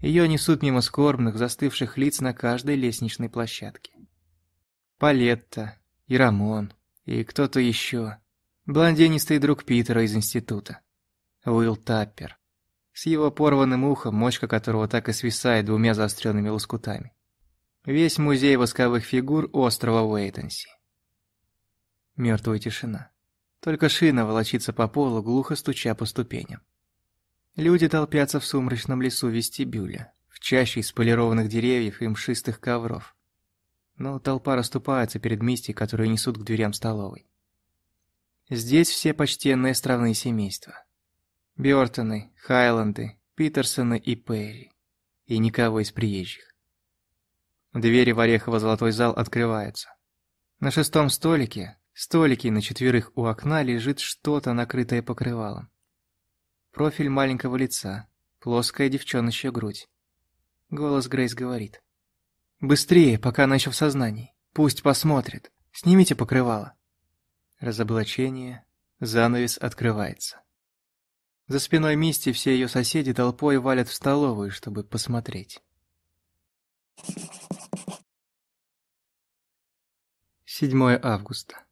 Speaker 1: Ее несут мимо скорбных, застывших лиц на каждой лестничной площадке. Палетта, и Рамон, и кто-то еще. Блондинистый друг Питера из института. Уилл Таппер. С его порванным ухом, мочка которого так и свисает двумя заостренными лоскутами. Весь музей восковых фигур острова Уэйтонси. Мертвая тишина. Только шина волочится по полу, глухо стуча по ступеням. Люди толпятся в сумрачном лесу вестибюля, в чаще из полированных деревьев и мшистых ковров но толпа расступается перед мисти, которую несут к дверям столовой. Здесь все почтенные странные семейства. Бёртоны, Хайланды, Питерсоны и Перри. И никого из приезжих. Двери в орехово-золотой зал открываются. На шестом столике, столике на четверых у окна, лежит что-то, накрытое покрывалом. Профиль маленького лица, плоская девчоночья грудь. Голос Грейс говорит. «Быстрее, пока она еще в сознании. Пусть посмотрит. Снимите покрывало». Разоблачение. Занавес открывается. За спиной Мисти все ее соседи толпой валят в столовую, чтобы посмотреть. Седьмое августа.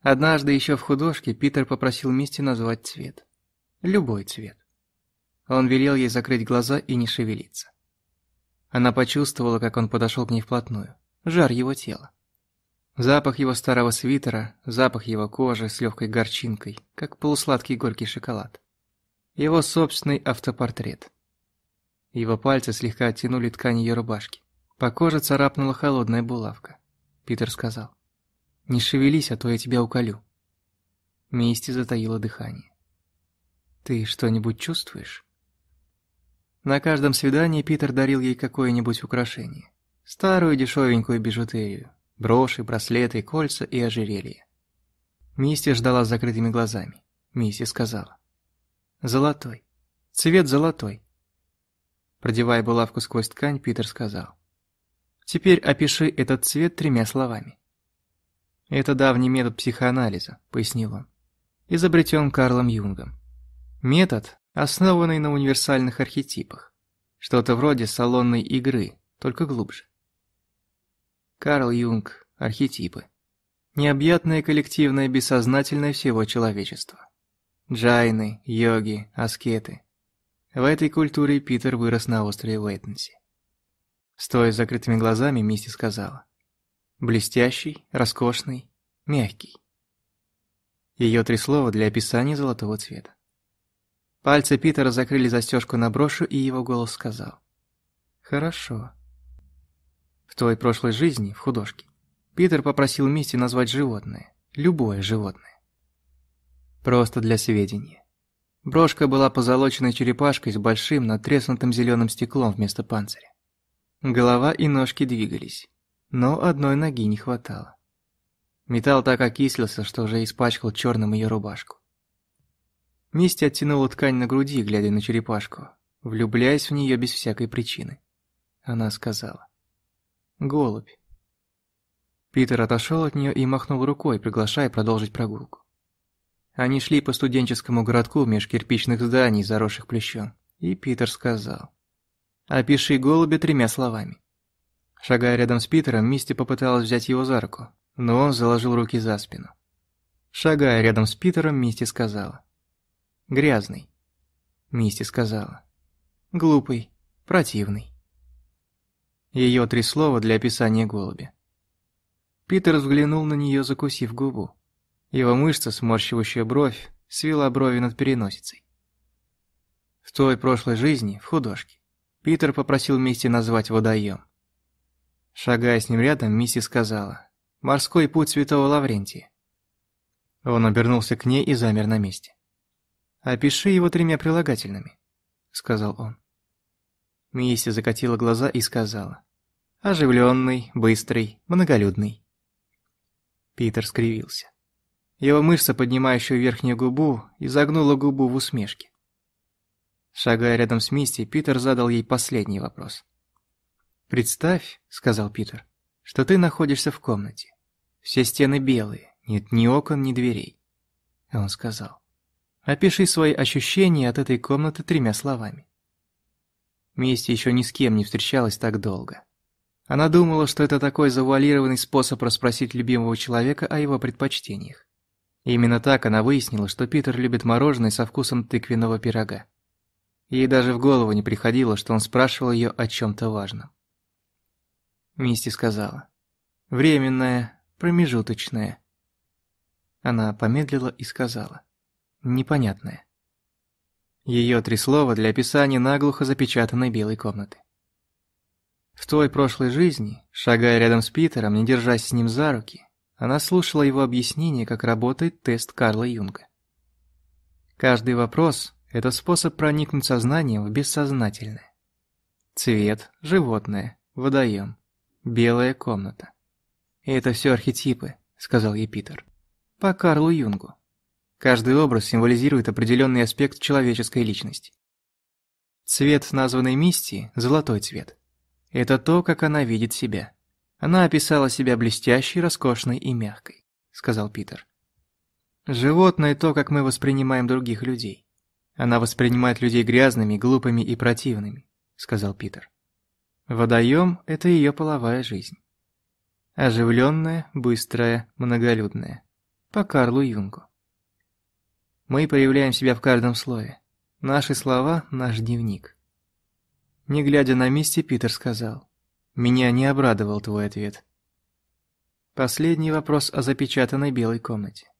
Speaker 1: Однажды еще в художке Питер попросил Мисти назвать цвет. Любой цвет. Он велел ей закрыть глаза и не шевелиться. Она почувствовала, как он подошел к ней вплотную. Жар его тела. Запах его старого свитера, запах его кожи с легкой горчинкой, как полусладкий горький шоколад. Его собственный автопортрет. Его пальцы слегка оттянули ткань ее рубашки. По коже царапнула холодная булавка. Питер сказал. «Не шевелись, а то я тебя уколю». Мисти затаила дыхание. «Ты что-нибудь чувствуешь?» На каждом свидании Питер дарил ей какое-нибудь украшение. Старую дешевенькую бижутерию, броши, браслеты, кольца и ожерелье. Мисти ждала с закрытыми глазами. Мисси сказала. «Золотой. Цвет золотой». Продевая булавку сквозь ткань, Питер сказал. «Теперь опиши этот цвет тремя словами». «Это давний метод психоанализа», — пояснил он. «Изобретен Карлом Юнгом. Метод, основанный на универсальных архетипах. Что-то вроде салонной игры, только глубже. Карл Юнг, архетипы. Необъятное коллективное бессознательное всего человечества. Джайны, йоги, аскеты. В этой культуре Питер вырос на острове Уэйтенси. Стоя с закрытыми глазами, Мисти сказала. Блестящий, роскошный, мягкий. Ее три слова для описания золотого цвета. Пальцы Питера закрыли застежку на брошу, и его голос сказал. «Хорошо». В той прошлой жизни, в художке, Питер попросил Мисти назвать животное. Любое животное. Просто для сведения. Брошка была позолоченной черепашкой с большим натреснутым зеленым стеклом вместо панциря. Голова и ножки двигались, но одной ноги не хватало. Металл так окислился, что уже испачкал черным ее рубашку. Мисти оттянула ткань на груди, глядя на черепашку, влюбляясь в нее без всякой причины. Она сказала. «Голубь». Питер отошел от нее и махнул рукой, приглашая продолжить прогулку. Они шли по студенческому городку меж кирпичных зданий, заросших плещом, и Питер сказал. «Опиши голубя тремя словами». Шагая рядом с Питером, Мисти попыталась взять его за руку, но он заложил руки за спину. Шагая рядом с Питером, Мисти сказала грязный», — Мисти сказала. «Глупый, противный». Ее три слова для описания голубя. Питер взглянул на нее, закусив губу. Его мышца, сморщивающая бровь, свела брови над переносицей. В той прошлой жизни, в художке, Питер попросил Мисти назвать водоем. Шагая с ним рядом, Мисти сказала «Морской путь святого Лаврентия». Он обернулся к ней и замер на месте. «Опиши его тремя прилагательными», — сказал он. Мисси закатила глаза и сказала. «Оживленный, быстрый, многолюдный». Питер скривился. Его мышца, поднимающая верхнюю губу, изогнула губу в усмешке. Шагая рядом с Мисти, Питер задал ей последний вопрос. «Представь», — сказал Питер, — «что ты находишься в комнате. Все стены белые, нет ни окон, ни дверей». Он сказал. Опиши свои ощущения от этой комнаты тремя словами. Мисти еще ни с кем не встречалась так долго. Она думала, что это такой завуалированный способ расспросить любимого человека о его предпочтениях. Именно так она выяснила, что Питер любит мороженое со вкусом тыквенного пирога. Ей даже в голову не приходило, что он спрашивал ее о чем-то важном. Мисти сказала. «Временное, промежуточное». Она помедлила и сказала непонятное. Ее три слова для описания наглухо запечатанной белой комнаты. В той прошлой жизни, шагая рядом с Питером, не держась с ним за руки, она слушала его объяснение, как работает тест Карла Юнга. Каждый вопрос – это способ проникнуть сознанием в бессознательное. Цвет, животное, водоем, белая комната. это все архетипы, сказал ей Питер. По Карлу Юнгу. Каждый образ символизирует определенный аспект человеческой личности. Цвет названной мисти золотой цвет. Это то, как она видит себя. Она описала себя блестящей, роскошной и мягкой, сказал Питер. Животное – то, как мы воспринимаем других людей. Она воспринимает людей грязными, глупыми и противными, сказал Питер. Водоем – это ее половая жизнь. Оживленная, быстрая, многолюдная. По Карлу Юнгу. Мы проявляем себя в каждом слове. Наши слова – наш дневник. Не глядя на Мисти, Питер сказал. «Меня не обрадовал твой ответ». Последний вопрос о запечатанной белой комнате.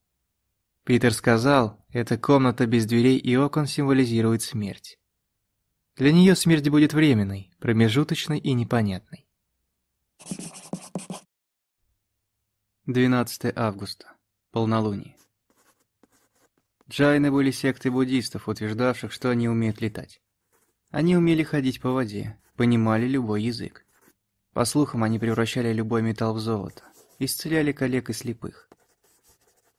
Speaker 1: Питер сказал, эта комната без дверей и окон символизирует смерть. Для нее смерть будет временной, промежуточной и непонятной. 12 августа. Полнолуние. Джайны были секты буддистов, утверждавших, что они умеют летать. Они умели ходить по воде, понимали любой язык. По слухам, они превращали любой металл в золото, исцеляли коллег и слепых.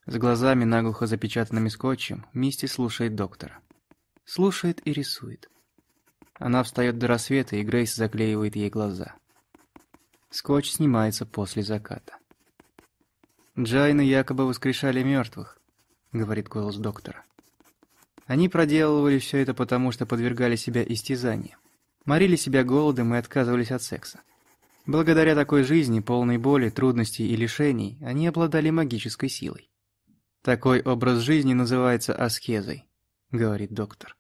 Speaker 1: С глазами, наглухо запечатанными скотчем, Мисти слушает доктора. Слушает и рисует. Она встает до рассвета, и Грейс заклеивает ей глаза. Скотч снимается после заката. Джайны якобы воскрешали мертвых, говорит голос доктора. Они проделывали все это потому, что подвергали себя истязаниям, морили себя голодом и отказывались от секса. Благодаря такой жизни, полной боли, трудностей и лишений, они обладали магической силой. «Такой образ жизни называется аскезой», — говорит доктор.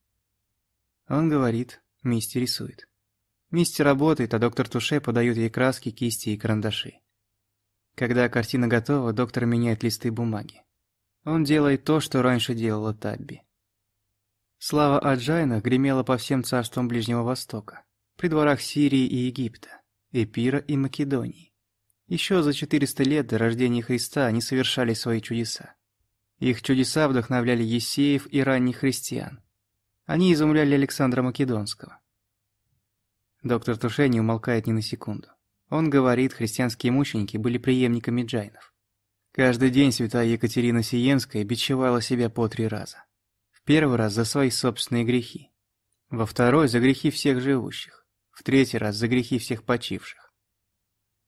Speaker 1: Он говорит, Мисти рисует. Мисти работает, а доктор Туше подает ей краски, кисти и карандаши. Когда картина готова, доктор меняет листы бумаги. Он делает то, что раньше делала Табби. Слава о джайнах гремела по всем царствам Ближнего Востока, при дворах Сирии и Египта, Эпира и Македонии. Еще за 400 лет до рождения Христа они совершали свои чудеса. Их чудеса вдохновляли Есеев и ранних христиан. Они изумляли Александра Македонского. Доктор Тушени умолкает ни на секунду. Он говорит, христианские мученики были преемниками джайнов. Каждый день святая Екатерина Сиенская бичевала себя по три раза. В первый раз за свои собственные грехи. Во второй – за грехи всех живущих. В третий раз – за грехи всех почивших.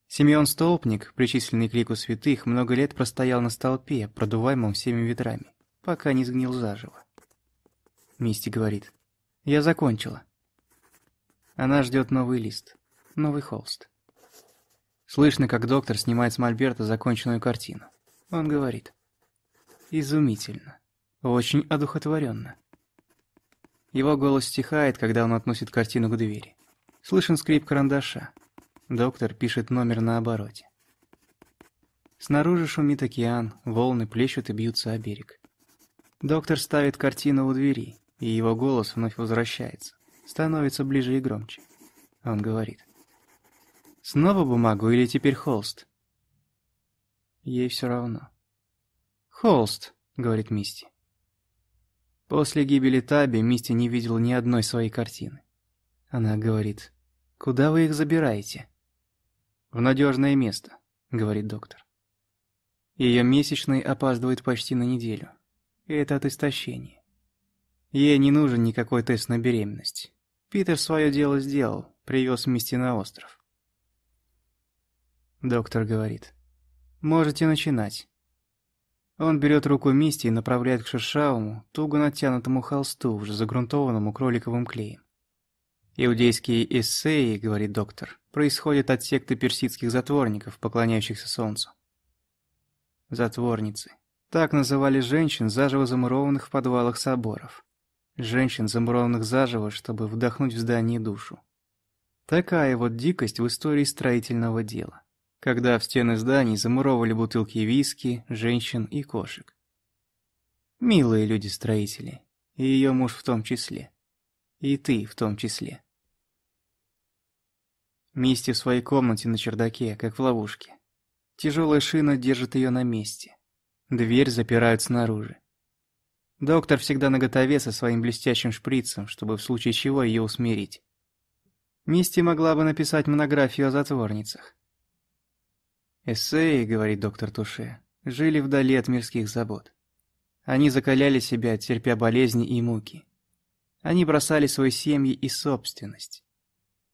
Speaker 1: Симеон Столпник, причисленный к лику святых, много лет простоял на столпе, продуваемом всеми ветрами, пока не сгнил заживо. Мисти говорит. «Я закончила». Она ждет новый лист, новый холст. Слышно, как доктор снимает с мольберта законченную картину. Он говорит. Изумительно. Очень одухотворенно. Его голос стихает, когда он относит картину к двери. Слышен скрип карандаша. Доктор пишет номер на обороте. Снаружи шумит океан, волны плещут и бьются о берег. Доктор ставит картину у двери, и его голос вновь возвращается. Становится ближе и громче. Он говорит. «Снова бумагу или теперь холст?» Ей все равно. «Холст», — говорит Мисти. После гибели Таби Мисти не видела ни одной своей картины. Она говорит, «Куда вы их забираете?» «В надежное место», — говорит доктор. Ее месячный опаздывает почти на неделю. И это от истощения. Ей не нужен никакой тест на беременность. Питер свое дело сделал, привез Мисти на остров. Доктор говорит, «Можете начинать». Он берет руку Мисти и направляет к шершавому, туго натянутому холсту, уже загрунтованному кроликовым клеем. «Иудейские эссеи, — говорит доктор, — происходят от секты персидских затворников, поклоняющихся солнцу. Затворницы. Так называли женщин, заживо замурованных в подвалах соборов. Женщин, замурованных заживо, чтобы вдохнуть в здание душу. Такая вот дикость в истории строительного дела когда в стены зданий замуровывали бутылки виски, женщин и кошек. Милые люди-строители, и ее муж в том числе, и ты в том числе. Мисти в своей комнате на чердаке, как в ловушке. Тяжелая шина держит ее на месте. Дверь запирают снаружи. Доктор всегда наготове со своим блестящим шприцем, чтобы в случае чего ее усмирить. Мисти могла бы написать монографию о затворницах. Эссеи, говорит доктор Туше, жили вдали от мирских забот. Они закаляли себя, терпя болезни и муки. Они бросали свои семьи и собственность.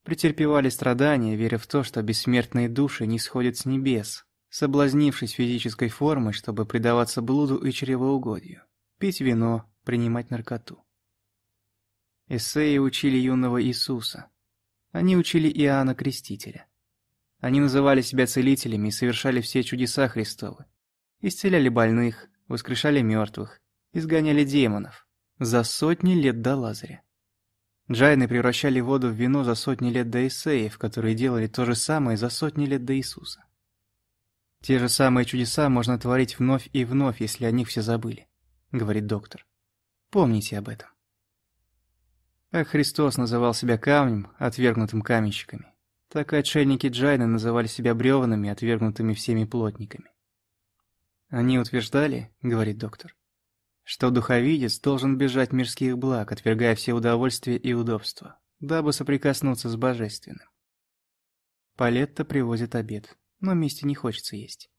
Speaker 1: Претерпевали страдания, веря в то, что бессмертные души не сходят с небес, соблазнившись физической формой, чтобы предаваться блуду и чревоугодию, пить вино, принимать наркоту. Эссеи учили юного Иисуса. Они учили Иоанна Крестителя. Они называли себя целителями и совершали все чудеса Христовы. Исцеляли больных, воскрешали мертвых, изгоняли демонов. За сотни лет до Лазаря. Джайны превращали воду в вино за сотни лет до Исеев, которые делали то же самое за сотни лет до Иисуса. Те же самые чудеса можно творить вновь и вновь, если о них все забыли, говорит доктор. Помните об этом. А Христос называл себя камнем, отвергнутым каменщиками. Так и отшельники Джайны называли себя бревнами, отвергнутыми всеми плотниками. «Они утверждали, — говорит доктор, — что духовидец должен бежать мирских благ, отвергая все удовольствия и удобства, дабы соприкоснуться с божественным. Палетта привозит обед, но Мисти не хочется есть.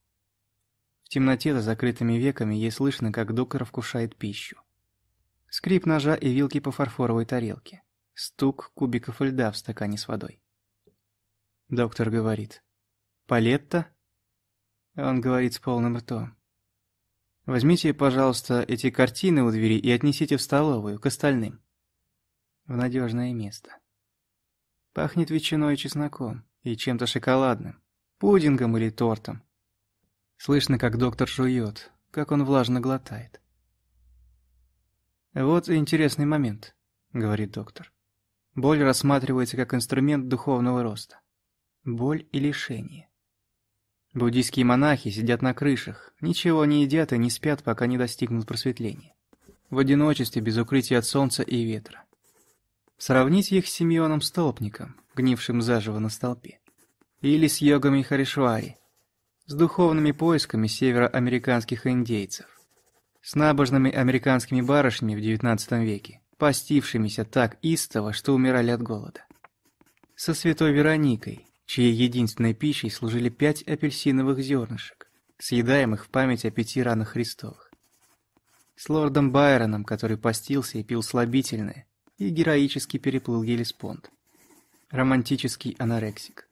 Speaker 1: В темноте за закрытыми веками ей слышно, как доктор вкушает пищу. Скрип ножа и вилки по фарфоровой тарелке. Стук кубиков льда в стакане с водой. Доктор говорит. «Палетта?» Он говорит с полным ртом. «Возьмите, пожалуйста, эти картины у двери и отнесите в столовую, к остальным». В надежное место. Пахнет ветчиной и чесноком, и чем-то шоколадным, пудингом или тортом. Слышно, как доктор жует, как он влажно глотает. «Вот интересный момент», — говорит доктор. Боль рассматривается как инструмент духовного роста боль и лишение. Буддийские монахи сидят на крышах, ничего не едят и не спят, пока не достигнут просветления. В одиночестве, без укрытия от солнца и ветра. Сравнить их с Симеоном Столпником, гнившим заживо на столпе. Или с йогами Харишвари, с духовными поисками североамериканских индейцев. С набожными американскими барышнями в XIX веке, постившимися так истово, что умирали от голода. Со святой Вероникой, чьей единственной пищей служили пять апельсиновых зернышек, съедаемых в память о пяти ранах Христовых. С лордом Байроном, который постился и пил слабительное, и героически переплыл Елеспонд. Романтический анорексик.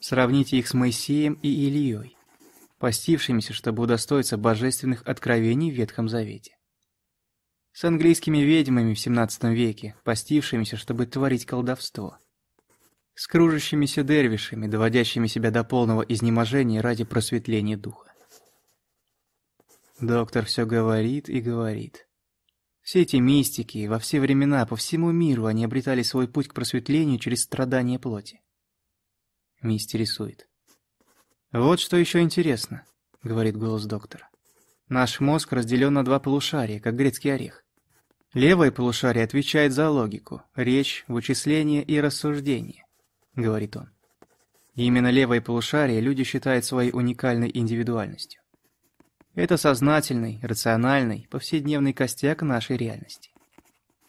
Speaker 1: Сравните их с Моисеем и Ильей, постившимися, чтобы удостоиться божественных откровений в Ветхом Завете. С английскими ведьмами в XVII веке, постившимися, чтобы творить колдовство – с кружащимися дервишами, доводящими себя до полного изнеможения ради просветления духа. Доктор все говорит и говорит. Все эти мистики во все времена по всему миру они обретали свой путь к просветлению через страдания плоти. Мисти рисует. «Вот что еще интересно», — говорит голос доктора. «Наш мозг разделен на два полушария, как грецкий орех. Левое полушарие отвечает за логику, речь, вычисление и рассуждение говорит он. И именно левое полушарие люди считают своей уникальной индивидуальностью. Это сознательный, рациональный, повседневный костяк нашей реальности.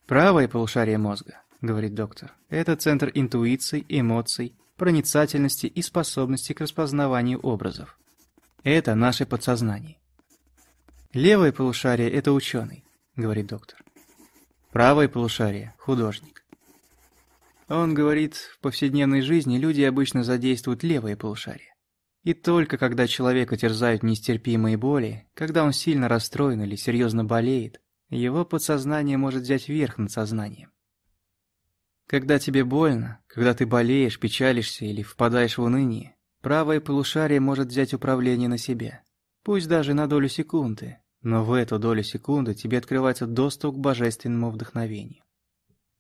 Speaker 1: Правое полушарие мозга, говорит доктор, это центр интуиций, эмоций, проницательности и способности к распознаванию образов. Это наше подсознание. Левое полушарие – это ученый, говорит доктор. Правое полушарие – художник. Он говорит, в повседневной жизни люди обычно задействуют левое полушарие. И только когда человека терзают нестерпимые боли, когда он сильно расстроен или серьезно болеет, его подсознание может взять верх над сознанием. Когда тебе больно, когда ты болеешь, печалишься или впадаешь в уныние, правое полушарие может взять управление на себя, пусть даже на долю секунды, но в эту долю секунды тебе открывается доступ к божественному вдохновению.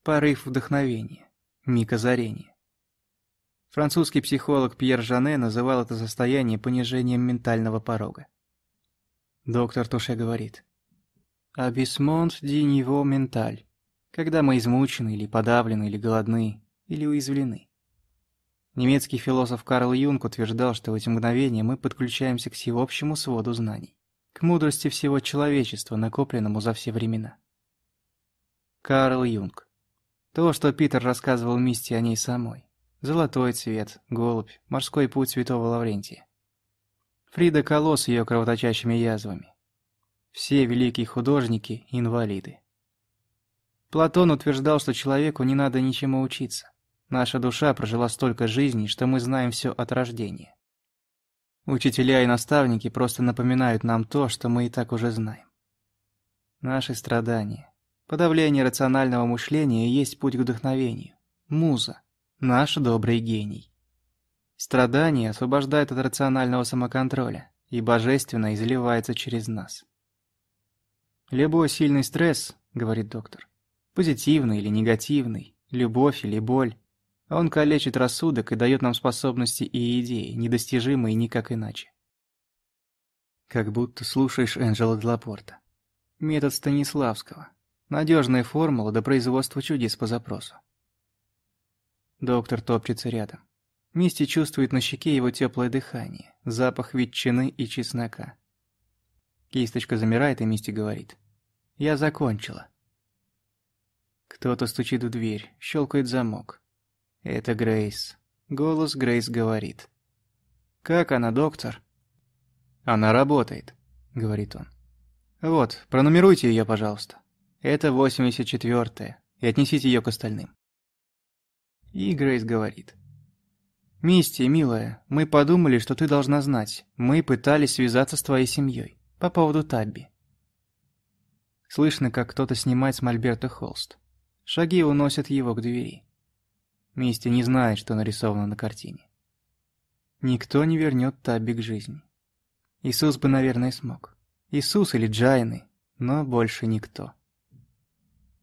Speaker 1: Порыв вдохновения микозарение. Французский психолог Пьер Жане называл это состояние понижением ментального порога. Доктор Туше говорит «Абисмонт ди него менталь», когда мы измучены или подавлены, или голодны, или уязвлены. Немецкий философ Карл Юнг утверждал, что в эти мгновения мы подключаемся к всеобщему своду знаний, к мудрости всего человечества, накопленному за все времена. Карл Юнг то, что Питер рассказывал Мисти о ней самой. Золотой цвет, голубь, морской путь святого Лаврентия. Фрида Кало с ее кровоточащими язвами. Все великие художники – инвалиды. Платон утверждал, что человеку не надо ничему учиться. Наша душа прожила столько жизней, что мы знаем все от рождения. Учителя и наставники просто напоминают нам то, что мы и так уже знаем. Наши страдания, Подавление рационального мышления есть путь к вдохновению. Муза. Наш добрый гений. Страдание освобождает от рационального самоконтроля и божественно изливается через нас. «Любой сильный стресс, — говорит доктор, — позитивный или негативный, любовь или боль, он калечит рассудок и дает нам способности и идеи, недостижимые никак иначе. Как будто слушаешь Энджела Длапорта. Метод Станиславского. Надежная формула до производства чудес по запросу. Доктор топчется рядом. Мисти чувствует на щеке его теплое дыхание, запах ветчины и чеснока. Кисточка замирает, и Мисти говорит. «Я закончила». Кто-то стучит в дверь, щелкает замок. Это Грейс. Голос Грейс говорит. «Как она, доктор?» «Она работает», — говорит он. «Вот, пронумеруйте ее, пожалуйста». Это 84-я, и отнесите ее к остальным. И Грейс говорит. «Мисти, милая, мы подумали, что ты должна знать. Мы пытались связаться с твоей семьей. По поводу Табби». Слышно, как кто-то снимает с мольберта холст. Шаги уносят его к двери. Мисти не знает, что нарисовано на картине. Никто не вернет Табби к жизни. Иисус бы, наверное, смог. Иисус или Джайны, но больше никто.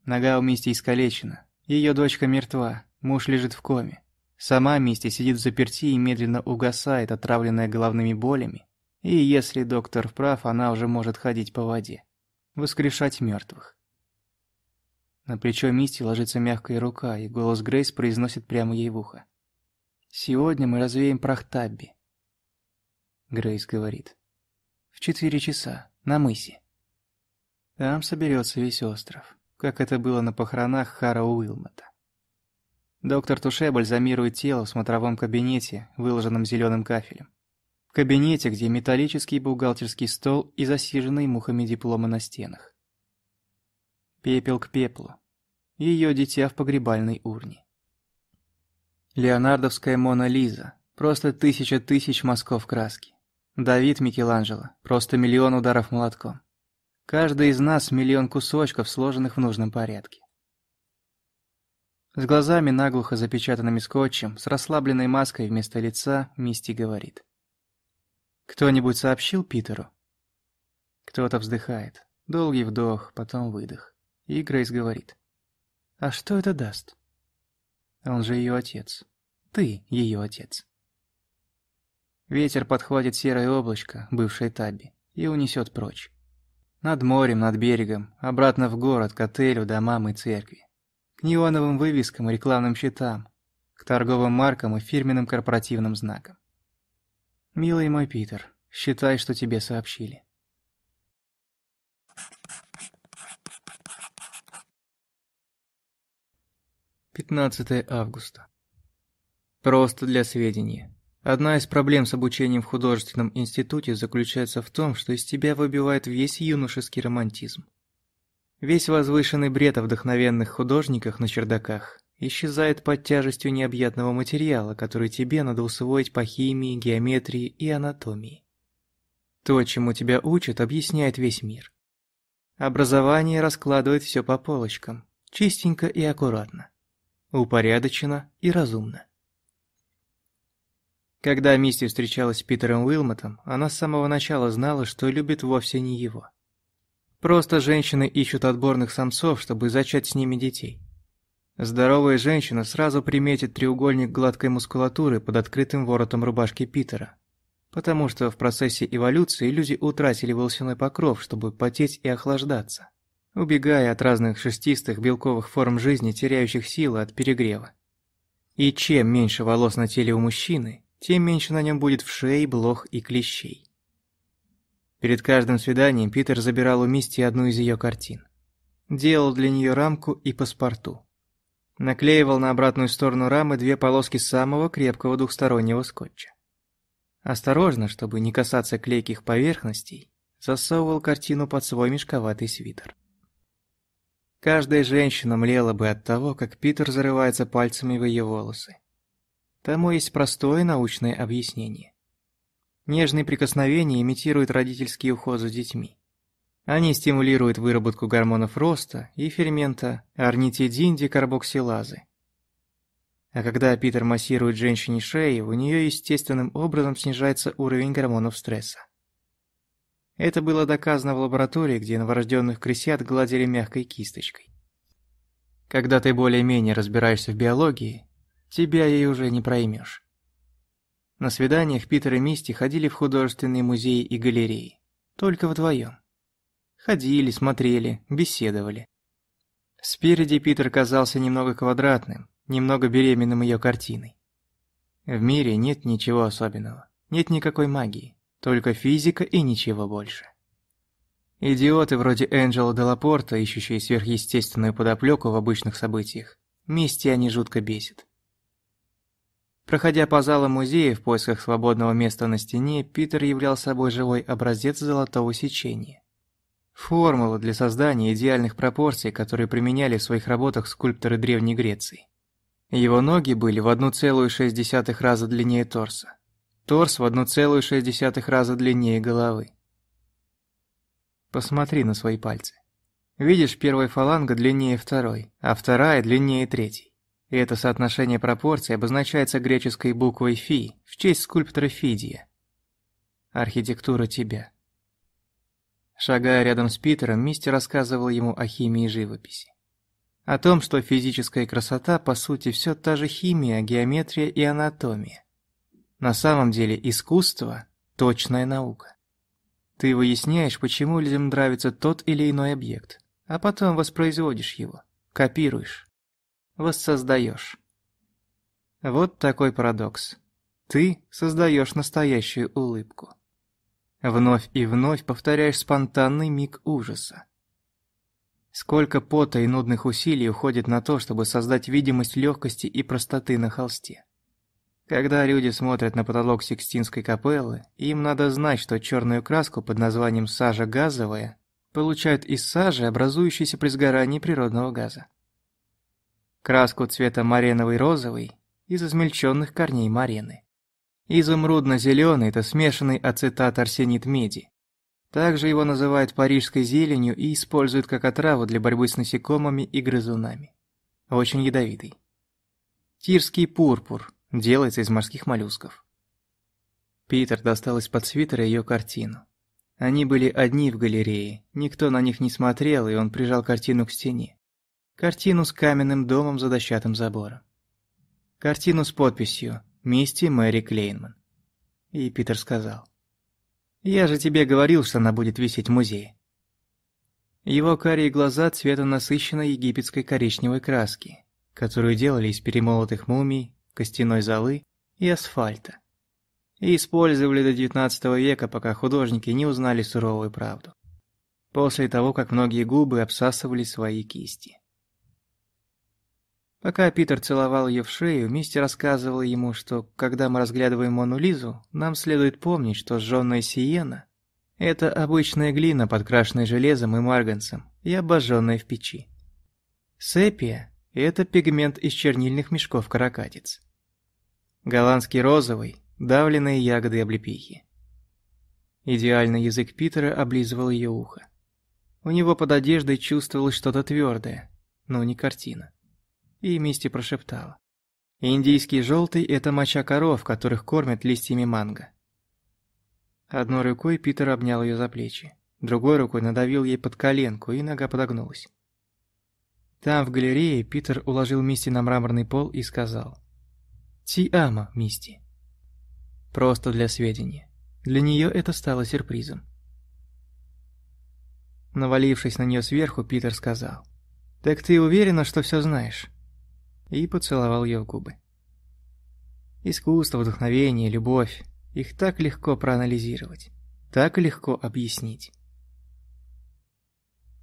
Speaker 1: Нога у Мисти искалечена. Ее дочка мертва, муж лежит в коме. Сама Мисти сидит в заперти и медленно угасает, отравленная головными болями. И если доктор прав, она уже может ходить по воде. Воскрешать мертвых. На плечо Мисти ложится мягкая рука, и голос Грейс произносит прямо ей в ухо. «Сегодня мы развеем прах Табби». Грейс говорит. «В четыре часа, на мысе. Там соберется весь остров» как это было на похоронах Хара Уилмота. Доктор Туше бальзамирует тело в смотровом кабинете, выложенном зеленым кафелем. В кабинете, где металлический бухгалтерский стол и засиженные мухами дипломы на стенах. Пепел к пеплу. Ее дитя в погребальной урне. Леонардовская Мона Лиза. Просто тысяча тысяч мазков краски. Давид Микеланджело. Просто миллион ударов молотком. Каждый из нас миллион кусочков, сложенных в нужном порядке. С глазами, наглухо запечатанными скотчем, с расслабленной маской вместо лица, Мисти говорит. «Кто-нибудь сообщил Питеру?» Кто-то вздыхает. Долгий вдох, потом выдох. И Грейс говорит. «А что это даст?» «Он же ее отец. Ты ее отец». Ветер подхватит серое облачко, бывшей Табби, и унесет прочь. Над морем, над берегом, обратно в город, к отелю, домам и церкви. К неоновым вывескам и рекламным щитам, к торговым маркам и фирменным корпоративным знакам. «Милый мой Питер, считай, что тебе сообщили». Пятнадцатое августа. Просто для сведения. Одна из проблем с обучением в художественном институте заключается в том, что из тебя выбивает весь юношеский романтизм. Весь возвышенный бред о вдохновенных художниках на чердаках исчезает под тяжестью необъятного материала, который тебе надо усвоить по химии, геометрии и анатомии. То, чему тебя учат, объясняет весь мир. Образование раскладывает все по полочкам, чистенько и аккуратно, упорядочено и разумно. Когда Мисти встречалась с Питером Уилмотом, она с самого начала знала, что любит вовсе не его. Просто женщины ищут отборных самцов, чтобы зачать с ними детей. Здоровая женщина сразу приметит треугольник гладкой мускулатуры под открытым воротом рубашки Питера, потому что в процессе эволюции люди утратили волосяной покров, чтобы потеть и охлаждаться, убегая от разных шестистых белковых форм жизни, теряющих силы от перегрева. И чем меньше волос на теле у мужчины, тем меньше на нем будет вшей, блох и клещей. Перед каждым свиданием Питер забирал у Мисти одну из ее картин. Делал для нее рамку и паспорту. Наклеивал на обратную сторону рамы две полоски самого крепкого двухстороннего скотча. Осторожно, чтобы не касаться клейких поверхностей, засовывал картину под свой мешковатый свитер. Каждая женщина млела бы от того, как Питер зарывается пальцами в ее волосы. Тому есть простое научное объяснение. Нежные прикосновения имитируют родительский уход за детьми. Они стимулируют выработку гормонов роста и фермента орнитидин-декарбоксилазы. А когда Питер массирует женщине шею, у нее естественным образом снижается уровень гормонов стресса. Это было доказано в лаборатории, где новорожденных крысят гладили мягкой кисточкой. Когда ты более-менее разбираешься в биологии, Тебя ей уже не проймешь. На свиданиях Питер и Мисти ходили в художественные музеи и галереи. Только вдвоем. Ходили, смотрели, беседовали. Спереди Питер казался немного квадратным, немного беременным ее картиной. В мире нет ничего особенного, нет никакой магии, только физика и ничего больше. Идиоты вроде Энджела Делапорта, ищущие сверхъестественную подоплеку в обычных событиях, Мисти они жутко бесят. Проходя по залам музея в поисках свободного места на стене, Питер являл собой живой образец золотого сечения. Формула для создания идеальных пропорций, которые применяли в своих работах скульпторы Древней Греции. Его ноги были в 1,6 раза длиннее торса. Торс в 1,6 раза длиннее головы. Посмотри на свои пальцы. Видишь, первая фаланга длиннее второй, а вторая длиннее третьей. И это соотношение пропорций обозначается греческой буквой «фи» в честь скульптора Фидия. Архитектура тебя. Шагая рядом с Питером, Мистер рассказывал ему о химии живописи. О том, что физическая красота, по сути, все та же химия, геометрия и анатомия. На самом деле искусство – точная наука. Ты выясняешь, почему людям нравится тот или иной объект, а потом воспроизводишь его, копируешь воссоздаешь. Вот такой парадокс. Ты создаешь настоящую улыбку. Вновь и вновь повторяешь спонтанный миг ужаса. Сколько пота и нудных усилий уходит на то, чтобы создать видимость легкости и простоты на холсте. Когда люди смотрят на потолок Сикстинской капеллы, им надо знать, что черную краску под названием сажа газовая получают из сажи, образующейся при сгорании природного газа краску цвета мареновый розовый из измельченных корней марены. Изумрудно-зеленый – это смешанный ацетат арсенит меди. Также его называют парижской зеленью и используют как отраву для борьбы с насекомыми и грызунами. Очень ядовитый. Тирский пурпур делается из морских моллюсков. Питер достал из-под свитера ее картину. Они были одни в галерее, никто на них не смотрел, и он прижал картину к стене картину с каменным домом за дощатым забором. Картину с подписью «Мисти Мэри Клейнман». И Питер сказал. «Я же тебе говорил, что она будет висеть в музее». Его карие глаза цвета насыщенной египетской коричневой краски, которую делали из перемолотых мумий, костяной золы и асфальта. И использовали до XIX века, пока художники не узнали суровую правду. После того, как многие губы обсасывали свои кисти. Пока Питер целовал ее в шею, Мисти рассказывала ему, что когда мы разглядываем Мону Лизу, нам следует помнить, что сжженная сиена – это обычная глина, подкрашенная железом и марганцем, и обожженная в печи. Сепия – это пигмент из чернильных мешков каракатиц. Голландский розовый – давленные ягоды облепихи. Идеальный язык Питера облизывал ее ухо. У него под одеждой чувствовалось что-то твердое, но не картина и Мисти прошептала. «Индийский желтый – это моча коров, которых кормят листьями манго». Одной рукой Питер обнял ее за плечи, другой рукой надавил ей под коленку, и нога подогнулась. Там, в галерее, Питер уложил Мисти на мраморный пол и сказал «Ти ама, Мисти». Просто для сведения. Для нее это стало сюрпризом. Навалившись на нее сверху, Питер сказал «Так ты уверена, что все знаешь?» и поцеловал ее в губы. Искусство, вдохновение, любовь – их так легко проанализировать, так легко объяснить.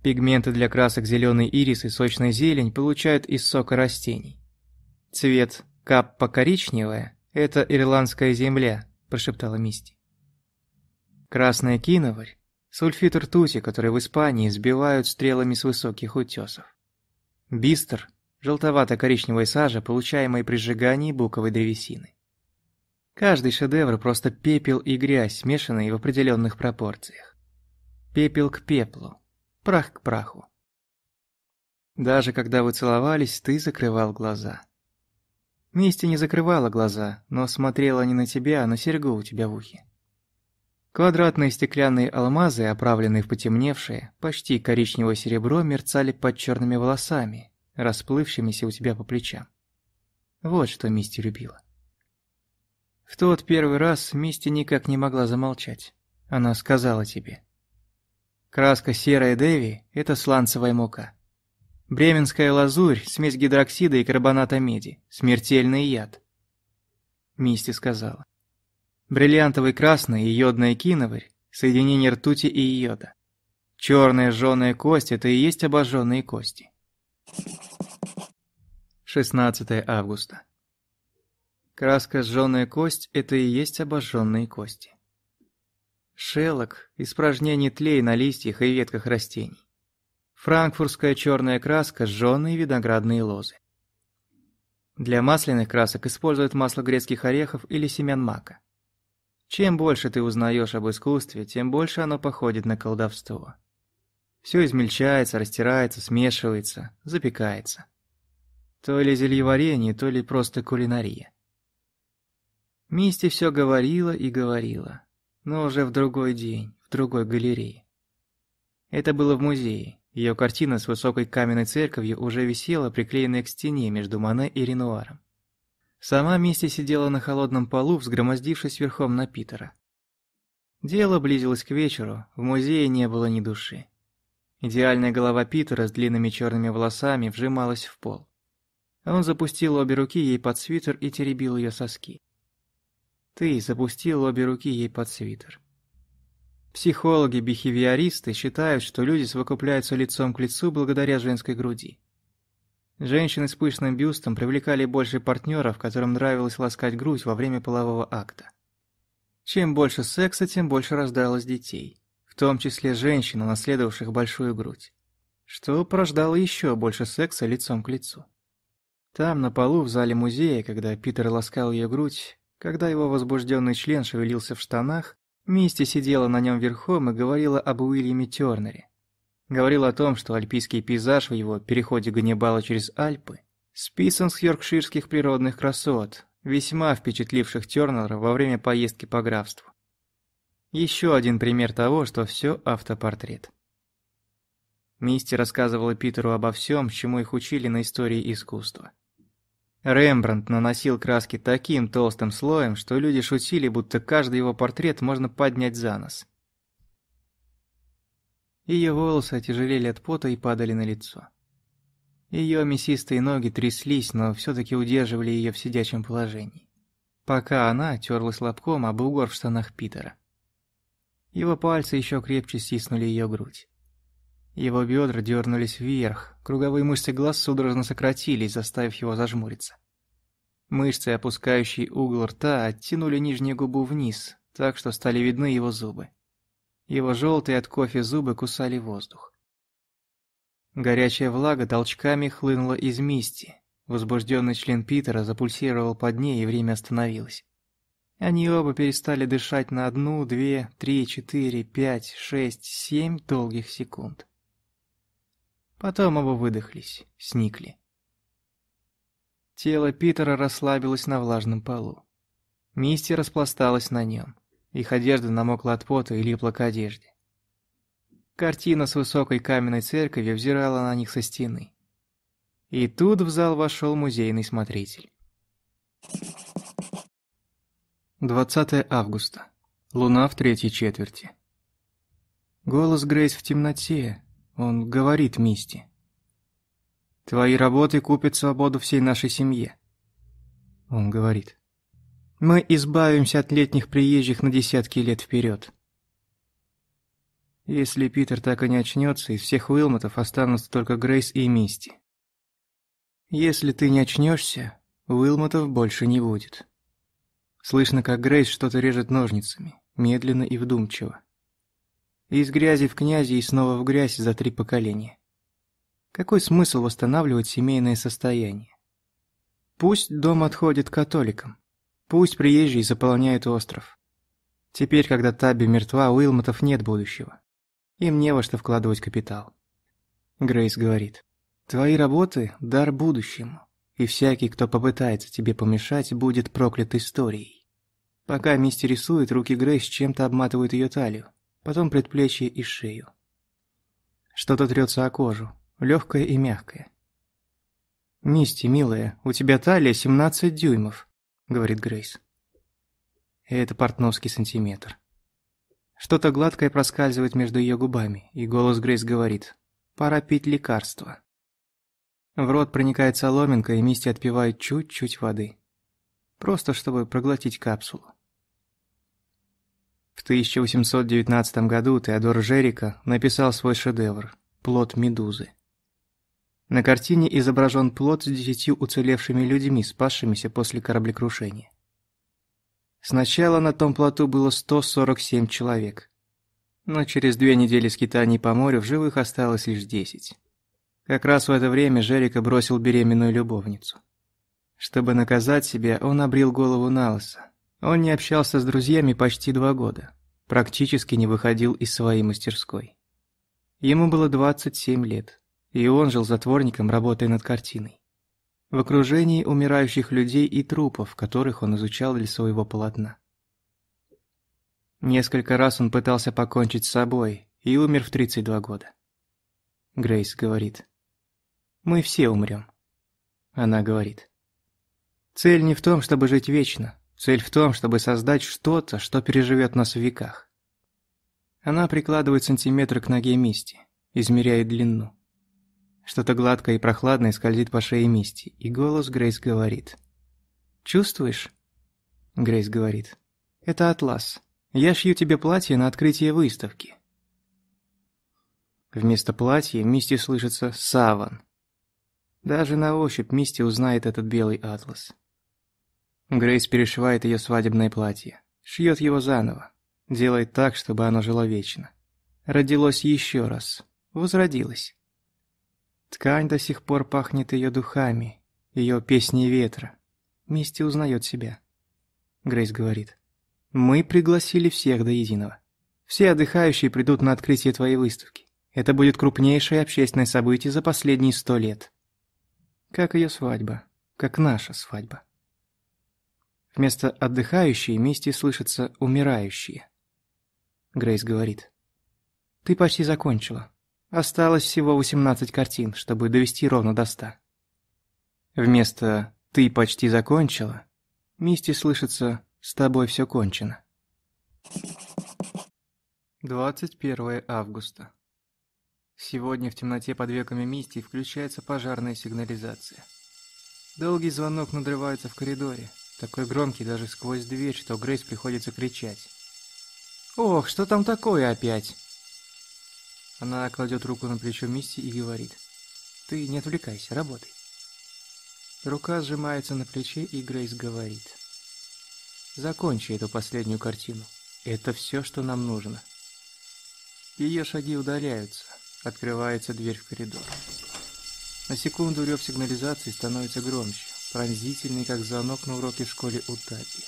Speaker 1: Пигменты для красок зеленый ирис и сочная зелень получают из сока растений. Цвет каппа-коричневая – это ирландская земля, прошептала Мисти. Красная киноварь – сульфит ртути, который в Испании сбивают стрелами с высоких утесов. Бистер желтовато-коричневой сажи, получаемой при сжигании буковой древесины. Каждый шедевр просто пепел и грязь, смешанные в определенных пропорциях. Пепел к пеплу, прах к праху. Даже когда вы целовались, ты закрывал глаза. Мисти не закрывала глаза, но смотрела не на тебя, а на серьгу у тебя в ухе. Квадратные стеклянные алмазы, оправленные в потемневшее, почти коричневое серебро, мерцали под черными волосами, расплывшимися у тебя по плечам. Вот что Мисти любила. В тот первый раз Мисти никак не могла замолчать. Она сказала тебе. Краска серая Дэви – это сланцевая мука. Бременская лазурь – смесь гидроксида и карбоната меди, смертельный яд. Мисти сказала. Бриллиантовый красный и йодная киноварь – соединение ртути и йода. Черная жженая кость – это и есть обожженные кости. 16 августа. Краска «Сжжённая кость» — это и есть обожженные кости. Шелок – испражнений тлей на листьях и ветках растений. Франкфуртская черная краска – жженые виноградные лозы. Для масляных красок используют масло грецких орехов или семян мака. Чем больше ты узнаешь об искусстве, тем больше оно походит на колдовство. Все измельчается, растирается, смешивается, запекается. То ли зельеварение, то ли просто кулинария. Мисти все говорила и говорила, но уже в другой день, в другой галерее. Это было в музее. Ее картина с высокой каменной церковью уже висела, приклеенная к стене между Мане и Ренуаром. Сама Мисти сидела на холодном полу, взгромоздившись верхом на Питера. Дело близилось к вечеру, в музее не было ни души. Идеальная голова Питера с длинными черными волосами вжималась в пол. Он запустил обе руки ей под свитер и теребил ее соски. Ты запустил обе руки ей под свитер. Психологи-бихевиористы считают, что люди совокупляются лицом к лицу благодаря женской груди. Женщины с пышным бюстом привлекали больше партнеров, которым нравилось ласкать грудь во время полового акта. Чем больше секса, тем больше рождалось детей в том числе женщин, унаследовавших большую грудь, что порождало еще больше секса лицом к лицу. Там, на полу, в зале музея, когда Питер ласкал ее грудь, когда его возбужденный член шевелился в штанах, Мисти сидела на нем верхом и говорила об Уильяме Тернере. Говорила о том, что альпийский пейзаж в его переходе Ганнибала через Альпы списан с йоркширских природных красот, весьма впечатливших Тернера во время поездки по графству. Еще один пример того, что все автопортрет. Мисти рассказывала Питеру обо всем, чему их учили на истории искусства. Рембрандт наносил краски таким толстым слоем, что люди шутили, будто каждый его портрет можно поднять за нос. Ее волосы отяжелели от пота и падали на лицо. Ее мясистые ноги тряслись, но все таки удерживали ее в сидячем положении. Пока она терлась лобком об угор в штанах Питера. Его пальцы еще крепче стиснули ее грудь. Его бедра дернулись вверх, круговые мышцы глаз судорожно сократились, заставив его зажмуриться. Мышцы, опускающие угол рта, оттянули нижнюю губу вниз, так что стали видны его зубы. Его желтые от кофе зубы кусали воздух. Горячая влага толчками хлынула из мисти. Возбужденный член Питера запульсировал под ней, и время остановилось. Они оба перестали дышать на одну, две, три, четыре, пять, шесть, семь долгих секунд. Потом оба выдохлись, сникли. Тело Питера расслабилось на влажном полу. Мисти распласталась на нем. Их одежда намокла от пота и липла к одежде. Картина с высокой каменной церковью взирала на них со стены. И тут в зал вошел музейный смотритель. 20 августа. Луна в третьей четверти. Голос Грейс в темноте. Он говорит Мисти. «Твои работы купят свободу всей нашей семье», — он говорит. «Мы избавимся от летних приезжих на десятки лет вперед». Если Питер так и не очнется, из всех Уилмотов останутся только Грейс и Мисти. Если ты не очнешься, Уилмотов больше не будет. Слышно, как Грейс что-то режет ножницами, медленно и вдумчиво. Из грязи в князи и снова в грязь за три поколения. Какой смысл восстанавливать семейное состояние? Пусть дом отходит католикам. Пусть приезжие заполняют остров. Теперь, когда Таби мертва, у Уилмотов нет будущего. Им не во что вкладывать капитал. Грейс говорит. Твои работы – дар будущему и всякий, кто попытается тебе помешать, будет проклят историей. Пока Мисти рисует, руки Грейс чем-то обматывают ее талию, потом предплечье и шею. Что-то трется о кожу, легкое и мягкое. «Мисти, милая, у тебя талия 17 дюймов», — говорит Грейс. Это портновский сантиметр. Что-то гладкое проскальзывает между ее губами, и голос Грейс говорит «Пора пить лекарство». В рот проникает соломинка, и Мисти отпивает чуть-чуть воды. Просто чтобы проглотить капсулу. В 1819 году Теодор Жерика написал свой шедевр «Плод медузы». На картине изображен плод с десятью уцелевшими людьми, спасшимися после кораблекрушения. Сначала на том плоту было 147 человек, но через две недели скитаний по морю в живых осталось лишь 10. Как раз в это время Жерика бросил беременную любовницу. Чтобы наказать себя, он обрил голову на Он не общался с друзьями почти два года. Практически не выходил из своей мастерской. Ему было 27 лет, и он жил затворником, работая над картиной. В окружении умирающих людей и трупов, которых он изучал для своего полотна. Несколько раз он пытался покончить с собой и умер в 32 года. Грейс говорит. Мы все умрем. Она говорит. Цель не в том, чтобы жить вечно. Цель в том, чтобы создать что-то, что переживет нас в веках. Она прикладывает сантиметр к ноге Мисти, измеряет длину. Что-то гладкое и прохладное скользит по шее Мисти, и голос Грейс говорит. «Чувствуешь?» Грейс говорит. «Это атлас. Я шью тебе платье на открытие выставки». Вместо платья Мисти слышится саван, даже на ощупь Мисти узнает этот белый атлас. Грейс перешивает ее свадебное платье. Шьет его заново. Делает так, чтобы оно жило вечно. Родилось еще раз. Возродилось. Ткань до сих пор пахнет ее духами, ее песней ветра. Мисти узнает себя. Грейс говорит. «Мы пригласили всех до единого. Все отдыхающие придут на открытие твоей выставки. Это будет крупнейшее общественное событие за последние сто лет. Как ее свадьба. Как наша свадьба. Вместо отдыхающей Мисти слышатся умирающие. Грейс говорит. «Ты почти закончила. Осталось всего 18 картин, чтобы довести ровно до 100». Вместо «ты почти закончила» Мисти слышится «с тобой все кончено». 21 августа. Сегодня в темноте под веками Мисти включается пожарная сигнализация. Долгий звонок надрывается в коридоре, такой громкий даже сквозь дверь, что Грейс приходится кричать. «Ох, что там такое опять?» Она кладет руку на плечо Мисти и говорит. «Ты не отвлекайся, работай». Рука сжимается на плече, и Грейс говорит. «Закончи эту последнюю картину. Это все, что нам нужно». Ее шаги удаляются, Открывается дверь в коридор. На секунду рев сигнализации становится громче, пронзительный, как звонок на уроке в школе у Таки.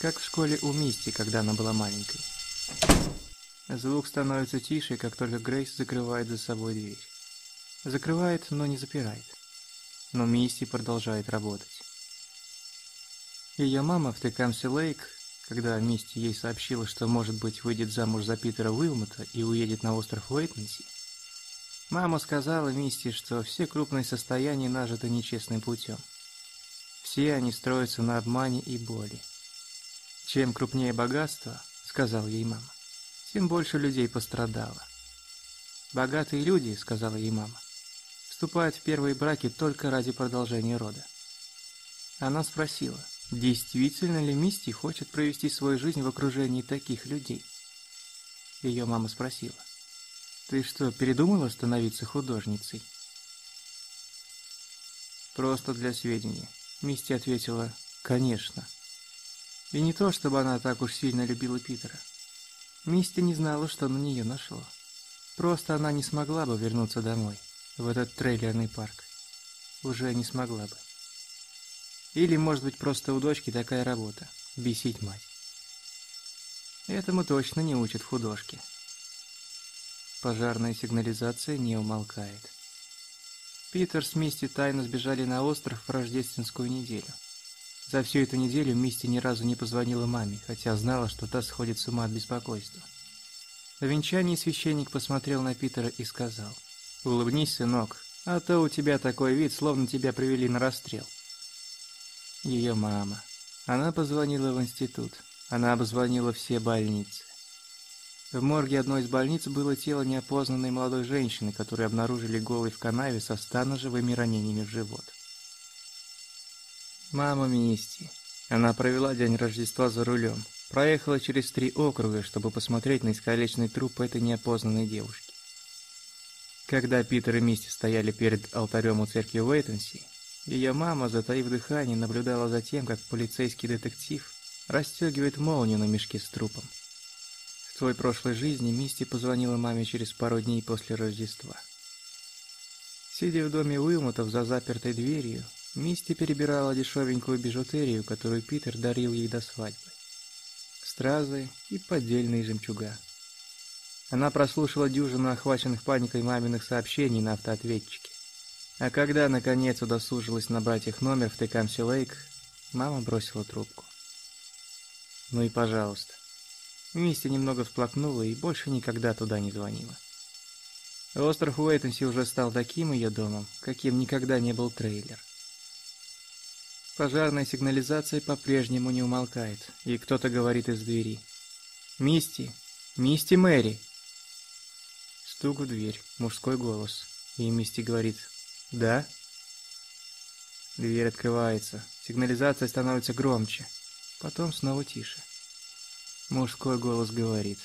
Speaker 1: Как в школе у Мисти, когда она была маленькой. Звук становится тише, как только Грейс закрывает за собой дверь. Закрывает, но не запирает. Но Мисти продолжает работать. Ее мама в Текамсе Лейк, когда Мисти ей сообщила, что, может быть, выйдет замуж за Питера Уилмота и уедет на остров Уэйтменси, Мама сказала Мисти, что все крупные состояния нажиты нечестным путем. Все они строятся на обмане и боли. «Чем крупнее богатство, — сказал ей мама, — тем больше людей пострадало. Богатые люди, — сказала ей мама, — вступают в первые браки только ради продолжения рода. Она спросила, действительно ли Мисти хочет провести свою жизнь в окружении таких людей. Ее мама спросила — ты что, передумала становиться художницей? Просто для сведения. Мисти ответила «Конечно». И не то, чтобы она так уж сильно любила Питера. Мисти не знала, что на нее нашло. Просто она не смогла бы вернуться домой, в этот трейлерный парк. Уже не смогла бы. Или, может быть, просто у дочки такая работа – бесить мать. Этому точно не учат в художке. Пожарная сигнализация не умолкает. Питер с Мисти тайно сбежали на остров в рождественскую неделю. За всю эту неделю Мисти ни разу не позвонила маме, хотя знала, что та сходит с ума от беспокойства. На венчании священник посмотрел на Питера и сказал, «Улыбнись, сынок, а то у тебя такой вид, словно тебя привели на расстрел». Ее мама. Она позвонила в институт. Она обзвонила все больницы. В морге одной из больниц было тело неопознанной молодой женщины, которую обнаружили голой в канаве со станожевыми ранениями в живот. Мама Министи. Она провела день Рождества за рулем. Проехала через три округа, чтобы посмотреть на искалеченный труп этой неопознанной девушки. Когда Питер и Мисти стояли перед алтарем у церкви Уэйтенси, ее мама, затаив дыхание, наблюдала за тем, как полицейский детектив расстегивает молнию на мешке с трупом. В своей прошлой жизни Мисти позвонила маме через пару дней после Рождества. Сидя в доме Уилмотов за запертой дверью, Мисти перебирала дешевенькую бижутерию, которую Питер дарил ей до свадьбы. Стразы и поддельные жемчуга. Она прослушала дюжину охваченных паникой маминых сообщений на автоответчике. А когда, наконец, удосужилась набрать их номер в Текамси Лейк, мама бросила трубку. «Ну и пожалуйста». Мисти немного всплакнула и больше никогда туда не звонила. Остров Уэйтенси уже стал таким ее домом, каким никогда не был трейлер. Пожарная сигнализация по-прежнему не умолкает, и кто-то говорит из двери. «Мисти! Мисти Мэри!» Стук в дверь, мужской голос, и Мисти говорит «Да?». Дверь открывается, сигнализация становится громче, потом снова тише. Мужской голос говорит.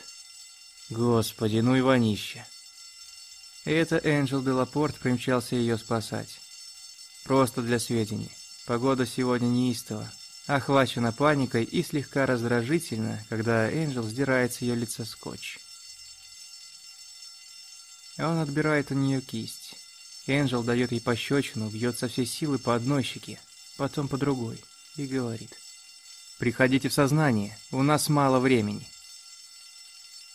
Speaker 1: Господи, ну и вонище. Это Энджел Делапорт примчался ее спасать. Просто для сведений. Погода сегодня неистова. Охвачена паникой и слегка раздражительно, когда Энджел сдирает с ее лица скотч. Он отбирает у нее кисть. Энджел дает ей пощечину, бьет со всей силы по одной щеке, потом по другой, и говорит. «Приходите в сознание, у нас мало времени».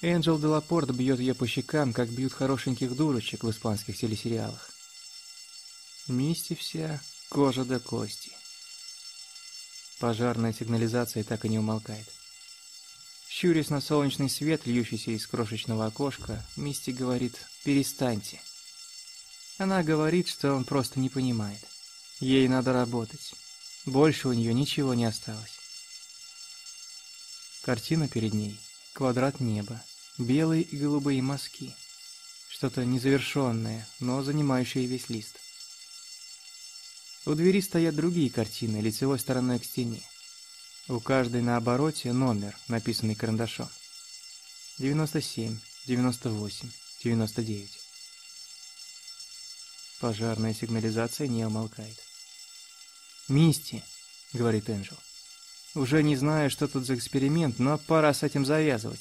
Speaker 1: Энджел Делапорт бьет ее по щекам, как бьют хорошеньких дурочек в испанских телесериалах. Мисти вся, кожа до кости. Пожарная сигнализация так и не умолкает. Щурясь на солнечный свет, льющийся из крошечного окошка, Мисти говорит «перестаньте». Она говорит, что он просто не понимает. Ей надо работать. Больше у нее ничего не осталось. Картина перед ней – квадрат неба, белые и голубые мазки. Что-то незавершенное, но занимающее весь лист. У двери стоят другие картины, лицевой стороной к стене. У каждой на обороте номер, написанный карандашом. 97, 98, 99. Пожарная сигнализация не умолкает. «Мисти!» — говорит Энджел. Уже не знаю, что тут за эксперимент, но пора с этим завязывать.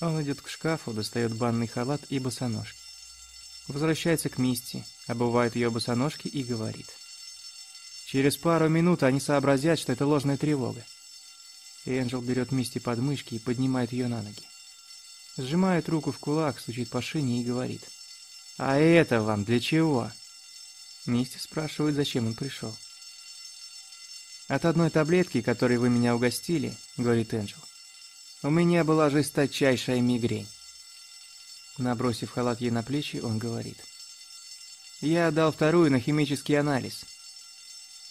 Speaker 1: Он идет к шкафу, достает банный халат и босоножки. Возвращается к Мисти, обувает ее босоножки и говорит. Через пару минут они сообразят, что это ложная тревога. Энджел берет Мисти под мышки и поднимает ее на ноги. Сжимает руку в кулак, стучит по шине и говорит. «А это вам для чего?» Мисти спрашивает, зачем он пришел. «От одной таблетки, которой вы меня угостили, — говорит Энджел, — у меня была жесточайшая мигрень». Набросив халат ей на плечи, он говорит. «Я отдал вторую на химический анализ».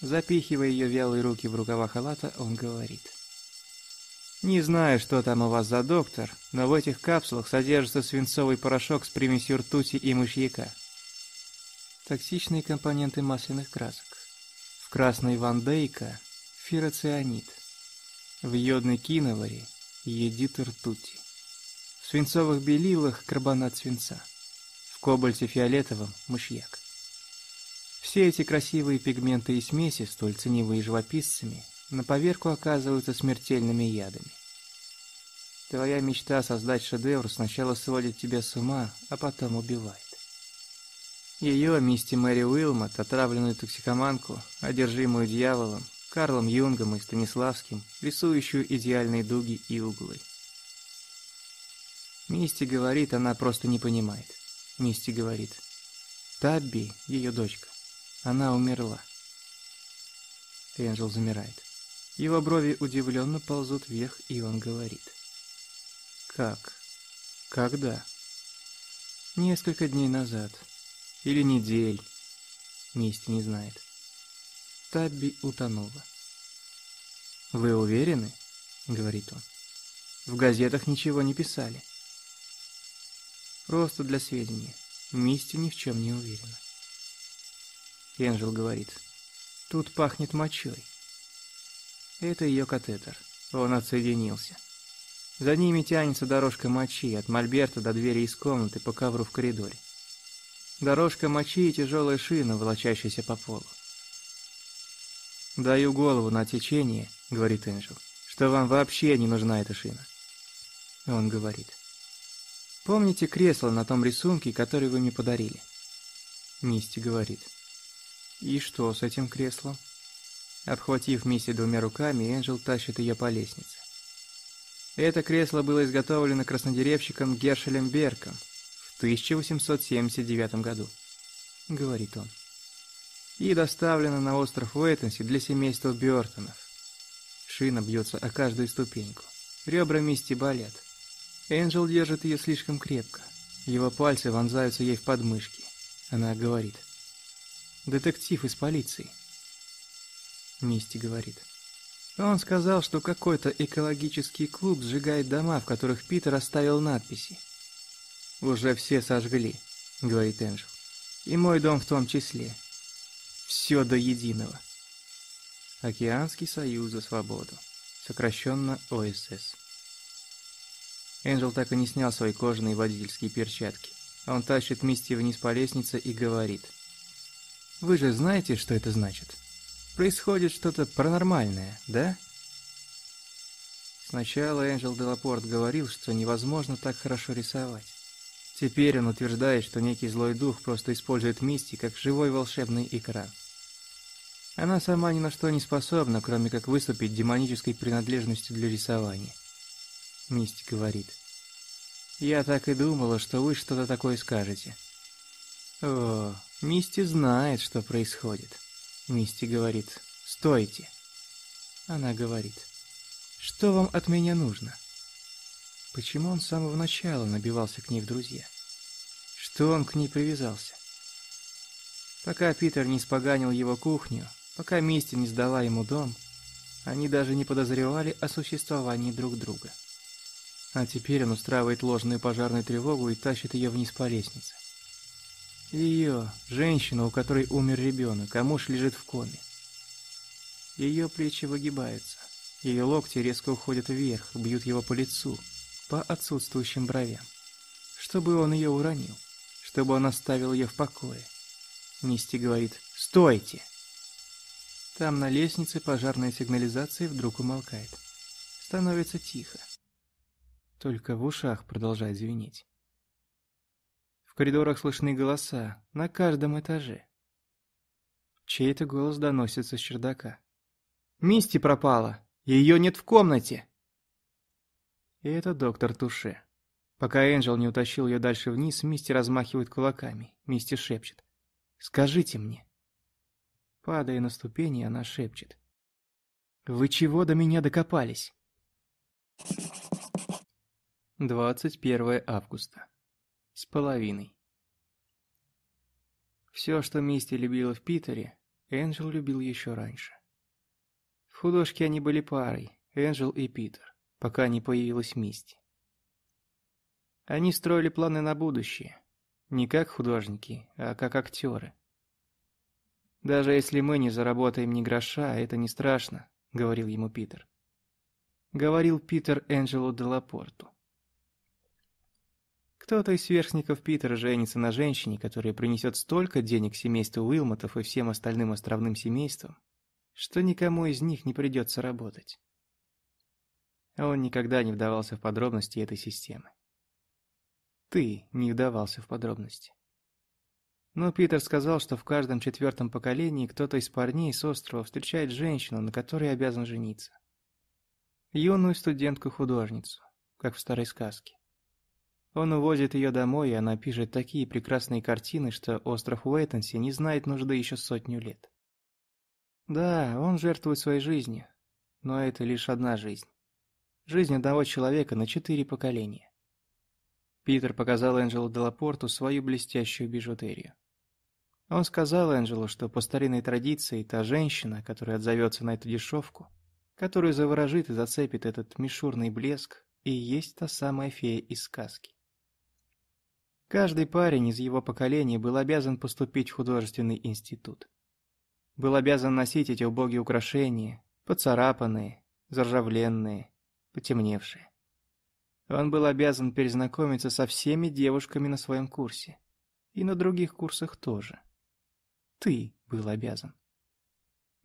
Speaker 1: Запихивая ее вялые руки в рукава халата, он говорит. «Не знаю, что там у вас за доктор, но в этих капсулах содержится свинцовый порошок с примесью ртути и мышьяка». Токсичные компоненты масляных красок. В красной Ван Дейка ферроцианид. В йодной киноваре едит ртути. В свинцовых белилах карбонат свинца. В кобальте фиолетовом мышьяк. Все эти красивые пигменты и смеси, столь ценивые живописцами, на поверку оказываются смертельными ядами. Твоя мечта создать шедевр сначала сводит тебя с ума, а потом убивает. Ее, мисти Мэри Уилмот, отравленную токсикоманку, одержимую дьяволом, Карлом Юнгом и Станиславским, рисующую идеальные дуги и углы. Мисти говорит, она просто не понимает. Мисти говорит. Табби, ее дочка. Она умерла. Энджел замирает. Его брови удивленно ползут вверх, и он говорит. Как? Когда? Несколько дней назад. Или недель. Мисти не знает. Табби утонула. «Вы уверены?» — говорит он. «В газетах ничего не писали». «Просто для сведения. Мисти ни в чем не уверена». Энджел говорит. «Тут пахнет мочой». Это ее катетер. Он отсоединился. За ними тянется дорожка мочи от мольберта до двери из комнаты по ковру в коридоре. Дорожка мочи и тяжелая шина, волочащаяся по полу. «Даю голову на течение», — говорит Энджел, — «что вам вообще не нужна эта шина». Он говорит. «Помните кресло на том рисунке, который вы мне подарили?» Мисти говорит. «И что с этим креслом?» Обхватив Мисси двумя руками, Энджел тащит ее по лестнице. Это кресло было изготовлено краснодеревщиком Гершелем Берком в 1879 году, говорит он и доставлена на остров Уэттенси для семейства Бёртонов. Шина бьется о каждую ступеньку. Ребра Мисти болят. Энджел держит ее слишком крепко. Его пальцы вонзаются ей в подмышки. Она говорит. «Детектив из полиции». Мисти говорит. Он сказал, что какой-то экологический клуб сжигает дома, в которых Питер оставил надписи. «Уже все сожгли», — говорит Энджел. «И мой дом в том числе. Все до единого. Океанский союз за свободу. Сокращенно ОСС. Энджел так и не снял свои кожаные водительские перчатки. Он тащит Мисти вниз по лестнице и говорит. «Вы же знаете, что это значит? Происходит что-то паранормальное, да?» Сначала Энджел Делапорт говорил, что невозможно так хорошо рисовать. Теперь он утверждает, что некий злой дух просто использует Мисти как живой волшебный икра. Она сама ни на что не способна, кроме как выступить демонической принадлежностью для рисования. Мисти говорит. «Я так и думала, что вы что-то такое скажете». «О, Мисти знает, что происходит». Мисти говорит. «Стойте». Она говорит. «Что вам от меня нужно?» Почему он с самого начала набивался к ней в друзья? Что он к ней привязался? Пока Питер не споганил его кухню, пока Мисти не сдала ему дом, они даже не подозревали о существовании друг друга. А теперь он устраивает ложную пожарную тревогу и тащит ее вниз по лестнице. Ее, женщину, у которой умер ребенок, а муж лежит в коме. Ее плечи выгибаются, ее локти резко уходят вверх, бьют его по лицу – по отсутствующим бровям. Чтобы он ее уронил, чтобы он оставил ее в покое. Нести говорит «Стойте!». Там на лестнице пожарная сигнализация вдруг умолкает. Становится тихо. Только в ушах продолжает звенеть. В коридорах слышны голоса, на каждом этаже. Чей-то голос доносится с чердака. «Мисти пропала! Ее нет в комнате!» И это доктор Туше. Пока Энджел не утащил ее дальше вниз, Мисти размахивает кулаками. Мисти шепчет. «Скажите мне». Падая на ступени, она шепчет. «Вы чего до меня докопались?» 21 августа. С половиной. Все, что Мисти любила в Питере, Энджел любил еще раньше. В художке они были парой, Энджел и Питер пока не появилась месть. Они строили планы на будущее, не как художники, а как актеры. «Даже если мы не заработаем ни гроша, это не страшно», — говорил ему Питер. Говорил Питер Энджело де Лапорту. Кто-то из сверстников Питера женится на женщине, которая принесет столько денег семейству Уилмотов и всем остальным островным семействам, что никому из них не придется работать. Он никогда не вдавался в подробности этой системы. Ты не вдавался в подробности. Но Питер сказал, что в каждом четвертом поколении кто-то из парней с острова встречает женщину, на которой обязан жениться. Юную студентку-художницу, как в старой сказке. Он увозит ее домой, и она пишет такие прекрасные картины, что остров Уэйтенси не знает нужды еще сотню лет. Да, он жертвует своей жизнью, но это лишь одна жизнь. Жизнь одного человека на четыре поколения. Питер показал Энджелу Делапорту свою блестящую бижутерию. Он сказал Энджелу, что по старинной традиции та женщина, которая отзовется на эту дешевку, которую заворожит и зацепит этот мишурный блеск, и есть та самая фея из сказки. Каждый парень из его поколения был обязан поступить в художественный институт. Был обязан носить эти убогие украшения, поцарапанные, заржавленные, потемневшие. Он был обязан перезнакомиться со всеми девушками на своем курсе. И на других курсах тоже. Ты был обязан.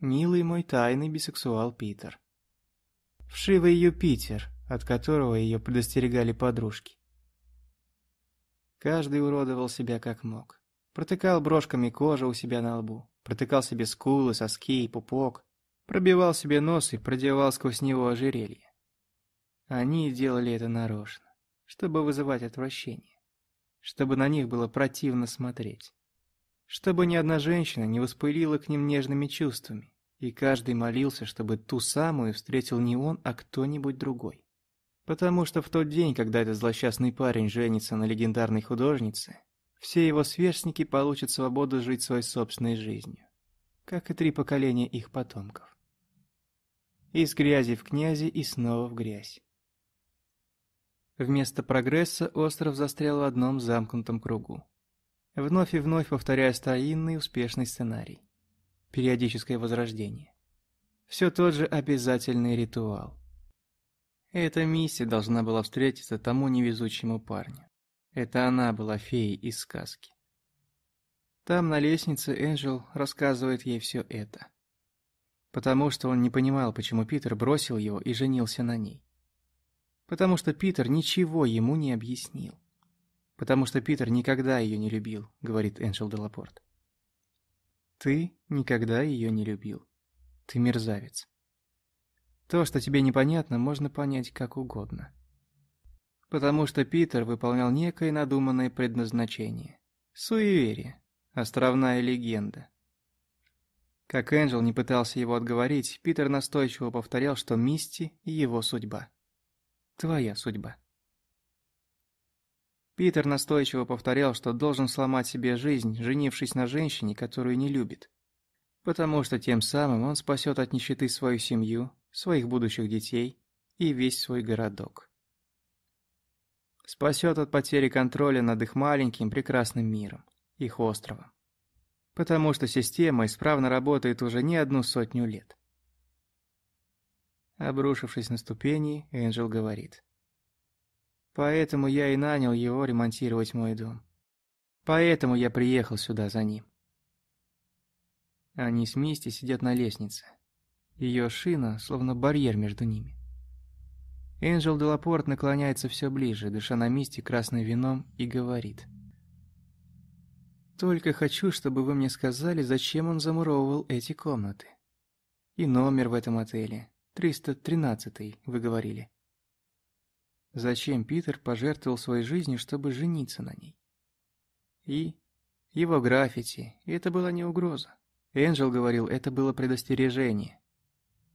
Speaker 1: Милый мой тайный бисексуал Питер. Вшивый Юпитер, от которого ее предостерегали подружки. Каждый уродовал себя как мог. Протыкал брошками кожу у себя на лбу, протыкал себе скулы, соски и пупок, пробивал себе нос и продевал сквозь него ожерелье. Они делали это нарочно, чтобы вызывать отвращение, чтобы на них было противно смотреть, чтобы ни одна женщина не воспылила к ним нежными чувствами, и каждый молился, чтобы ту самую встретил не он, а кто-нибудь другой. Потому что в тот день, когда этот злосчастный парень женится на легендарной художнице, все его сверстники получат свободу жить своей собственной жизнью, как и три поколения их потомков. Из грязи в князи и снова в грязь. Вместо прогресса остров застрял в одном замкнутом кругу. Вновь и вновь повторяя старинный успешный сценарий. Периодическое возрождение. Все тот же обязательный ритуал. Эта миссия должна была встретиться тому невезучему парню. Это она была феей из сказки. Там, на лестнице, Энджел рассказывает ей все это. Потому что он не понимал, почему Питер бросил его и женился на ней. Потому что Питер ничего ему не объяснил. Потому что Питер никогда ее не любил, говорит Эншел Делапорт. Ты никогда ее не любил. Ты мерзавец. То, что тебе непонятно, можно понять как угодно. Потому что Питер выполнял некое надуманное предназначение. Суеверие. Островная легенда. Как Энджел не пытался его отговорить, Питер настойчиво повторял, что Мисти – его судьба. Твоя судьба. Питер настойчиво повторял, что должен сломать себе жизнь, женившись на женщине, которую не любит. Потому что тем самым он спасет от нищеты свою семью, своих будущих детей и весь свой городок. Спасет от потери контроля над их маленьким прекрасным миром, их островом. Потому что система исправно работает уже не одну сотню лет. Обрушившись на ступени, Энджел говорит. «Поэтому я и нанял его ремонтировать мой дом. Поэтому я приехал сюда за ним». Они с Мисти сидят на лестнице. Ее шина словно барьер между ними. Энджел Делапорт наклоняется все ближе, дыша на Мисти красным вином, и говорит. «Только хочу, чтобы вы мне сказали, зачем он замуровывал эти комнаты. И номер в этом отеле, Триста тринадцатый, вы говорили. Зачем Питер пожертвовал своей жизнью, чтобы жениться на ней? И его граффити, и это была не угроза. Энджел говорил, это было предостережение.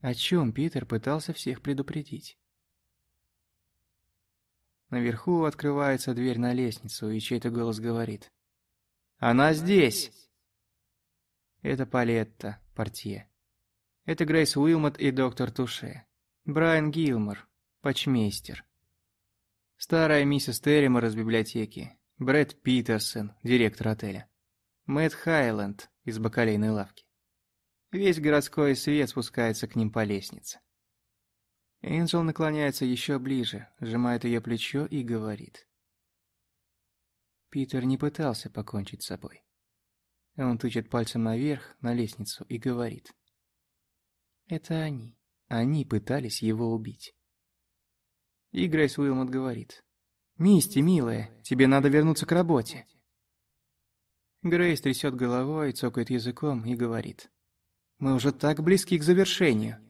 Speaker 1: О чем Питер пытался всех предупредить? Наверху открывается дверь на лестницу, и чей-то голос говорит. «Она здесь!» Это Палетта, портье. Это Грейс Уилмот и доктор Туше. Брайан Гилмор, почмейстер. Старая миссис Терримор из библиотеки. Брэд Питерсон, директор отеля. Мэтт Хайленд из бакалейной лавки. Весь городской свет спускается к ним по лестнице. Энджел наклоняется еще ближе, сжимает ее плечо и говорит. Питер не пытался покончить с собой. Он тычет пальцем наверх, на лестницу, и говорит. Это они. Они пытались его убить. И Грейс Уилмот говорит. «Мисти, милая, тебе надо вернуться к работе». Грейс трясет головой, цокает языком и говорит. «Мы уже так близки к завершению».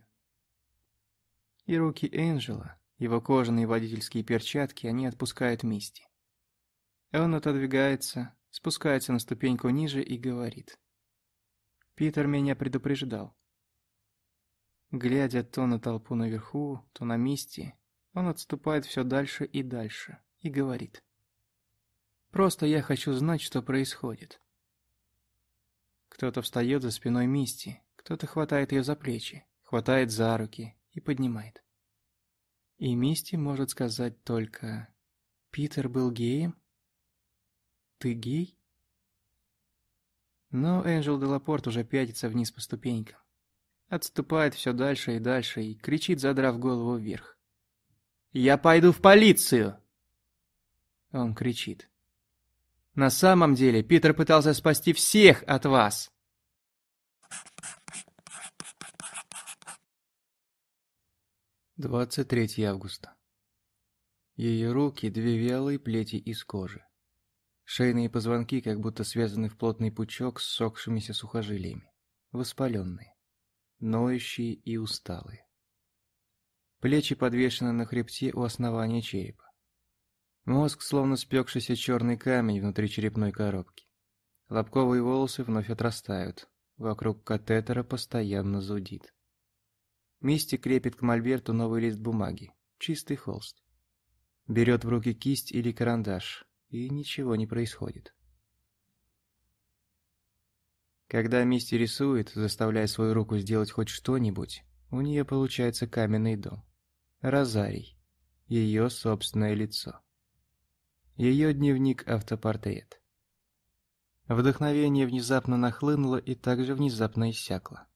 Speaker 1: И руки Энджела, его кожаные водительские перчатки, они отпускают Мисти. Он отодвигается, спускается на ступеньку ниже и говорит. «Питер меня предупреждал. Глядя то на толпу наверху, то на Мисти, он отступает все дальше и дальше и говорит. «Просто я хочу знать, что происходит». Кто-то встает за спиной Мисти, кто-то хватает ее за плечи, хватает за руки и поднимает. И Мисти может сказать только «Питер был геем?» «Ты гей?» Но Энджел Делапорт уже пятится вниз по ступенькам. Отступает все дальше и дальше и кричит, задрав голову вверх. «Я пойду в полицию!» Он кричит. «На самом деле Питер пытался спасти всех от вас!» Двадцать третье августа. Ее руки – две вялые плети из кожи. Шейные позвонки как будто связаны в плотный пучок с сохшимися сухожилиями, воспаленные ноющий и усталый. Плечи подвешены на хребте у основания черепа. Мозг словно спекшийся черный камень внутри черепной коробки. Лобковые волосы вновь отрастают, вокруг катетера постоянно зудит. Мисти крепит к мольберту новый лист бумаги, чистый холст. Берет в руки кисть или карандаш, и ничего не происходит. Когда Мисти рисует, заставляя свою руку сделать хоть что-нибудь, у нее получается каменный дом. Розарий. Ее собственное лицо. Ее дневник-автопортрет. Вдохновение внезапно нахлынуло и также внезапно иссякло.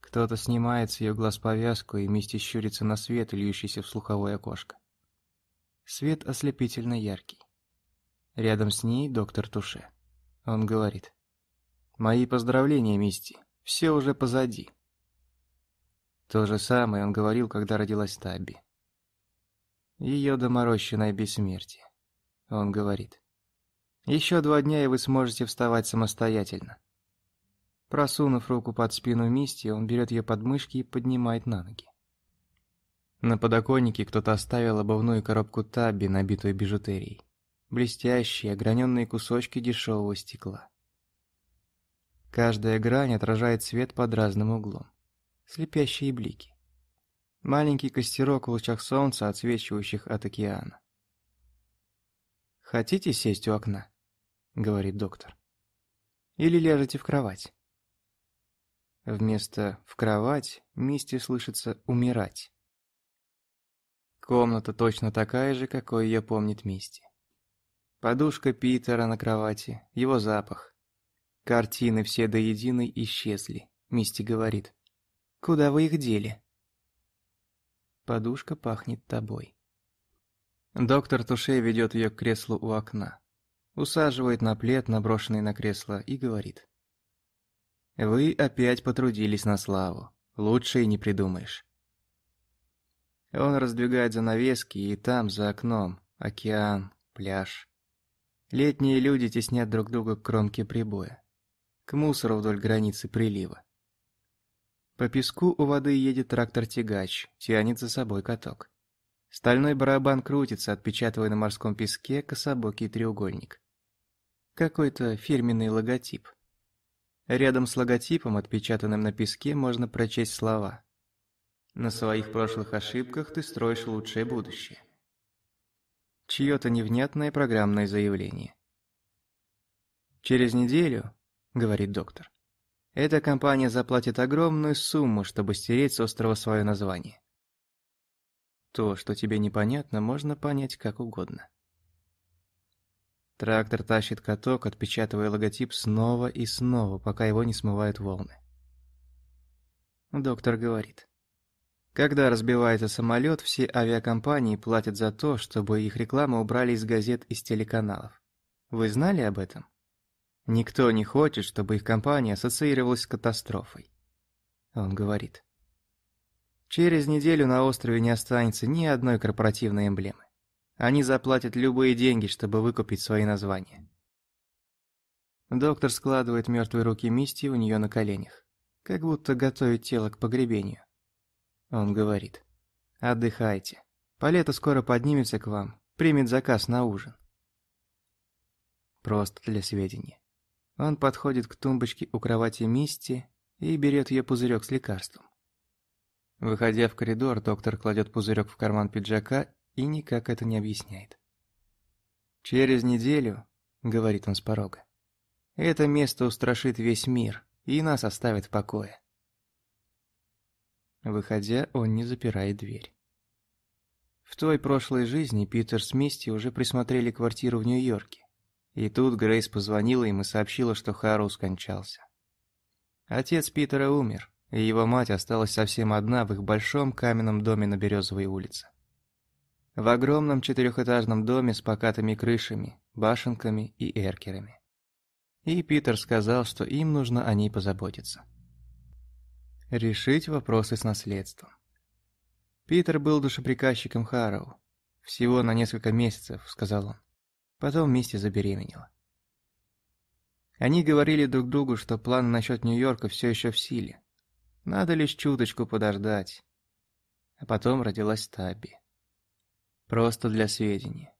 Speaker 1: Кто-то снимает с ее глаз повязку, и Мисти щурится на свет, льющийся в слуховое окошко. Свет ослепительно яркий. Рядом с ней доктор Туше. Он говорит. Мои поздравления, Мисти, все уже позади. То же самое он говорил, когда родилась Табби. Ее доморощенное бессмертие. Он говорит. Еще два дня, и вы сможете вставать самостоятельно. Просунув руку под спину Мисти, он берет ее подмышки и поднимает на ноги. На подоконнике кто-то оставил обувную коробку Табби, набитую бижутерией. Блестящие, ограненные кусочки дешевого стекла. Каждая грань отражает свет под разным углом. Слепящие блики. Маленький костерок в лучах солнца, отсвечивающих от океана. «Хотите сесть у окна?» — говорит доктор. «Или ляжете в кровать?» Вместо «в кровать» Мисти слышится «умирать». Комната точно такая же, какой ее помнит Мисти. Подушка Питера на кровати, его запах, Картины все до единой исчезли, Мисти говорит. «Куда вы их дели?» Подушка пахнет тобой. Доктор Туше ведет ее к креслу у окна. Усаживает на плед, наброшенный на кресло, и говорит. «Вы опять потрудились на славу. Лучше и не придумаешь». Он раздвигает занавески, и там, за окном, океан, пляж. Летние люди теснят друг друга к кромке прибоя к мусору вдоль границы прилива. По песку у воды едет трактор-тягач, тянет за собой каток. Стальной барабан крутится, отпечатывая на морском песке кособокий треугольник. Какой-то фирменный логотип. Рядом с логотипом, отпечатанным на песке, можно прочесть слова. «На своих прошлых ошибках ты строишь лучшее будущее». Чьё-то невнятное программное заявление. Через неделю, – говорит доктор. «Эта компания заплатит огромную сумму, чтобы стереть с острова свое название». То, что тебе непонятно, можно понять как угодно. Трактор тащит каток, отпечатывая логотип снова и снова, пока его не смывают волны. Доктор говорит. Когда разбивается самолет, все авиакомпании платят за то, чтобы их рекламу убрали из газет и телеканалов. Вы знали об этом? Никто не хочет, чтобы их компания ассоциировалась с катастрофой. Он говорит. Через неделю на острове не останется ни одной корпоративной эмблемы. Они заплатят любые деньги, чтобы выкупить свои названия. Доктор складывает мертвые руки Мисти у нее на коленях, как будто готовит тело к погребению. Он говорит. «Отдыхайте. Палета скоро поднимется к вам, примет заказ на ужин». Просто для сведения. Он подходит к тумбочке у кровати Мисти и берет ее пузырек с лекарством. Выходя в коридор, доктор кладет пузырек в карман пиджака и никак это не объясняет. «Через неделю», — говорит он с порога, — «это место устрашит весь мир и нас оставит в покое». Выходя, он не запирает дверь. В той прошлой жизни Питер с Мисти уже присмотрели квартиру в Нью-Йорке. И тут Грейс позвонила им и сообщила, что Хару скончался. Отец Питера умер, и его мать осталась совсем одна в их большом каменном доме на Березовой улице. В огромном четырехэтажном доме с покатыми крышами, башенками и эркерами. И Питер сказал, что им нужно о ней позаботиться. Решить вопросы с наследством. Питер был душеприказчиком Харроу. «Всего на несколько месяцев», — сказал он. Потом Мисти забеременела. Они говорили друг другу, что план насчет Нью-Йорка все еще в силе. Надо лишь чуточку подождать. А потом родилась Табби. Просто для сведения.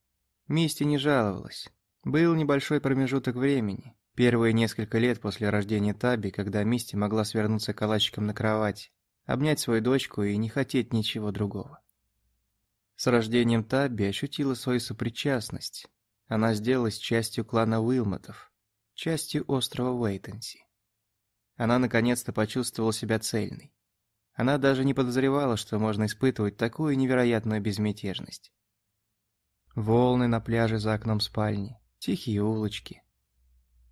Speaker 1: Мисти не жаловалась. Был небольшой промежуток времени, первые несколько лет после рождения Таби, когда Мисти могла свернуться калачиком на кровать, обнять свою дочку и не хотеть ничего другого. С рождением Таби ощутила свою сопричастность, она сделалась частью клана Уилмотов, частью острова Уэйтенси. Она наконец-то почувствовала себя цельной. Она даже не подозревала, что можно испытывать такую невероятную безмятежность. Волны на пляже за окном спальни, тихие улочки.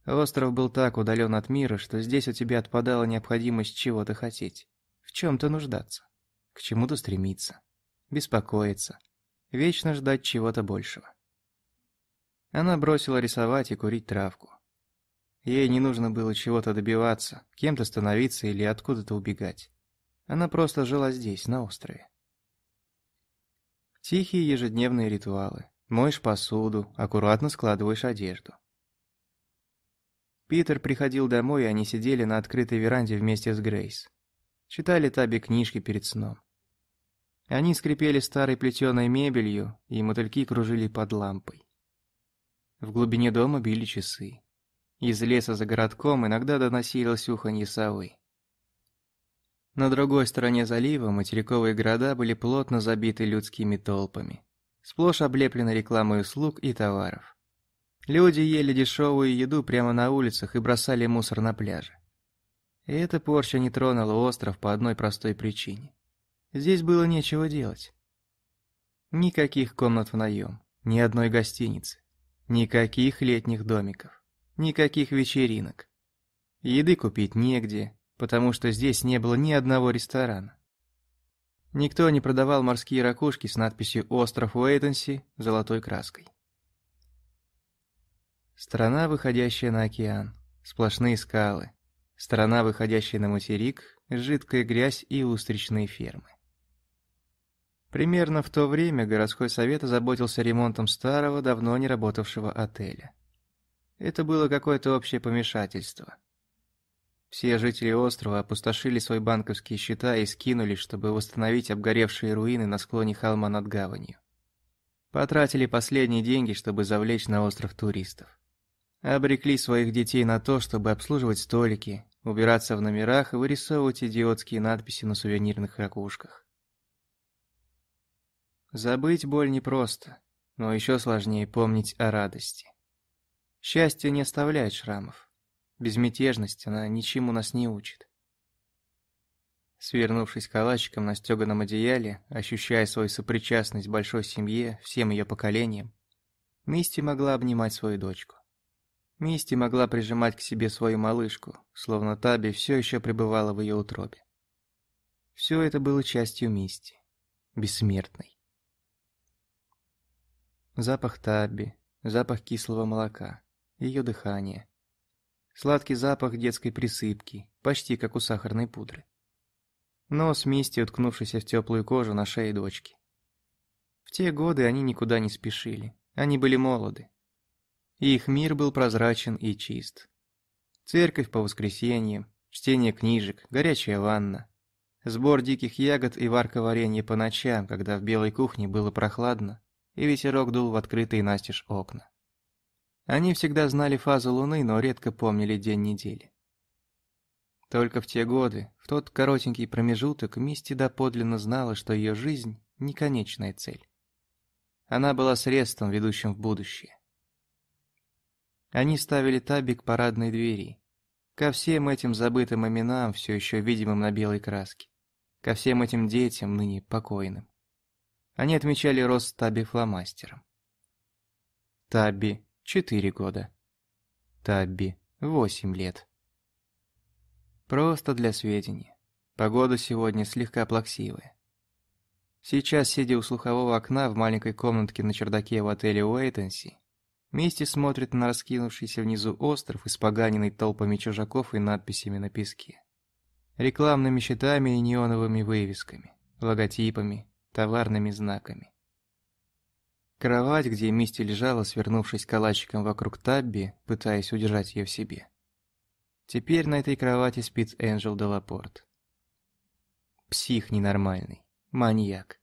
Speaker 1: Остров был так удален от мира, что здесь у тебя отпадала необходимость чего-то хотеть, в чем-то нуждаться, к чему-то стремиться, беспокоиться, вечно ждать чего-то большего. Она бросила рисовать и курить травку. Ей не нужно было чего-то добиваться, кем-то становиться или откуда-то убегать. Она просто жила здесь, на острове. Тихие ежедневные ритуалы. Моешь посуду, аккуратно складываешь одежду. Питер приходил домой, и они сидели на открытой веранде вместе с Грейс. Читали Таби книжки перед сном. Они скрипели старой плетеной мебелью, и мотыльки кружили под лампой. В глубине дома били часы. Из леса за городком иногда доносилось уханье совы. На другой стороне залива материковые города были плотно забиты людскими толпами. Сплошь облеплены рекламой услуг и товаров. Люди ели дешевую еду прямо на улицах и бросали мусор на пляже. И эта порча не тронула остров по одной простой причине. Здесь было нечего делать. Никаких комнат в наем, ни одной гостиницы. Никаких летних домиков. Никаких вечеринок. Еды купить негде, потому что здесь не было ни одного ресторана. Никто не продавал морские ракушки с надписью «Остров Уэйтенси» золотой краской. Страна, выходящая на океан. Сплошные скалы. Страна, выходящая на материк, жидкая грязь и устричные фермы. Примерно в то время городской совет озаботился ремонтом старого, давно не работавшего отеля. Это было какое-то общее помешательство. Все жители острова опустошили свои банковские счета и скинули, чтобы восстановить обгоревшие руины на склоне холма над гаванью. Потратили последние деньги, чтобы завлечь на остров туристов. Обрекли своих детей на то, чтобы обслуживать столики, убираться в номерах и вырисовывать идиотские надписи на сувенирных ракушках. Забыть боль непросто, но еще сложнее помнить о радости. Счастье не оставляет шрамов. Безмятежность она ничему нас не учит. Свернувшись калачиком на стеганом одеяле, ощущая свою сопричастность большой семье, всем ее поколениям, Мисти могла обнимать свою дочку. Мисти могла прижимать к себе свою малышку, словно Таби все еще пребывала в ее утробе. Все это было частью Мисти, бессмертной. Запах табби, запах кислого молока, ее дыхание. Сладкий запах детской присыпки, почти как у сахарной пудры. Нос Мисти, уткнувшийся в теплую кожу на шее дочки. В те годы они никуда не спешили, они были молоды. И их мир был прозрачен и чист. Церковь по воскресеньям, чтение книжек, горячая ванна, сбор диких ягод и варка варенья по ночам, когда в белой кухне было прохладно и ветерок дул в открытые настежь окна. Они всегда знали фазу Луны, но редко помнили день недели. Только в те годы, в тот коротенький промежуток, Мисти доподлинно знала, что ее жизнь – не конечная цель. Она была средством, ведущим в будущее. Они ставили табик парадной двери. Ко всем этим забытым именам, все еще видимым на белой краске. Ко всем этим детям, ныне покойным. Они отмечали рост Таби фломастером. Таби четыре года. Таби восемь лет. Просто для сведения. Погода сегодня слегка плаксивая. Сейчас, сидя у слухового окна в маленькой комнатке на чердаке в отеле Уэйтенси, Мисти смотрит на раскинувшийся внизу остров, испоганенный толпами чужаков и надписями на песке. Рекламными щитами и неоновыми вывесками, логотипами, товарными знаками. Кровать, где Мисти лежала, свернувшись калачиком вокруг Табби, пытаясь удержать ее в себе. Теперь на этой кровати спит Энджел Делапорт. Псих ненормальный, маньяк.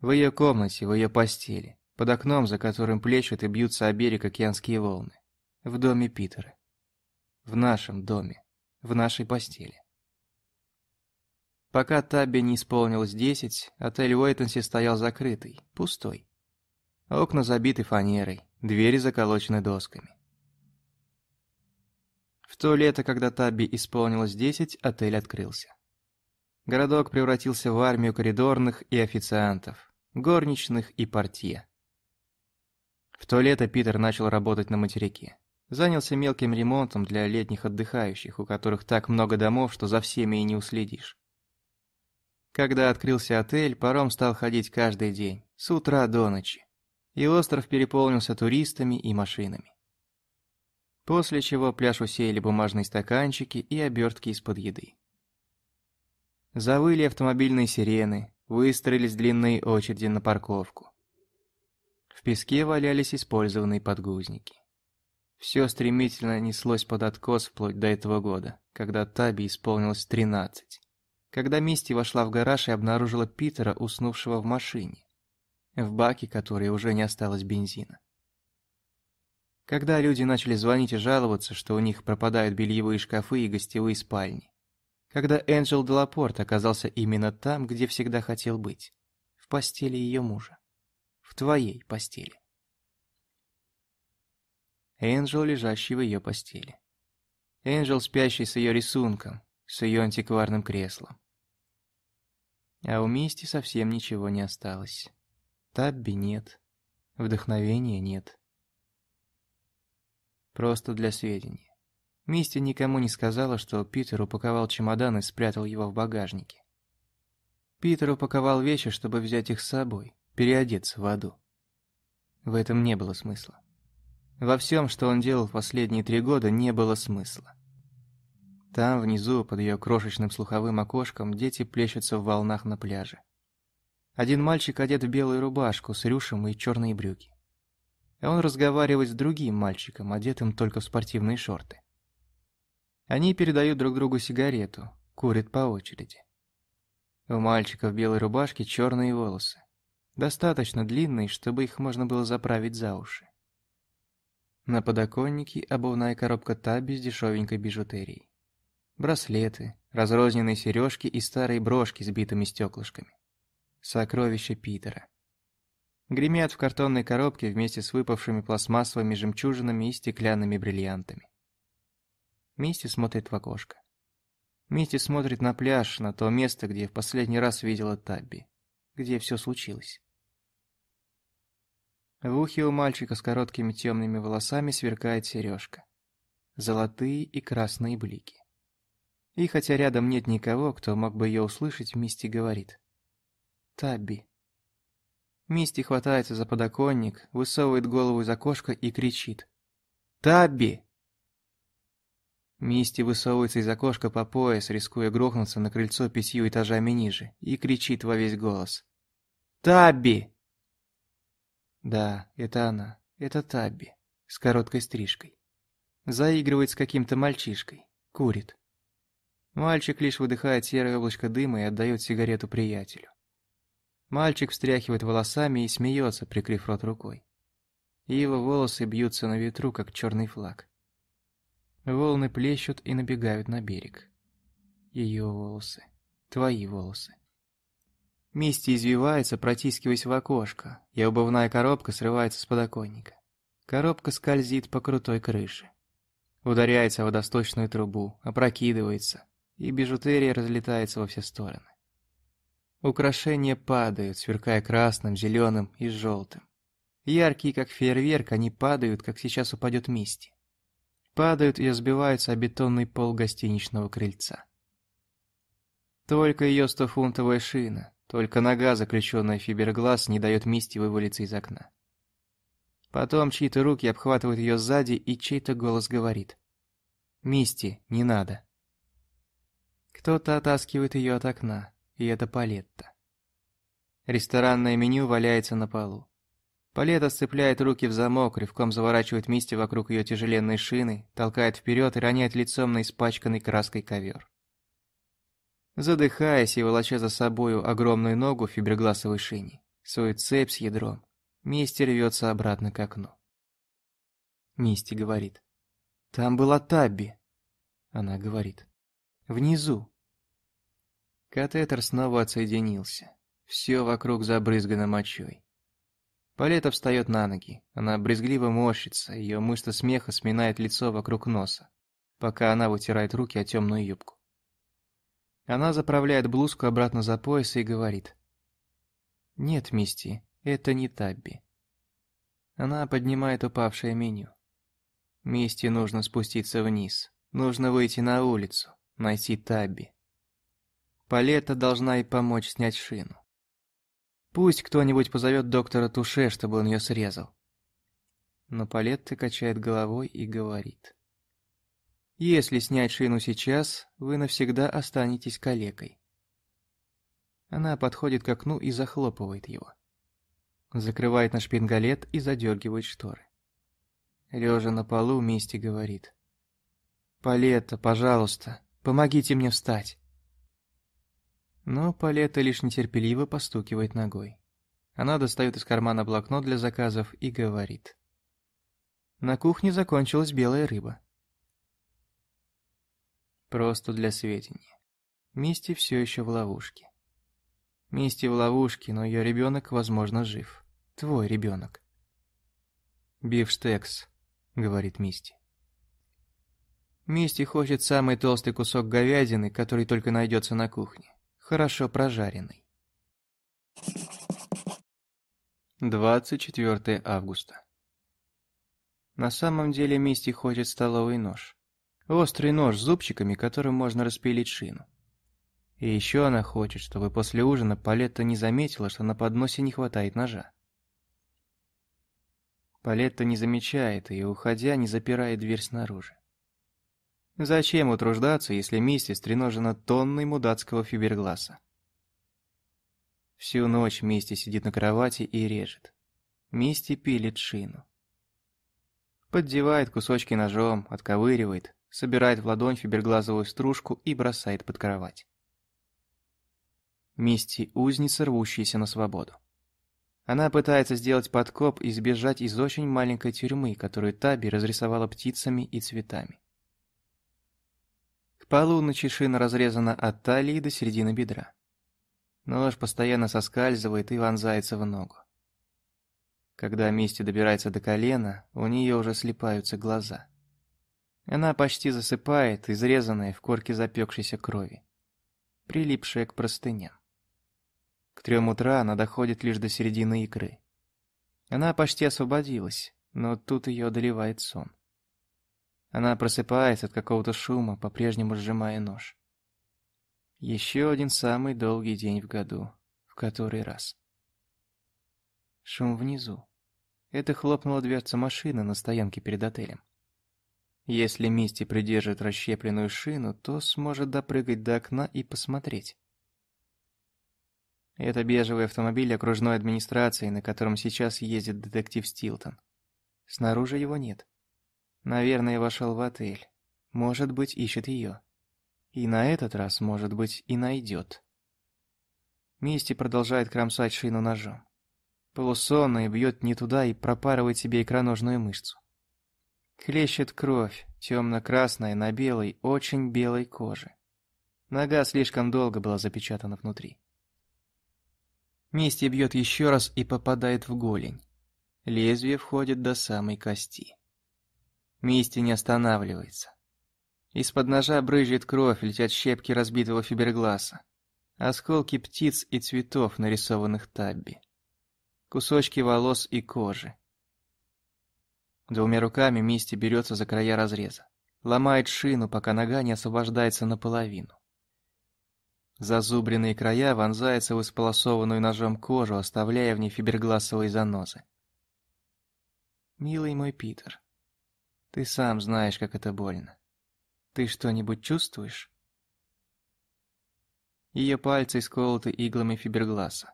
Speaker 1: В ее комнате, в ее постели, под окном, за которым плещут и бьются о берег океанские волны. В доме Питера. В нашем доме, в нашей постели. Пока Табби не исполнилось десять, отель Уэйтенси стоял закрытый, пустой. Окна забиты фанерой, двери заколочены досками. В то лето, когда Табби исполнилось десять, отель открылся. Городок превратился в армию коридорных и официантов, горничных и портье. В то лето Питер начал работать на материке. Занялся мелким ремонтом для летних отдыхающих, у которых так много домов, что за всеми и не уследишь. Когда открылся отель, паром стал ходить каждый день, с утра до ночи. И остров переполнился туристами и машинами. После чего пляж усеяли бумажные стаканчики и обертки из-под еды. Завыли автомобильные сирены, выстроились длинные очереди на парковку. В песке валялись использованные подгузники. Все стремительно неслось под откос вплоть до этого года, когда Таби исполнилось 13 когда Мисти вошла в гараж и обнаружила Питера, уснувшего в машине, в баке которой уже не осталось бензина. Когда люди начали звонить и жаловаться, что у них пропадают бельевые шкафы и гостевые спальни. Когда Энджел Делапорт оказался именно там, где всегда хотел быть. В постели ее мужа. В твоей постели. Энджел, лежащий в ее постели. Энджел, спящий с ее рисунком, с ее антикварным креслом. А у Мести совсем ничего не осталось. Табби нет. Вдохновения нет. Просто для сведения. Мисти никому не сказала, что Питер упаковал чемодан и спрятал его в багажнике. Питер упаковал вещи, чтобы взять их с собой, переодеться в аду. В этом не было смысла. Во всем, что он делал в последние три года, не было смысла. Там, внизу, под ее крошечным слуховым окошком, дети плещутся в волнах на пляже. Один мальчик одет в белую рубашку с рюшем и черные брюки. А он разговаривает с другим мальчиком, одетым только в спортивные шорты. Они передают друг другу сигарету, курят по очереди. У мальчика в белой рубашке черные волосы. Достаточно длинные, чтобы их можно было заправить за уши. На подоконнике обувная коробка Таби с дешевенькой бижутерией. Браслеты, разрозненные сережки и старые брошки с битыми стеклышками. Сокровища Питера. Гремят в картонной коробке вместе с выпавшими пластмассовыми жемчужинами и стеклянными бриллиантами. Мисти смотрит в окошко. Мисти смотрит на пляж, на то место, где в последний раз видела Табби. Где все случилось. В ухе у мальчика с короткими темными волосами сверкает сережка. Золотые и красные блики. И хотя рядом нет никого, кто мог бы ее услышать, Мисти говорит. «Табби». Мисти хватается за подоконник, высовывает голову из окошка и кричит. «Табби!» Мисти высовывается из окошка по пояс, рискуя грохнуться на крыльцо пятью этажами ниже, и кричит во весь голос. «Табби!» Да, это она. Это Табби. С короткой стрижкой. Заигрывает с каким-то мальчишкой. Курит. Мальчик лишь выдыхает серое облачко дыма и отдает сигарету приятелю. Мальчик встряхивает волосами и смеется, прикрыв рот рукой. его волосы бьются на ветру, как черный флаг. Волны плещут и набегают на берег. Ее волосы. Твои волосы. Мисти извивается, протискиваясь в окошко, и обувная коробка срывается с подоконника. Коробка скользит по крутой крыше. Ударяется в водосточную трубу, опрокидывается, и бижутерия разлетается во все стороны. Украшения падают, сверкая красным, зеленым и желтым. Яркие, как фейерверк, они падают, как сейчас упадет Мисти. Падают и разбиваются о бетонный пол гостиничного крыльца. Только ее стофунтовая шина, только нога, заключенная в фиберглаз, не дает Мисти вывалиться из окна. Потом чьи-то руки обхватывают ее сзади, и чей-то голос говорит. «Мисти, не надо». Кто-то оттаскивает ее от окна, и это Палетта. Ресторанное меню валяется на полу. Палета сцепляет руки в замок, рывком заворачивает Мисти вокруг ее тяжеленной шины, толкает вперед и роняет лицом на испачканный краской ковер. Задыхаясь и волоча за собою огромную ногу в фиброгласовой шине, свою цепь с ядром, Мисти рвется обратно к окну. Мисти говорит. «Там была Табби», — она говорит. «Внизу». Катетер снова отсоединился. Все вокруг забрызгано мочой. Палета встает на ноги. Она брезгливо морщится, ее мышца смеха сминает лицо вокруг носа, пока она вытирает руки о темную юбку. Она заправляет блузку обратно за пояс и говорит. «Нет, Мисти, это не Табби». Она поднимает упавшее меню. Мисти нужно спуститься вниз. Нужно выйти на улицу, найти Табби. Палета должна и помочь снять шину. Пусть кто-нибудь позовет доктора Туше, чтобы он ее срезал. Но Палетта качает головой и говорит. Если снять шину сейчас, вы навсегда останетесь калекой. Она подходит к окну и захлопывает его. Закрывает на шпингалет и задергивает шторы. Лежа на полу, Мисти говорит. «Палетта, пожалуйста, помогите мне встать». Но Палета лишь нетерпеливо постукивает ногой. Она достает из кармана блокнот для заказов и говорит. На кухне закончилась белая рыба. Просто для сведения. Мисти все еще в ловушке. Мисти в ловушке, но ее ребенок, возможно, жив. Твой ребенок. «Бифштекс», — говорит Мисти. Мисти хочет самый толстый кусок говядины, который только найдется на кухне хорошо прожаренный. 24 августа. На самом деле Мисти хочет столовый нож. Острый нож с зубчиками, которым можно распилить шину. И еще она хочет, чтобы после ужина Палетта не заметила, что на подносе не хватает ножа. Палетта не замечает и, уходя, не запирает дверь снаружи. Зачем утруждаться, если миссис стреножена тонной мудацкого фибергласа? Всю ночь Мисти сидит на кровати и режет. Мисти пилит шину. Поддевает кусочки ножом, отковыривает, собирает в ладонь фиберглазовую стружку и бросает под кровать. Мисти – узница, рвущаяся на свободу. Она пытается сделать подкоп и сбежать из очень маленькой тюрьмы, которую Таби разрисовала птицами и цветами полуночи шина разрезана от талии до середины бедра. Нож постоянно соскальзывает и вонзается в ногу. Когда Мисти добирается до колена, у нее уже слипаются глаза. Она почти засыпает, изрезанная в корке запекшейся крови, прилипшая к простыням. К трем утра она доходит лишь до середины икры. Она почти освободилась, но тут ее одолевает сон. Она просыпается от какого-то шума, по-прежнему сжимая нож. Еще один самый долгий день в году. В который раз. Шум внизу. Это хлопнула дверца машины на стоянке перед отелем. Если Мисти придержит расщепленную шину, то сможет допрыгать до окна и посмотреть. Это бежевый автомобиль окружной администрации, на котором сейчас ездит детектив Стилтон. Снаружи его нет. Наверное, вошел в отель. Может быть, ищет ее. И на этот раз, может быть, и найдет. Мисти продолжает кромсать шину ножом. полусонный бьет не туда и пропарывает себе икроножную мышцу. Хлещет кровь, темно-красная на белой, очень белой коже. Нога слишком долго была запечатана внутри. Мисти бьет еще раз и попадает в голень. Лезвие входит до самой кости. Мисти не останавливается. Из-под ножа брызжет кровь, летят щепки разбитого фибергласа. Осколки птиц и цветов, нарисованных Табби. Кусочки волос и кожи. Двумя руками Мисти берется за края разреза. Ломает шину, пока нога не освобождается наполовину. Зазубренные края вонзаются в исполосованную ножом кожу, оставляя в ней фибергласовые занозы. «Милый мой Питер, ты сам знаешь, как это больно. Ты что-нибудь чувствуешь? Ее пальцы сколоты иглами фибергласа.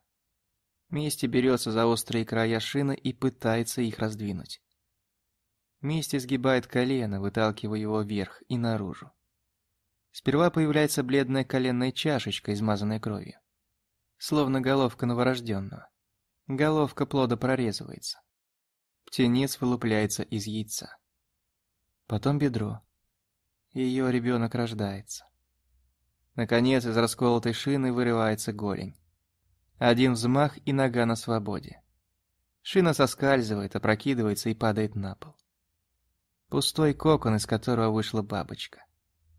Speaker 1: Мести берется за острые края шины и пытается их раздвинуть. Мести сгибает колено, выталкивая его вверх и наружу. Сперва появляется бледная коленная чашечка, измазанная кровью. Словно головка новорожденного. Головка плода прорезывается. Птенец вылупляется из яйца потом бедро. Ее ребенок рождается. Наконец из расколотой шины вырывается голень. Один взмах и нога на свободе. Шина соскальзывает, опрокидывается и падает на пол. Пустой кокон, из которого вышла бабочка.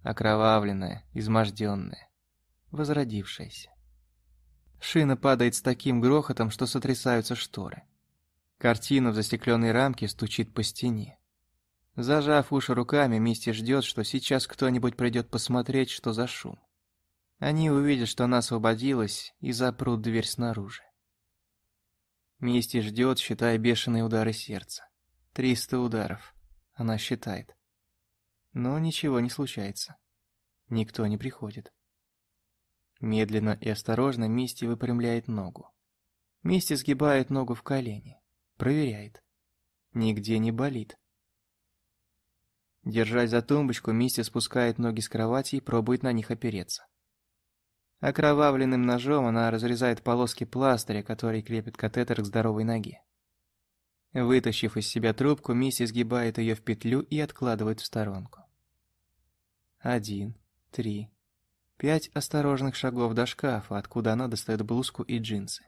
Speaker 1: Окровавленная, изможденная, возродившаяся. Шина падает с таким грохотом, что сотрясаются шторы. Картина в застекленной рамке стучит по стене. Зажав уши руками, Мисти ждет, что сейчас кто-нибудь придет посмотреть, что за шум. Они увидят, что она освободилась, и запрут дверь снаружи. Мисти ждет, считая бешеные удары сердца. Триста ударов. Она считает. Но ничего не случается. Никто не приходит. Медленно и осторожно Мисти выпрямляет ногу. Мисти сгибает ногу в колени. Проверяет. Нигде не болит. Держась за тумбочку, Мисти спускает ноги с кровати и пробует на них опереться. Окровавленным ножом она разрезает полоски пластыря, который крепит катетер к здоровой ноге. Вытащив из себя трубку, Мисси сгибает ее в петлю и откладывает в сторонку. Один, три, пять осторожных шагов до шкафа, откуда она достает блузку и джинсы.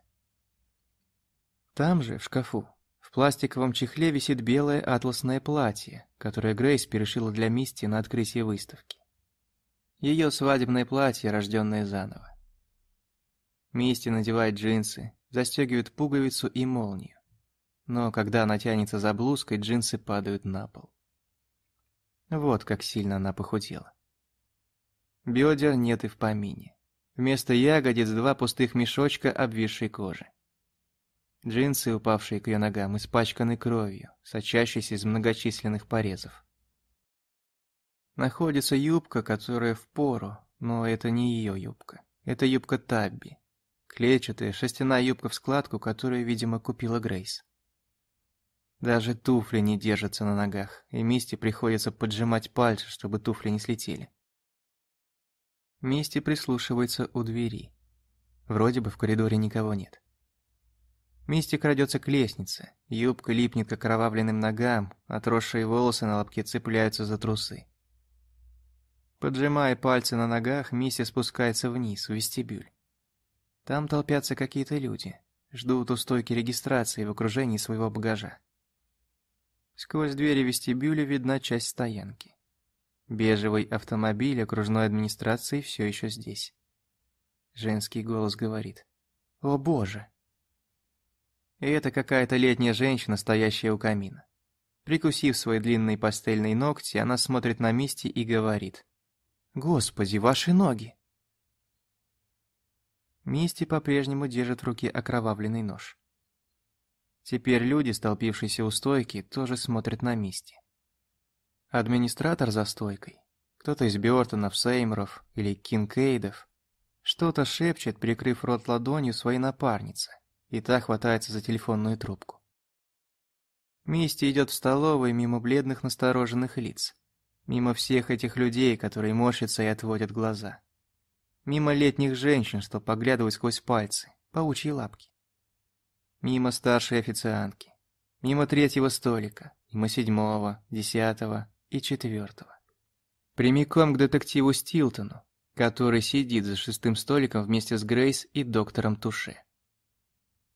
Speaker 1: Там же, в шкафу, в пластиковом чехле висит белое атласное платье, которое Грейс перешила для Мисти на открытии выставки. Ее свадебное платье, рожденное заново. Мисти надевает джинсы, застегивает пуговицу и молнию. Но когда она тянется за блузкой, джинсы падают на пол. Вот как сильно она похудела. Бедер нет и в помине. Вместо ягодиц два пустых мешочка обвисшей кожи. Джинсы, упавшие к ее ногам, испачканы кровью, сочащейся из многочисленных порезов. Находится юбка, которая в пору, но это не ее юбка. Это юбка Табби. Клетчатая шерстяная юбка в складку, которую, видимо, купила Грейс. Даже туфли не держатся на ногах, и Мисти приходится поджимать пальцы, чтобы туфли не слетели. Мисти прислушивается у двери. Вроде бы в коридоре никого нет. Мистик крадется к лестнице, юбка липнет к окровавленным ногам, отросшие волосы на лобке цепляются за трусы. Поджимая пальцы на ногах, Мисси спускается вниз, в вестибюль. Там толпятся какие-то люди, ждут у стойки регистрации в окружении своего багажа. Сквозь двери вестибюля видна часть стоянки. Бежевый автомобиль окружной администрации все еще здесь. Женский голос говорит. «О боже!» И это какая-то летняя женщина, стоящая у камина. Прикусив свои длинные пастельные ногти, она смотрит на Мисти и говорит. «Господи, ваши ноги!» Мисти по-прежнему держит в руке окровавленный нож. Теперь люди, столпившиеся у стойки, тоже смотрят на Мисти. Администратор за стойкой, кто-то из Бёртонов, Сеймров или Кинкейдов, что-то шепчет, прикрыв рот ладонью своей напарницы и та хватается за телефонную трубку. Мисти идет в столовую мимо бледных настороженных лиц. Мимо всех этих людей, которые морщатся и отводят глаза. Мимо летних женщин, что поглядывают сквозь пальцы, паучьи лапки. Мимо старшей официантки. Мимо третьего столика, мимо седьмого, десятого и четвертого. Прямиком к детективу Стилтону, который сидит за шестым столиком вместе с Грейс и доктором Туше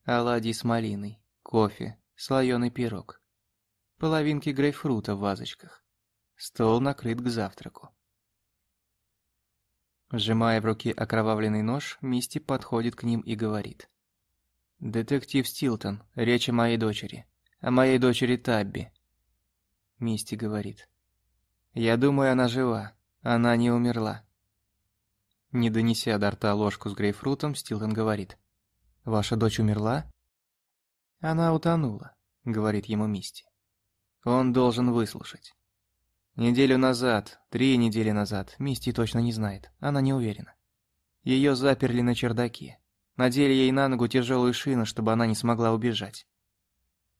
Speaker 1: оладьи с малиной, кофе, слоёный пирог. Половинки грейпфрута в вазочках. Стол накрыт к завтраку. Сжимая в руке окровавленный нож, Мисти подходит к ним и говорит. «Детектив Стилтон, речь о моей дочери. О моей дочери Табби». Мисти говорит. «Я думаю, она жива. Она не умерла». Не донеся до рта ложку с грейпфрутом, Стилтон говорит. Ваша дочь умерла?» «Она утонула», — говорит ему Мисти. «Он должен выслушать». Неделю назад, три недели назад, Мисти точно не знает, она не уверена. Ее заперли на чердаке. Надели ей на ногу тяжелую шину, чтобы она не смогла убежать.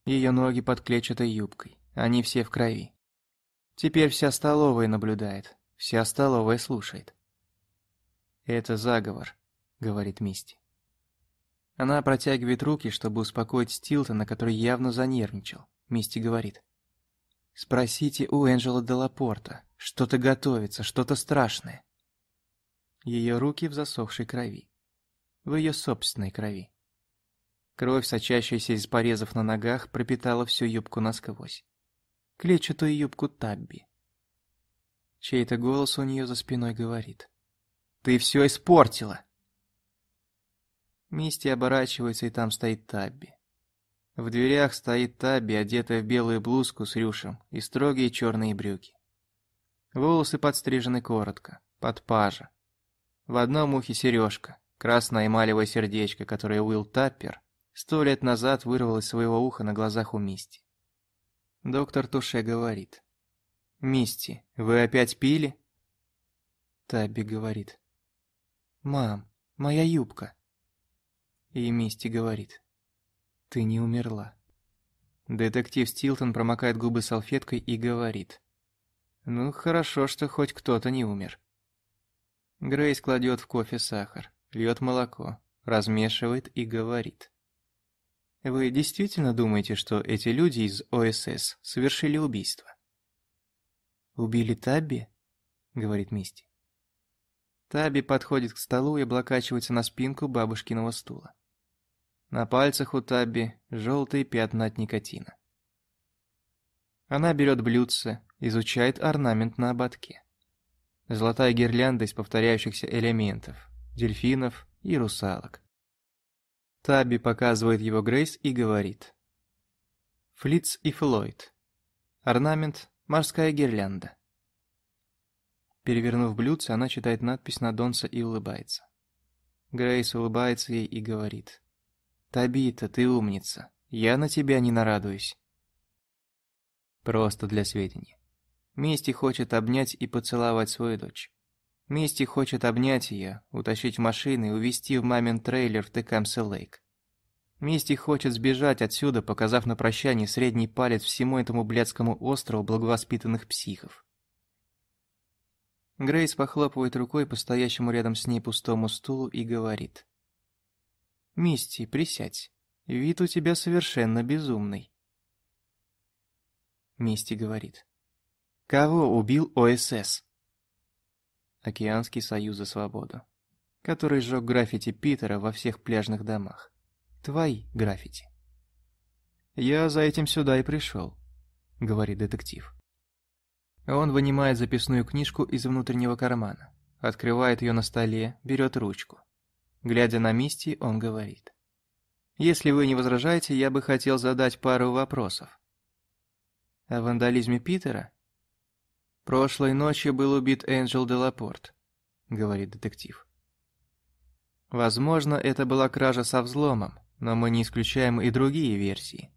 Speaker 1: Ее ноги под клетчатой юбкой, они все в крови. Теперь вся столовая наблюдает, вся столовая слушает. «Это заговор», — говорит Мисти. Она протягивает руки, чтобы успокоить Стилтона, который явно занервничал. Мисти говорит. «Спросите у Энджела Делапорта. Что-то готовится, что-то страшное». Ее руки в засохшей крови. В ее собственной крови. Кровь, сочащаяся из порезов на ногах, пропитала всю юбку насквозь. Клетчатую юбку Табби. Чей-то голос у нее за спиной говорит. «Ты все испортила!» Мисти оборачивается, и там стоит Табби. В дверях стоит Табби, одетая в белую блузку с рюшем и строгие черные брюки. Волосы подстрижены коротко, под пажа. В одном ухе сережка, красное эмалевое сердечко, которое Уилл Таппер сто лет назад вырвал из своего уха на глазах у Мисти. Доктор Туше говорит. «Мисти, вы опять пили?» Табби говорит. «Мам, моя юбка» и Мисти говорит. «Ты не умерла». Детектив Стилтон промокает губы салфеткой и говорит. «Ну, хорошо, что хоть кто-то не умер». Грейс кладет в кофе сахар, льет молоко, размешивает и говорит. «Вы действительно думаете, что эти люди из ОСС совершили убийство?» «Убили Табби?» — говорит Мисти. Таби подходит к столу и облокачивается на спинку бабушкиного стула. На пальцах у Табби желтые пятна от никотина. Она берет блюдце, изучает орнамент на ободке. Золотая гирлянда из повторяющихся элементов, дельфинов и русалок. Таби показывает его Грейс и говорит. Флиц и Флойд. Орнамент – морская гирлянда. Перевернув блюдце, она читает надпись на Донса и улыбается. Грейс улыбается ей и говорит. «Табита, ты умница. Я на тебя не нарадуюсь». Просто для сведения. Мисти хочет обнять и поцеловать свою дочь. Мисти хочет обнять ее, утащить в машины и увезти в мамин трейлер в Текамсе-Лейк. Мисти хочет сбежать отсюда, показав на прощание средний палец всему этому блядскому острову благовоспитанных психов. Грейс похлопывает рукой по стоящему рядом с ней пустому стулу и говорит. «Мисти, присядь. Вид у тебя совершенно безумный». Мисти говорит. «Кого убил ОСС?» Океанский союз за свободу, который сжег граффити Питера во всех пляжных домах. Твои граффити. «Я за этим сюда и пришел», — говорит детектив. Он вынимает записную книжку из внутреннего кармана, открывает ее на столе, берет ручку. Глядя на Мисти, он говорит. «Если вы не возражаете, я бы хотел задать пару вопросов». «О вандализме Питера?» «Прошлой ночью был убит Энджел Делапорт», — говорит детектив. «Возможно, это была кража со взломом, но мы не исключаем и другие версии.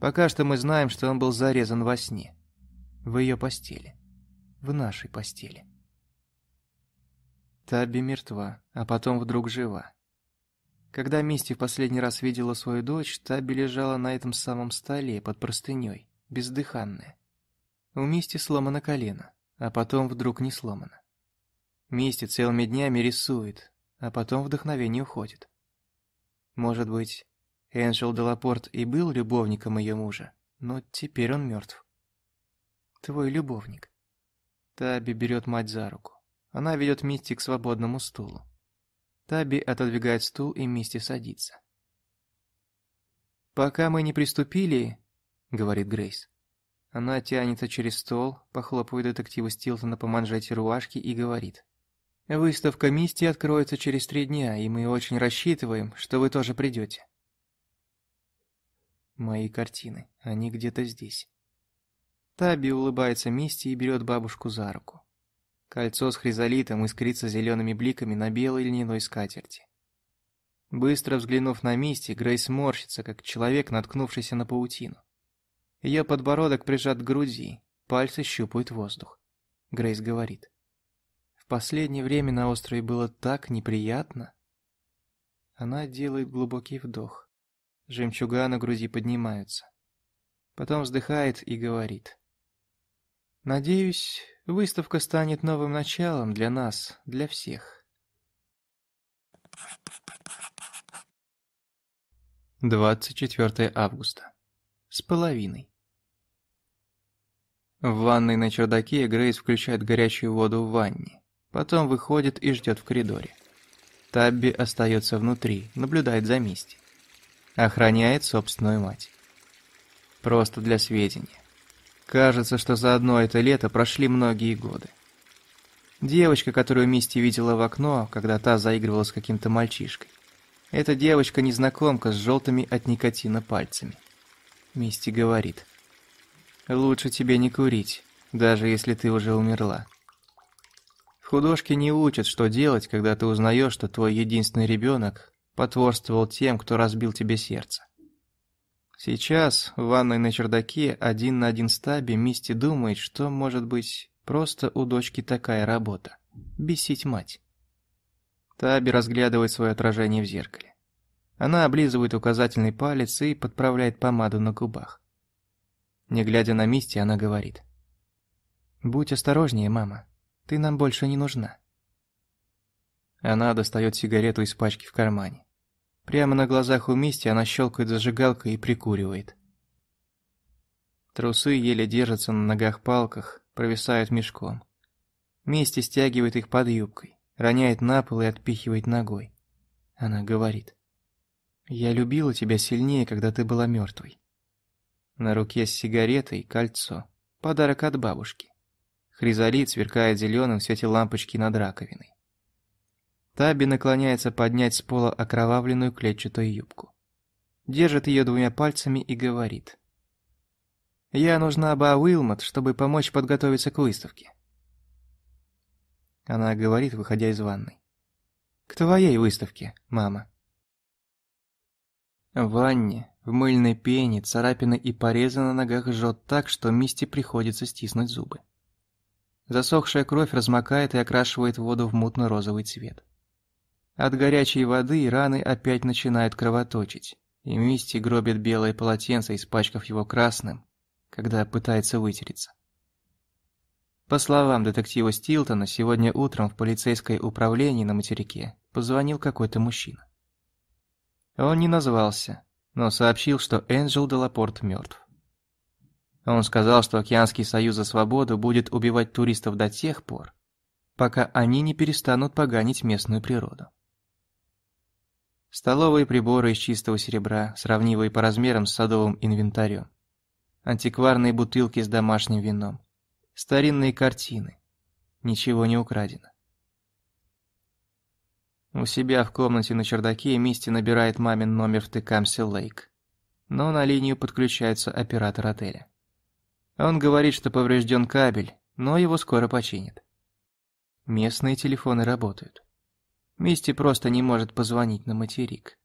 Speaker 1: Пока что мы знаем, что он был зарезан во сне. В ее постели. В нашей постели». Табби мертва, а потом вдруг жива. Когда Мисти в последний раз видела свою дочь, Табби лежала на этом самом столе под простыней, бездыханная. У Мисти сломано колено, а потом вдруг не сломано. Мисти целыми днями рисует, а потом вдохновение уходит. Может быть, Энджел Делапорт и был любовником ее мужа, но теперь он мертв. Твой любовник. Таби берет мать за руку. Она ведет Мисти к свободному стулу. Таби отодвигает стул, и Мисти садится. «Пока мы не приступили», — говорит Грейс. Она тянется через стол, похлопывает детектива Стилтона по манжете рубашки и говорит. «Выставка Мисти откроется через три дня, и мы очень рассчитываем, что вы тоже придете». Мои картины, они где-то здесь. Таби улыбается Мисти и берет бабушку за руку. Кольцо с хризолитом искрится зелеными бликами на белой льняной скатерти. Быстро взглянув на Мисти, Грейс морщится, как человек, наткнувшийся на паутину. Ее подбородок прижат к груди, пальцы щупают воздух. Грейс говорит. «В последнее время на острове было так неприятно». Она делает глубокий вдох. Жемчуга на груди поднимаются. Потом вздыхает и говорит. Надеюсь, выставка станет новым началом для нас, для всех. 24 августа. С половиной. В ванной на чердаке Грейс включает горячую воду в ванне. Потом выходит и ждет в коридоре. Табби остается внутри, наблюдает за Мисти. Охраняет собственную мать. Просто для сведения. Кажется, что за одно это лето прошли многие годы. Девочка, которую Мисти видела в окно, когда та заигрывала с каким-то мальчишкой. Эта девочка-незнакомка с желтыми от никотина пальцами. Мисти говорит. «Лучше тебе не курить, даже если ты уже умерла». Художки не учат, что делать, когда ты узнаешь, что твой единственный ребенок потворствовал тем, кто разбил тебе сердце. Сейчас, в ванной на чердаке, один на один с Мисти думает, что, может быть, просто у дочки такая работа. Бесить мать. Таби разглядывает свое отражение в зеркале. Она облизывает указательный палец и подправляет помаду на губах. Не глядя на Мисти, она говорит. «Будь осторожнее, мама. Ты нам больше не нужна». Она достает сигарету из пачки в кармане. Прямо на глазах у Мисти она щелкает зажигалкой и прикуривает. Трусы еле держатся на ногах-палках, провисают мешком. Мисти стягивает их под юбкой, роняет на пол и отпихивает ногой. Она говорит. «Я любила тебя сильнее, когда ты была мертвой. На руке с сигаретой кольцо. Подарок от бабушки. Хризолит сверкает зеленым в свете лампочки над раковиной. Таби наклоняется поднять с пола окровавленную клетчатую юбку. Держит ее двумя пальцами и говорит. «Я нужна Ба Уилмот, чтобы помочь подготовиться к выставке». Она говорит, выходя из ванной. «К твоей выставке, мама». В ванне, в мыльной пене, царапины и порезы на ногах жжет так, что Мисти приходится стиснуть зубы. Засохшая кровь размокает и окрашивает воду в мутно-розовый цвет. От горячей воды раны опять начинают кровоточить, и Мисти гробит белое полотенце, испачкав его красным, когда пытается вытереться. По словам детектива Стилтона, сегодня утром в полицейское управление на материке позвонил какой-то мужчина. Он не назвался, но сообщил, что Энджел Делапорт мертв. Он сказал, что Океанский союз за свободу будет убивать туристов до тех пор, пока они не перестанут поганить местную природу. Столовые приборы из чистого серебра, сравнивые по размерам с садовым инвентарем. Антикварные бутылки с домашним вином. Старинные картины. Ничего не украдено. У себя в комнате на чердаке Мисти набирает мамин номер в Текамсе Лейк. Но на линию подключается оператор отеля. Он говорит, что поврежден кабель, но его скоро починят. Местные телефоны работают. Мисти просто не может позвонить на материк.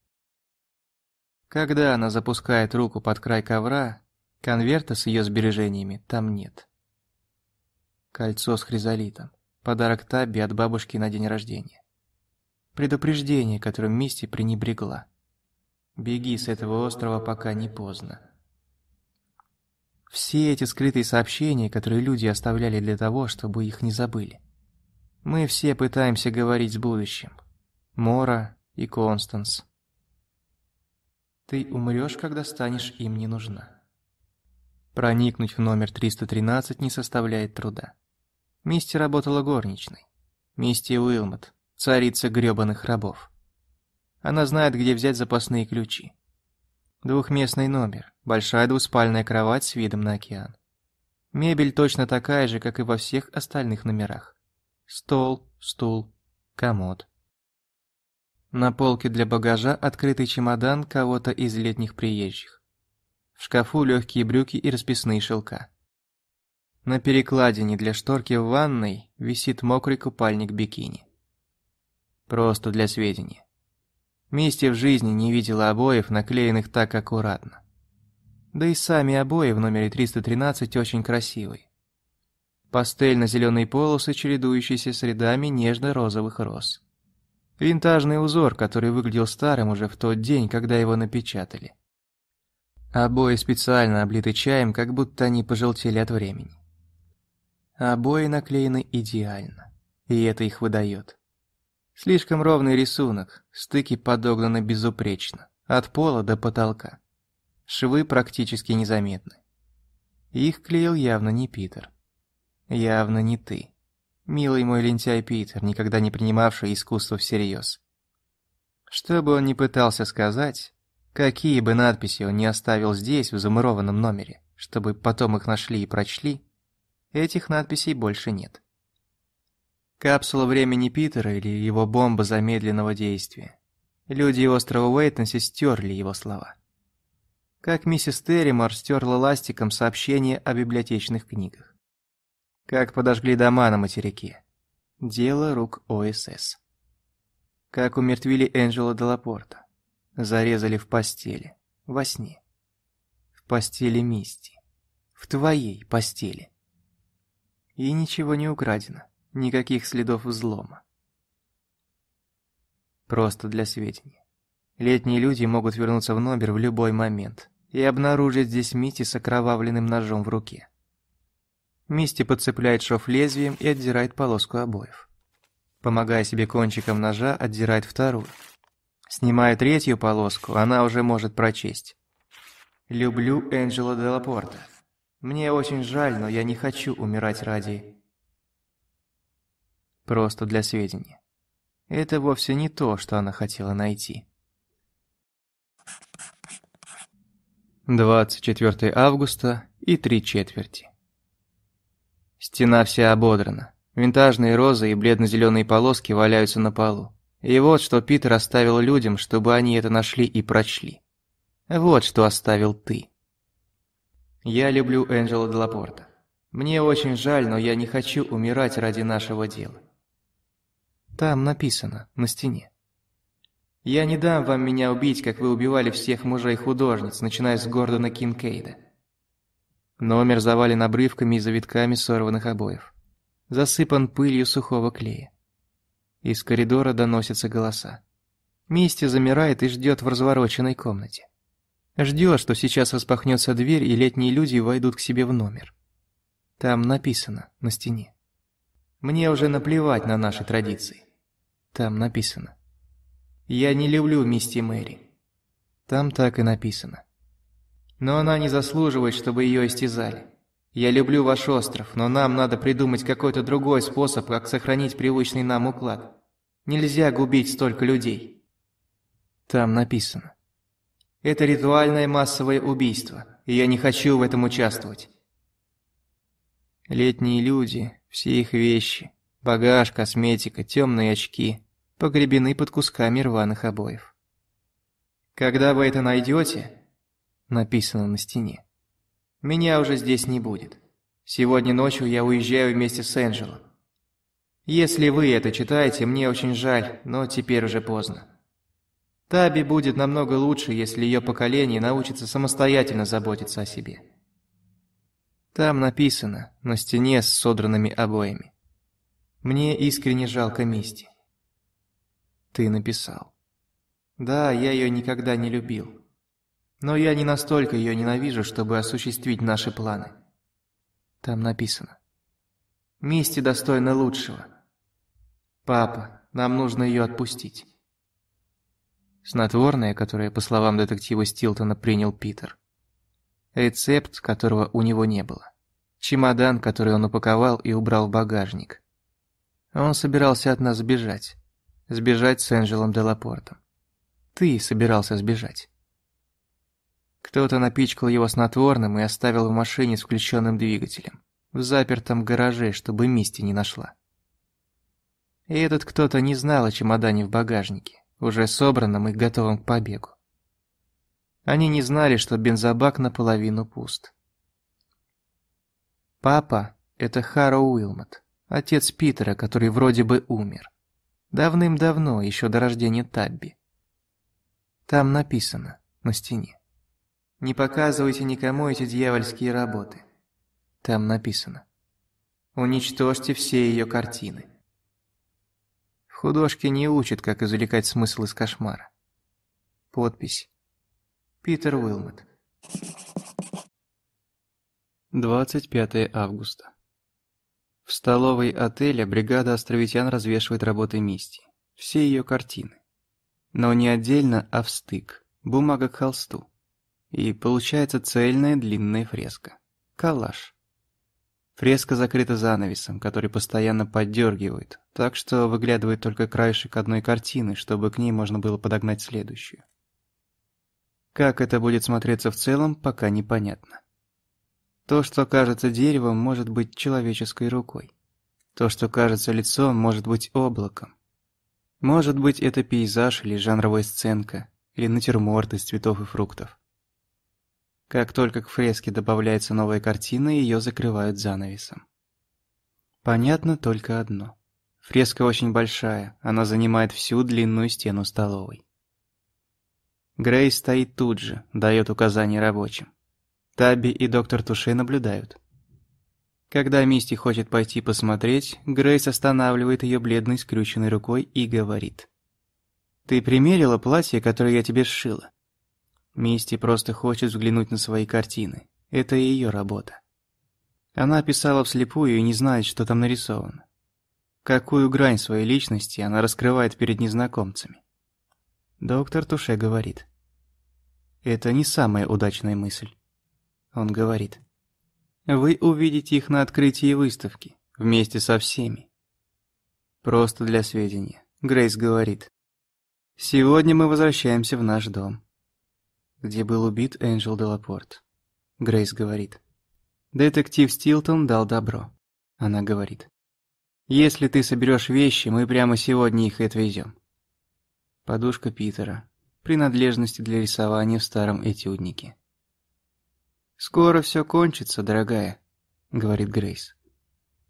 Speaker 1: Когда она запускает руку под край ковра, конверта с ее сбережениями там нет. Кольцо с хризолитом. Подарок Таби от бабушки на день рождения. Предупреждение, которым Мисти пренебрегла. «Беги с этого острова, пока не поздно». Все эти скрытые сообщения, которые люди оставляли для того, чтобы их не забыли. Мы все пытаемся говорить с будущим. Мора и Констанс. Ты умрешь, когда станешь им не нужна. Проникнуть в номер 313 не составляет труда. Мисти работала горничной. Мисти Уилмот, царица грёбаных рабов. Она знает, где взять запасные ключи. Двухместный номер, большая двуспальная кровать с видом на океан. Мебель точно такая же, как и во всех остальных номерах. Стол, стул, комод. На полке для багажа открытый чемодан кого-то из летних приезжих. В шкафу легкие брюки и расписные шелка. На перекладине для шторки в ванной висит мокрый купальник бикини. Просто для сведения. Мисти в жизни не видела обоев, наклеенных так аккуратно. Да и сами обои в номере 313 очень красивые. Пастельно-зеленые полосы, чередующиеся с рядами нежно-розовых роз. Винтажный узор, который выглядел старым уже в тот день, когда его напечатали. Обои специально облиты чаем, как будто они пожелтели от времени. Обои наклеены идеально, и это их выдает. Слишком ровный рисунок, стыки подогнаны безупречно, от пола до потолка. Швы практически незаметны. Их клеил явно не Питер. Явно не ты. Милый мой лентяй Питер, никогда не принимавший искусство всерьез. Что бы он ни пытался сказать, какие бы надписи он не оставил здесь, в замурованном номере, чтобы потом их нашли и прочли, этих надписей больше нет. Капсула времени Питера или его бомба замедленного действия. Люди острова Уэйтенси стерли его слова. Как миссис Терримор стерла ластиком сообщение о библиотечных книгах. Как подожгли дома на материке. Дело рук ОСС. Как умертвили Энджела Делапорта. Зарезали в постели. Во сне. В постели Мисти. В твоей постели. И ничего не украдено. Никаких следов взлома. Просто для сведения. Летние люди могут вернуться в номер в любой момент и обнаружить здесь Мити с окровавленным ножом в руке. Мисти подцепляет шов лезвием и отдирает полоску обоев. Помогая себе кончиком ножа, отдирает вторую. Снимая третью полоску, она уже может прочесть. «Люблю Энджело де Лапорта. Мне очень жаль, но я не хочу умирать ради...» Просто для сведения. Это вовсе не то, что она хотела найти. 24 августа и три четверти. Стена вся ободрана. Винтажные розы и бледно-зеленые полоски валяются на полу. И вот что Питер оставил людям, чтобы они это нашли и прочли. Вот что оставил ты. Я люблю Энджела Делапорта. Мне очень жаль, но я не хочу умирать ради нашего дела. Там написано, на стене. Я не дам вам меня убить, как вы убивали всех мужей художниц, начиная с Гордона Кинкейда. Номер завален обрывками и завитками сорванных обоев. Засыпан пылью сухого клея. Из коридора доносятся голоса. Мисти замирает и ждет в развороченной комнате. Ждет, что сейчас распахнется дверь, и летние люди войдут к себе в номер. Там написано, на стене. «Мне уже наплевать на наши традиции». Там написано. «Я не люблю Мисти Мэри». Там так и написано. Но она не заслуживает, чтобы ее истязали. Я люблю ваш остров, но нам надо придумать какой-то другой способ, как сохранить привычный нам уклад. Нельзя губить столько людей. Там написано. Это ритуальное массовое убийство, и я не хочу в этом участвовать. Летние люди, все их вещи, багаж, косметика, темные очки, погребены под кусками рваных обоев. Когда вы это найдете, написано на стене. «Меня уже здесь не будет. Сегодня ночью я уезжаю вместе с Энджелом. Если вы это читаете, мне очень жаль, но теперь уже поздно. Таби будет намного лучше, если ее поколение научится самостоятельно заботиться о себе». Там написано, на стене с содранными обоями. Мне искренне жалко Мисти. Ты написал. Да, я ее никогда не любил. Но я не настолько ее ненавижу, чтобы осуществить наши планы. Там написано. Мести достойно лучшего. Папа, нам нужно ее отпустить. Снотворное, которое, по словам детектива Стилтона, принял Питер. Рецепт, которого у него не было. Чемодан, который он упаковал и убрал в багажник. Он собирался от нас сбежать. Сбежать с Энджелом Делапортом. Ты собирался сбежать. Кто-то напичкал его снотворным и оставил в машине с включенным двигателем, в запертом гараже, чтобы мести не нашла. И этот кто-то не знал о чемодане в багажнике, уже собранном и готовом к побегу. Они не знали, что бензобак наполовину пуст. Папа – это Харо Уилмот, отец Питера, который вроде бы умер. Давным-давно, еще до рождения Табби. Там написано, на стене. Не показывайте никому эти дьявольские работы. Там написано. Уничтожьте все ее картины. Художки не учат, как извлекать смысл из кошмара. Подпись. Питер Уилмот. 25 августа. В столовой отеля бригада островитян развешивает работы Мисти. Все ее картины. Но не отдельно, а в стык. Бумага к холсту и получается цельная длинная фреска. Калаш. Фреска закрыта занавесом, который постоянно поддергивает, так что выглядывает только краешек одной картины, чтобы к ней можно было подогнать следующую. Как это будет смотреться в целом, пока непонятно. То, что кажется деревом, может быть человеческой рукой. То, что кажется лицом, может быть облаком. Может быть, это пейзаж или жанровая сценка, или натюрморт из цветов и фруктов. Как только к фреске добавляется новая картина, ее закрывают занавесом. Понятно только одно. Фреска очень большая, она занимает всю длинную стену столовой. Грей стоит тут же, дает указания рабочим. Таби и доктор Туше наблюдают. Когда Мисти хочет пойти посмотреть, Грейс останавливает ее бледной скрюченной рукой и говорит. «Ты примерила платье, которое я тебе сшила?» Мисти просто хочет взглянуть на свои картины. Это ее работа. Она писала вслепую и не знает, что там нарисовано. Какую грань своей личности она раскрывает перед незнакомцами. Доктор Туше говорит. Это не самая удачная мысль. Он говорит. Вы увидите их на открытии выставки, вместе со всеми. Просто для сведения. Грейс говорит. Сегодня мы возвращаемся в наш дом где был убит Энджел Делапорт. Грейс говорит. «Детектив Стилтон дал добро», — она говорит. «Если ты соберешь вещи, мы прямо сегодня их отвезем». Подушка Питера. Принадлежности для рисования в старом этюднике. «Скоро все кончится, дорогая», — говорит Грейс.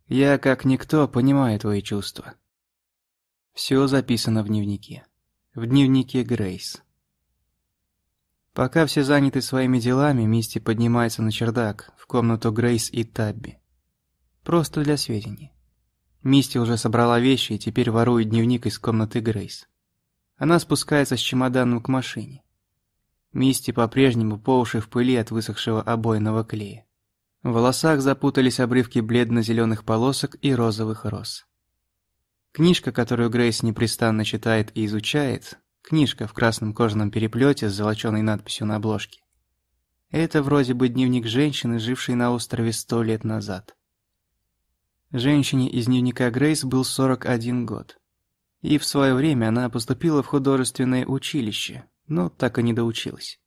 Speaker 1: «Я, как никто, понимаю твои чувства». Все записано в дневнике. В дневнике Грейс. Пока все заняты своими делами, Мисти поднимается на чердак, в комнату Грейс и Табби. Просто для сведения. Мисти уже собрала вещи и теперь ворует дневник из комнаты Грейс. Она спускается с чемоданом к машине. Мисти по-прежнему по уши в пыли от высохшего обойного клея. В волосах запутались обрывки бледно-зеленых полосок и розовых роз. Книжка, которую Грейс непрестанно читает и изучает, Книжка в красном кожаном переплете с золоченой надписью на обложке. Это вроде бы дневник женщины, жившей на острове сто лет назад. Женщине из дневника Грейс был 41 год. И в свое время она поступила в художественное училище, но так и не доучилась.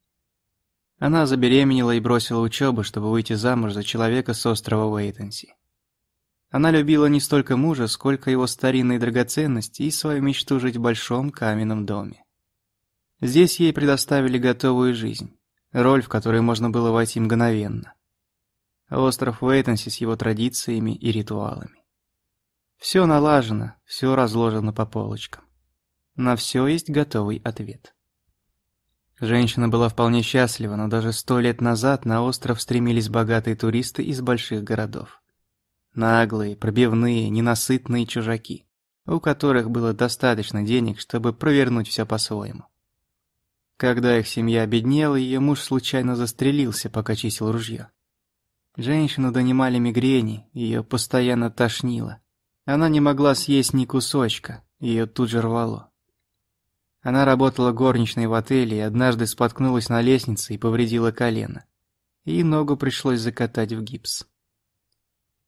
Speaker 1: Она забеременела и бросила учебу, чтобы выйти замуж за человека с острова Уэйтенси. Она любила не столько мужа, сколько его старинные драгоценности и свою мечту жить в большом каменном доме. Здесь ей предоставили готовую жизнь, роль, в которой можно было войти мгновенно. Остров Уэйтенси с его традициями и ритуалами. Все налажено, все разложено по полочкам. На все есть готовый ответ. Женщина была вполне счастлива, но даже сто лет назад на остров стремились богатые туристы из больших городов. Наглые, пробивные, ненасытные чужаки, у которых было достаточно денег, чтобы провернуть все по-своему. Когда их семья обеднела, ее муж случайно застрелился, пока чистил ружье. Женщину донимали мигрени, ее постоянно тошнило. Она не могла съесть ни кусочка, ее тут же рвало. Она работала горничной в отеле и однажды споткнулась на лестнице и повредила колено. И ногу пришлось закатать в гипс.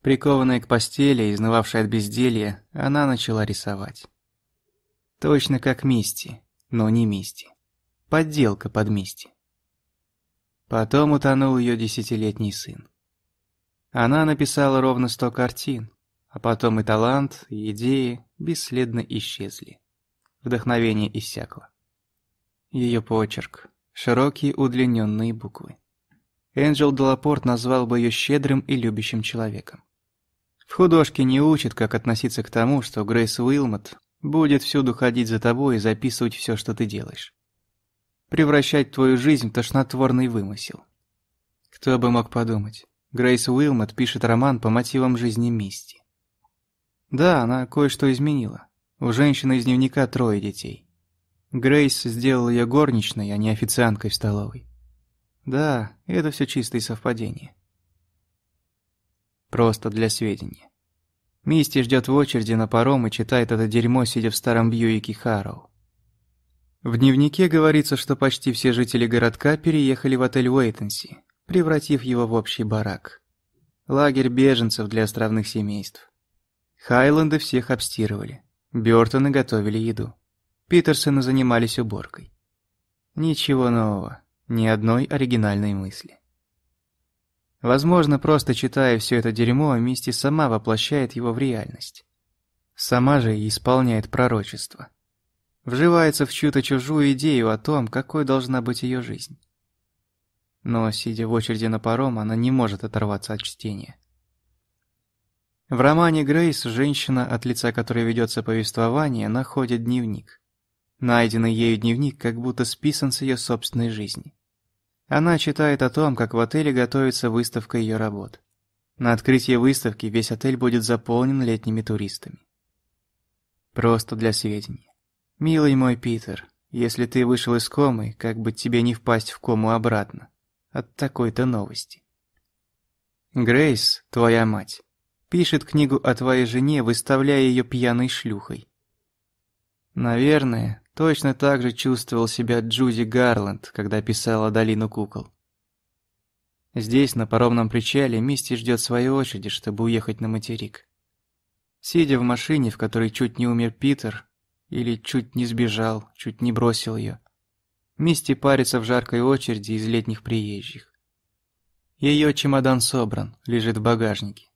Speaker 1: Прикованная к постели, изнывавшая от безделья, она начала рисовать. Точно как Мисти, но не Мисти подделка под Мисти. Потом утонул ее десятилетний сын. Она написала ровно сто картин, а потом и талант, и идеи бесследно исчезли. Вдохновение иссякло. Ее почерк, широкие удлиненные буквы. Энджел Делапорт назвал бы ее щедрым и любящим человеком. В художке не учат, как относиться к тому, что Грейс Уилмот будет всюду ходить за тобой и записывать все, что ты делаешь превращать твою жизнь в тошнотворный вымысел. Кто бы мог подумать, Грейс Уилмот пишет роман по мотивам жизни Мисти. Да, она кое-что изменила. У женщины из дневника трое детей. Грейс сделала ее горничной, а не официанткой в столовой. Да, это все чистые совпадения. Просто для сведения. Мисти ждет в очереди на паром и читает это дерьмо, сидя в старом Бьюике Харроу. В дневнике говорится, что почти все жители городка переехали в отель Уэйтенси, превратив его в общий барак. Лагерь беженцев для островных семейств. Хайленды всех обстирывали. Бёртоны готовили еду. Питерсоны занимались уборкой. Ничего нового, ни одной оригинальной мысли. Возможно, просто читая все это дерьмо, Мисти сама воплощает его в реальность. Сама же и исполняет пророчество – вживается в чью-то чужую идею о том, какой должна быть ее жизнь. Но, сидя в очереди на паром, она не может оторваться от чтения. В романе Грейс женщина, от лица которой ведется повествование, находит дневник. Найденный ею дневник как будто списан с ее собственной жизни. Она читает о том, как в отеле готовится выставка ее работ. На открытие выставки весь отель будет заполнен летними туристами. Просто для сведения. «Милый мой Питер, если ты вышел из комы, как бы тебе не впасть в кому обратно. От такой-то новости». Грейс, твоя мать, пишет книгу о твоей жене, выставляя ее пьяной шлюхой. Наверное, точно так же чувствовал себя Джуди Гарланд, когда писала «Долину кукол». Здесь, на паромном причале, Мисти ждет своей очереди, чтобы уехать на материк. Сидя в машине, в которой чуть не умер Питер, или чуть не сбежал, чуть не бросил ее. Мисти парится в жаркой очереди из летних приезжих. Ее чемодан собран, лежит в багажнике.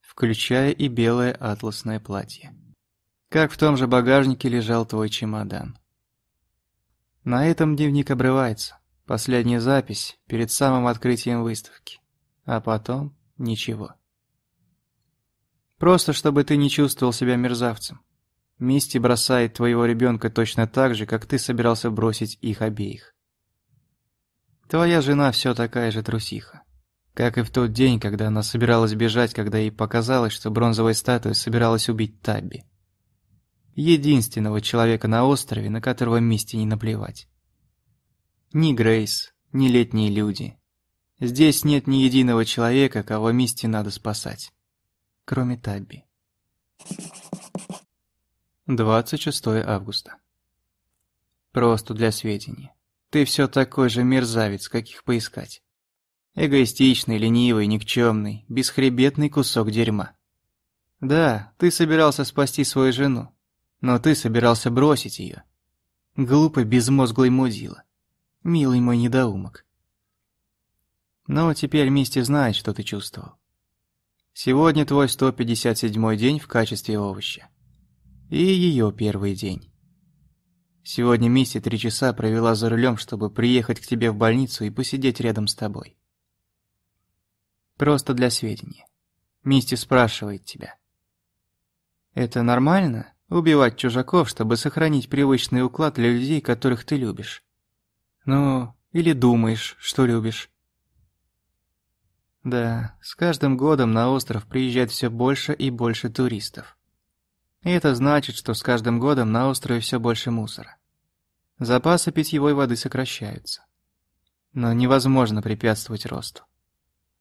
Speaker 1: Включая и белое атласное платье. Как в том же багажнике лежал твой чемодан. На этом дневник обрывается. Последняя запись перед самым открытием выставки. А потом ничего. Просто чтобы ты не чувствовал себя мерзавцем. Мисти бросает твоего ребенка точно так же, как ты собирался бросить их обеих. Твоя жена все такая же трусиха. Как и в тот день, когда она собиралась бежать, когда ей показалось, что бронзовая статуя собиралась убить Табби. Единственного человека на острове, на которого Мисти не наплевать. Ни Грейс, ни летние люди. Здесь нет ни единого человека, кого Мисти надо спасать. Кроме Табби. Thank you. 26 августа. Просто для сведения. Ты все такой же мерзавец, каких поискать. Эгоистичный, ленивый, никчемный, бесхребетный кусок дерьма. Да, ты собирался спасти свою жену, но ты собирался бросить ее. Глупый, безмозглый мудила. Милый мой недоумок. Но теперь Мисти знает, что ты чувствовал. Сегодня твой 157-й день в качестве овоща. И ее первый день. Сегодня Мисси три часа провела за рулем, чтобы приехать к тебе в больницу и посидеть рядом с тобой. Просто для сведения. Мисти спрашивает тебя. Это нормально? Убивать чужаков, чтобы сохранить привычный уклад для людей, которых ты любишь. Ну, или думаешь, что любишь. Да, с каждым годом на остров приезжает все больше и больше туристов. И это значит, что с каждым годом на острове все больше мусора. Запасы питьевой воды сокращаются. Но невозможно препятствовать росту.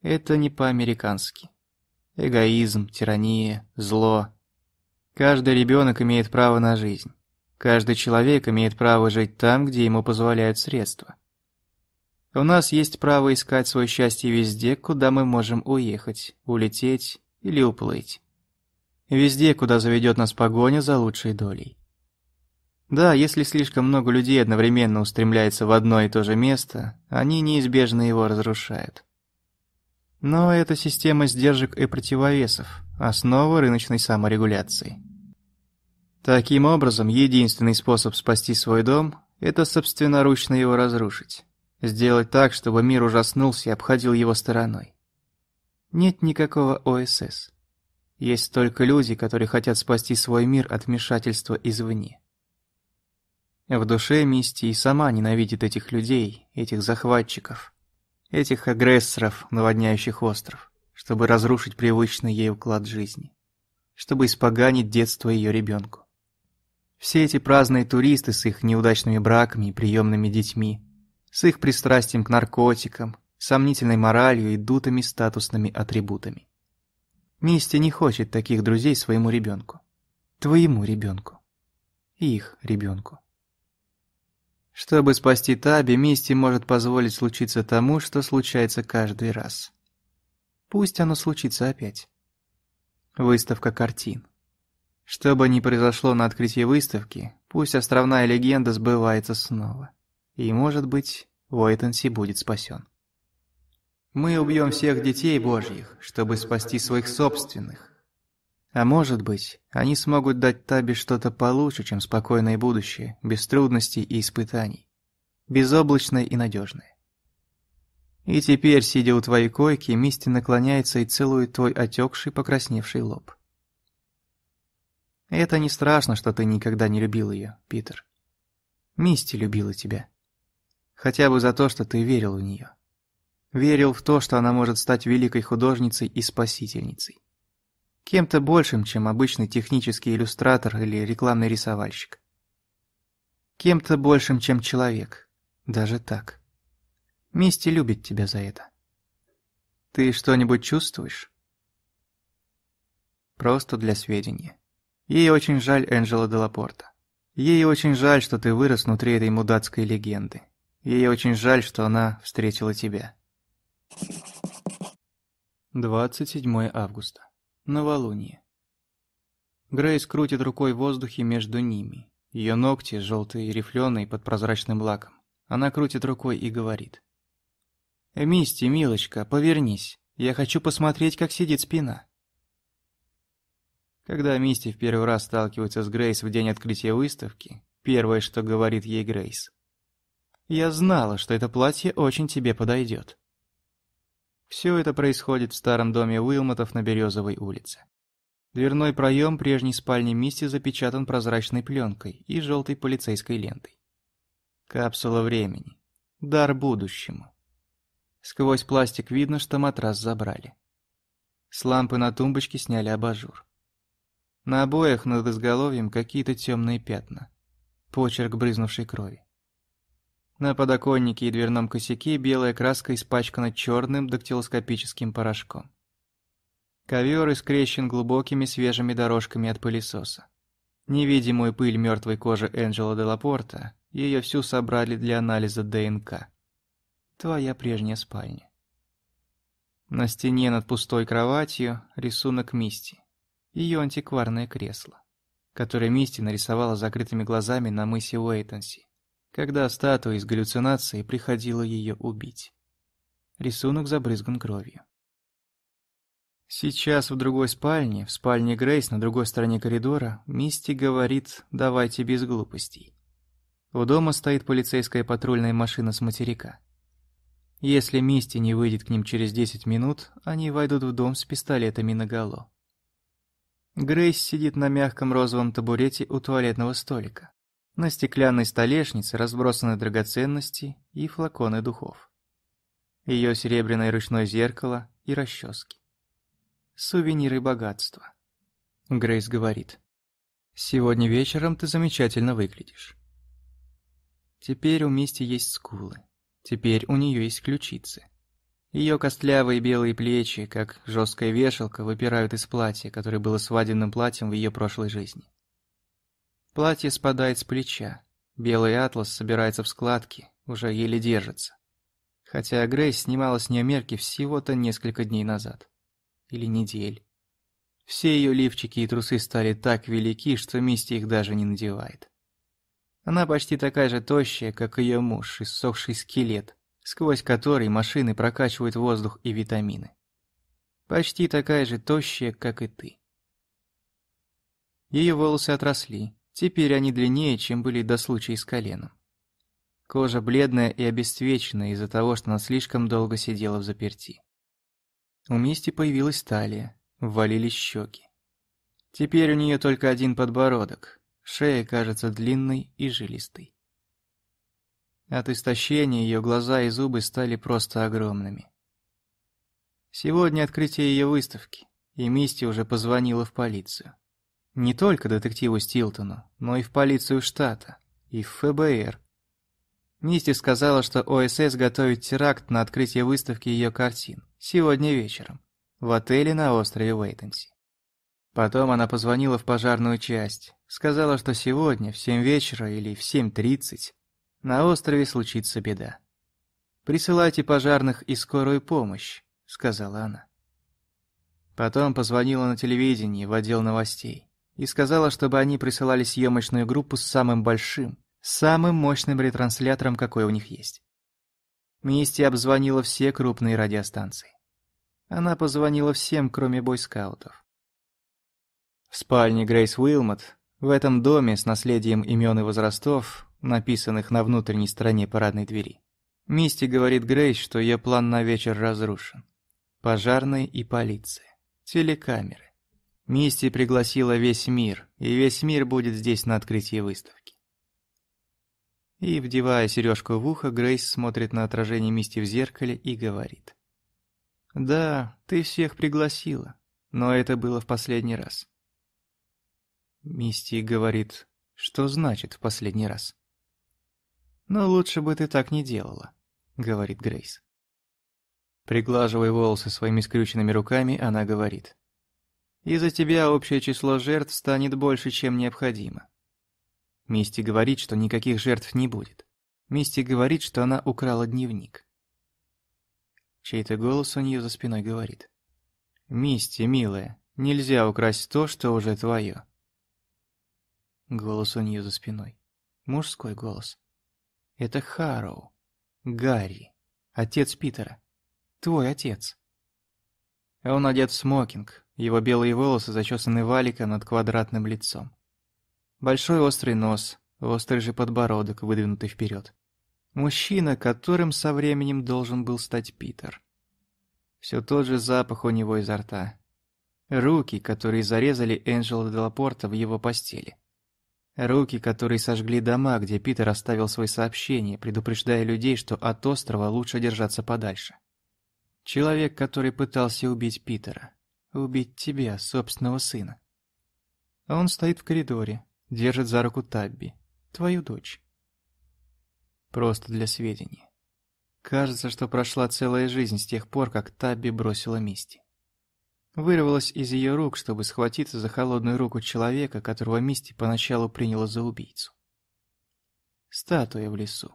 Speaker 1: Это не по-американски. Эгоизм, тирания, зло. Каждый ребенок имеет право на жизнь. Каждый человек имеет право жить там, где ему позволяют средства. У нас есть право искать свое счастье везде, куда мы можем уехать, улететь или уплыть. Везде, куда заведет нас погоня за лучшей долей. Да, если слишком много людей одновременно устремляется в одно и то же место, они неизбежно его разрушают. Но это система сдержек и противовесов, основа рыночной саморегуляции. Таким образом, единственный способ спасти свой дом – это собственноручно его разрушить. Сделать так, чтобы мир ужаснулся и обходил его стороной. Нет никакого ОСС. Есть только люди, которые хотят спасти свой мир от вмешательства извне. В душе Мисти и сама ненавидит этих людей, этих захватчиков, этих агрессоров, наводняющих остров, чтобы разрушить привычный ей уклад жизни, чтобы испоганить детство ее ребенку. Все эти праздные туристы с их неудачными браками и приемными детьми, с их пристрастием к наркотикам, сомнительной моралью и дутыми статусными атрибутами. Мистя не хочет таких друзей своему ребенку. Твоему ребенку. Их ребенку. Чтобы спасти Таби, Мисти может позволить случиться тому, что случается каждый раз. Пусть оно случится опять. Выставка картин. Что бы ни произошло на открытии выставки, пусть островная легенда сбывается снова. И, может быть, Уойтенси будет спасен. Мы убьем всех детей Божьих, чтобы спасти своих собственных. А может быть, они смогут дать Табе что-то получше, чем спокойное будущее, без трудностей и испытаний. Безоблачное и надежное. И теперь, сидя у твоей койки, Мисти наклоняется и целует твой отекший, покрасневший лоб. Это не страшно, что ты никогда не любил ее, Питер. Мисти любила тебя. Хотя бы за то, что ты верил в нее верил в то, что она может стать великой художницей и спасительницей. Кем-то большим, чем обычный технический иллюстратор или рекламный рисовальщик. Кем-то большим, чем человек. Даже так. Мисти любит тебя за это. Ты что-нибудь чувствуешь? Просто для сведения. Ей очень жаль Энджела Делапорта. Ей очень жаль, что ты вырос внутри этой мудацкой легенды. Ей очень жаль, что она встретила тебя. 27 августа. Новолуние. Грейс крутит рукой в воздухе между ними. Ее ногти желтые и рифленые под прозрачным лаком. Она крутит рукой и говорит. «Мисти, милочка, повернись. Я хочу посмотреть, как сидит спина». Когда Мисти в первый раз сталкивается с Грейс в день открытия выставки, первое, что говорит ей Грейс. «Я знала, что это платье очень тебе подойдет. Все это происходит в старом доме Уилмотов на Березовой улице. Дверной проем прежней спальни Мисти запечатан прозрачной пленкой и желтой полицейской лентой. Капсула времени. Дар будущему. Сквозь пластик видно, что матрас забрали. С лампы на тумбочке сняли абажур. На обоях над изголовьем какие-то темные пятна. Почерк брызнувшей крови. На подоконнике и дверном косяке белая краска испачкана черным дактилоскопическим порошком. Ковер искрещен глубокими свежими дорожками от пылесоса. Невидимую пыль мертвой кожи Энджела Делапорта Лапорта ее всю собрали для анализа ДНК. Твоя прежняя спальня. На стене над пустой кроватью рисунок Мисти, ее антикварное кресло, которое Мисти нарисовала закрытыми глазами на мысе Уэйтонси когда статуя из галлюцинации приходила ее убить. Рисунок забрызган кровью. Сейчас в другой спальне, в спальне Грейс на другой стороне коридора, Мисти говорит «давайте без глупостей». У дома стоит полицейская патрульная машина с материка. Если Мисти не выйдет к ним через 10 минут, они войдут в дом с пистолетами наголо. Грейс сидит на мягком розовом табурете у туалетного столика. На стеклянной столешнице разбросаны драгоценности и флаконы духов. Ее серебряное ручное зеркало и расчески. Сувениры богатства. Грейс говорит. «Сегодня вечером ты замечательно выглядишь». Теперь у Мисти есть скулы. Теперь у нее есть ключицы. Ее костлявые белые плечи, как жесткая вешалка, выпирают из платья, которое было свадебным платьем в ее прошлой жизни. Платье спадает с плеча. Белый атлас собирается в складки, уже еле держится. Хотя Грейс снимала с нее мерки всего-то несколько дней назад. Или недель. Все ее лифчики и трусы стали так велики, что Мисти их даже не надевает. Она почти такая же тощая, как ее муж, иссохший скелет, сквозь который машины прокачивают воздух и витамины. Почти такая же тощая, как и ты. Ее волосы отросли, Теперь они длиннее, чем были до случая с коленом. Кожа бледная и обесцвеченная из-за того, что она слишком долго сидела в заперти. У Мисти появилась талия, ввалились щеки. Теперь у нее только один подбородок, шея кажется длинной и жилистой. От истощения ее глаза и зубы стали просто огромными. Сегодня открытие ее выставки, и Мисти уже позвонила в полицию. Не только детективу Стилтону, но и в полицию штата, и в ФБР. Нисти сказала, что ОСС готовит теракт на открытие выставки ее картин сегодня вечером в отеле на острове Уэйтенси. Потом она позвонила в пожарную часть, сказала, что сегодня в 7 вечера или в 7.30 на острове случится беда. «Присылайте пожарных и скорую помощь», — сказала она. Потом позвонила на телевидение в отдел новостей и сказала, чтобы они присылали съемочную группу с самым большим, самым мощным ретранслятором, какой у них есть. Мисти обзвонила все крупные радиостанции. Она позвонила всем, кроме бойскаутов. В спальне Грейс Уилмот, в этом доме с наследием имен и возрастов, написанных на внутренней стороне парадной двери, Мисти говорит Грейс, что ее план на вечер разрушен. Пожарные и полиция. Телекамеры. Мисти пригласила весь мир, и весь мир будет здесь на открытии выставки. И, вдевая сережку в ухо, Грейс смотрит на отражение Мисти в зеркале и говорит. «Да, ты всех пригласила, но это было в последний раз». Мисти говорит, что значит «в последний раз». «Но лучше бы ты так не делала», — говорит Грейс. Приглаживая волосы своими скрюченными руками, она говорит. Из-за тебя общее число жертв станет больше, чем необходимо. Мисти говорит, что никаких жертв не будет. Мисти говорит, что она украла дневник. Чей-то голос у нее за спиной говорит. «Мисти, милая, нельзя украсть то, что уже твое». Голос у нее за спиной. Мужской голос. «Это Харроу. Гарри. Отец Питера. Твой отец». Он одет в смокинг, его белые волосы зачесаны валиком над квадратным лицом. Большой острый нос, острый же подбородок, выдвинутый вперед. Мужчина, которым со временем должен был стать Питер. Все тот же запах у него изо рта. Руки, которые зарезали Энджела Делапорта в его постели. Руки, которые сожгли дома, где Питер оставил свои сообщения, предупреждая людей, что от острова лучше держаться подальше. Человек, который пытался убить Питера убить тебя, собственного сына. он стоит в коридоре, держит за руку Табби, твою дочь. Просто для сведения. Кажется, что прошла целая жизнь с тех пор, как Табби бросила Мисти. Вырвалась из ее рук, чтобы схватиться за холодную руку человека, которого Мисти поначалу приняла за убийцу. Статуя в лесу.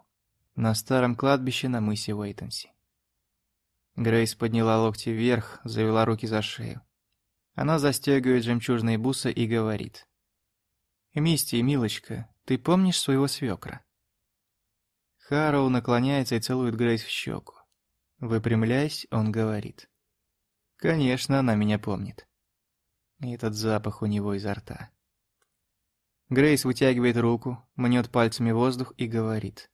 Speaker 1: На старом кладбище на мысе Уэйтонси. Грейс подняла локти вверх, завела руки за шею. Она застегивает жемчужные бусы и говорит. «Мисти, милочка, ты помнишь своего свекра?» Харроу наклоняется и целует Грейс в щеку. Выпрямляясь, он говорит. «Конечно, она меня помнит». И этот запах у него изо рта. Грейс вытягивает руку, мнет пальцами воздух и говорит.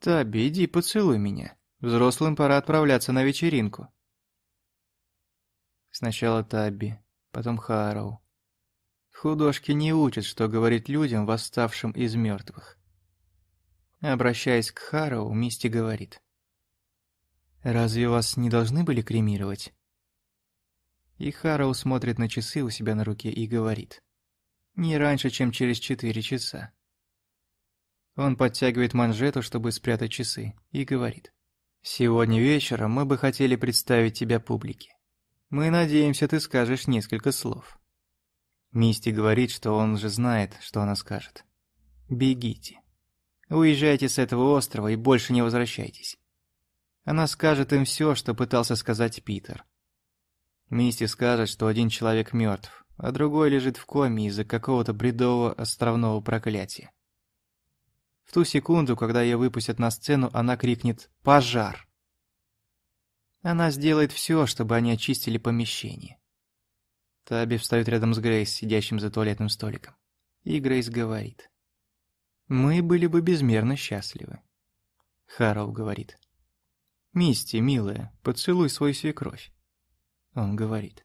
Speaker 1: «Таби, иди поцелуй меня». Взрослым пора отправляться на вечеринку. Сначала Табби, потом Хароу. Художки не учат, что говорить людям, восставшим из мертвых. Обращаясь к Хароу, Мисти говорит. «Разве вас не должны были кремировать?» И Хароу смотрит на часы у себя на руке и говорит. «Не раньше, чем через четыре часа». Он подтягивает манжету, чтобы спрятать часы, и говорит. Сегодня вечером мы бы хотели представить тебя публике. Мы надеемся, ты скажешь несколько слов. Мисти говорит, что он же знает, что она скажет. Бегите. Уезжайте с этого острова и больше не возвращайтесь. Она скажет им все, что пытался сказать Питер. Мисти скажет, что один человек мертв, а другой лежит в коме из-за какого-то бредового островного проклятия. В ту секунду, когда ее выпустят на сцену, она крикнет «Пожар!». Она сделает все, чтобы они очистили помещение. Таби встает рядом с Грейс, сидящим за туалетным столиком. И Грейс говорит. «Мы были бы безмерно счастливы». Харроу говорит. «Мисти, милая, поцелуй свою свекровь». Он говорит.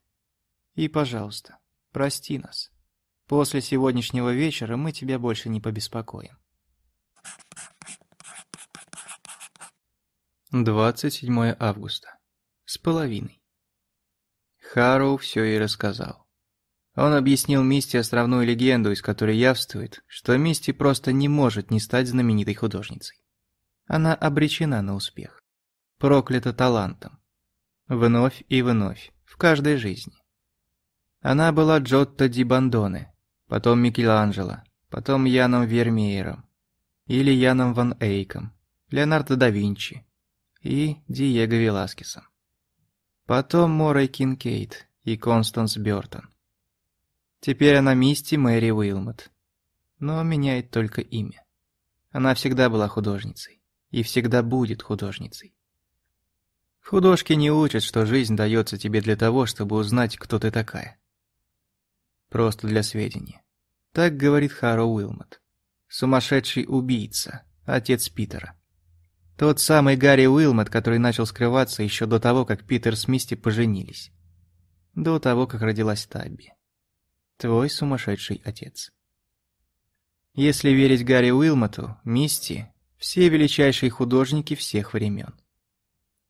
Speaker 1: «И, пожалуйста, прости нас. После сегодняшнего вечера мы тебя больше не побеспокоим». 27 августа. С половиной. Хару все и рассказал. Он объяснил Мисти островную легенду, из которой явствует, что Мисти просто не может не стать знаменитой художницей. Она обречена на успех. Проклята талантом. Вновь и вновь, в каждой жизни. Она была Джотто Ди Бандоне, потом Микеланджело, потом Яном Вермеером, или Яном Ван Эйком, Леонардо да Винчи и Диего Веласкесом. Потом Морой Кинкейт и Констанс Бёртон. Теперь она Мисти Мэри Уилмот. Но меняет только имя. Она всегда была художницей. И всегда будет художницей. Художки не учат, что жизнь дается тебе для того, чтобы узнать, кто ты такая. Просто для сведения. Так говорит Харо Уилмот сумасшедший убийца, отец Питера. Тот самый Гарри Уилмот, который начал скрываться еще до того, как Питер с Мисти поженились. До того, как родилась Табби. Твой сумасшедший отец. Если верить Гарри Уилмоту, Мисти – все величайшие художники всех времен.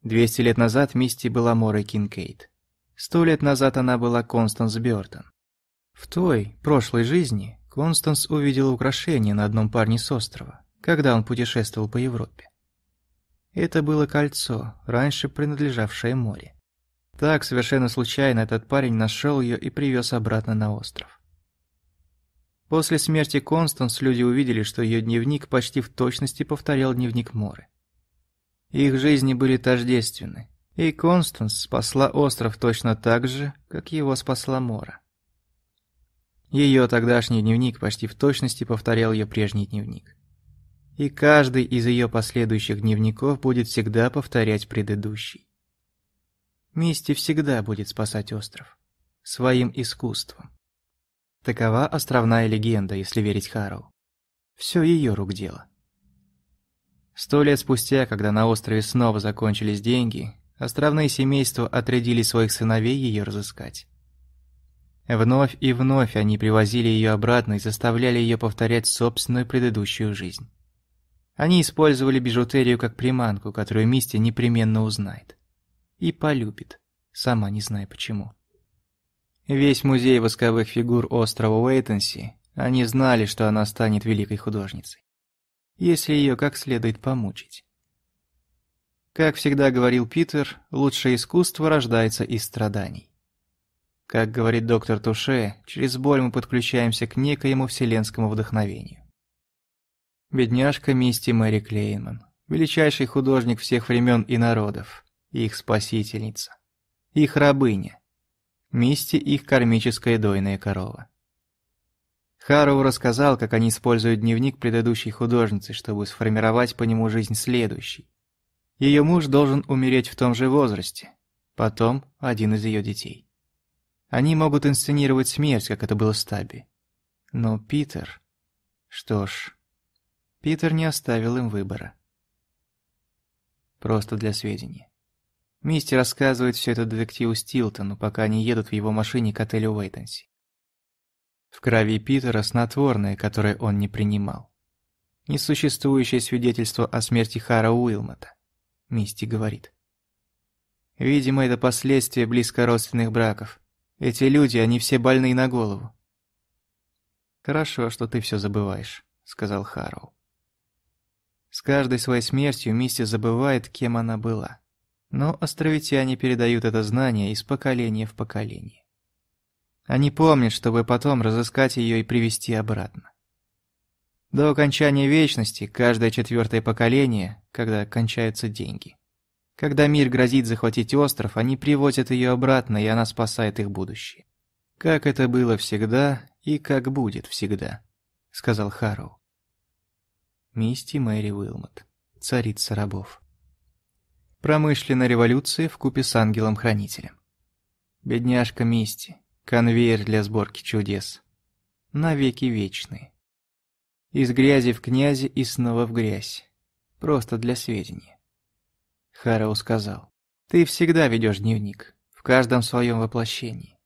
Speaker 1: 200 лет назад Мисти была Морой Кинкейт. Сто лет назад она была Констанс Бёртон. В той, прошлой жизни, Констанс увидела украшение на одном парне с острова, когда он путешествовал по Европе. Это было кольцо, раньше принадлежавшее море. Так, совершенно случайно, этот парень нашел ее и привез обратно на остров. После смерти Констанс люди увидели, что ее дневник почти в точности повторял дневник Моры. Их жизни были тождественны, и Констанс спасла остров точно так же, как его спасла Мора. Ее тогдашний дневник почти в точности повторял ее прежний дневник. И каждый из ее последующих дневников будет всегда повторять предыдущий. Мисти всегда будет спасать остров. Своим искусством. Такова островная легенда, если верить Харроу. Все ее рук дело. Сто лет спустя, когда на острове снова закончились деньги, островные семейства отрядили своих сыновей ее разыскать. Вновь и вновь они привозили ее обратно и заставляли ее повторять собственную предыдущую жизнь. Они использовали бижутерию как приманку, которую Мисти непременно узнает. И полюбит, сама не зная почему. Весь музей восковых фигур острова Уэйтенси, они знали, что она станет великой художницей. Если ее как следует помучить. Как всегда говорил Питер, лучшее искусство рождается из страданий. Как говорит доктор Туше, через боль мы подключаемся к некоему вселенскому вдохновению. Бедняжка Мисти Мэри Клейнман, величайший художник всех времен и народов, их спасительница, их рабыня, Мисти их кармическая дойная корова. Хароу рассказал, как они используют дневник предыдущей художницы, чтобы сформировать по нему жизнь следующей. Ее муж должен умереть в том же возрасте, потом один из ее детей. Они могут инсценировать смерть, как это было с Таби. Но Питер... Что ж... Питер не оставил им выбора. Просто для сведения. Мисти рассказывает все это детективу Стилтону, пока они едут в его машине к отелю Уэйтенси. В крови Питера снотворное, которое он не принимал. Несуществующее свидетельство о смерти Хара Уилмота. Мисти говорит. Видимо, это последствия близкородственных браков. Эти люди, они все больные на голову. «Хорошо, что ты все забываешь», — сказал Харроу. С каждой своей смертью Мисти забывает, кем она была. Но островитяне передают это знание из поколения в поколение. Они помнят, чтобы потом разыскать ее и привести обратно. До окончания вечности каждое четвертое поколение, когда кончаются деньги, когда мир грозит захватить остров, они привозят ее обратно, и она спасает их будущее. «Как это было всегда и как будет всегда», — сказал Харроу. Мисти Мэри Уилмот, царица рабов. Промышленная революция в купе с ангелом-хранителем. Бедняжка Мисти, конвейер для сборки чудес. Навеки вечные. Из грязи в князи и снова в грязь. Просто для сведения. Хароу сказал. «Ты всегда ведешь дневник, в каждом своем воплощении.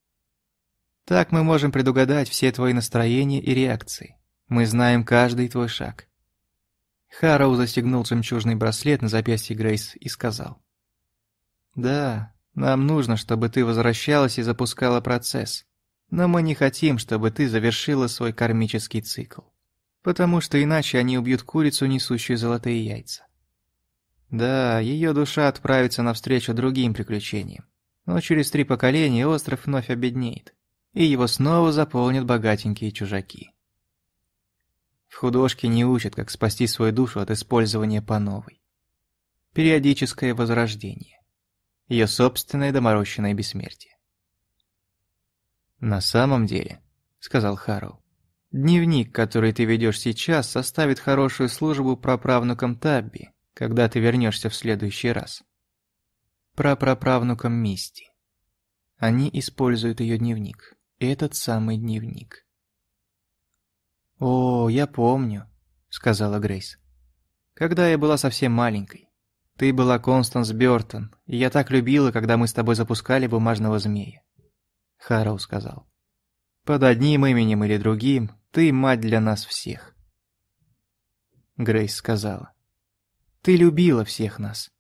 Speaker 1: Так мы можем предугадать все твои настроения и реакции. Мы знаем каждый твой шаг». Хароу застегнул жемчужный браслет на запястье Грейс и сказал. «Да, нам нужно, чтобы ты возвращалась и запускала процесс, но мы не хотим, чтобы ты завершила свой кармический цикл, потому что иначе они убьют курицу, несущую золотые яйца. Да, ее душа отправится навстречу другим приключениям. Но через три поколения остров вновь обеднеет, и его снова заполнят богатенькие чужаки. В художке не учат, как спасти свою душу от использования по новой. Периодическое возрождение. Ее собственное доморощенное бессмертие. «На самом деле», — сказал Харроу, — «дневник, который ты ведешь сейчас, составит хорошую службу проправнукам Табби, когда ты вернешься в следующий раз. Прапраправнукам Мисти. Они используют ее дневник. Этот самый дневник. «О, я помню», — сказала Грейс. «Когда я была совсем маленькой. Ты была Констанс Бёртон, и я так любила, когда мы с тобой запускали бумажного змея». Харроу сказал. «Под одним именем или другим, ты мать для нас всех». Грейс сказала. Ты любила всех нас.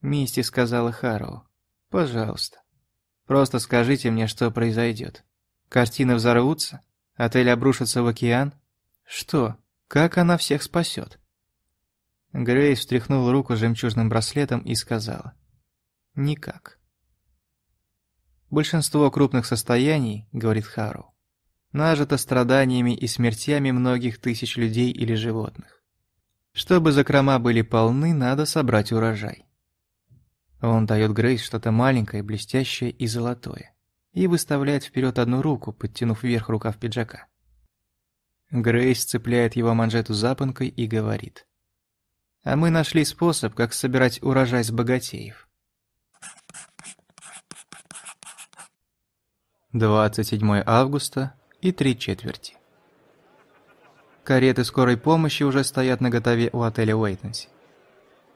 Speaker 1: Мисти сказала Харроу. Пожалуйста. Просто скажите мне, что произойдет. Картины взорвутся? Отель обрушится в океан? Что? Как она всех спасет? Грейс встряхнул руку жемчужным браслетом и сказала. Никак. Большинство крупных состояний, говорит Хару, нажито страданиями и смертями многих тысяч людей или животных. Чтобы закрома были полны, надо собрать урожай. Он дает Грейс что-то маленькое, блестящее и золотое, и выставляет вперед одну руку, подтянув вверх рукав пиджака. Грейс цепляет его манжету запонкой и говорит. «А мы нашли способ, как собирать урожай с богатеев». 27 августа и три четверти. Кареты скорой помощи уже стоят наготове у отеля Уэйтенси.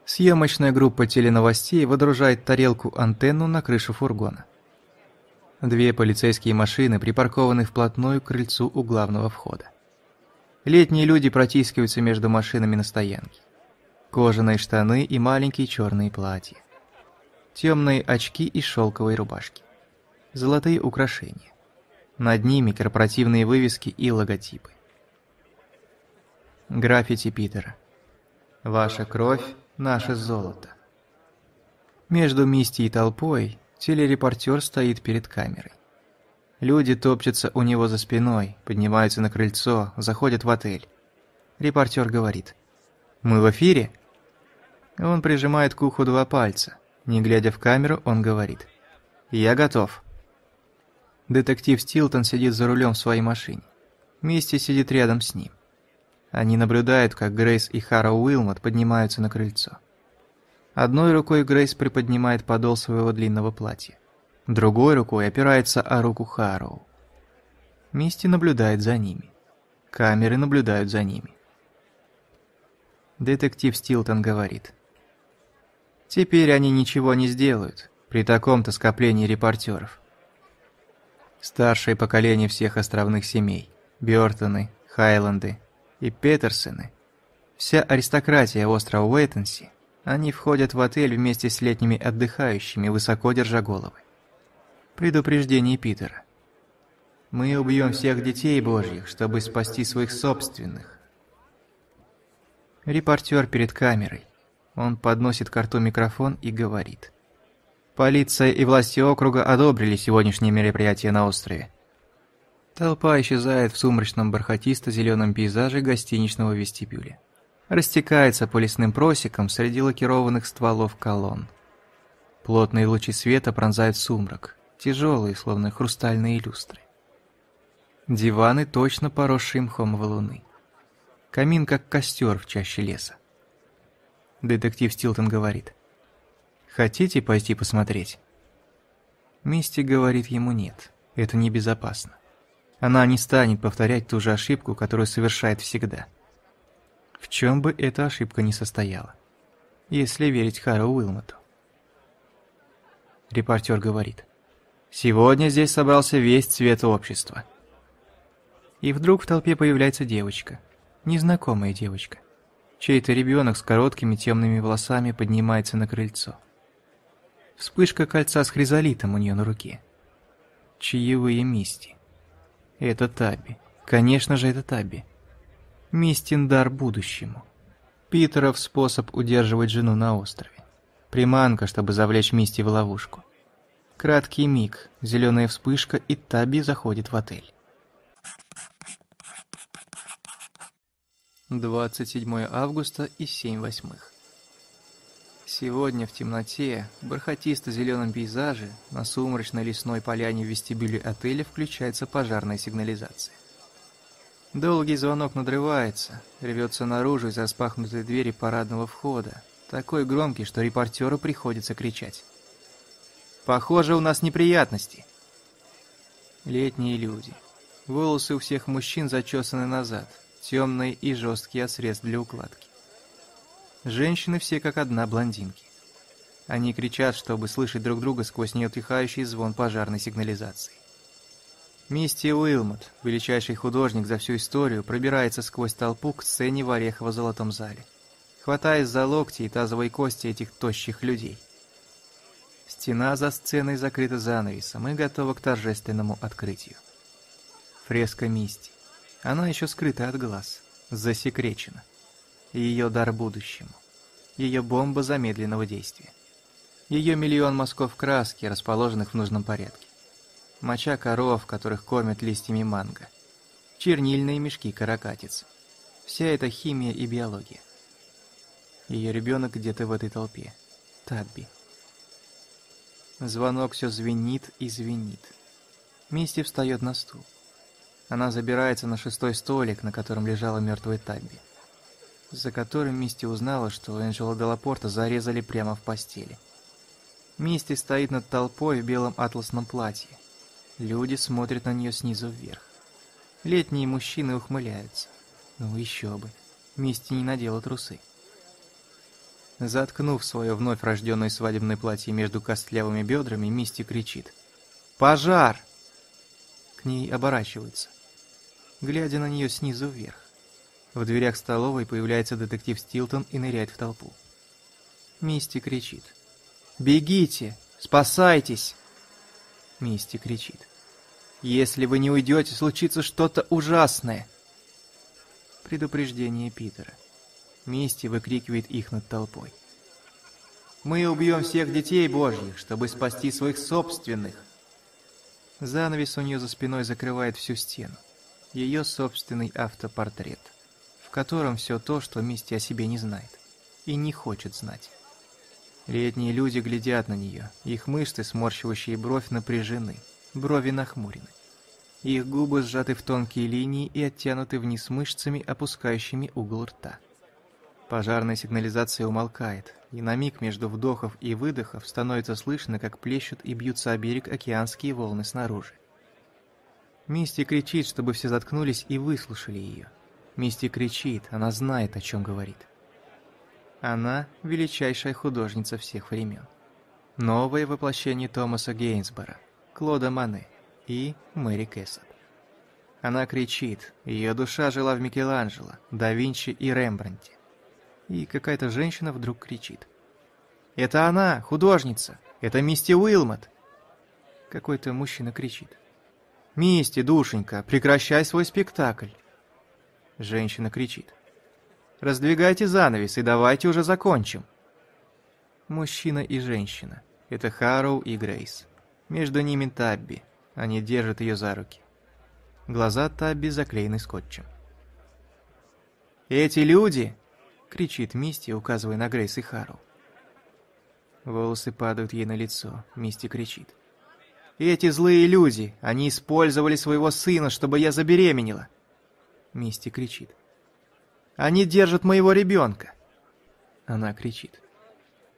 Speaker 1: Съемочная группа теленовостей водружает тарелку-антенну на крышу фургона. Две полицейские машины припаркованы вплотную к крыльцу у главного входа. Летние люди протискиваются между машинами на стоянке. Кожаные штаны и маленькие черные платья. Темные очки и шелковые рубашки. Золотые украшения. Над ними корпоративные вывески и логотипы. Граффити Питера. Ваша кровь – наше золото. Между Мисти и толпой телерепортер стоит перед камерой. Люди топчутся у него за спиной, поднимаются на крыльцо, заходят в отель. Репортер говорит. «Мы в эфире?» Он прижимает к уху два пальца. Не глядя в камеру, он говорит. «Я готов». Детектив Стилтон сидит за рулем в своей машине. Мисти сидит рядом с ним. Они наблюдают, как Грейс и Хара Уилмот поднимаются на крыльцо. Одной рукой Грейс приподнимает подол своего длинного платья. Другой рукой опирается о руку Харроу. Мисти наблюдает за ними. Камеры наблюдают за ними. Детектив Стилтон говорит. «Теперь они ничего не сделают при таком-то скоплении репортеров. Старшее поколение всех островных семей – Бёртоны, Хайланды, и Петерсены. Вся аристократия острова Уэйтенси, они входят в отель вместе с летними отдыхающими, высоко держа головы. Предупреждение Питера. «Мы убьем всех детей божьих, чтобы спасти своих собственных». Репортер перед камерой. Он подносит к рту микрофон и говорит. «Полиция и власти округа одобрили сегодняшнее мероприятие на острове. Толпа исчезает в сумрачном бархатисто-зеленом пейзаже гостиничного вестибюля. Растекается по лесным просекам среди лакированных стволов колонн. Плотные лучи света пронзают сумрак, тяжелые, словно хрустальные люстры. Диваны, точно поросшие мхом валуны. Камин, как костер в чаще леса. Детектив Стилтон говорит. «Хотите пойти посмотреть?» Мисти говорит ему «нет, это небезопасно». Она не станет повторять ту же ошибку, которую совершает всегда. В чем бы эта ошибка ни состояла. Если верить Хару Уилмоту. Репортер говорит. «Сегодня здесь собрался весь цвет общества». И вдруг в толпе появляется девочка. Незнакомая девочка. Чей-то ребенок с короткими темными волосами поднимается на крыльцо. Вспышка кольца с хризолитом у нее на руке. Чаевые мисти. Это Таби. Конечно же, это Таби. Мистин дар будущему. Питеров способ удерживать жену на острове. Приманка, чтобы завлечь Мисти в ловушку. Краткий миг, зеленая вспышка, и Таби заходит в отель. 27 августа и 7 восьмых. Сегодня в темноте, в бархатисто-зеленом пейзаже, на сумрачной лесной поляне в вестибюле отеля включается пожарная сигнализация. Долгий звонок надрывается, рвется наружу из распахнутой двери парадного входа, такой громкий, что репортеру приходится кричать. «Похоже, у нас неприятности!» Летние люди. Волосы у всех мужчин зачесаны назад, темные и жесткие от средств для укладки. Женщины все как одна блондинки. Они кричат, чтобы слышать друг друга сквозь неутихающий звон пожарной сигнализации. Мисти Уилмот, величайший художник за всю историю, пробирается сквозь толпу к сцене в орехово-золотом зале, хватаясь за локти и тазовые кости этих тощих людей. Стена за сценой закрыта занавесом и готова к торжественному открытию. Фреска Мисти. Она еще скрыта от глаз, засекречена ее дар будущему, ее бомба замедленного действия, ее миллион мазков краски, расположенных в нужном порядке, моча коров, которых кормят листьями манго, чернильные мешки каракатиц. Вся эта химия и биология. Ее ребенок где-то в этой толпе. Татби. Звонок все звенит и звенит. Мисти встает на стул. Она забирается на шестой столик, на котором лежала мертвая Табби за которым Мисти узнала, что Энджела Делапорта зарезали прямо в постели. Мисти стоит над толпой в белом атласном платье. Люди смотрят на нее снизу вверх. Летние мужчины ухмыляются. Ну еще бы. Мисти не надела трусы. Заткнув свое вновь рожденное свадебное платье между костлявыми бедрами, Мисти кричит. «Пожар!» К ней оборачивается, глядя на нее снизу вверх. В дверях столовой появляется детектив Стилтон и ныряет в толпу. Мисти кричит. «Бегите! Спасайтесь!» Мисти кричит. «Если вы не уйдете, случится что-то ужасное!» Предупреждение Питера. Мисти выкрикивает их над толпой. «Мы убьем всех детей божьих, чтобы спасти своих собственных!» Занавес у нее за спиной закрывает всю стену. Ее собственный автопортрет – в котором все то, что Мисти о себе не знает и не хочет знать. Летние люди глядят на нее, их мышцы, сморщивающие бровь, напряжены, брови нахмурены. Их губы сжаты в тонкие линии и оттянуты вниз мышцами, опускающими угол рта. Пожарная сигнализация умолкает, и на миг между вдохов и выдохов становится слышно, как плещут и бьются о берег океанские волны снаружи. Мисти кричит, чтобы все заткнулись и выслушали ее. Мисти кричит, она знает, о чем говорит. Она – величайшая художница всех времен. Новое воплощение Томаса Гейнсбора, Клода Мане и Мэри Кэссет. Она кричит, ее душа жила в Микеланджело, да Винчи и Рембранте. И какая-то женщина вдруг кричит. «Это она, художница! Это Мисти Уилмот!» Какой-то мужчина кричит. «Мисти, душенька, прекращай свой спектакль! Женщина кричит. «Раздвигайте занавес и давайте уже закончим!» Мужчина и женщина. Это Харроу и Грейс. Между ними Табби. Они держат ее за руки. Глаза Табби заклеены скотчем. «Эти люди!» — кричит Мисти, указывая на Грейс и Харроу. Волосы падают ей на лицо. Мисти кричит. «Эти злые люди! Они использовали своего сына, чтобы я забеременела!» Мисти кричит. «Они держат моего ребенка!» Она кричит.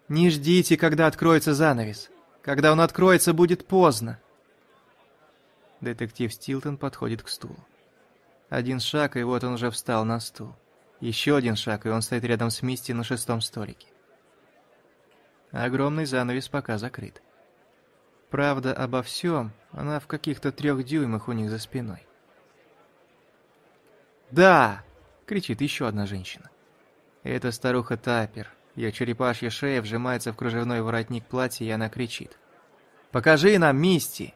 Speaker 1: «Не ждите, когда откроется занавес. Когда он откроется, будет поздно!» Детектив Стилтон подходит к стулу. Один шаг, и вот он уже встал на стул. Еще один шаг, и он стоит рядом с Мисти на шестом столике. Огромный занавес пока закрыт. Правда обо всем, она в каких-то трех дюймах у них за спиной. «Да!» — кричит еще одна женщина. Это старуха Тапер. Ее черепашья шея вжимается в кружевной воротник платья, и она кричит. «Покажи нам, Мисти!»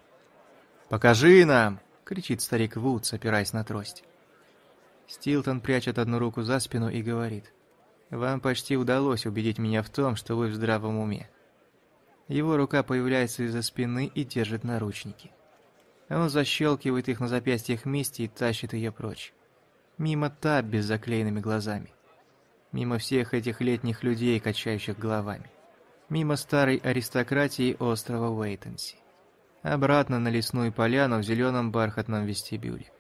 Speaker 1: «Покажи нам!» — кричит старик Вудс, опираясь на трость. Стилтон прячет одну руку за спину и говорит. «Вам почти удалось убедить меня в том, что вы в здравом уме». Его рука появляется из-за спины и держит наручники. Он защелкивает их на запястьях Мисти и тащит ее прочь. Мимо Табби с заклеенными глазами. Мимо всех этих летних людей, качающих головами. Мимо старой аристократии острова Уэйтенси. Обратно на лесную поляну в зеленом бархатном вестибюле.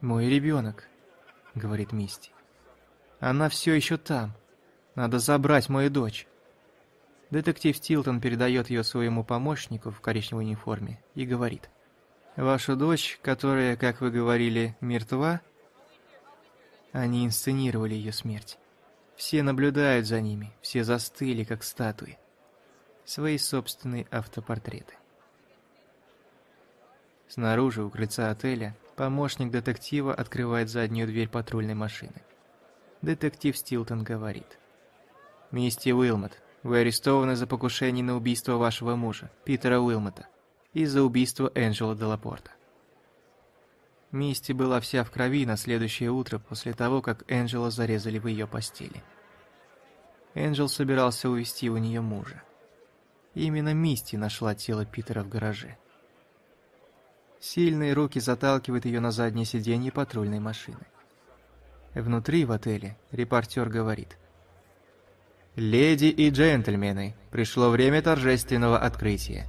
Speaker 1: «Мой ребенок», — говорит Мисти. «Она все еще там. Надо забрать мою дочь». Детектив Тилтон передает ее своему помощнику в коричневой униформе и говорит. «Ваша дочь, которая, как вы говорили, мертва, — они инсценировали ее смерть. Все наблюдают за ними, все застыли, как статуи. Свои собственные автопортреты. Снаружи, у крыльца отеля, помощник детектива открывает заднюю дверь патрульной машины. Детектив Стилтон говорит. «Мисти Уилмот, вы арестованы за покушение на убийство вашего мужа, Питера Уилмота, и за убийство Энджела Делапорта. Мисти была вся в крови на следующее утро после того, как Энджела зарезали в ее постели. Энджел собирался увести у нее мужа. Именно Мисти нашла тело Питера в гараже. Сильные руки заталкивают ее на заднее сиденье патрульной машины. Внутри в отеле репортер говорит. «Леди и джентльмены, пришло время торжественного открытия.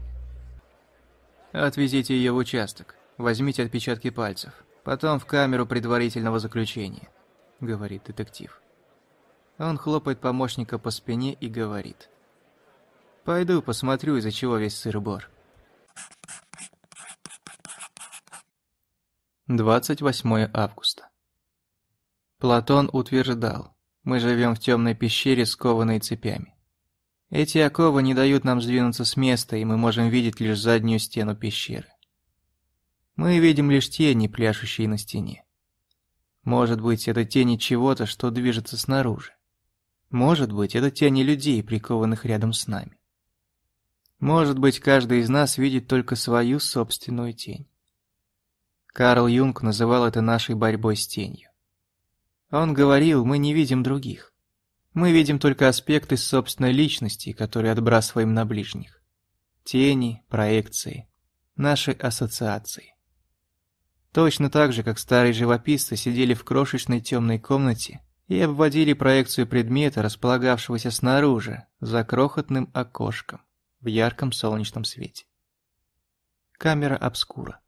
Speaker 1: Отвезите ее в участок», Возьмите отпечатки пальцев. Потом в камеру предварительного заключения», — говорит детектив. Он хлопает помощника по спине и говорит. «Пойду посмотрю, из-за чего весь сыр-бор». 28 августа. Платон утверждал, мы живем в темной пещере, скованной цепями. Эти оковы не дают нам сдвинуться с места, и мы можем видеть лишь заднюю стену пещеры. Мы видим лишь тени, пляшущие на стене. Может быть, это тени чего-то, что движется снаружи. Может быть, это тени людей, прикованных рядом с нами. Может быть, каждый из нас видит только свою собственную тень. Карл Юнг называл это нашей борьбой с тенью. Он говорил, мы не видим других. Мы видим только аспекты собственной личности, которые отбрасываем на ближних. Тени, проекции, наши ассоциации. Точно так же, как старые живописцы сидели в крошечной темной комнате и обводили проекцию предмета, располагавшегося снаружи, за крохотным окошком, в ярком солнечном свете. Камера обскура.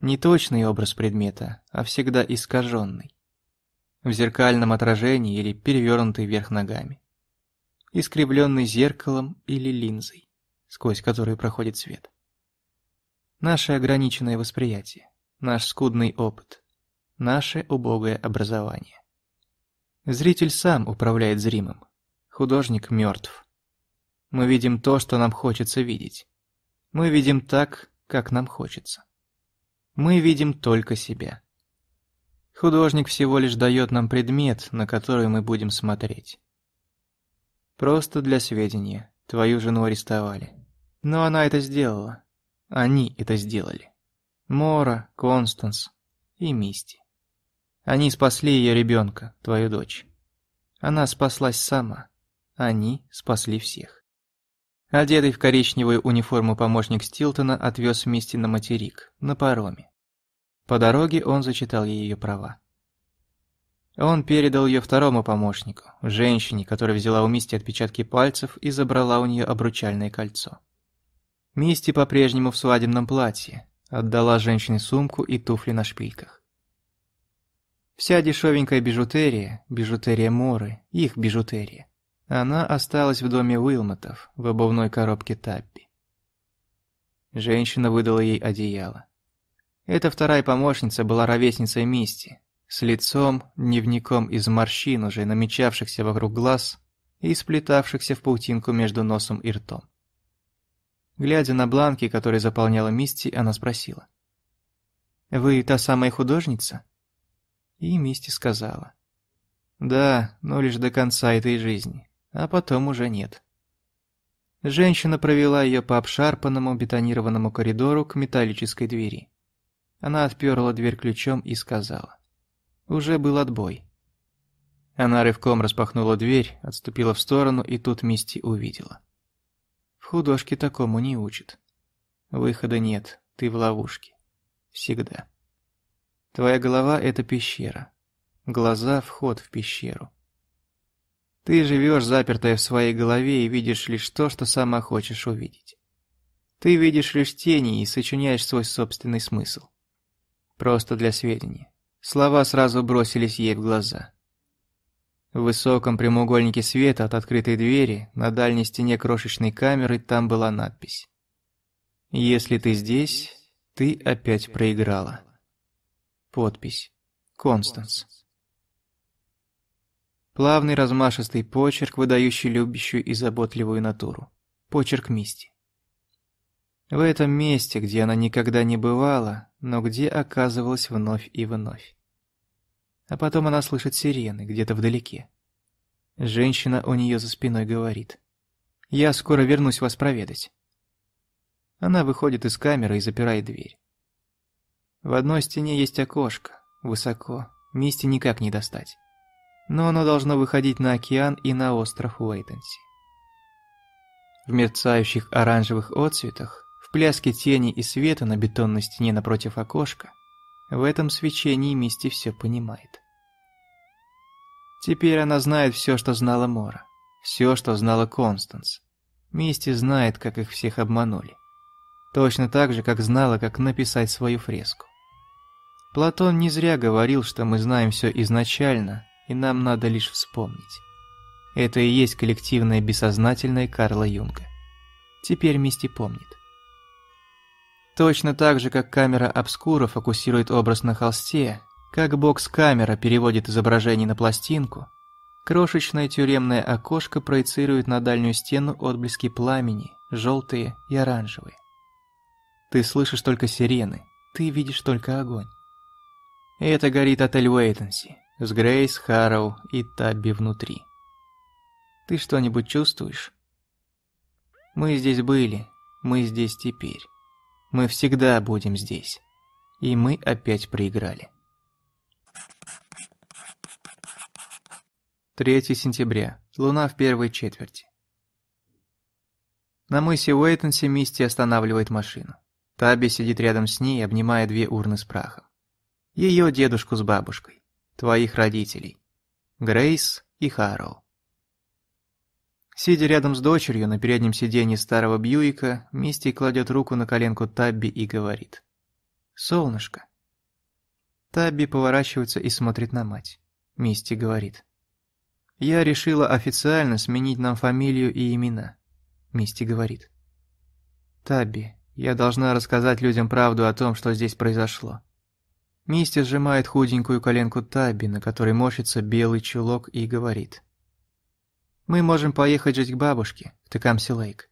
Speaker 1: Не точный образ предмета, а всегда искаженный. В зеркальном отражении или перевернутый вверх ногами. Искривленный зеркалом или линзой, сквозь которую проходит свет. Наше ограниченное восприятие, наш скудный опыт, наше убогое образование. Зритель сам управляет зримым. Художник мертв. Мы видим то, что нам хочется видеть. Мы видим так, как нам хочется. Мы видим только себя. Художник всего лишь дает нам предмет, на который мы будем смотреть. Просто для сведения, твою жену арестовали. Но она это сделала, они это сделали. Мора, Констанс и Мисти. Они спасли ее ребенка, твою дочь. Она спаслась сама. Они спасли всех. Одетый в коричневую униформу помощник Стилтона отвез Мисти на материк, на пароме. По дороге он зачитал ей ее права. Он передал ее второму помощнику, женщине, которая взяла у Мисти отпечатки пальцев и забрала у нее обручальное кольцо. Мисти по-прежнему в свадебном платье, отдала женщине сумку и туфли на шпильках. Вся дешевенькая бижутерия, бижутерия Моры, их бижутерия, она осталась в доме Уилмотов, в обувной коробке Таппи. Женщина выдала ей одеяло. Эта вторая помощница была ровесницей Мисти, с лицом, дневником из морщин уже намечавшихся вокруг глаз и сплетавшихся в паутинку между носом и ртом. Глядя на бланки, которые заполняла Мисти, она спросила. «Вы та самая художница?» И Мисти сказала. «Да, но лишь до конца этой жизни, а потом уже нет». Женщина провела ее по обшарпанному бетонированному коридору к металлической двери. Она отперла дверь ключом и сказала. Уже был отбой. Она рывком распахнула дверь, отступила в сторону и тут Мисти увидела. Художки такому не учат. Выхода нет, ты в ловушке. Всегда. Твоя голова — это пещера. Глаза — вход в пещеру. Ты живешь, запертая в своей голове, и видишь лишь то, что сама хочешь увидеть. Ты видишь лишь тени и сочиняешь свой собственный смысл. Просто для сведения. Слова сразу бросились ей в глаза. В высоком прямоугольнике света от открытой двери на дальней стене крошечной камеры там была надпись. «Если ты здесь, ты опять проиграла». Подпись. Констанс. Плавный размашистый почерк, выдающий любящую и заботливую натуру. Почерк Мисти. В этом месте, где она никогда не бывала, но где оказывалась вновь и вновь. А потом она слышит сирены где-то вдалеке. Женщина у нее за спиной говорит. «Я скоро вернусь вас проведать». Она выходит из камеры и запирает дверь. В одной стене есть окошко, высоко, Мисти никак не достать. Но оно должно выходить на океан и на остров Уэйтенси. В мерцающих оранжевых отцветах, в пляске тени и света на бетонной стене напротив окошка, в этом свечении Мисти все понимает. Теперь она знает все, что знала Мора. Все, что знала Констанс. Мисти знает, как их всех обманули. Точно так же, как знала, как написать свою фреску. Платон не зря говорил, что мы знаем все изначально, и нам надо лишь вспомнить. Это и есть коллективное бессознательное Карла Юнга. Теперь Мисти помнит. Точно так же, как камера обскура фокусирует образ на холсте, как бокс-камера переводит изображение на пластинку, крошечное тюремное окошко проецирует на дальнюю стену отблески пламени, желтые и оранжевые. Ты слышишь только сирены, ты видишь только огонь. Это горит отель Уэйтенси с Грейс, Харроу и Табби внутри. Ты что-нибудь чувствуешь? Мы здесь были, мы здесь теперь. Мы всегда будем здесь. И мы опять проиграли. 3 сентября. Луна в первой четверти. На мысе Уэйтонсе Мисти останавливает машину. Таби сидит рядом с ней, обнимая две урны с прахом. Ее дедушку с бабушкой. Твоих родителей. Грейс и Харроу. Сидя рядом с дочерью на переднем сиденье старого Бьюика, Мисти кладет руку на коленку Табби и говорит. «Солнышко». Табби поворачивается и смотрит на мать. Мисти говорит. «Я решила официально сменить нам фамилию и имена», — Мисти говорит. «Табби, я должна рассказать людям правду о том, что здесь произошло». Мисти сжимает худенькую коленку Табби, на которой морщится белый чулок, и говорит. «Мы можем поехать жить к бабушке, в Текамси-Лейк».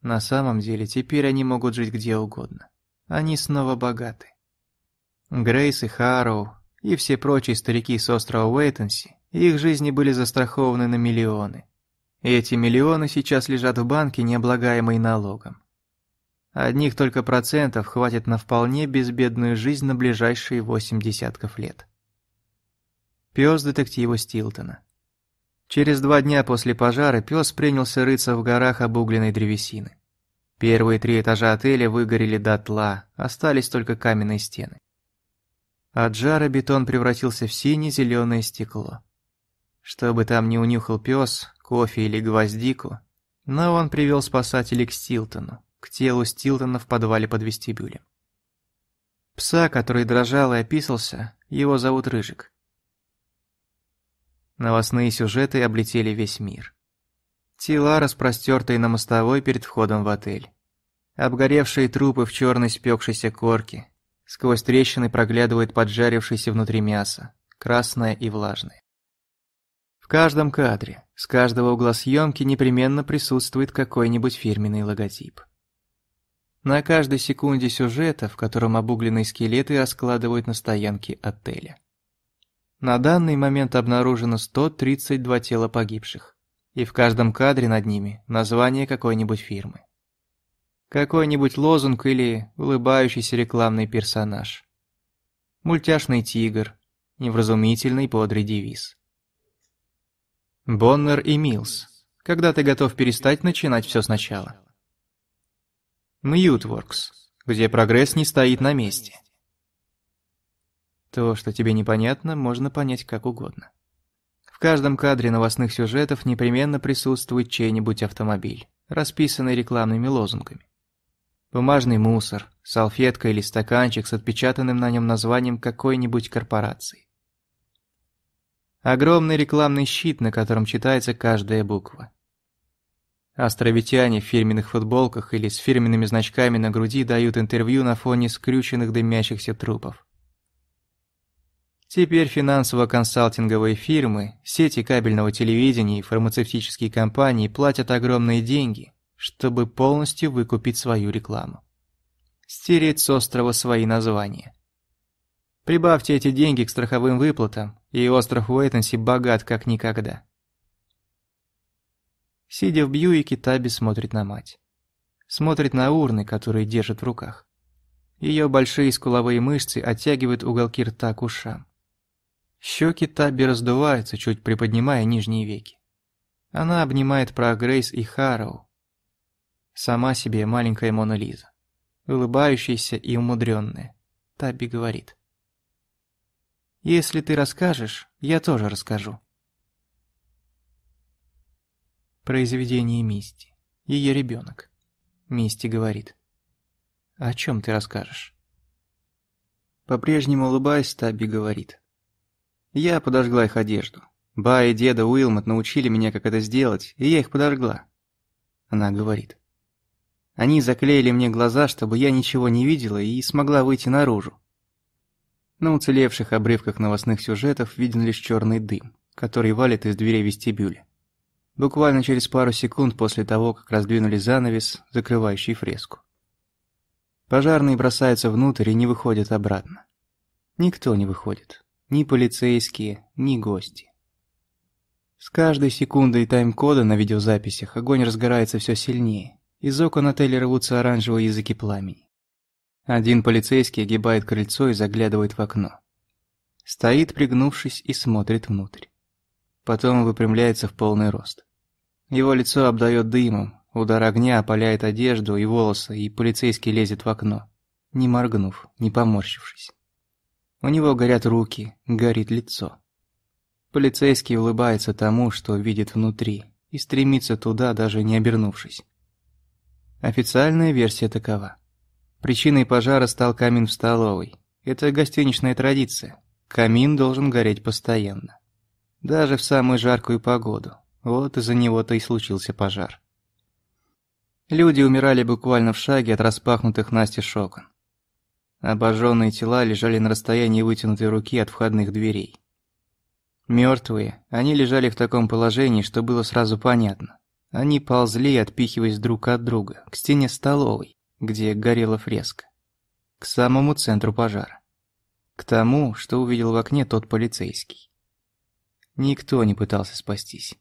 Speaker 1: На самом деле, теперь они могут жить где угодно. Они снова богаты. Грейс и Харроу, и все прочие старики с острова Уэйтонси, их жизни были застрахованы на миллионы. Эти миллионы сейчас лежат в банке, не облагаемой налогом. Одних только процентов хватит на вполне безбедную жизнь на ближайшие восемь десятков лет. Пёс детектива Стилтона. Через два дня после пожара пёс принялся рыться в горах обугленной древесины. Первые три этажа отеля выгорели дотла, остались только каменные стены. От а жара бетон превратился в сине-зеленое стекло. Что бы там ни унюхал пес, кофе или гвоздику, но он привел спасателей к Стилтону, к телу Стилтона в подвале под вестибюлем. Пса, который дрожал и описался, его зовут Рыжик. Новостные сюжеты облетели весь мир. Тела, распростертые на мостовой перед входом в отель. Обгоревшие трупы в черной спекшейся корке, Сквозь трещины проглядывает поджарившееся внутри мясо, красное и влажное. В каждом кадре, с каждого угла съемки непременно присутствует какой-нибудь фирменный логотип. На каждой секунде сюжета, в котором обугленные скелеты раскладывают на стоянке отеля. На данный момент обнаружено 132 тела погибших, и в каждом кадре над ними название какой-нибудь фирмы. Какой-нибудь лозунг или улыбающийся рекламный персонаж. Мультяшный тигр, невразумительный бодрый девиз. Боннер и Милс. Когда ты готов перестать начинать все сначала? Мьютворкс, где прогресс не стоит на месте. То, что тебе непонятно, можно понять как угодно. В каждом кадре новостных сюжетов непременно присутствует чей-нибудь автомобиль, расписанный рекламными лозунгами. Бумажный мусор, салфетка или стаканчик с отпечатанным на нем названием какой-нибудь корпорации. Огромный рекламный щит, на котором читается каждая буква. Островитяне в фирменных футболках или с фирменными значками на груди дают интервью на фоне скрюченных дымящихся трупов. Теперь финансово-консалтинговые фирмы, сети кабельного телевидения и фармацевтические компании платят огромные деньги, чтобы полностью выкупить свою рекламу. Стереть с острова свои названия. Прибавьте эти деньги к страховым выплатам, и остров Уэйтенси богат как никогда. Сидя в Бьюике, Таби смотрит на мать. Смотрит на урны, которые держит в руках. Ее большие скуловые мышцы оттягивают уголки рта к ушам. Щеки Таби раздуваются, чуть приподнимая нижние веки. Она обнимает про и Харроу, Сама себе маленькая Мона Лиза. Улыбающаяся и умудренная. Табби говорит. «Если ты расскажешь, я тоже расскажу». Произведение Мисти. Ее ребенок. Мисти говорит. «О чем ты расскажешь?» По-прежнему улыбаясь, Табби говорит. «Я подожгла их одежду. Ба и деда Уилмот научили меня, как это сделать, и я их подожгла». Она говорит. Они заклеили мне глаза, чтобы я ничего не видела и смогла выйти наружу. На уцелевших обрывках новостных сюжетов виден лишь черный дым, который валит из дверей вестибюля. Буквально через пару секунд после того, как раздвинули занавес, закрывающий фреску. Пожарные бросаются внутрь и не выходят обратно. Никто не выходит. Ни полицейские, ни гости. С каждой секундой тайм-кода на видеозаписях огонь разгорается все сильнее. Из окон отеля рвутся оранжевые языки пламени. Один полицейский огибает крыльцо и заглядывает в окно. Стоит, пригнувшись, и смотрит внутрь. Потом выпрямляется в полный рост. Его лицо обдает дымом, удар огня опаляет одежду и волосы, и полицейский лезет в окно, не моргнув, не поморщившись. У него горят руки, горит лицо. Полицейский улыбается тому, что видит внутри, и стремится туда, даже не обернувшись. Официальная версия такова. Причиной пожара стал камин в столовой. Это гостиничная традиция. Камин должен гореть постоянно. Даже в самую жаркую погоду. Вот из-за него-то и случился пожар. Люди умирали буквально в шаге от распахнутых Насти окон. Обожженные тела лежали на расстоянии вытянутой руки от входных дверей. Мертвые, они лежали в таком положении, что было сразу понятно. Они ползли, отпихиваясь друг от друга, к стене столовой, где горела фреска. К самому центру пожара. К тому, что увидел в окне тот полицейский. Никто не пытался спастись.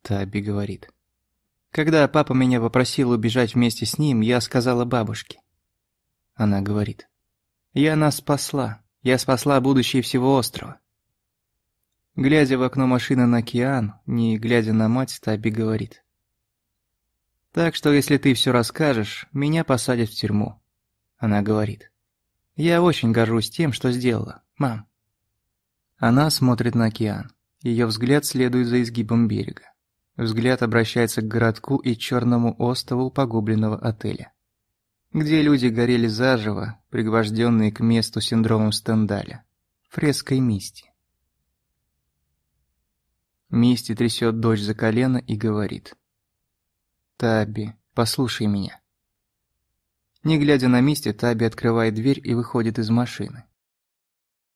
Speaker 1: Таби говорит. Когда папа меня попросил убежать вместе с ним, я сказала бабушке. Она говорит. Я нас спасла. Я спасла будущее всего острова. Глядя в окно машины на океан, не глядя на мать, Таби говорит. «Так что, если ты все расскажешь, меня посадят в тюрьму», — она говорит. «Я очень горжусь тем, что сделала, мам». Она смотрит на океан. Ее взгляд следует за изгибом берега. Взгляд обращается к городку и черному острову погубленного отеля. Где люди горели заживо, пригвожденные к месту синдромом Стендаля, фреской мисти. Мисти трясет дочь за колено и говорит. «Таби, послушай меня». Не глядя на Мисти, Таби открывает дверь и выходит из машины.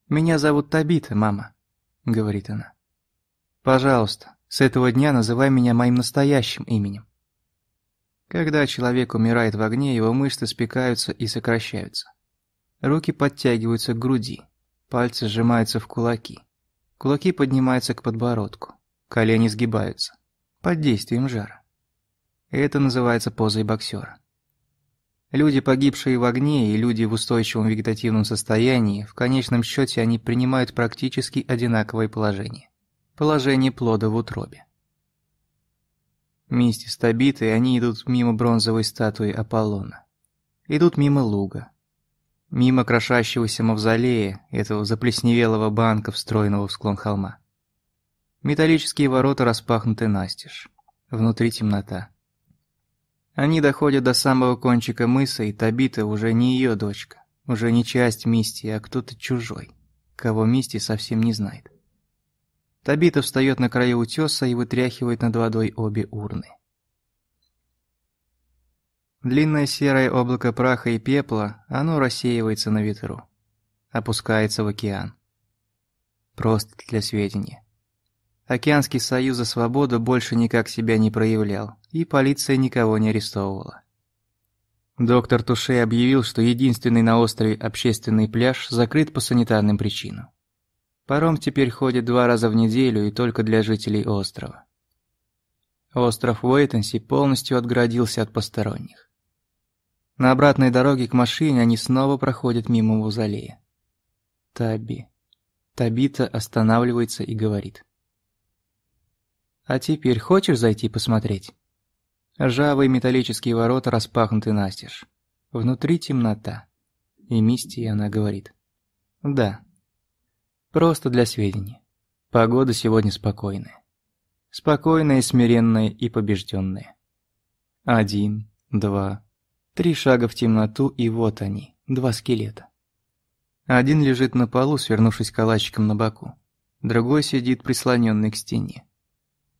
Speaker 1: «Меня зовут Табита, мама», — говорит она. «Пожалуйста, с этого дня называй меня моим настоящим именем». Когда человек умирает в огне, его мышцы спекаются и сокращаются. Руки подтягиваются к груди, пальцы сжимаются в кулаки. Кулаки поднимаются к подбородку. Колени сгибаются. Под действием жара. Это называется позой боксера. Люди, погибшие в огне, и люди в устойчивом вегетативном состоянии, в конечном счете они принимают практически одинаковое положение. Положение плода в утробе. Вместе с Табитой они идут мимо бронзовой статуи Аполлона. Идут мимо луга. Мимо крошащегося мавзолея, этого заплесневелого банка, встроенного в склон холма. Металлические ворота распахнуты настежь. Внутри темнота. Они доходят до самого кончика мыса, и Табита уже не ее дочка. Уже не часть Мисти, а кто-то чужой, кого Мисти совсем не знает. Табита встает на краю утеса и вытряхивает над водой обе урны. Длинное серое облако праха и пепла, оно рассеивается на ветру. Опускается в океан. Просто для сведения. Океанский союз за свободу больше никак себя не проявлял, и полиция никого не арестовывала. Доктор Туше объявил, что единственный на острове общественный пляж закрыт по санитарным причинам. Паром теперь ходит два раза в неделю и только для жителей острова. Остров Уэйтенси полностью отгородился от посторонних. На обратной дороге к машине они снова проходят мимо мавзолея. Таби. Табита останавливается и говорит. «А теперь хочешь зайти посмотреть?» Ржавые металлические ворота распахнуты настежь. Внутри темнота. И Мисти она говорит. «Да. Просто для сведения. Погода сегодня спокойная. Спокойная, смиренная и побежденная. Один, два, три шага в темноту, и вот они, два скелета. Один лежит на полу, свернувшись калачиком на боку. Другой сидит прислоненный к стене.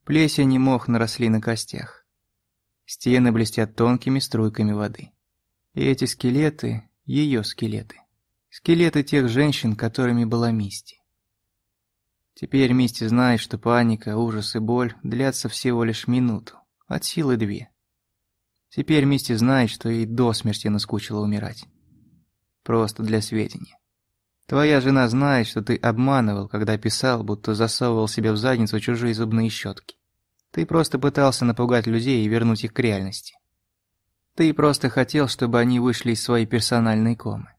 Speaker 1: Плесень и мох наросли на костях. Стены блестят тонкими струйками воды. И эти скелеты – ее скелеты. Скелеты тех женщин, которыми была Мисти. Теперь Мисти знает, что паника, ужас и боль длятся всего лишь минуту, от силы две. Теперь Мисти знает, что ей до смерти наскучило умирать. Просто для сведения. Твоя жена знает, что ты обманывал, когда писал, будто засовывал себе в задницу чужие зубные щетки. Ты просто пытался напугать людей и вернуть их к реальности. Ты просто хотел, чтобы они вышли из своей персональной комы.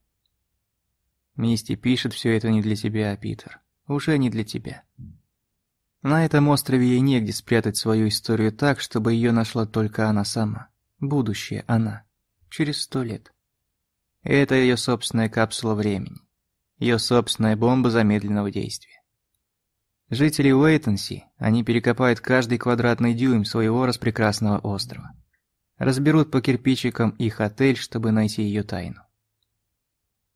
Speaker 1: Мисти пишет все это не для тебя, Питер. Уже не для тебя. На этом острове ей негде спрятать свою историю так, чтобы ее нашла только она сама. Будущее она. Через сто лет. Это ее собственная капсула времени ее собственная бомба замедленного действия. Жители Уэйтонси, они перекопают каждый квадратный дюйм своего распрекрасного острова. Разберут по кирпичикам их отель, чтобы найти ее тайну.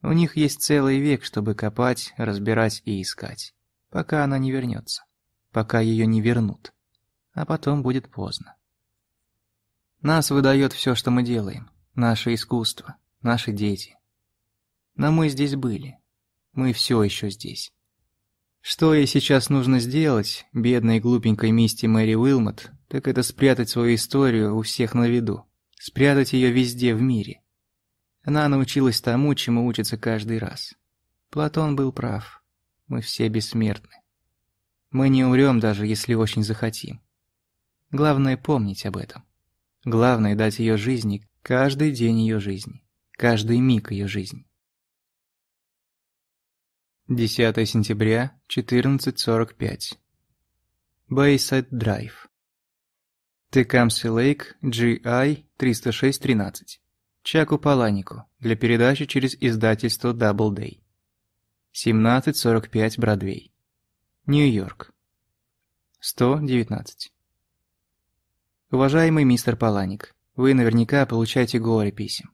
Speaker 1: У них есть целый век, чтобы копать, разбирать и искать. Пока она не вернется. Пока ее не вернут. А потом будет поздно. Нас выдает все, что мы делаем. Наше искусство, наши дети. Но мы здесь были мы все еще здесь. Что ей сейчас нужно сделать, бедной глупенькой мисти Мэри Уилмот, так это спрятать свою историю у всех на виду. Спрятать ее везде в мире. Она научилась тому, чему учится каждый раз. Платон был прав. Мы все бессмертны. Мы не умрем, даже если очень захотим. Главное помнить об этом. Главное дать ее жизни, каждый день ее жизни, каждый миг ее жизни. 10 сентября, 14.45. Bayside Драйв. Текамси Лейк, GI 30613. Чаку Паланику для передачи через издательство Doubleday. 17.45 Бродвей. Нью-Йорк. 119. Уважаемый мистер Паланик, вы наверняка получаете горе писем.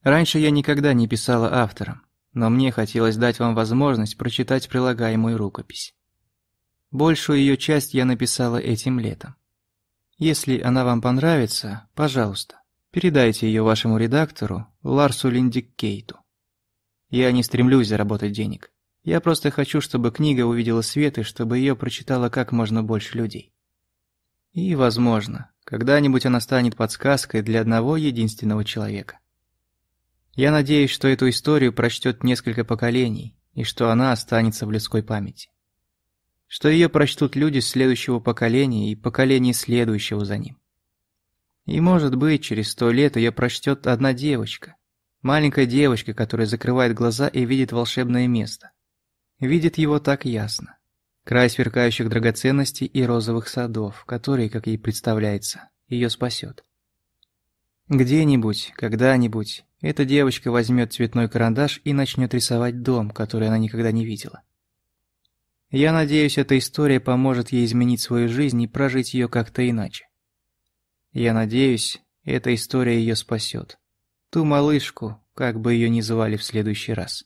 Speaker 1: Раньше я никогда не писала авторам, но мне хотелось дать вам возможность прочитать прилагаемую рукопись. Большую ее часть я написала этим летом. Если она вам понравится, пожалуйста, передайте ее вашему редактору Ларсу Линдикейту. Я не стремлюсь заработать денег. Я просто хочу, чтобы книга увидела свет и чтобы ее прочитало как можно больше людей. И, возможно, когда-нибудь она станет подсказкой для одного единственного человека. Я надеюсь, что эту историю прочтет несколько поколений, и что она останется в людской памяти. Что ее прочтут люди следующего поколения и поколения следующего за ним. И может быть, через сто лет ее прочтет одна девочка. Маленькая девочка, которая закрывает глаза и видит волшебное место. Видит его так ясно. Край сверкающих драгоценностей и розовых садов, который, как ей представляется, ее спасет. Где-нибудь, когда-нибудь эта девочка возьмет цветной карандаш и начнет рисовать дом, который она никогда не видела. Я надеюсь, эта история поможет ей изменить свою жизнь и прожить ее как-то иначе. Я надеюсь, эта история ее спасет. Ту малышку, как бы ее ни звали в следующий раз.